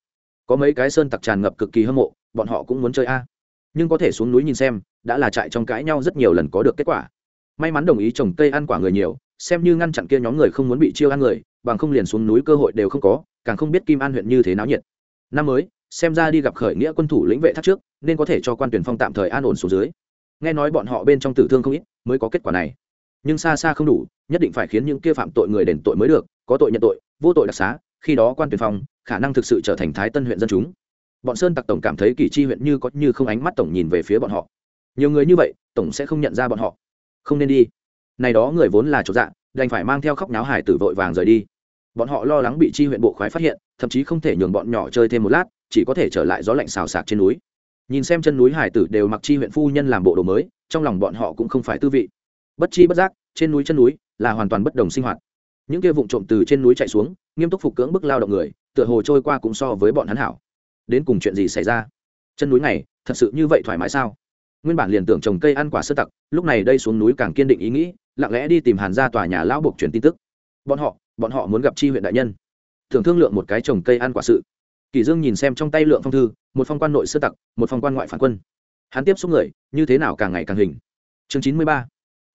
có mấy cái sơn tặc tràn ngập cực kỳ hâm mộ, bọn họ cũng muốn chơi a. Nhưng có thể xuống núi nhìn xem, đã là chạy trong cãi nhau rất nhiều lần có được kết quả. May mắn đồng ý trồng cây ăn quả người nhiều, xem như ngăn chặn kia nhóm người không muốn bị chiêu ăn người, bằng không liền xuống núi cơ hội đều không có, càng không biết kim an huyện như thế náo nhiệt. Năm mới, xem ra đi gặp khởi nghĩa quân thủ lĩnh vệ thác trước, nên có thể cho quan tuyển phong tạm thời an ổn xuống dưới. Nghe nói bọn họ bên trong tử thương không ít, mới có kết quả này. Nhưng xa xa không đủ, nhất định phải khiến những kia phạm tội người đền tội mới được, có tội nhận tội, vô tội đặc xá, khi đó quan tuyển phong khả năng thực sự trở thành thái tân huyện dân chúng. Bọn sơn tặc tổng cảm thấy kỳ chi huyện như có như không ánh mắt tổng nhìn về phía bọn họ. Nhiều người như vậy, tổng sẽ không nhận ra bọn họ. Không nên đi. Này đó người vốn là chỗ dạ đành phải mang theo khóc náo hải tử vội vàng rời đi. Bọn họ lo lắng bị chi huyện bộ khoái phát hiện, thậm chí không thể nhường bọn nhỏ chơi thêm một lát, chỉ có thể trở lại gió lạnh xào sạc trên núi. Nhìn xem chân núi hải tử đều mặc chi huyện phu nhân làm bộ đồ mới, trong lòng bọn họ cũng không phải tư vị. Bất chi bất giác, trên núi chân núi là hoàn toàn bất đồng sinh hoạt. Những kia vụn trộm từ trên núi chạy xuống, nghiêm túc phục cưỡng bức lao động người tựa hồ trôi qua cũng so với bọn hắn hảo. Đến cùng chuyện gì xảy ra? Chân núi này, thật sự như vậy thoải mái sao? Nguyên bản liền tưởng trồng cây ăn quả sơ tặc, lúc này đây xuống núi càng kiên định ý nghĩ, lặng lẽ đi tìm hàn ra tòa nhà lão buộc truyền tin tức. Bọn họ bọn họ muốn gặp chi huyện đại nhân. Thường thương lượng một cái trồng cây ăn quả sự. Kỳ dương nhìn xem trong tay lượng phong thư, một phong quan nội sơ tặc, một phong quan ngoại phản quân. Hắn tiếp xúc người, như thế nào càng ngày càng hình. Chương chín mươi ba.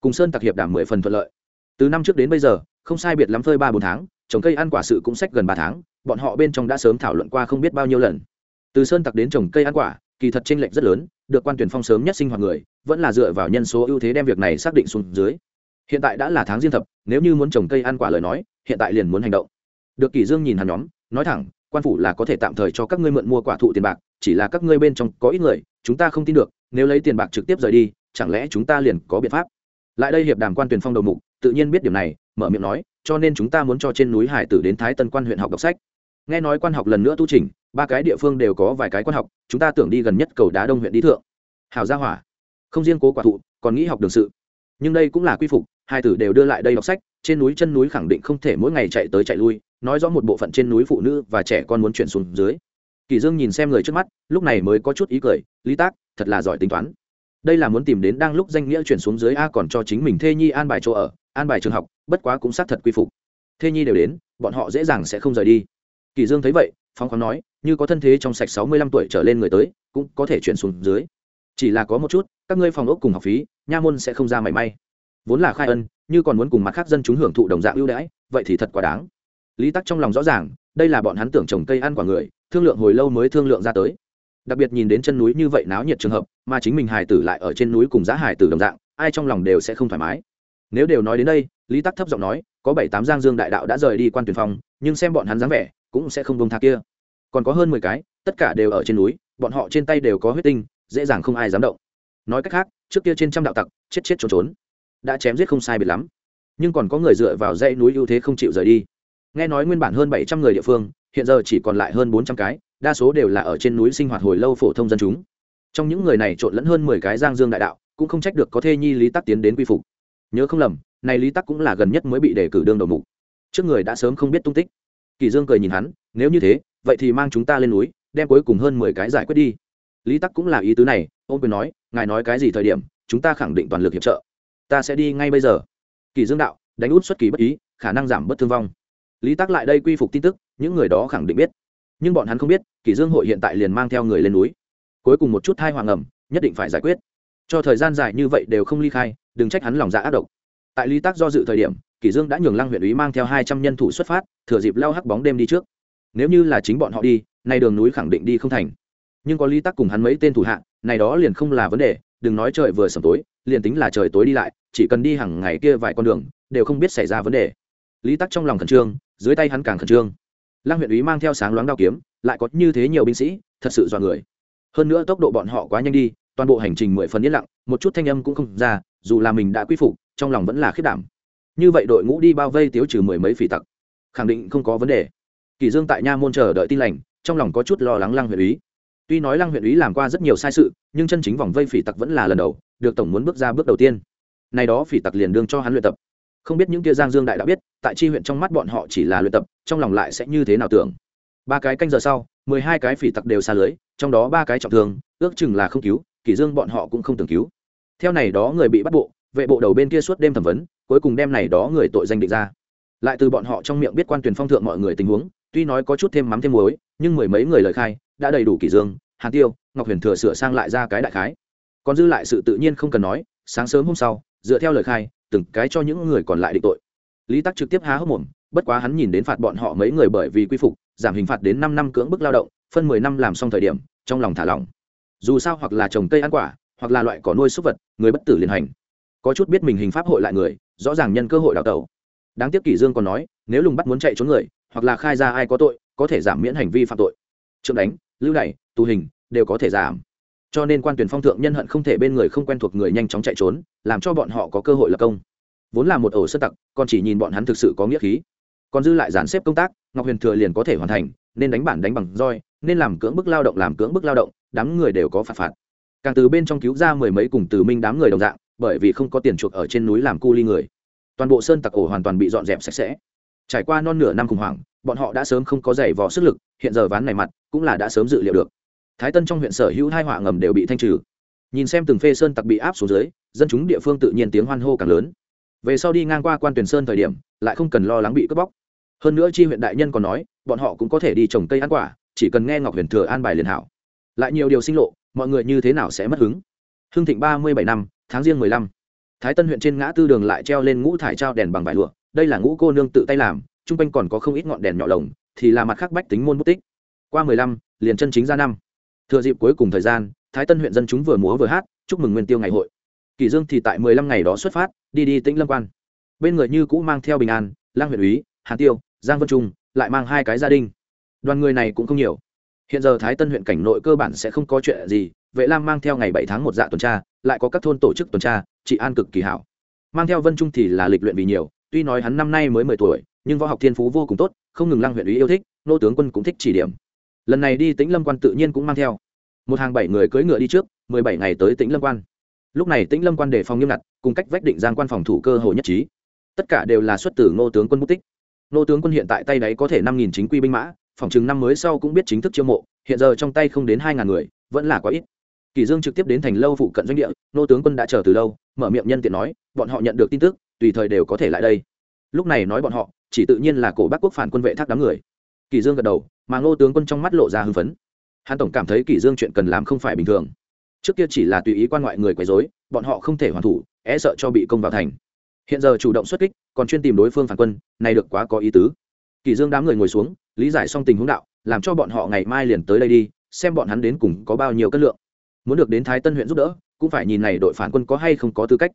Cùng sơn tặc hiệp đảm mười phần thuận lợi. Từ năm trước đến bây giờ, không sai biệt lắm phơi ba bốn tháng, trồng cây ăn quả sự cũng sách gần ba tháng bọn họ bên trong đã sớm thảo luận qua không biết bao nhiêu lần. Từ sơn tặc đến trồng cây ăn quả, kỳ thật tranh lệch rất lớn, được quan tuyển phong sớm nhất sinh hoạt người, vẫn là dựa vào nhân số ưu thế đem việc này xác định xuống dưới. Hiện tại đã là tháng riêng thập, nếu như muốn trồng cây ăn quả lời nói, hiện tại liền muốn hành động. Được kỳ dương nhìn hắn nhóm, nói thẳng, quan phủ là có thể tạm thời cho các ngươi mượn mua quả thụ tiền bạc, chỉ là các ngươi bên trong có ít người, chúng ta không tin được, nếu lấy tiền bạc trực tiếp rời đi, chẳng lẽ chúng ta liền có biện pháp? Lại đây hiệp đàm quan tuyển phong đầu mục, tự nhiên biết điểm này, mở miệng nói, cho nên chúng ta muốn cho trên núi hải tử đến thái tân quan huyện học đọc sách nghe nói quan học lần nữa tu trình ba cái địa phương đều có vài cái quan học, chúng ta tưởng đi gần nhất cầu đá đông huyện đi thượng. Hào gia hỏa. Không riêng cố quả thụ, còn nghĩ học đường sự. Nhưng đây cũng là quy phục, hai tử đều đưa lại đây đọc sách, trên núi chân núi khẳng định không thể mỗi ngày chạy tới chạy lui, nói rõ một bộ phận trên núi phụ nữ và trẻ con muốn chuyển xuống dưới. Kỳ dương nhìn xem người trước mắt, lúc này mới có chút ý cười, lý tác, thật là giỏi tính toán. Đây là muốn tìm đến đang lúc danh nghĩa chuyển xuống dưới a còn cho chính mình thê nhi an bài chỗ ở, an bài trường học, bất quá cũng xác thật quy phục. Thê nhi đều đến, bọn họ dễ dàng sẽ không rời đi kỳ dương thấy vậy phong khoáng nói, như có thân thế trong sạch sáu mươi lăm tuổi trở lên người tới, cũng có thể chuyển xuống dưới. Chỉ là có một chút, các ngươi phòng ốc cùng học phí, nha môn sẽ không ra mảy may. Vốn là khai ân, như còn muốn cùng mặt khác dân chúng hưởng thụ đồng dạng ưu đãi, vậy thì thật quá đáng. Lý tắc trong lòng rõ ràng, đây là bọn hắn tưởng trồng cây ăn quả người, thương lượng hồi lâu mới thương lượng ra tới. Đặc biệt nhìn đến chân núi như vậy náo nhiệt trường hợp, mà chính mình hài tử lại ở trên núi cùng giá hài tử đồng dạng, ai trong lòng đều sẽ không thoải mái. Nếu đều nói đến đây, lý tắc thấp giọng nói, có bảy tám giang dương đại đạo đã rời đi quan tuyển phong, nhưng xem bọn hắn dáng vẻ cũng sẽ không bông tha kia. Còn có hơn mười cái, tất cả đều ở trên núi, bọn họ trên tay đều có huyết tinh, dễ dàng không ai dám động. Nói cách khác, trước kia trên trăm đạo tặc, chết chết trốn trốn, đã chém giết không sai biệt lắm. Nhưng còn có người dựa vào dãy núi ưu thế không chịu rời đi. Nghe nói nguyên bản hơn bảy trăm người địa phương, hiện giờ chỉ còn lại hơn bốn trăm cái, đa số đều là ở trên núi sinh hoạt hồi lâu phổ thông dân chúng. Trong những người này trộn lẫn hơn mười cái giang dương đại đạo, cũng không trách được có thê nhi lý tắc tiến đến quy phục. Nhớ không lầm, này lý tắc cũng là gần nhất mới bị đề cử đương đầu mục. Trước người đã sớm không biết tung tích kỳ dương cười nhìn hắn, nếu như thế, vậy thì mang chúng ta lên núi, đem cuối cùng hơn mười cái giải quyết đi. Lý tắc cũng là ý tứ này, ông quyền nói, ngài nói cái gì thời điểm, chúng ta khẳng định toàn lực hiệp trợ. Ta sẽ đi ngay bây giờ. Kỳ dương đạo, đánh út xuất kỳ bất ý, khả năng giảm bất thương vong. Lý tắc lại đây quy phục tin tức, những người đó khẳng định biết. Nhưng bọn hắn không biết, kỳ dương hội hiện tại liền mang theo người lên núi. Cuối cùng một chút thai hoàng ẩm, nhất định phải giải quyết. Cho thời gian dài như vậy đều không ly khai, đừng trách hắn lòng dạ ác độc tại lý tắc do dự thời điểm, Kỷ dương đã nhường lăng huyện ủy mang theo hai trăm nhân thủ xuất phát, thừa dịp lao hắc bóng đêm đi trước. Nếu như là chính bọn họ đi, nay đường núi khẳng định đi không thành. Nhưng có lý tắc cùng hắn mấy tên thủ hạ, này đó liền không là vấn đề, đừng nói trời vừa sầm tối, liền tính là trời tối đi lại, chỉ cần đi hàng ngày kia vài con đường, đều không biết xảy ra vấn đề. Lý tắc trong lòng khẩn trương, dưới tay hắn càng khẩn trương. Lăng huyện úy mang theo sáng loáng đao kiếm, lại có như thế nhiều binh sĩ, thật sự dọa người. Hơn nữa tốc độ bọn họ quá nhanh đi, toàn bộ hành trình mười phần yên lặng, một chút thanh âm cũng không ra dù là mình đã quy phục, trong lòng vẫn là khiết đảm. Như vậy đội ngũ đi bao vây tiếu trừ mười mấy phỉ tặc, khẳng định không có vấn đề. Kỳ dương tại nha môn chờ đợi tin lành, trong lòng có chút lo lắng lăng huyện úy. Tuy nói lăng huyện úy làm qua rất nhiều sai sự, nhưng chân chính vòng vây phỉ tặc vẫn là lần đầu, được tổng muốn bước ra bước đầu tiên. Này đó phỉ tặc liền đương cho hắn luyện tập. Không biết những kia giang dương đại đã biết, tại chi huyện trong mắt bọn họ chỉ là luyện tập, trong lòng lại sẽ như thế nào tưởng. Ba cái canh giờ sau, mười hai cái phỉ tặc đều xa lưới, trong đó ba cái trọng thương, ước chừng là không cứu kỷ dương bọn họ cũng không tưởng cứu theo này đó người bị bắt bộ, vệ bộ đầu bên kia suốt đêm thẩm vấn, cuối cùng đem này đó người tội danh định ra. Lại từ bọn họ trong miệng biết quan tuyển phong thượng mọi người tình huống, tuy nói có chút thêm mắm thêm muối, nhưng mười mấy người lời khai, đã đầy đủ kỷ dương, hàn tiêu, ngọc huyền thừa sửa sang lại ra cái đại khái. Còn dư lại sự tự nhiên không cần nói, sáng sớm hôm sau, dựa theo lời khai, từng cái cho những người còn lại định tội. Lý tắc trực tiếp há hốc mồm, bất quá hắn nhìn đến phạt bọn họ mấy người bởi vì quy phục, giảm hình phạt đến năm năm cưỡng bức lao động, phân mười năm làm xong thời điểm, trong lòng thả lỏng. Dù sao hoặc là trồng cây ăn quả hoặc là loại cỏ nuôi súc vật, người bất tử liên hành. Có chút biết mình hình pháp hội lại người, rõ ràng nhân cơ hội đào tẩu. Đáng tiếc kỷ dương còn nói, nếu lùng bắt muốn chạy trốn người, hoặc là khai ra ai có tội, có thể giảm miễn hành vi phạm tội. Trượng đánh, lưu đày, tù hình, đều có thể giảm. Cho nên quan tuyển phong thượng nhân hận không thể bên người không quen thuộc người nhanh chóng chạy trốn, làm cho bọn họ có cơ hội lập công. Vốn là một ổ sơ tặc, còn chỉ nhìn bọn hắn thực sự có nghĩa khí. Còn dư lại dàn xếp công tác, ngọc huyền thừa liền có thể hoàn thành, nên đánh bản đánh bằng roi, nên làm cưỡng bức lao động làm cưỡng bức lao động, đám người đều có phạt phạt càng từ bên trong cứu ra mười mấy cùng từ minh đám người đồng dạng, bởi vì không có tiền chuộc ở trên núi làm cu ly người. Toàn bộ sơn tặc ổ hoàn toàn bị dọn dẹp sạch sẽ. Trải qua non nửa năm khủng hoảng, bọn họ đã sớm không có giày vò sức lực, hiện giờ ván này mặt cũng là đã sớm dự liệu được. Thái tân trong huyện sở hữu hai họa ngầm đều bị thanh trừ. Nhìn xem từng phê sơn tặc bị áp xuống dưới, dân chúng địa phương tự nhiên tiếng hoan hô càng lớn. Về sau đi ngang qua quan tuyển sơn thời điểm, lại không cần lo lắng bị cướp bóc. Hơn nữa chi huyện đại nhân còn nói, bọn họ cũng có thể đi trồng cây ăn quả, chỉ cần nghe ngọc huyền thừa an bài liền hảo. Lại nhiều điều sinh lộ mọi người như thế nào sẽ mất hứng? Hưng thịnh ba mươi bảy năm, tháng riêng mười lăm. Thái tân huyện trên ngã tư đường lại treo lên ngũ thải trao đèn bằng vải lụa. Đây là ngũ cô nương tự tay làm t r u n g quanh còn có không ít ngọn đèn nhỏ lồng, thì là mặt khác bách tính môn bút tích. Qua mười lăm, liền chân chính ra năm. Thừa dịp cuối cùng thời gian, thái tân huyện dân chúng vừa múa vừa hát, chúc mừng nguyên tiêu ngày hội. Kỳ dương thì tại mười lăm ngày đó xuất phát, đi đi tĩnh lâm quan. Bên người như cũ mang theo bình an, lang huyện úy, hàn tiêu, giang vân trung, lại mang hai cái gia đình. Đoàn người này cũng không nhiều hiện giờ thái tân huyện cảnh nội cơ bản sẽ không có chuyện gì, vệ lam mang theo ngày bảy tháng một dạ tuần tra, lại có các thôn tổ chức tuần tra, trị an cực kỳ hảo. Mang theo vân trung thì là lịch luyện vì nhiều, tuy nói hắn năm nay mới mười tuổi, nhưng võ học thiên phú vô cùng tốt, không ngừng lăng huyện ý yêu thích, nô tướng quân cũng thích chỉ điểm. Lần này đi tĩnh lâm quan tự nhiên cũng mang theo. Một hàng bảy người cưỡi ngựa đi trước, mười bảy ngày tới tĩnh lâm quan. Lúc này tĩnh lâm quan đề phòng nghiêm ngặt, cùng cách vách định giang quan phòng thủ cơ hồ nhất trí. Tất cả đều là xuất từ ngô tướng quân bút tích ngô tướng quân hiện tại tay đấy có thể năm nghìn chính quy binh mã phòng chừng năm mới sau cũng biết chính thức chiêu mộ, hiện giờ trong tay không đến hai ngàn người, vẫn là quá ít. Kỳ dương trực tiếp đến thành lâu phụ cận doanh địa, nô tướng quân đã chờ từ lâu, mở miệng nhân tiện nói, bọn họ nhận được tin tức, tùy thời đều có thể lại đây. Lúc này nói bọn họ, chỉ tự nhiên là cổ bắc quốc phản quân vệ thác đám người. Kỳ dương gật đầu, mà ngô tướng quân trong mắt lộ ra hưng phấn. Hắn tổng cảm thấy kỳ dương chuyện cần làm không phải bình thường. Trước kia chỉ là tùy ý quan ngoại người quấy rối, bọn họ không thể hoàn thủ e sợ cho bị công vào thành. Hiện giờ chủ động xuất kích, còn chuyên tìm đối phương phản quân, này được quá có ý tứ kỳ dương đám người ngồi xuống, lý giải xong tình huống đạo, làm cho bọn họ ngày mai liền tới đây đi, xem bọn hắn đến cùng có bao nhiêu cân lượng. Muốn được đến thái tân huyện giúp đỡ, cũng phải nhìn này đội phản quân có hay không có tư cách.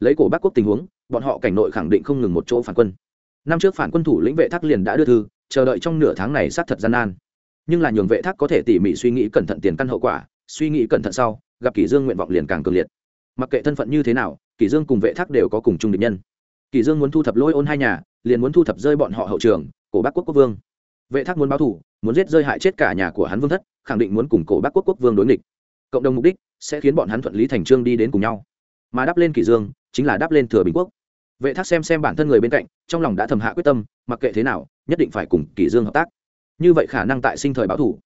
Lấy cổ bắc quốc tình huống, bọn họ cảnh nội khẳng định không ngừng một chỗ phản quân. Năm trước phản quân thủ lĩnh vệ thác liền đã đưa thư, chờ đợi trong nửa tháng này sát thật gian nan. Nhưng là nhường vệ thác có thể tỉ mỉ suy nghĩ cẩn thận tiền căn hậu quả, suy nghĩ cẩn thận sau, gặp kỷ dương nguyện vọng liền càng cường liệt. Mặc kệ thân phận như thế nào kỷ dương cùng vệ thác đều có cùng chung địch nhân. Kỷ dương muốn thu thập lôi ôn hai nhà, liền muốn thu thập rơi bọn họ hậu trường cổ bắc quốc quốc vương. Vệ thác muốn báo thù, muốn giết rơi hại chết cả nhà của hắn vương thất, khẳng định muốn cùng cổ bắc quốc quốc vương đối nghịch. Cộng đồng mục đích sẽ khiến bọn hắn thuận lý thành trương đi đến cùng nhau. Mà đáp lên kỷ dương chính là đáp lên thừa bình quốc. Vệ thác xem xem bản thân người bên cạnh, trong lòng đã thầm hạ quyết tâm, mặc kệ thế nào, nhất định phải cùng kỷ dương hợp tác. Như vậy khả năng tại sinh thời báo thủ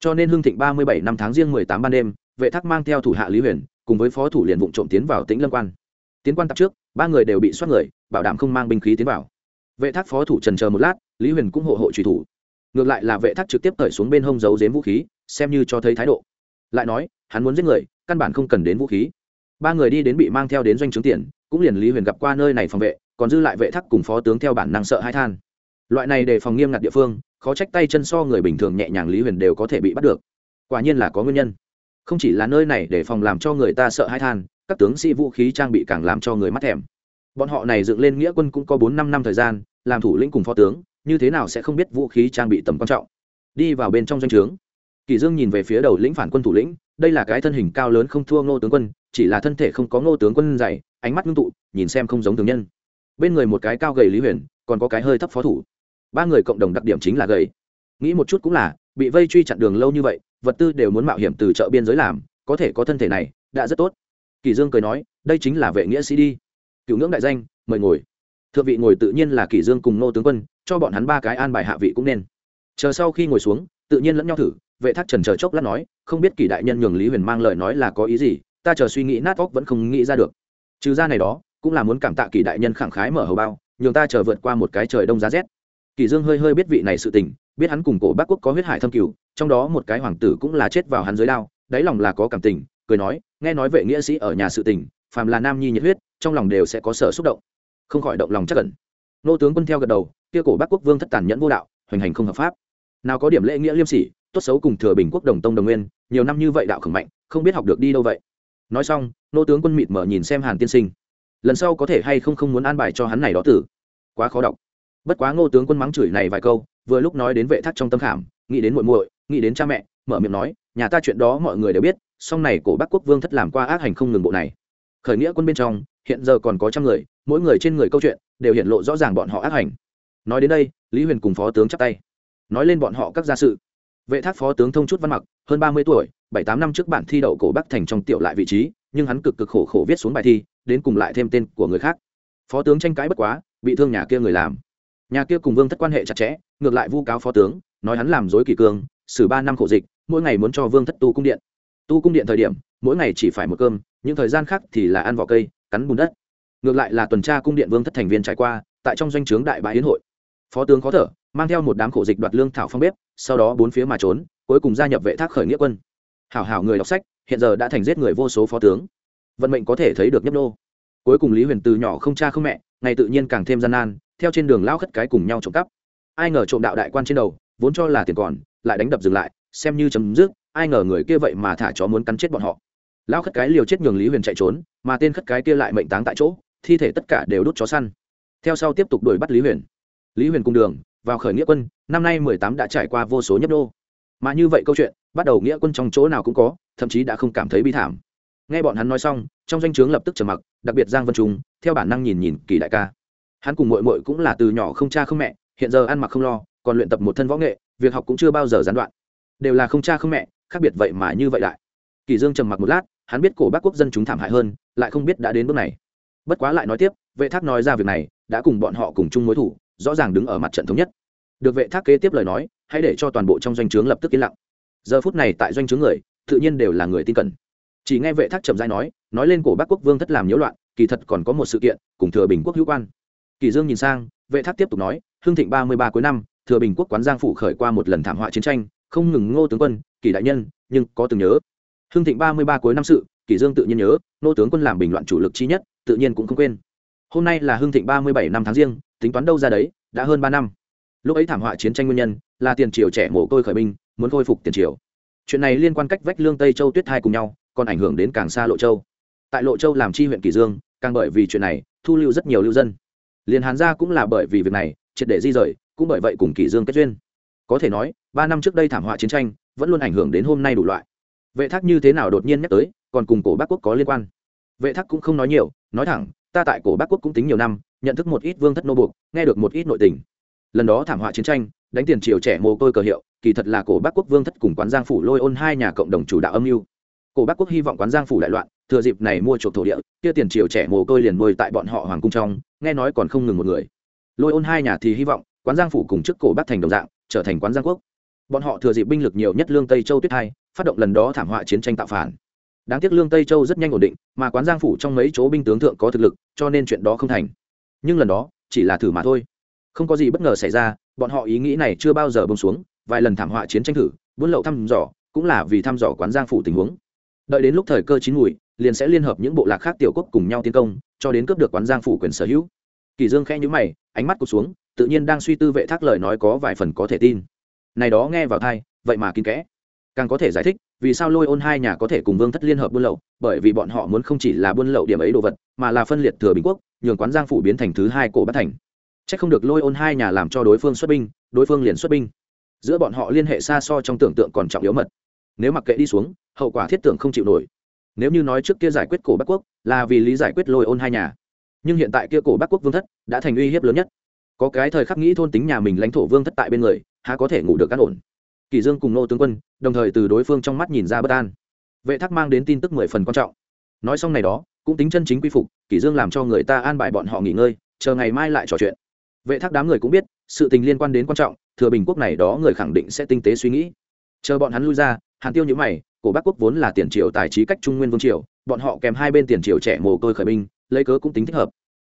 cho nên hưng thịnh ba mươi bảy năm tháng riêng mười tám ban đêm, vệ thác mang theo thủ hạ lý huyền, cùng với phó thủ liền vụng trộm tiến vào tĩnh lâm quan. Tiến quan tập trước, ba người đều bị soát người, bảo đảm không mang binh khí tiến vào. Vệ thác phó thủ trần chờ một lát lý huyền cũng hộ hộ truy thủ. Ngược lại là vệ thác trực tiếp cởi xuống bên hông giấu giếm vũ khí, xem như cho thấy thái độ. Lại nói, hắn muốn giết người, căn bản không cần đến vũ khí. Ba người đi đến bị mang theo đến doanh trướng tiền, cũng liền lý huyền gặp qua nơi này phòng vệ, còn dư lại vệ thác cùng phó tướng theo bản năng sợ hai than. Loại này để phòng nghiêm ngặt địa phương, khó trách tay chân so người bình thường nhẹ nhàng lý huyền đều có thể bị bắt được. Quả nhiên là có nguyên nhân. Không chỉ là nơi này để phòng làm cho người ta sợ hai than, các tướng sĩ vũ khí trang bị càng làm cho người mắt thèm. Bọn họ này dựng lên nghĩa quân cũng có bốn năm năm thời gian, làm thủ lĩnh cùng phó tướng như thế nào sẽ không biết vũ khí trang bị tầm quan trọng? Đi vào bên trong doanh trướng. Kỳ dương nhìn về phía đầu lĩnh phản quân thủ lĩnh, đây là cái thân hình cao lớn không thua ngô tướng quân, chỉ là thân thể không có ngô tướng quân dày, ánh mắt ngưng tụ, nhìn xem không giống thường nhân. Bên người một cái cao gầy lý huyền, còn có cái hơi thấp phó thủ. Ba người cộng đồng đặc điểm chính là gầy. Nghĩ một chút cũng là, bị vây truy chặn đường lâu như vậy, vật tư đều muốn mạo hiểm từ chợ biên giới làm, có thể có thân thể này, đã rất tốt. Kỳ dương cười nói, đây chính là vệ nghĩa sĩ đi. Cựu ngưỡng đại danh, mời ngồi thượng vị ngồi tự nhiên là kỷ dương cùng nô tướng quân, cho bọn hắn ba cái an bài hạ vị cũng nên. Chờ sau khi ngồi xuống, tự nhiên lẫn nhau thử, vệ thác trần chờ chốc lát nói, không biết kỷ đại nhân nhường lý huyền mang lời nói là có ý gì, ta chờ suy nghĩ nát óc vẫn không nghĩ ra được. Trừ ra này đó, cũng là muốn cảm tạ kỷ đại nhân khẳng khái mở hầu bao, nhường ta chờ vượt qua một cái trời đông giá rét. Kỷ dương hơi hơi biết vị này sự tình, biết hắn cùng cổ bắc quốc có huyết hải thâm cửu trong đó một cái hoàng tử cũng là chết vào hắn dưới đao, đáy lòng là có cảm tình, cười nói, nghe nói vệ nghĩa sĩ ở nhà sự tình, phàm là nam nhi nhiệt huyết, trong lòng đều sẽ có sở xúc động không khỏi động lòng chắc cẩn nô tướng quân theo gật đầu, kia cổ bắc quốc vương thất tàn nhẫn vô đạo, hoành hành không hợp pháp. Nào có điểm lễ nghĩa liêm sỉ, tốt xấu cùng thừa bình quốc đồng tông đồng nguyên, nhiều năm như vậy đạo khẩn mạnh, không biết học được đi đâu vậy. Nói xong, nô tướng quân mịt mở nhìn xem hàn tiên sinh. Lần sau có thể hay không không muốn an bài cho hắn này đó tử? Quá khó đọc. Bất quá ngô tướng quân mắng chửi này vài câu, vừa lúc nói đến vệ thác trong tâm khảm, nghĩ đến muội muội, nghĩ đến cha mẹ, mở miệng nói, nhà ta chuyện đó mọi người đều biết, song này cổ bắc quốc vương thất làm qua ác hành không ngừng bộ này. Khởi nghĩa quân bên trong, hiện giờ còn có trăm người mỗi người trên người câu chuyện đều hiện lộ rõ ràng bọn họ ác hành. Nói đến đây, lý huyền cùng phó tướng chắp tay. Nói lên bọn họ các gia sự. Vệ thác phó tướng thông chút văn mặc, hơn ba mươi tuổi, bảy tám năm trước bản thi đậu cổ bắc thành trong tiểu lại vị trí, nhưng hắn cực cực khổ khổ viết xuống bài thi, đến cùng lại thêm tên của người khác. Phó tướng tranh cãi bất quá, bị thương nhà kia người làm. Nhà kia cùng vương thất quan hệ chặt chẽ, ngược lại vu cáo phó tướng, nói hắn làm dối kỳ cương, xử ba năm khổ dịch, mỗi ngày muốn cho vương thất tu cung điện. Tu cung điện thời điểm, mỗi ngày chỉ phải một cơm, những thời gian khác thì là ăn vỏ cây, cắn bùn đất ngược lại là tuần tra cung điện vương thất thành viên trải qua, tại trong doanh trướng đại bãi hiến hội. Phó tướng khó thở, mang theo một đám khổ dịch đoạt lương thảo phong bếp, sau đó bốn phía mà trốn, cuối cùng gia nhập vệ thác khởi nghĩa quân. Hảo hảo người đọc sách, hiện giờ đã thành giết người vô số phó tướng. Vận mệnh có thể thấy được nhấp đô cuối cùng lý huyền từ nhỏ không cha không mẹ, ngày tự nhiên càng thêm gian nan, theo trên đường lao khất cái cùng nhau trộm cắp. Ai ngờ trộm đạo đại quan trên đầu, vốn cho là tiền còn, lại đánh đập dừng lại, xem như chấm dứt, ai ngờ người kia vậy mà thả chó muốn cắn chết bọn họ. Lao khất cái liều chết nhường lý huyền chạy trốn, mà tên khất cái kia lại mệnh táng tại chỗ thi thể tất cả đều đốt chó săn. Theo sau tiếp tục đuổi bắt lý huyền. Lý huyền cùng đường, vào khởi nghĩa quân, năm nay mười tám đã trải qua vô số nhấp đô mà như vậy câu chuyện, bắt đầu nghĩa quân trong chỗ nào cũng có, thậm chí đã không cảm thấy bi thảm. Nghe bọn hắn nói xong, trong danh o chướng lập tức trầm mặc, đặc biệt giang vân trung, theo bản năng nhìn nhìn kỳ đại ca. Hắn cùng mội mội cũng là từ nhỏ không cha không mẹ, hiện giờ ăn mặc không lo, còn luyện tập một thân võ nghệ, việc học cũng chưa bao giờ gián đoạn. Đều là không cha không mẹ, khác biệt vậy mà như vậy đại kỳ dương trầm mặc một lát, hắn biết cổ bác quốc dân chúng thảm hại hơn, lại không biết đã đến bước này bất quá lại nói tiếp, vệ thác nói ra việc này, đã cùng bọn họ cùng chung mối thủ, rõ ràng đứng ở mặt trận thống nhất. Được vệ thác kế tiếp lời nói, hãy để cho toàn bộ trong doanh trướng lập tức yên lặng. Giờ phút này tại doanh trướng người, tự nhiên đều là người tin cẩn. Chỉ nghe vệ thác trầm dai nói nói lên cổ bắc quốc vương thất làm nhiễu loạn, kỳ thật còn có một sự kiện, cùng thừa bình quốc hữu quan. Kỳ dương nhìn sang, vệ thác tiếp tục nói hương thịnh ba mươi ba cuối năm, thừa bình quốc quán giang phủ khởi qua một lần thảm họa chiến tranh, không ngừng ngô tướng quân, kỳ đại nhân, nhưng có từng nhớ. Hương thịnh ba mươi ba cuối năm sự, kỳ dương tự nhiên nhớ nô tướng quân làm bình loạn chủ lực chi nhất tự nhiên cũng không quên. Hôm nay là hưng thịnh ba mươi bảy năm tháng riêng, tính toán đâu ra đấy, đã hơn ba năm. Lúc ấy thảm họa chiến tranh nguyên nhân, là tiền triều trẻ mồ côi khởi binh, muốn khôi phục tiền triều. Chuyện này liên quan cách vách lương tây châu tuyết hai cùng nhau, còn ảnh hưởng đến càng xa lộ châu. Tại lộ châu làm chi huyện kỳ dương, càng bởi vì chuyện này, thu lưu rất nhiều lưu dân. Liền hàn gia cũng là bởi vì việc này, triệt để di rời, cũng bởi vậy cùng kỳ dương kết duyên. Có thể nói, ba năm trước đây thảm họa chiến tranh, vẫn luôn ảnh hưởng đến hôm nay đủ loại. Vệ thác như thế nào đột nhiên nhắc tới, còn cùng cổ bắc quốc có liên quan vệ thác cũng không nói nhiều, nói thẳng, ta tại cổ bắc quốc cũng tính nhiều năm, nhận thức một ít vương thất nô buộc, nghe được một ít nội tình. Lần đó thảm họa chiến tranh, đánh tiền triều trẻ mồ côi cờ hiệu, kỳ thật là cổ bắc quốc vương thất cùng quán giang phủ lôi ôn hai nhà cộng đồng chủ đạo âm mưu. Cổ bắc quốc hy vọng quán giang phủ đại loạn, thừa dịp này mua chuộc thổ địa, kia tiền triều trẻ mồ côi liền nuôi tại bọn họ hoàng cung trong, nghe nói còn không ngừng một người. Lôi ôn hai nhà thì hy vọng, quán giang phủ cùng trước cổ bắc thành đồng dạng, trở thành quán giang quốc. Bọn họ thừa dịp binh lực nhiều nhất lương tây châu tuyết hai, phát động lần đó thảm họa chiến tranh tạo phản đáng tiếc lương tây châu rất nhanh ổn định, mà quán giang phủ trong mấy chỗ binh tướng thượng có thực lực, cho nên chuyện đó không thành. Nhưng lần đó, chỉ là thử mà thôi. Không có gì bất ngờ xảy ra, bọn họ ý nghĩ này chưa bao giờ bông xuống, vài lần thảm họa chiến tranh thử, buôn lậu thăm dò, cũng là vì thăm dò quán giang phủ tình huống. Đợi đến lúc thời cơ chín mùi, liền sẽ liên hợp những bộ lạc khác tiểu quốc cùng nhau tiến công, cho đến cướp được quán giang phủ quyền sở hữu. Kỳ dương khẽ nhíu mày, ánh mắt cụt xuống, tự nhiên đang suy tư vệ thác lời nói có vài phần có thể tin. Này đó nghe vào thai vậy mà kín kẽ. Càng có thể giải thích vì sao lôi ôn hai nhà có thể cùng vương thất liên hợp buôn lậu? Bởi vì bọn họ muốn không chỉ là buôn lậu điểm ấy đồ vật, mà là phân liệt thừa bình quốc, nhường quán giang phủ biến thành thứ hai cổ bắt thành. Chắc không được lôi ôn hai nhà làm cho đối phương xuất binh, đối phương liền xuất binh. Giữa bọn họ liên hệ xa so trong tưởng tượng còn trọng yếu mật. Nếu mặc kệ đi xuống, hậu quả thiết tưởng không chịu nổi. Nếu như nói trước kia giải quyết cổ bắc quốc, là vì lý giải quyết lôi ôn hai nhà. Nhưng hiện tại kia cổ bắc quốc vương thất đã thành uy hiếp lớn nhất. Có cái thời khắc nghĩ thôn tính nhà mình lãnh thổ vương thất tại bên người, há có thể ngủ được cắt ổn. Kỳ dương cùng nô tướng quân đồng thời từ đối phương trong mắt nhìn ra bất an. Vệ thác mang đến tin tức mười phần quan trọng. Nói xong này đó, cũng tính chân chính quy phục kỳ dương làm cho người ta an bài bọn họ nghỉ ngơi, chờ ngày mai lại trò chuyện. Vệ thác đám người cũng biết, sự tình liên quan đến quan trọng, thừa bình quốc này đó người khẳng định sẽ tinh tế suy nghĩ. Chờ bọn hắn lui ra, hàn tiêu nhữ mày, cổ bắc quốc vốn là tiền triều tài trí cách trung nguyên vương triều, bọn họ kèm hai bên tiền triều trẻ mồ côi khởi binh, lấy cớ cũng tính thích hợp.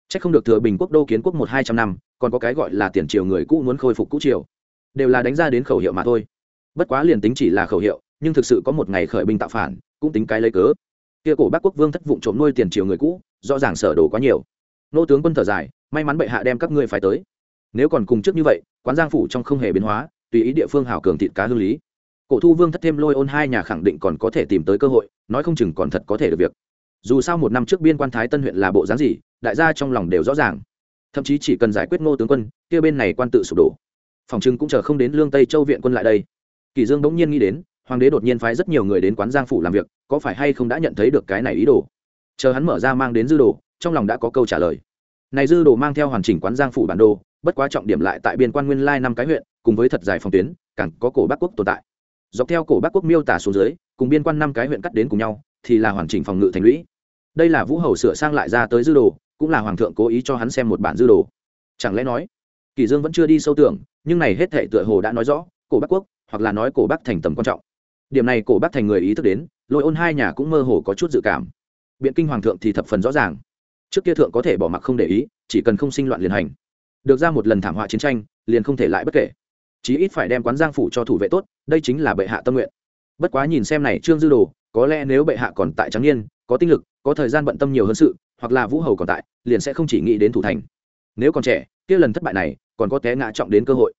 Chắc không được thừa bình quốc đô kiến quốc một hai trăm năm, còn có cái gọi là tiền triều người cũ muốn khôi phục cũ triều. Đều là đánh ra đến khẩu hiệu mà thôi bất quá liền tính chỉ là khẩu hiệu, nhưng thực sự có một ngày khởi binh tạo phản, cũng tính cái lấy cớ. Kia cổ bắc quốc vương thất vụng trộm nuôi tiền triều người cũ, rõ ràng sở đồ quá nhiều. Nô tướng quân thở dài, may mắn bệ hạ đem các ngươi phải tới. Nếu còn cùng trước như vậy, quán giang phủ trong không hề biến hóa, tùy ý địa phương hảo cường thịt cá hương lý. Cổ thu vương thất thêm lôi ôn hai nhà khẳng định còn có thể tìm tới cơ hội, nói không chừng còn thật có thể được việc. Dù sao một năm trước biên quan thái tân huyện là bộ dáng gì, đại gia trong lòng đều rõ ràng. Thậm chí chỉ cần giải quyết ngô tướng quân, kia bên này quan tự sụp đổ. Phòng trưng cũng chờ không đến lương tây châu viện quân lại đây kỳ dương bỗng nhiên nghĩ đến, hoàng đế đột nhiên phái rất nhiều người đến quán giang phủ làm việc, có phải hay không đã nhận thấy được cái này ý đồ? Chờ hắn mở ra mang đến dư đồ, trong lòng đã có câu trả lời. Này dư đồ mang theo hoàn chỉnh quán giang phủ bản đồ, bất quá trọng điểm lại tại biên quan nguyên lai năm cái huyện, cùng với thật dài phòng tuyến, càng có cổ bắc quốc tồn tại. Dọc theo cổ bắc quốc miêu tả xuống dưới, cùng biên quan năm cái huyện cắt đến cùng nhau, thì là hoàn chỉnh phòng ngự thành lũy. Đây là vũ hầu sửa sang lại ra tới dư đồ, cũng là hoàng thượng cố ý cho hắn xem một bản dư đồ. Chẳng lẽ nói, kỳ dương vẫn chưa đi sâu tưởng, nhưng này hết thảy tựa hồ đã nói rõ, cổ bắc quốc hoặc là nói cổ bắc thành tầm quan trọng. Điểm này cổ bắc thành người ý thức đến, lôi ôn hai nhà cũng mơ hồ có chút dự cảm. Biện kinh hoàng thượng thì thập phần rõ ràng. Trước kia thượng có thể bỏ mặc không để ý, chỉ cần không sinh loạn liền hành. Được ra một lần thảm họa chiến tranh, liền không thể lại bất kể. Chí ít phải đem quán giang phủ cho thủ vệ tốt, đây chính là bệ hạ tâm nguyện. Bất quá nhìn xem này trương dư đồ, có lẽ nếu bệ hạ còn tại trắng niên, có tinh lực, có thời gian bận tâm nhiều hơn sự, hoặc là vũ hầu còn tại, liền sẽ không chỉ nghĩ đến thủ thành. Nếu còn trẻ, kia lần thất bại này, còn có té ngã trọng đến cơ hội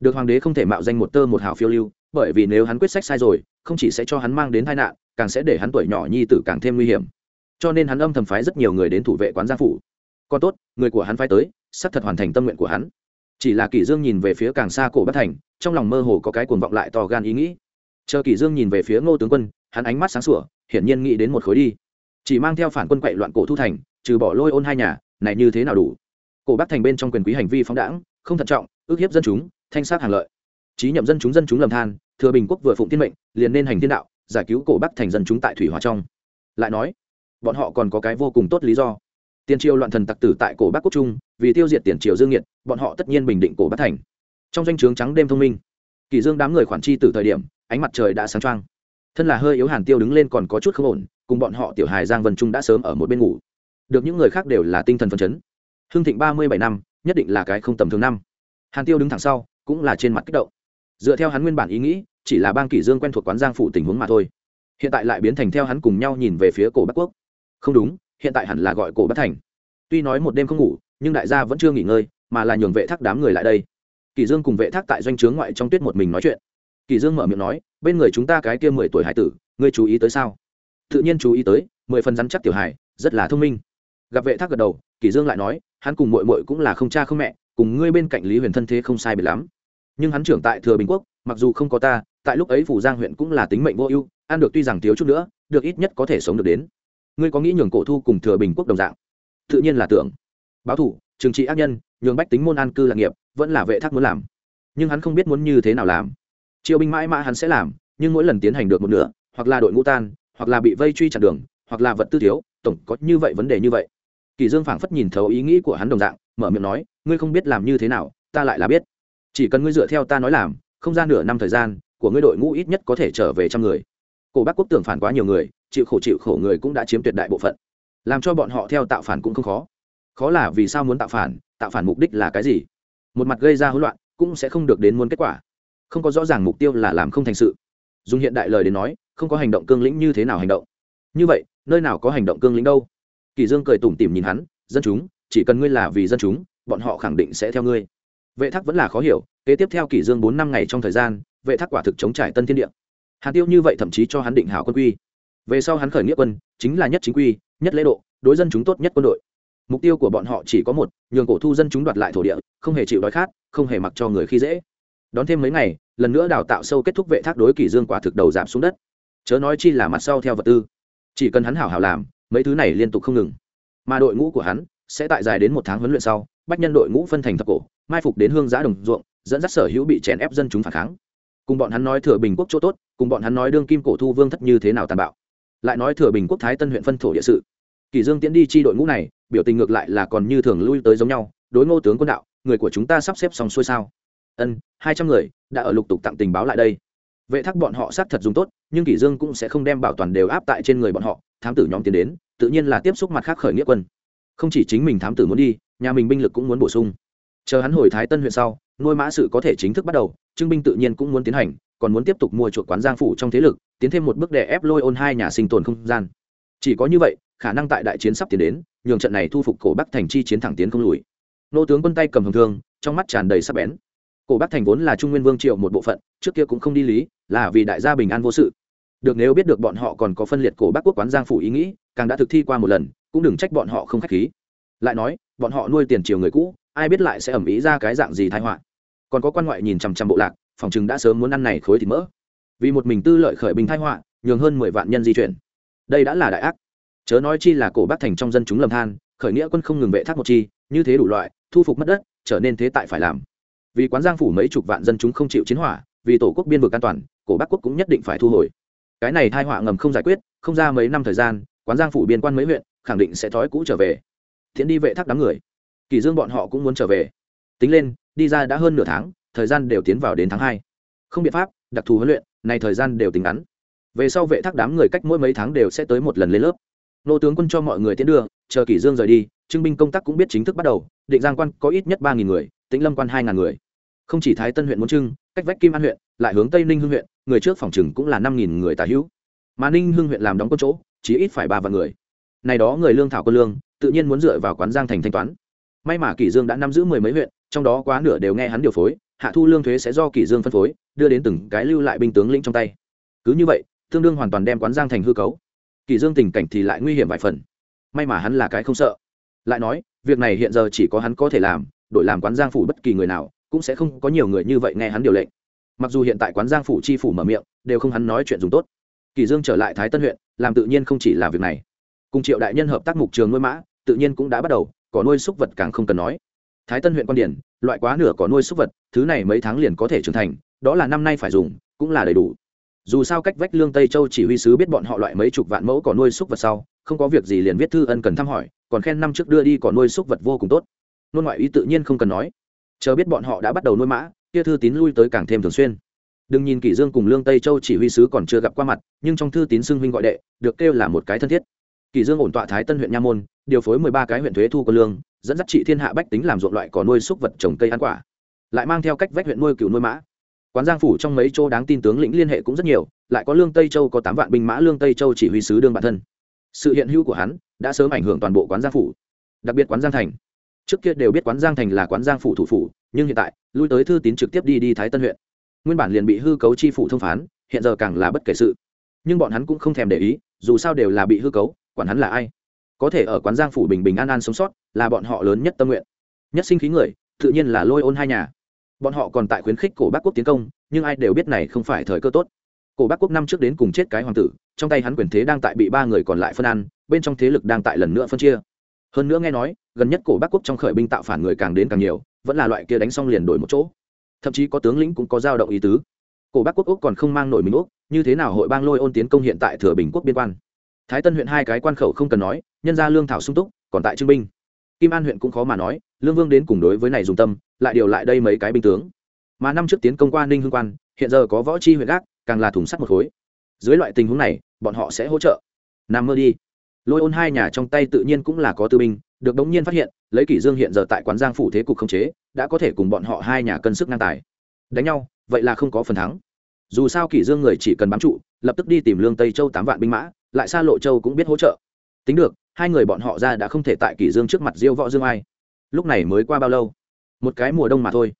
được hoàng đế không thể mạo danh một tơ một hào phiêu lưu, bởi vì nếu hắn quyết sách sai rồi, không chỉ sẽ cho hắn mang đến tai nạn, càng sẽ để hắn tuổi nhỏ nhi tử càng thêm nguy hiểm. Cho nên hắn âm thầm phái rất nhiều người đến thủ vệ quán gia phủ. Còn tốt, người của hắn phái tới sắp thật hoàn thành tâm nguyện của hắn. Chỉ là kỷ dương nhìn về phía càng xa cổ bắc thành, trong lòng mơ hồ có cái cuồng vọng lại to gan ý nghĩ. Chờ kỷ dương nhìn về phía ngô tướng quân, hắn ánh mắt sáng sủa, hiển nhiên nghĩ đến một khối đi. Chỉ mang theo phản quân quậy loạn cổ thu thành, trừ bỏ lôi ôn hai nhà, này như thế nào đủ? Cổ bắc thành bên trong quyền quý hành vi phóng đãng, không thận trọng, ước hiếp dân chúng thanh sát hàng lợi. Trí nhậm dân chúng dân chúng lầm than, thừa bình quốc vừa phụng thiên mệnh, liền nên hành thiên đạo, giải cứu cổ bắc thành dân chúng tại thủy hòa trong. Lại nói, bọn họ còn có cái vô cùng tốt lý do. Tiền triều loạn thần tặc tử tại cổ bắc quốc trung, vì tiêu diệt tiền triều dương nhiệt bọn họ tất nhiên bình định cổ bắc thành. Trong danh o trướng trắng đêm thông minh, kỳ dương đám người khoản chi từ thời điểm, ánh mặt trời đã sáng trăng thân là hơi yếu hàn tiêu đứng lên còn có chút không ổn, cùng bọn họ tiểu hài giang vân trung đã sớm ở một bên ngủ. Được những người khác đều là tinh thần phấn chấn. Hưng thịnh ba mươi bảy năm, nhất định là cái không tầm thường năm. Hàn tiêu đứng thẳng sau cũng là trên mặt kích động. Dựa theo hắn nguyên bản ý nghĩ, chỉ là bang kỷ dương quen thuộc quán giang phủ tình huống mà thôi. Hiện tại lại biến thành theo hắn cùng nhau nhìn về phía cổ bắc quốc. Không đúng, hiện tại hẳn là gọi cổ bắc thành. Tuy nói một đêm không ngủ, nhưng đại gia vẫn chưa nghỉ ngơi, mà là nhường vệ thác đám người lại đây. Kỷ dương cùng vệ thác tại doanh trướng ngoại trong tuyết một mình nói chuyện. Kỷ dương mở miệng nói, bên người chúng ta cái kia mười tuổi hải tử, ngươi chú ý tới sao? Tự nhiên chú ý tới, mười phần rắn chắc tiểu hải rất là thông minh. Gặp vệ thác gật đầu, kỷ dương lại nói, hắn cùng muội muội cũng là không cha không mẹ, cùng ngươi bên cạnh lý huyền thân thế không sai biệt lắm nhưng hắn trưởng tại thừa bình quốc, mặc dù không có ta, tại lúc ấy phủ giang huyện cũng là tính mệnh vô ưu, ăn được tuy rằng thiếu chút nữa, được ít nhất có thể sống được đến. Ngươi có nghĩ nhường cổ thu cùng thừa bình quốc đồng dạng? Tự nhiên là tưởng. Báo thủ, trừng trị ác nhân, nhường bách tính môn an cư lạc nghiệp, vẫn là vệ thác muốn làm. Nhưng hắn không biết muốn như thế nào làm. Triều binh mãi mã hắn sẽ làm, nhưng mỗi lần tiến hành được một nửa, hoặc là đội ngũ tan, hoặc là bị vây truy chặn đường, hoặc là vật tư thiếu, tổng có như vậy vấn đề như vậy. Kỳ dương phảng phất nhìn thấu ý nghĩ của hắn đồng dạng, mở miệng nói, ngươi không biết làm như thế nào, ta lại là biết chỉ cần ngươi dựa theo ta nói làm, không gian nửa năm thời gian, của ngươi đội ngũ ít nhất có thể trở về trăm người. Cổ bắc quốc tưởng phản quá nhiều người, chịu khổ chịu khổ người cũng đã chiếm tuyệt đại bộ phận. Làm cho bọn họ theo tạo phản cũng không khó. Khó là vì sao muốn tạo phản tạo phản mục đích là cái gì? Một mặt gây ra hỗn loạn, cũng sẽ không được đến muốn kết quả. Không có rõ ràng mục tiêu là làm không thành sự. Dùng hiện đại lời đến nói, không có hành động cương lĩnh như thế nào hành động. Như vậy, nơi nào có hành động cương lĩnh đâu? Kỳ dương cười tủm tỉm nhìn hắn, dân chúng, chỉ cần ngươi là vì dân chúng, bọn họ khẳng định sẽ theo ngươi vệ thác vẫn là khó hiểu, kế tiếp theo kỷ dương bốn năm ngày trong thời gian, vệ thác quả thực chống trải tân thiên địa. Hàn tiêu như vậy thậm chí cho hắn định hảo quân quy. Về sau hắn khởi nghĩa quân, chính là nhất chính quy, nhất lễ độ, đối dân chúng tốt nhất quân đội. Mục tiêu của bọn họ chỉ có một, nhường cổ thu dân chúng đoạt lại thổ địa, không hề chịu đói khát, không hề mặc cho người khi dễ. Đón thêm mấy ngày, lần nữa đào tạo sâu kết thúc vệ thác đối kỷ dương quả thực đầu giảm xuống đất. Chớ nói chi là mặt sau theo vật tư. Chỉ cần hắn hảo hảo làm, mấy thứ này liên tục không ngừng. Mà đội ngũ của hắn sẽ tại dài đến một tháng huấn luyện sau, bách nhân đội ngũ phân thành thập cổ mai phục đến hương giã đồng ruộng, dẫn dắt sở hữu bị chèn ép dân chúng phản kháng. Cùng bọn hắn nói thừa bình quốc chỗ tốt, cùng bọn hắn nói đương kim cổ thu vương thất như thế nào tàn bạo. Lại nói thừa bình quốc thái tân huyện phân thổ địa sự. Kỳ dương tiến đi chi đội ngũ này, biểu tình ngược lại là còn như thường lui tới giống nhau, đối ngô tướng quân đạo, người của chúng ta sắp xếp xong xuôi sao? Ân, hai trăm người, đã ở lục tục tặng tình báo lại đây. Vệ thác bọn họ xác thật dùng tốt, nhưng kỷ dương cũng sẽ không đem bảo toàn đều áp tại trên người bọn họ, thám tử nhóm tiến đến, tự nhiên là tiếp xúc mặt khác khởi nghĩa quân. Không chỉ chính mình thám tử muốn đi, nhà mình binh lực cũng muốn bổ sung chờ hắn hồi thái tân huyện sau, nuôi mã sự có thể chính thức bắt đầu trưng binh tự nhiên cũng muốn tiến hành, còn muốn tiếp tục mua chuộc quán giang phủ trong thế lực, tiến thêm một bước để ép lôi ôn hai nhà sinh tồn không gian. Chỉ có như vậy, khả năng tại đại chiến sắp tiến đến, nhường trận này thu phục cổ bắc thành chi chiến thẳng tiến không lùi. Nô tướng quân tay cầm hồng thương, trong mắt tràn đầy sắc bén. Cổ bắc thành vốn là trung nguyên vương triệu một bộ phận, trước kia cũng không đi lý, là vì đại gia bình an vô sự. Được nếu biết được bọn họ còn có phân liệt cổ bắc quốc quán giang phủ ý nghĩ, càng đã thực thi qua một lần, cũng đừng trách bọn họ không khách khí. Lại nói, bọn họ nuôi tiền triều người cũ ai biết lại sẽ ẩm ý ra cái dạng gì thái họa. Còn có quan ngoại nhìn chằm chằm bộ lạc, phòng chừng đã sớm muốn ăn này khối thịt mỡ. Vì một mình tư lợi khởi bình thái họa, nhường hơn mười vạn nhân di chuyển. Đây đã là đại ác. Chớ nói chi là cổ bác thành trong dân chúng lầm than, khởi nghĩa quân không ngừng vệ thác một chi, như thế đủ loại, thu phục mất đất, trở nên thế tại phải làm. Vì quán giang phủ mấy chục vạn dân chúng không chịu chiến hỏa, vì tổ quốc biên vực an toàn, cổ bắc quốc cũng nhất định phải thu hồi. Cái này thai họa ngầm không giải quyết, không ra mấy năm thời gian, quán giang phủ biên quan mấy huyện, khẳng định sẽ thói cũ trở về. Thiện đi vệ thác đám người kỳ dương bọn họ cũng muốn trở về. Tính lên, đi ra đã hơn nửa tháng, thời gian đều tiến vào đến tháng hai. Không biện pháp, đặc thù huấn luyện, này thời gian đều tính ngắn. Về sau vệ thác đám người cách mỗi mấy tháng đều sẽ tới một lần lên lớp. Nô tướng quân cho mọi người tiến đưa, chờ kỷ dương rời đi trưng binh công tác cũng biết chính thức bắt đầu, định giang quan có ít nhất ba nghìn người, tĩnh lâm quan hai ngàn người. Không chỉ thái tân huyện muốn trưng, cách vách kim an huyện, lại hướng tây ninh hương huyện, người trước phòng trừng cũng là năm nghìn người tả hữu. Mà ninh hương huyện làm đóng quân chỗ, chỉ ít phải ba vạn người. Này đó người lương thảo quân lương, tự nhiên muốn dựa vào quán giang thành thanh toán may mà kỷ dương đã nắm giữ mười mấy huyện, trong đó quá nửa đều nghe hắn điều phối, hạ thu lương thuế sẽ do kỷ dương phân phối, đưa đến từng cái lưu lại binh tướng lĩnh trong tay. Cứ như vậy tương đương hoàn toàn đem quán giang thành hư cấu. Kỷ dương tình cảnh thì lại nguy hiểm vài phần. May mà hắn là cái không sợ. Lại nói, việc này hiện giờ chỉ có hắn có thể làm, đổi làm quán giang phủ bất kỳ người nào, cũng sẽ không có nhiều người như vậy nghe hắn điều lệnh. Mặc dù hiện tại quán giang phủ chi phủ mở miệng, đều không hắn nói chuyện dùng tốt. Kỳ dương trở lại thái tân huyện, làm tự nhiên không chỉ là việc này. Cùng triệu đại nhân hợp tác mục trường nuôi mã, tự nhiên cũng đã bắt đầu có nuôi súc vật càng không cần nói. Thái tân huyện quan điển, loại quá nửa có nuôi súc vật, thứ này mấy tháng liền có thể trưởng thành, đó là năm nay phải dùng, cũng là đầy đủ. Dù sao cách vách lương tây châu chỉ huy sứ biết bọn họ loại mấy chục vạn mẫu có nuôi súc vật sau, không có việc gì liền viết thư ân cần thăm hỏi, còn khen năm trước đưa đi có nuôi súc vật vô cùng tốt. Nôn ngoại ý tự nhiên không cần nói. Chờ biết bọn họ đã bắt đầu nuôi mã, kia thư tín lui tới càng thêm thường xuyên. Đừng nhìn kỷ dương cùng lương tây châu chỉ huy sứ còn chưa gặp qua mặt, nhưng trong thư tín xưng huynh gọi đệ, được kêu là một cái thân thiết. Kỷ dương ổn tọa thái tân huyện nha môn điều phối mười ba cái huyện thuế thu quân lương, dẫn dắt trị thiên hạ bách tính làm ruộng loại cỏ nuôi súc vật trồng cây ăn quả, lại mang theo cách vách huyện nuôi cựu nuôi mã. Quán giang phủ trong mấy chỗ đáng tin tướng lĩnh liên hệ cũng rất nhiều, lại có lương tây châu có tám vạn binh mã, lương tây châu chỉ huy sứ đương bản thân. Sự hiện hữu của hắn đã sớm ảnh hưởng toàn bộ quán giang phủ, đặc biệt quán giang thành. Trước kia đều biết quán giang thành là quán giang phủ thủ phủ, nhưng hiện tại, lui tới thư tín trực tiếp đi đi thái tân huyện. Nguyên bản liền bị hư cấu chi phủ thông phán, hiện giờ càng là bất kể sự. Nhưng bọn hắn cũng không thèm để ý, dù sao đều là bị hư cấu, quản hắn là ai có thể ở quán giang phủ bình bình an an sống sót, là bọn họ lớn nhất tâm nguyện. Nhất sinh khí người, tự nhiên là lôi ôn hai nhà. Bọn họ còn tại khuyến khích cổ bắc quốc tiến công, nhưng ai đều biết này không phải thời cơ tốt. Cổ bắc quốc năm trước đến cùng chết cái hoàng tử, trong tay hắn quyền thế đang tại bị ba người còn lại phân ăn, bên trong thế lực đang tại lần nữa phân chia. Hơn nữa nghe nói, gần nhất cổ bắc quốc trong khởi binh tạo phản người càng đến càng nhiều, vẫn là loại kia đánh xong liền đổi một chỗ. Thậm chí có tướng lĩnh cũng có dao động ý tứ. Cổ bắc quốc úc còn không mang nổi mình úc, như thế nào hội bang lôi ôn tiến công hiện tại thừa bình quốc biên quan? Thái tân huyện hai cái quan khẩu không cần nói nhân ra lương thảo sung túc, còn tại trưng binh. Kim an huyện cũng khó mà nói, lương vương đến cùng đối với này dùng tâm, lại điều lại đây mấy cái binh tướng. Mà năm trước tiến công qua ninh hương quan, hiện giờ có võ chi huyện gác, càng là thùng sắt một khối. Dưới loại tình huống này, bọn họ sẽ hỗ trợ. Nằm mơ đi. Lôi ôn hai nhà trong tay tự nhiên cũng là có tư binh, được đống nhiên phát hiện, lấy kỷ dương hiện giờ tại quán giang phủ thế cục không chế, đã có thể cùng bọn họ hai nhà cân sức ngang tài. Đánh nhau, vậy là không có phần thắng. Dù sao kỷ dương người chỉ cần bám trụ, lập tức đi tìm lương tây châu tám vạn binh mã, lại xa lộ châu cũng biết hỗ trợ. Tính được hai người bọn họ ra đã không thể tại kỷ dương trước mặt diêu võ dương ai. Lúc này mới qua bao lâu? Một cái mùa đông mà thôi.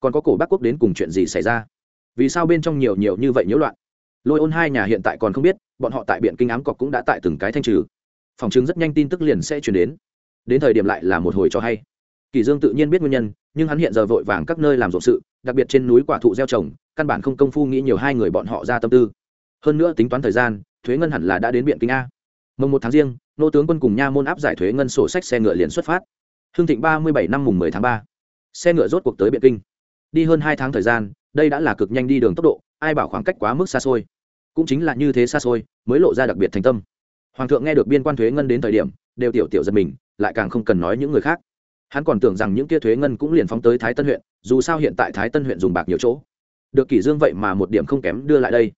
Còn có cổ bắc quốc đến cùng chuyện gì xảy ra? Vì sao bên trong nhiều nhiều như vậy nhiễu loạn? Lôi ôn hai nhà hiện tại còn không biết, bọn họ tại biện kinh ám cọc cũng đã tại từng cái thanh trừ. Phòng chứng rất nhanh tin tức liền sẽ chuyển đến. Đến thời điểm lại là một hồi cho hay. Kỳ dương tự nhiên biết nguyên nhân, nhưng hắn hiện giờ vội vàng các nơi làm rộn sự, đặc biệt trên núi quả thụ gieo trồng, căn bản không công phu nghĩ nhiều hai người bọn họ ra tâm tư. Hơn nữa tính toán thời gian, thuế ngân hẳn là đã đến biện kinh a. Mồng một tháng riêng nô tướng quân cùng nha môn áp giải thuế ngân sổ sách xe ngựa liền xuất phát. Hương thịnh ba mươi bảy năm mùng mười tháng ba. Xe ngựa rốt cuộc tới biện kinh. Đi hơn hai tháng thời gian, đây đã là cực nhanh đi đường tốc độ, ai bảo khoảng cách quá mức xa xôi. Cũng chính là như thế xa xôi, mới lộ ra đặc biệt thành tâm. Hoàng thượng nghe được biên quan thuế ngân đến thời điểm, đều tiểu tiểu giật mình, lại càng không cần nói những người khác. Hắn còn tưởng rằng những kia thuế ngân cũng liền phóng tới thái tân huyện, dù sao hiện tại thái tân huyện dùng bạc nhiều chỗ. Được kỷ dương vậy mà một điểm không kém đưa lại đây.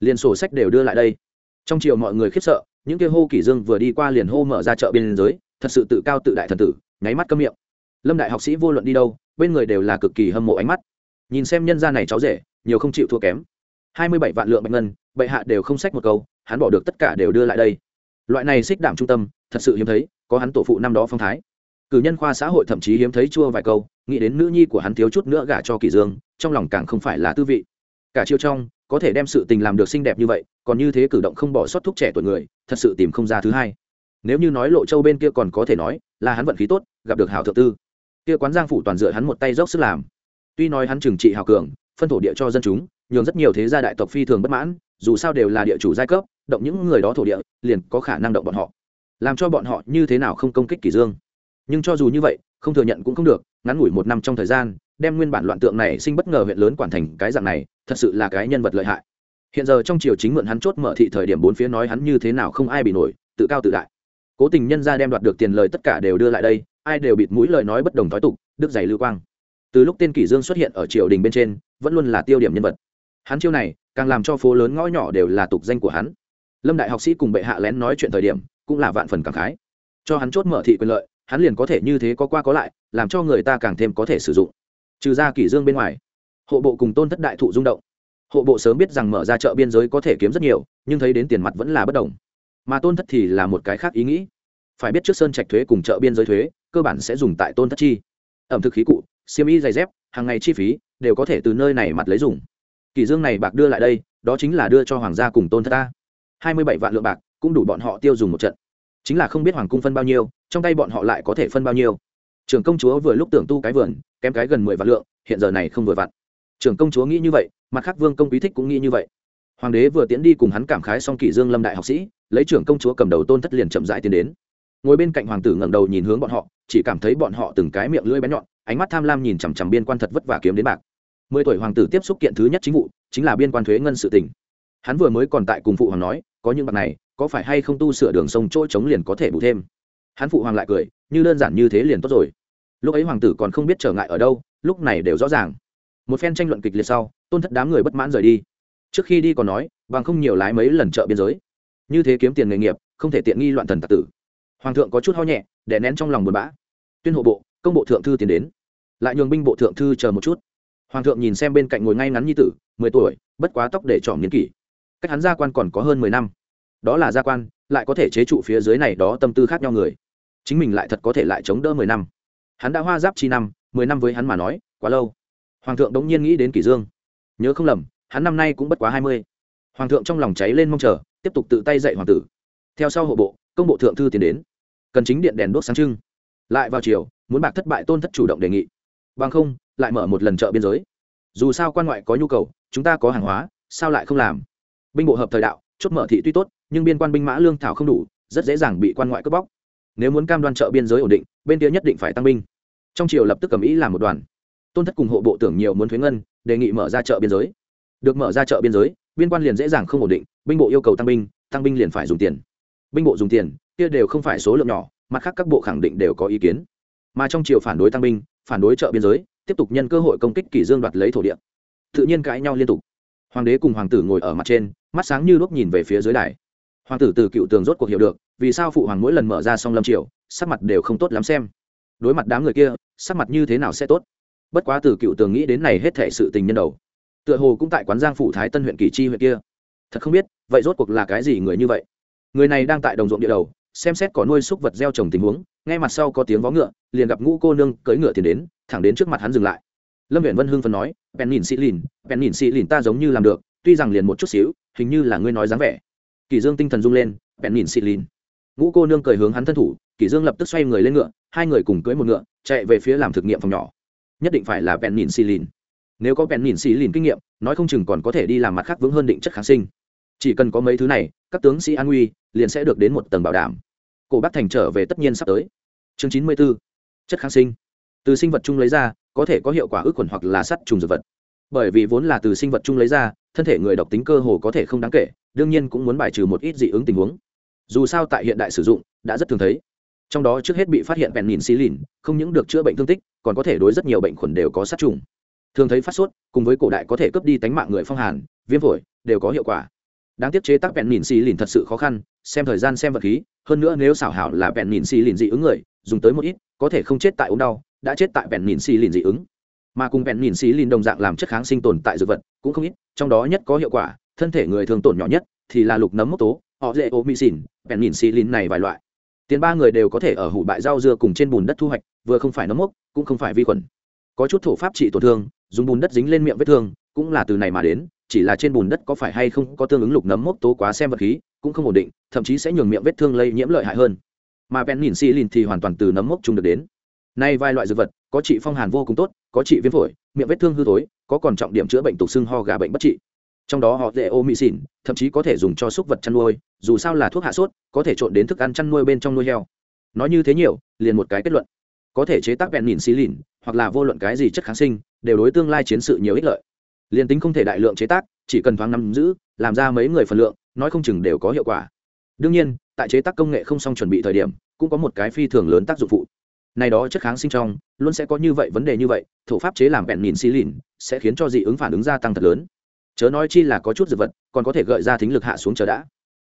Liền sổ sách đều đưa lại đây. Trong chiều mọi người khiếp sợ những kia hô kỷ dương vừa đi qua liền hô mở ra chợ biên giới, thật sự tự cao tự đại thần tử, nháy mắt câm miệng. Lâm đại học sĩ vô luận đi đâu, bên người đều là cực kỳ hâm mộ ánh mắt. Nhìn xem nhân gia này cháu rể, nhiều không chịu thua kém. Hai mươi bảy vạn lượng bạch ngân, bệ hạ đều không sách một câu, hắn bỏ được tất cả đều đưa lại đây. Loại này xích đảm trung tâm, thật sự hiếm thấy, có hắn tổ phụ năm đó phong thái. Cử nhân khoa xã hội thậm chí hiếm thấy chua vài câu, nghĩ đến nữ nhi của hắn thiếu chút nữa gả cho kỳ dương, trong lòng càng không phải là tư vị cả chiêu trong, có thể đem sự tình làm được xinh đẹp như vậy, còn như thế cử động không bỏ sót thúc trẻ tuổi người, thật sự tìm không ra thứ hai. Nếu như nói lộ châu bên kia còn có thể nói, là hắn vận khí tốt, gặp được hảo thượng tư. Kia quán giang phủ toàn dựa hắn một tay dốc sức làm. Tuy nói hắn trừng trị hào cường, phân thổ địa cho dân chúng, nhường rất nhiều thế gia đại tộc phi thường bất mãn, dù sao đều là địa chủ giai cấp, động những người đó thổ địa, liền có khả năng động bọn họ. Làm cho bọn họ như thế nào không công kích kỷ dương? Nhưng cho dù như vậy, không thừa nhận cũng không được, ngắn ngủi một năm trong thời gian, đem nguyên bản loạn tượng này sinh bất ngờ huyện lớn quản thành cái dạng này thật sự là cái nhân vật lợi hại. Hiện giờ trong triều chính mượn hắn chốt mở thị thời điểm bốn phía nói hắn như thế nào không ai bị nổi, tự cao tự đại. Cố tình nhân ra đem đoạt được tiền lời tất cả đều đưa lại đây, ai đều bịt mũi lời nói bất đồng thói tục đức giày lưu quang. Từ lúc tên kỷ dương xuất hiện ở triều đình bên trên, vẫn luôn là tiêu điểm nhân vật. Hắn chiêu này, càng làm cho phố lớn ngõ nhỏ đều là tục danh của hắn. Lâm đại học sĩ cùng bệ hạ lén nói chuyện thời điểm, cũng là vạn phần cảm khái. Cho hắn chốt mở thị quyền lợi, hắn liền có thể như thế có qua có lại, làm cho người ta càng thêm có thể sử dụng. Trừ ra kỷ dương bên ngoài hộ bộ cùng tôn thất đại thụ rung động. Hộ bộ sớm biết rằng mở ra chợ biên giới có thể kiếm rất nhiều, nhưng thấy đến tiền mặt vẫn là bất đồng. Mà tôn thất thì là một cái khác ý nghĩ. Phải biết trước sơn trạch thuế cùng chợ biên giới thuế, cơ bản sẽ dùng tại tôn thất chi. Ẩm thực khí cụ, xiêm y giày dép, hàng ngày chi phí, đều có thể từ nơi này mặt lấy dùng. Kỷ dương này bạc đưa lại đây, đó chính là đưa cho hoàng gia cùng tôn thất ta. Hai mươi bảy vạn lượng bạc, cũng đủ bọn họ tiêu dùng một trận. Chính là không biết hoàng cung phân bao nhiêu, trong tay bọn họ lại có thể phân bao nhiêu. Trưởng công chúa vừa lúc tưởng tu cái vườn, kém cái gần mười vạn lượng, hiện giờ này không vừa vặn trưởng công chúa nghĩ như vậy, mặt khác vương công quý thích cũng nghĩ như vậy. Hoàng đế vừa tiến đi cùng hắn cảm khái xong kỷ dương lâm đại học sĩ, lấy trưởng công chúa cầm đầu tôn thất liền chậm rãi tiến đến. Ngồi bên cạnh hoàng tử ngẩng đầu nhìn hướng bọn họ, chỉ cảm thấy bọn họ từng cái miệng lưỡi bén nhọn, ánh mắt tham lam nhìn chằm chằm biên quan thật vất vả kiếm đến bạc. Mười tuổi hoàng tử tiếp xúc kiện thứ nhất chính vụ, chính là biên quan thuế ngân sự tỉnh hắn vừa mới còn tại cùng phụ hoàng nói, có những bạc này, có phải hay không tu sửa đường sông chỗ trống liền có thể bù thêm? Hắn phụ hoàng lại cười, như đơn giản như thế liền tốt rồi. Lúc ấy hoàng tử còn không biết trở ngại ở đâu, lúc này đều rõ ràng một phen tranh luận kịch liệt sau, tôn thất đám người bất mãn rời đi. Trước khi đi còn nói, bằng không nhiều lái mấy lần chợ biên giới. Như thế kiếm tiền nghề nghiệp, không thể tiện nghi loạn thần tạc tử. Hoàng thượng có chút ho nhẹ để nén trong lòng buồn bã. Tuyên hộ bộ, công bộ thượng thư tiến đến. Lại nhường binh bộ thượng thư chờ một chút. Hoàng thượng nhìn xem bên cạnh ngồi ngay ngắn như tử, mười tuổi, bất quá tóc để trỏm niên kỷ. Cách hắn gia quan còn có hơn mười năm. Đó là gia quan, lại có thể chế trụ phía dưới này đó tâm tư khác nhau người. Chính mình lại thật có thể lại chống đỡ mười năm. Hắn đã hoa giáp chi năm, mười năm với hắn mà nói, quá lâu hoàng thượng đống nhiên nghĩ đến kỷ dương. Nhớ không lầm, hắn năm nay cũng bất quá hai mươi. Hoàng thượng trong lòng cháy lên mong chờ, tiếp tục tự tay dạy hoàng tử. Theo sau hộ bộ, công bộ thượng thư tiến đến. Cần chính điện đèn đuốc sáng trưng. Lại vào chiều, muốn bạc thất bại tôn thất chủ động đề nghị. Bằng không, lại mở một lần chợ biên giới. Dù sao quan ngoại có nhu cầu, chúng ta có hàng hóa, sao lại không làm? Binh bộ hợp thời đạo, chốt mở thị tuy tốt, nhưng biên quan binh mã lương thảo không đủ, rất dễ dàng bị quan ngoại cướp bóc. Nếu muốn cam đoan chợ biên giới ổn định, bên kia nhất định phải tăng binh. Trong triều lập tức cầm ý làm một đoàn tôn thất cùng hộ bộ tưởng nhiều muốn thuế ngân, đề nghị mở ra chợ biên giới. Được mở ra chợ biên giới, biên quan liền dễ dàng không ổn định, binh bộ yêu cầu tăng binh tăng binh liền phải dùng tiền. Binh bộ dùng tiền, kia đều không phải số lượng nhỏ, mặt khác các bộ khẳng định đều có ý kiến. Mà trong chiều phản đối tăng binh, phản đối chợ biên giới, tiếp tục nhân cơ hội công kích kỷ dương đoạt lấy thổ địa. Tự nhiên cãi nhau liên tục. Hoàng đế cùng hoàng tử ngồi ở mặt trên, mắt sáng như đuốc nhìn về phía dưới đài. Hoàng tử từ cựu tường rốt cuộc hiểu được, vì sao phụ hoàng mỗi lần mở ra xong lâm triều, sắc mặt đều không tốt lắm xem. Đối mặt đám người kia, sắc mặt như thế nào sẽ tốt? Bất quá từ cựu tường nghĩ đến này hết thể sự tình nhân đầu. Tựa hồ cũng tại quán giang phủ thái tân huyện kỳ chi huyện kia. Thật không biết, vậy rốt cuộc là cái gì người như vậy? Người này đang tại đồng ruộng địa đầu, xem xét có nuôi súc vật gieo trồng tình huống ngay mặt sau có tiếng vó ngựa, liền gặp ngũ cô nương cưỡi ngựa tiến đến, thẳng đến trước mặt hắn dừng lại. Lâm viện vân hưng phần nói, bèn nhìn xị lìn, bèn nhìn xị lìn ta giống như làm được, tuy rằng liền một chút xíu, hình như là ngươi nói dáng vẻ. Kỳ dương tinh thần rung lên, bèn nhìn xị lìn. Ngũ cô nương cười hướng hắn thân thủ, kỳ dương lập tức xoay người lên ngựa, hai người cùng cưỡi một ngựa, chạy về phía làm thực nghiệm phòng nhỏ nhất định phải là bèn nhìn xì lìn. Nếu có bèn nhìn xì lìn kinh nghiệm, nói không chừng còn có thể đi làm mặt khác vững hơn định chất kháng sinh. Chỉ cần có mấy thứ này, các tướng sĩ an nguy, liền sẽ được đến một tầng bảo đảm. Cổ bắc thành trở về tất nhiên sắp tới. Chương chín mươi 94. chất kháng sinh. Từ sinh vật chung lấy ra, có thể có hiệu quả ước khuẩn hoặc là sắt trùng dược vật. Bởi vì vốn là từ sinh vật chung lấy ra, thân thể người độc tính cơ hồ có thể không đáng kể, đương nhiên cũng muốn bài trừ một ít dị ứng tình huống. Dù sao tại hiện đại sử dụng, đã rất thường thấy trong đó trước hết bị phát hiện bèn nhìn xí lìn không những được chữa bệnh thương tích, còn có thể đối rất nhiều bệnh khuẩn đều có sát trùng. Thường thấy phát sốt, cùng với cổ đại có thể cướp đi tánh mạng người phong hàn, viêm phổi, đều có hiệu quả. Đáng tiếc chế tác bèn nhìn xì lìn thật sự khó khăn, xem thời gian xem vật khí, hơn nữa nếu xảo hảo là bèn nhìn xì lìn dị ứng người, dùng tới một ít, có thể không chết tại ống đau, đã chết tại bèn nhìn xì lìn dị ứng. Mà cùng bèn nhìn xì lìn đồng dạng làm chất kháng sinh tồn tại dược vật cũng không ít, trong đó nhất có hiệu quả, thân thể người thường tổn nhỏ nhất thì là lục nấm mốc tố, họ dễ ô mỹ xỉn bèn nhìn xì lìn này vài loại tiền ba người đều có thể ở hủ bại rau dưa cùng trên bùn đất thu hoạch, vừa không phải nấm mốc, cũng không phải vi khuẩn. Có chút thổ pháp trị tổn thương, dùng bùn đất dính lên miệng vết thương, cũng là từ này mà đến, chỉ là trên bùn đất có phải hay không có tương ứng lục nấm mốc tố quá xem vật khí, cũng không ổn định, thậm chí sẽ nhường miệng vết thương lây nhiễm lợi hại hơn. Mà pen nhìn xi lìn thì hoàn toàn từ nấm mốc chung được đến. Nay vài loại dược vật, có trị phong hàn vô cùng tốt, có trị viêm phổi, miệng vết thương hư tối có còn trọng điểm chữa bệnh tục xương ho gà bệnh bất trị trong đó họ dễ ô mỹ xỉn, thậm chí có thể dùng cho súc vật chăn nuôi, dù sao là thuốc hạ sốt, có thể trộn đến thức ăn chăn nuôi bên trong nuôi heo. Nói như thế nhiều, liền một cái kết luận. Có thể chế tác vẹn nhìn xí lìn, hoặc là vô luận cái gì chất kháng sinh, đều đối tương lai chiến sự nhiều ích lợi. Liền tính không thể đại lượng chế tác, chỉ cần thoáng nắm giữ, làm ra mấy người phần lượng, nói không chừng đều có hiệu quả. Đương nhiên, tại chế tác công nghệ không xong chuẩn bị thời điểm, cũng có một cái phi thường lớn tác dụng phụ. Này đó chất kháng sinh trong, luôn sẽ có như vậy vấn đề như vậy, thủ pháp chế làm vẹn nhìn xí lìn, sẽ khiến cho dị ứng phản ứng gia tăng thật lớn chớ nói chi là có chút dược vật, còn có thể gợi ra thính lực hạ xuống chờ đã.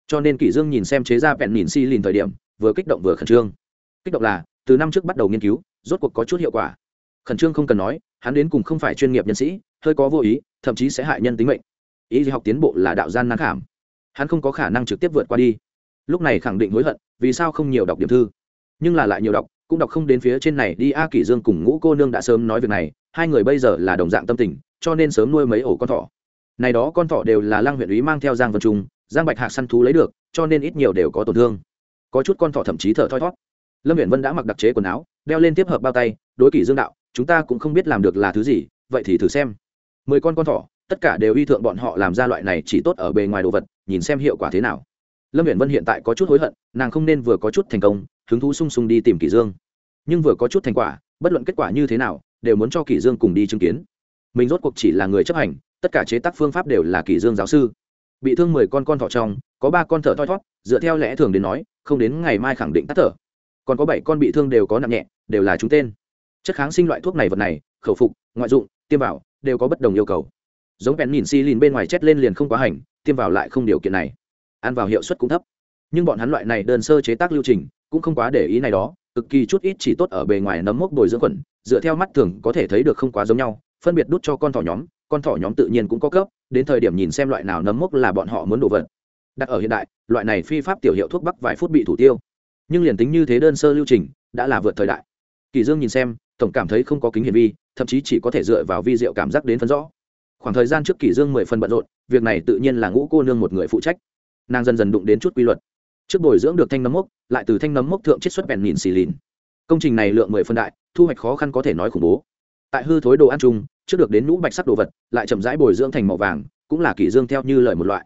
Cho nên kỷ dương nhìn xem chế ra vẹn nhìn xi lìn thời điểm, vừa kích động vừa khẩn trương. Kích động là, từ năm trước bắt đầu nghiên cứu, rốt cuộc có chút hiệu quả. Khẩn trương không cần nói, hắn đến cùng không phải chuyên nghiệp nhân sĩ, hơi có vô ý, thậm chí sẽ hại nhân tính mệnh. Ý học tiến bộ là đạo gian năng khảm. Hắn không có khả năng trực tiếp vượt qua đi. Lúc này khẳng định hối hận, vì sao không nhiều đọc điểm thư. Nhưng là lại nhiều đọc, cũng đọc không đến phía trên này đi a kỷ dương cùng ngũ cô nương đã sớm nói việc này, hai người bây giờ là đồng dạng tâm tình, cho nên sớm nuôi mấy ổ con thỏ này đó con thỏ đều là lăng huyện úy mang theo giang vân trung, giang bạch hạc săn thú lấy được, cho nên ít nhiều đều có tổn thương. Có chút con thỏ thậm chí thở thoi thót lâm huyện vân đã mặc đặc chế quần áo, đeo lên tiếp hợp bao tay, đối kỷ dương đạo, chúng ta cũng không biết làm được là thứ gì, vậy thì thử xem. Mười con con thỏ, tất cả đều y thượng bọn họ làm ra loại này chỉ tốt ở bề ngoài đồ vật, nhìn xem hiệu quả thế nào. Lâm huyện vân hiện tại có chút hối hận, nàng không nên vừa có chút thành công, hứng thú sung sung đi tìm kỷ dương. Nhưng vừa có chút thành quả, bất luận kết quả như thế nào, đều muốn cho kỷ dương cùng đi chứng kiến. Mình rốt cuộc chỉ là người chấp hành tất cả chế tác phương pháp đều là kỳ dương giáo sư. Bị thương mười con con thỏ trong, có ba con thở thoi thót dựa theo lẽ thường đến nói, không đến ngày mai khẳng định tắt thở. Còn có bảy con bị thương đều có nặng nhẹ, đều là chúng tên. Chất kháng sinh loại thuốc này vật này, khẩu phục, ngoại dụng, tiêm vào, đều có bất đồng yêu cầu. Giống bèn nhìn xi lìn bên ngoài chét lên liền không quá hành, tiêm vào lại không điều kiện này. Ăn vào hiệu suất cũng thấp. Nhưng bọn hắn loại này đơn sơ chế tác lưu trình, cũng không quá để ý này đó, cực kỳ chút ít chỉ tốt ở bề ngoài nấm mốc bồi dưỡng khuẩn, dựa theo mắt thường có thể thấy được không quá giống nhau, phân biệt đút cho con thỏ nhóm con thỏ nhóm tự nhiên cũng có cấp, đến thời điểm nhìn xem loại nào nấm mốc là bọn họ muốn đổ vật. Đặt ở hiện đại, loại này phi pháp tiểu hiệu thuốc bắc vài phút bị thủ tiêu. Nhưng liền tính như thế đơn sơ lưu trình, đã là vượt thời đại. Kỳ dương nhìn xem, tổng cảm thấy không có kính hiển vi, thậm chí chỉ có thể dựa vào vi diệu cảm giác đến phân rõ. Khoảng thời gian trước kỳ dương mười phần bận rộn, việc này tự nhiên là ngũ cô nương một người phụ trách. Nàng dần dần đụng đến chút quy luật. Trước bồi dưỡng được thanh nấm mốc, lại từ thanh nấm mốc thượng chiết xuất bèn nhìn xì lìn. Công trình này lượng mười phân đại, thu hoạch khó khăn có thể nói khủng bố. Tại hư thối đồ ăn chung trước được đến nhũ bạch sắc đồ vật, lại chậm rãi bồi dưỡng thành màu vàng, cũng là kỷ dương theo như lời một loại.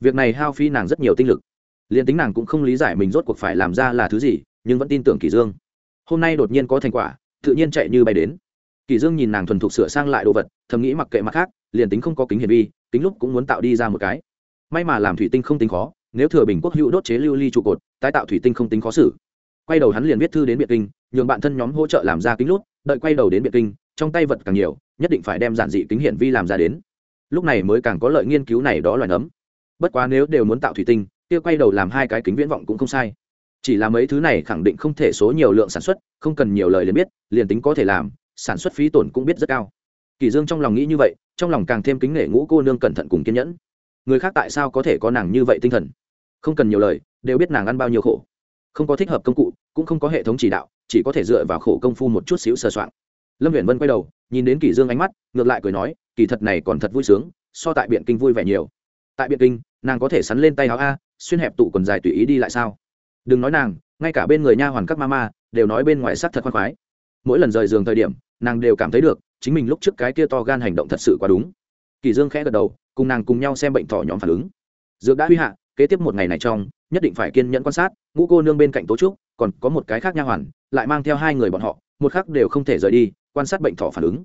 Việc này hao phi nàng rất nhiều tinh lực. Liền tính nàng cũng không lý giải mình rốt cuộc phải làm ra là thứ gì, nhưng vẫn tin tưởng kỷ dương. Hôm nay đột nhiên có thành quả, tự nhiên chạy như bay đến. Kỷ dương nhìn nàng thuần thục sửa sang lại đồ vật, thầm nghĩ mặc kệ mặt khác, liền tính không có kính hiển vi, kính lúc cũng muốn tạo đi ra một cái. May mà làm thủy tinh không tính khó, nếu thừa bình quốc hữu đốt chế lưu ly trụ cột, tái tạo thủy tinh không tính khó xử. Quay đầu hắn liền viết thư đến biệt kinh, nhường bạn thân nhóm hỗ trợ làm ra kính lút, đợi quay đầu đến biệt kinh, trong tay vật càng nhiều nhất định phải đem giản dị kính hiển vi làm ra đến. Lúc này mới càng có lợi nghiên cứu này đó loài nấm. Bất quá nếu đều muốn tạo thủy tinh, kia quay đầu làm hai cái kính viễn vọng cũng không sai. Chỉ là mấy thứ này khẳng định không thể số nhiều lượng sản xuất, không cần nhiều lời liền biết, liền tính có thể làm, sản xuất phí tổn cũng biết rất cao. Kỳ dương trong lòng nghĩ như vậy, trong lòng càng thêm kính nể ngũ cô nương cẩn thận cùng kiên nhẫn. Người khác tại sao có thể có nàng như vậy tinh thần? Không cần nhiều lời, đều biết nàng ăn bao nhiêu khổ. Không có thích hợp công cụ, cũng không có hệ thống chỉ đạo, chỉ có thể dựa vào khổ công phu một chút xíu sơ soạn lâm viễn vân quay đầu, nhìn đến kỷ dương ánh mắt, ngược lại cười nói, kỳ thật này còn thật vui sướng, so tại biện kinh vui vẻ nhiều. Tại biện kinh, nàng có thể sắn lên tay áo a, xuyên hẹp tụ quần dài tùy ý đi lại sao? Đừng nói nàng, ngay cả bên người nha hoàn các mama, đều nói bên ngoài sắc thật khoan khoái. Mỗi lần rời giường thời điểm, nàng đều cảm thấy được, chính mình lúc trước cái kia to gan hành động thật sự quá đúng. Kỳ dương khẽ gật đầu, cùng nàng cùng nhau xem bệnh thỏ nhóm phản ứng. Dược đã huy hạ, kế tiếp một ngày này trong, nhất định phải kiên nhẫn quan sát, ngũ cô nương bên cạnh tố trúc, còn có một cái khác nha hoàn, lại mang theo hai người bọn họ, một khắc đều không thể rời đi quan sát bệnh thỏ phản ứng.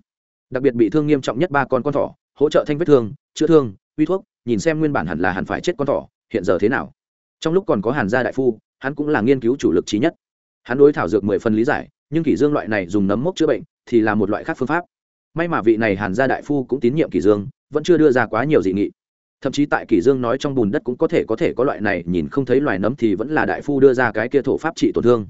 Đặc biệt bị thương nghiêm trọng nhất ba con con thỏ, hỗ trợ thanh vết thương, chữa thương, uy thuốc, nhìn xem nguyên bản hẳn là hẳn phải chết con thỏ, hiện giờ thế nào. Trong lúc còn có hàn gia đại phu, hắn cũng là nghiên cứu chủ lực trí nhất. Hắn đối thảo dược mười phần lý giải, nhưng kỷ dương loại này dùng nấm mốc chữa bệnh thì là một loại khác phương pháp. May mà vị này hàn gia đại phu cũng tín nhiệm kỷ dương, vẫn chưa đưa ra quá nhiều dị nghị. Thậm chí tại kỷ dương nói trong bùn đất cũng có thể có thể có loại này, nhìn không thấy loài nấm thì vẫn là đại phu đưa ra cái kia thổ pháp trị tổn thương.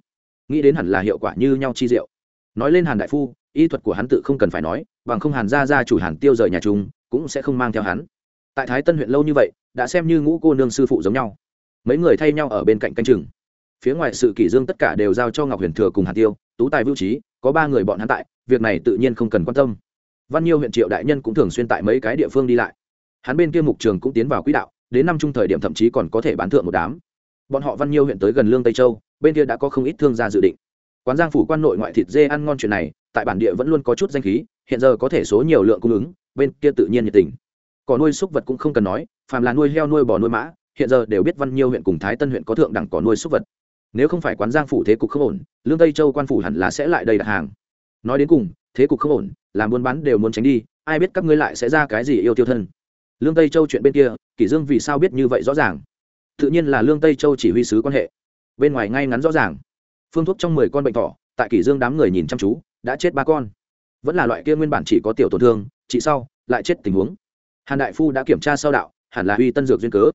Nghĩ đến hẳn là hiệu quả như nhau chi diệu nói lên hàn đại phu, y thuật của hắn tự không cần phải nói, bằng không hàn gia gia chủ hàn tiêu rời nhà chúng cũng sẽ không mang theo hắn. Tại thái tân huyện lâu như vậy, đã xem như ngũ cô nương sư phụ giống nhau. Mấy người thay nhau ở bên cạnh canh chừng. Phía ngoài sự kỷ dương tất cả đều giao cho ngọc huyền thừa cùng hàn tiêu, tú tài vưu trí, có ba người bọn hắn tại, việc này tự nhiên không cần quan tâm. Văn nhiêu huyện triệu đại nhân cũng thường xuyên tại mấy cái địa phương đi lại. Hắn bên kia mục trường cũng tiến vào quỹ đạo, đến năm trung thời điểm thậm chí còn có thể bán thượng một đám. Bọn họ văn nhiêu huyện tới gần lương tây châu, bên kia đã có không ít thương gia dự định quán giang phủ quan nội ngoại thịt dê ăn ngon chuyện này, tại bản địa vẫn luôn có chút danh khí, hiện giờ có thể số nhiều lượng cung ứng, bên kia tự nhiên nhiệt tình. Cỏ nuôi súc vật cũng không cần nói, phàm là nuôi heo nuôi bò nuôi mã, hiện giờ đều biết văn nhiêu huyện cùng thái tân huyện có thượng đẳng cỏ nuôi súc vật. Nếu không phải quán giang phủ thế cục không ổn, lương tây châu quan phủ hẳn là sẽ lại đầy đặt hàng. Nói đến cùng, thế cục không ổn, làm buôn bán đều muốn tránh đi, ai biết các ngươi lại sẽ ra cái gì yêu tiêu thân. Lương tây châu chuyện bên kia, kỷ dương vì sao biết như vậy rõ ràng? Tự nhiên là lương tây châu chỉ huy sứ quan hệ. Bên ngoài ngay ngắn rõ ràng phương thuốc trong mười con bệnh thỏ, tại kỷ dương đám người nhìn chăm chú, đã chết ba con. Vẫn là loại kia nguyên bản chỉ có tiểu tổn thương, chỉ sau, lại chết tình huống. Hàn đại phu đã kiểm tra sau đạo, hẳn là huy tân dược duyên cớ.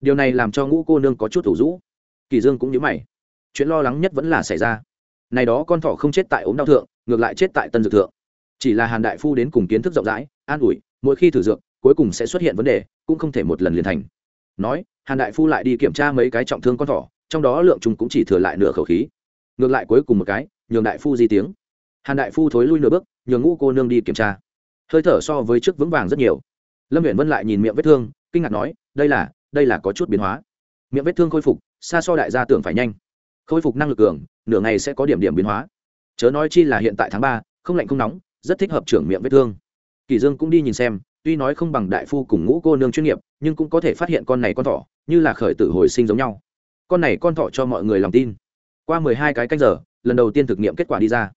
Điều này làm cho ngũ cô nương có chút thủ rũ. Kỳ dương cũng nhíu mày. Chuyện lo lắng nhất vẫn là xảy ra. Này đó con thỏ không chết tại ốm đau thượng, ngược lại chết tại tân dược thượng. Chỉ là hàn đại phu đến cùng kiến thức rộng rãi, an ủi, mỗi khi thử dược, cuối cùng sẽ xuất hiện vấn đề, cũng không thể một lần liền thành. Nói, hàn đại phu lại đi kiểm tra mấy cái trọng thương con thỏ, trong đó lượng chúng cũng chỉ thừa lại nửa khẩu khí ngược lại cuối cùng một cái, nhường đại phu di tiếng. Hàn đại phu thối lui nửa bước, nhường ngũ cô nương đi kiểm tra. Hơi thở so với trước vững vàng rất nhiều. Lâm huyện vân lại nhìn miệng vết thương, kinh ngạc nói, đây là đây là có chút biến hóa. Miệng vết thương khôi phục, xa so đại gia tưởng phải nhanh. Khôi phục năng lực cường, nửa ngày sẽ có điểm điểm biến hóa. Chớ nói chi là hiện tại tháng ba, không lạnh không nóng, rất thích hợp trưởng miệng vết thương. Kỳ dương cũng đi nhìn xem, tuy nói không bằng đại phu cùng ngũ cô nương chuyên nghiệp, nhưng cũng có thể phát hiện con này con thỏ, như là khởi tử hồi sinh giống nhau. Con này con thỏ cho mọi người lòng tin qua mười hai cái canh giờ, lần đầu tiên thực nghiệm kết quả đi ra.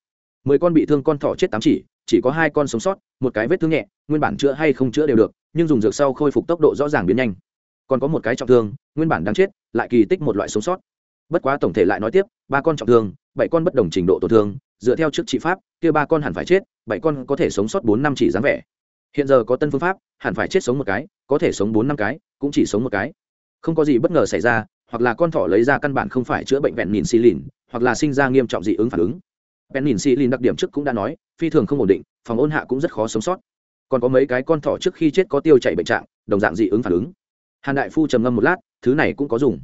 Mười con bị thương con thỏ chết tám chỉ chỉ có hai con sống sót, một cái vết thương nhẹ, nguyên bản chữa hay không chữa đều được, nhưng dùng dược sau khôi phục tốc độ rõ ràng biến nhanh. Còn có một cái trọng thương, nguyên bản đang chết, lại kỳ tích một loại sống sót. Bất quá tổng thể lại nói tiếp, ba con trọng thương, bảy con bất đồng trình độ tổn thương, dựa theo trước trị pháp, kia ba con hẳn phải chết, bảy con có thể sống sót bốn năm chỉ dáng vẻ. Hiện giờ có tân phương pháp, hẳn phải chết sống một cái, có thể sống bốn năm cái, cũng chỉ sống một cái. Không có gì bất ngờ xảy ra hoặc là con thỏ lấy ra căn bản không phải chữa bệnh vẹn nhìn xì lìn, hoặc là sinh ra nghiêm trọng dị ứng phản ứng. Vẹn nhìn xì lìn đặc điểm trước cũng đã nói, phi thường không ổn định, phòng ôn hạ cũng rất khó sống sót. Còn có mấy cái con thỏ trước khi chết có tiêu chảy bệnh trạng, đồng dạng dị ứng phản ứng. Hàn đại phu trầm ngâm một lát, thứ này cũng có dùng.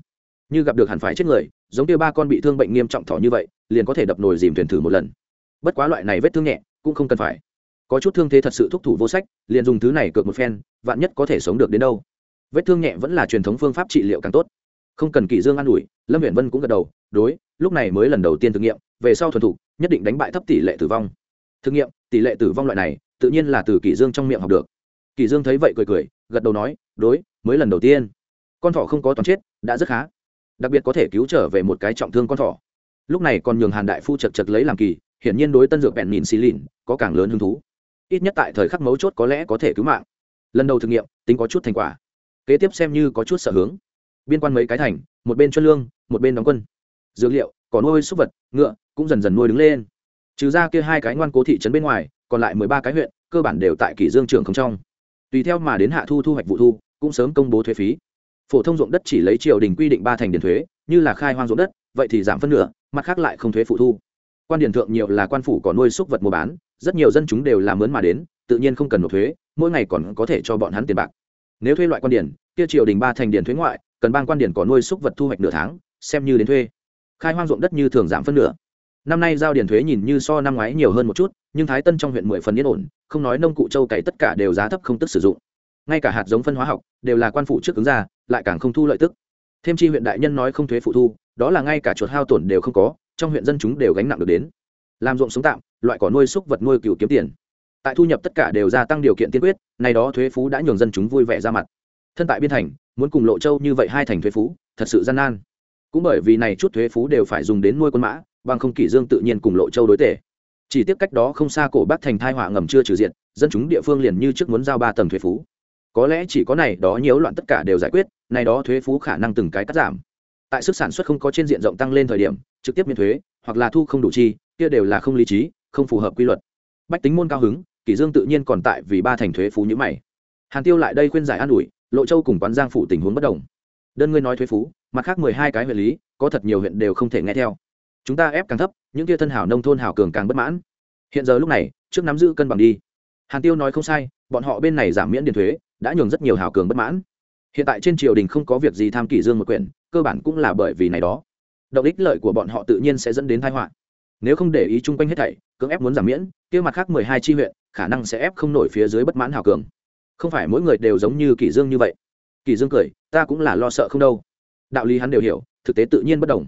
Như gặp được hẳn phải chết người, giống như ba con bị thương bệnh nghiêm trọng thỏ như vậy, liền có thể đập nồi dìm thuyền thử một lần. Bất quá loại này vết thương nhẹ, cũng không cần phải. Có chút thương thế thật sự thúc thủ vô sách, liền dùng thứ này cược một phen, vạn nhất có thể sống được đến đâu. Vết thương nhẹ vẫn là truyền thống phương pháp trị liệu càng tốt không cần kỳ dương an ủi, lâm huyện vân cũng gật đầu, đối, lúc này mới lần đầu tiên thử nghiệm, về sau thuần thục nhất định đánh bại thấp tỷ lệ tử vong. Thử nghiệm, tỷ lệ tử vong loại này, tự nhiên là từ kỳ dương trong miệng học được. Kỳ dương thấy vậy cười cười, gật đầu nói, đối, mới lần đầu tiên. Con thỏ không có toàn chết, đã rất khá. Đặc biệt có thể cứu trở về một cái trọng thương con thỏ. Lúc này còn nhường hàn đại phu chật chật lấy làm kỳ, hiển nhiên đối tân dược bẹn nhìn xì lìn, có càng lớn hứng thú. Ít nhất tại thời khắc mấu chốt có lẽ có thể cứu mạng. Lần đầu thử nghiệm, tính có chút thành quả. Kế tiếp xem như có chút sở hướng biên quan mấy cái thành, một bên cho lương, một bên đóng quân. Dược liệu có nuôi, súc vật, ngựa cũng dần dần nuôi đứng lên. Trừ ra kia hai cái ngoan cố thị trấn bên ngoài, còn lại mười ba cái huyện, cơ bản đều tại kỷ dương trường không trong. Tùy theo mà đến hạ thu thu hoạch vụ thu, cũng sớm công bố thuế phí. Phổ thông ruộng đất chỉ lấy triều đình quy định ba thành điền thuế, như là khai hoang ruộng đất, vậy thì giảm phân nửa, mặt khác lại không thuế phụ thu. Quan điển thượng nhiều là quan phủ có nuôi, súc vật mua bán, rất nhiều dân chúng đều làm mướn mà đến, tự nhiên không cần nộp thuế, mỗi ngày còn có thể cho bọn hắn tiền bạc. Nếu thuê loại quan điển kia triều đình ba thành điền thuế ngoại cần ban quan điển có nuôi súc vật thu hoạch nửa tháng, xem như đến thuê. Khai hoang ruộng đất như thường giảm phân nửa. Năm nay giao điển thuế nhìn như so năm ngoái nhiều hơn một chút, nhưng thái tân trong huyện mười phần yên ổn, không nói nông cụ châu cày tất cả đều giá thấp không tức sử dụng. Ngay cả hạt giống phân hóa học đều là quan phụ trước ứng ra, lại càng không thu lợi tức. Thêm chi huyện đại nhân nói không thuế phụ thu, đó là ngay cả chuột hao tổn đều không có, trong huyện dân chúng đều gánh nặng được đến. Làm ruộng sống tạm, loại cỏ nuôi súc vật nuôi cừu kiếm tiền. Tại thu nhập tất cả đều gia tăng điều kiện tiên quyết này đó thuế phú đã nhường dân chúng vui vẻ ra mặt. Thân tại biên thành muốn cùng lộ châu như vậy hai thành thuế phú, thật sự gian nan. Cũng bởi vì này chút thuế phú đều phải dùng đến nuôi quân mã, bằng không kỷ dương tự nhiên cùng lộ châu đối tể. Chỉ tiếp cách đó không xa cổ bắc thành thai họa ngầm chưa trừ diện dân chúng địa phương liền như trước muốn giao ba tầng thuế phú. Có lẽ chỉ có này đó nhiễu loạn tất cả đều giải quyết, này đó thuế phú khả năng từng cái cắt giảm. Tại sức sản xuất không có trên diện rộng tăng lên thời điểm, trực tiếp miễn thuế, hoặc là thu không đủ chi, kia đều là không lý trí, không phù hợp quy luật. Bách tính môn cao hứng, kỷ dương tự nhiên còn tại vì ba thành thuế phú như mày. Hàn tiêu lại đây khuyên giải an ủi lộ châu cùng quán giang phụ tình huống bất đồng. Đơn ngươi nói thuế phú, mặt khác mười hai cái huyện lý, có thật nhiều huyện đều không thể nghe theo. Chúng ta ép càng thấp, những kia thân hảo nông thôn hảo cường càng bất mãn. Hiện giờ lúc này, trước nắm giữ cân bằng đi. Hàn tiêu nói không sai, bọn họ bên này giảm miễn tiền thuế, đã nhường rất nhiều hảo cường bất mãn. Hiện tại trên triều đình không có việc gì tham kỷ dương một quyển, cơ bản cũng là bởi vì này đó. Động ích lợi của bọn họ tự nhiên sẽ dẫn đến tai họa. Nếu không để ý chung quanh hết thảy, cưỡng ép muốn giảm miễn, kia mặt khác mười hai chi huyện, khả năng sẽ ép không nổi phía dưới bất mãn hảo cường không phải mỗi người đều giống như kỷ dương như vậy. Kỷ dương cười, ta cũng là lo sợ không đâu. Đạo lý hắn đều hiểu, thực tế tự nhiên bất đồng.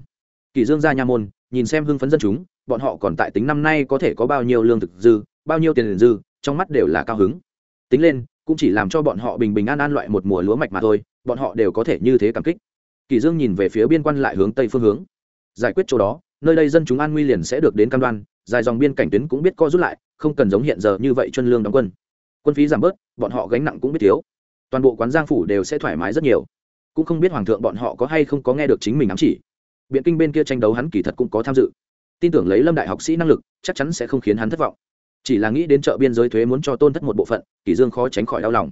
Kỷ dương ra nha môn, nhìn xem hưng phấn dân chúng, bọn họ còn tại tính năm nay có thể có bao nhiêu lương thực dư, bao nhiêu tiền dư, trong mắt đều là cao hứng. Tính lên, cũng chỉ làm cho bọn họ bình bình an an loại một mùa lúa mạch mà thôi, bọn họ đều có thể như thế cảm kích. Kỷ dương nhìn về phía biên quan lại hướng tây phương hướng. Giải quyết chỗ đó, nơi đây dân chúng an nguy liền sẽ được đến cam đoan, dài dòng biên cảnh tuyến cũng biết co rút lại, không cần giống hiện giờ như vậy chuyên lương đóng quân quân phí giảm bớt, bọn họ gánh nặng cũng biết thiếu. Toàn bộ quán giang phủ đều sẽ thoải mái rất nhiều. Cũng không biết hoàng thượng bọn họ có hay không có nghe được chính mình ám chỉ. Biện kinh bên kia tranh đấu hắn kỳ thật cũng có tham dự. Tin tưởng lấy lâm đại học sĩ năng lực, chắc chắn sẽ không khiến hắn thất vọng. Chỉ là nghĩ đến chợ biên giới thuế muốn cho tôn thất một bộ phận kỷ dương khó tránh khỏi đau lòng.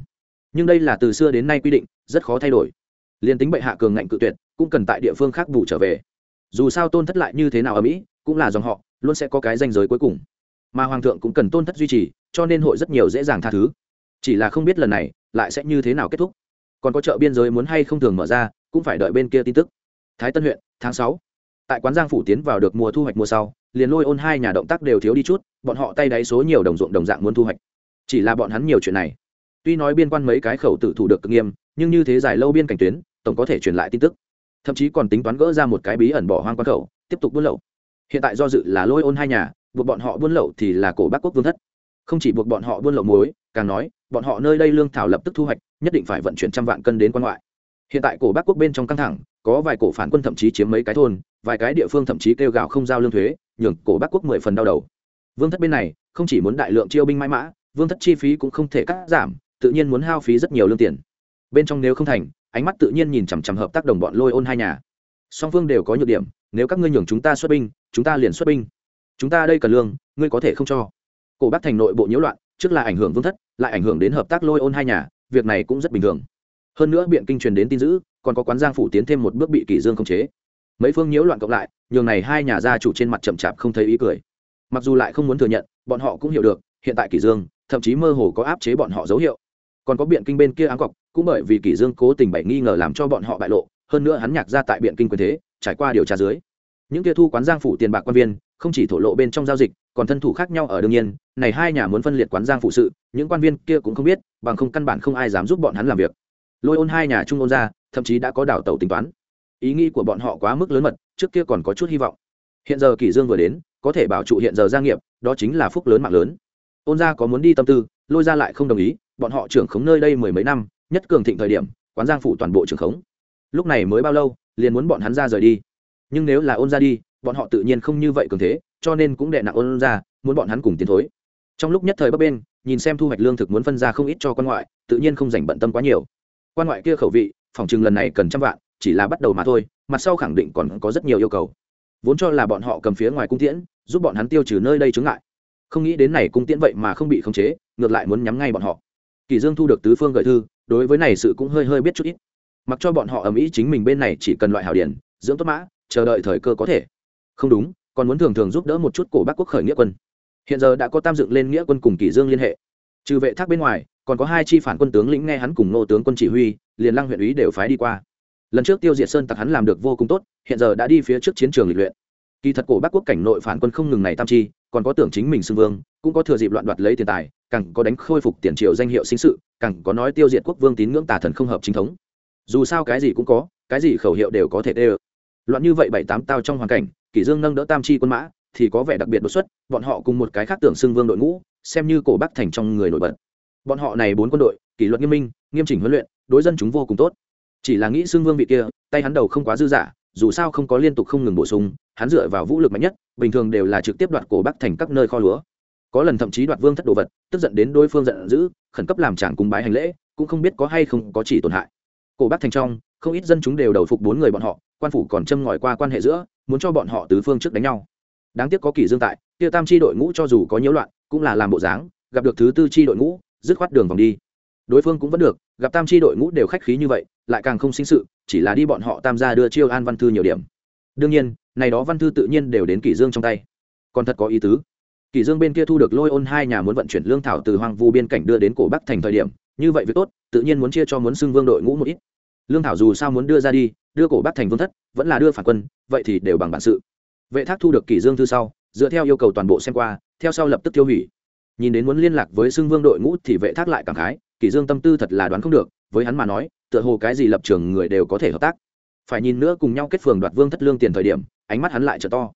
Nhưng đây là từ xưa đến nay quy định, rất khó thay đổi. Liên tính bệ hạ cường ngạnh cự tuyệt, cũng cần tại địa phương khác bù trở về. Dù sao tôn thất lại như thế nào ở mỹ, cũng là dòng họ, luôn sẽ có cái danh giới cuối cùng. Mà hoàng thượng cũng cần tôn thất duy trì cho nên hội rất nhiều dễ dàng tha thứ. Chỉ là không biết lần này lại sẽ như thế nào kết thúc. Còn có chợ biên giới muốn hay không thường mở ra, cũng phải đợi bên kia tin tức. Thái tân huyện, tháng sáu. Tại quán giang phủ tiến vào được mùa thu hoạch mùa sau, liền lôi ôn hai nhà động tác đều thiếu đi chút, bọn họ tay đáy số nhiều đồng ruộng đồng dạng muốn thu hoạch. Chỉ là bọn hắn nhiều chuyện này. Tuy nói biên quan mấy cái khẩu tự thủ được cực nghiêm, nhưng như thế dài lâu biên cảnh tuyến, tổng có thể truyền lại tin tức. Thậm chí còn tính toán gỡ ra một cái bí ẩn bỏ hoang quan khẩu, tiếp tục buôn lậu. Hiện tại do dự là lôi ôn hai nhà, buộc bọn họ buôn lậu thì là cổ bắc quốc vương thất không chỉ buộc bọn họ buôn lậu muối, càng nói, bọn họ nơi đây lương thảo lập tức thu hoạch, nhất định phải vận chuyển trăm vạn cân đến quan ngoại. Hiện tại cổ bắc quốc bên trong căng thẳng, có vài cổ phản quân thậm chí chiếm mấy cái thôn, vài cái địa phương thậm chí kêu gào không giao lương thuế, nhường cổ bắc quốc mười phần đau đầu. Vương thất bên này, không chỉ muốn đại lượng chiêu binh mãi mã, vương thất chi phí cũng không thể cắt giảm, tự nhiên muốn hao phí rất nhiều lương tiền. Bên trong nếu không thành, ánh mắt tự nhiên nhìn chằm chằm hợp tác đồng bọn lôi ôn hai nhà. Song phương đều có nhược điểm, nếu các ngươi nhường chúng ta xuất binh, chúng ta liền xuất binh. Chúng ta đây cần lương, ngươi có thể không cho cổ bắc thành nội bộ nhiễu loạn, trước là ảnh hưởng vương thất, lại ảnh hưởng đến hợp tác lôi ôn hai nhà, việc này cũng rất bình thường. Hơn nữa biện kinh truyền đến tin dữ, còn có quán giang phủ tiến thêm một bước bị kỷ dương khống chế. Mấy phương nhiễu loạn cộng lại, nhường này hai nhà gia chủ trên mặt chậm chạp không thấy ý cười. Mặc dù lại không muốn thừa nhận, bọn họ cũng hiểu được, hiện tại kỷ dương, thậm chí mơ hồ có áp chế bọn họ dấu hiệu. Còn có biện kinh bên kia áng cọc, cũng bởi vì kỷ dương cố tình bày nghi ngờ làm cho bọn họ bại lộ, hơn nữa hắn nhạc ra tại biện kinh quyền thế, trải qua điều tra dưới. Những kia thu quán giang phủ tiền bạc quan viên không chỉ thổ lộ bên trong giao dịch, còn thân thủ khác nhau ở đương nhiên, này hai nhà muốn phân liệt quán giang phụ sự, những quan viên kia cũng không biết, bằng không căn bản không ai dám giúp bọn hắn làm việc. Lôi ôn hai nhà trung ôn ra, thậm chí đã có đảo tàu tính toán. Ý nghĩ của bọn họ quá mức lớn mật, trước kia còn có chút hy vọng. Hiện giờ kỷ dương vừa đến, có thể bảo trụ hiện giờ gia nghiệp, đó chính là phúc lớn mạng lớn. Ôn gia có muốn đi tâm tư, lôi ra lại không đồng ý, bọn họ trưởng khống nơi đây mười mấy năm, nhất cường thịnh thời điểm, quán giang phủ toàn bộ trưởng khống. Lúc này mới bao lâu, liền muốn bọn hắn ra rời đi. Nhưng nếu là ôn ra đi bọn họ tự nhiên không như vậy cường thế, cho nên cũng đệ nặng ôn ra, muốn bọn hắn cùng tiến thối. Trong lúc nhất thời bấp bên, nhìn xem thu hoạch lương thực muốn phân ra không ít cho quan ngoại, tự nhiên không dành bận tâm quá nhiều. Quan ngoại kia khẩu vị, phòng chừng lần này cần trăm vạn, chỉ là bắt đầu mà thôi, mặt sau khẳng định còn có rất nhiều yêu cầu. Vốn cho là bọn họ cầm phía ngoài cung tiễn, giúp bọn hắn tiêu trừ nơi đây chướng ngại. Không nghĩ đến này cung tiễn vậy mà không bị khống chế, ngược lại muốn nhắm ngay bọn họ. Kỳ dương thu được tứ phương gửi thư, đối với này sự cũng hơi hơi biết chút ít. Mặc cho bọn họ ầm ĩ chính mình bên này chỉ cần loại hảo điển, dưỡng tốt mã, chờ đợi thời cơ có thể không đúng, còn muốn thường thường giúp đỡ một chút cổ bắc quốc khởi nghĩa quân. Hiện giờ đã có tam dựng lên nghĩa quân cùng kỷ dương liên hệ. Trừ vệ thác bên ngoài, còn có hai chi phản quân tướng lĩnh nghe hắn cùng nô tướng quân chỉ huy, liền lăng huyện úy đều phái đi qua. Lần trước tiêu diệt sơn tặc hắn làm được vô cùng tốt, hiện giờ đã đi phía trước chiến trường lịch luyện. Kỳ thật cổ bắc quốc cảnh nội phản quân không ngừng này tam chi, còn có tưởng chính mình xưng vương, cũng có thừa dịp loạn đoạt lấy tiền tài, càng có đánh khôi phục tiền triệu danh hiệu sinh sự, càng có nói tiêu diệt quốc vương tín ngưỡng tà thần không hợp chính thống. Dù sao cái gì cũng có, cái gì khẩu hiệu đều có thể tê loạn như vậy bảy tám tao trong hoàn cảnh kỷ dương nâng đỡ tam chi quân mã, thì có vẻ đặc biệt đột xuất, bọn họ cùng một cái khác tưởng xưng vương đội ngũ, xem như cổ bắc thành trong người nổi bật. Bọn họ này bốn quân đội, kỷ luật nghiêm minh, nghiêm chỉnh huấn luyện, đối dân chúng vô cùng tốt. Chỉ là nghĩ xưng vương vị kia, tay hắn đầu không quá dư dả, dù sao không có liên tục không ngừng bổ sung, hắn dựa vào vũ lực mạnh nhất, bình thường đều là trực tiếp đoạt cổ bắc thành các nơi kho lúa. Có lần thậm chí đoạt vương thất đồ vật, tức giận đến đối phương giận dữ, khẩn cấp làm chàng cung bái hành lễ, cũng không biết có hay không có chỉ tổn hại. Cổ bắc thành trong, không ít dân chúng đều đầu phục bốn người bọn họ, quan phủ còn châm ngòi qua quan hệ giữa muốn cho bọn họ tứ phương trước đánh nhau. Đáng tiếc có kỳ dương tại, kia tam chi đội ngũ cho dù có nhiễu loạn, cũng là làm bộ dáng, gặp được thứ tư chi đội ngũ, dứt khoát đường vòng đi. Đối phương cũng vẫn được, gặp tam chi đội ngũ đều khách khí như vậy, lại càng không sinh sự, chỉ là đi bọn họ tam gia đưa chiêu an văn thư nhiều điểm. Đương nhiên, này đó văn thư tự nhiên đều đến kỷ dương trong tay. Còn thật có ý tứ. Kỷ dương bên kia thu được lôi ôn hai nhà muốn vận chuyển lương thảo từ hoang vu biên cảnh đưa đến cổ bắc thành thời điểm, như vậy việc tốt, tự nhiên muốn chia cho muốn xưng vương đội ngũ một ít. Lương thảo dù sao muốn đưa ra đi, đưa cổ bắc thành vương thất, vẫn là đưa phản quân vậy thì đều bằng bản sự. Vệ thác thu được kỷ dương thư sau, dựa theo yêu cầu toàn bộ xem qua, theo sau lập tức tiêu hủy. Nhìn đến muốn liên lạc với xưng vương đội ngũ thì vệ thác lại cảm khái, kỷ dương tâm tư thật là đoán không được, với hắn mà nói, tựa hồ cái gì lập trường người đều có thể hợp tác. Phải nhìn nữa cùng nhau kết phường đoạt vương thất lương tiền thời điểm, ánh mắt hắn lại trở to.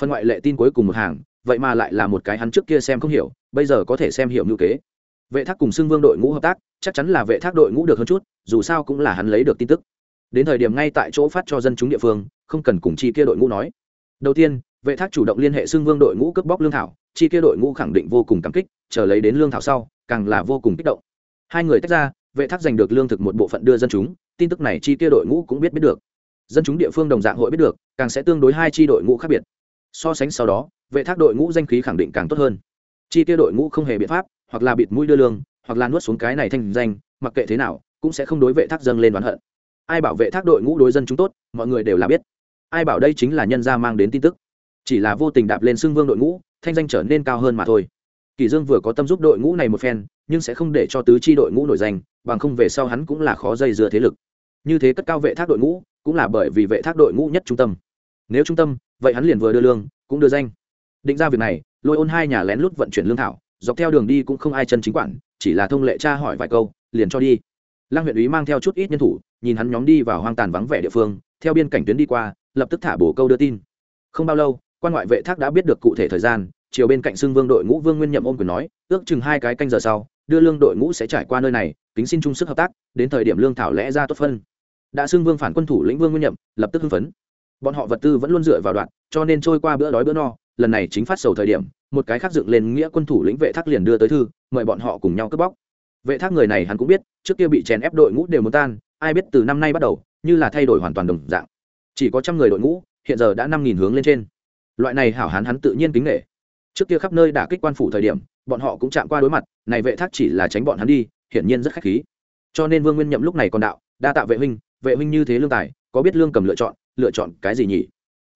Phần ngoại lệ tin cuối cùng một hàng, vậy mà lại là một cái hắn trước kia xem không hiểu, bây giờ có thể xem hiểu như kế. Vệ thác cùng xưng vương đội ngũ hợp tác, chắc chắn là vệ thác đội ngũ được hơn chút, dù sao cũng là hắn lấy được tin tức đến thời điểm ngay tại chỗ phát cho dân chúng địa phương, không cần cùng chi kia đội ngũ nói. Đầu tiên, vệ thác chủ động liên hệ xưng vương đội ngũ cướp bóc lương thảo, chi kia đội ngũ khẳng định vô cùng cảm kích, chờ lấy đến lương thảo sau, càng là vô cùng kích động. Hai người tách ra, vệ thác giành được lương thực một bộ phận đưa dân chúng, tin tức này chi kia đội ngũ cũng biết biết được. Dân chúng địa phương đồng dạng hội biết được, càng sẽ tương đối hai chi đội ngũ khác biệt. So sánh sau đó, vệ thác đội ngũ danh khí khẳng định càng tốt hơn. Chi kia đội ngũ không hề biện pháp, hoặc là bịt mũi đưa lương, hoặc là nuốt xuống cái này thanh danh, mặc kệ thế nào, cũng sẽ không đối vệ thác dâng lên oán hận ai bảo vệ thác đội ngũ đối dân chúng tốt, mọi người đều là biết. Ai bảo đây chính là nhân gia mang đến tin tức. Chỉ là vô tình đạp lên xưng vương đội ngũ, thanh danh trở nên cao hơn mà thôi. Kỳ dương vừa có tâm giúp đội ngũ này một phen, nhưng sẽ không để cho tứ chi đội ngũ nổi danh, bằng không về sau hắn cũng là khó dây dưa thế lực. Như thế cất cao vệ thác đội ngũ, cũng là bởi vì vệ thác đội ngũ nhất trung tâm. Nếu trung tâm, vậy hắn liền vừa đưa lương, cũng đưa danh. Định ra việc này, lôi ôn hai nhà lén lút vận chuyển lương thảo, dọc theo đường đi cũng không ai chân chính quản, chỉ là thông lệ tra hỏi vài câu, liền cho đi. Lăng huyện úy mang theo chút ít nhân thủ nhìn hắn nhóm đi vào hoang tàn vắng vẻ địa phương, theo biên cảnh tuyến đi qua, lập tức thả bổ câu đưa tin. Không bao lâu, quan ngoại vệ thác đã biết được cụ thể thời gian, chiều bên cạnh xưng vương đội ngũ vương nguyên nhậm ôm quyền nói, ước chừng hai cái canh giờ sau, đưa lương đội ngũ sẽ trải qua nơi này, kính xin chung sức hợp tác, đến thời điểm lương thảo lẽ ra tốt phân. Đã xưng vương phản quân thủ lĩnh vương nguyên nhậm, lập tức hưng phấn. Bọn họ vật tư vẫn luôn dựa vào đoạn, cho nên trôi qua bữa đói bữa no, lần này chính phát sầu thời điểm, một cái khác dựng lên nghĩa quân thủ lĩnh vệ thác liền đưa tới thư, mời bọn họ cùng nhau cướp bóc. Vệ thác người này hắn cũng biết, trước kia bị chèn ép đội ngũ đều muốn tan ai biết từ năm nay bắt đầu, như là thay đổi hoàn toàn đồng dạng. Chỉ có trăm người đội ngũ, hiện giờ đã năm nghìn hướng lên trên. Loại này hảo hán hắn tự nhiên kính nghệ trước kia khắp nơi đả kích quan phủ thời điểm, bọn họ cũng chạm qua đối mặt, này vệ thác chỉ là tránh bọn hắn đi, hiển nhiên rất khách khí. Cho nên vương nguyên nhậm lúc này còn đạo, đa tạ vệ huynh vệ huynh như thế lương tài, có biết lương cầm lựa chọn lựa chọn cái gì nhỉ?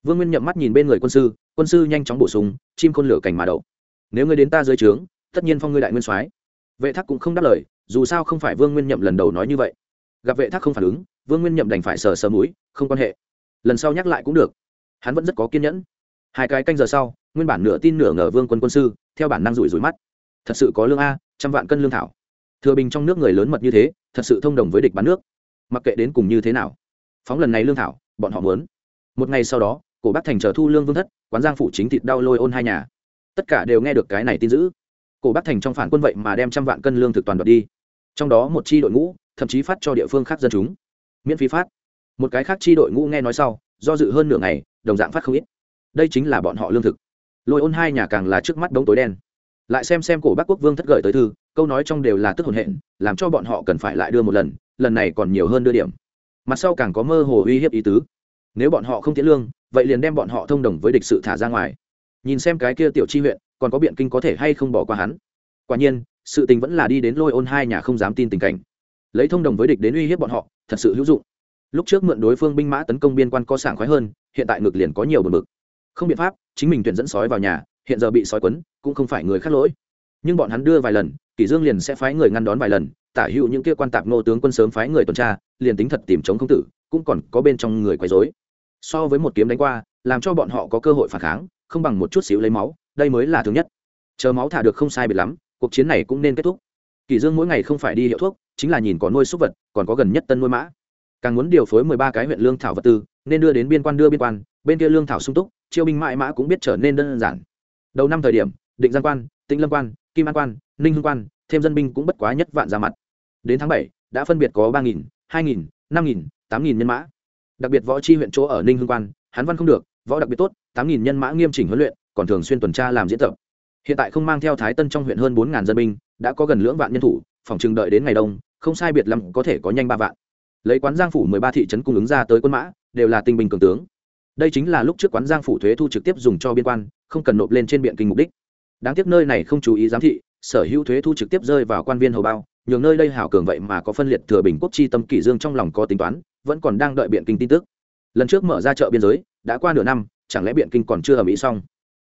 Vương nguyên nhậm mắt nhìn bên người quân sư quân sư nhanh chóng bổ sung, chim khôn lửa cảnh mà đậu. Nếu ngươi đến ta dưới trướng, tất nhiên phong ngươi đại nguyên soái. Vệ thác cũng không đáp lời, dù sao không phải vương nguyên nhậm lần đầu nói như vậy gặp vệ thác không phản ứng, vương nguyên nhậm đành phải sờ sờ mũi, không quan hệ. Lần sau nhắc lại cũng được. Hắn vẫn rất có kiên nhẫn. Hai cái canh giờ sau, nguyên bản nửa tin nửa ngờ vương quân quân sư, theo bản năng rủi rủi mắt. Thật sự có lương a, trăm vạn cân lương thảo. Thừa bình trong nước người lớn mật như thế, thật sự thông đồng với địch bán nước. Mặc kệ đến cùng như thế nào, phóng lần này lương thảo, bọn họ muốn. Một ngày sau đó, cổ bác thành chờ thu lương vương thất, quán giang phủ chính thịt đau lôi ôn hai nhà. Tất cả đều nghe được cái này tin dữ. Cổ bác thành trong phản quân vậy mà đem trăm vạn cân lương thực toàn đoạt đi. Trong đó một chi đội ngũ thậm chí phát cho địa phương khác dân chúng. Miễn phí phát. Một cái khác chi đội ngũ nghe nói sau, do dự hơn nửa ngày, đồng dạng phát không ít. Đây chính là bọn họ lương thực. Lôi ôn hai nhà càng là trước mắt đống tối đen. Lại xem xem cổ bắc quốc vương thất gợi tới thư, câu nói trong đều là tức hồn hện, làm cho bọn họ cần phải lại đưa một lần lần này còn nhiều hơn đưa điểm. Mặt sau càng có mơ hồ uy hiếp ý tứ. Nếu bọn họ không tiến lương, vậy liền đem bọn họ thông đồng với địch sự thả ra ngoài. Nhìn xem cái kia tiểu chi huyện, còn có biện kinh có thể hay không bỏ qua hắn. Quả nhiên, sự tình vẫn là đi đến lôi ôn hai nhà không dám tin tình cảnh lấy thông đồng với địch đến uy hiếp bọn họ, thật sự hữu dụng. Lúc trước mượn đối phương binh mã tấn công biên quan có sảng khoái hơn, hiện tại ngược liền có nhiều bờ mực không biện pháp, chính mình tuyển dẫn sói vào nhà, hiện giờ bị sói quấn, cũng không phải người khác lỗi. Nhưng bọn hắn đưa vài lần, kỷ dương liền sẽ phái người ngăn đón vài lần, tả hữu những kia quan tạp nô tướng quân sớm phái người tuần tra, liền tính thật tìm chống không tử, cũng còn có bên trong người quấy rối. So với một kiếm đánh qua, làm cho bọn họ có cơ hội phản kháng, không bằng một chút xíu lấy máu, đây mới là thứ nhất. Chờ máu thả được không sai biệt lắm, cuộc chiến này cũng nên kết thúc. Kỳ dương mỗi ngày không phải đi hiệu thuốc, chính là nhìn có nuôi súc vật, còn có gần nhất tân nuôi mã. Càng muốn điều phối mười ba cái huyện lương thảo vật tư, nên đưa đến biên quan đưa biên quan, bên kia lương thảo sung túc, chiêu binh mãi mã cũng biết trở nên đơn giản. Đầu năm thời điểm, định giang quan, tĩnh lâm quan, kim an quan, ninh hương quan, thêm dân binh cũng bất quá nhất vạn ra mặt. Đến tháng bảy, đã phân biệt có ba nghìn, hai nghìn, năm nghìn, tám nghìn nhân mã. Đặc biệt võ chi huyện chỗ ở ninh hương quan hắn văn không được, võ đặc biệt tốt, tám nghìn nhân mã nghiêm chỉnh huấn luyện, còn thường xuyên tuần tra làm diễn tập. Hiện tại không mang theo thái tân trong huyện hơn bốn ngàn dân binh đã có gần lưỡng vạn nhân thủ, phòng chừng đợi đến ngày đông, không sai biệt lắm có thể có nhanh ba vạn. Lấy quán giang phủ mười ba thị trấn cung ứng ra tới quân mã, đều là tinh binh cường tướng. Đây chính là lúc trước quán giang phủ thuế thu trực tiếp dùng cho biên quan, không cần nộp lên trên biện kinh mục đích. Đáng tiếc nơi này không chú ý giám thị, sở hữu thuế thu trực tiếp rơi vào quan viên hầu bao, nhường nơi đây hảo cường vậy mà có phân liệt thừa bình quốc chi tâm kỷ dương trong lòng có tính toán, vẫn còn đang đợi biện kinh tin tức. Lần trước mở ra chợ biên giới, đã qua nửa năm, chẳng lẽ biện kinh còn chưa ở mỹ xong?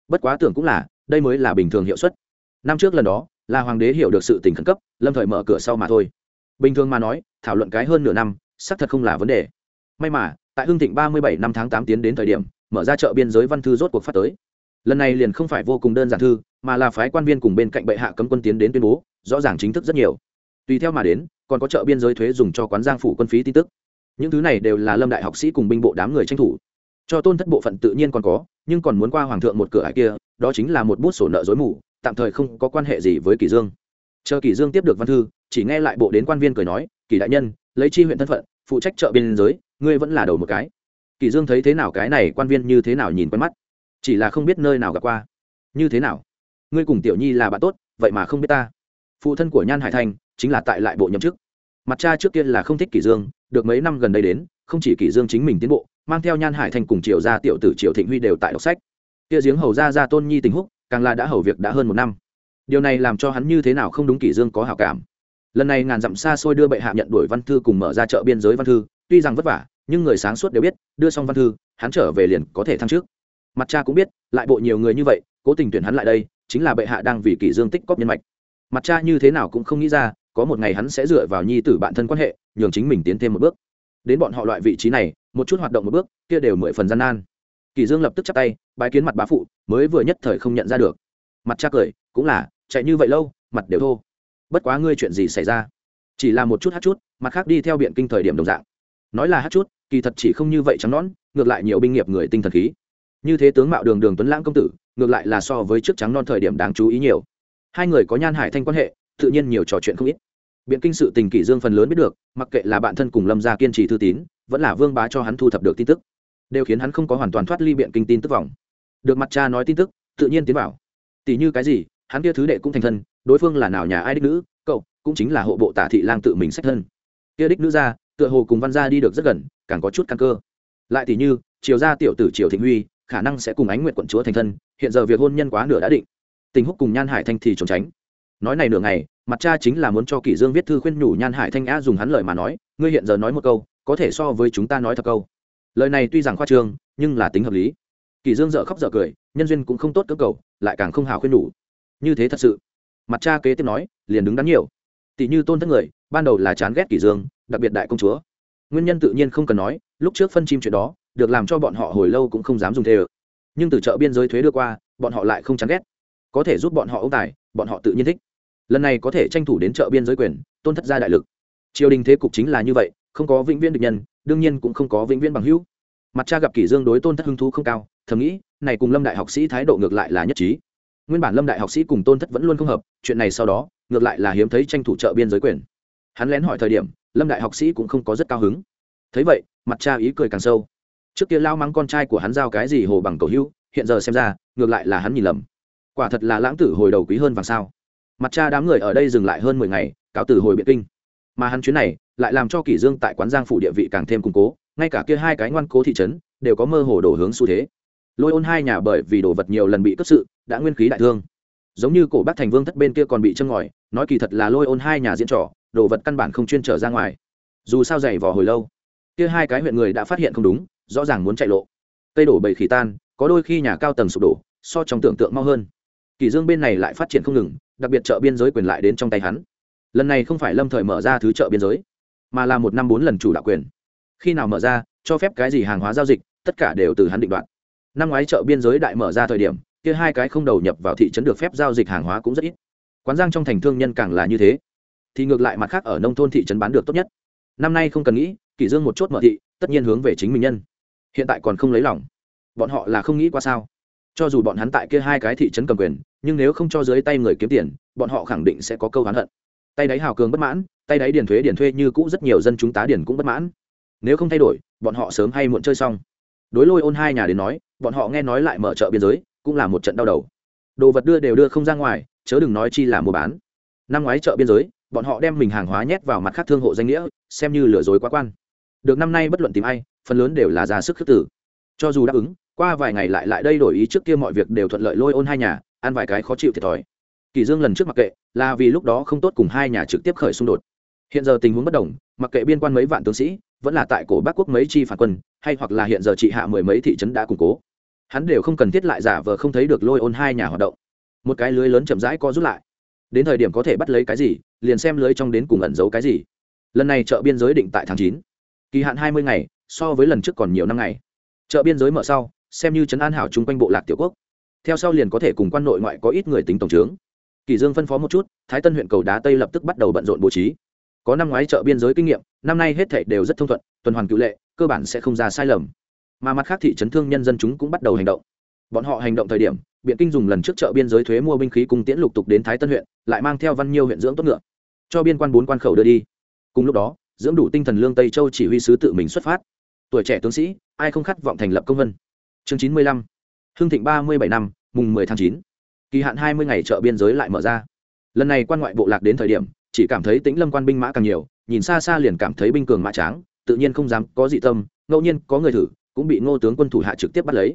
Bất quá tưởng cũng là, đây mới là bình thường hiệu suất. Năm trước lần đó là hoàng đế hiểu được sự tình khẩn cấp, lâm thời mở cửa sau mà thôi. Bình thường mà nói, thảo luận cái hơn nửa năm, xác thật không là vấn đề. May mà, tại hưng thịnh ba mươi bảy năm tháng tám tiến đến thời điểm, mở ra chợ biên giới văn thư rốt cuộc phát tới. Lần này liền không phải vô cùng đơn giản thư, mà là phái quan viên cùng bên cạnh bệ hạ cấm quân tiến đến tuyên bố, rõ ràng chính thức rất nhiều. Tùy theo mà đến, còn có chợ biên giới thuế dùng cho quán giang phủ quân phí tin tức. Những thứ này đều là lâm đại học sĩ cùng binh bộ đám người tranh thủ. Cho tôn thất bộ phận tự nhiên còn có, nhưng còn muốn qua hoàng thượng một cửa hải kia, đó chính là một bút sổ nợ dối mù tạm thời không có quan hệ gì với kỷ dương. Chờ kỷ dương tiếp được văn thư, chỉ nghe lại bộ đến quan viên cười nói, kỷ đại nhân, lấy chi huyện thân phận, phụ trách chợ biên giới, ngươi vẫn là đầu một cái. Kỷ dương thấy thế nào, cái này quan viên như thế nào nhìn quen mắt. Chỉ là không biết nơi nào gặp qua. Như thế nào? Ngươi cùng tiểu nhi là bạn tốt, vậy mà không biết ta. Phụ thân của nhan hải Thành chính là tại lại bộ nhậm chức. Mặt cha trước kia là không thích kỷ dương, được mấy năm gần đây đến, không chỉ kỷ dương chính mình tiến bộ, mang theo nhan hải Thành cùng triều gia tiểu tử triều thịnh huy đều tại đọc sách. Kia giếng hầu gia gia tôn nhi tình húc càng là đã hầu việc đã hơn một năm. Điều này làm cho hắn như thế nào không đúng kỷ dương có hảo cảm. Lần này ngàn dặm xa xôi đưa bệ hạ nhận đuổi văn thư cùng mở ra chợ biên giới văn thư, tuy rằng vất vả, nhưng người sáng suốt đều biết, đưa xong văn thư, hắn trở về liền có thể thăng trước mặt cha cũng biết, lại bộ nhiều người như vậy, cố tình tuyển hắn lại đây, chính là bệ hạ đang vì kỷ dương tích cóp nhân mạch. Mặt cha như thế nào cũng không nghĩ ra, có một ngày hắn sẽ dựa vào nhi tử bạn thân quan hệ, nhường chính mình tiến thêm một bước. Đến bọn họ loại vị trí này, một chút hoạt động một bước, kia đều mười phần gian nan kỳ dương lập tức chắp tay, bái kiến mặt bá phụ, mới vừa nhất thời không nhận ra được. Mặt cha cười, cũng là, chạy như vậy lâu, mặt đều thô. Bất quá ngươi chuyện gì xảy ra? Chỉ là một chút hát chút, mặt khác đi theo biện kinh thời điểm đồng dạng. Nói là hát chút, kỳ thật chỉ không như vậy trắng nón ngược lại nhiều binh nghiệp người tinh thần khí. Như thế tướng mạo đường đường tuấn lãng công tử, ngược lại là so với trước trắng non thời điểm đáng chú ý nhiều. Hai người có nhan hải thanh quan hệ, tự nhiên nhiều trò chuyện không ít. Biện kinh sự tình kỷ dương phần lớn biết được, mặc kệ là bạn thân cùng lâm gia kiên trì thư tín, vẫn là vương bá cho hắn thu thập được tin tức đều khiến hắn không có hoàn toàn thoát ly biện kinh tin tức vòng. Được mặt cha nói tin tức, tự nhiên tiến bảo tỷ như cái gì, hắn kia thứ đệ cũng thành thân, đối phương là nào nhà ai đích nữ, cậu, cũng chính là hộ bộ tả thị lang tự mình sách thân. Kia đích nữ ra, tựa hồ cùng văn gia đi được rất gần, càng có chút căn cơ. Lại tỷ như, triều gia tiểu tử triều thịnh huy, khả năng sẽ cùng ánh nguyện quận chúa thành thân, hiện giờ việc hôn nhân quá nửa đã định. Tình húc cùng nhan hải thanh thì trốn tránh. Nói này nửa ngày, mặt cha chính là muốn cho kỷ dương viết thư khuyên nhủ nhan hải thanh a dùng hắn lời mà nói, ngươi hiện giờ nói một câu, có thể so với chúng ta nói thật câu lời này tuy rằng khoa trương, nhưng là tính hợp lý. Kỷ dương dở khóc dở cười, nhân duyên cũng không tốt cơ cầu, lại càng không hào khuyên đủ. Như thế thật sự. Mặt cha kế tiếp nói, liền đứng đắn nhiều. Tỷ như tôn thất người, ban đầu là chán ghét kỷ dương, đặc biệt đại công chúa. Nguyên nhân tự nhiên không cần nói, lúc trước phân chim chuyện đó, được làm cho bọn họ hồi lâu cũng không dám dùng thế ở nhưng từ chợ biên giới thuế đưa qua, bọn họ lại không chán ghét. Có thể giúp bọn họ ưu tài, bọn họ tự nhiên thích. Lần này có thể tranh thủ đến chợ biên giới quyền, tôn thất gia đại lực. Triều đình thế cục chính là như vậy, không có vĩnh viễn được nhân đương nhiên cũng không có vĩnh viễn bằng hữu. Mặt cha gặp kỷ dương đối tôn thất hứng thú không cao, thầm nghĩ, này cùng lâm đại học sĩ thái độ ngược lại là nhất trí. Nguyên bản lâm đại học sĩ cùng tôn thất vẫn luôn không hợp, chuyện này sau đó, ngược lại là hiếm thấy tranh thủ chợ biên giới quyền. Hắn lén hỏi thời điểm, lâm đại học sĩ cũng không có rất cao hứng. Thấy vậy, mặt cha ý cười càng sâu. Trước kia lao mắng con trai của hắn giao cái gì hồ bằng cầu hữu hiện giờ xem ra, ngược lại là hắn nhìn lầm. Quả thật là lãng tử hồi đầu quý hơn vàng sao. Mặt cha đám người ở đây dừng lại hơn mười ngày, cáo tử hồi biện kinh mà hắn chuyến này lại làm cho kỷ dương tại quán giang phủ địa vị càng thêm củng cố, ngay cả kia hai cái ngoan cố thị trấn đều có mơ hồ đổ hướng xu thế. Lôi ôn hai nhà bởi vì đồ vật nhiều lần bị cướp sự, đã nguyên khí đại thương. Giống như cổ bác thành vương thất bên kia còn bị châm ngòi, nói kỳ thật là lôi ôn hai nhà diễn trò, đồ vật căn bản không chuyên trở ra ngoài. Dù sao dày vò hồi lâu, kia hai cái huyện người đã phát hiện không đúng, rõ ràng muốn chạy lộ. Tây đổ bầy khỉ tan, có đôi khi nhà cao tầng sụp đổ, so trong tưởng tượng mau hơn. Kỷ dương bên này lại phát triển không ngừng, đặc biệt chợ biên giới quyền lại đến trong tay hắn lần này không phải lâm thời mở ra thứ chợ biên giới, mà là một năm bốn lần chủ đạo quyền. Khi nào mở ra, cho phép cái gì hàng hóa giao dịch, tất cả đều từ hắn định đoạt. Năm ngoái chợ biên giới đại mở ra thời điểm, kia hai cái không đầu nhập vào thị trấn được phép giao dịch hàng hóa cũng rất ít. Quán giang trong thành thương nhân càng là như thế. Thì ngược lại mặt khác ở nông thôn thị trấn bán được tốt nhất. Năm nay không cần nghĩ, kỷ dương một chốt mở thị, tất nhiên hướng về chính mình nhân. Hiện tại còn không lấy lòng. Bọn họ là không nghĩ qua sao. Cho dù bọn hắn tại kia hai cái thị trấn cầm quyền, nhưng nếu không cho dưới tay người kiếm tiền, bọn họ khẳng định sẽ có câu hắn hận tay đáy hào cường bất mãn, tay đáy điền thuế điền thuê như cũ rất nhiều dân chúng tá điền cũng bất mãn. Nếu không thay đổi, bọn họ sớm hay muộn chơi xong. Đối lôi ôn hai nhà đến nói, bọn họ nghe nói lại mở chợ biên giới, cũng là một trận đau đầu. Đồ vật đưa đều đưa không ra ngoài, chớ đừng nói chi là mua bán. Năm ngoái chợ biên giới, bọn họ đem mình hàng hóa nhét vào mặt khác thương hộ danh nghĩa, xem như lừa dối quá quan. Được năm nay bất luận tìm ai, phần lớn đều là ra sức khước tử. Cho dù đáp ứng, qua vài ngày lại lại đây đổi ý trước kia mọi việc đều thuận lợi lôi ôn hai nhà, ăn vài cái khó chịu thiệt thòi. Kỳ dương lần trước mặc kệ là vì lúc đó không tốt cùng hai nhà trực tiếp khởi xung đột. Hiện giờ tình huống bất đồng, mặc kệ biên quan mấy vạn tướng sĩ, vẫn là tại cổ bắc quốc mấy chi phản quân, hay hoặc là hiện giờ trị hạ mười mấy thị trấn đã củng cố, hắn đều không cần thiết lại giả vờ không thấy được lôi ôn hai nhà hoạt động. Một cái lưới lớn chậm rãi co rút lại. Đến thời điểm có thể bắt lấy cái gì, liền xem lưới trong đến cùng ẩn giấu cái gì. Lần này chợ biên giới định tại tháng chín. Kỳ hạn hai mươi ngày, so với lần trước còn nhiều năm ngày. Chợ biên giới mở sau, xem như trấn an hảo chung quanh bộ lạc tiểu quốc. Theo sau liền có thể cùng quan nội ngoại có ít người tính tổng trướng kỳ dương phân phó một chút, thái tân huyện cầu đá tây lập tức bắt đầu bận rộn bố trí. Có năm ngoái chợ biên giới kinh nghiệm, năm nay hết thảy đều rất thông thuận, tuần hoàn cự lệ, cơ bản sẽ không ra sai lầm. Mà mặt khác thị trấn thương nhân dân chúng cũng bắt đầu hành động. Bọn họ hành động thời điểm, biện kinh dùng lần trước chợ biên giới thuế mua binh khí cùng tiễn lục tục đến thái tân huyện, lại mang theo văn nhiêu huyện dưỡng tốt ngựa, cho biên quan bốn quan khẩu đưa đi. Cùng lúc đó, dưỡng đủ tinh thần lương tây châu chỉ huy sứ tự mình xuất phát. Tuổi trẻ tướng sĩ, ai không khát vọng thành lập công vân? Chương chín mươi lăm, hưng thịnh ba mươi bảy năm, mùng mười tháng chín kỳ hạn hai mươi ngày chợ biên giới lại mở ra. Lần này quan ngoại bộ lạc đến thời điểm, chỉ cảm thấy tĩnh lâm quan binh mã càng nhiều, nhìn xa xa liền cảm thấy binh cường mã tráng, tự nhiên không dám có dị tâm, ngẫu nhiên có người thử, cũng bị ngô tướng quân thủ hạ trực tiếp bắt lấy.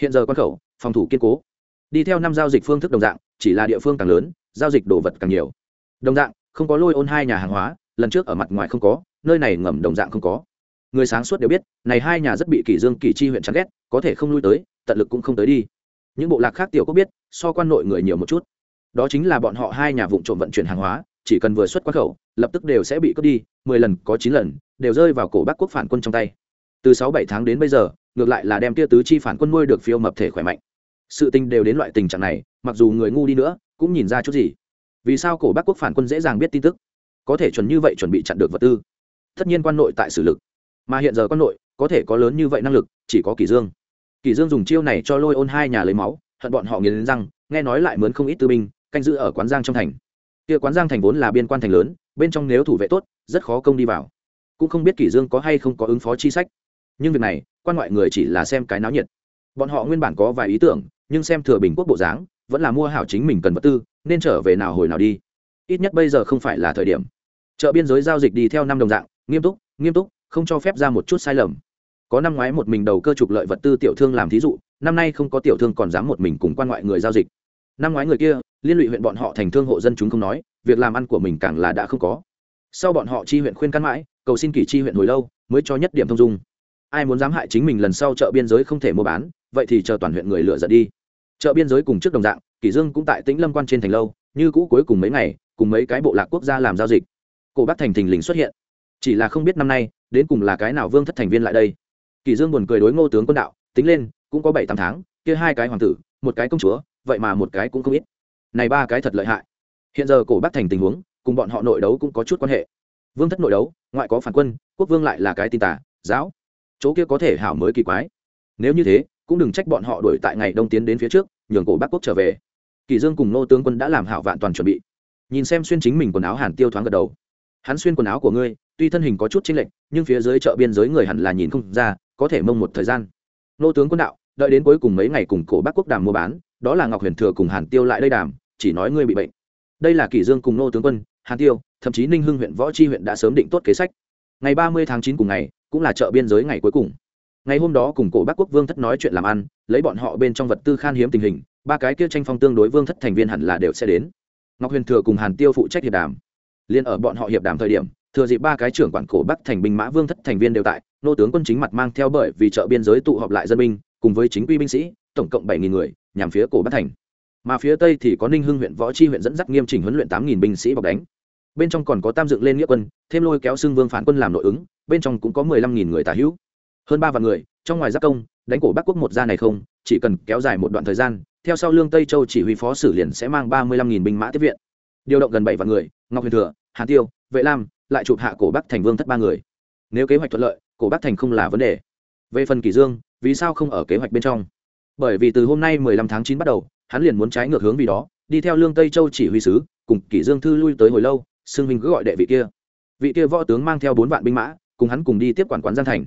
Hiện giờ quan khẩu, phòng thủ kiên cố. Đi theo năm giao dịch phương thức đồng dạng, chỉ là địa phương càng lớn, giao dịch đồ vật càng nhiều. Đồng dạng, không có lôi ôn hai nhà hàng hóa, lần trước ở mặt ngoài không có, nơi này ngầm đồng dạng không có. Người sáng suốt đều biết, này hai nhà rất bị kỷ dương, kỷ chi huyện chán ghét, có thể không lui tới, tận lực cũng không tới đi những bộ lạc khác tiểu có biết, so quan nội người nhiều một chút. Đó chính là bọn họ hai nhà vụ trộm vận chuyển hàng hóa, chỉ cần vừa xuất quan khẩu, lập tức đều sẽ bị cướp đi, mười lần, có chín lần, đều rơi vào cổ bắc quốc phản quân trong tay. Từ sáu bảy tháng đến bây giờ, ngược lại là đem tia tứ chi phản quân nuôi được phiêu mập thể khỏe mạnh. Sự tình đều đến loại tình trạng này, mặc dù người ngu đi nữa, cũng nhìn ra chút gì. Vì sao cổ bắc quốc phản quân dễ dàng biết tin tức? Có thể chuẩn như vậy chuẩn bị chặn được vật tư. Tất nhiên quan nội tại xử lực. Mà hiện giờ quan nội, có thể có lớn như vậy năng lực, chỉ có kỳ dương kỳ dương dùng chiêu này cho lôi ôn hai nhà lấy máu, hận bọn họ nghiến răng, nghe nói lại mướn không ít tư binh, canh giữ ở quán giang trong thành. Kia quán giang thành vốn là biên quan thành lớn, bên trong nếu thủ vệ tốt, rất khó công đi vào. Cũng không biết kỷ dương có hay không có ứng phó chi sách. Nhưng việc này, quan ngoại người chỉ là xem cái náo nhiệt. Bọn họ nguyên bản có vài ý tưởng, nhưng xem thừa bình quốc bộ dáng, vẫn là mua hảo chính mình cần vật tư, nên trở về nào hồi nào đi. Ít nhất bây giờ không phải là thời điểm. Chợ biên giới giao dịch đi theo năm đồng dạng, nghiêm túc nghiêm túc, không cho phép ra một chút sai lầm có năm ngoái một mình đầu cơ trục lợi vật tư tiểu thương làm thí dụ, năm nay không có tiểu thương còn dám một mình cùng quan ngoại người giao dịch. Năm ngoái người kia, liên lụy huyện bọn họ thành thương hộ dân chúng không nói, việc làm ăn của mình càng là đã không có. Sau bọn họ chi huyện khuyên căn mãi, cầu xin kỷ chi huyện hồi lâu, mới cho nhất điểm thông dung. Ai muốn dám hại chính mình lần sau chợ biên giới không thể mua bán, vậy thì chờ toàn huyện người lựa giật đi. Chợ biên giới cùng trước đồng dạng, kỷ dương cũng tại tĩnh lâm quan trên thành lâu, như cũ cuối cùng mấy ngày, cùng mấy cái bộ lạc quốc gia làm giao dịch. Cổ bắc thành thình lình xuất hiện. Chỉ là không biết năm nay, đến cùng là cái nào vương thất thành viên lại đây. Kỳ dương buồn cười đối ngô tướng quân đạo, tính lên, cũng có bảy tám tháng, kia hai cái hoàng tử, một cái công chúa, vậy mà một cái cũng không ít. Này ba cái thật lợi hại. Hiện giờ cổ bắc thành tình huống, cùng bọn họ nội đấu cũng có chút quan hệ. Vương thất nội đấu, ngoại có phản quân, quốc vương lại là cái tin tà, giáo. Chỗ kia có thể hảo mới kỳ quái. Nếu như thế, cũng đừng trách bọn họ đuổi tại ngày đông tiến đến phía trước, nhường cổ bắc quốc trở về. Kỳ dương cùng nô tướng quân đã làm hảo vạn toàn chuẩn bị. Nhìn xem xuyên chính mình quần áo hàn tiêu thoáng gật đầu. Hắn xuyên quần áo của ngươi, tuy thân hình có chút chênh lệch, nhưng phía dưới chợ biên giới người hẳn là nhìn không ra có thể mông một thời gian. Nô tướng quân đạo, đợi đến cuối cùng mấy ngày cùng cổ bắc quốc đàm mua bán, đó là ngọc huyền thừa cùng hàn tiêu lại đây đàm, chỉ nói ngươi bị bệnh. Đây là kỷ dương cùng nô tướng quân, hàn tiêu, thậm chí ninh hưng huyện võ chi huyện đã sớm định tốt kế sách. Ngày ba mươi tháng chín cùng ngày, cũng là chợ biên giới ngày cuối cùng. Ngày hôm đó cùng cổ bắc quốc vương thất nói chuyện làm ăn, lấy bọn họ bên trong vật tư khan hiếm tình hình, ba cái kia tranh phong tương đối vương thất thành viên hẳn là đều sẽ đến. Ngọc huyền thừa cùng hàn tiêu phụ trách hiệp đàm. Liên ở bọn họ hiệp đàm thời điểm thừa dịp ba cái trưởng quản cổ bắc thành binh mã vương thất thành viên đều tại, nô tướng quân chính mặt mang theo bởi vì chợ biên giới tụ họp lại dân binh, cùng với chính quy binh sĩ, tổng cộng bảy nghìn người, nhằm phía cổ bắc thành. Mà phía tây thì có ninh hưng huyện, võ chi huyện dẫn dắt nghiêm chỉnh huấn luyện tám nghìn binh sĩ bọc đánh. Bên trong còn có tam dựng lên nghĩa quân, thêm lôi kéo xưng vương phản quân làm nội ứng, bên trong cũng có mười lăm nghìn người tả hữu. Hơn ba vạn người, trong ngoài giác công, đánh cổ bắc quốc một gia này không, chỉ cần kéo dài một đoạn thời gian, theo sau lương tây châu chỉ huy phó sử liền sẽ mang ba mươi lăm nghìn binh mã tiếp viện. Điều động gần bảy vạn người, ngọc huyền thừa, hà tiêu, vệ lam lại chụp hạ cổ bắc thành vương thất ba người. Nếu kế hoạch thuận lợi, cổ bắc thành không là vấn đề. Về phần kỷ dương, vì sao không ở kế hoạch bên trong? Bởi vì từ hôm nay mười lăm tháng chín bắt đầu, hắn liền muốn trái ngược hướng vì đó, đi theo lương tây châu chỉ huy sứ, cùng kỷ dương thư lui tới hồi lâu xương huynh cứ gọi đệ vị kia. Vị kia võ tướng mang theo bốn vạn binh mã, cùng hắn cùng đi tiếp quản quán giang thành.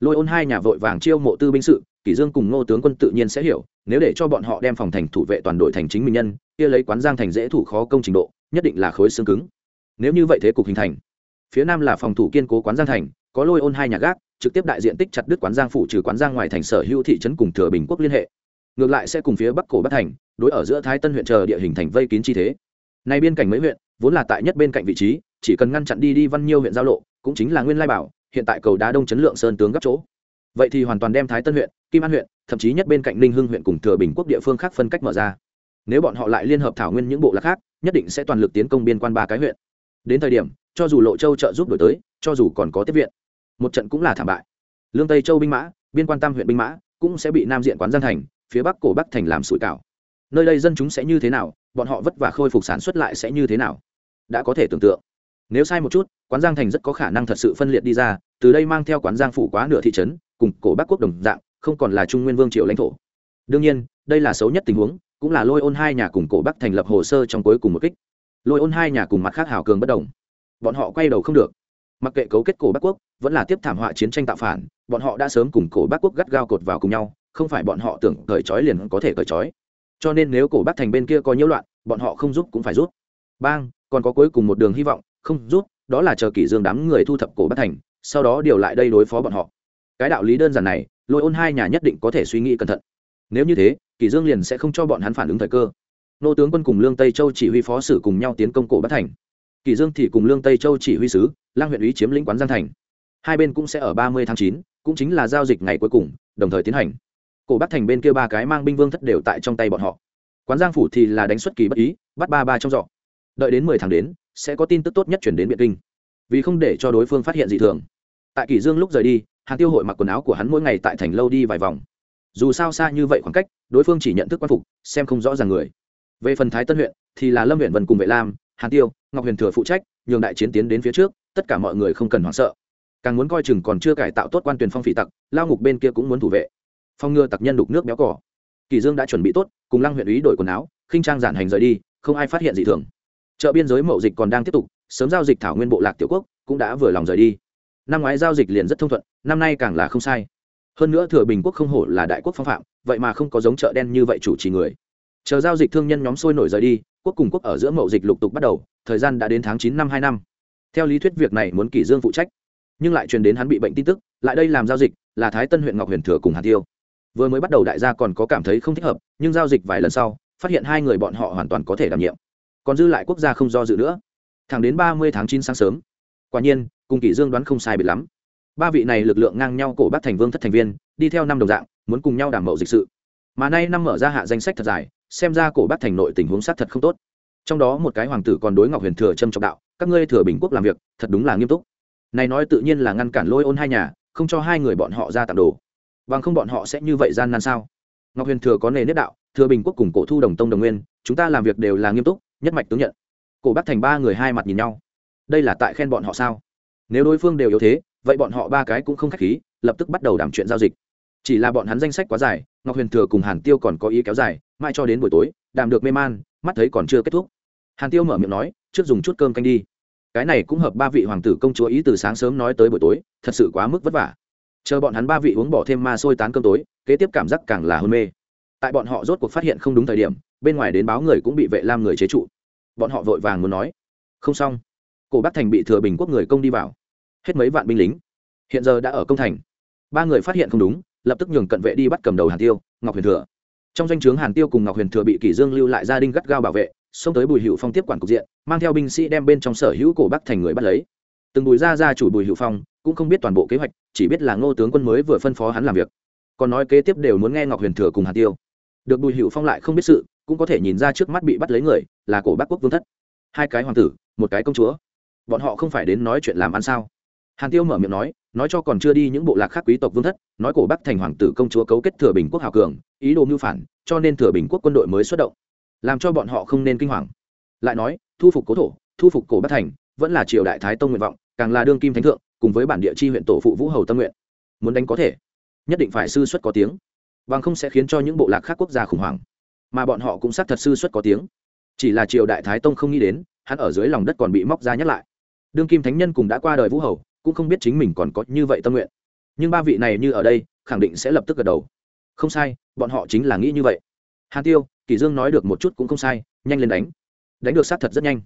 Lôi ôn hai nhà vội vàng chiêu mộ tư binh sự, kỷ dương cùng ngô tướng quân tự nhiên sẽ hiểu, nếu để cho bọn họ đem phòng thành thủ vệ toàn đội thành chính mình nhân, kia lấy quán giang thành dễ thủ khó công trình độ, nhất định là khối xương cứng. Nếu như vậy thế cục hình thành phía nam là phòng thủ kiên cố quán giang thành, có lôi ôn hai nhà gác, trực tiếp đại diện tích chặt đứt quán giang phủ trừ quán giang ngoài thành sở hữu thị trấn cùng thừa bình quốc liên hệ. Ngược lại sẽ cùng phía bắc cổ bắc thành, đối ở giữa thái tân huyện chờ địa hình thành vây kín chi thế. Nay biên cảnh mấy huyện, vốn là tại nhất bên cạnh vị trí, chỉ cần ngăn chặn đi đi văn nhiêu huyện giao lộ, cũng chính là nguyên lai bảo, hiện tại cầu đá đông chấn lượng sơn tướng gấp chỗ. Vậy thì hoàn toàn đem thái tân huyện, kim an huyện, thậm chí nhất bên cạnh ninh hưng huyện cùng thừa bình quốc địa phương khác phân cách mở ra. Nếu bọn họ lại liên hợp thảo nguyên những bộ lạc khác, nhất định sẽ toàn lực tiến công biên quan ba cái huyện đến thời điểm, cho dù lộ châu trợ giúp đổi tới, cho dù còn có tiếp viện, một trận cũng là thảm bại. Lương tây châu binh mã, biên quan tam huyện binh mã cũng sẽ bị nam diện quán giang thành, phía bắc cổ bắc thành làm sủi cảo. Nơi đây dân chúng sẽ như thế nào, bọn họ vất vả khôi phục sản xuất lại sẽ như thế nào? Đã có thể tưởng tượng. Nếu sai một chút, quán giang thành rất có khả năng thật sự phân liệt đi ra, từ đây mang theo quán giang phủ quá nửa thị trấn, cùng cổ bắc quốc đồng dạng, không còn là trung nguyên vương triều lãnh thổ. Đương nhiên, đây là xấu nhất tình huống, cũng là lôi ôn hai nhà cùng cổ bắc thành lập hồ sơ trong cuối cùng một kích lôi ôn hai nhà cùng mặt khác hào cường bất đồng. Bọn họ quay đầu không được. Mặc kệ cấu kết cổ bắc quốc, vẫn là tiếp thảm họa chiến tranh tạo phản, bọn họ đã sớm cùng cổ bắc quốc gắt gao cột vào cùng nhau, không phải bọn họ tưởng cởi trói liền có thể cởi trói. Cho nên nếu cổ bắc thành bên kia có nhiễu loạn, bọn họ không giúp cũng phải giúp. Bang, còn có cuối cùng một đường hy vọng, không giúp, đó là chờ kỷ dương đám người thu thập cổ bắc thành, sau đó điều lại đây đối phó bọn họ. Cái đạo lý đơn giản này, lôi ôn hai nhà nhất định có thể suy nghĩ cẩn thận. Nếu như thế, kỷ dương liền sẽ không cho bọn hắn phản ứng thời cơ nô tướng quân cùng lương tây châu chỉ huy phó sử cùng nhau tiến công cổ bắc thành. Kỳ dương thì cùng lương tây châu chỉ huy sứ, lang huyện ủy chiếm lĩnh quán giang thành. Hai bên cũng sẽ ở ba mươi tháng chín, cũng chính là giao dịch ngày cuối cùng, đồng thời tiến hành. Cổ bắc thành bên kia ba cái mang binh vương thất đều tại trong tay bọn họ. Quán giang phủ thì là đánh xuất kỳ bất ý, bắt ba ba trong giỏ. Đợi đến mười tháng đến, sẽ có tin tức tốt nhất chuyển đến biện kinh. Vì không để cho đối phương phát hiện dị thường. Tại kỳ dương lúc rời đi hàng tiêu hội mặc quần áo của hắn mỗi ngày tại thành lâu đi vài vòng. Dù sao xa như vậy khoảng cách, đối phương chỉ nhận thức quan phục, xem không rõ ràng người về phần thái tân huyện, thì là lâm huyện vân cùng vệ lam, hàn tiêu, ngọc huyền thừa phụ trách, nhường đại chiến tiến đến phía trước, tất cả mọi người không cần hoảng sợ. Càng muốn coi chừng còn chưa cải tạo tốt quan tuyển phong phỉ tặc, lao ngục bên kia cũng muốn thủ vệ. Phong ngừa tặc nhân đục nước béo cỏ kỳ dương đã chuẩn bị tốt, cùng lăng huyện ý đổi quần áo, khinh trang giản hành rời đi, không ai phát hiện gì thường. Chợ biên giới mậu dịch còn đang tiếp tục, sớm giao dịch thảo nguyên bộ lạc tiểu quốc, cũng đã vừa lòng rời đi. Năm ngoái giao dịch liền rất thông thuận, năm nay càng là không sai. Hơn nữa thừa bình quốc không hổ là đại quốc phong phạm, vậy mà không có giống chợ đen như vậy chủ trì người chờ giao dịch thương nhân nhóm sôi nổi rời đi, quốc cùng quốc ở giữa mậu dịch lục tục bắt đầu, thời gian đã đến tháng chín năm hai năm. Theo lý thuyết việc này muốn kỷ dương phụ trách. Nhưng lại truyền đến hắn bị bệnh tin tức, lại đây làm giao dịch, là thái tân huyện ngọc huyền thừa cùng hà tiêu. Vừa mới bắt đầu đại gia còn có cảm thấy không thích hợp, nhưng giao dịch vài lần sau, phát hiện hai người bọn họ hoàn toàn có thể đảm nhiệm. Còn dư lại quốc gia không do dự nữa. Thẳng đến ba mươi tháng chín sáng sớm, quả nhiên, cùng kỷ dương đoán không sai biệt lắm. Ba vị này lực lượng ngang nhau cổ bắc thành vương thất thành viên, đi theo năm đồng dạng, muốn cùng nhau đảm mậu dịch sự. Mà nay năm mở ra hạ danh sách thật dài xem ra cổ bác thành nội tình huống sát thật không tốt. Trong đó một cái hoàng tử còn đối ngọc huyền thừa trâm trọng đạo, các ngươi thừa bình quốc làm việc, thật đúng là nghiêm túc. Này nói tự nhiên là ngăn cản lôi ôn hai nhà, không cho hai người bọn họ ra tặng đồ. Bằng không bọn họ sẽ như vậy gian nan sao? Ngọc huyền thừa có nề nếp đạo, thừa bình quốc cùng cổ thu đồng tông đồng nguyên, chúng ta làm việc đều là nghiêm túc, nhất mạch tướng nhận. Cổ bắc thành ba người hai mặt nhìn nhau. Đây là tại khen bọn họ sao? Nếu đối phương đều yếu thế, vậy bọn họ ba cái cũng không k h á c h khí, lập tức bắt đầu đàm chuyện giao dịch. Chỉ là bọn hắn danh sách quá dài, ngọc huyền thừa cùng hàn tiêu còn có ý kéo dài mai cho đến buổi tối, đàm được mê man, mắt thấy còn chưa kết thúc. Hàn tiêu mở miệng nói, trước dùng chút cơm canh đi. Cái này cũng hợp ba vị hoàng tử công chúa ý từ sáng sớm nói tới buổi tối, thật sự quá mức vất vả. Chờ bọn hắn ba vị uống bỏ thêm ma sôi tán cơm tối, kế tiếp cảm giác càng là hôn mê. Tại bọn họ rốt cuộc phát hiện không đúng thời điểm, bên ngoài đến báo người cũng bị vệ lam người chế trụ. Bọn họ vội vàng muốn nói, không xong. Cổ bắc thành bị thừa bình quốc người công đi vào. Hết mấy vạn binh lính. Hiện giờ đã ở công thành. Ba người phát hiện không đúng, lập tức nhường cận vệ đi bắt cầm đầu hàn tiêu, ngọc huyền thừa trong danh o chướng hàn tiêu cùng ngọc huyền thừa bị kỷ dương lưu lại gia đình gắt gao bảo vệ, xông tới bùi hữu phong tiếp quản cục diện, mang theo binh sĩ đem bên trong sở hữu cổ bắc thành người bắt lấy. Từng bùi ra ra chủ bùi hữu phong cũng không biết toàn bộ kế hoạch, chỉ biết là ngô tướng quân mới vừa phân phó hắn làm việc. Còn nói kế tiếp đều muốn nghe ngọc huyền thừa cùng hàn tiêu. Được bùi hữu phong lại không biết sự, cũng có thể nhìn ra trước mắt bị bắt lấy người là cổ bắc quốc vương thất. Hai cái hoàng tử, một cái công chúa. Bọn họ không phải đến nói chuyện làm ăn sao? Hàn tiêu mở miệng nói nói cho còn chưa đi những bộ lạc khác quý tộc vương thất, nói cổ bắc thành hoàng tử công chúa cấu kết thừa bình quốc hào cường, ý đồ mưu phản, cho nên thừa bình quốc quân đội mới xuất động. Làm cho bọn họ không nên kinh hoàng. Lại nói, thu phục cố thổ, thu phục cổ bắc thành, vẫn là triều đại thái tông nguyện vọng, càng là đương kim thánh thượng, cùng với bản địa chi huyện tổ phụ vũ hầu tâm nguyện. Muốn đánh có thể, nhất định phải sư xuất có tiếng. Bằng không sẽ khiến cho những bộ lạc khác quốc gia khủng hoảng. Mà bọn họ cũng xác thật sư xuất có tiếng. Chỉ là triều đại thái tông không nghĩ đến, hắn ở dưới lòng đất còn bị móc ra nhắc lại. Đương kim thánh nhân cùng đã qua đời vũ hầu cũng không biết chính mình còn có như vậy tâm nguyện. Nhưng ba vị này như ở đây, khẳng định sẽ lập tức gật đầu. Không sai, bọn họ chính là nghĩ như vậy. Hàn tiêu kỷ dương nói được một chút cũng không sai, nhanh lên đánh. Đánh được sát thật rất nhanh.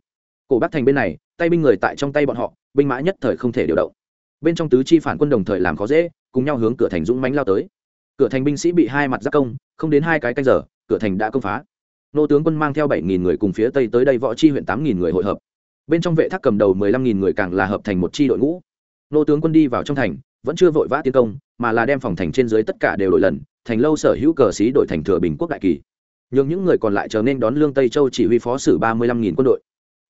Cổ bắc thành bên này, tay binh người tại trong tay bọn họ, binh mã nhất thời không thể điều động. Bên trong tứ chi phản quân đồng thời làm khó dễ, cùng nhau hướng cửa thành dũng mãnh lao tới. Cửa thành binh sĩ bị hai mặt giáp công, không đến hai cái canh giờ, cửa thành đã công phá. Nô tướng quân mang theo bảy nghìn người cùng phía tây tới đây võ chi huyện tám nghìn người hội hợp. Bên trong vệ thác cầm đầu mười lăm nghìn người càng là hợp thành một chi đội ngũ nô tướng quân đi vào trong thành, vẫn chưa vội vã tiến công, mà là đem phòng thành trên dưới tất cả đều đổi lần, thành lâu sở hữu cờ xí đội thành thừa bình quốc đại kỳ. Nhưng những người còn lại chờ nên đón lương tây châu chỉ huy phó sử ba mươi lăm nghìn quân đội.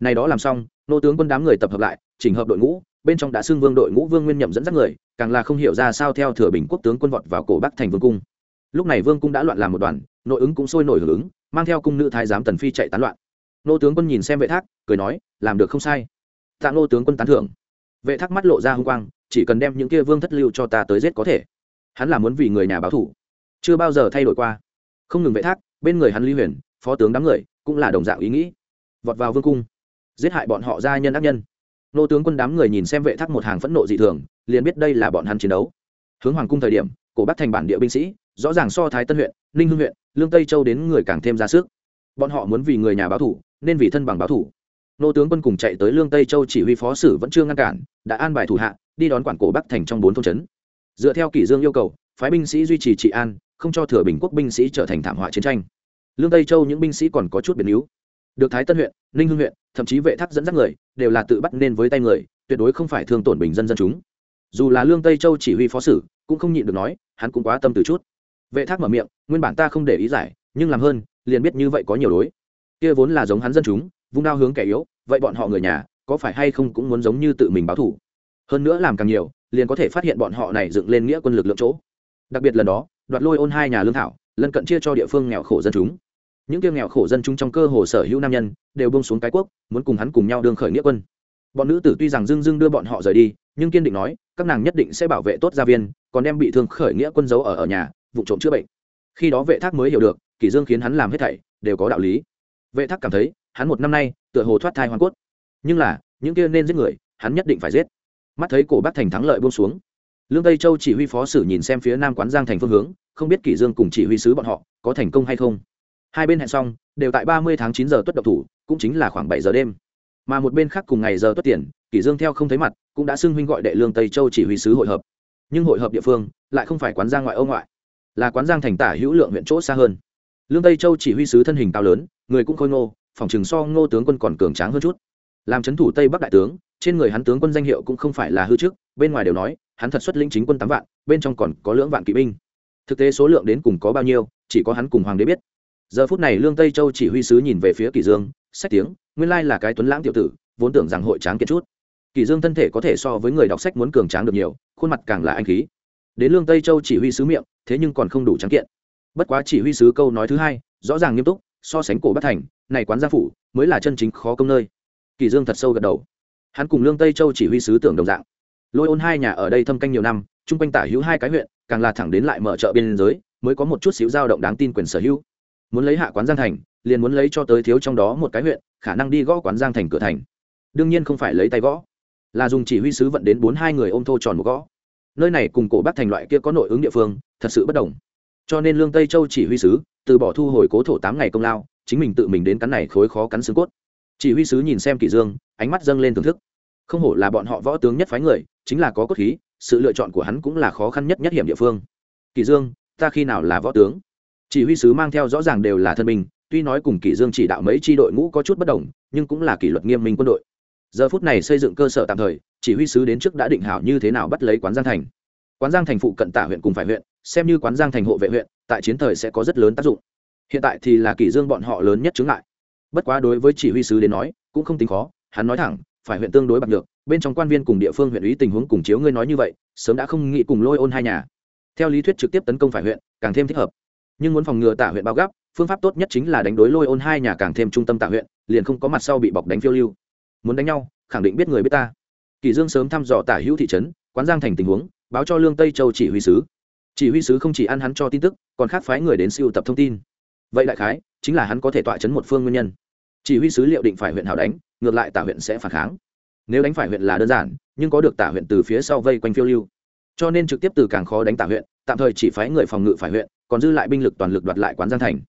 Này đó làm xong, nô tướng quân đám người tập hợp lại, chỉnh hợp đội ngũ, bên trong đã xưng vương đội ngũ vương nguyên nhậm dẫn dắt người, càng là không hiểu ra sao theo thừa bình quốc tướng quân vọt vào cổ bắc thành vương cung. Lúc này vương cung đã loạn làm một đoàn, nội ứng cũng sôi nổi hưởng ứng, mang theo cung nữ thái giám tần phi chạy tán loạn. Nô tướng quân nhìn xem vệ thác, cười nói, làm được không sai. Tạ nô tướng quân tán thưởng vệ thác mắt lộ ra h u n g quang, chỉ cần đem những kia vương thất lưu cho ta tới giết có thể. Hắn là muốn vì người nhà báo thủ chưa bao giờ thay đổi qua. Không ngừng vệ thác, bên người hắn lý huyền, phó tướng đám người, cũng là đồng dạng ý nghĩ. Vọt vào vương cung, giết hại bọn họ gia nhân ác nhân. Nô tướng quân đám người nhìn xem vệ thác một hàng phẫn nộ dị thường, liền biết đây là bọn hắn chiến đấu. Hướng hoàng cung thời điểm, cổ bắc thành bản địa binh sĩ, rõ ràng so thái tân huyện, ninh hưng huyện, lương tây châu đến người càng thêm ra sức. Bọn họ muốn vì người nhà báo thủ nên vì thân bằng báo thủ nô tướng quân cùng chạy tới lương tây châu chỉ huy phó sử vẫn chưa ngăn cản, đã an bài thủ hạ, đi đón quản cổ bắc thành trong bốn thôn trấn. Dựa theo kỷ dương yêu cầu, phái binh sĩ duy trì trị an, không cho thừa bình quốc binh sĩ trở thành thảm họa chiến tranh. Lương tây châu những binh sĩ còn có chút biến yếu được thái tân huyện, ninh hưng huyện, thậm chí vệ thác dẫn dắt người, đều là tự bắt nên với tay người, tuyệt đối không phải thương tổn bình dân dân chúng. Dù là lương tây châu chỉ huy phó sử, cũng không nhịn được nói, hắn cũng quá tâm từ chút. Vệ thác mở miệng, nguyên bản ta không để ý giải, nhưng làm hơn, liền biết như vậy có nhiều đối kia vốn là giống hắn dân chúng vung đao hướng kẻ yếu, vậy bọn họ người nhà, có phải hay không cũng muốn giống như tự mình báo thủ? Hơn nữa làm càng nhiều, liền có thể phát hiện bọn họ này dựng lên nghĩa quân lực lượng chỗ. Đặc biệt lần đó, đoạt lôi ôn hai nhà lương thảo, lân cận chia cho địa phương nghèo khổ dân chúng. Những kiêng nghèo khổ dân chúng trong cơ hồ sở hữu nam nhân, đều bông xuống cái quốc, muốn cùng hắn cùng nhau đương khởi nghĩa quân. Bọn nữ tử tuy rằng dưng dưng đưa bọn họ rời đi, nhưng kiên định nói, các nàng nhất định sẽ bảo vệ tốt gia viên, còn đem bị thương khởi nghĩa quân giấu ở ở nhà, vụ trộm chữa bệnh. Khi đó vệ thác mới hiểu được kỷ dương khiến hắn làm hết thảy, đều có đạo lý. Vệ thác cảm thấy hắn một năm nay tựa hồ thoát thai hoàn cốt. Nhưng là, những kia nên giết người, hắn nhất định phải giết. Mắt thấy cổ bắc thành thắng lợi buông xuống. Lương tây châu chỉ huy phó sử nhìn xem phía nam quán giang thành phương hướng, không biết kỷ dương cùng chỉ huy sứ bọn họ có thành công hay không. Hai bên hẹn xong, đều tại ba mươi tháng chín giờ tuất độc thủ, cũng chính là khoảng bảy giờ đêm. Mà một bên khác cùng ngày giờ tuất tiền, kỷ dương theo không thấy mặt, cũng đã xưng huynh gọi đệ lương tây châu chỉ huy sứ hội hợp. Nhưng hội hợp địa phương lại không phải quán giang ngoại ô ngoại, là quán giang thành tả hữu lượng huyện chỗ xa hơn. Lương tây châu chỉ huy sứ thân hình cao lớn, người cũng khôi ngô phòng trường so ngô tướng quân còn cường tráng hơn chút. Làm trấn thủ tây bắc đại tướng, trên người hắn tướng quân danh hiệu cũng không phải là hư trước, bên ngoài đều nói, hắn thật xuất lĩnh chính quân tám vạn, bên trong còn có lưỡng vạn kỵ binh. Thực tế số lượng đến cùng có bao nhiêu, chỉ có hắn cùng hoàng đế biết. Giờ phút này lương tây châu chỉ huy sứ nhìn về phía kỷ dương, sách tiếng, nguyên lai là cái tuấn lãng tiểu tử, vốn tưởng rằng hội tráng kiệt chút. Kỷ dương thân thể có thể so với người đọc sách muốn cường tráng được nhiều, khuôn mặt càng là anh khí. Đến lương tây châu chỉ huy sứ miệng, thế nhưng còn không đủ tráng kiện. Bất quá chỉ huy sứ câu nói thứ hai, rõ ràng nghiêm túc so sánh cổ bất thành, này quán gia phủ mới là chân chính khó công nơi. Kỳ dương thật sâu gật đầu. Hắn cùng lương tây châu chỉ huy sứ tưởng đồng dạng. Lôi ôn hai nhà ở đây thâm canh nhiều năm, chung quanh tả hữu hai cái huyện, càng là thẳng đến lại mở chợ biên giới, mới có một chút xíu dao động đáng tin quyền sở hữu. Muốn lấy hạ quán giang thành, liền muốn lấy cho tới thiếu trong đó một cái huyện, khả năng đi gõ quán giang thành cửa thành. Đương nhiên không phải lấy tay gõ, là dùng chỉ huy sứ vận đến bốn hai người ôm thô tròn một gõ. Nơi này cùng cổ bắc thành loại kia có nội ứng địa phương, thật sự bất đồng. Cho nên lương tây châu chỉ huy sứ từ bỏ thu hồi cố thổ tám ngày công lao, chính mình tự mình đến cắn này khối khó cắn xương cốt. Chỉ huy sứ nhìn xem kỷ dương, ánh mắt dâng lên thưởng thức. Không hổ là bọn họ võ tướng nhất phái người, chính là có cốt khí, sự lựa chọn của hắn cũng là khó khăn nhất nhất hiểm địa phương. Kỷ dương, ta khi nào là võ tướng? Chỉ huy sứ mang theo rõ ràng đều là thân mình tuy nói cùng kỷ dương chỉ đạo mấy chi đội ngũ có chút bất đồng, nhưng cũng là kỷ luật nghiêm minh quân đội. Giờ phút này xây dựng cơ sở tạm thời, chỉ huy sứ đến trước đã định hảo như thế nào bắt lấy quán giang thành quán giang thành phụ cận tả huyện cùng phải huyện, xem như quán giang thành hộ vệ huyện, tại chiến thời sẽ có rất lớn tác dụng. Hiện tại thì là kỷ dương bọn họ lớn nhất chứng lại bất quá đối với chỉ huy sứ đến nói, cũng không tính khó, hắn nói thẳng, phải huyện tương đối bạc được bên trong quan viên cùng địa phương huyện ủy tình huống cùng chiếu ngươi nói như vậy, sớm đã không nghĩ cùng lôi ôn hai nhà. Theo lý thuyết trực tiếp tấn công phải huyện, càng thêm thích hợp. Nhưng muốn phòng ngừa tả huyện bao gấp phương pháp tốt nhất chính là đánh đối lôi ôn hai nhà càng thêm trung tâm tả huyện, liền không có mặt sau bị bọc đánh phiêu lưu. Muốn đánh nhau, khẳng định biết người biết ta. Kỳ dương sớm thăm dò tả hữu thị trấn, quán giang thành tình huống báo cho lương tây châu chỉ huy sứ chỉ huy sứ không chỉ ăn hắn cho tin tức còn khác phái người đến siêu tập thông tin vậy đại khái chính là hắn có thể tọa chấn một phương nguyên nhân chỉ huy sứ liệu định phải huyện hảo đánh ngược lại tả huyện sẽ phản kháng nếu đánh phải huyện là đơn giản nhưng có được tả huyện từ phía sau vây quanh phiêu lưu cho nên trực tiếp từ càng khó đánh tả huyện tạm thời chỉ phái người phòng ngự phải huyện còn dư lại binh lực toàn lực đoạt lại quán giang thành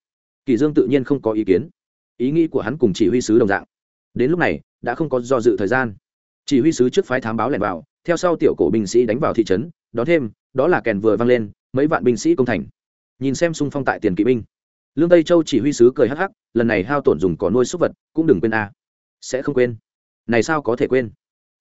kỳ dương tự nhiên không có ý kiến ý nghĩ của hắn cùng chỉ huy sứ đồng dạng đến lúc này đã không có do dự thời gian chỉ huy sứ trước phái thám báo lẻn vào theo sau tiểu cổ binh sĩ đánh vào thị trấn đó thêm, đó là kèn vừa vang lên, mấy vạn binh sĩ công thành. Nhìn xem xung phong tại tiền kỵ binh. Lương tây châu chỉ huy sứ cười hắc hắc, lần này hao tổn dùng có nuôi súc vật, cũng đừng quên a. Sẽ không quên. Này sao có thể quên?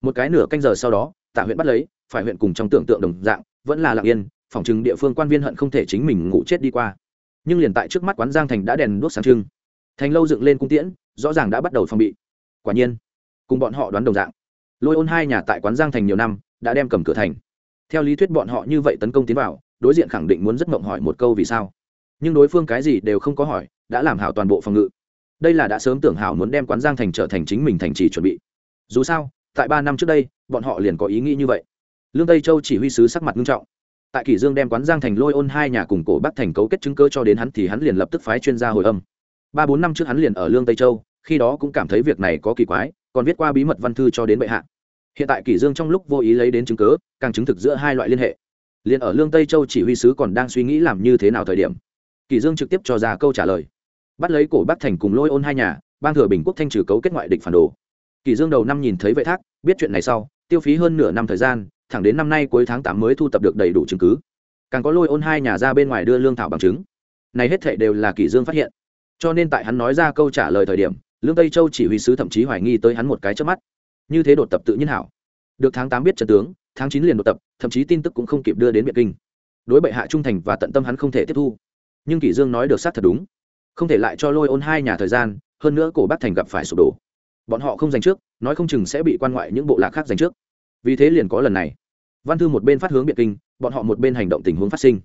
Một cái nửa canh giờ sau đó, tạ huyện bắt lấy, phải huyện cùng trong tưởng tượng đồng dạng, vẫn là lặng yên, phòng chừng địa phương quan viên hận không thể chính mình ngủ chết đi qua. Nhưng liền tại trước mắt quán giang thành đã đèn đuốc sáng trưng. Thành lâu dựng lên cung tiễn, rõ ràng đã bắt đầu phòng bị. Quả nhiên, cùng bọn họ đoán đồng dạng lôi ôn hai nhà tại quán giang thành nhiều năm, đã đem cầm cửa thành. Theo lý thuyết bọn họ như vậy tấn công tiến vào, đối diện khẳng định muốn rất mộng hỏi một câu vì sao. Nhưng đối phương cái gì đều không có hỏi, đã làm hảo toàn bộ phòng ngự. Đây là đã sớm tưởng hảo muốn đem quán giang thành trở thành chính mình thành trì chuẩn bị. Dù sao, tại ba năm trước đây, bọn họ liền có ý nghĩ như vậy. Lương tây châu chỉ huy sứ sắc mặt nghiêm trọng. Tại kỷ dương đem quán giang thành lôi ôn hai nhà cùng cổ bắc thành cấu kết chứng cơ cho đến hắn thì hắn liền lập tức phái chuyên gia hồi âm. Ba bốn năm trước hắn liền ở lương tây châu, khi đó cũng cảm thấy việc này có kỳ quái còn viết qua bí mật văn thư cho đến bệ hạ. Hiện tại kỷ dương trong lúc vô ý lấy đến chứng cứ, càng chứng thực giữa hai loại liên hệ. Liền ở lương tây châu chỉ huy sứ còn đang suy nghĩ làm như thế nào thời điểm, kỷ dương trực tiếp cho ra câu trả lời. Bắt lấy cổ bắc thành cùng lôi ôn hai nhà, bang thừa bình quốc thanh trừ cấu kết ngoại địch phản đồ. Kỷ dương đầu năm nhìn thấy vệ thác, biết chuyện này sau, tiêu phí hơn nửa năm thời gian, thẳng đến năm nay cuối tháng tám mới thu tập được đầy đủ chứng cứ. Càng có lôi ôn hai nhà ra bên ngoài đưa lương thảo bằng chứng. Này hết thảy đều là kỷ dương phát hiện. Cho nên tại hắn nói ra câu trả lời thời điểm lương tây châu chỉ huy sứ thậm chí hoài nghi tới hắn một cái trước mắt. Như thế đột tập tự nhiên hảo. Được tháng tám biết trận tướng, tháng chín liền đột tập, thậm chí tin tức cũng không kịp đưa đến biệt kinh. Đối bệ hạ trung thành và tận tâm hắn không thể tiếp thu. Nhưng kỷ dương nói được sát thật đúng. Không thể lại cho lôi ôn hai nhà thời gian, hơn nữa cổ bắc thành gặp phải sụp đổ. Bọn họ không giành trước, nói không chừng sẽ bị quan ngoại những bộ lạc khác giành trước. Vì thế liền có lần này. Văn thư một bên phát hướng biệt kinh, bọn họ một bên hành động tình huống phát sinh.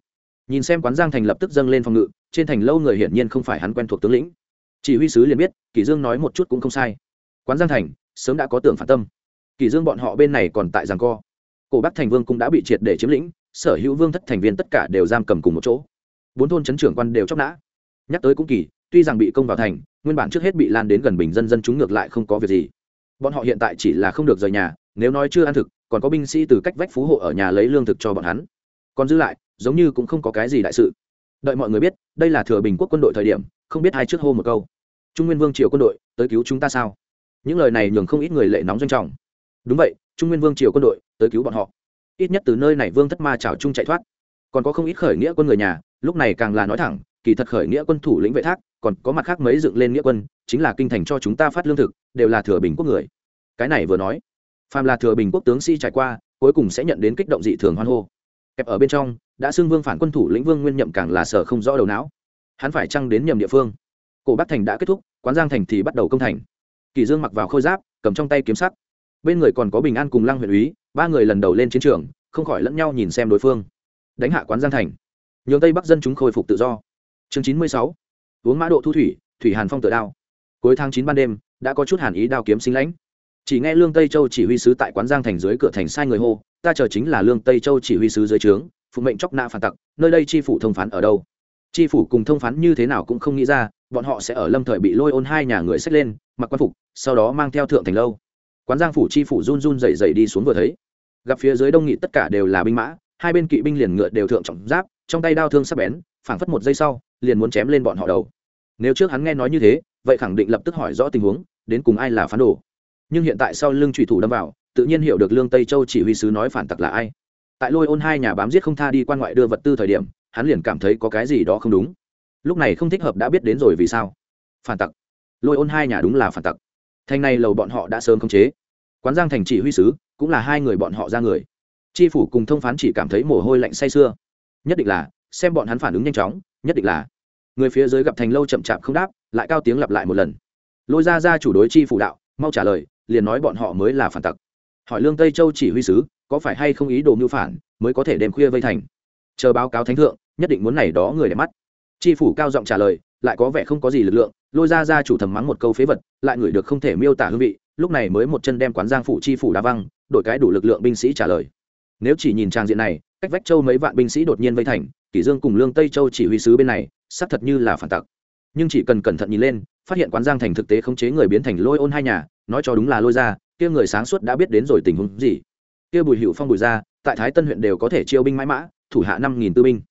Nhìn xem quán giang thành lập tức dâng lên phòng ngự, trên thành lâu người hiển nhiên không phải hắn quen thuộc tướng lĩnh chỉ huy sứ liền biết kỷ dương nói một chút cũng không sai. Quán giang thành, sớm đã có tưởng phản tâm. Kỷ dương bọn họ bên này còn tại giằng co. Cổ bắc thành vương cũng đã bị triệt để chiếm lĩnh, sở hữu vương thất thành viên tất cả đều giam cầm cùng một chỗ. Bốn thôn chấn trưởng quan đều chóc nã. Nhắc tới cũng kỳ, tuy rằng bị công vào thành, nguyên bản trước hết bị lan đến gần bình dân dân chúng ngược lại không có việc gì. Bọn họ hiện tại chỉ là không được rời nhà, nếu nói chưa ăn thực, còn có binh sĩ từ cách vách phú hộ ở nhà lấy lương thực cho bọn hắn. Còn giữ lại, giống như cũng không có cái gì đại sự. Đợi mọi người biết, đây là thừa bình quốc quân đội thời điểm không biết hai trước hô một câu. Trung nguyên vương triều quân đội, tới cứu chúng ta sao? Những lời này nhường không ít người lệ nóng doanh trọng. Đúng vậy, trung nguyên vương triều quân đội, tới cứu bọn họ. Ít nhất từ nơi này vương thất ma trào chung chạy thoát. Còn có không ít khởi nghĩa quân người nhà, lúc này càng là nói thẳng, kỳ thật khởi nghĩa quân thủ lĩnh vệ thác, còn có mặt khác mấy dựng lên nghĩa quân, chính là kinh thành cho chúng ta phát lương thực, đều là thừa bình quốc người. Cái này vừa nói, phàm là thừa bình quốc tướng sĩ trải qua, cuối cùng sẽ nhận đến kích động dị thường hoan hô. Kẹp ở bên trong, đã xưng vương phản quân thủ lĩnh vương nguyên nhậm càng là sở không rõ đầu não hắn phải chăng đến nhầm địa phương? Cổ bắc thành đã kết thúc, quán giang thành thì bắt đầu công thành. Kỳ dương mặc vào khôi giáp, cầm trong tay kiếm sắc. Bên người còn có bình an cùng lăng huyện úy, ba người lần đầu lên chiến trường, không khỏi lẫn nhau nhìn xem đối phương. Đánh hạ quán giang thành. Nhường tây bắc dân chúng khôi phục tự do. Chương chín mươi sáu. Uống mã độ thu thủy thủy hàn phong tự đao. Cuối tháng chín ban đêm, đã có chút hàn ý đao kiếm sinh lãnh. Chỉ nghe lương tây châu chỉ huy sứ tại quán giang thành dưới cửa thành sai người hô, ta chờ chính là lương tây châu chỉ huy sứ dưới trướng, phụ mệnh chóc nạ phản tặc, nơi đây chi phủ thông phán ở đâu? Chi phủ cùng thông phán như thế nào cũng không nghĩ ra, bọn họ sẽ ở lâm thời bị lôi ôn hai nhà người xách lên, mặc quan phục, sau đó mang theo thượng thành lâu. Quán giang phủ chi phủ run run rẩy rẩy đi xuống vừa thấy. Gặp phía dưới đông nghị tất cả đều là binh mã, hai bên kỵ binh liền ngựa đều thượng trọng giáp, trong tay đao thương sắp bén, phảng phất một giây sau, liền muốn chém lên bọn họ đầu. Nếu trước hắn nghe nói như thế, vậy khẳng định lập tức hỏi rõ tình huống, đến cùng ai là phán đồ. Nhưng hiện tại sau lưng trùy thủ đâm vào, tự nhiên hiểu được lương tây châu chỉ huy sứ nói phản tặc là ai. Tại lôi ôn hai nhà bám giết không tha đi quan ngoại đưa vật tư thời điểm hắn liền cảm thấy có cái gì đó không đúng. Lúc này không thích hợp đã biết đến rồi vì sao. Phản tặc. Lôi ôn hai nhà đúng là phản tặc. Thành này lầu bọn họ đã sớm khống chế. Quán giang thành chỉ huy sứ, cũng là hai người bọn họ ra người. Tri phủ cùng thông phán chỉ cảm thấy mồ hôi lạnh say sưa. Nhất định là, xem bọn hắn phản ứng nhanh chóng, nhất định là. Người phía dưới gặp thành lâu chậm chạp không đáp, lại cao tiếng lặp lại một lần. Lôi ra ra chủ đối chi phủ đạo, mau trả lời, liền nói bọn họ mới là phản tặc. Hỏi lương tây châu chỉ huy sứ, có phải hay không ý đồ mưu phản, mới có thể đêm khuya vây thành? Chờ báo cáo thánh thượng nhất định muốn này đó người để mắt. Tri phủ cao giọng trả lời, lại có vẻ không có gì lực lượng, lôi ra ra chủ thầm mắng một câu phế vật, lại ngửi được không thể miêu tả hương vị, lúc này mới một chân đem quán giang phủ chi phủ đá văng, đổi cái đủ lực lượng binh sĩ trả lời. Nếu chỉ nhìn trang diện này, cách vách châu mấy vạn binh sĩ đột nhiên vây thành, kỷ dương cùng lương tây châu chỉ huy sứ bên này, xác thật như là phản tặc. Nhưng chỉ cần cẩn thận nhìn lên, phát hiện quán giang thành thực tế khống chế người biến thành lôi ôn hai nhà, nói cho đúng là lôi ra, kia người sáng suốt đã biết đến rồi tình huống gì. Kia bùi hữu phong bùi ra, tại thái tân huyện đều có thể chiêu binh mãi mã, thủ hạ năm nghìn tư binh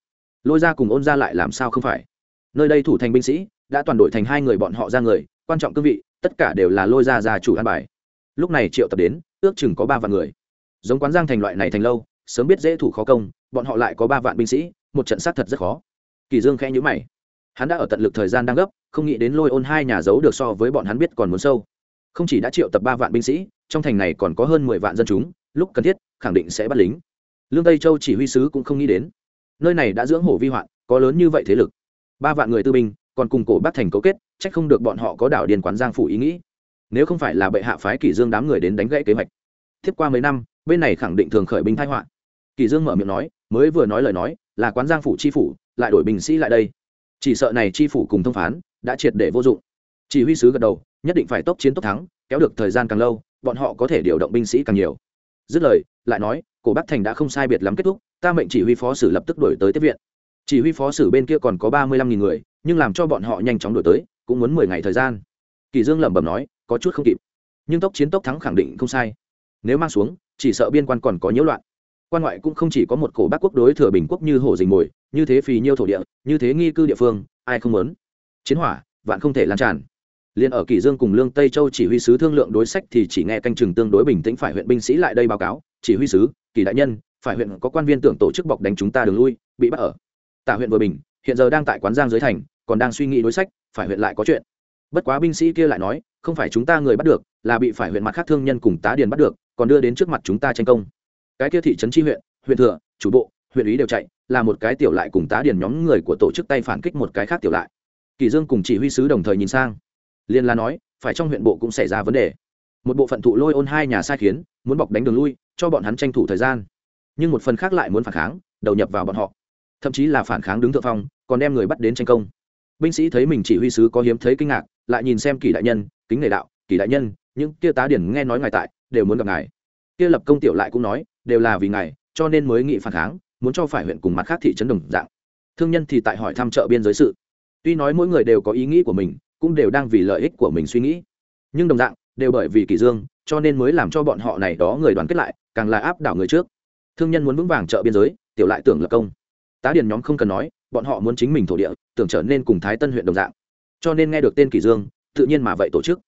lôi ra cùng ôn ra lại làm sao không phải? Nơi đây thủ thành binh sĩ, đã toàn đội thành hai người bọn họ ra người, quan trọng cương vị, tất cả đều là lôi ra ra chủ an bài. Lúc này triệu tập đến, ước chừng có ba vạn người. Giống quán giang thành loại này thành lâu, sớm biết dễ thủ khó công, bọn họ lại có ba vạn binh sĩ, một trận sát thật rất khó. Kỳ dương khẽ nhíu mày. Hắn đã ở tận lực thời gian đang gấp, không nghĩ đến lôi ôn hai nhà giấu được so với bọn hắn biết còn muốn sâu. Không chỉ đã triệu tập ba vạn binh sĩ, trong thành này còn có hơn mười vạn dân chúng, lúc cần thiết, khẳng định sẽ bắt lính. Lương tây châu chỉ huy sứ cũng không nghĩ đến nơi này đã dưỡng hổ vi hoạn, có lớn như vậy thế lực. Ba vạn người tư binh, còn cùng cổ bắt thành cấu kết, trách không được bọn họ có đảo điền quán giang phủ ý nghĩ. Nếu không phải là bệ hạ phái kỷ dương đám người đến đánh gãy kế hoạch. Tiếp qua mấy năm, bên này khẳng định thường khởi binh thái họa. Kỷ dương mở miệng nói, mới vừa nói lời nói, là quán giang phủ chi phủ, lại đổi binh sĩ lại đây. Chỉ sợ này chi phủ cùng thông phán, đã triệt để vô dụng. Chỉ huy sứ gật đầu, nhất định phải tốc chiến tốc thắng, kéo được thời gian càng lâu, bọn họ có thể điều động binh sĩ càng nhiều dứt lời, lại nói, cổ bắc thành đã không sai biệt lắm kết thúc, ta mệnh chỉ huy phó sử lập tức đổi tới tiếp viện. Chỉ huy phó sử bên kia còn có ba mươi lăm nghìn người, nhưng làm cho bọn họ nhanh chóng đổi tới, cũng muốn mười ngày thời gian. Kỳ dương lẩm bẩm nói, có chút không kịp. Nhưng tốc chiến tốc thắng khẳng định không sai. Nếu mang xuống, chỉ sợ biên quan còn có nhiễu loạn. Quan ngoại cũng không chỉ có một cổ bắc quốc đối thừa bình quốc như hổ dình mồi, như thế phì nhiêu thổ địa, như thế nghi cư địa phương, ai không muốn? Chiến hỏa, vạn không thể lan tràn liền ở kỳ dương cùng lương tây châu chỉ huy sứ thương lượng đối sách thì chỉ nghe canh chừng tương đối bình tĩnh phải huyện binh sĩ lại đây báo cáo, chỉ huy sứ kỳ đại nhân, phải huyện có quan viên tưởng tổ chức bọc đánh chúng ta đường lui, bị bắt ở tả huyện vừa bình, hiện giờ đang tại quán giang dưới thành, còn đang suy nghĩ đối sách, phải huyện lại có chuyện. Bất quá binh sĩ kia lại nói, không phải chúng ta người bắt được, là bị phải huyện mặt khác thương nhân cùng tá điền bắt được, còn đưa đến trước mặt chúng ta tranh công. Cái kia thị trấn tri huyện huyện thừa, chủ bộ, huyện ý đều chạy, là một cái tiểu lại cùng tá điền nhóm người của tổ chức tay phản kích một cái khác tiểu lại. Kỳ dương cùng chỉ huy sứ đồng thời nhìn sang liên la nói, phải trong huyện bộ cũng xảy ra vấn đề. Một bộ phận thụ lôi ôn hai nhà sai khiến, muốn bọc đánh đường lui, cho bọn hắn tranh thủ thời gian. Nhưng một phần khác lại muốn phản kháng, đầu nhập vào bọn họ. Thậm chí là phản kháng đứng thượng phong, còn đem người bắt đến tranh công. Binh sĩ thấy mình chỉ huy sứ có hiếm thấy kinh ngạc, lại nhìn xem kỳ đại nhân, kính nghề đạo kỳ đại nhân, những kia tá điển nghe nói ngài tại, đều muốn gặp ngài. Kia lập công tiểu lại cũng nói, đều là vì ngài, cho nên mới nghị phản kháng, muốn cho phải huyện cùng mặt khác thị trấn đồng dạng. Thương nhân thì tại hỏi thăm chợ biên giới sự. Tuy nói mỗi người đều có ý nghĩ của mình cũng đều đang vì lợi ích của mình suy nghĩ. Nhưng đồng dạng, đều bởi vì kỳ dương, cho nên mới làm cho bọn họ này đó người đoàn kết lại, càng là áp đảo người trước. Thương nhân muốn vững vàng chợ biên giới, tiểu lại tưởng là công. Tá điền nhóm không cần nói, bọn họ muốn chính mình thổ địa, tưởng trở nên cùng thái tân huyện đồng dạng. Cho nên nghe được tên kỳ dương, tự nhiên mà vậy tổ chức.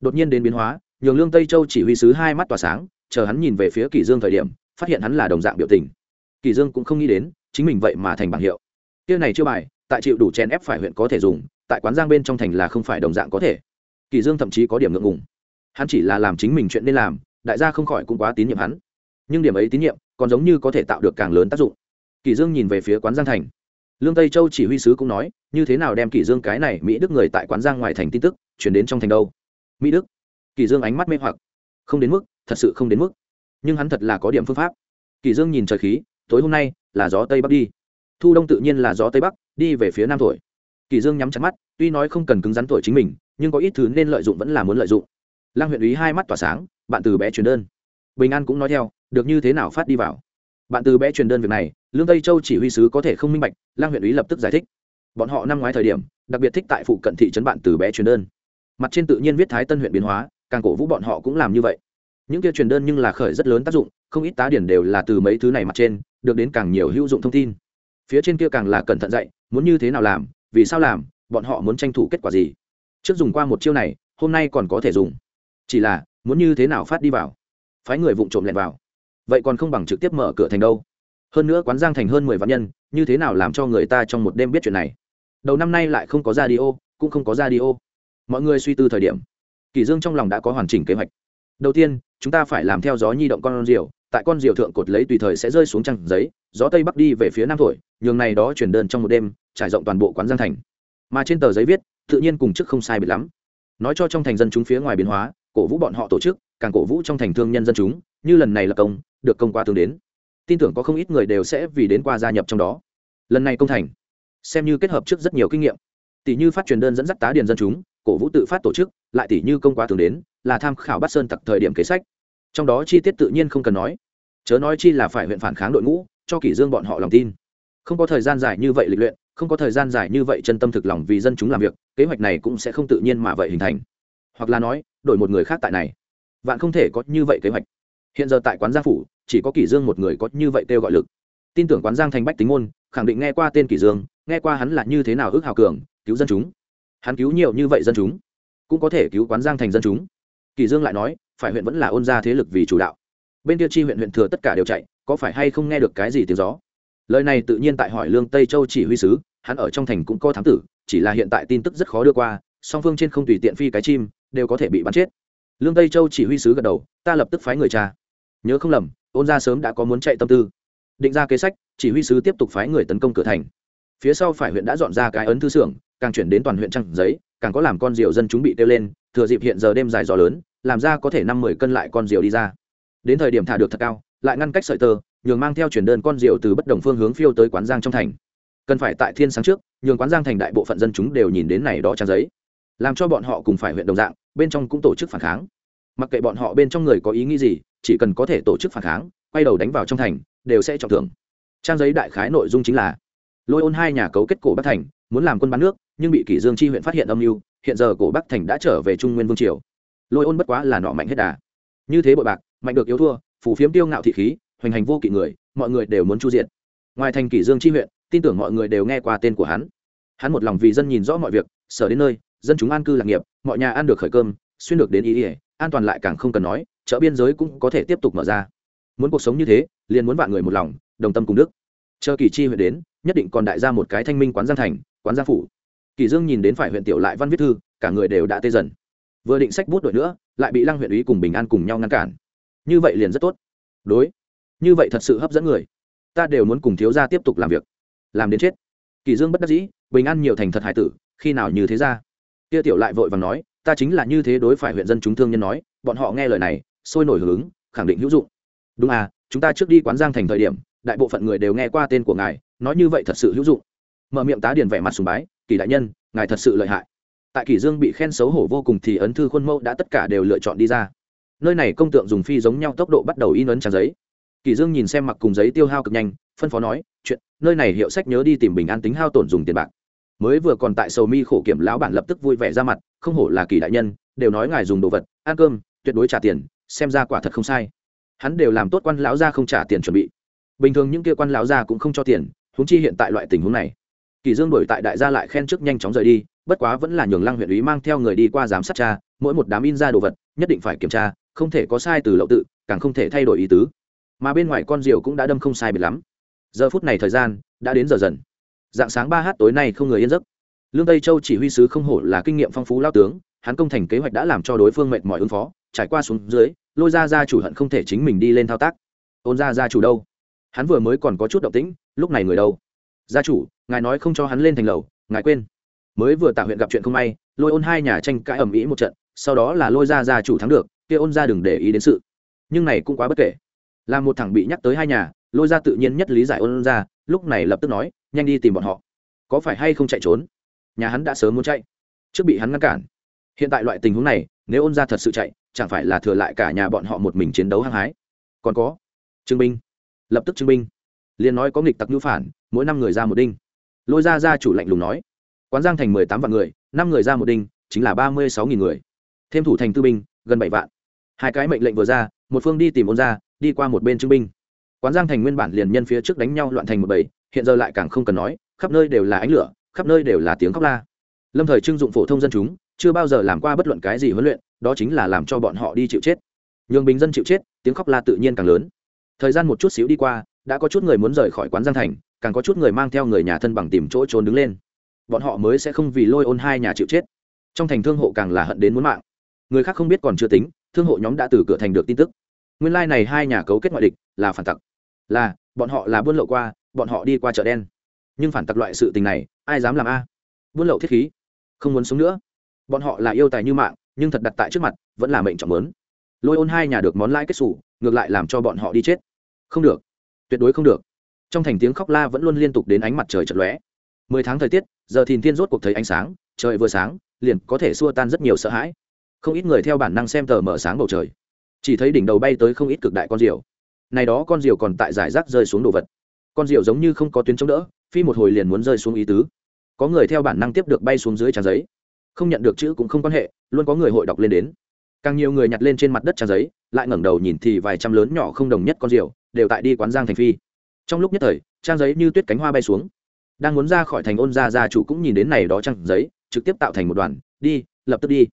Đột nhiên đến biến hóa, nhường lương tây châu chỉ huy sứ hai mắt tỏa sáng, chờ hắn nhìn về phía kỳ dương thời điểm, phát hiện hắn là đồng dạng biểu tình. Kỳ dương cũng không nghĩ đến, chính mình vậy mà thành bảng hiệu. Kia này chưa bài, tại chịu đủ chen ép phải huyện có thể dùng tại quán giang bên trong thành là không phải đồng dạng có thể. Kỳ dương thậm chí có điểm ngượng ngùng. Hắn chỉ là làm chính mình chuyện nên làm, đại gia không khỏi cũng quá tín nhiệm hắn. Nhưng điểm ấy tín nhiệm còn giống như có thể tạo được càng lớn tác dụng. Kỳ dương nhìn về phía quán giang thành. Lương tây châu chỉ huy sứ cũng nói, như thế nào đem kỳ dương cái này mỹ đức người tại quán giang ngoài thành tin tức chuyển đến trong thành đâu? Mỹ đức? Kỳ dương ánh mắt mê hoặc. Không đến mức, thật sự không đến mức. Nhưng hắn thật là có điểm phương pháp. Kỳ dương nhìn trời khí, tối hôm nay là gió tây bắc đi. Thu đông tự nhiên là gió tây bắc, đi về phía nam thổi kỳ dương nhắm chặt mắt, tuy nói không cần cứng rắn tuổi chính mình, nhưng có ít thứ nên lợi dụng vẫn là muốn lợi dụng. Lang huyện úy hai mắt tỏa sáng, bạn từ bé truyền đơn. Bình an cũng nói theo, được như thế nào phát đi vào. Bạn từ bé truyền đơn việc này, lương tây châu chỉ huy sứ có thể không minh bạch lang huyện úy lập tức giải thích. Bọn họ năm ngoái thời điểm, đặc biệt thích tại phụ cận thị trấn bạn từ bé truyền đơn. Mặt trên tự nhiên viết thái tân huyện biến hóa, càng cổ vũ bọn họ cũng làm như vậy. Những kia truyền đơn nhưng là khởi rất lớn tác dụng, không ít tá điển đều là từ mấy thứ này mặt trên, được đến càng nhiều hữu dụng thông tin. Phía trên kia càng là cẩn thận dạy, muốn như thế nào làm vì sao làm, bọn họ muốn tranh thủ kết quả gì? Trước dùng qua một chiêu này, hôm nay còn có thể dùng. Chỉ là, muốn như thế nào phát đi vào? Phái người vụng trộm lẹn vào. Vậy còn không bằng trực tiếp mở cửa thành đâu. Hơn nữa quán giang thành hơn mười vạn nhân, như thế nào làm cho người ta trong một đêm biết chuyện này? Đầu năm nay lại không có ra đi ô, cũng không có ra đi ô. Mọi người suy tư thời điểm. Kỳ dương trong lòng đã có hoàn chỉnh kế hoạch. Đầu tiên, chúng ta phải làm theo gió nhi động con diều, tại con diều thượng cột lấy tùy thời sẽ rơi xuống trăng giấy, gió tây bắc đi về phía nam thổi, nhường này đó chuyển đơn trong một đêm trải rộng toàn bộ quán giang thành. Mà trên tờ giấy viết, tự nhiên cùng chức không sai biệt lắm. Nói cho trong thành dân chúng phía ngoài biến hóa, cổ vũ bọn họ tổ chức, càng cổ vũ trong thành thương nhân dân chúng, như lần này là công, được công qua tương đến. Tin tưởng có không ít người đều sẽ vì đến qua gia nhập trong đó. Lần này công thành, xem như kết hợp trước rất nhiều kinh nghiệm. Tỷ như phát truyền đơn dẫn dắt tá điền dân chúng, cổ vũ tự phát tổ chức, lại tỷ như công qua thường đến, là tham khảo bắt sơn tặc thời điểm kế sách. Trong đó chi tiết tự nhiên không cần nói. Chớ nói chi là phải huyện phản kháng đội ngũ, cho kỷ dương bọn họ lòng tin. Không có thời gian dài như vậy lịch luyện không có thời gian dài như vậy chân tâm thực lòng vì dân chúng làm việc, kế hoạch này cũng sẽ không tự nhiên mà vậy hình thành. Hoặc là nói, đổi một người khác tại này. Vạn không thể có như vậy kế hoạch. Hiện giờ tại quán giang phủ, chỉ có kỷ dương một người có như vậy kêu gọi lực. Tin tưởng quán giang thành bách tính môn, khẳng định nghe qua tên kỷ dương, nghe qua hắn là như thế nào ước hào cường, cứu dân chúng. Hắn cứu nhiều như vậy dân chúng, cũng có thể cứu quán giang thành dân chúng. Kỷ dương lại nói, phải huyện vẫn là ôn gia thế lực vì chủ đạo. Bên kia chi huyện huyện thừa tất cả đều chạy, có phải hay không nghe được cái gì tiếng gió? Lời này tự nhiên tại hỏi lương tây châu chỉ huy sứ, hắn ở trong thành cũng có thám tử, chỉ là hiện tại tin tức rất khó đưa qua, song phương trên không tùy tiện phi cái chim, đều có thể bị bắn chết. Lương tây châu chỉ huy sứ gật đầu, ta lập tức phái người cha nhớ không lầm, ôn ra sớm đã có muốn chạy tâm tư. Định ra kế sách, chỉ huy sứ tiếp tục phái người tấn công cửa thành. Phía sau phải huyện đã dọn ra cái ấn thư xưởng, càng chuyển đến toàn huyện trăng giấy, càng có làm con diều dân chúng bị tiêu lên, thừa dịp hiện giờ đêm dài gió lớn, làm ra có thể năm mười cân lại con diều đi ra. Đến thời điểm thả được thật cao, lại ngăn cách sợi tơ nhường mang theo chuyển đơn con diều từ bất đồng phương hướng phiêu tới quán giang trong thành. Cần phải tại thiên sáng trước, nhường quán giang thành đại bộ phận dân chúng đều nhìn đến này đó trang giấy. Làm cho bọn họ cùng phải huyện đồng dạng, bên trong cũng tổ chức phản kháng. Mặc kệ bọn họ bên trong người có ý nghĩ gì, chỉ cần có thể tổ chức phản kháng, quay đầu đánh vào trong thành, đều sẽ trọng thưởng. Trang giấy đại khái nội dung chính là, lôi ôn hai nhà cấu kết cổ bắc thành, muốn làm quân bán nước, nhưng bị kỷ dương chi huyện phát hiện âm mưu, hiện giờ cổ bắc thành đã trở về trung nguyên vương triều. Lôi ôn bất quá là nọ mạnh hết đà. Như thế bội bạc, mạnh được yếu thua phủ phiếm tiêu ngạo thị khí hoành hành vô kỵ người, mọi người đều muốn chu diện ngoài thành kỷ dương chi huyện, tin tưởng mọi người đều nghe qua tên của hắn. Hắn một lòng vì dân nhìn rõ mọi việc, sở đến nơi, dân chúng an cư lạc nghiệp, mọi nhà ăn được khởi cơm, xuyên được đến ý ỉa an toàn lại càng không cần nói, chợ biên giới cũng có thể tiếp tục mở ra. Muốn cuộc sống như thế, liền muốn vạn người một lòng, đồng tâm cùng đức. Chờ kỳ chi huyện đến, nhất định còn đại ra một cái thanh minh quán giang thành, quán giang phủ. Kỳ dương nhìn đến phải huyện tiểu lại văn viết thư, cả người đều đã tê dần. Vừa định sách bút đổi nữa, lại bị lăng huyện ủy cùng bình an cùng nhau ngăn cản. Như vậy liền rất tốt. Đối như vậy thật sự hấp dẫn người. Ta đều muốn cùng thiếu gia tiếp tục làm việc. Làm đến chết. Kỳ dương bất đắc dĩ, bình an nhiều thành thật hải tử, khi nào như thế ra? Kia tiểu lại vội vàng nói, ta chính là như thế đối phải huyện dân chúng thương nhân nói, bọn họ nghe lời này, sôi nổi hưởng ứng, khẳng định hữu dụng. Đúng à chúng ta trước đi quán giang thành thời điểm, đại bộ phận người đều nghe qua tên của ngài, nói như vậy thật sự hữu dụng. Mở miệng tá điền vẻ mặt sùng bái, kỳ đại nhân, ngài thật sự lợi hại. Tại kỷ dương bị khen xấu hổ vô cùng thì ấn thư khuôn mẫu đã tất cả đều lựa chọn đi ra. Nơi này công tượng dùng phi giống nhau tốc độ bắt đầu in ấn trang giấy. Kỳ dương nhìn xem mặc cùng giấy tiêu hao cực nhanh, phân phó nói, chuyện, nơi này hiệu sách nhớ đi tìm bình an tính hao tổn dùng tiền bạc. Mới vừa còn tại sầu mi khổ kiểm lão bản lập tức vui vẻ ra mặt, không hổ là kỳ đại nhân, đều nói ngài dùng đồ vật, ăn cơm, tuyệt đối trả tiền, xem ra quả thật không sai. Hắn đều làm tốt quan lão gia không trả tiền chuẩn bị. Bình thường những kia quan lão gia cũng không cho tiền, huống chi hiện tại loại tình huống này. Kỳ dương đổi tại đại gia lại khen trước nhanh chóng rời đi, bất quá vẫn là nhường lăng huyện ủy mang theo người đi qua giám sát tra mỗi một đám in ra đồ vật, nhất định phải kiểm tra, không thể có sai từ lậu tự, càng không thể thay đổi ý tứ mà bên ngoài con diều cũng đã đâm không sai biệt lắm. Giờ phút này thời gian đã đến giờ dần. Dạng sáng ba h tối nay không người yên giấc. Lương tây châu chỉ huy sứ không hổ là kinh nghiệm phong phú lao tướng, hắn công thành kế hoạch đã làm cho đối phương mệt mỏi ứng phó, trải qua xuống dưới, lôi ra ra chủ hận không thể chính mình đi lên thao tác. Ôn ra ra chủ đâu? Hắn vừa mới còn có chút động tĩnh, lúc này người đâu? Gia chủ, ngài nói không cho hắn lên thành lầu, ngài quên. Mới vừa tạ huyện gặp chuyện không may, lôi ôn hai nhà tranh cãi ầm ĩ một trận, sau đó là lôi ra gia chủ thắng được, kia ôn ra đừng để ý đến sự. Nhưng này cũng quá bất kể là một thằng bị nhắc tới hai nhà, lôi ra tự nhiên nhất lý giải ôn ra, lúc này lập tức nói, nhanh đi tìm bọn họ. Có phải hay không chạy trốn? Nhà hắn đã sớm muốn chạy, trước bị hắn ngăn cản. Hiện tại loại tình huống này, nếu ôn ra thật sự chạy, chẳng phải là thừa lại cả nhà bọn họ một mình chiến đấu hăng hái? Còn có, trương binh. Lập tức trương binh. Liền nói có nghịch tặc nhu phản, mỗi năm người ra một đinh. Lôi ra ra chủ lạnh lùng nói, quán giang thành mười tám vạn người, năm người ra một đinh, chính là ba mươi sáu nghìn người. Thêm thủ thành tư binh, gần bảy vạn. Hai cái mệnh lệnh vừa ra, một phương đi tìm ôn ra đi qua một bên trưng binh. Quán giang thành nguyên bản liền nhân phía trước đánh nhau loạn thành một bầy, hiện giờ lại càng không cần nói, khắp nơi đều là ánh lửa, khắp nơi đều là tiếng khóc la. Lâm thời trưng dụng phổ thông dân chúng, chưa bao giờ làm qua bất luận cái gì huấn luyện, đó chính là làm cho bọn họ đi chịu chết. Nhường bình dân chịu chết, tiếng khóc la tự nhiên càng lớn. Thời gian một chút xíu đi qua, đã có chút người muốn rời khỏi quán giang thành, càng có chút người mang theo người nhà thân bằng tìm chỗ trốn đứng lên. Bọn họ mới sẽ không vì lôi ôn hai nhà chịu chết. Trong thành thương hộ càng là hận đến muốn mạng. Người khác không biết còn chưa tính, thương hộ nhóm đã từ cửa thành được tin tức nguyên lai、like、này hai nhà cấu kết ngoại địch là phản tặc. Là, bọn họ là buôn lậu qua, bọn họ đi qua chợ đen. Nhưng phản tặc loại sự tình này, ai dám làm a? Buôn lậu thiết khí, không muốn sống nữa. Bọn họ là yêu tài như mạng, nhưng thật đặt tại trước mặt, vẫn là mệnh trọng lớn. Lôi ôn hai nhà được món lãi kết xù, ngược lại làm cho bọn họ đi chết. Không được. Tuyệt đối không được. Trong thành tiếng khóc la vẫn luôn liên tục đến ánh mặt trời chật lóe. Mười tháng thời tiết, giờ thìn thiên rốt cuộc thấy ánh sáng, trời vừa sáng, liền có thể xua tan rất nhiều sợ hãi. Không ít người theo bản năng xem tờ mở sáng bầu trời chỉ thấy đỉnh đầu bay tới không ít cực đại con diều. Này đó con diều còn tại giải rác rơi xuống đồ vật. Con diều giống như không có tuyến chống đỡ, phi một hồi liền muốn rơi xuống ý tứ. Có người theo bản năng tiếp được bay xuống dưới trang giấy. Không nhận được chữ cũng không quan hệ, luôn có người hội đọc lên đến. Càng nhiều người nhặt lên trên mặt đất trang giấy, lại ngẩng đầu nhìn thì vài trăm lớn nhỏ không đồng nhất con diều, đều tại đi quán giang thành phi. Trong lúc nhất thời, trang giấy như tuyết cánh hoa bay xuống. Đang muốn ra khỏi thành ôn gia gia chủ cũng nhìn đến này đó trang giấy, trực tiếp tạo thành một đoàn, đi, lập tức đi.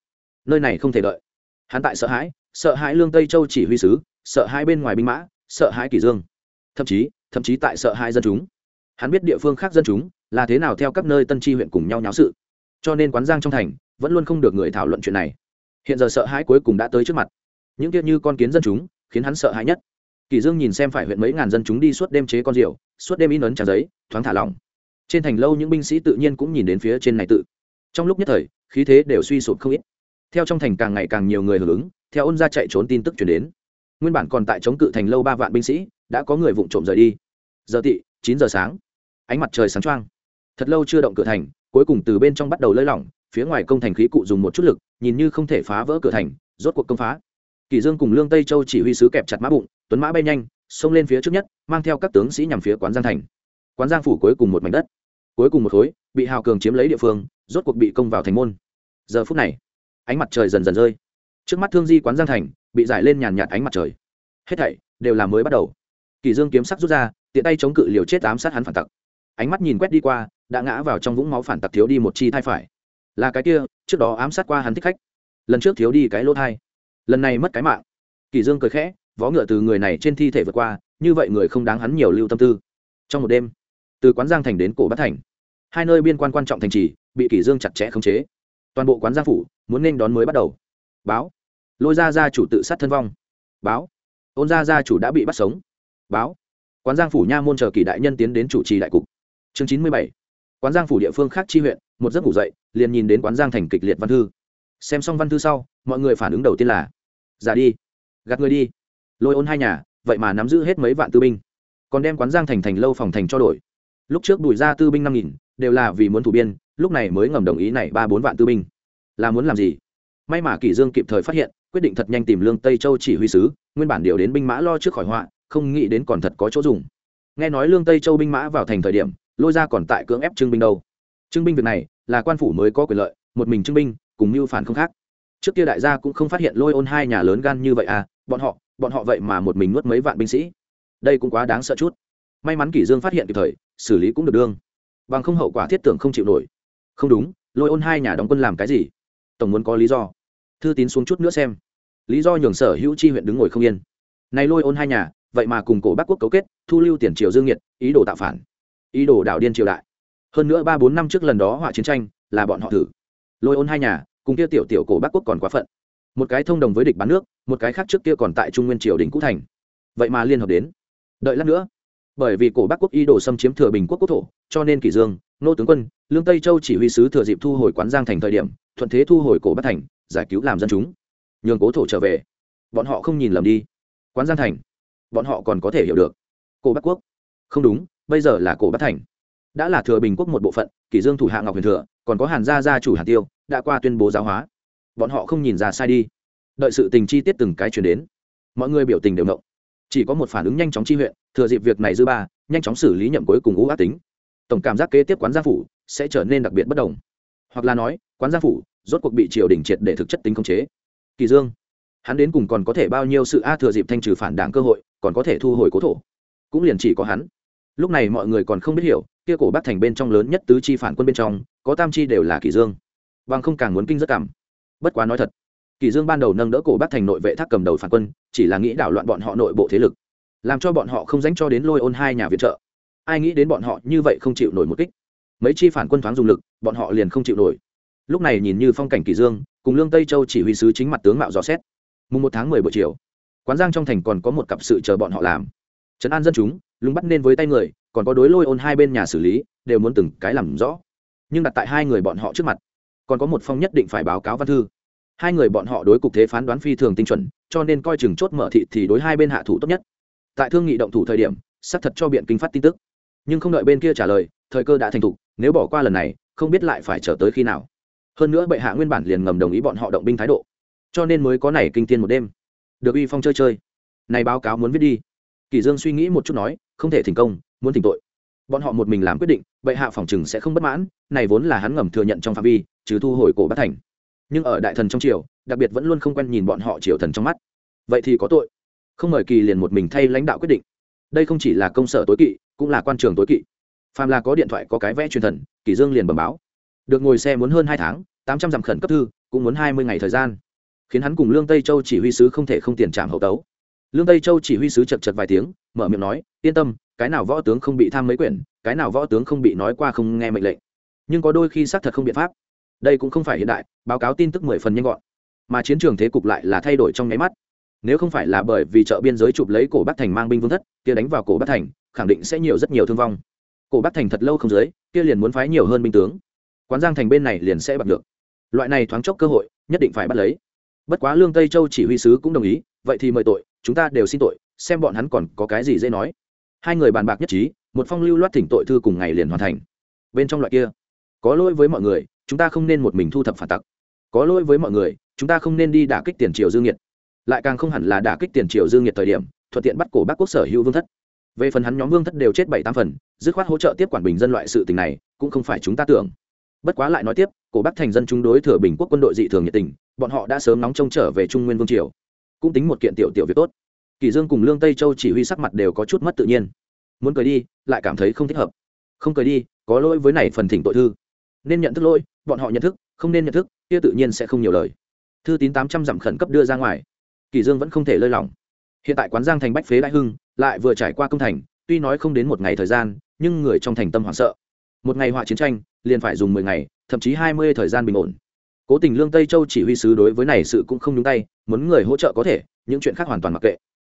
Nơi này không thể đợi. Hắn tại sợ hãi sợ hãi lương tây châu chỉ huy sứ, sợ hãi bên ngoài binh mã, sợ hãi kỷ dương. Thậm chí thậm chí tại sợ hãi dân chúng. Hắn biết địa phương khác dân chúng là thế nào theo các nơi tân tri huyện cùng nhau nháo sự. Cho nên quán giang trong thành vẫn luôn không được người thảo luận chuyện này. Hiện giờ sợ hãi cuối cùng đã tới trước mặt. Những kia như con kiến dân chúng khiến hắn sợ hãi nhất. Kỳ dương nhìn xem phải huyện mấy ngàn dân chúng đi suốt đêm chế con rượu, suốt đêm in ấn trà giấy, thoáng thả lỏng. Trên thành lâu những binh sĩ tự nhiên cũng nhìn đến phía trên này tự. Trong lúc nhất thời, khí thế đều suy sụp không ít theo trong thành càng ngày càng nhiều người hưởng ứng, theo ôn ra chạy trốn tin tức chuyển đến. Nguyên bản còn tại chống cự thành lâu ba vạn binh sĩ, đã có người vụng trộm rời đi. Giờ tị, chín giờ sáng. Ánh mặt trời sáng trăng thật lâu chưa động cửa thành, cuối cùng từ bên trong bắt đầu lơi lỏng, phía ngoài công thành khí cụ dùng một chút lực, nhìn như không thể phá vỡ cửa thành, rốt cuộc công phá. Kỷ dương cùng lương tây châu chỉ huy sứ kẹp chặt mã bụng, tuấn mã bay nhanh, xông lên phía trước nhất, mang theo các tướng sĩ nhằm phía quán giang thành. Quán giang phủ cuối cùng một mảnh đất. Cuối cùng một khối, bị hào cường chiếm lấy địa phương, rốt cuộc bị công vào thành môn. Giờ phút này ánh mặt trời dần dần rơi. Trước mắt thương di quán giang thành bị giải lên nhàn nhạt ánh mặt trời. Hết thảy đều là mới bắt đầu. Kỳ dương kiếm sắc rút ra, tiện tay chống cự liều chết ám sát hắn phản tặc. Ánh mắt nhìn quét đi qua, đã ngã vào trong vũng máu phản tặc thiếu đi một chi thai phải. Là cái kia, trước đó ám sát qua hắn thích khách. Lần trước thiếu đi cái lỗ thai. Lần này mất cái mạng. Kỳ dương cười khẽ, vó ngựa từ người này trên thi thể vượt qua, như vậy người không đáng hắn nhiều lưu tâm tư. Trong một đêm, từ quán giang thành đến cổ bát thành, hai nơi biên quan quan trọng thành trì bị kỷ dương chặt chẽ khống chế toàn bộ quán gia phủ muốn nên đón mới bắt đầu. Báo. Lôi ra gia chủ tự sát thân vong. Báo. Ôn gia gia chủ đã bị bắt sống. Báo. Quán giang phủ nha môn chờ kỳ đại nhân tiến đến chủ trì đại cục. Chương chín mươi bảy. Quán giang phủ địa phương khác chi huyện, một giấc ngủ dậy, liền nhìn đến quán giang thành kịch liệt văn thư. Xem xong văn thư sau, mọi người phản ứng đầu tiên là giả đi, gạt người đi. Lôi ôn hai nhà, vậy mà nắm giữ hết mấy vạn tư binh. Còn đem quán giang thành thành lâu phòng thành cho đổi. Lúc trước đùi ra tư binh năm nghìn, đều là vì muốn thủ biên lúc này mới ngầm đồng ý này ba bốn vạn tư binh. Là muốn làm gì? May mà kỷ dương kịp thời phát hiện, quyết định thật nhanh tìm lương tây châu chỉ huy sứ, nguyên bản điều đến binh mã lo trước khỏi họa, không nghĩ đến còn thật có chỗ dùng. Nghe nói lương tây châu binh mã vào thành thời điểm, lôi ra còn tại cưỡng ép trưng binh đâu. Trưng binh việc này, là quan phủ mới có quyền lợi, một mình trưng binh, cùng mưu phản không khác. Trước kia đại gia cũng không phát hiện lôi ôn hai nhà lớn gan như vậy à bọn họ bọn họ vậy mà một mình nuốt mấy vạn binh sĩ. Đây cũng quá đáng sợ chút. May mắn kỷ dương phát hiện kịp thời, xử lý cũng được đương. Bằng không hậu quả thiết tưởng không chịu nổi không đúng, lôi ôn hai nhà đóng quân làm cái gì? Tổng muốn có lý do. Thư tín xuống chút nữa xem. Lý do nhường sở hữu chi huyện đứng ngồi không yên. Này lôi ôn hai nhà, vậy mà cùng cổ bắc quốc cấu kết, thu lưu tiền triều dương nhiệt ý đồ tạo phản. Ý đồ đảo điên triều đại. Hơn nữa ba bốn năm trước lần đó họa chiến tranh, là bọn họ thử. Lôi ôn hai nhà, cùng kia tiểu tiểu cổ bắc quốc còn quá phận. Một cái thông đồng với địch bán nước, một cái khác trước kia còn tại trung nguyên triều đình cũ thành. Vậy mà liên hợp đến. Đợi lát nữa. Bởi vì cổ bắc quốc ý đồ xâm chiếm thừa bình quốc quốc thổ, cho nên kỷ dương, nô tướng quân lương tây châu chỉ huy sứ thừa dịp thu hồi quán giang thành thời điểm, thuận thế thu hồi cổ bắc thành, giải cứu làm dân chúng. Nhường cố thổ trở về. Bọn họ không nhìn lầm đi. Quán giang thành. Bọn họ còn có thể hiểu được. Cổ bắc quốc. Không đúng, bây giờ là cổ bắc thành. Đã là thừa bình quốc một bộ phận, kỷ dương thủ hạ ngọc huyền thừa, còn có hàn gia gia chủ hàn tiêu, đã qua tuyên bố giáo hóa. Bọn họ không nhìn ra sai đi. Đợi sự tình chi tiết từng cái chuyển đến, mọi người biểu tình đều động. Chỉ có một phản ứng nhanh chóng chi huyện, thừa dịp việc này dư ba, nhanh chóng xử lý nhậm cuối cùng ngũ ác tính tổng cảm giác kế tiếp quán gia phủ sẽ trở nên đặc biệt bất đồng. Hoặc là nói, quán gia phủ rốt cuộc bị triều đình triệt để thực chất tính khống chế. Kỳ dương, hắn đến cùng còn có thể bao nhiêu sự a thừa dịp thanh trừ phản đảng cơ hội, còn có thể thu hồi cố thổ? Cũng liền chỉ có hắn. Lúc này mọi người còn không biết hiểu, kia cổ bắc thành bên trong lớn nhất tứ chi phản quân bên trong, có tam chi đều là kỳ dương. Bằng không càng muốn kinh rất cảm. Bất quá nói thật, kỳ dương ban đầu nâng đỡ cổ bắc thành nội vệ thác cầm đầu phản quân, chỉ là nghĩ đảo loạn bọn họ nội bộ thế lực, làm cho bọn họ không dánh cho đến lôi ôn hai nhà viện trợ ai nghĩ đến bọn họ như vậy không chịu nổi một kích. Mấy chi phản quân thoáng dùng lực, bọn họ liền không chịu nổi. Lúc này nhìn như phong cảnh kỳ dương, cùng lương tây châu chỉ huy sứ chính mặt tướng mạo dò xét. Mùng một tháng mười buổi chiều, quán giang trong thành còn có một cặp sự chờ bọn họ làm. Trấn an dân chúng, lúng bắt nên với tay người, còn có đối lôi ôn hai bên nhà xử lý, đều muốn từng cái làm rõ. Nhưng đặt tại hai người bọn họ trước mặt, còn có một phong nhất định phải báo cáo văn thư. Hai người bọn họ đối cục thế phán đoán phi thường tinh chuẩn, cho nên coi chừng chốt mở thị thì đối hai bên hạ thủ tốt nhất. Tại thương nghị động thủ thời điểm, xác thật cho biện kinh phát tin tức nhưng không đợi bên kia trả lời, thời cơ đã thành thục, nếu bỏ qua lần này, không biết lại phải chờ tới khi nào. Hơn nữa bệ hạ nguyên bản liền ngầm đồng ý bọn họ động binh thái độ, cho nên mới có này kinh tiên một đêm. Được uy phong chơi chơi. Này báo cáo muốn viết đi. Kỳ dương suy nghĩ một chút nói, không thể thành công, muốn thỉnh tội. Bọn họ một mình làm quyết định, bệ hạ phòng chừng sẽ không bất mãn, này vốn là hắn ngầm thừa nhận trong phạm vi chứ thu hồi cổ bát thành. Nhưng ở đại thần trong triều, đặc biệt vẫn luôn không quen nhìn bọn họ triều thần trong mắt. Vậy thì có tội. Không mời kỳ liền một mình thay lãnh đạo quyết định. Đây không chỉ là công sở tối kỵ cũng là quan trường tối kỵ. Phàm là có điện thoại, có cái vẽ truyền thần kỷ dương liền bẩm báo. Được ngồi xe muốn hơn hai tháng, tám trăm dặm khẩn cấp thư, cũng muốn hai mươi ngày thời gian. Khiến hắn cùng lương tây châu chỉ huy sứ không thể không tiền trảm hậu tấu. Lương tây châu chỉ huy sứ chật chật vài tiếng, mở miệng nói, yên tâm, cái nào võ tướng không bị tham mấy quyển, cái nào võ tướng không bị nói qua không nghe mệnh lệnh. Nhưng có đôi khi xác thật không biện pháp. Đây cũng không phải hiện đại, báo cáo tin tức mười phần nhanh gọn. Mà chiến trường thế cục lại là thay đổi trong nháy mắt. Nếu không phải là bởi vì chợ biên giới chụp lấy cổ bắc thành mang binh vương thất, kia đánh vào cổ bắc thành khẳng định sẽ nhiều rất nhiều thương vong. Cổ bắc thành thật lâu không dưới, kia liền muốn phái nhiều hơn binh tướng. Quán giang thành bên này liền sẽ bật được. Loại này thoáng chốc cơ hội, nhất định phải bắt lấy. Bất quá lương tây châu chỉ huy sứ cũng đồng ý, vậy thì mời tội, chúng ta đều xin tội, xem bọn hắn còn có cái gì dễ nói. Hai người bàn bạc nhất trí, một phong lưu loát thỉnh tội thư cùng ngày liền hoàn thành. Bên trong loại kia, có lỗi với mọi người, chúng ta không nên một mình thu thập phản tặc. Có lỗi với mọi người, chúng ta không nên đi đả kích tiền triều dương nhiệt. Lại càng không hẳn là đả kích tiền triều dương nhiệt thời điểm, thuận tiện bắt cổ bác quốc sở hữu vương thất về phần hắn nhóm vương thất đều chết bảy tám phần, dứt khoát hỗ trợ tiếp quản bình dân loại sự tình này, cũng không phải chúng ta tưởng. Bất quá lại nói tiếp, cổ bắc thành dân chúng đối thừa bình quốc quân đội dị thường nhiệt tình, bọn họ đã sớm nóng trông trở về trung nguyên vương triều. Cũng tính một kiện tiểu tiểu việc tốt. Kỳ dương cùng lương tây châu chỉ huy sắc mặt đều có chút mất tự nhiên. Muốn cười đi, lại cảm thấy không thích hợp. Không cười đi, có lỗi với này phần thỉnh tội thư. Nên nhận thức lỗi, bọn họ nhận thức, không nên nhận thức, kia tự nhiên sẽ không nhiều lời. Thư tín tám trăm dặm khẩn cấp đưa ra ngoài. Kỳ dương vẫn không thể lơi lỏng hiện tại quán giang thành bách phế đại hưng lại vừa trải qua công thành, tuy nói không đến một ngày thời gian, nhưng người trong thành tâm hoảng sợ. Một ngày họa chiến tranh, liền phải dùng mười ngày, thậm chí hai mươi thời gian bình ổn. Cố tình lương tây châu chỉ huy sứ đối với này sự cũng không nhúng tay, muốn người hỗ trợ có thể, những chuyện khác hoàn toàn mặc kệ.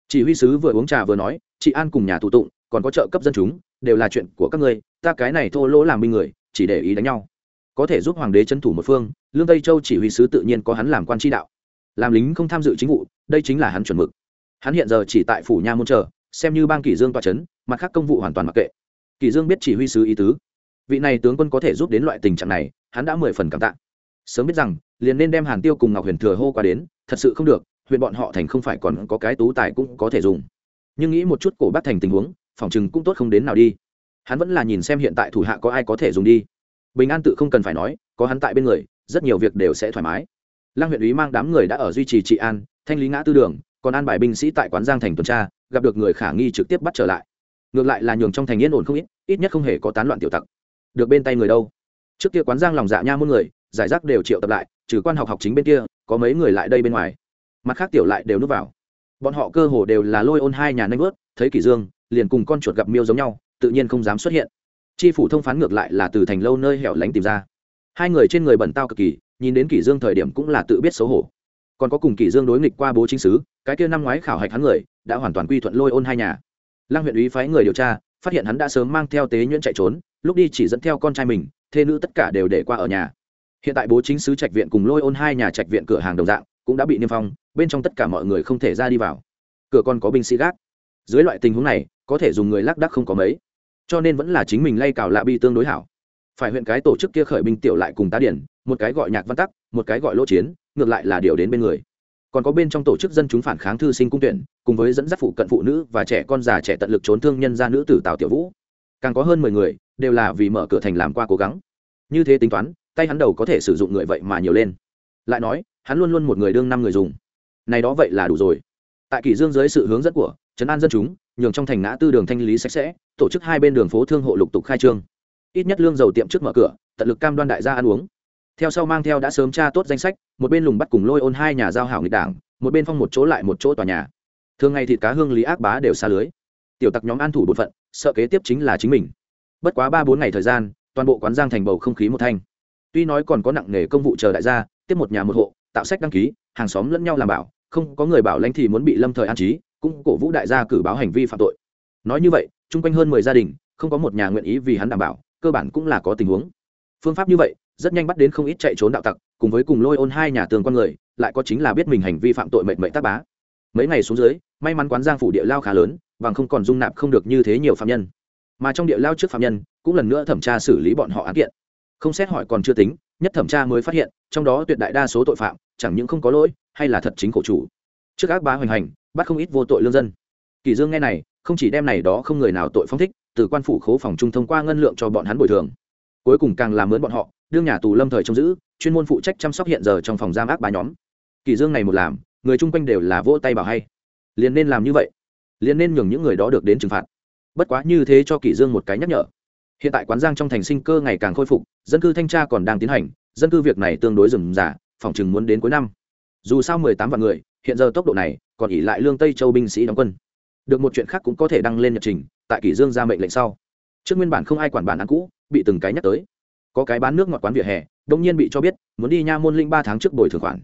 Chỉ huy sứ vừa uống trà vừa nói, chị an cùng nhà tù tụng, còn có trợ cấp dân chúng, đều là chuyện của các ngươi, ta cái này thô lỗ làm binh người, chỉ để ý đánh nhau. Có thể giúp hoàng đế trấn thủ một phương, lương tây châu chỉ huy sứ tự nhiên có hắn làm quan tri đạo. Làm lính không tham dự chính vụ, đây chính là hắn chuẩn mực hắn hiện giờ chỉ tại phủ nha môn chờ, xem như bang kỷ dương tòa trấn mặt khác công vụ hoàn toàn mặc kệ. Kỷ dương biết chỉ huy sứ ý tứ. Vị này tướng quân có thể giúp đến loại tình trạng này, hắn đã mười phần cảm tạ. Sớm biết rằng, liền nên đem hàn tiêu cùng ngọc huyền thừa hô qua đến, thật sự không được, huyện bọn họ thành không phải còn có cái tú tài cũng có thể dùng. Nhưng nghĩ một chút cổ bắt thành tình huống, phòng chừng cũng tốt không đến nào đi. Hắn vẫn là nhìn xem hiện tại thủ hạ có ai có thể dùng đi. Bình an tự không cần phải nói, có hắn tại bên người, rất nhiều việc đều sẽ thoải mái. Lăng huyện ý mang đám người đã ở duy trì trị an, thanh lý ngã tư đường còn an bài binh sĩ tại quán giang thành tuần tra, gặp được người khả nghi trực tiếp bắt trở lại. Ngược lại là nhường trong thành yên ổn không ít ít nhất không hề có tán loạn tiểu tặc. Được bên tay người đâu? Trước kia quán giang lòng dạ nha muôn người, giải rác đều triệu tập lại, trừ quan học học chính bên kia, có mấy người lại đây bên ngoài. Mặt khác tiểu lại đều núp vào. Bọn họ cơ hồ đều là lôi ôn hai nhà nanh vớt, thấy kỷ dương, liền cùng con chuột gặp miêu giống nhau, tự nhiên không dám xuất hiện. Chi phủ thông phán ngược lại là từ thành lâu nơi hẻo lánh tìm ra. Hai người trên người bẩn tao cực kỳ, nhìn đến kỷ dương thời điểm cũng là tự biết xấu hổ còn có cùng kỷ dương đối nghịch qua bố chính sứ cái kia năm ngoái khảo hạch hắn người, đã hoàn toàn quy thuận lôi ôn hai nhà. Lăng huyện úy phái người điều tra, phát hiện hắn đã sớm mang theo tế nhuyễn chạy trốn, lúc đi chỉ dẫn theo con trai mình, thê nữ tất cả đều để qua ở nhà. Hiện tại bố chính sứ trạch viện cùng lôi ôn hai nhà trạch viện cửa hàng đồng dạng, cũng đã bị niêm phong, bên trong tất cả mọi người không thể ra đi vào. Cửa còn có binh sĩ gác. Dưới loại tình huống này, có thể dùng người lác đắc không có mấy. Cho nên vẫn là chính mình lay cào lạ bi tương đối hảo. Phải huyện cái tổ chức kia khởi binh tiểu lại cùng tá điển một cái gọi nhạc văn tắc, một cái gọi lỗ chiến, ngược lại là điều đến bên người. Còn có bên trong tổ chức dân chúng phản kháng thư sinh cung tuyển, cùng với dẫn dắt phụ cận phụ nữ và trẻ con già trẻ tận lực trốn thương nhân ra nữ tử tào tiểu vũ. Càng có hơn mười người, đều là vì mở cửa thành làm qua cố gắng. Như thế tính toán, tay hắn đầu có thể sử dụng người vậy mà nhiều lên. Lại nói, hắn luôn luôn một người đương năm người dùng. Này đó vậy là đủ rồi. Tại kỷ dương dưới sự hướng dẫn của trấn an dân chúng, nhường trong thành ngã tư đường thanh lý sạch sẽ, tổ chức hai bên đường phố thương hộ lục tục khai trương. Ít nhất lương dầu tiệm trước mở cửa, tận lực cam đoan đại gia ăn uống theo sau mang theo đã sớm tra tốt danh sách, một bên lùng bắt cùng lôi ôn hai nhà giao hảo nghịch đảng, một bên phong một chỗ lại một chỗ tòa nhà. Thường ngày thịt cá hương lý ác bá đều xa lưới. Tiểu tặc nhóm an thủ bột phận, sợ kế tiếp chính là chính mình. Bất quá ba bốn ngày thời gian, toàn bộ quán giang thành bầu không khí một thanh. Tuy nói còn có nặng nghề công vụ chờ đại gia, tiếp một nhà một hộ, tạo sách đăng ký, hàng xóm lẫn nhau làm bảo, không có người bảo lãnh thì muốn bị lâm thời an trí, cũng cổ vũ đại gia cử báo hành vi phạm tội. Nói như vậy, chung quanh hơn mười gia đình, không có một nhà nguyện ý vì hắn đảm bảo, cơ bản cũng là có tình huống. Phương pháp như vậy rất nhanh bắt đến không ít chạy trốn đạo tặc, cùng với cùng lôi ôn hai nhà tường con người, lại có chính là biết mình hành vi phạm tội mệnh mệnh tác bá. Mấy ngày xuống dưới, may mắn quán giang phủ địa lao khá lớn và không còn dung nạp không được như thế nhiều phạm nhân. Mà trong địa lao trước phạm nhân, cũng lần nữa thẩm tra xử lý bọn họ án kiện. Không xét hỏi còn chưa tính, nhất thẩm tra mới phát hiện, trong đó tuyệt đại đa số tội phạm, chẳng những không có lỗi, hay là thật chính cổ chủ. Trước ác bá hoành hành, bắt không ít vô tội lương dân. Kỳ dương nghe này, không chỉ đem này đó không người nào tội phong thích, từ quan phủ khố phòng trung thông qua ngân lượng cho bọn hắn bồi thường cuối cùng càng làm mướn bọn họ, đương nhà tù lâm thời trông giữ, chuyên môn phụ trách chăm sóc hiện giờ trong phòng giam ác ba nhóm. Kỳ dương này một làm, người chung quanh đều là vỗ tay bảo hay. Liền nên làm như vậy. Liền nên nhường những người đó được đến trừng phạt. Bất quá như thế cho kỳ dương một cái nhắc nhở. Hiện tại quán giang trong thành sinh cơ ngày càng khôi phục, dân cư thanh tra còn đang tiến hành, dân cư việc này tương đối rườm rà, phòng chừng muốn đến cuối năm. Dù sao mười tám vạn người, hiện giờ tốc độ này, còn ỉ lại lương tây châu binh sĩ đóng quân. Được một chuyện khác cũng có thể đăng lên nhật trình, tại kỷ dương ra mệnh lệnh sau. Trước nguyên bản không ai quản bản án cũ bị từng cái nhắc tới. Có cái bán nước ngọt quán vỉa hè, đông nhiên bị cho biết, muốn đi nha môn linh ba tháng trước bồi thường khoản.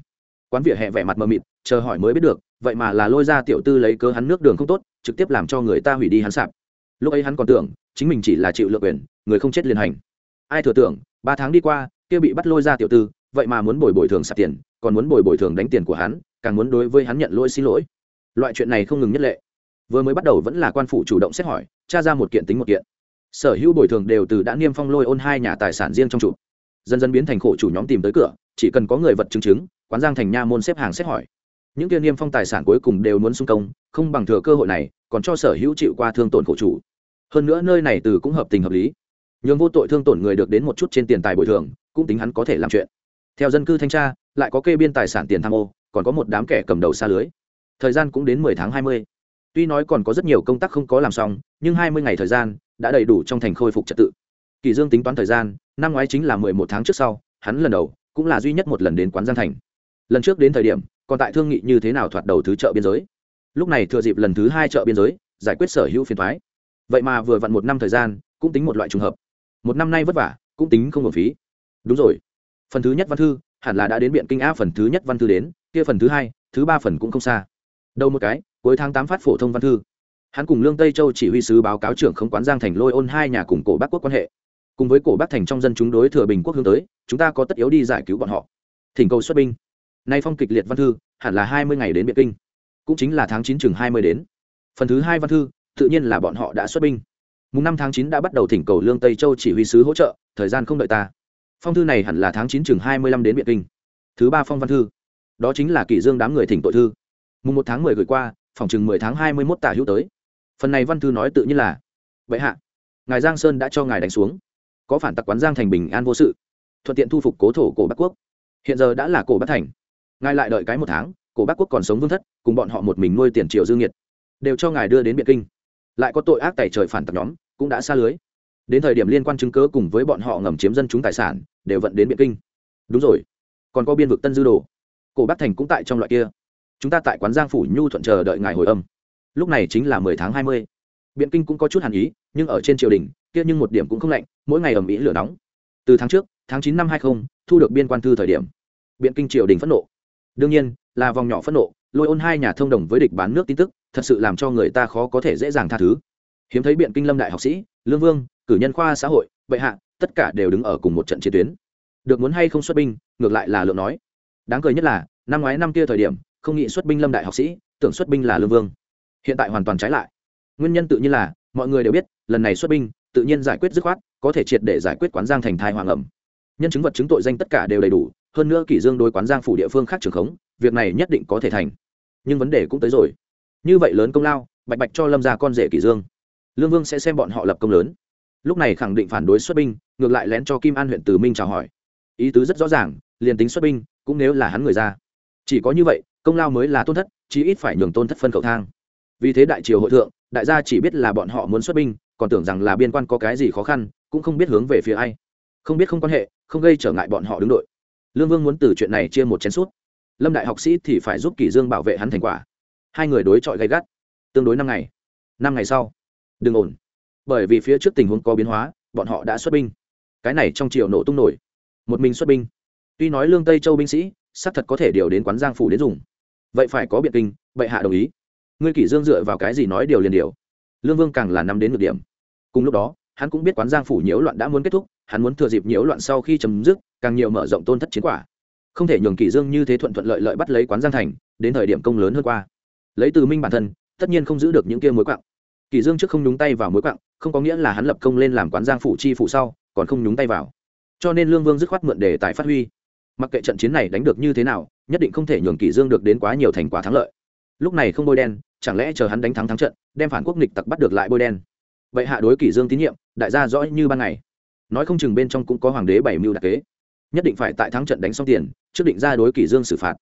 Quán vỉa hè vẻ mặt mờ mịt, chờ hỏi mới biết được, vậy mà là lôi ra tiểu tư lấy cớ hắn nước đường không tốt, trực tiếp làm cho người ta hủy đi hắn sạp. Lúc ấy hắn còn tưởng, chính mình chỉ là chịu lượng quyền, người không chết liền hành. Ai thừa tưởng, ba tháng đi qua, kia bị bắt lôi ra tiểu tư, vậy mà muốn bồi bồi thường sạp tiền, còn muốn bồi bồi thường đánh tiền của hắn, càng muốn đối với hắn nhận lỗi xin lỗi. Loại chuyện này không ngừng nhất lệ. Vừa mới bắt đầu vẫn là quan phủ chủ động xét hỏi, tra ra một kiện tính một kiện sở hữu bồi thường đều từ đã niêm phong lôi ôn hai nhà tài sản riêng trong chủ. Dần dần biến thành khổ chủ nhóm tìm tới cửa, chỉ cần có người vật chứng chứng, quán giang thành nha môn xếp hàng xét hỏi. Những kia niêm phong tài sản cuối cùng đều muốn xung công, không bằng thừa cơ hội này, còn cho sở hữu chịu qua thương tổn khổ chủ. Hơn nữa nơi này từ cũng hợp tình hợp lý. Nhường vô tội thương tổn người được đến một chút trên tiền tài bồi thường, cũng tính hắn có thể làm chuyện. Theo dân cư thanh tra, lại có kê biên tài sản tiền tham ô, còn có một đám kẻ cầm đầu xa lưới. Thời gian cũng đến mười tháng hai mươi tuy nói còn có rất nhiều công tác không có làm xong, nhưng hai mươi ngày thời gian đã đầy đủ trong thành khôi phục trật tự. Kỳ dương tính toán thời gian, năm ngoái chính là mười một tháng trước sau, hắn lần đầu cũng là duy nhất một lần đến quán giang thành. Lần trước đến thời điểm, còn tại thương nghị như thế nào thoạt đầu thứ chợ biên giới. Lúc này thừa dịp lần thứ hai chợ biên giới, giải quyết sở hữu phiền thoái vậy mà vừa vặn một năm thời gian, cũng tính một loại trùng hợp. Một năm nay vất vả, cũng tính không hưởng phí. Đúng rồi. Phần thứ nhất văn thư, hẳn là đã đến biện kinh a, phần thứ nhất văn thư đến, kia phần thứ hai, thứ ba phần cũng không xa. Đâu một cái cuối tháng tám phát phổ thông văn thư. Hắn cùng lương tây châu chỉ huy sứ báo cáo trưởng không quán giang thành lôi ôn hai nhà cùng cổ bắc quốc quan hệ. Cùng với cổ bắc thành trong dân chúng đối thừa bình quốc hướng tới, chúng ta có tất yếu đi giải cứu bọn họ. Thỉnh cầu xuất binh. Nay phong kịch liệt văn thư, hẳn là hai mươi ngày đến biện kinh. Cũng chính là tháng chín chừng hai mươi đến. Phần thứ hai văn thư, tự nhiên là bọn họ đã xuất binh. Mùng năm tháng chín đã bắt đầu thỉnh cầu lương tây châu chỉ huy sứ hỗ trợ, thời gian không đợi ta. Phong thư này hẳn là tháng chín chừng hai mươi lăm đến biện kinh. Thứ ba phong văn thư, đó chính là kỷ dương đám người thỉnh tội thư. Mùng một tháng mười gửi qua phòng chừng mười tháng hai mươi mốt tả hữu tới. Phần này văn thư nói tự nhiên là vậy hạ, ngài giang sơn đã cho ngài đánh xuống. Có phản tặc quán giang thành bình an vô sự, thuận tiện thu phục cố thổ cổ bắc quốc. Hiện giờ đã là cổ bắc thành. Ngài lại đợi cái một tháng, cổ bắc quốc còn sống vương thất, cùng bọn họ một mình nuôi tiền triệu dương nhiệt đều cho ngài đưa đến biện kinh. Lại có tội ác tẩy trời phản tặc nhóm, cũng đã xa lưới. Đến thời điểm liên quan chứng cớ cùng với bọn họ ngầm chiếm dân chúng tài sản, đều vận đến biện kinh. Đúng rồi, còn có biên vực tân dư đồ. Cổ bắc thành cũng tại trong loại kia chúng ta tại quán giang phủ nhu thuận chờ đợi ngài hồi âm. Lúc này chính là mười tháng hai mươi. Biện kinh cũng có chút hàn ý, nhưng ở trên triều đình, kia nhưng một điểm cũng không lạnh, mỗi ngày ầm ĩ lửa nóng. Từ tháng trước, tháng chín năm hai không, thu được biên quan thư thời điểm, biện kinh triều đình phẫn nộ. Đương nhiên, là vòng nhỏ phẫn nộ, lôi ôn hai nhà thông đồng với địch bán nước tin tức, thật sự làm cho người ta khó có thể dễ dàng tha thứ. Hiếm thấy biện kinh lâm đại học sĩ, lương vương, cử nhân khoa xã hội, bệ hạ, tất cả đều đứng ở cùng một trận chiến tuyến. Được muốn hay không xuất binh, ngược lại là lượng nói. Đáng cười nhất là, năm ngoái năm kia thời điểm không nghĩ xuất binh lâm đại học sĩ, tưởng xuất binh là lương vương. Hiện tại hoàn toàn trái lại. Nguyên nhân tự nhiên là, mọi người đều biết, lần này xuất binh, tự nhiên giải quyết dứt khoát, có thể triệt để giải quyết quán giang thành thai hoàng ẩm. Nhân chứng vật chứng tội danh tất cả đều đầy đủ, hơn nữa kỷ dương đối quán giang phủ địa phương khác trường khống, việc này nhất định có thể thành. Nhưng vấn đề cũng tới rồi. Như vậy lớn công lao, bạch bạch cho lâm ra con rể kỷ dương. Lương vương sẽ xem bọn họ lập công lớn. Lúc này khẳng định phản đối xuất binh, ngược lại lén cho kim an huyện từ minh chào hỏi. Ý tứ rất rõ ràng, liền tính xuất binh, cũng nếu là hắn người ra. Chỉ có như vậy công lao mới là tôn thất, chí ít phải nhường tôn thất phân cầu thang. Vì thế đại triều hội thượng, đại gia chỉ biết là bọn họ muốn xuất binh, còn tưởng rằng là biên quan có cái gì khó khăn, cũng không biết hướng về phía ai. Không biết không quan hệ, không gây trở ngại bọn họ đứng đội. Lương vương muốn từ chuyện này chia một chén suốt lâm đại học sĩ thì phải giúp kỷ dương bảo vệ hắn thành quả. Hai người đối chọi gay gắt. Tương đối năm ngày. Năm ngày sau. Đừng ổn. Bởi vì phía trước tình huống có biến hóa, bọn họ đã xuất binh. Cái này trong triều nổ tung nổi. Một mình xuất binh. Tuy nói lương tây châu binh sĩ, xác thật có thể điều đến quán giang phủ đến dùng vậy phải có biện kinh, bệ hạ đồng ý. Ngươi kỷ dương dựa vào cái gì nói điều liền điều. Lương vương càng là nắm đến được điểm. Cùng lúc đó, hắn cũng biết quán giang phủ nhiễu loạn đã muốn kết thúc, hắn muốn thừa dịp nhiễu loạn sau khi chấm dứt, càng nhiều mở rộng tôn thất chiến quả. Không thể nhường kỷ dương như thế thuận thuận lợi lợi bắt lấy quán giang thành, đến thời điểm công lớn hơn qua. Lấy từ minh bản thân, tất nhiên không giữ được những kia mối quặng kỷ dương trước không nhúng tay vào mối quặng không có nghĩa là hắn lập công lên làm quán giang phủ chi phủ sau, còn không nhúng tay vào. Cho nên lương vương dứt khoát mượn đề tài phát huy. Mặc kệ trận chiến này đánh được như thế nào nhất định không thể nhường kỷ dương được đến quá nhiều thành quả thắng lợi. Lúc này không bôi đen, chẳng lẽ chờ hắn đánh thắng thắng trận, đem phản quốc nghịch tặc bắt được lại bôi đen? Vậy hạ đối kỷ dương tín nhiệm, đại gia rõ như ban ngày. Nói không chừng bên trong cũng có hoàng đế bảy mưu đặc kế. Nhất định phải tại thắng trận đánh xong tiền, trước định ra đối kỷ dương xử phạt.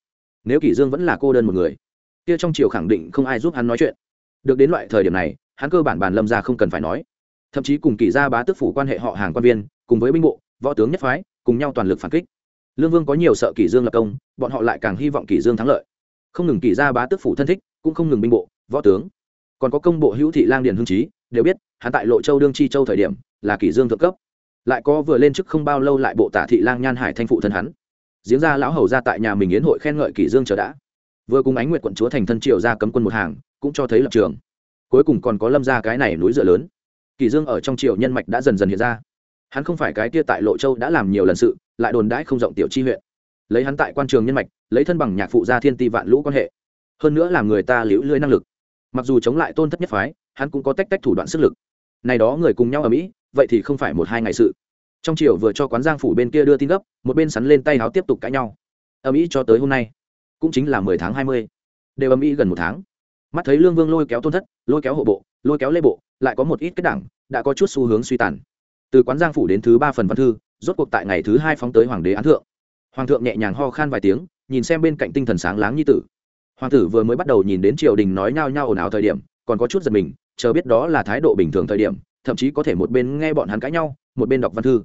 Nếu kỷ dương vẫn là cô đơn một người, kia trong triều khẳng định không ai giúp hắn nói chuyện. Được đến loại thời điểm này, hắn cơ bản bàn lâm ra không cần phải nói. Thậm chí cùng kỷ gia bá tước phủ quan hệ họ hàng quan viên, cùng với binh bộ, võ tướng nhất phái, cùng nhau toàn lực phản kích lương vương có nhiều sợ kỷ dương lập công, bọn họ lại càng hy vọng kỷ dương thắng lợi. Không ngừng kỷ gia bá tước phủ thân thích, cũng không ngừng binh bộ, võ tướng. Còn có công bộ hữu thị lang điền hương trí, đều biết, hắn tại lộ châu đương chi châu thời điểm, là kỷ dương thượng cấp. Lại có vừa lên chức không bao lâu lại bộ tả thị lang nhan hải thanh phụ thân hắn. Giếng ra lão hầu ra tại nhà mình yến hội khen ngợi kỷ dương chờ đã. Vừa cùng ánh nguyệt quận chúa thành thân triều ra cấm quân một hàng, cũng cho thấy lập trường. Cuối cùng còn có lâm ra cái này núi dựa lớn. Kỷ dương ở trong triều nhân mạch đã dần dần hiện ra hắn không phải cái kia tại lộ châu đã làm nhiều lần sự, lại đồn đãi không rộng tiểu chi huyện. Lấy hắn tại quan trường nhân mạch, lấy thân bằng nhạc phụ gia thiên ti vạn lũ quan hệ. Hơn nữa làm người ta liễu lưới năng lực. Mặc dù chống lại tôn thất nhất phái, hắn cũng có tách tách thủ đoạn sức lực. Này đó người cùng nhau ở mỹ, vậy thì không phải một hai ngày sự. Trong chiều vừa cho quán giang phủ bên kia đưa tin gấp, một bên sắn lên tay áo tiếp tục cãi nhau. Ở mỹ cho tới hôm nay, cũng chính là mười tháng hai mươi. Đều âm Mỹ gần một tháng. Mắt thấy lương vương lôi kéo tôn thất, lôi kéo hộ bộ, lôi kéo lê bộ, lại có một ít kết đảng, đã có chút xu hướng suy tàn từ quán giang phủ đến thứ ba phần văn thư, rốt cuộc tại ngày thứ hai phóng tới hoàng đế án thượng. Hoàng thượng nhẹ nhàng ho khan vài tiếng, nhìn xem bên cạnh tinh thần sáng láng như tử. Hoàng tử vừa mới bắt đầu nhìn đến triều đình nói nhao nhao ồn ào thời điểm, còn có chút giật mình, chờ biết đó là thái độ bình thường thời điểm, thậm chí có thể một bên nghe bọn hắn cãi nhau, một bên đọc văn thư.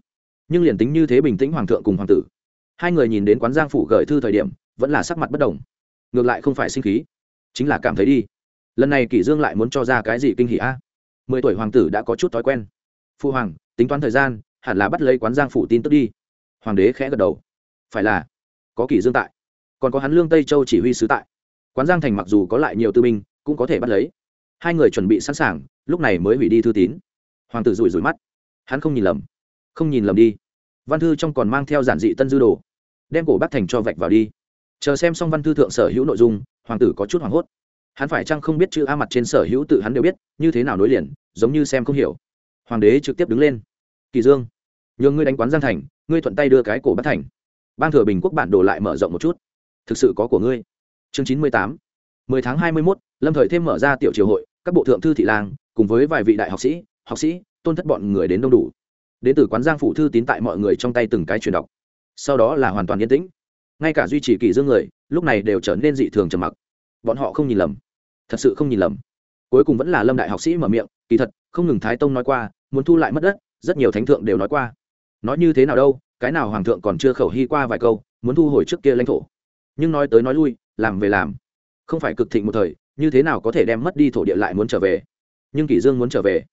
Nhưng liền tính như thế bình tĩnh hoàng thượng cùng hoàng tử. Hai người nhìn đến quán giang phủ gửi thư thời điểm, vẫn là sắc mặt bất đồng. Ngược lại không phải sinh khí, chính là cảm thấy đi. Lần này kỷ dương lại muốn cho ra cái gì kinh hỉ a? Mười tuổi hoàng tử đã có chút thói quen. Phu hoàng tính toán thời gian, hẳn là bắt lấy quán giang phủ tin tức đi. Hoàng đế khẽ gật đầu. Phải là, có kỷ dương tại. Còn có hắn lương tây châu chỉ huy sứ tại. Quán giang thành mặc dù có lại nhiều tư binh, cũng có thể bắt lấy. Hai người chuẩn bị sẵn sàng, lúc này mới hủy đi thư tín. Hoàng tử rủi rủi mắt. Hắn không nhìn lầm. Không nhìn lầm đi. Văn thư trong còn mang theo giản dị tân dư đồ. Đem cổ bắc thành cho vạch vào đi. Chờ xem xong văn thư thượng sở hữu nội dung, hoàng tử có chút hoảng hốt. Hắn phải chăng không biết chữ a mặt trên sở hữu tự hắn đều biết, như thế nào nối liền, giống như xem không hiểu hoàng đế trực tiếp đứng lên. Kỳ dương, nhường ngươi đánh quán giang thành, ngươi thuận tay đưa cái cổ bắt thành. Ban thừa bình quốc bản đồ lại mở rộng một chút. Thực sự có của ngươi. Chương chín mươi tám, mười tháng hai mươi mốt, lâm thời thêm mở ra tiểu triều hội, các bộ thượng thư thị lang, cùng với vài vị đại học sĩ học sĩ, tôn thất bọn người đến đông đủ. Đến từ quán giang phủ thư tín tại mọi người trong tay từng cái truyền đọc. Sau đó là hoàn toàn yên tĩnh. Ngay cả duy trì kỳ dương người, lúc này đều trở nên dị thường trầm mặc. Bọn họ không nhìn lầm. Thật sự không nhìn lầm. Cuối cùng vẫn là lâm đại học sĩ mở miệng, kỳ thật không ngừng thái tông nói qua, muốn thu lại mất đất, rất nhiều thánh thượng đều nói qua. Nói như thế nào đâu, cái nào hoàng thượng còn chưa khẩu hy qua vài câu, muốn thu hồi trước kia lãnh thổ. Nhưng nói tới nói lui, làm về làm. Không phải cực thịnh một thời, như thế nào có thể đem mất đi thổ địa lại muốn trở về? Nhưng kỷ dương muốn trở về.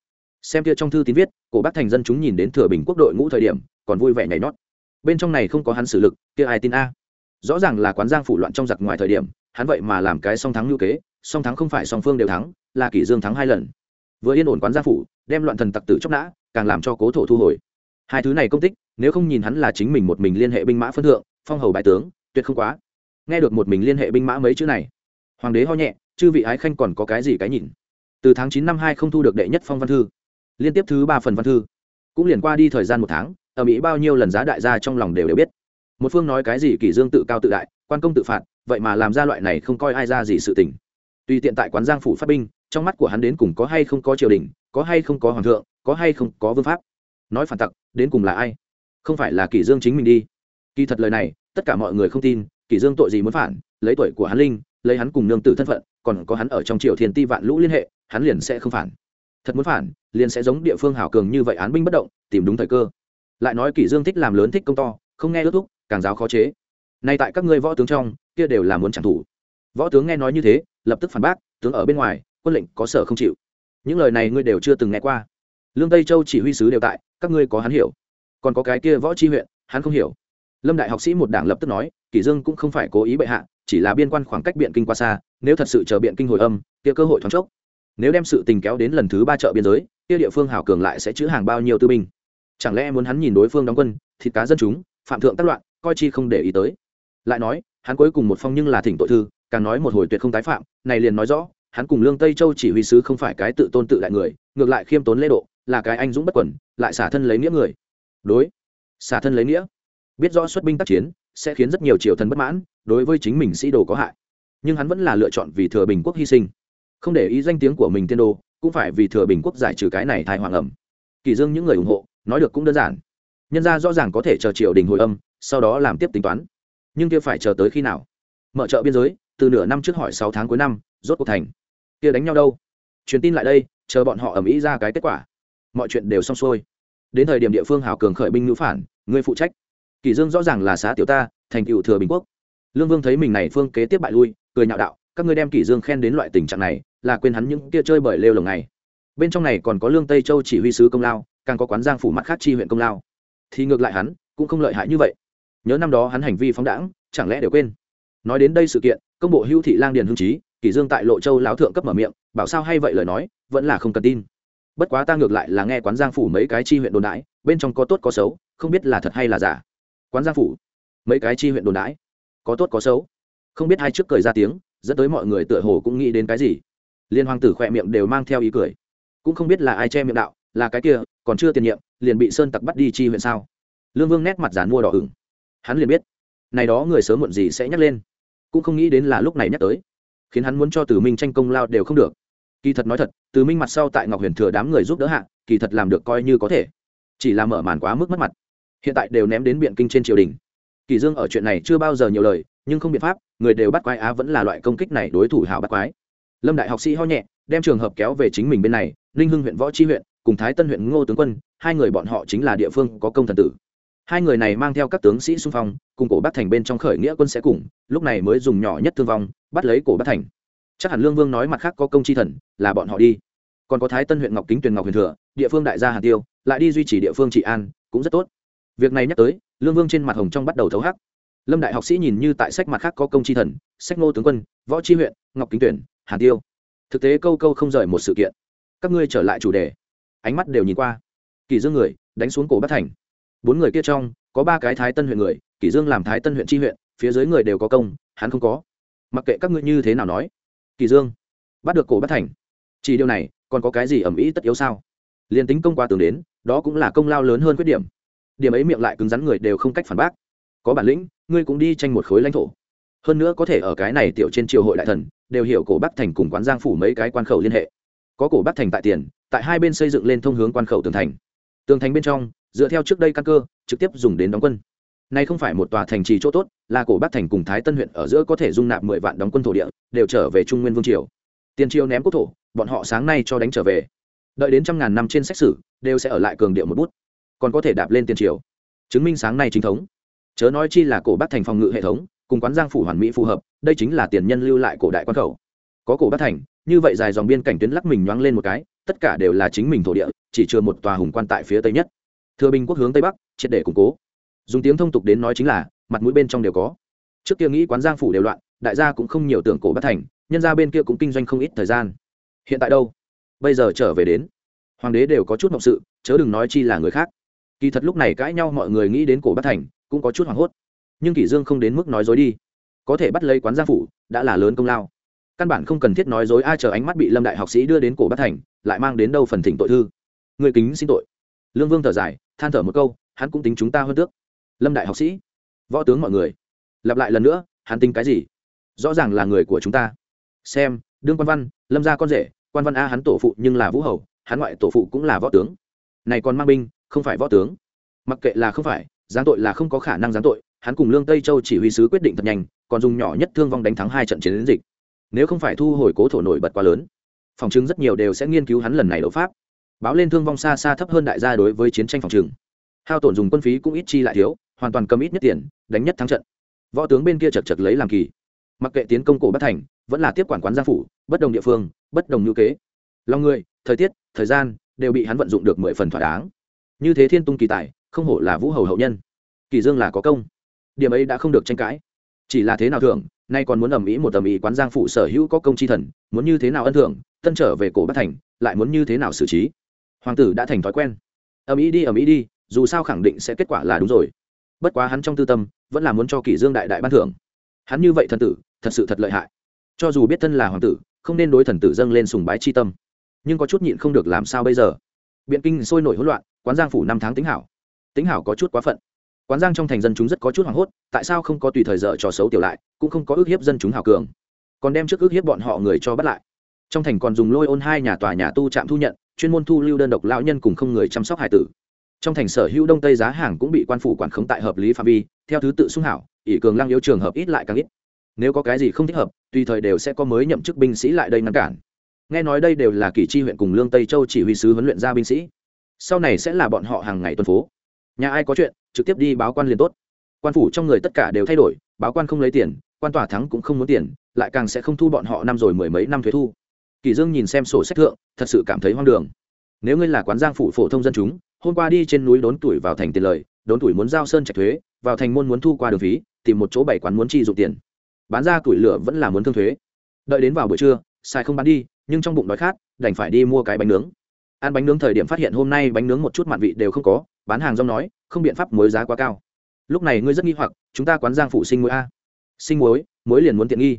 Xem kia trong thư tín viết, cổ bác thành dân chúng nhìn đến thừa bình quốc đội ngũ thời điểm, còn vui vẻ nhảy nhót. Bên trong này không có hắn xử lực, kia ai tin a? Rõ ràng là quán giang phủ loạn trong giặc ngoài thời điểm, hắn vậy mà làm cái song thắng lưu kế, song thắng không phải song phương đều thắng, là kỷ dương thắng hai lần vừa yên ổn quán gia phủ, đem loạn thần tặc tử chóc nã, càng làm cho cố thổ thu hồi. Hai thứ này công tích, nếu không nhìn hắn là chính mình một mình liên hệ binh mã phân thượng, phong hầu bài tướng, tuyệt không quá. Nghe được một mình liên hệ binh mã mấy chữ này, hoàng đế ho nhẹ, chư vị ái khanh còn có cái gì cái nhìn? Từ tháng chín năm hai không thu được đệ nhất phong văn thư, liên tiếp thứ ba phần văn thư, cũng liền qua đi thời gian một tháng, ở mỹ bao nhiêu lần giá đại gia trong lòng đều đều biết. Một phương nói cái gì kỷ dương tự cao tự đại, quan công tự phạt, vậy mà làm ra loại này không coi ai ra gì sự tình. Tùy tiện tại quán giang phủ phát binh trong mắt của hắn đến cùng có hay không có triều đình, có hay không có hoàng thượng, có hay không có vương pháp. Nói phản tặc, đến cùng là ai? Không phải là kỷ dương chính mình đi. Kỳ thật lời này, tất cả mọi người không tin, kỷ dương tội gì muốn phản, lấy tuổi của hắn linh, lấy hắn cùng nương tử thân phận, còn có hắn ở trong triều thiên ti vạn lũ liên hệ, hắn liền sẽ không phản. Thật muốn phản, liền sẽ giống địa phương hảo cường như vậy án binh bất động, tìm đúng thời cơ. Lại nói kỷ dương thích làm lớn thích công to, không nghe ước thúc, càng giáo khó chế. Nay tại các ngươi võ tướng trong, kia đều là muốn chẳng thủ võ tướng nghe nói như thế, lập tức phản bác, tướng ở bên ngoài quân lệnh có sở không chịu. Những lời này ngươi đều chưa từng nghe qua. Lương tây châu chỉ huy sứ đều tại, các ngươi có hắn hiểu. Còn có cái kia võ tri huyện, hắn không hiểu. Lâm đại học sĩ một đảng lập tức nói, kỷ dương cũng không phải cố ý bệ hạ, chỉ là biên quan khoảng cách biện kinh qua xa, nếu thật sự chờ biện kinh hồi âm, kia cơ hội thoáng chốc. Nếu đem sự tình kéo đến lần thứ ba chợ biên giới, kia địa phương hảo cường lại sẽ chữ hàng bao nhiêu tư binh? Chẳng lẽ muốn hắn nhìn đối phương đóng quân, thịt cá dân chúng, phạm thượng tác loạn, coi chi không để ý tới? Lại nói, hắn cuối cùng một phong nhưng là thỉnh tội thư, càng nói một hồi tuyệt không tái phạm, này liền nói rõ hắn cùng lương tây châu chỉ huy sứ không phải cái tự tôn tự đại người, ngược lại khiêm tốn lễ độ, là cái anh dũng bất quẩn, lại xả thân lấy nghĩa người. Đối, xả thân lấy nghĩa. Biết rõ xuất binh tác chiến, sẽ khiến rất nhiều triều thần bất mãn, đối với chính mình sĩ đồ có hại. Nhưng hắn vẫn là lựa chọn vì thừa bình quốc hy sinh. Không để ý danh tiếng của mình tiên đô cũng phải vì thừa bình quốc giải trừ cái này thai hoàng ẩm. Kỳ dương những người ủng hộ, nói được cũng đơn giản. Nhân ra rõ ràng có thể chờ triều đình hồi âm, sau đó làm tiếp tính toán. Nhưng kia phải chờ tới khi nào? Mở chợ biên giới, từ nửa năm trước hỏi sáu tháng cuối năm rốt cuộc thành. Kia đánh nhau đâu? Truyền tin lại đây, chờ bọn họ ẩm ý ra cái kết quả. Mọi chuyện đều xong xuôi. Đến thời điểm địa phương hào cường khởi binh ngữ phản, người phụ trách. Kỳ dương rõ ràng là xá tiểu ta, thành cựu thừa bình quốc. Lương vương thấy mình này phương kế tiếp bại lui, cười nhạo đạo, các ngươi đem kỷ dương khen đến loại tình trạng này, là quên hắn những kia chơi bời lêu lồng này. Bên trong này còn có lương tây châu chỉ huy sứ công lao, càng có quán giang phủ mặt khác chi huyện công lao. Thì ngược lại hắn, cũng không lợi hại như vậy. Nhớ năm đó hắn hành vi phóng đãng, chẳng lẽ đều quên? Nói đến đây sự kiện, công bộ hưu thị lang điền hương trí kỷ dương tại lộ châu láo thượng cấp mở miệng, bảo sao hay vậy lời nói, vẫn là không cần tin. Bất quá ta ngược lại là nghe quán giang phủ mấy cái chi huyện đồn đãi, bên trong có tốt có xấu, không biết là thật hay là giả. Quán giang phủ, mấy cái chi huyện đồn đãi, có tốt có xấu. Không biết hai trước cười ra tiếng, dẫn tới mọi người tựa hồ cũng nghĩ đến cái gì. Liên hoàng tử khỏe miệng đều mang theo ý cười. Cũng không biết là ai che miệng đạo, là cái kia, còn chưa tiền nhiệm, liền bị sơn tặc bắt đi chi huyện sao? Lương vương nét mặt giàn mua đỏ ửng. Hắn liền biết, này đó người sớm muộn gì sẽ nhắc lên. Cũng không nghĩ đến là lúc này nhắc tới khiến hắn muốn cho từ minh tranh công lao đều không được. Kỳ thật nói thật, từ minh mặt sau tại ngọc huyền thừa đám người giúp đỡ hạ, kỳ thật làm được coi như có thể. Chỉ là mở màn quá mức mất mặt. Hiện tại đều ném đến biện kinh trên triều đình. Kỳ dương ở chuyện này chưa bao giờ nhiều lời, nhưng không biện pháp, người đều bắt quái á vẫn là loại công kích này đối thủ hảo bắt quái. Lâm đại học sĩ ho nhẹ, đem trường hợp kéo về chính mình bên này ninh hưng huyện võ chi huyện, cùng thái tân huyện ngô tướng quân, hai người bọn họ chính là địa phương có công thần tử hai người này mang theo các tướng sĩ xung phong, cùng cổ bắc thành bên trong khởi nghĩa quân sẽ cùng, lúc này mới dùng nhỏ nhất thương vong, bắt lấy cổ bắc thành. Chắc hẳn lương vương nói mặt khác có công chi thần, là bọn họ đi. Còn có thái tân huyện ngọc kính tuyền ngọc huyền thừa, địa phương đại gia hà tiêu, lại đi duy trì địa phương trị an, cũng rất tốt. Việc này nhắc tới, lương vương trên mặt hồng trong bắt đầu thấu hắc. Lâm đại học sĩ nhìn như tại sách mặt khác có công chi thần, sách ngô tướng quân, võ chi huyện, ngọc kính tuyển hà tiêu. Thực tế câu câu không rời một sự kiện. Các ngươi trở lại chủ đề. Ánh mắt đều nhìn qua. Kỳ dương người, đánh xuống cổ bắc thành bốn người kia trong, có ba cái thái tân huyện người, kỷ dương làm thái tân huyện tri huyện, phía dưới người đều có công, hắn không có. Mặc kệ các ngươi như thế nào nói. Kỳ dương, bắt được cổ bắt thành. Chỉ điều này, còn có cái gì ẩm ý tất yếu sao? Liền tính công qua tường đến, đó cũng là công lao lớn hơn khuyết điểm. Điểm ấy miệng lại cứng rắn người đều không cách phản bác. Có bản lĩnh, ngươi cũng đi tranh một khối lãnh thổ. Hơn nữa có thể ở cái này tiểu trên triều hội đại thần, đều hiểu cổ bắc thành cùng quán giang phủ mấy cái quan khẩu liên hệ. Có cổ bắc thành tại tiền, tại hai bên xây dựng lên thông hướng quan khẩu tường thành. Tường thành bên trong dựa theo trước đây căn cơ, trực tiếp dùng đến đóng quân. Nay không phải một tòa thành trì chỗ tốt, là cổ bắc thành cùng thái tân huyện ở giữa có thể dung nạp mười vạn đóng quân thổ địa, đều trở về trung nguyên vương triều. Tiền triều ném quốc thổ, bọn họ sáng nay cho đánh trở về. Đợi đến trăm ngàn năm trên xét xử, đều sẽ ở lại cường điệu một bút. Còn có thể đạp lên tiền triều. Chứng minh sáng nay chính thống. Chớ nói chi là cổ bắc thành phòng ngự hệ thống, cùng quán giang phủ hoàn mỹ phù hợp, đây chính là tiền nhân lưu lại cổ đại quan khẩu. Có cổ bắc thành, như vậy dài dòng biên cảnh tuyến lắc mình nhoáng lên một cái, tất cả đều là chính mình thổ địa, chỉ chưa một tòa hùng quan tại phía tây nhất thừa bình quốc hướng tây bắc, triệt để củng cố. Dùng tiếng thông tục đến nói chính là, mặt mũi bên trong đều có. Trước kia nghĩ quán giang phủ đều loạn, đại gia cũng không nhiều tưởng cổ bất thành, nhân ra bên kia cũng kinh doanh không ít thời gian. Hiện tại đâu? Bây giờ trở về đến. Hoàng đế đều có chút mộng sự, chớ đừng nói chi là người khác. Kỳ thật lúc này cãi nhau mọi người nghĩ đến cổ bất thành, cũng có chút hoảng hốt. Nhưng kỷ dương không đến mức nói dối đi. Có thể bắt lấy quán giang phủ, đã là lớn công lao. Căn bản không cần thiết nói dối ai chờ ánh mắt bị lâm đại học sĩ đưa đến cổ bất thành, lại mang đến đâu phần thỉnh tội thư. Người kính xin tội lương vương thở dài, than thở một câu, hắn cũng tính chúng ta hơn tước. Lâm đại học sĩ, võ tướng mọi người, lặp lại lần nữa, hắn tính cái gì? Rõ ràng là người của chúng ta. Xem, đương quan văn, lâm gia con rể, quan văn a hắn tổ phụ nhưng là vũ hầu, hắn ngoại tổ phụ cũng là võ tướng. Này còn mang binh, không phải võ tướng. Mặc kệ là không phải, giáng tội là không có khả năng giáng tội, hắn cùng lương tây châu chỉ huy sứ quyết định thật nhanh, còn dùng nhỏ nhất thương vong đánh thắng hai trận chiến dịch. Nếu không phải thu hồi cố thổ nổi bật quá lớn, phòng chứng rất nhiều đều sẽ nghiên cứu hắn lần này đấu pháp báo lên thương vong xa xa thấp hơn đại gia đối với chiến tranh phòng trừng hao tổn dùng quân phí cũng ít chi lại thiếu, hoàn toàn cầm ít nhất tiền, đánh nhất thắng trận. Võ tướng bên kia chật chật lấy làm kỳ. Mặc kệ tiến công cổ bất thành, vẫn là tiếp quản quán gia phủ, bất đồng địa phương, bất đồng ngữ kế. Lòng người, thời tiết, thời gian, đều bị hắn vận dụng được mười phần thỏa đáng. Như thế thiên tung kỳ tài, không hổ là vũ hầu hậu nhân. Kỳ dương là có công. Điểm ấy đã không được tranh cãi. Chỉ là thế nào thường nay còn muốn ẩm ý một tầm ý quán giang phụ sở hữu có công chi thần, muốn như thế nào ân thưởng, tân trở về cổ bất thành, lại muốn như thế nào xử trí? Hoàng tử đã thành thói quen. Ầm ĩ đi, ầm ĩ đi, dù sao khẳng định sẽ kết quả là đúng rồi. Bất quá hắn trong tư tâm, vẫn là muốn cho kỷ dương đại đại ban thưởng. Hắn như vậy thần tử, thật sự thật lợi hại. Cho dù biết thân là hoàng tử, không nên đối thần tử dâng lên sùng bái chi tâm. Nhưng có chút nhịn không được làm sao bây giờ? Biện kinh sôi nổi hỗn loạn, quán giang phủ năm tháng tính hảo. Tính hảo có chút quá phận. Quán giang trong thành dân chúng rất có chút hoảng hốt, tại sao không có tùy thời giờ trò xấu tiểu lại, cũng không có ước hiếp dân chúng hào cường. Còn đem trước ước hiếp bọn họ người cho bắt lại. Trong thành còn dùng lôi ôn hai nhà tòa nhà tu trạm thu nhận chuyên môn thu lưu đơn độc lão nhân cùng không người chăm sóc hải tử. Trong thành sở hữu đông tây giá hàng cũng bị quan phủ quản khống tại hợp lý phạm vi, theo thứ tự xung hảo, ỷ cường lăng yếu trường hợp ít lại càng ít. Nếu có cái gì không thích hợp, tùy thời đều sẽ có mới nhậm chức binh sĩ lại đây ngăn cản. Nghe nói đây đều là kỳ chi huyện cùng lương tây châu chỉ huy sứ huấn luyện ra binh sĩ. Sau này sẽ là bọn họ hàng ngày tuần phố. Nhà ai có chuyện, trực tiếp đi báo quan liền tốt. Quan phủ trong người tất cả đều thay đổi, báo quan không lấy tiền, quan tòa thắng cũng không muốn tiền, lại càng sẽ không thu bọn họ năm rồi mười mấy năm thuế thu kỳ dương nhìn xem sổ sách thượng, thật sự cảm thấy hoang đường. Nếu ngươi là quán giang phủ phổ thông dân chúng, hôm qua đi trên núi đốn tuổi vào thành tiền lời, đốn tuổi muốn giao sơn trạch thuế, vào thành môn muốn thu qua đường phí, tìm một chỗ bảy quán muốn chi dụng tiền. Bán ra tuổi lửa vẫn là muốn thương thuế. Đợi đến vào buổi trưa, xài không bán đi, nhưng trong bụng đói khát, đành phải đi mua cái bánh nướng. Ăn bánh nướng thời điểm phát hiện hôm nay bánh nướng một chút mặn vị đều không có, bán hàng rong nói, không biện pháp muối giá quá cao. Lúc này ngươi rất nghi hoặc, chúng ta quán giang phủ sinh muối a. Sinh muối muối liền muốn tiện nghi.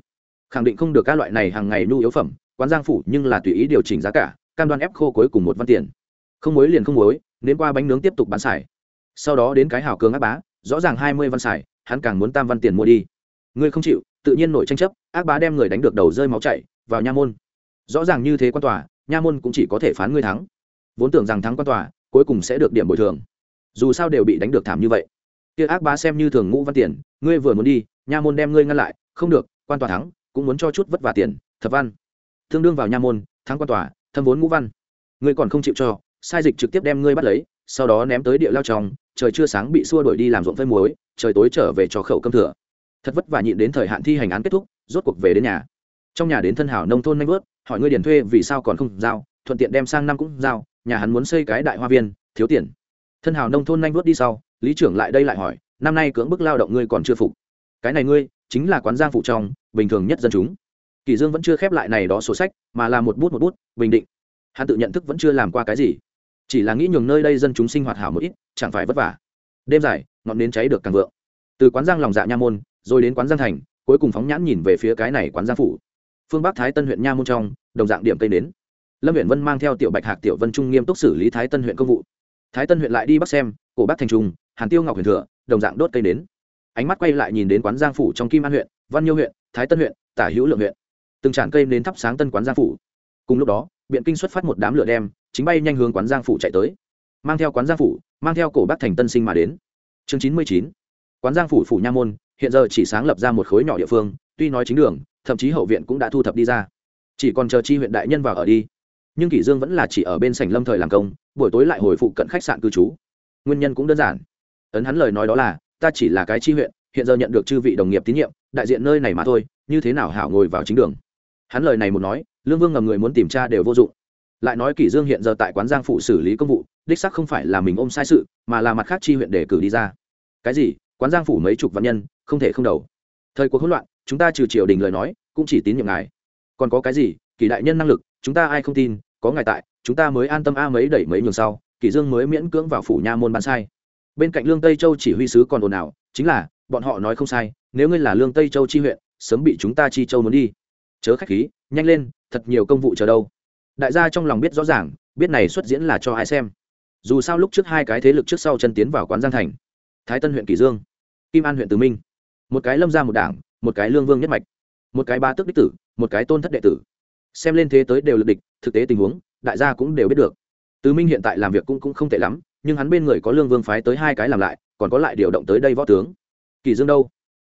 Khẳng định không được các loại này hàng ngày nhu yếu phẩm quán giang phủ nhưng là tùy ý điều chỉnh giá cả, cam đoan ép khô cuối cùng một văn tiền. Không muối liền không muối đến qua bánh nướng tiếp tục bán xài. Sau đó đến cái hào cường áp bá, rõ ràng hai mươi văn xài, hắn càng muốn tam văn tiền mua đi. Ngươi không chịu, tự nhiên nổi tranh chấp, ác bá đem người đánh được đầu rơi máu chảy, vào nha môn. Rõ ràng như thế quan tòa, nha môn cũng chỉ có thể phán ngươi thắng. Vốn tưởng rằng thắng quan tòa, cuối cùng sẽ được điểm bồi thường. Dù sao đều bị đánh được thảm như vậy. Kia ác bá xem như thường ngũ văn tiền, ngươi vừa muốn đi, nha môn đem ngươi ngăn lại, không được, quan tòa thắng, cũng muốn cho chút vất vả tiền, thập văn tương đương vào nha môn, thắng quan tòa, thâm vốn ngũ văn. Ngươi còn không chịu cho, sai dịch trực tiếp đem ngươi bắt lấy, sau đó ném tới địa lao trong, trời chưa sáng bị xua đuổi đi làm ruộng phơi muối, trời tối trở về cho khẩu cơm thừa. Thật vất vả nhịn đến thời hạn thi hành án kết thúc, rốt cuộc về đến nhà. Trong nhà đến thân hảo nông thôn nanh vớt, hỏi ngươi điền thuê vì sao còn không giao, thuận tiện đem sang năm cũng giao, nhà hắn muốn xây cái đại hoa viên, thiếu tiền. Thân hảo nông thôn nanh vớt đi sau, lý trưởng lại đây lại hỏi, năm nay cưỡng bức lao động ngươi còn chưa phục. Cái này ngươi, chính là quán giang phụ trong, bình thường nhất dân chúng kỳ dương vẫn chưa khép lại này đó sổ sách, mà là một bút một bút, bình định. Hắn tự nhận thức vẫn chưa làm qua cái gì. Chỉ là nghĩ nhường nơi đây dân chúng sinh hoạt hảo một ít, chẳng phải vất vả. Đêm dài, ngọn nến cháy được càng vượng. Từ quán giang lòng dạ nha môn, rồi đến quán giang thành, cuối cùng phóng nhãn nhìn về phía cái này quán giang phủ. Phương bắc thái tân huyện nha môn trong, đồng dạng điểm cây nến. Lâm huyện vân mang theo tiểu bạch hạc, tiểu vân trung nghiêm túc xử lý thái tân huyện công vụ. Thái tân huyện lại đi bắc xem, cổ bắc thành trung, hàn tiêu ngọc huyền thừa, đồng dạng đốt cây nến. Ánh mắt quay lại nhìn đến quán giang phủ trong kim an huyện, văn nhiêu huyện, thái tân huyện, tả hữu lượng huyện từng tràn cây nến thắp sáng tân quán giang phủ. Cùng lúc đó, biện kinh xuất phát một đám lửa đem, chính bay nhanh hướng quán giang phủ chạy tới. Mang theo quán giang phủ, mang theo cổ bắc thành tân sinh mà đến. Chương chín mươi chín. Quán giang phủ phủ nha môn, hiện giờ chỉ sáng lập ra một khối nhỏ địa phương, tuy nói chính đường, thậm chí hậu viện cũng đã thu thập đi ra. Chỉ còn chờ chi huyện đại nhân vào ở đi. Nhưng kỷ dương vẫn là chỉ ở bên sảnh lâm thời làm công, buổi tối lại hồi phụ cận khách sạn cư trú. Nguyên nhân cũng đơn giản. Ấn hắn lời nói đó là, ta chỉ là cái chi huyện, hiện giờ nhận được chư vị đồng nghiệp tín nhiệm, đại diện nơi này mà thôi, như thế nào hảo ngồi vào chính đường? Hắn lời này một nói, lương vương ngầm người muốn tìm cha đều vô dụng. Lại nói kỷ dương hiện giờ tại quán giang phụ xử lý công vụ, đích xác không phải là mình ôm sai sự, mà là mặt khác chi huyện để cử đi ra. Cái gì? Quán giang phủ mấy chục vạn nhân, không thể không đầu. Thời cuộc hỗn loạn, chúng ta trừ triều đình lời nói, cũng chỉ tín nhiệm ngài. Còn có cái gì? Kỳ đại nhân năng lực, chúng ta ai không tin, có ngài tại, chúng ta mới an tâm a mấy đẩy mấy nhường sau kỳ dương mới miễn cưỡng vào phủ nha môn ban sai. Bên cạnh lương tây châu chỉ huy sứ còn ồn ào, chính là, bọn họ nói không sai, nếu ngươi là lương tây châu chi huyện, sớm bị chúng ta chi châu muốn đi chớ khách khí nhanh lên thật nhiều công vụ chờ đâu. Đại gia trong lòng biết rõ ràng biết này xuất diễn là cho ai xem. Dù sao lúc trước hai cái thế lực trước sau chân tiến vào quán giang thành. Thái tân huyện kỳ dương kim an huyện từ minh. Một cái lâm ra một đảng một cái lương vương nhất mạch. Một cái ba tước đích tử một cái tôn thất đệ tử. Xem lên thế tới đều lực địch thực tế tình huống đại gia cũng đều biết được. Từ minh hiện tại làm việc cũng, cũng không tệ lắm nhưng hắn bên người có lương vương phái tới hai cái làm lại còn có lại điều động tới đây võ tướng. Kỳ dương đâu?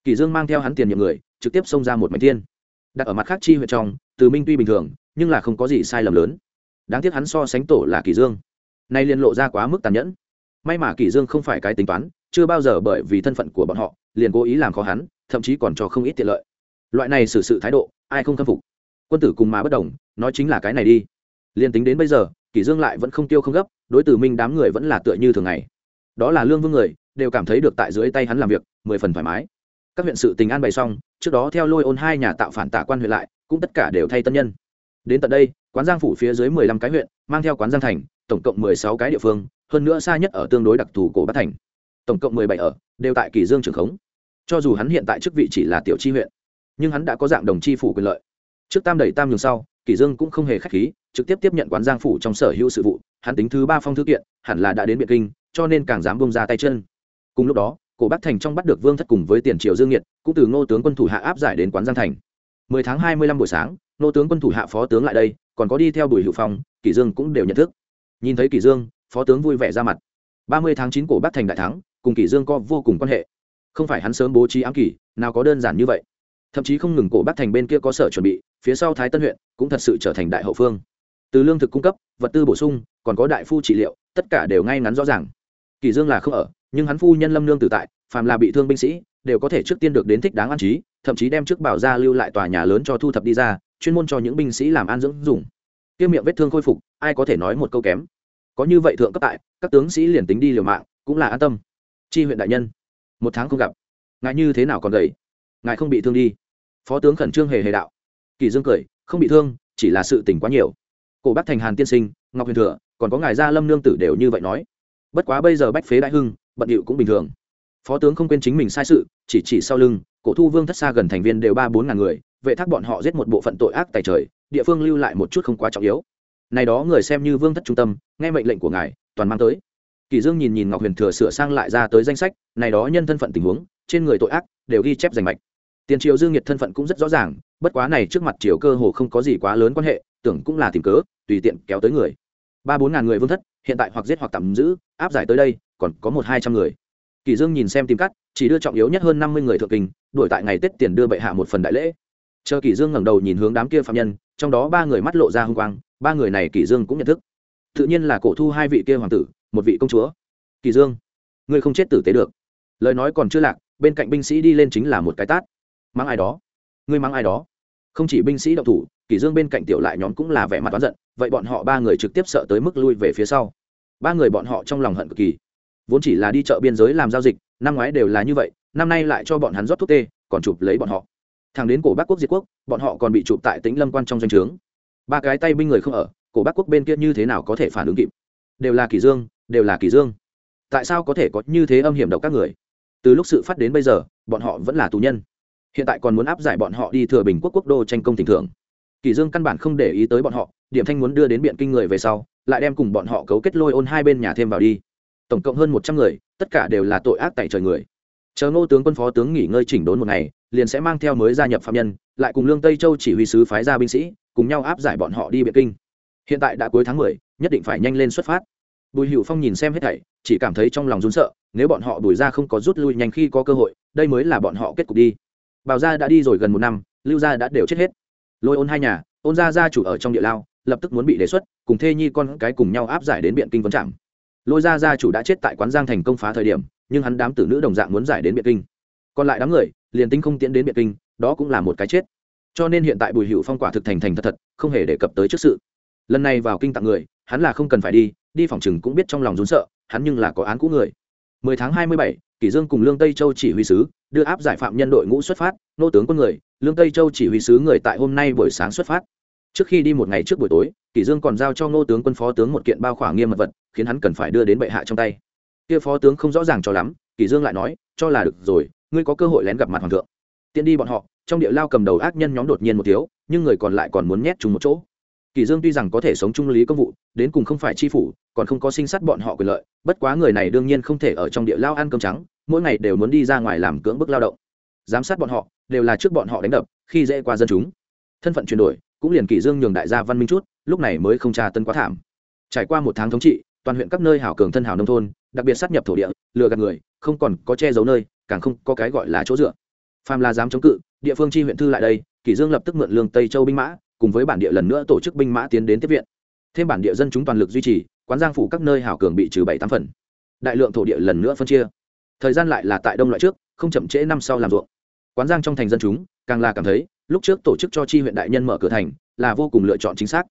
Kỳ dương mang theo hắn tiền nhiệm người trực tiếp xông ra một mảnh thiên đặt ở mặt khác chi huyện trong, từ minh tuy bình thường, nhưng là không có gì sai lầm lớn. Đáng tiếc hắn so sánh tổ là kỳ dương. Nay liên lộ ra quá mức tàn nhẫn. May mà kỳ dương không phải cái tính toán, chưa bao giờ bởi vì thân phận của bọn họ, liền cố ý làm khó hắn, thậm chí còn cho không ít tiện lợi. Loại này xử sự thái độ, ai không khâm phục? Quân tử cùng mà bất đồng, nói chính là cái này đi. Liền tính đến bây giờ, kỳ dương lại vẫn không tiêu không gấp, đối tử minh đám người vẫn là tựa như thường ngày. Đó là lương vương người, đều cảm thấy được tại dưới tay hắn làm việc, mười phần thoải mái. Các huyện sự tình an bày xong trước đó theo lôi ôn hai nhà tạo phản tả quan huyện lại, cũng tất cả đều thay tân nhân. Đến tận đây, quán giang phủ phía dưới mười lăm cái huyện, mang theo quán giang thành, tổng cộng mười sáu cái địa phương, hơn nữa xa nhất ở tương đối đặc thù cổ bát thành. Tổng cộng mười bảy ở, đều tại kỳ dương trường khống. Cho dù hắn hiện tại chức vị chỉ là tiểu chi huyện, nhưng hắn đã có dạng đồng tri phủ quyền lợi. Trước tam đẩy tam nhường sau, kỳ dương cũng không hề khách khí, trực tiếp tiếp nhận quán giang phủ trong sở hữu sự vụ, hắn tính thứ ba phong thư kiện, hẳn là đã đến biện kinh, cho nên càng dám bông ra tay chân. Cùng lúc đó cổ bắc thành trong bắt được vương thất cùng với tiền triều dương nhiệt cũng từ ngô tướng quân thủ hạ áp giải đến quán giang thành. 10 tháng 25 buổi sáng, ngô tướng quân thủ hạ phó tướng lại đây, còn có đi theo bùi hữu phong, kỷ dương cũng đều nhận thức. Nhìn thấy kỷ dương, phó tướng vui vẻ ra mặt. 30 tháng 9 cổ bắc thành đại thắng, cùng kỷ dương có vô cùng quan hệ. Không phải hắn sớm bố trí ám kỷ, nào có đơn giản như vậy. Thậm chí không ngừng cổ bắc thành bên kia có sở chuẩn bị, phía sau thái tân huyện cũng thật sự trở thành đại hậu phương. Từ lương thực cung cấp, vật tư bổ sung, còn có đại phu trị liệu, tất cả đều ngay ngắn rõ ràng. Kỳ dương là không ở nhưng hắn phu nhân lâm nương tử tại, phàm là bị thương binh sĩ, đều có thể trước tiên được đến thích đáng an trí, thậm chí đem trước bảo ra lưu lại tòa nhà lớn cho thu thập đi ra, chuyên môn cho những binh sĩ làm an dưỡng dùng. Tiêu miệng vết thương khôi phục, ai có thể nói một câu kém. Có như vậy thượng cấp tại, các tướng sĩ liền tính đi liều mạng, cũng là an tâm. Chi huyện đại nhân, một tháng không gặp. Ngài như thế nào còn gầy? Ngài không bị thương đi. Phó tướng khẩn trương hề hề đạo. Kỳ dương cười, không bị thương, chỉ là sự tình quá nhiều. Cổ bắc thành hàn tiên sinh, ngọc huyền thừa, còn có ngài gia lâm nương tử đều như vậy nói. Bất quá bây giờ bách phế đại hưng bận điệu cũng bình thường. Phó tướng không quên chính mình sai sự, chỉ chỉ sau lưng, cổ thu vương thất xa gần thành viên đều ba bốn ngàn người, vệ thác bọn họ giết một bộ phận tội ác tài trời, địa phương lưu lại một chút không quá trọng yếu. Này đó người xem như vương thất trung tâm, nghe mệnh lệnh của ngài, toàn mang tới. Kỳ dương nhìn nhìn ngọc huyền thừa sửa sang lại ra tới danh sách, này đó nhân thân phận tình huống, trên người tội ác, đều ghi chép danh mạch. Tiền triều dương nhiệt thân phận cũng rất rõ ràng, bất quá này trước mặt triều cơ hồ không có gì quá lớn quan hệ, tưởng cũng là tìm cớ, tùy tiện kéo tới người. Ba bốn ngàn người vương thất, hiện tại hoặc giết hoặc tạm giữ, áp giải tới đây còn có một hai trăm người. Kỳ dương nhìn xem tìm cắt, chỉ đưa trọng yếu nhất hơn năm mươi người thượng kinh, đuổi tại ngày tết tiền đưa bệ hạ một phần đại lễ. Chờ kỳ dương ngẩng đầu nhìn hướng đám kia phạm nhân, trong đó ba người mắt lộ ra hung quang, ba người này kỳ dương cũng nhận thức. Tự nhiên là cổ thu hai vị kia hoàng tử, một vị công chúa. Kỳ dương, ngươi không chết tử tế được. Lời nói còn chưa lạc, bên cạnh binh sĩ đi lên chính là một cái tát. Mang ai đó? Ngươi mang ai đó? Không chỉ binh sĩ động thủ, kỳ dương bên cạnh tiểu lại nhóm cũng là vẻ mặt oán giận, vậy bọn họ ba người trực tiếp sợ tới mức lui về phía sau. Ba người bọn họ trong lòng hận cực kỳ vốn chỉ là đi chợ biên giới làm giao dịch, năm ngoái đều là như vậy, năm nay lại cho bọn hắn rót thuốc tê, còn chụp lấy bọn họ. Thằng đến cổ bắc quốc diệt quốc, bọn họ còn bị chụp tại tĩnh lâm quan trong doanh trướng. Ba cái tay binh người không ở, cổ bắc quốc bên kia như thế nào có thể phản ứng kịp? Đều là kỳ dương, đều là kỳ dương. Tại sao có thể có như thế âm hiểm độc các người? Từ lúc sự phát đến bây giờ, bọn họ vẫn là tù nhân. Hiện tại còn muốn áp giải bọn họ đi thừa bình quốc quốc đô tranh công tình thưởng kỳ dương căn bản không để ý tới bọn họ, điểm thanh muốn đưa đến biện kinh người về sau, lại đem cùng bọn họ cấu kết lôi ôn hai bên nhà thêm vào đi tổng cộng hơn một trăm người, tất cả đều là tội ác tại trời người. Chờ ngô tướng quân phó tướng nghỉ ngơi chỉnh đốn một ngày, liền sẽ mang theo mới gia nhập phạm nhân, lại cùng lương tây châu chỉ huy sứ phái ra binh sĩ, cùng nhau áp giải bọn họ đi biện kinh. Hiện tại đã cuối tháng mười, nhất định phải nhanh lên xuất phát. Bùi hữu phong nhìn xem hết thảy, chỉ cảm thấy trong lòng rún sợ, nếu bọn họ đuổi ra không có rút lui nhanh khi có cơ hội, đây mới là bọn họ kết cục đi. Bào gia đã đi rồi gần một năm, lưu gia đã đều chết hết. Lôi ôn hai nhà, ôn gia gia chủ ở trong địa lao, lập tức muốn bị đề xuất, cùng thê nhi con cái cùng nhau áp giải đến biện kinh vấn trạm lôi gia gia chủ đã chết tại quán giang thành công phá thời điểm nhưng hắn đám tử nữ đồng dạng muốn giải đến biệt kinh. Còn lại đám người liền tính không tiến đến biệt kinh đó cũng là một cái chết. Cho nên hiện tại bùi hữu phong quả thực thành thành thật thật không hề đề cập tới trước sự. Lần này vào kinh tặng người hắn là không cần phải đi đi phòng chừng cũng biết trong lòng rốn sợ hắn nhưng là có án cũ người. 10 tháng 27, Kỷ Dương cùng Lương Tây Châu chỉ huy sứ đưa áp giải phạm nhân đội ngũ xuất phát, nô tướng quân người, Lương Tây Châu chỉ huy sứ người tại hôm nay buổi sáng xuất phát. Trước khi đi một ngày trước buổi tối, Kỷ Dương còn giao cho Ngô tướng quân phó tướng một kiện bao khỏa nghiêm mật vật, khiến hắn cần phải đưa đến bệ hạ trong tay. Kia phó tướng không rõ ràng cho lắm, Kỷ Dương lại nói, cho là được rồi, ngươi có cơ hội lén gặp mặt hoàng thượng. Tiện đi bọn họ, trong địa lao cầm đầu ác nhân nhóm đột nhiên một thiếu, nhưng người còn lại còn muốn nhét chung một chỗ. Kỷ Dương tuy rằng có thể sống trung lý công vụ, đến cùng không phải chi phủ, còn không có sinh sát bọn họ quyền lợi, bất quá người này đương nhiên không thể ở trong địa lao ăn cơm trắng, mỗi ngày đều muốn đi ra ngoài làm cưỡng bức lao động. Giám sát bọn họ, đều là trước bọn họ đánh đập, khi dễ qua dân chúng. Thân phận chuyển đổi, cũng liền Kỷ Dương nhường đại gia văn minh chút, lúc này mới không tra tân quá thảm. Trải qua một tháng thống trị, toàn huyện các nơi hảo cường thân hảo nông thôn, đặc biệt sát nhập thổ địa, lừa gạt người, không còn có che giấu nơi, càng không có cái gọi là chỗ dựa. Phàm là dám chống cự, địa phương chi huyện thư lại đây, Kỷ Dương lập tức mượn lương Tây Châu binh mã, cùng với bản địa lần nữa tổ chức binh mã tiến đến tiếp viện thêm bản địa dân chúng toàn lực duy trì quán giang phủ các nơi hảo cường bị trừ bảy tám phần đại lượng thổ địa lần nữa phân chia thời gian lại là tại đông loại trước không chậm trễ năm sau làm ruộng quán giang trong thành dân chúng càng là cảm thấy lúc trước tổ chức cho chi huyện đại nhân mở cửa thành là vô cùng lựa chọn chính xác.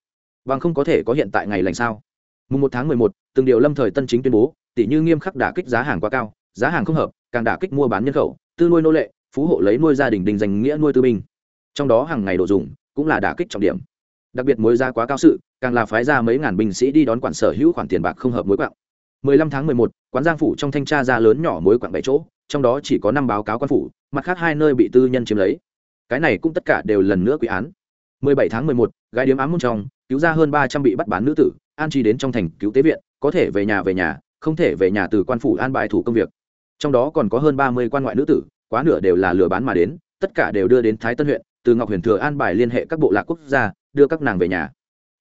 Bằng không có thể có hiện tại ngày lành sao? Mùng một tháng mười một từng điều lâm thời tân chính tuyên bố tỷ như nghiêm khắc đả kích giá hàng quá cao giá hàng không hợp càng đả kích mua bán nhân khẩu tư nuôi nô lệ phú hộ lấy nuôi gia đình đình dành nghĩa nuôi tư binh. Trong đó hàng ngày đồ dùng cũng là đả kích trọng điểm. Đặc biệt mối giá quá cao sự càng là phái ra mấy ngàn binh sĩ đi đón quản sở hữu khoản tiền bạc không hợp mối quạng. 15 tháng 11, quán giang phủ trong thanh tra ra lớn nhỏ mối quạng bảy chỗ trong đó chỉ có năm báo cáo quan phủ mặt khác hai nơi bị tư nhân chiếm lấy cái này cũng tất cả đều lần nữa quy án. 17 tháng 11, gái điếm ám môn trong cứu ra hơn 300 bị bắt bán nữ tử an chi đến trong thành cứu tế viện có thể về nhà về nhà không thể về nhà từ quan phủ an bài thủ công việc. Trong đó còn có hơn 30 quan ngoại nữ tử quá nửa đều là lừa bán mà đến tất cả đều đưa đến thái tân huyện từ ngọc huyền thừa an bài liên hệ các bộ lạc quốc gia đưa các nàng về nhà.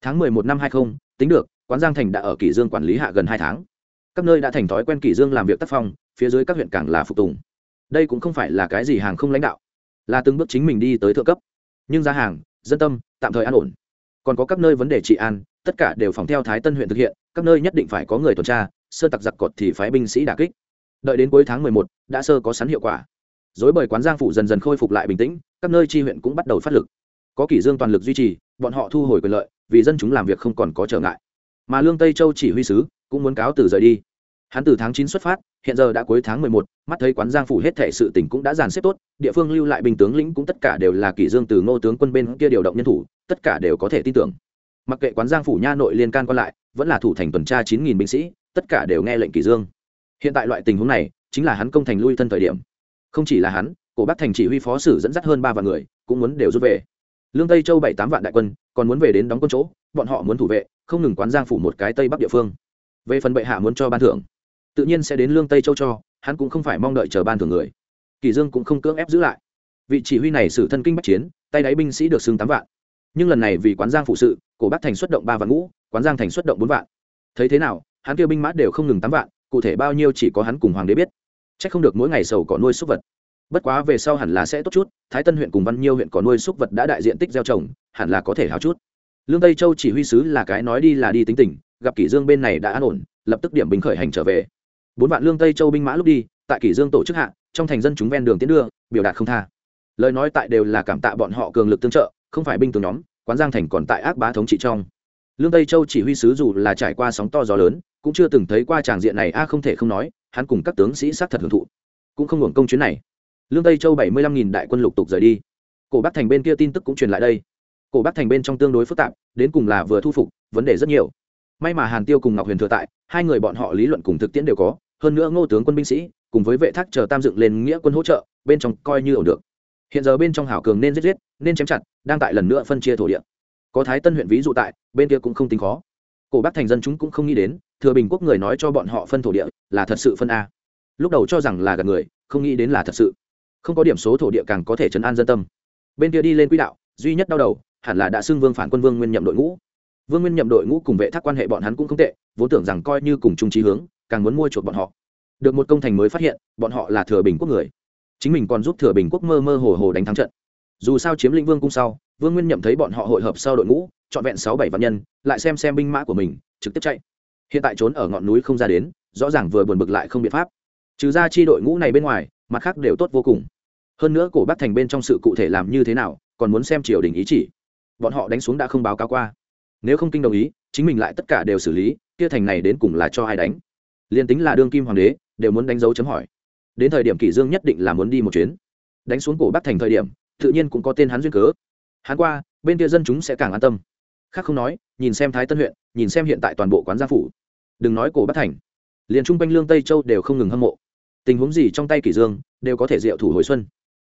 Tháng mười một năm hai không tính được quán giang thành đã ở kỷ dương quản lý hạ gần hai tháng. Các nơi đã thành thói quen kỷ dương làm việc tác phong phía dưới các huyện càng là phục tùng. Đây cũng không phải là cái gì hàng không lãnh đạo là từng bước chính mình đi tới thượng cấp. Nhưng giá hàng, dân tâm, tạm thời an ổn. Còn có các nơi vấn đề trị an, tất cả đều phòng theo thái tân huyện thực hiện, các nơi nhất định phải có người tuần tra, sơ tặc giặc cột thì phái binh sĩ đả kích. Đợi đến cuối tháng mười một, đã sơ có sắn hiệu quả. Dối bởi quán giang phủ dần dần khôi phục lại bình tĩnh, các nơi chi huyện cũng bắt đầu phát lực. Có kỷ dương toàn lực duy trì, bọn họ thu hồi quyền lợi, vì dân chúng làm việc không còn có trở ngại. Mà lương tây châu chỉ huy sứ, cũng muốn cáo từ rời đi. Hắn từ tháng chín xuất phát hiện giờ đã cuối tháng mười một, mắt thấy quán giang phủ hết thể sự tình cũng đã dàn xếp tốt địa phương lưu lại bình tướng lĩnh cũng tất cả đều là kỷ dương từ ngô tướng quân bên kia điều động nhân thủ tất cả đều có thể tin tưởng. Mặc kệ quán giang phủ nha nội liên can quan lại vẫn là thủ thành tuần tra chín nghìn binh sĩ tất cả đều nghe lệnh kỷ dương. Hiện tại loại tình huống này chính là hắn công thành lui thân thời điểm. Không chỉ là hắn cổ bắc thành chỉ huy phó sử dẫn dắt hơn ba vạn người cũng muốn đều rút về. Lương tây châu bảy tám vạn đại quân còn muốn về đến đóng quân chỗ bọn họ muốn thủ vệ không ngừng quán giang phủ một cái tây bắc địa phương. Về phần bệ hạ muốn cho ban thưởng tự nhiên sẽ đến lương tây châu cho, hắn cũng không phải mong đợi chờ ban thường người. Kỳ dương cũng không cưỡng ép giữ lại. Vị chỉ huy này xử thân kinh bắc chiến, tay đáy binh sĩ được xưng tám vạn. Nhưng lần này vì quán giang phụ sự, cổ bắc thành xuất động ba vạn ngũ, quán giang thành xuất động bốn vạn. Thấy thế nào, hắn kêu binh mã đều không ngừng tám vạn, cụ thể bao nhiêu chỉ có hắn cùng hoàng đế biết. Chắc không được mỗi ngày sầu có nuôi súc vật. Bất quá về sau hẳn là sẽ tốt chút, thái tân huyện cùng văn nhiêu huyện có nuôi súc vật đã đại diện tích gieo trồng, hẳn là có thể hào chút. Lương tây châu chỉ huy sứ là cái nói đi là đi tính tình, gặp kỷ dương bên này đã an ổn, lập tức điểm binh khởi hành trở về bốn vạn lương tây châu binh mã lúc đi, tại kỷ dương tổ chức hạ, trong thành dân chúng ven đường tiến đưa, biểu đạt không tha. Lời nói tại đều là cảm tạ bọn họ cường lực tương trợ, không phải binh tướng nhóm, quán giang thành còn tại ác bá thống trị trong. Lương tây châu chỉ huy sứ dù là trải qua sóng to gió lớn, cũng chưa từng thấy qua tràng diện này, a không thể không nói, hắn cùng các tướng sĩ sát thật hưởng thụ. Cũng không hưởng công chuyến này. Lương tây châu bảy mươi lăm nghìn đại quân lục tục rời đi. Cổ bắc thành bên kia tin tức cũng truyền lại đây. Cổ bắc thành bên trong tương đối phức tạp, đến cùng là vừa thu phục, vấn đề rất nhiều. May mà hàn tiêu cùng ngọc huyền thừa tại, hai người bọn họ lý luận cùng thực tiễn đều có hơn nữa ngô tướng quân binh sĩ cùng với vệ thác chờ tam dựng lên nghĩa quân hỗ trợ, bên trong coi như ổn được. Hiện giờ bên trong hảo cường nên giết giết, nên chém chặt, đang tại lần nữa phân chia thổ địa. Có thái tân huyện ví dụ tại, bên kia cũng không tính khó. Cổ bắc thành dân chúng cũng không nghĩ đến, thừa bình quốc người nói cho bọn họ phân thổ địa là thật sự phân a. Lúc đầu cho rằng là gạt người, không nghĩ đến là thật sự. Không có điểm số thổ địa càng có thể chấn an dân tâm. Bên kia đi lên quỹ đạo, duy nhất đau đầu, hẳn là đã xưng vương phản quân vương nguyên nhậm đội ngũ. Vương nguyên nhậm đội ngũ cùng vệ thác quan hệ bọn hắn cũng không tệ, vốn tưởng rằng coi như cùng chung trí hướng càng muốn mua chuột bọn họ. Được một công thành mới phát hiện, bọn họ là thừa bình quốc người. Chính mình còn giúp thừa bình quốc mơ mơ hồ hồ đánh thắng trận. Dù sao chiếm lĩnh vương cung sau, vương nguyên nhậm thấy bọn họ hội hợp sau đội ngũ, trọn vẹn sáu bảy vạn nhân, lại xem xem binh mã của mình, trực tiếp chạy. Hiện tại trốn ở ngọn núi không ra đến, rõ ràng vừa buồn bực lại không biện pháp. Trừ ra chi đội ngũ này bên ngoài, mặt khác đều tốt vô cùng. Hơn nữa cổ bắc thành bên trong sự cụ thể làm như thế nào, còn muốn xem triều đình ý chỉ. Bọn họ đánh xuống đã không báo cáo qua. Nếu không kinh đồng ý, chính mình lại tất cả đều xử lý, kia thành này đến cùng là cho ai đánh? Liền tính là đương kim hoàng đế, đều muốn đánh dấu chấm hỏi. Đến thời điểm kỷ dương nhất định là muốn đi một chuyến. Đánh xuống cổ bắc thành thời điểm, tự nhiên cũng có tên hắn duyên cớ. Hắn qua, bên kia dân chúng sẽ càng an tâm. Khác không nói, nhìn xem thái tân huyện, nhìn xem hiện tại toàn bộ quán gia phủ. Đừng nói cổ bắc thành, liền trung quanh lương tây châu đều không ngừng hâm mộ. Tình huống gì trong tay kỷ dương đều có thể diệu thủ hồi xuân.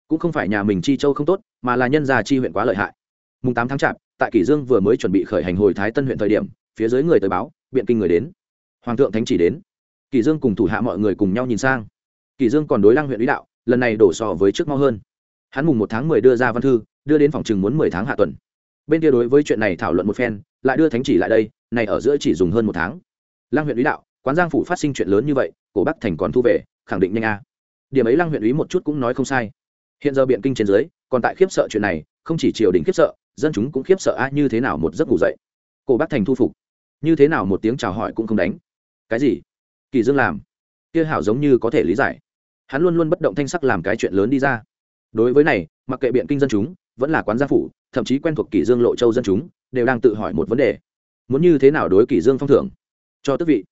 Cũng không phải nhà mình chi châu không tốt, mà là nhân gia chi huyện quá lợi hại. Mùng tám tháng chạp, tại kỷ dương vừa mới chuẩn bị khởi hành hồi thái tân huyện thời điểm, phía dưới người tới báo, biện kinh người đến. Hoàng thượng thánh chỉ đến. Kỳ dương cùng thủ hạ mọi người cùng nhau nhìn sang. Kỳ dương còn đối lăng huyện lý đạo, lần này đổ sọ với trước mau hơn. Hắn mùng một tháng mười đưa ra văn thư, đưa đến phòng chừng muốn mười tháng hạ tuần. Bên kia đối với chuyện này thảo luận một phen, lại đưa thánh chỉ lại đây, này ở giữa chỉ dùng hơn một tháng. Lăng huyện lý đạo, quán giang phủ phát sinh chuyện lớn như vậy, cổ bắc thành còn thu về, khẳng định nhanh a. Điểm ấy lăng huyện ý một chút cũng nói không sai. Hiện giờ biện kinh trên dưới, còn tại khiếp sợ chuyện này, không chỉ triều đình khiếp sợ, dân chúng cũng khiếp sợ a, như thế nào một giấc ngủ dậy. Cổ bắc thành thu phục. Như thế nào một tiếng chào hỏi cũng không đánh. Cái gì? Kỳ dương làm. Kia hảo giống như có thể lý giải. Hắn luôn luôn bất động thanh sắc làm cái chuyện lớn đi ra. Đối với này, mặc kệ biện kinh dân chúng, vẫn là quán gia phủ, thậm chí quen thuộc kỳ dương lộ châu dân chúng, đều đang tự hỏi một vấn đề. Muốn như thế nào đối kỳ dương phong thưởng? Cho tước vị.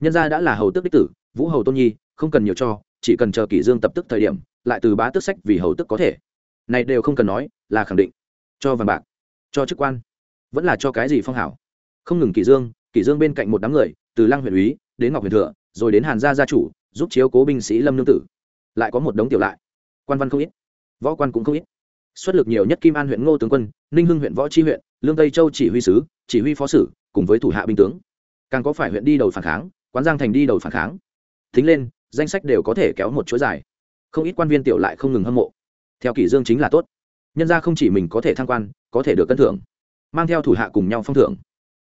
Nhân gia đã là hầu tước đích tử, vũ hầu tôn nhi, không cần nhiều cho, chỉ cần chờ kỳ dương tập tức thời điểm, lại từ bá tước sách vì hầu tước có thể. Này đều không cần nói, là khẳng định. Cho vàng bạc, cho chức quan, vẫn là cho cái gì phong hảo. Không ngừng kỳ dương Kỳ dương bên cạnh một đám người, từ lăng huyện úy đến ngọc huyền thừa rồi đến hàn gia gia chủ, giúp chiếu cố binh sĩ lâm nương tử. Lại có một đống tiểu lại. Quan văn không ít, võ quan cũng không ít. Xuất lực nhiều nhất kim an huyện ngô tướng quân, ninh hưng huyện võ tri huyện, lương tây châu chỉ huy sứ, chỉ huy phó sử, cùng với thủ hạ binh tướng. Càng có phải huyện đi đầu phản kháng, quán giang thành đi đầu phản kháng. Thính lên, danh sách đều có thể kéo một chuỗi dài. Không ít quan viên tiểu lại không ngừng hâm mộ. Theo kỷ dương chính là tốt. Nhân ra không chỉ mình có thể thăng quan, có thể được cân thưởng, mang theo thủ hạ cùng nhau phong thưởng.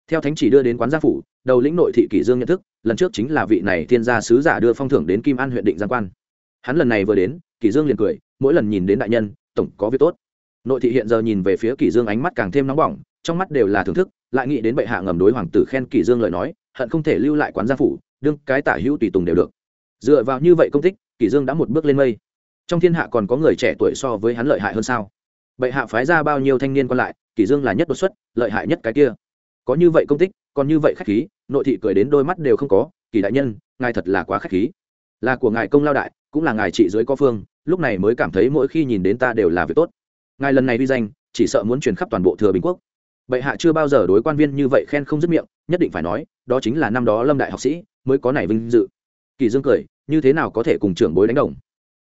Theo thánh chỉ đưa đến quán gia phủ đầu lĩnh nội thị kỷ dương nhận thức, lần trước chính là vị này thiên gia sứ giả đưa phong thưởng đến kim an huyện định giang quan. Hắn lần này vừa đến, kỷ dương liền cười, mỗi lần nhìn đến đại nhân, tổng có việc tốt. Nội thị hiện giờ nhìn về phía kỷ dương ánh mắt càng thêm nóng bỏng, trong mắt đều là thưởng thức, lại nghĩ đến bệ hạ ngầm đối hoàng tử khen kỷ dương lời nói, hận không thể lưu lại quán gia phủ, đương cái tả hữu tùy tùng đều được. Dựa vào như vậy công tích, kỷ dương đã một bước lên mây. Trong thiên hạ còn có người trẻ tuổi so với hắn lợi hại hơn sao? Bệ hạ phái ra bao nhiêu thanh niên còn lại, kỷ dương là nhất đột xuất, lợi hại nhất cái kia. Có như vậy công tích còn như vậy khách khí, nội thị cười đến đôi mắt đều không có, kỳ đại nhân, ngài thật là quá khách khí. Là của ngài công lao đại, cũng là ngài trị dưới có phương, lúc này mới cảm thấy mỗi khi nhìn đến ta đều là việc tốt. Ngài lần này đi danh, chỉ sợ muốn truyền khắp toàn bộ thừa bình quốc. Bệ hạ chưa bao giờ đối quan viên như vậy khen không dứt miệng, nhất định phải nói, đó chính là năm đó lâm đại học sĩ mới có này vinh dự. Kỳ dương cười, như thế nào có thể cùng trưởng bối đánh đồng?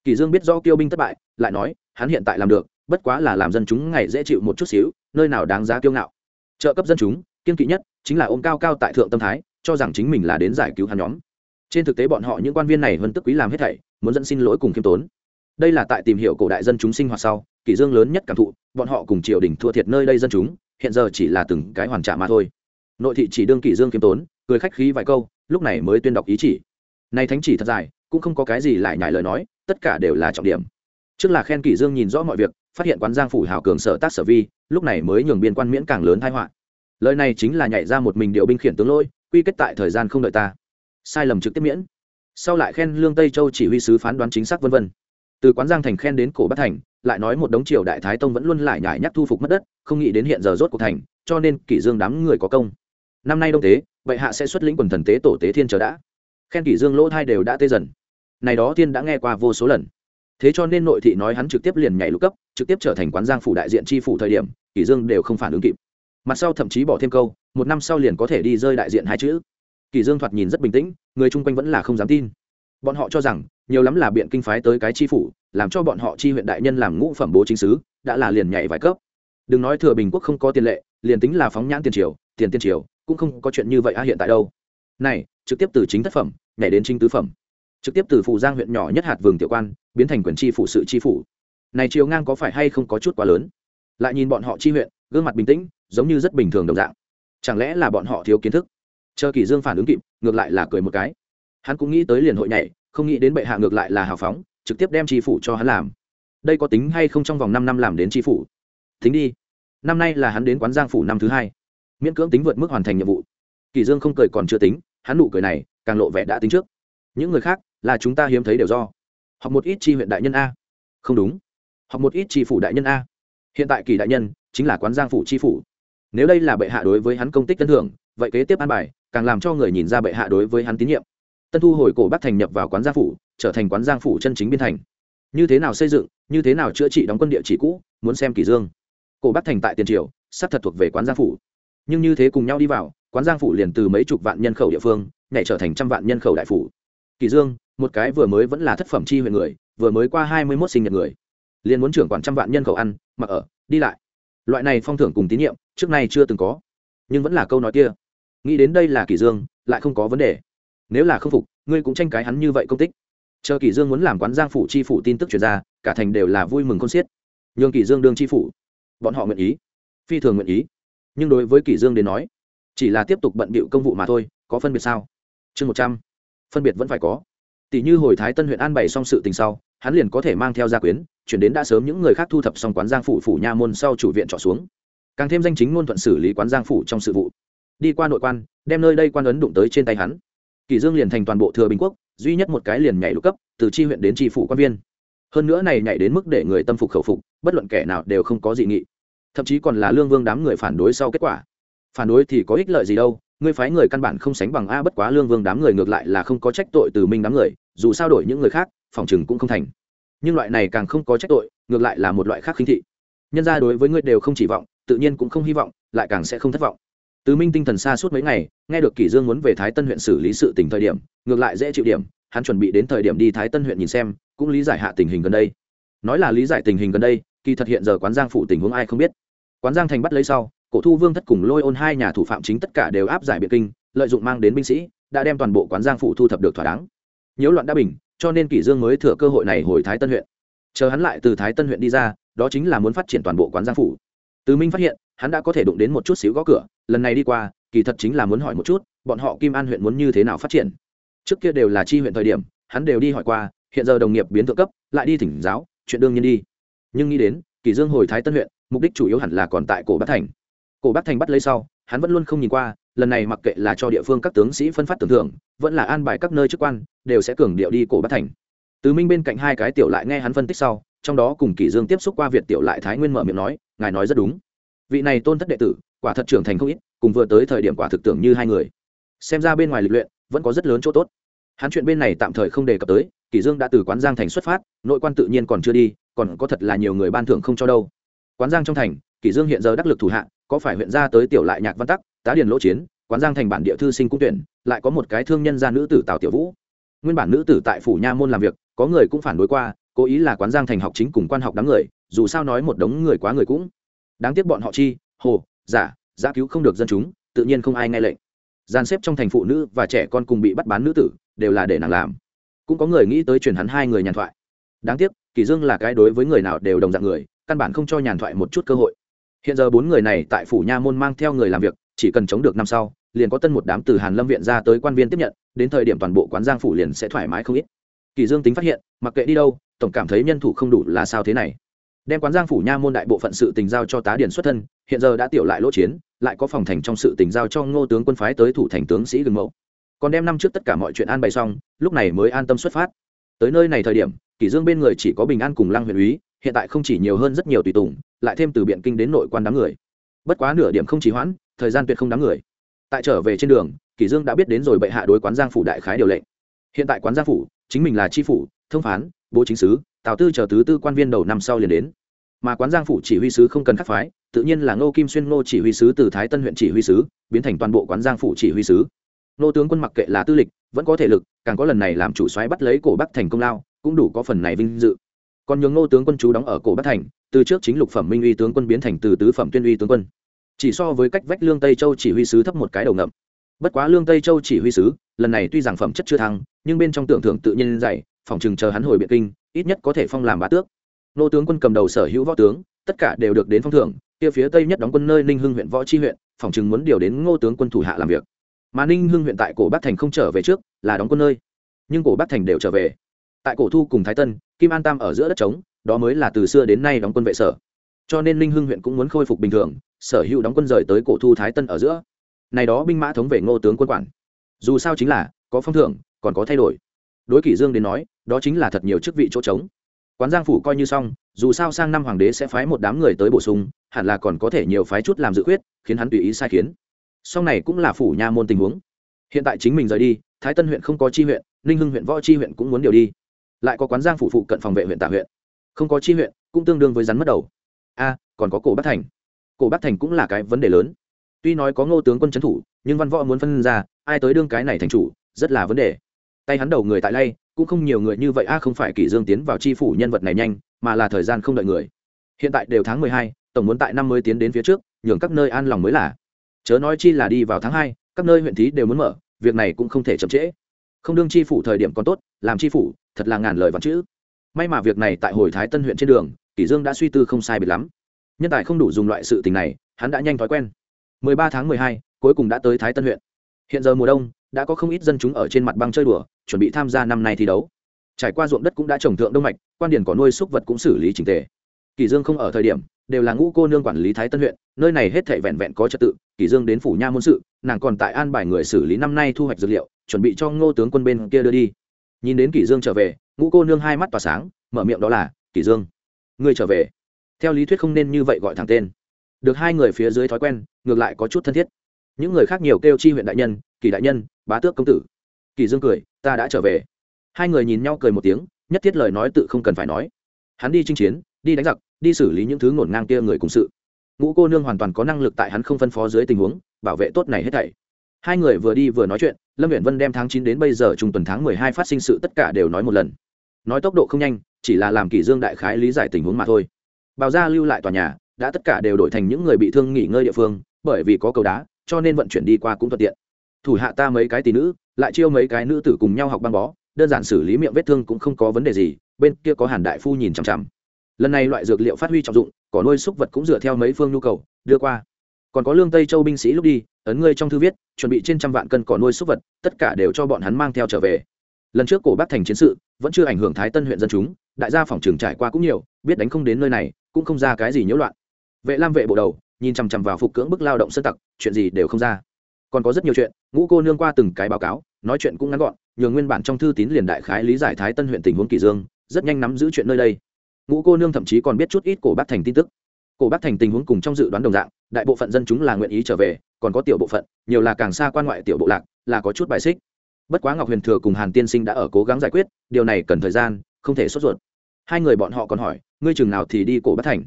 Kỳ dương biết do kiêu binh thất bại, lại nói, hắn hiện tại làm được, bất quá là làm dân chúng ngày dễ chịu một chút xíu, nơi nào đáng giá kiêu ngạo. Trợ cấp dân chúng, kiên kỵ nhất chính là ôm cao cao tại thượng tâm thái, cho rằng chính mình là đến giải cứu hắn nhóm. Trên thực tế bọn họ những quan viên này hơn tức quý làm hết thảy, muốn dẫn xin lỗi cùng khiêm tốn. Đây là tại tìm hiểu cổ đại dân chúng sinh hoạt sau, kỷ dương lớn nhất cảm thụ, bọn họ cùng triều đình thua thiệt nơi đây dân chúng, hiện giờ chỉ là từng cái hoàn trả mà thôi. Nội thị chỉ đương kỷ dương khiêm tốn, cười khách khí vài câu, lúc này mới tuyên đọc ý chỉ. Nay thánh chỉ thật dài, cũng không có cái gì lại nhải lời nói, tất cả đều là trọng điểm. Trước là khen kỷ dương nhìn rõ mọi việc, phát hiện quán giang phủ hào cường sở tác sở vi, lúc này mới nhường biên quan miễn càng lớn tai họa lời này chính là nhảy ra một mình điều binh khiển tướng lôi, quy kết tại thời gian không đợi ta. Sai lầm trực tiếp miễn. Sau lại khen lương tây châu chỉ huy sứ phán đoán chính xác vân vân. Từ quán giang thành khen đến cổ bắc thành, lại nói một đống triều đại thái tông vẫn luôn lại nhải nhắc thu phục mất đất, không nghĩ đến hiện giờ rốt cuộc thành, cho nên kỷ dương đám người có công. Năm nay đông tế vậy hạ sẽ xuất lĩnh quần thần tế tổ tế thiên chờ đã. Khen kỷ dương lỗ thai đều đã tê dần. Này đó thiên đã nghe qua vô số lần. Thế cho nên nội thị nói hắn trực tiếp liền nhảy lục cấp, trực tiếp trở thành quán giang phủ đại diện tri phủ thời điểm, kỷ dương đều không phản ứng kịp mặt sau thậm chí bỏ thêm câu, một năm sau liền có thể đi rơi đại diện hai chữ. Kỳ dương thoạt nhìn rất bình tĩnh, người chung quanh vẫn là không dám tin. Bọn họ cho rằng, nhiều lắm là biện kinh phái tới cái chi phủ, làm cho bọn họ chi huyện đại nhân làm ngũ phẩm bố chính sứ, đã là liền nhảy vài cấp. Đừng nói thừa bình quốc không có tiền lệ, liền tính là phóng nhãn tiền triều, tiền tiền triều, cũng không có chuyện như vậy a hiện tại đâu. Này, trực tiếp từ chính thất phẩm, nhảy đến chính tứ phẩm. Trực tiếp từ phù giang huyện nhỏ nhất hạt vườn tiểu quan, biến thành quyền chi phủ sự chi phủ. Này chiều ngang có phải hay không có chút quá lớn? Lại nhìn bọn họ chi huyện gương mặt bình tĩnh, giống như rất bình thường đồng dạng. Chẳng lẽ là bọn họ thiếu kiến thức? Chờ kỳ dương phản ứng kịp, ngược lại là cười một cái. Hắn cũng nghĩ tới liền hội nhảy, không nghĩ đến bệ hạ ngược lại là hào phóng, trực tiếp đem tri phủ cho hắn làm. Đây có tính hay không trong vòng năm năm làm đến tri phủ? Tính đi. Năm nay là hắn đến quán giang phủ năm thứ hai. Miễn cưỡng tính vượt mức hoàn thành nhiệm vụ. Kỳ dương không cười còn chưa tính, hắn nụ cười này, càng lộ vẻ đã tính trước. Những người khác, là chúng ta hiếm thấy đều do. Học một ít tri huyện đại nhân a. Không đúng. Học một ít tri phủ đại nhân a. Hiện tại kỳ đại nhân chính là quán giang phủ tri phủ. Nếu đây là bệ hạ đối với hắn công tích tân thưởng, vậy kế tiếp an bài, càng làm cho người nhìn ra bệ hạ đối với hắn tín nhiệm. Tân thu hồi cổ bắc thành nhập vào quán giang phủ, trở thành quán giang phủ chân chính biên thành. Như thế nào xây dựng, như thế nào chữa trị đóng quân địa chỉ cũ, muốn xem kỳ dương. Cổ bắc thành tại tiền triều, sắp thật thuộc về quán giang phủ. Nhưng như thế cùng nhau đi vào, quán giang phủ liền từ mấy chục vạn nhân khẩu địa phương, nhảy trở thành trăm vạn nhân khẩu đại phủ. Kỳ dương, một cái vừa mới vẫn là thất phẩm chi huyện người, vừa mới qua hai mươi 21 sinh nhật người, liền muốn trưởng quản trăm vạn nhân khẩu ăn, mặc ở, đi lại loại này phong thưởng cùng tín nhiệm, trước nay chưa từng có. Nhưng vẫn là câu nói kia. Nghĩ đến đây là Kỷ dương, lại không có vấn đề. Nếu là không phục, ngươi cũng tranh cái hắn như vậy công tích. Chờ Kỷ dương muốn làm quán giang phủ chi phủ tin tức truyền ra, cả thành đều là vui mừng con xiết. Nhường Kỷ dương đương chi phủ. Bọn họ nguyện ý. Phi thường nguyện ý. Nhưng đối với Kỷ dương đến nói, chỉ là tiếp tục bận bịu công vụ mà thôi, có phân biệt sao? Chương một trăm. Phân biệt vẫn phải có. Tỷ như hồi thái tân huyện an bày xong sự tình sau, hắn liền có thể mang theo gia quyến chuyển đến đã sớm những người khác thu thập xong quán giang phủ phủ nha môn sau chủ viện trọ xuống. Càng thêm danh chính ngôn thuận xử lý quán giang phủ trong sự vụ. Đi qua nội quan, đem nơi đây quan ấn đụng tới trên tay hắn. Kỳ dương liền thành toàn bộ thừa bình quốc, duy nhất một cái liền nhảy lục cấp, từ tri huyện đến tri phủ quan viên. Hơn nữa này nhảy đến mức để người tâm phục khẩu phục, bất luận kẻ nào đều không có dị nghị. Thậm chí còn là lương vương đám người phản đối sau kết quả. Phản đối thì có ích lợi gì đâu, ngươi phái người căn bản không sánh bằng a bất quá lương vương đám người ngược lại là không có trách tội từ minh đám người, dù sao đổi những người khác, phòng chừng cũng không thành nhưng loại này càng không có trách tội, ngược lại là một loại khác khinh thị. Nhân ra đối với ngươi đều không chỉ vọng, tự nhiên cũng không hy vọng, lại càng sẽ không thất vọng. Từ minh tinh thần xa suốt mấy ngày, nghe được kỷ dương muốn về thái tân huyện xử lý sự tình thời điểm, ngược lại dễ chịu điểm, hắn chuẩn bị đến thời điểm đi thái tân huyện nhìn xem, cũng lý giải hạ tình hình gần đây. Nói là lý giải tình hình gần đây, kỳ thật hiện giờ quán giang phủ tình huống ai không biết. Quán giang thành bắt lấy sau, cổ thu vương thất cùng lôi ôn hai nhà thủ phạm chính tất cả đều áp giải biệt kinh, lợi dụng mang đến binh sĩ, đã đem toàn bộ quán giang phủ thu thập được thỏa đáng. Nhiễu loạn đã bình cho nên kỷ dương mới thừa cơ hội này hồi thái tân huyện chờ hắn lại từ thái tân huyện đi ra đó chính là muốn phát triển toàn bộ quán giang phủ từ minh phát hiện hắn đã có thể đụng đến một chút xíu gõ cửa lần này đi qua kỳ thật chính là muốn hỏi một chút bọn họ kim an huyện muốn như thế nào phát triển trước kia đều là chi huyện thời điểm hắn đều đi hỏi qua hiện giờ đồng nghiệp biến thượng cấp lại đi thỉnh giáo chuyện đương nhiên đi nhưng nghĩ đến kỳ dương hồi thái tân huyện mục đích chủ yếu hẳn là còn tại cổ bắc thành cổ bắc thành bắt lấy sau hắn vẫn luôn không nhìn qua lần này mặc kệ là cho địa phương các tướng sĩ phân phát tưởng thưởng, vẫn là an bài các nơi chức quan, đều sẽ cường điệu đi cổ bắt thành. Tứ minh bên cạnh hai cái tiểu lại nghe hắn phân tích sau, trong đó cùng kỷ dương tiếp xúc qua việt tiểu lại thái nguyên mở miệng nói, ngài nói rất đúng. Vị này tôn thất đệ tử, quả thật trưởng thành không ít, cùng vừa tới thời điểm quả thực tưởng như hai người. Xem ra bên ngoài lịch luyện, vẫn có rất lớn chỗ tốt. Hắn chuyện bên này tạm thời không đề cập tới, kỷ dương đã từ quán giang thành xuất phát, nội quan tự nhiên còn chưa đi, còn có thật là nhiều người ban thưởng không cho đâu. Quán giang trong thành, kỷ dương hiện giờ đắc lực thủ hạ, có phải huyện ra tới tiểu lại nhạc văn tắc tá điền lỗ chiến, quán giang thành bản địa thư sinh cung tuyển, lại có một cái thương nhân gia nữ tử tào tiểu vũ. Nguyên bản nữ tử tại phủ nha môn làm việc, có người cũng phản đối qua, cố ý là quán giang thành học chính cùng quan học đám người, dù sao nói một đống người quá người cũng. Đáng tiếc bọn họ chi, hồ, giả, giã cứu không được dân chúng, tự nhiên không ai nghe lệnh. Gian xếp trong thành phụ nữ và trẻ con cùng bị bắt bán nữ tử, đều là để nàng làm. Cũng có người nghĩ tới truyền hắn hai người nhàn thoại. Đáng tiếc, kỳ dương là cái đối với người nào đều đồng dạng người, căn bản không cho nhàn thoại một chút cơ hội. Hiện giờ bốn người này tại phủ nha môn mang theo người làm việc chỉ cần chống được năm sau, liền có tân một đám từ hàn lâm viện ra tới quan viên tiếp nhận, đến thời điểm toàn bộ quán giang phủ liền sẽ thoải mái không ít. Kỳ dương tính phát hiện, mặc kệ đi đâu, tổng cảm thấy nhân thủ không đủ là sao thế này. Đem quán giang phủ nha môn đại bộ phận sự tình giao cho tá điển xuất thân, hiện giờ đã tiểu lại lỗ chiến, lại có phòng thành trong sự tình giao cho ngô tướng quân phái tới thủ thành tướng sĩ gừng mẫu. Còn đem năm trước tất cả mọi chuyện an bày xong, lúc này mới an tâm xuất phát. Tới nơi này thời điểm kỷ dương bên người chỉ có bình an cùng lăng huyện úy, hiện tại không chỉ nhiều hơn rất nhiều tùy tùng, lại thêm từ biện kinh đến nội quan đám người. Bất quá nửa điểm không trì hoãn thời gian tuyệt không đáng người. Tại trở về trên đường kỷ dương đã biết đến rồi bệ hạ đối quán giang phủ đại khái điều lệnh. Hiện tại quán giang phủ, chính mình là tri phủ, thông phán, bố chính sứ, tào tư chờ tứ tư quan viên đầu năm sau liền đến. Mà quán giang phủ chỉ huy sứ không cần khắc phái, tự nhiên là ngô kim xuyên ngô chỉ huy sứ từ thái tân huyện chỉ huy sứ, biến thành toàn bộ quán giang phủ chỉ huy sứ. Ngô tướng quân mặc kệ là tư lịch, vẫn có thể lực, càng có lần này làm chủ soái bắt lấy cổ bắc thành công lao, cũng đủ có phần này vinh dự. Còn nhường Ngô tướng quân chú đóng ở cổ bắc thành, từ trước chính lục phẩm minh uy tướng quân biến thành từ tứ phẩm tuyên uy tướng quân chỉ so với cách vách lương tây châu chỉ huy sứ thấp một cái đầu ngậm. Bất quá lương tây châu chỉ huy sứ, lần này tuy rằng phẩm chất chưa thăng, nhưng bên trong tưởng thưởng tự nhiên dạy, phòng chừng chờ hắn hồi biện kinh, ít nhất có thể phong làm bá tước. Nô tướng quân cầm đầu sở hữu võ tướng, tất cả đều được đến phong thưởng, kia phía tây nhất đóng quân nơi ninh hưng huyện võ chi huyện, phòng chừng muốn điều đến ngô tướng quân thủ hạ làm việc. Mà ninh hưng huyện tại cổ bắc thành không trở về trước, là đóng quân nơi. Nhưng cổ bắc thành đều trở về. Tại cổ thu cùng thái tân, kim an tam ở giữa đất trống, đó mới là từ xưa đến nay đóng quân vệ sở cho nên ninh hưng huyện cũng muốn khôi phục bình thường sở hữu đóng quân rời tới cổ thu thái tân ở giữa. Này đó binh mã thống về ngô tướng quân quản. Dù sao chính là có phong thưởng còn có thay đổi. Đối kỷ dương đến nói đó chính là thật nhiều chức vị chỗ trống. Quán giang phủ coi như xong dù sao sang năm hoàng đế sẽ phái một đám người tới bổ sung hẳn là còn có thể nhiều phái chút làm dự quyết, khiến hắn tùy ý sai khiến. Sau này cũng là phủ nha môn tình huống. Hiện tại chính mình rời đi thái tân huyện không có chi huyện ninh hưng huyện võ chi huyện cũng muốn điều đi. Lại có quán giang phủ phụ cận phòng vệ huyện tạ huyện. Không có chi huyện cũng tương đương với rắn mất đầu a còn có cổ bắc thành. Cổ bắc thành cũng là cái vấn đề lớn. Tuy nói có ngô tướng quân trấn thủ nhưng văn võ muốn phân ra ai tới đương cái này thành chủ rất là vấn đề. Tay hắn đầu người tại lay cũng không nhiều người như vậy a không phải kỷ dương tiến vào chi phủ nhân vật này nhanh mà là thời gian không đợi người. Hiện tại đều tháng mười hai, tổng muốn tại năm mới tiến đến phía trước nhường các nơi an lòng mới là. Chớ nói chi là đi vào tháng hai, các nơi huyện thí đều muốn mở việc này cũng không thể chậm trễ. Không đương chi phủ thời điểm còn tốt làm chi phủ thật là ngàn lời vắn chữ. May mà việc này tại hồi thái tân huyện trên đường kỷ dương đã suy tư không sai biệt lắm. Nhân tài không đủ dùng loại sự tình này hắn đã nhanh thói quen. 13 tháng 12, cuối cùng đã tới thái tân huyện. Hiện giờ mùa đông đã có không ít dân chúng ở trên mặt băng chơi đùa chuẩn bị tham gia năm nay thi đấu. Trải qua ruộng đất cũng đã trồng thượng đông mạch quan điển có nuôi súc vật cũng xử lý chỉnh tề. Kỷ dương không ở thời điểm đều là ngũ cô nương quản lý thái tân huyện nơi này hết thảy vẹn vẹn có trật tự kỷ dương đến phủ nha môn sự nàng còn tại an bài người xử lý năm nay thu hoạch dược liệu chuẩn bị cho ngô tướng quân bên kia đưa đi. Nhìn đến kỷ dương trở về ngũ cô nương hai mắt tỏa sáng mở miệng đó là kỷ dương ngươi trở về. Theo lý thuyết không nên như vậy gọi thẳng tên. Được hai người phía dưới thói quen, ngược lại có chút thân thiết. Những người khác nhiều kêu chi huyện đại nhân kỳ đại nhân, bá tước công tử. Kỳ dương cười, ta đã trở về. Hai người nhìn nhau cười một tiếng, nhất thiết lời nói tự không cần phải nói. Hắn đi chinh chiến, đi đánh giặc, đi xử lý những thứ ngổn ngang kia người cùng sự. Ngũ cô nương hoàn toàn có năng lực tại hắn không phân phó dưới tình huống, bảo vệ tốt này hết thảy. Hai người vừa đi vừa nói chuyện, lâm viện vân đem tháng chín đến bây giờ trung tuần tháng mười hai phát sinh sự tất cả đều nói một lần. Nói tốc độ không nhanh chỉ là làm kỷ dương đại khái lý giải tình huống mà thôi. Bào gia lưu lại tòa nhà, đã tất cả đều đổi thành những người bị thương nghỉ ngơi địa phương, bởi vì có cầu đá, cho nên vận chuyển đi qua cũng thuận tiện. Thủ hạ ta mấy cái tỷ nữ, lại chiêu mấy cái nữ tử cùng nhau học băng bó, đơn giản xử lý miệng vết thương cũng không có vấn đề gì, bên kia có hàn đại phu nhìn chằm chằm. Lần này loại dược liệu phát huy trọng dụng, cỏ nuôi súc vật cũng dựa theo mấy phương nhu cầu, đưa qua. Còn có lương tây châu binh sĩ lúc đi, ấn ngươi trong thư viết, chuẩn bị trên trăm vạn cân cỏ nuôi súc vật, tất cả đều cho bọn hắn mang theo trở về lần trước cổ bắc thành chiến sự, vẫn chưa ảnh hưởng thái tân huyện dân chúng, đại gia phòng trường trải qua cũng nhiều, biết đánh không đến nơi này, cũng không ra cái gì nhiễu loạn. Vệ lam vệ bộ đầu, nhìn chằm chằm vào phục cưỡng bức lao động sân tặc, chuyện gì đều không ra. Còn có rất nhiều chuyện, ngũ cô nương qua từng cái báo cáo, nói chuyện cũng ngắn gọn nhường nguyên bản trong thư tín liền đại khái lý giải thái tân huyện tình huống kỳ dương, rất nhanh nắm giữ chuyện nơi đây. Ngũ cô nương thậm chí còn biết chút ít cổ bắc thành tin tức. Cổ bắc thành tình huống cùng trong dự đoán đồng dạng, đại bộ phận dân chúng là nguyện ý trở về, còn có tiểu bộ phận, nhiều là càng xa quan ngoại tiểu bộ lạc, là có chút bài xích bất quá ngọc huyền thừa cùng hàn tiên sinh đã ở cố gắng giải quyết, điều này cần thời gian, không thể sốt ruột. Hai người bọn họ còn hỏi, ngươi chừng nào thì đi cổ bất thành?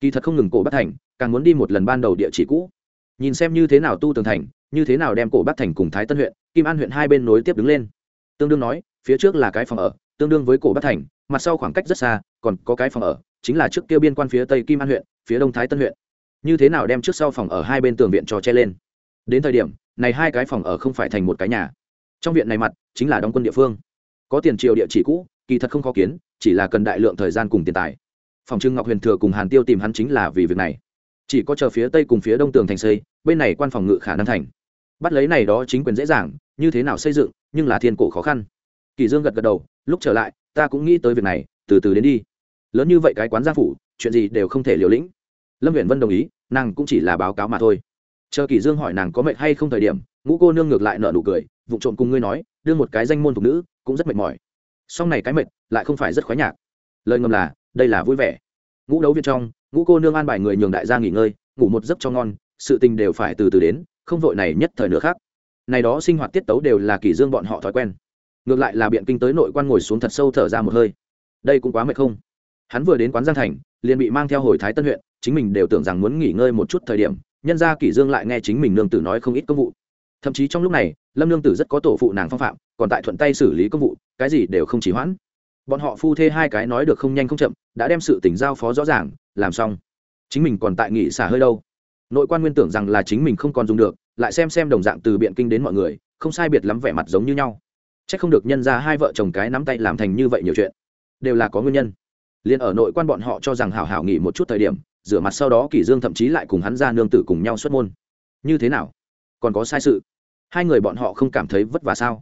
Kỳ thật không ngừng cổ bất thành, càng muốn đi một lần ban đầu địa chỉ cũ. Nhìn xem như thế nào tu tường thành, như thế nào đem cổ bắc thành cùng thái tân huyện, kim an huyện hai bên nối tiếp đứng lên. Tương đương nói, phía trước là cái phòng ở, tương đương với cổ bắc thành, mặt sau khoảng cách rất xa, còn có cái phòng ở, chính là trước kia biên quan phía tây kim an huyện, phía đông thái tân huyện. Như thế nào đem trước sau phòng ở hai bên tường viện cho che lên? Đến thời điểm, này hai cái phòng ở không phải thành một cái nhà trong viện này mặt, chính là đóng quân địa phương. Có tiền triều địa chỉ cũ, kỳ thật không khó kiến, chỉ là cần đại lượng thời gian cùng tiền tài. Phòng trưng ngọc huyền thừa cùng hàn tiêu tìm hắn chính là vì việc này. Chỉ có chờ phía tây cùng phía đông tường thành xây, bên này quan phòng ngự khả năng thành. Bắt lấy này đó chính quyền dễ dàng, như thế nào xây dựng, nhưng là thiên cổ khó khăn. Kỳ dương gật gật đầu, lúc trở lại, ta cũng nghĩ tới việc này, từ từ đến đi. Lớn như vậy cái quán gia phủ, chuyện gì đều không thể liều lĩnh. Lâm huyện vân đồng ý, nàng cũng chỉ là báo cáo mà thôi. Chờ kỳ dương hỏi nàng có mệt hay không thời điểm, ngũ cô nương ngược lại nở nụ cười vụ trộm cùng ngươi nói, đưa một cái danh môn thục nữ, cũng rất mệt mỏi. Song này cái mệt, lại không phải rất khoái nhạc. Lời ngầm là, đây là vui vẻ. Ngũ đấu viên trong, ngũ cô nương an bài người nhường đại gia nghỉ ngơi, ngủ một giấc cho ngon, sự tình đều phải từ từ đến, không vội này nhất thời nữa khác. Này đó sinh hoạt tiết tấu đều là kỳ dương bọn họ thói quen. Ngược lại là biện kinh tới nội quan ngồi xuống thật sâu thở ra một hơi. Đây cũng quá mệt không? Hắn vừa đến quán giang thành, liền bị mang theo hồi thái tân huyện, chính mình đều tưởng rằng muốn nghỉ ngơi một chút thời điểm, nhân ra kỷ dương lại nghe chính mình nương tử nói không ít công vụ thậm chí trong lúc này, lâm lương tử rất có tổ phụ nàng phong phạm, còn tại thuận tay xử lý công vụ, cái gì đều không chỉ hoãn. Bọn họ phu thê hai cái nói được không nhanh không chậm, đã đem sự tình giao phó rõ ràng, làm xong. Chính mình còn tại nghỉ xả hơi đâu. Nội quan nguyên tưởng rằng là chính mình không còn dùng được, lại xem xem đồng dạng từ biện kinh đến mọi người, không sai biệt lắm vẻ mặt giống như nhau. C h ắ c không được nhân ra hai vợ chồng cái nắm tay làm thành như vậy nhiều chuyện. Đều là có nguyên nhân. Liền ở nội quan bọn họ cho rằng hảo hảo nghỉ một chút thời điểm, rửa mặt sau đó kỷ dương thậm chí lại cùng hắn ra nương tử cùng nhau xuất môn. Như thế nào? Còn có sai sự. Hai người bọn họ không cảm thấy vất vả sao?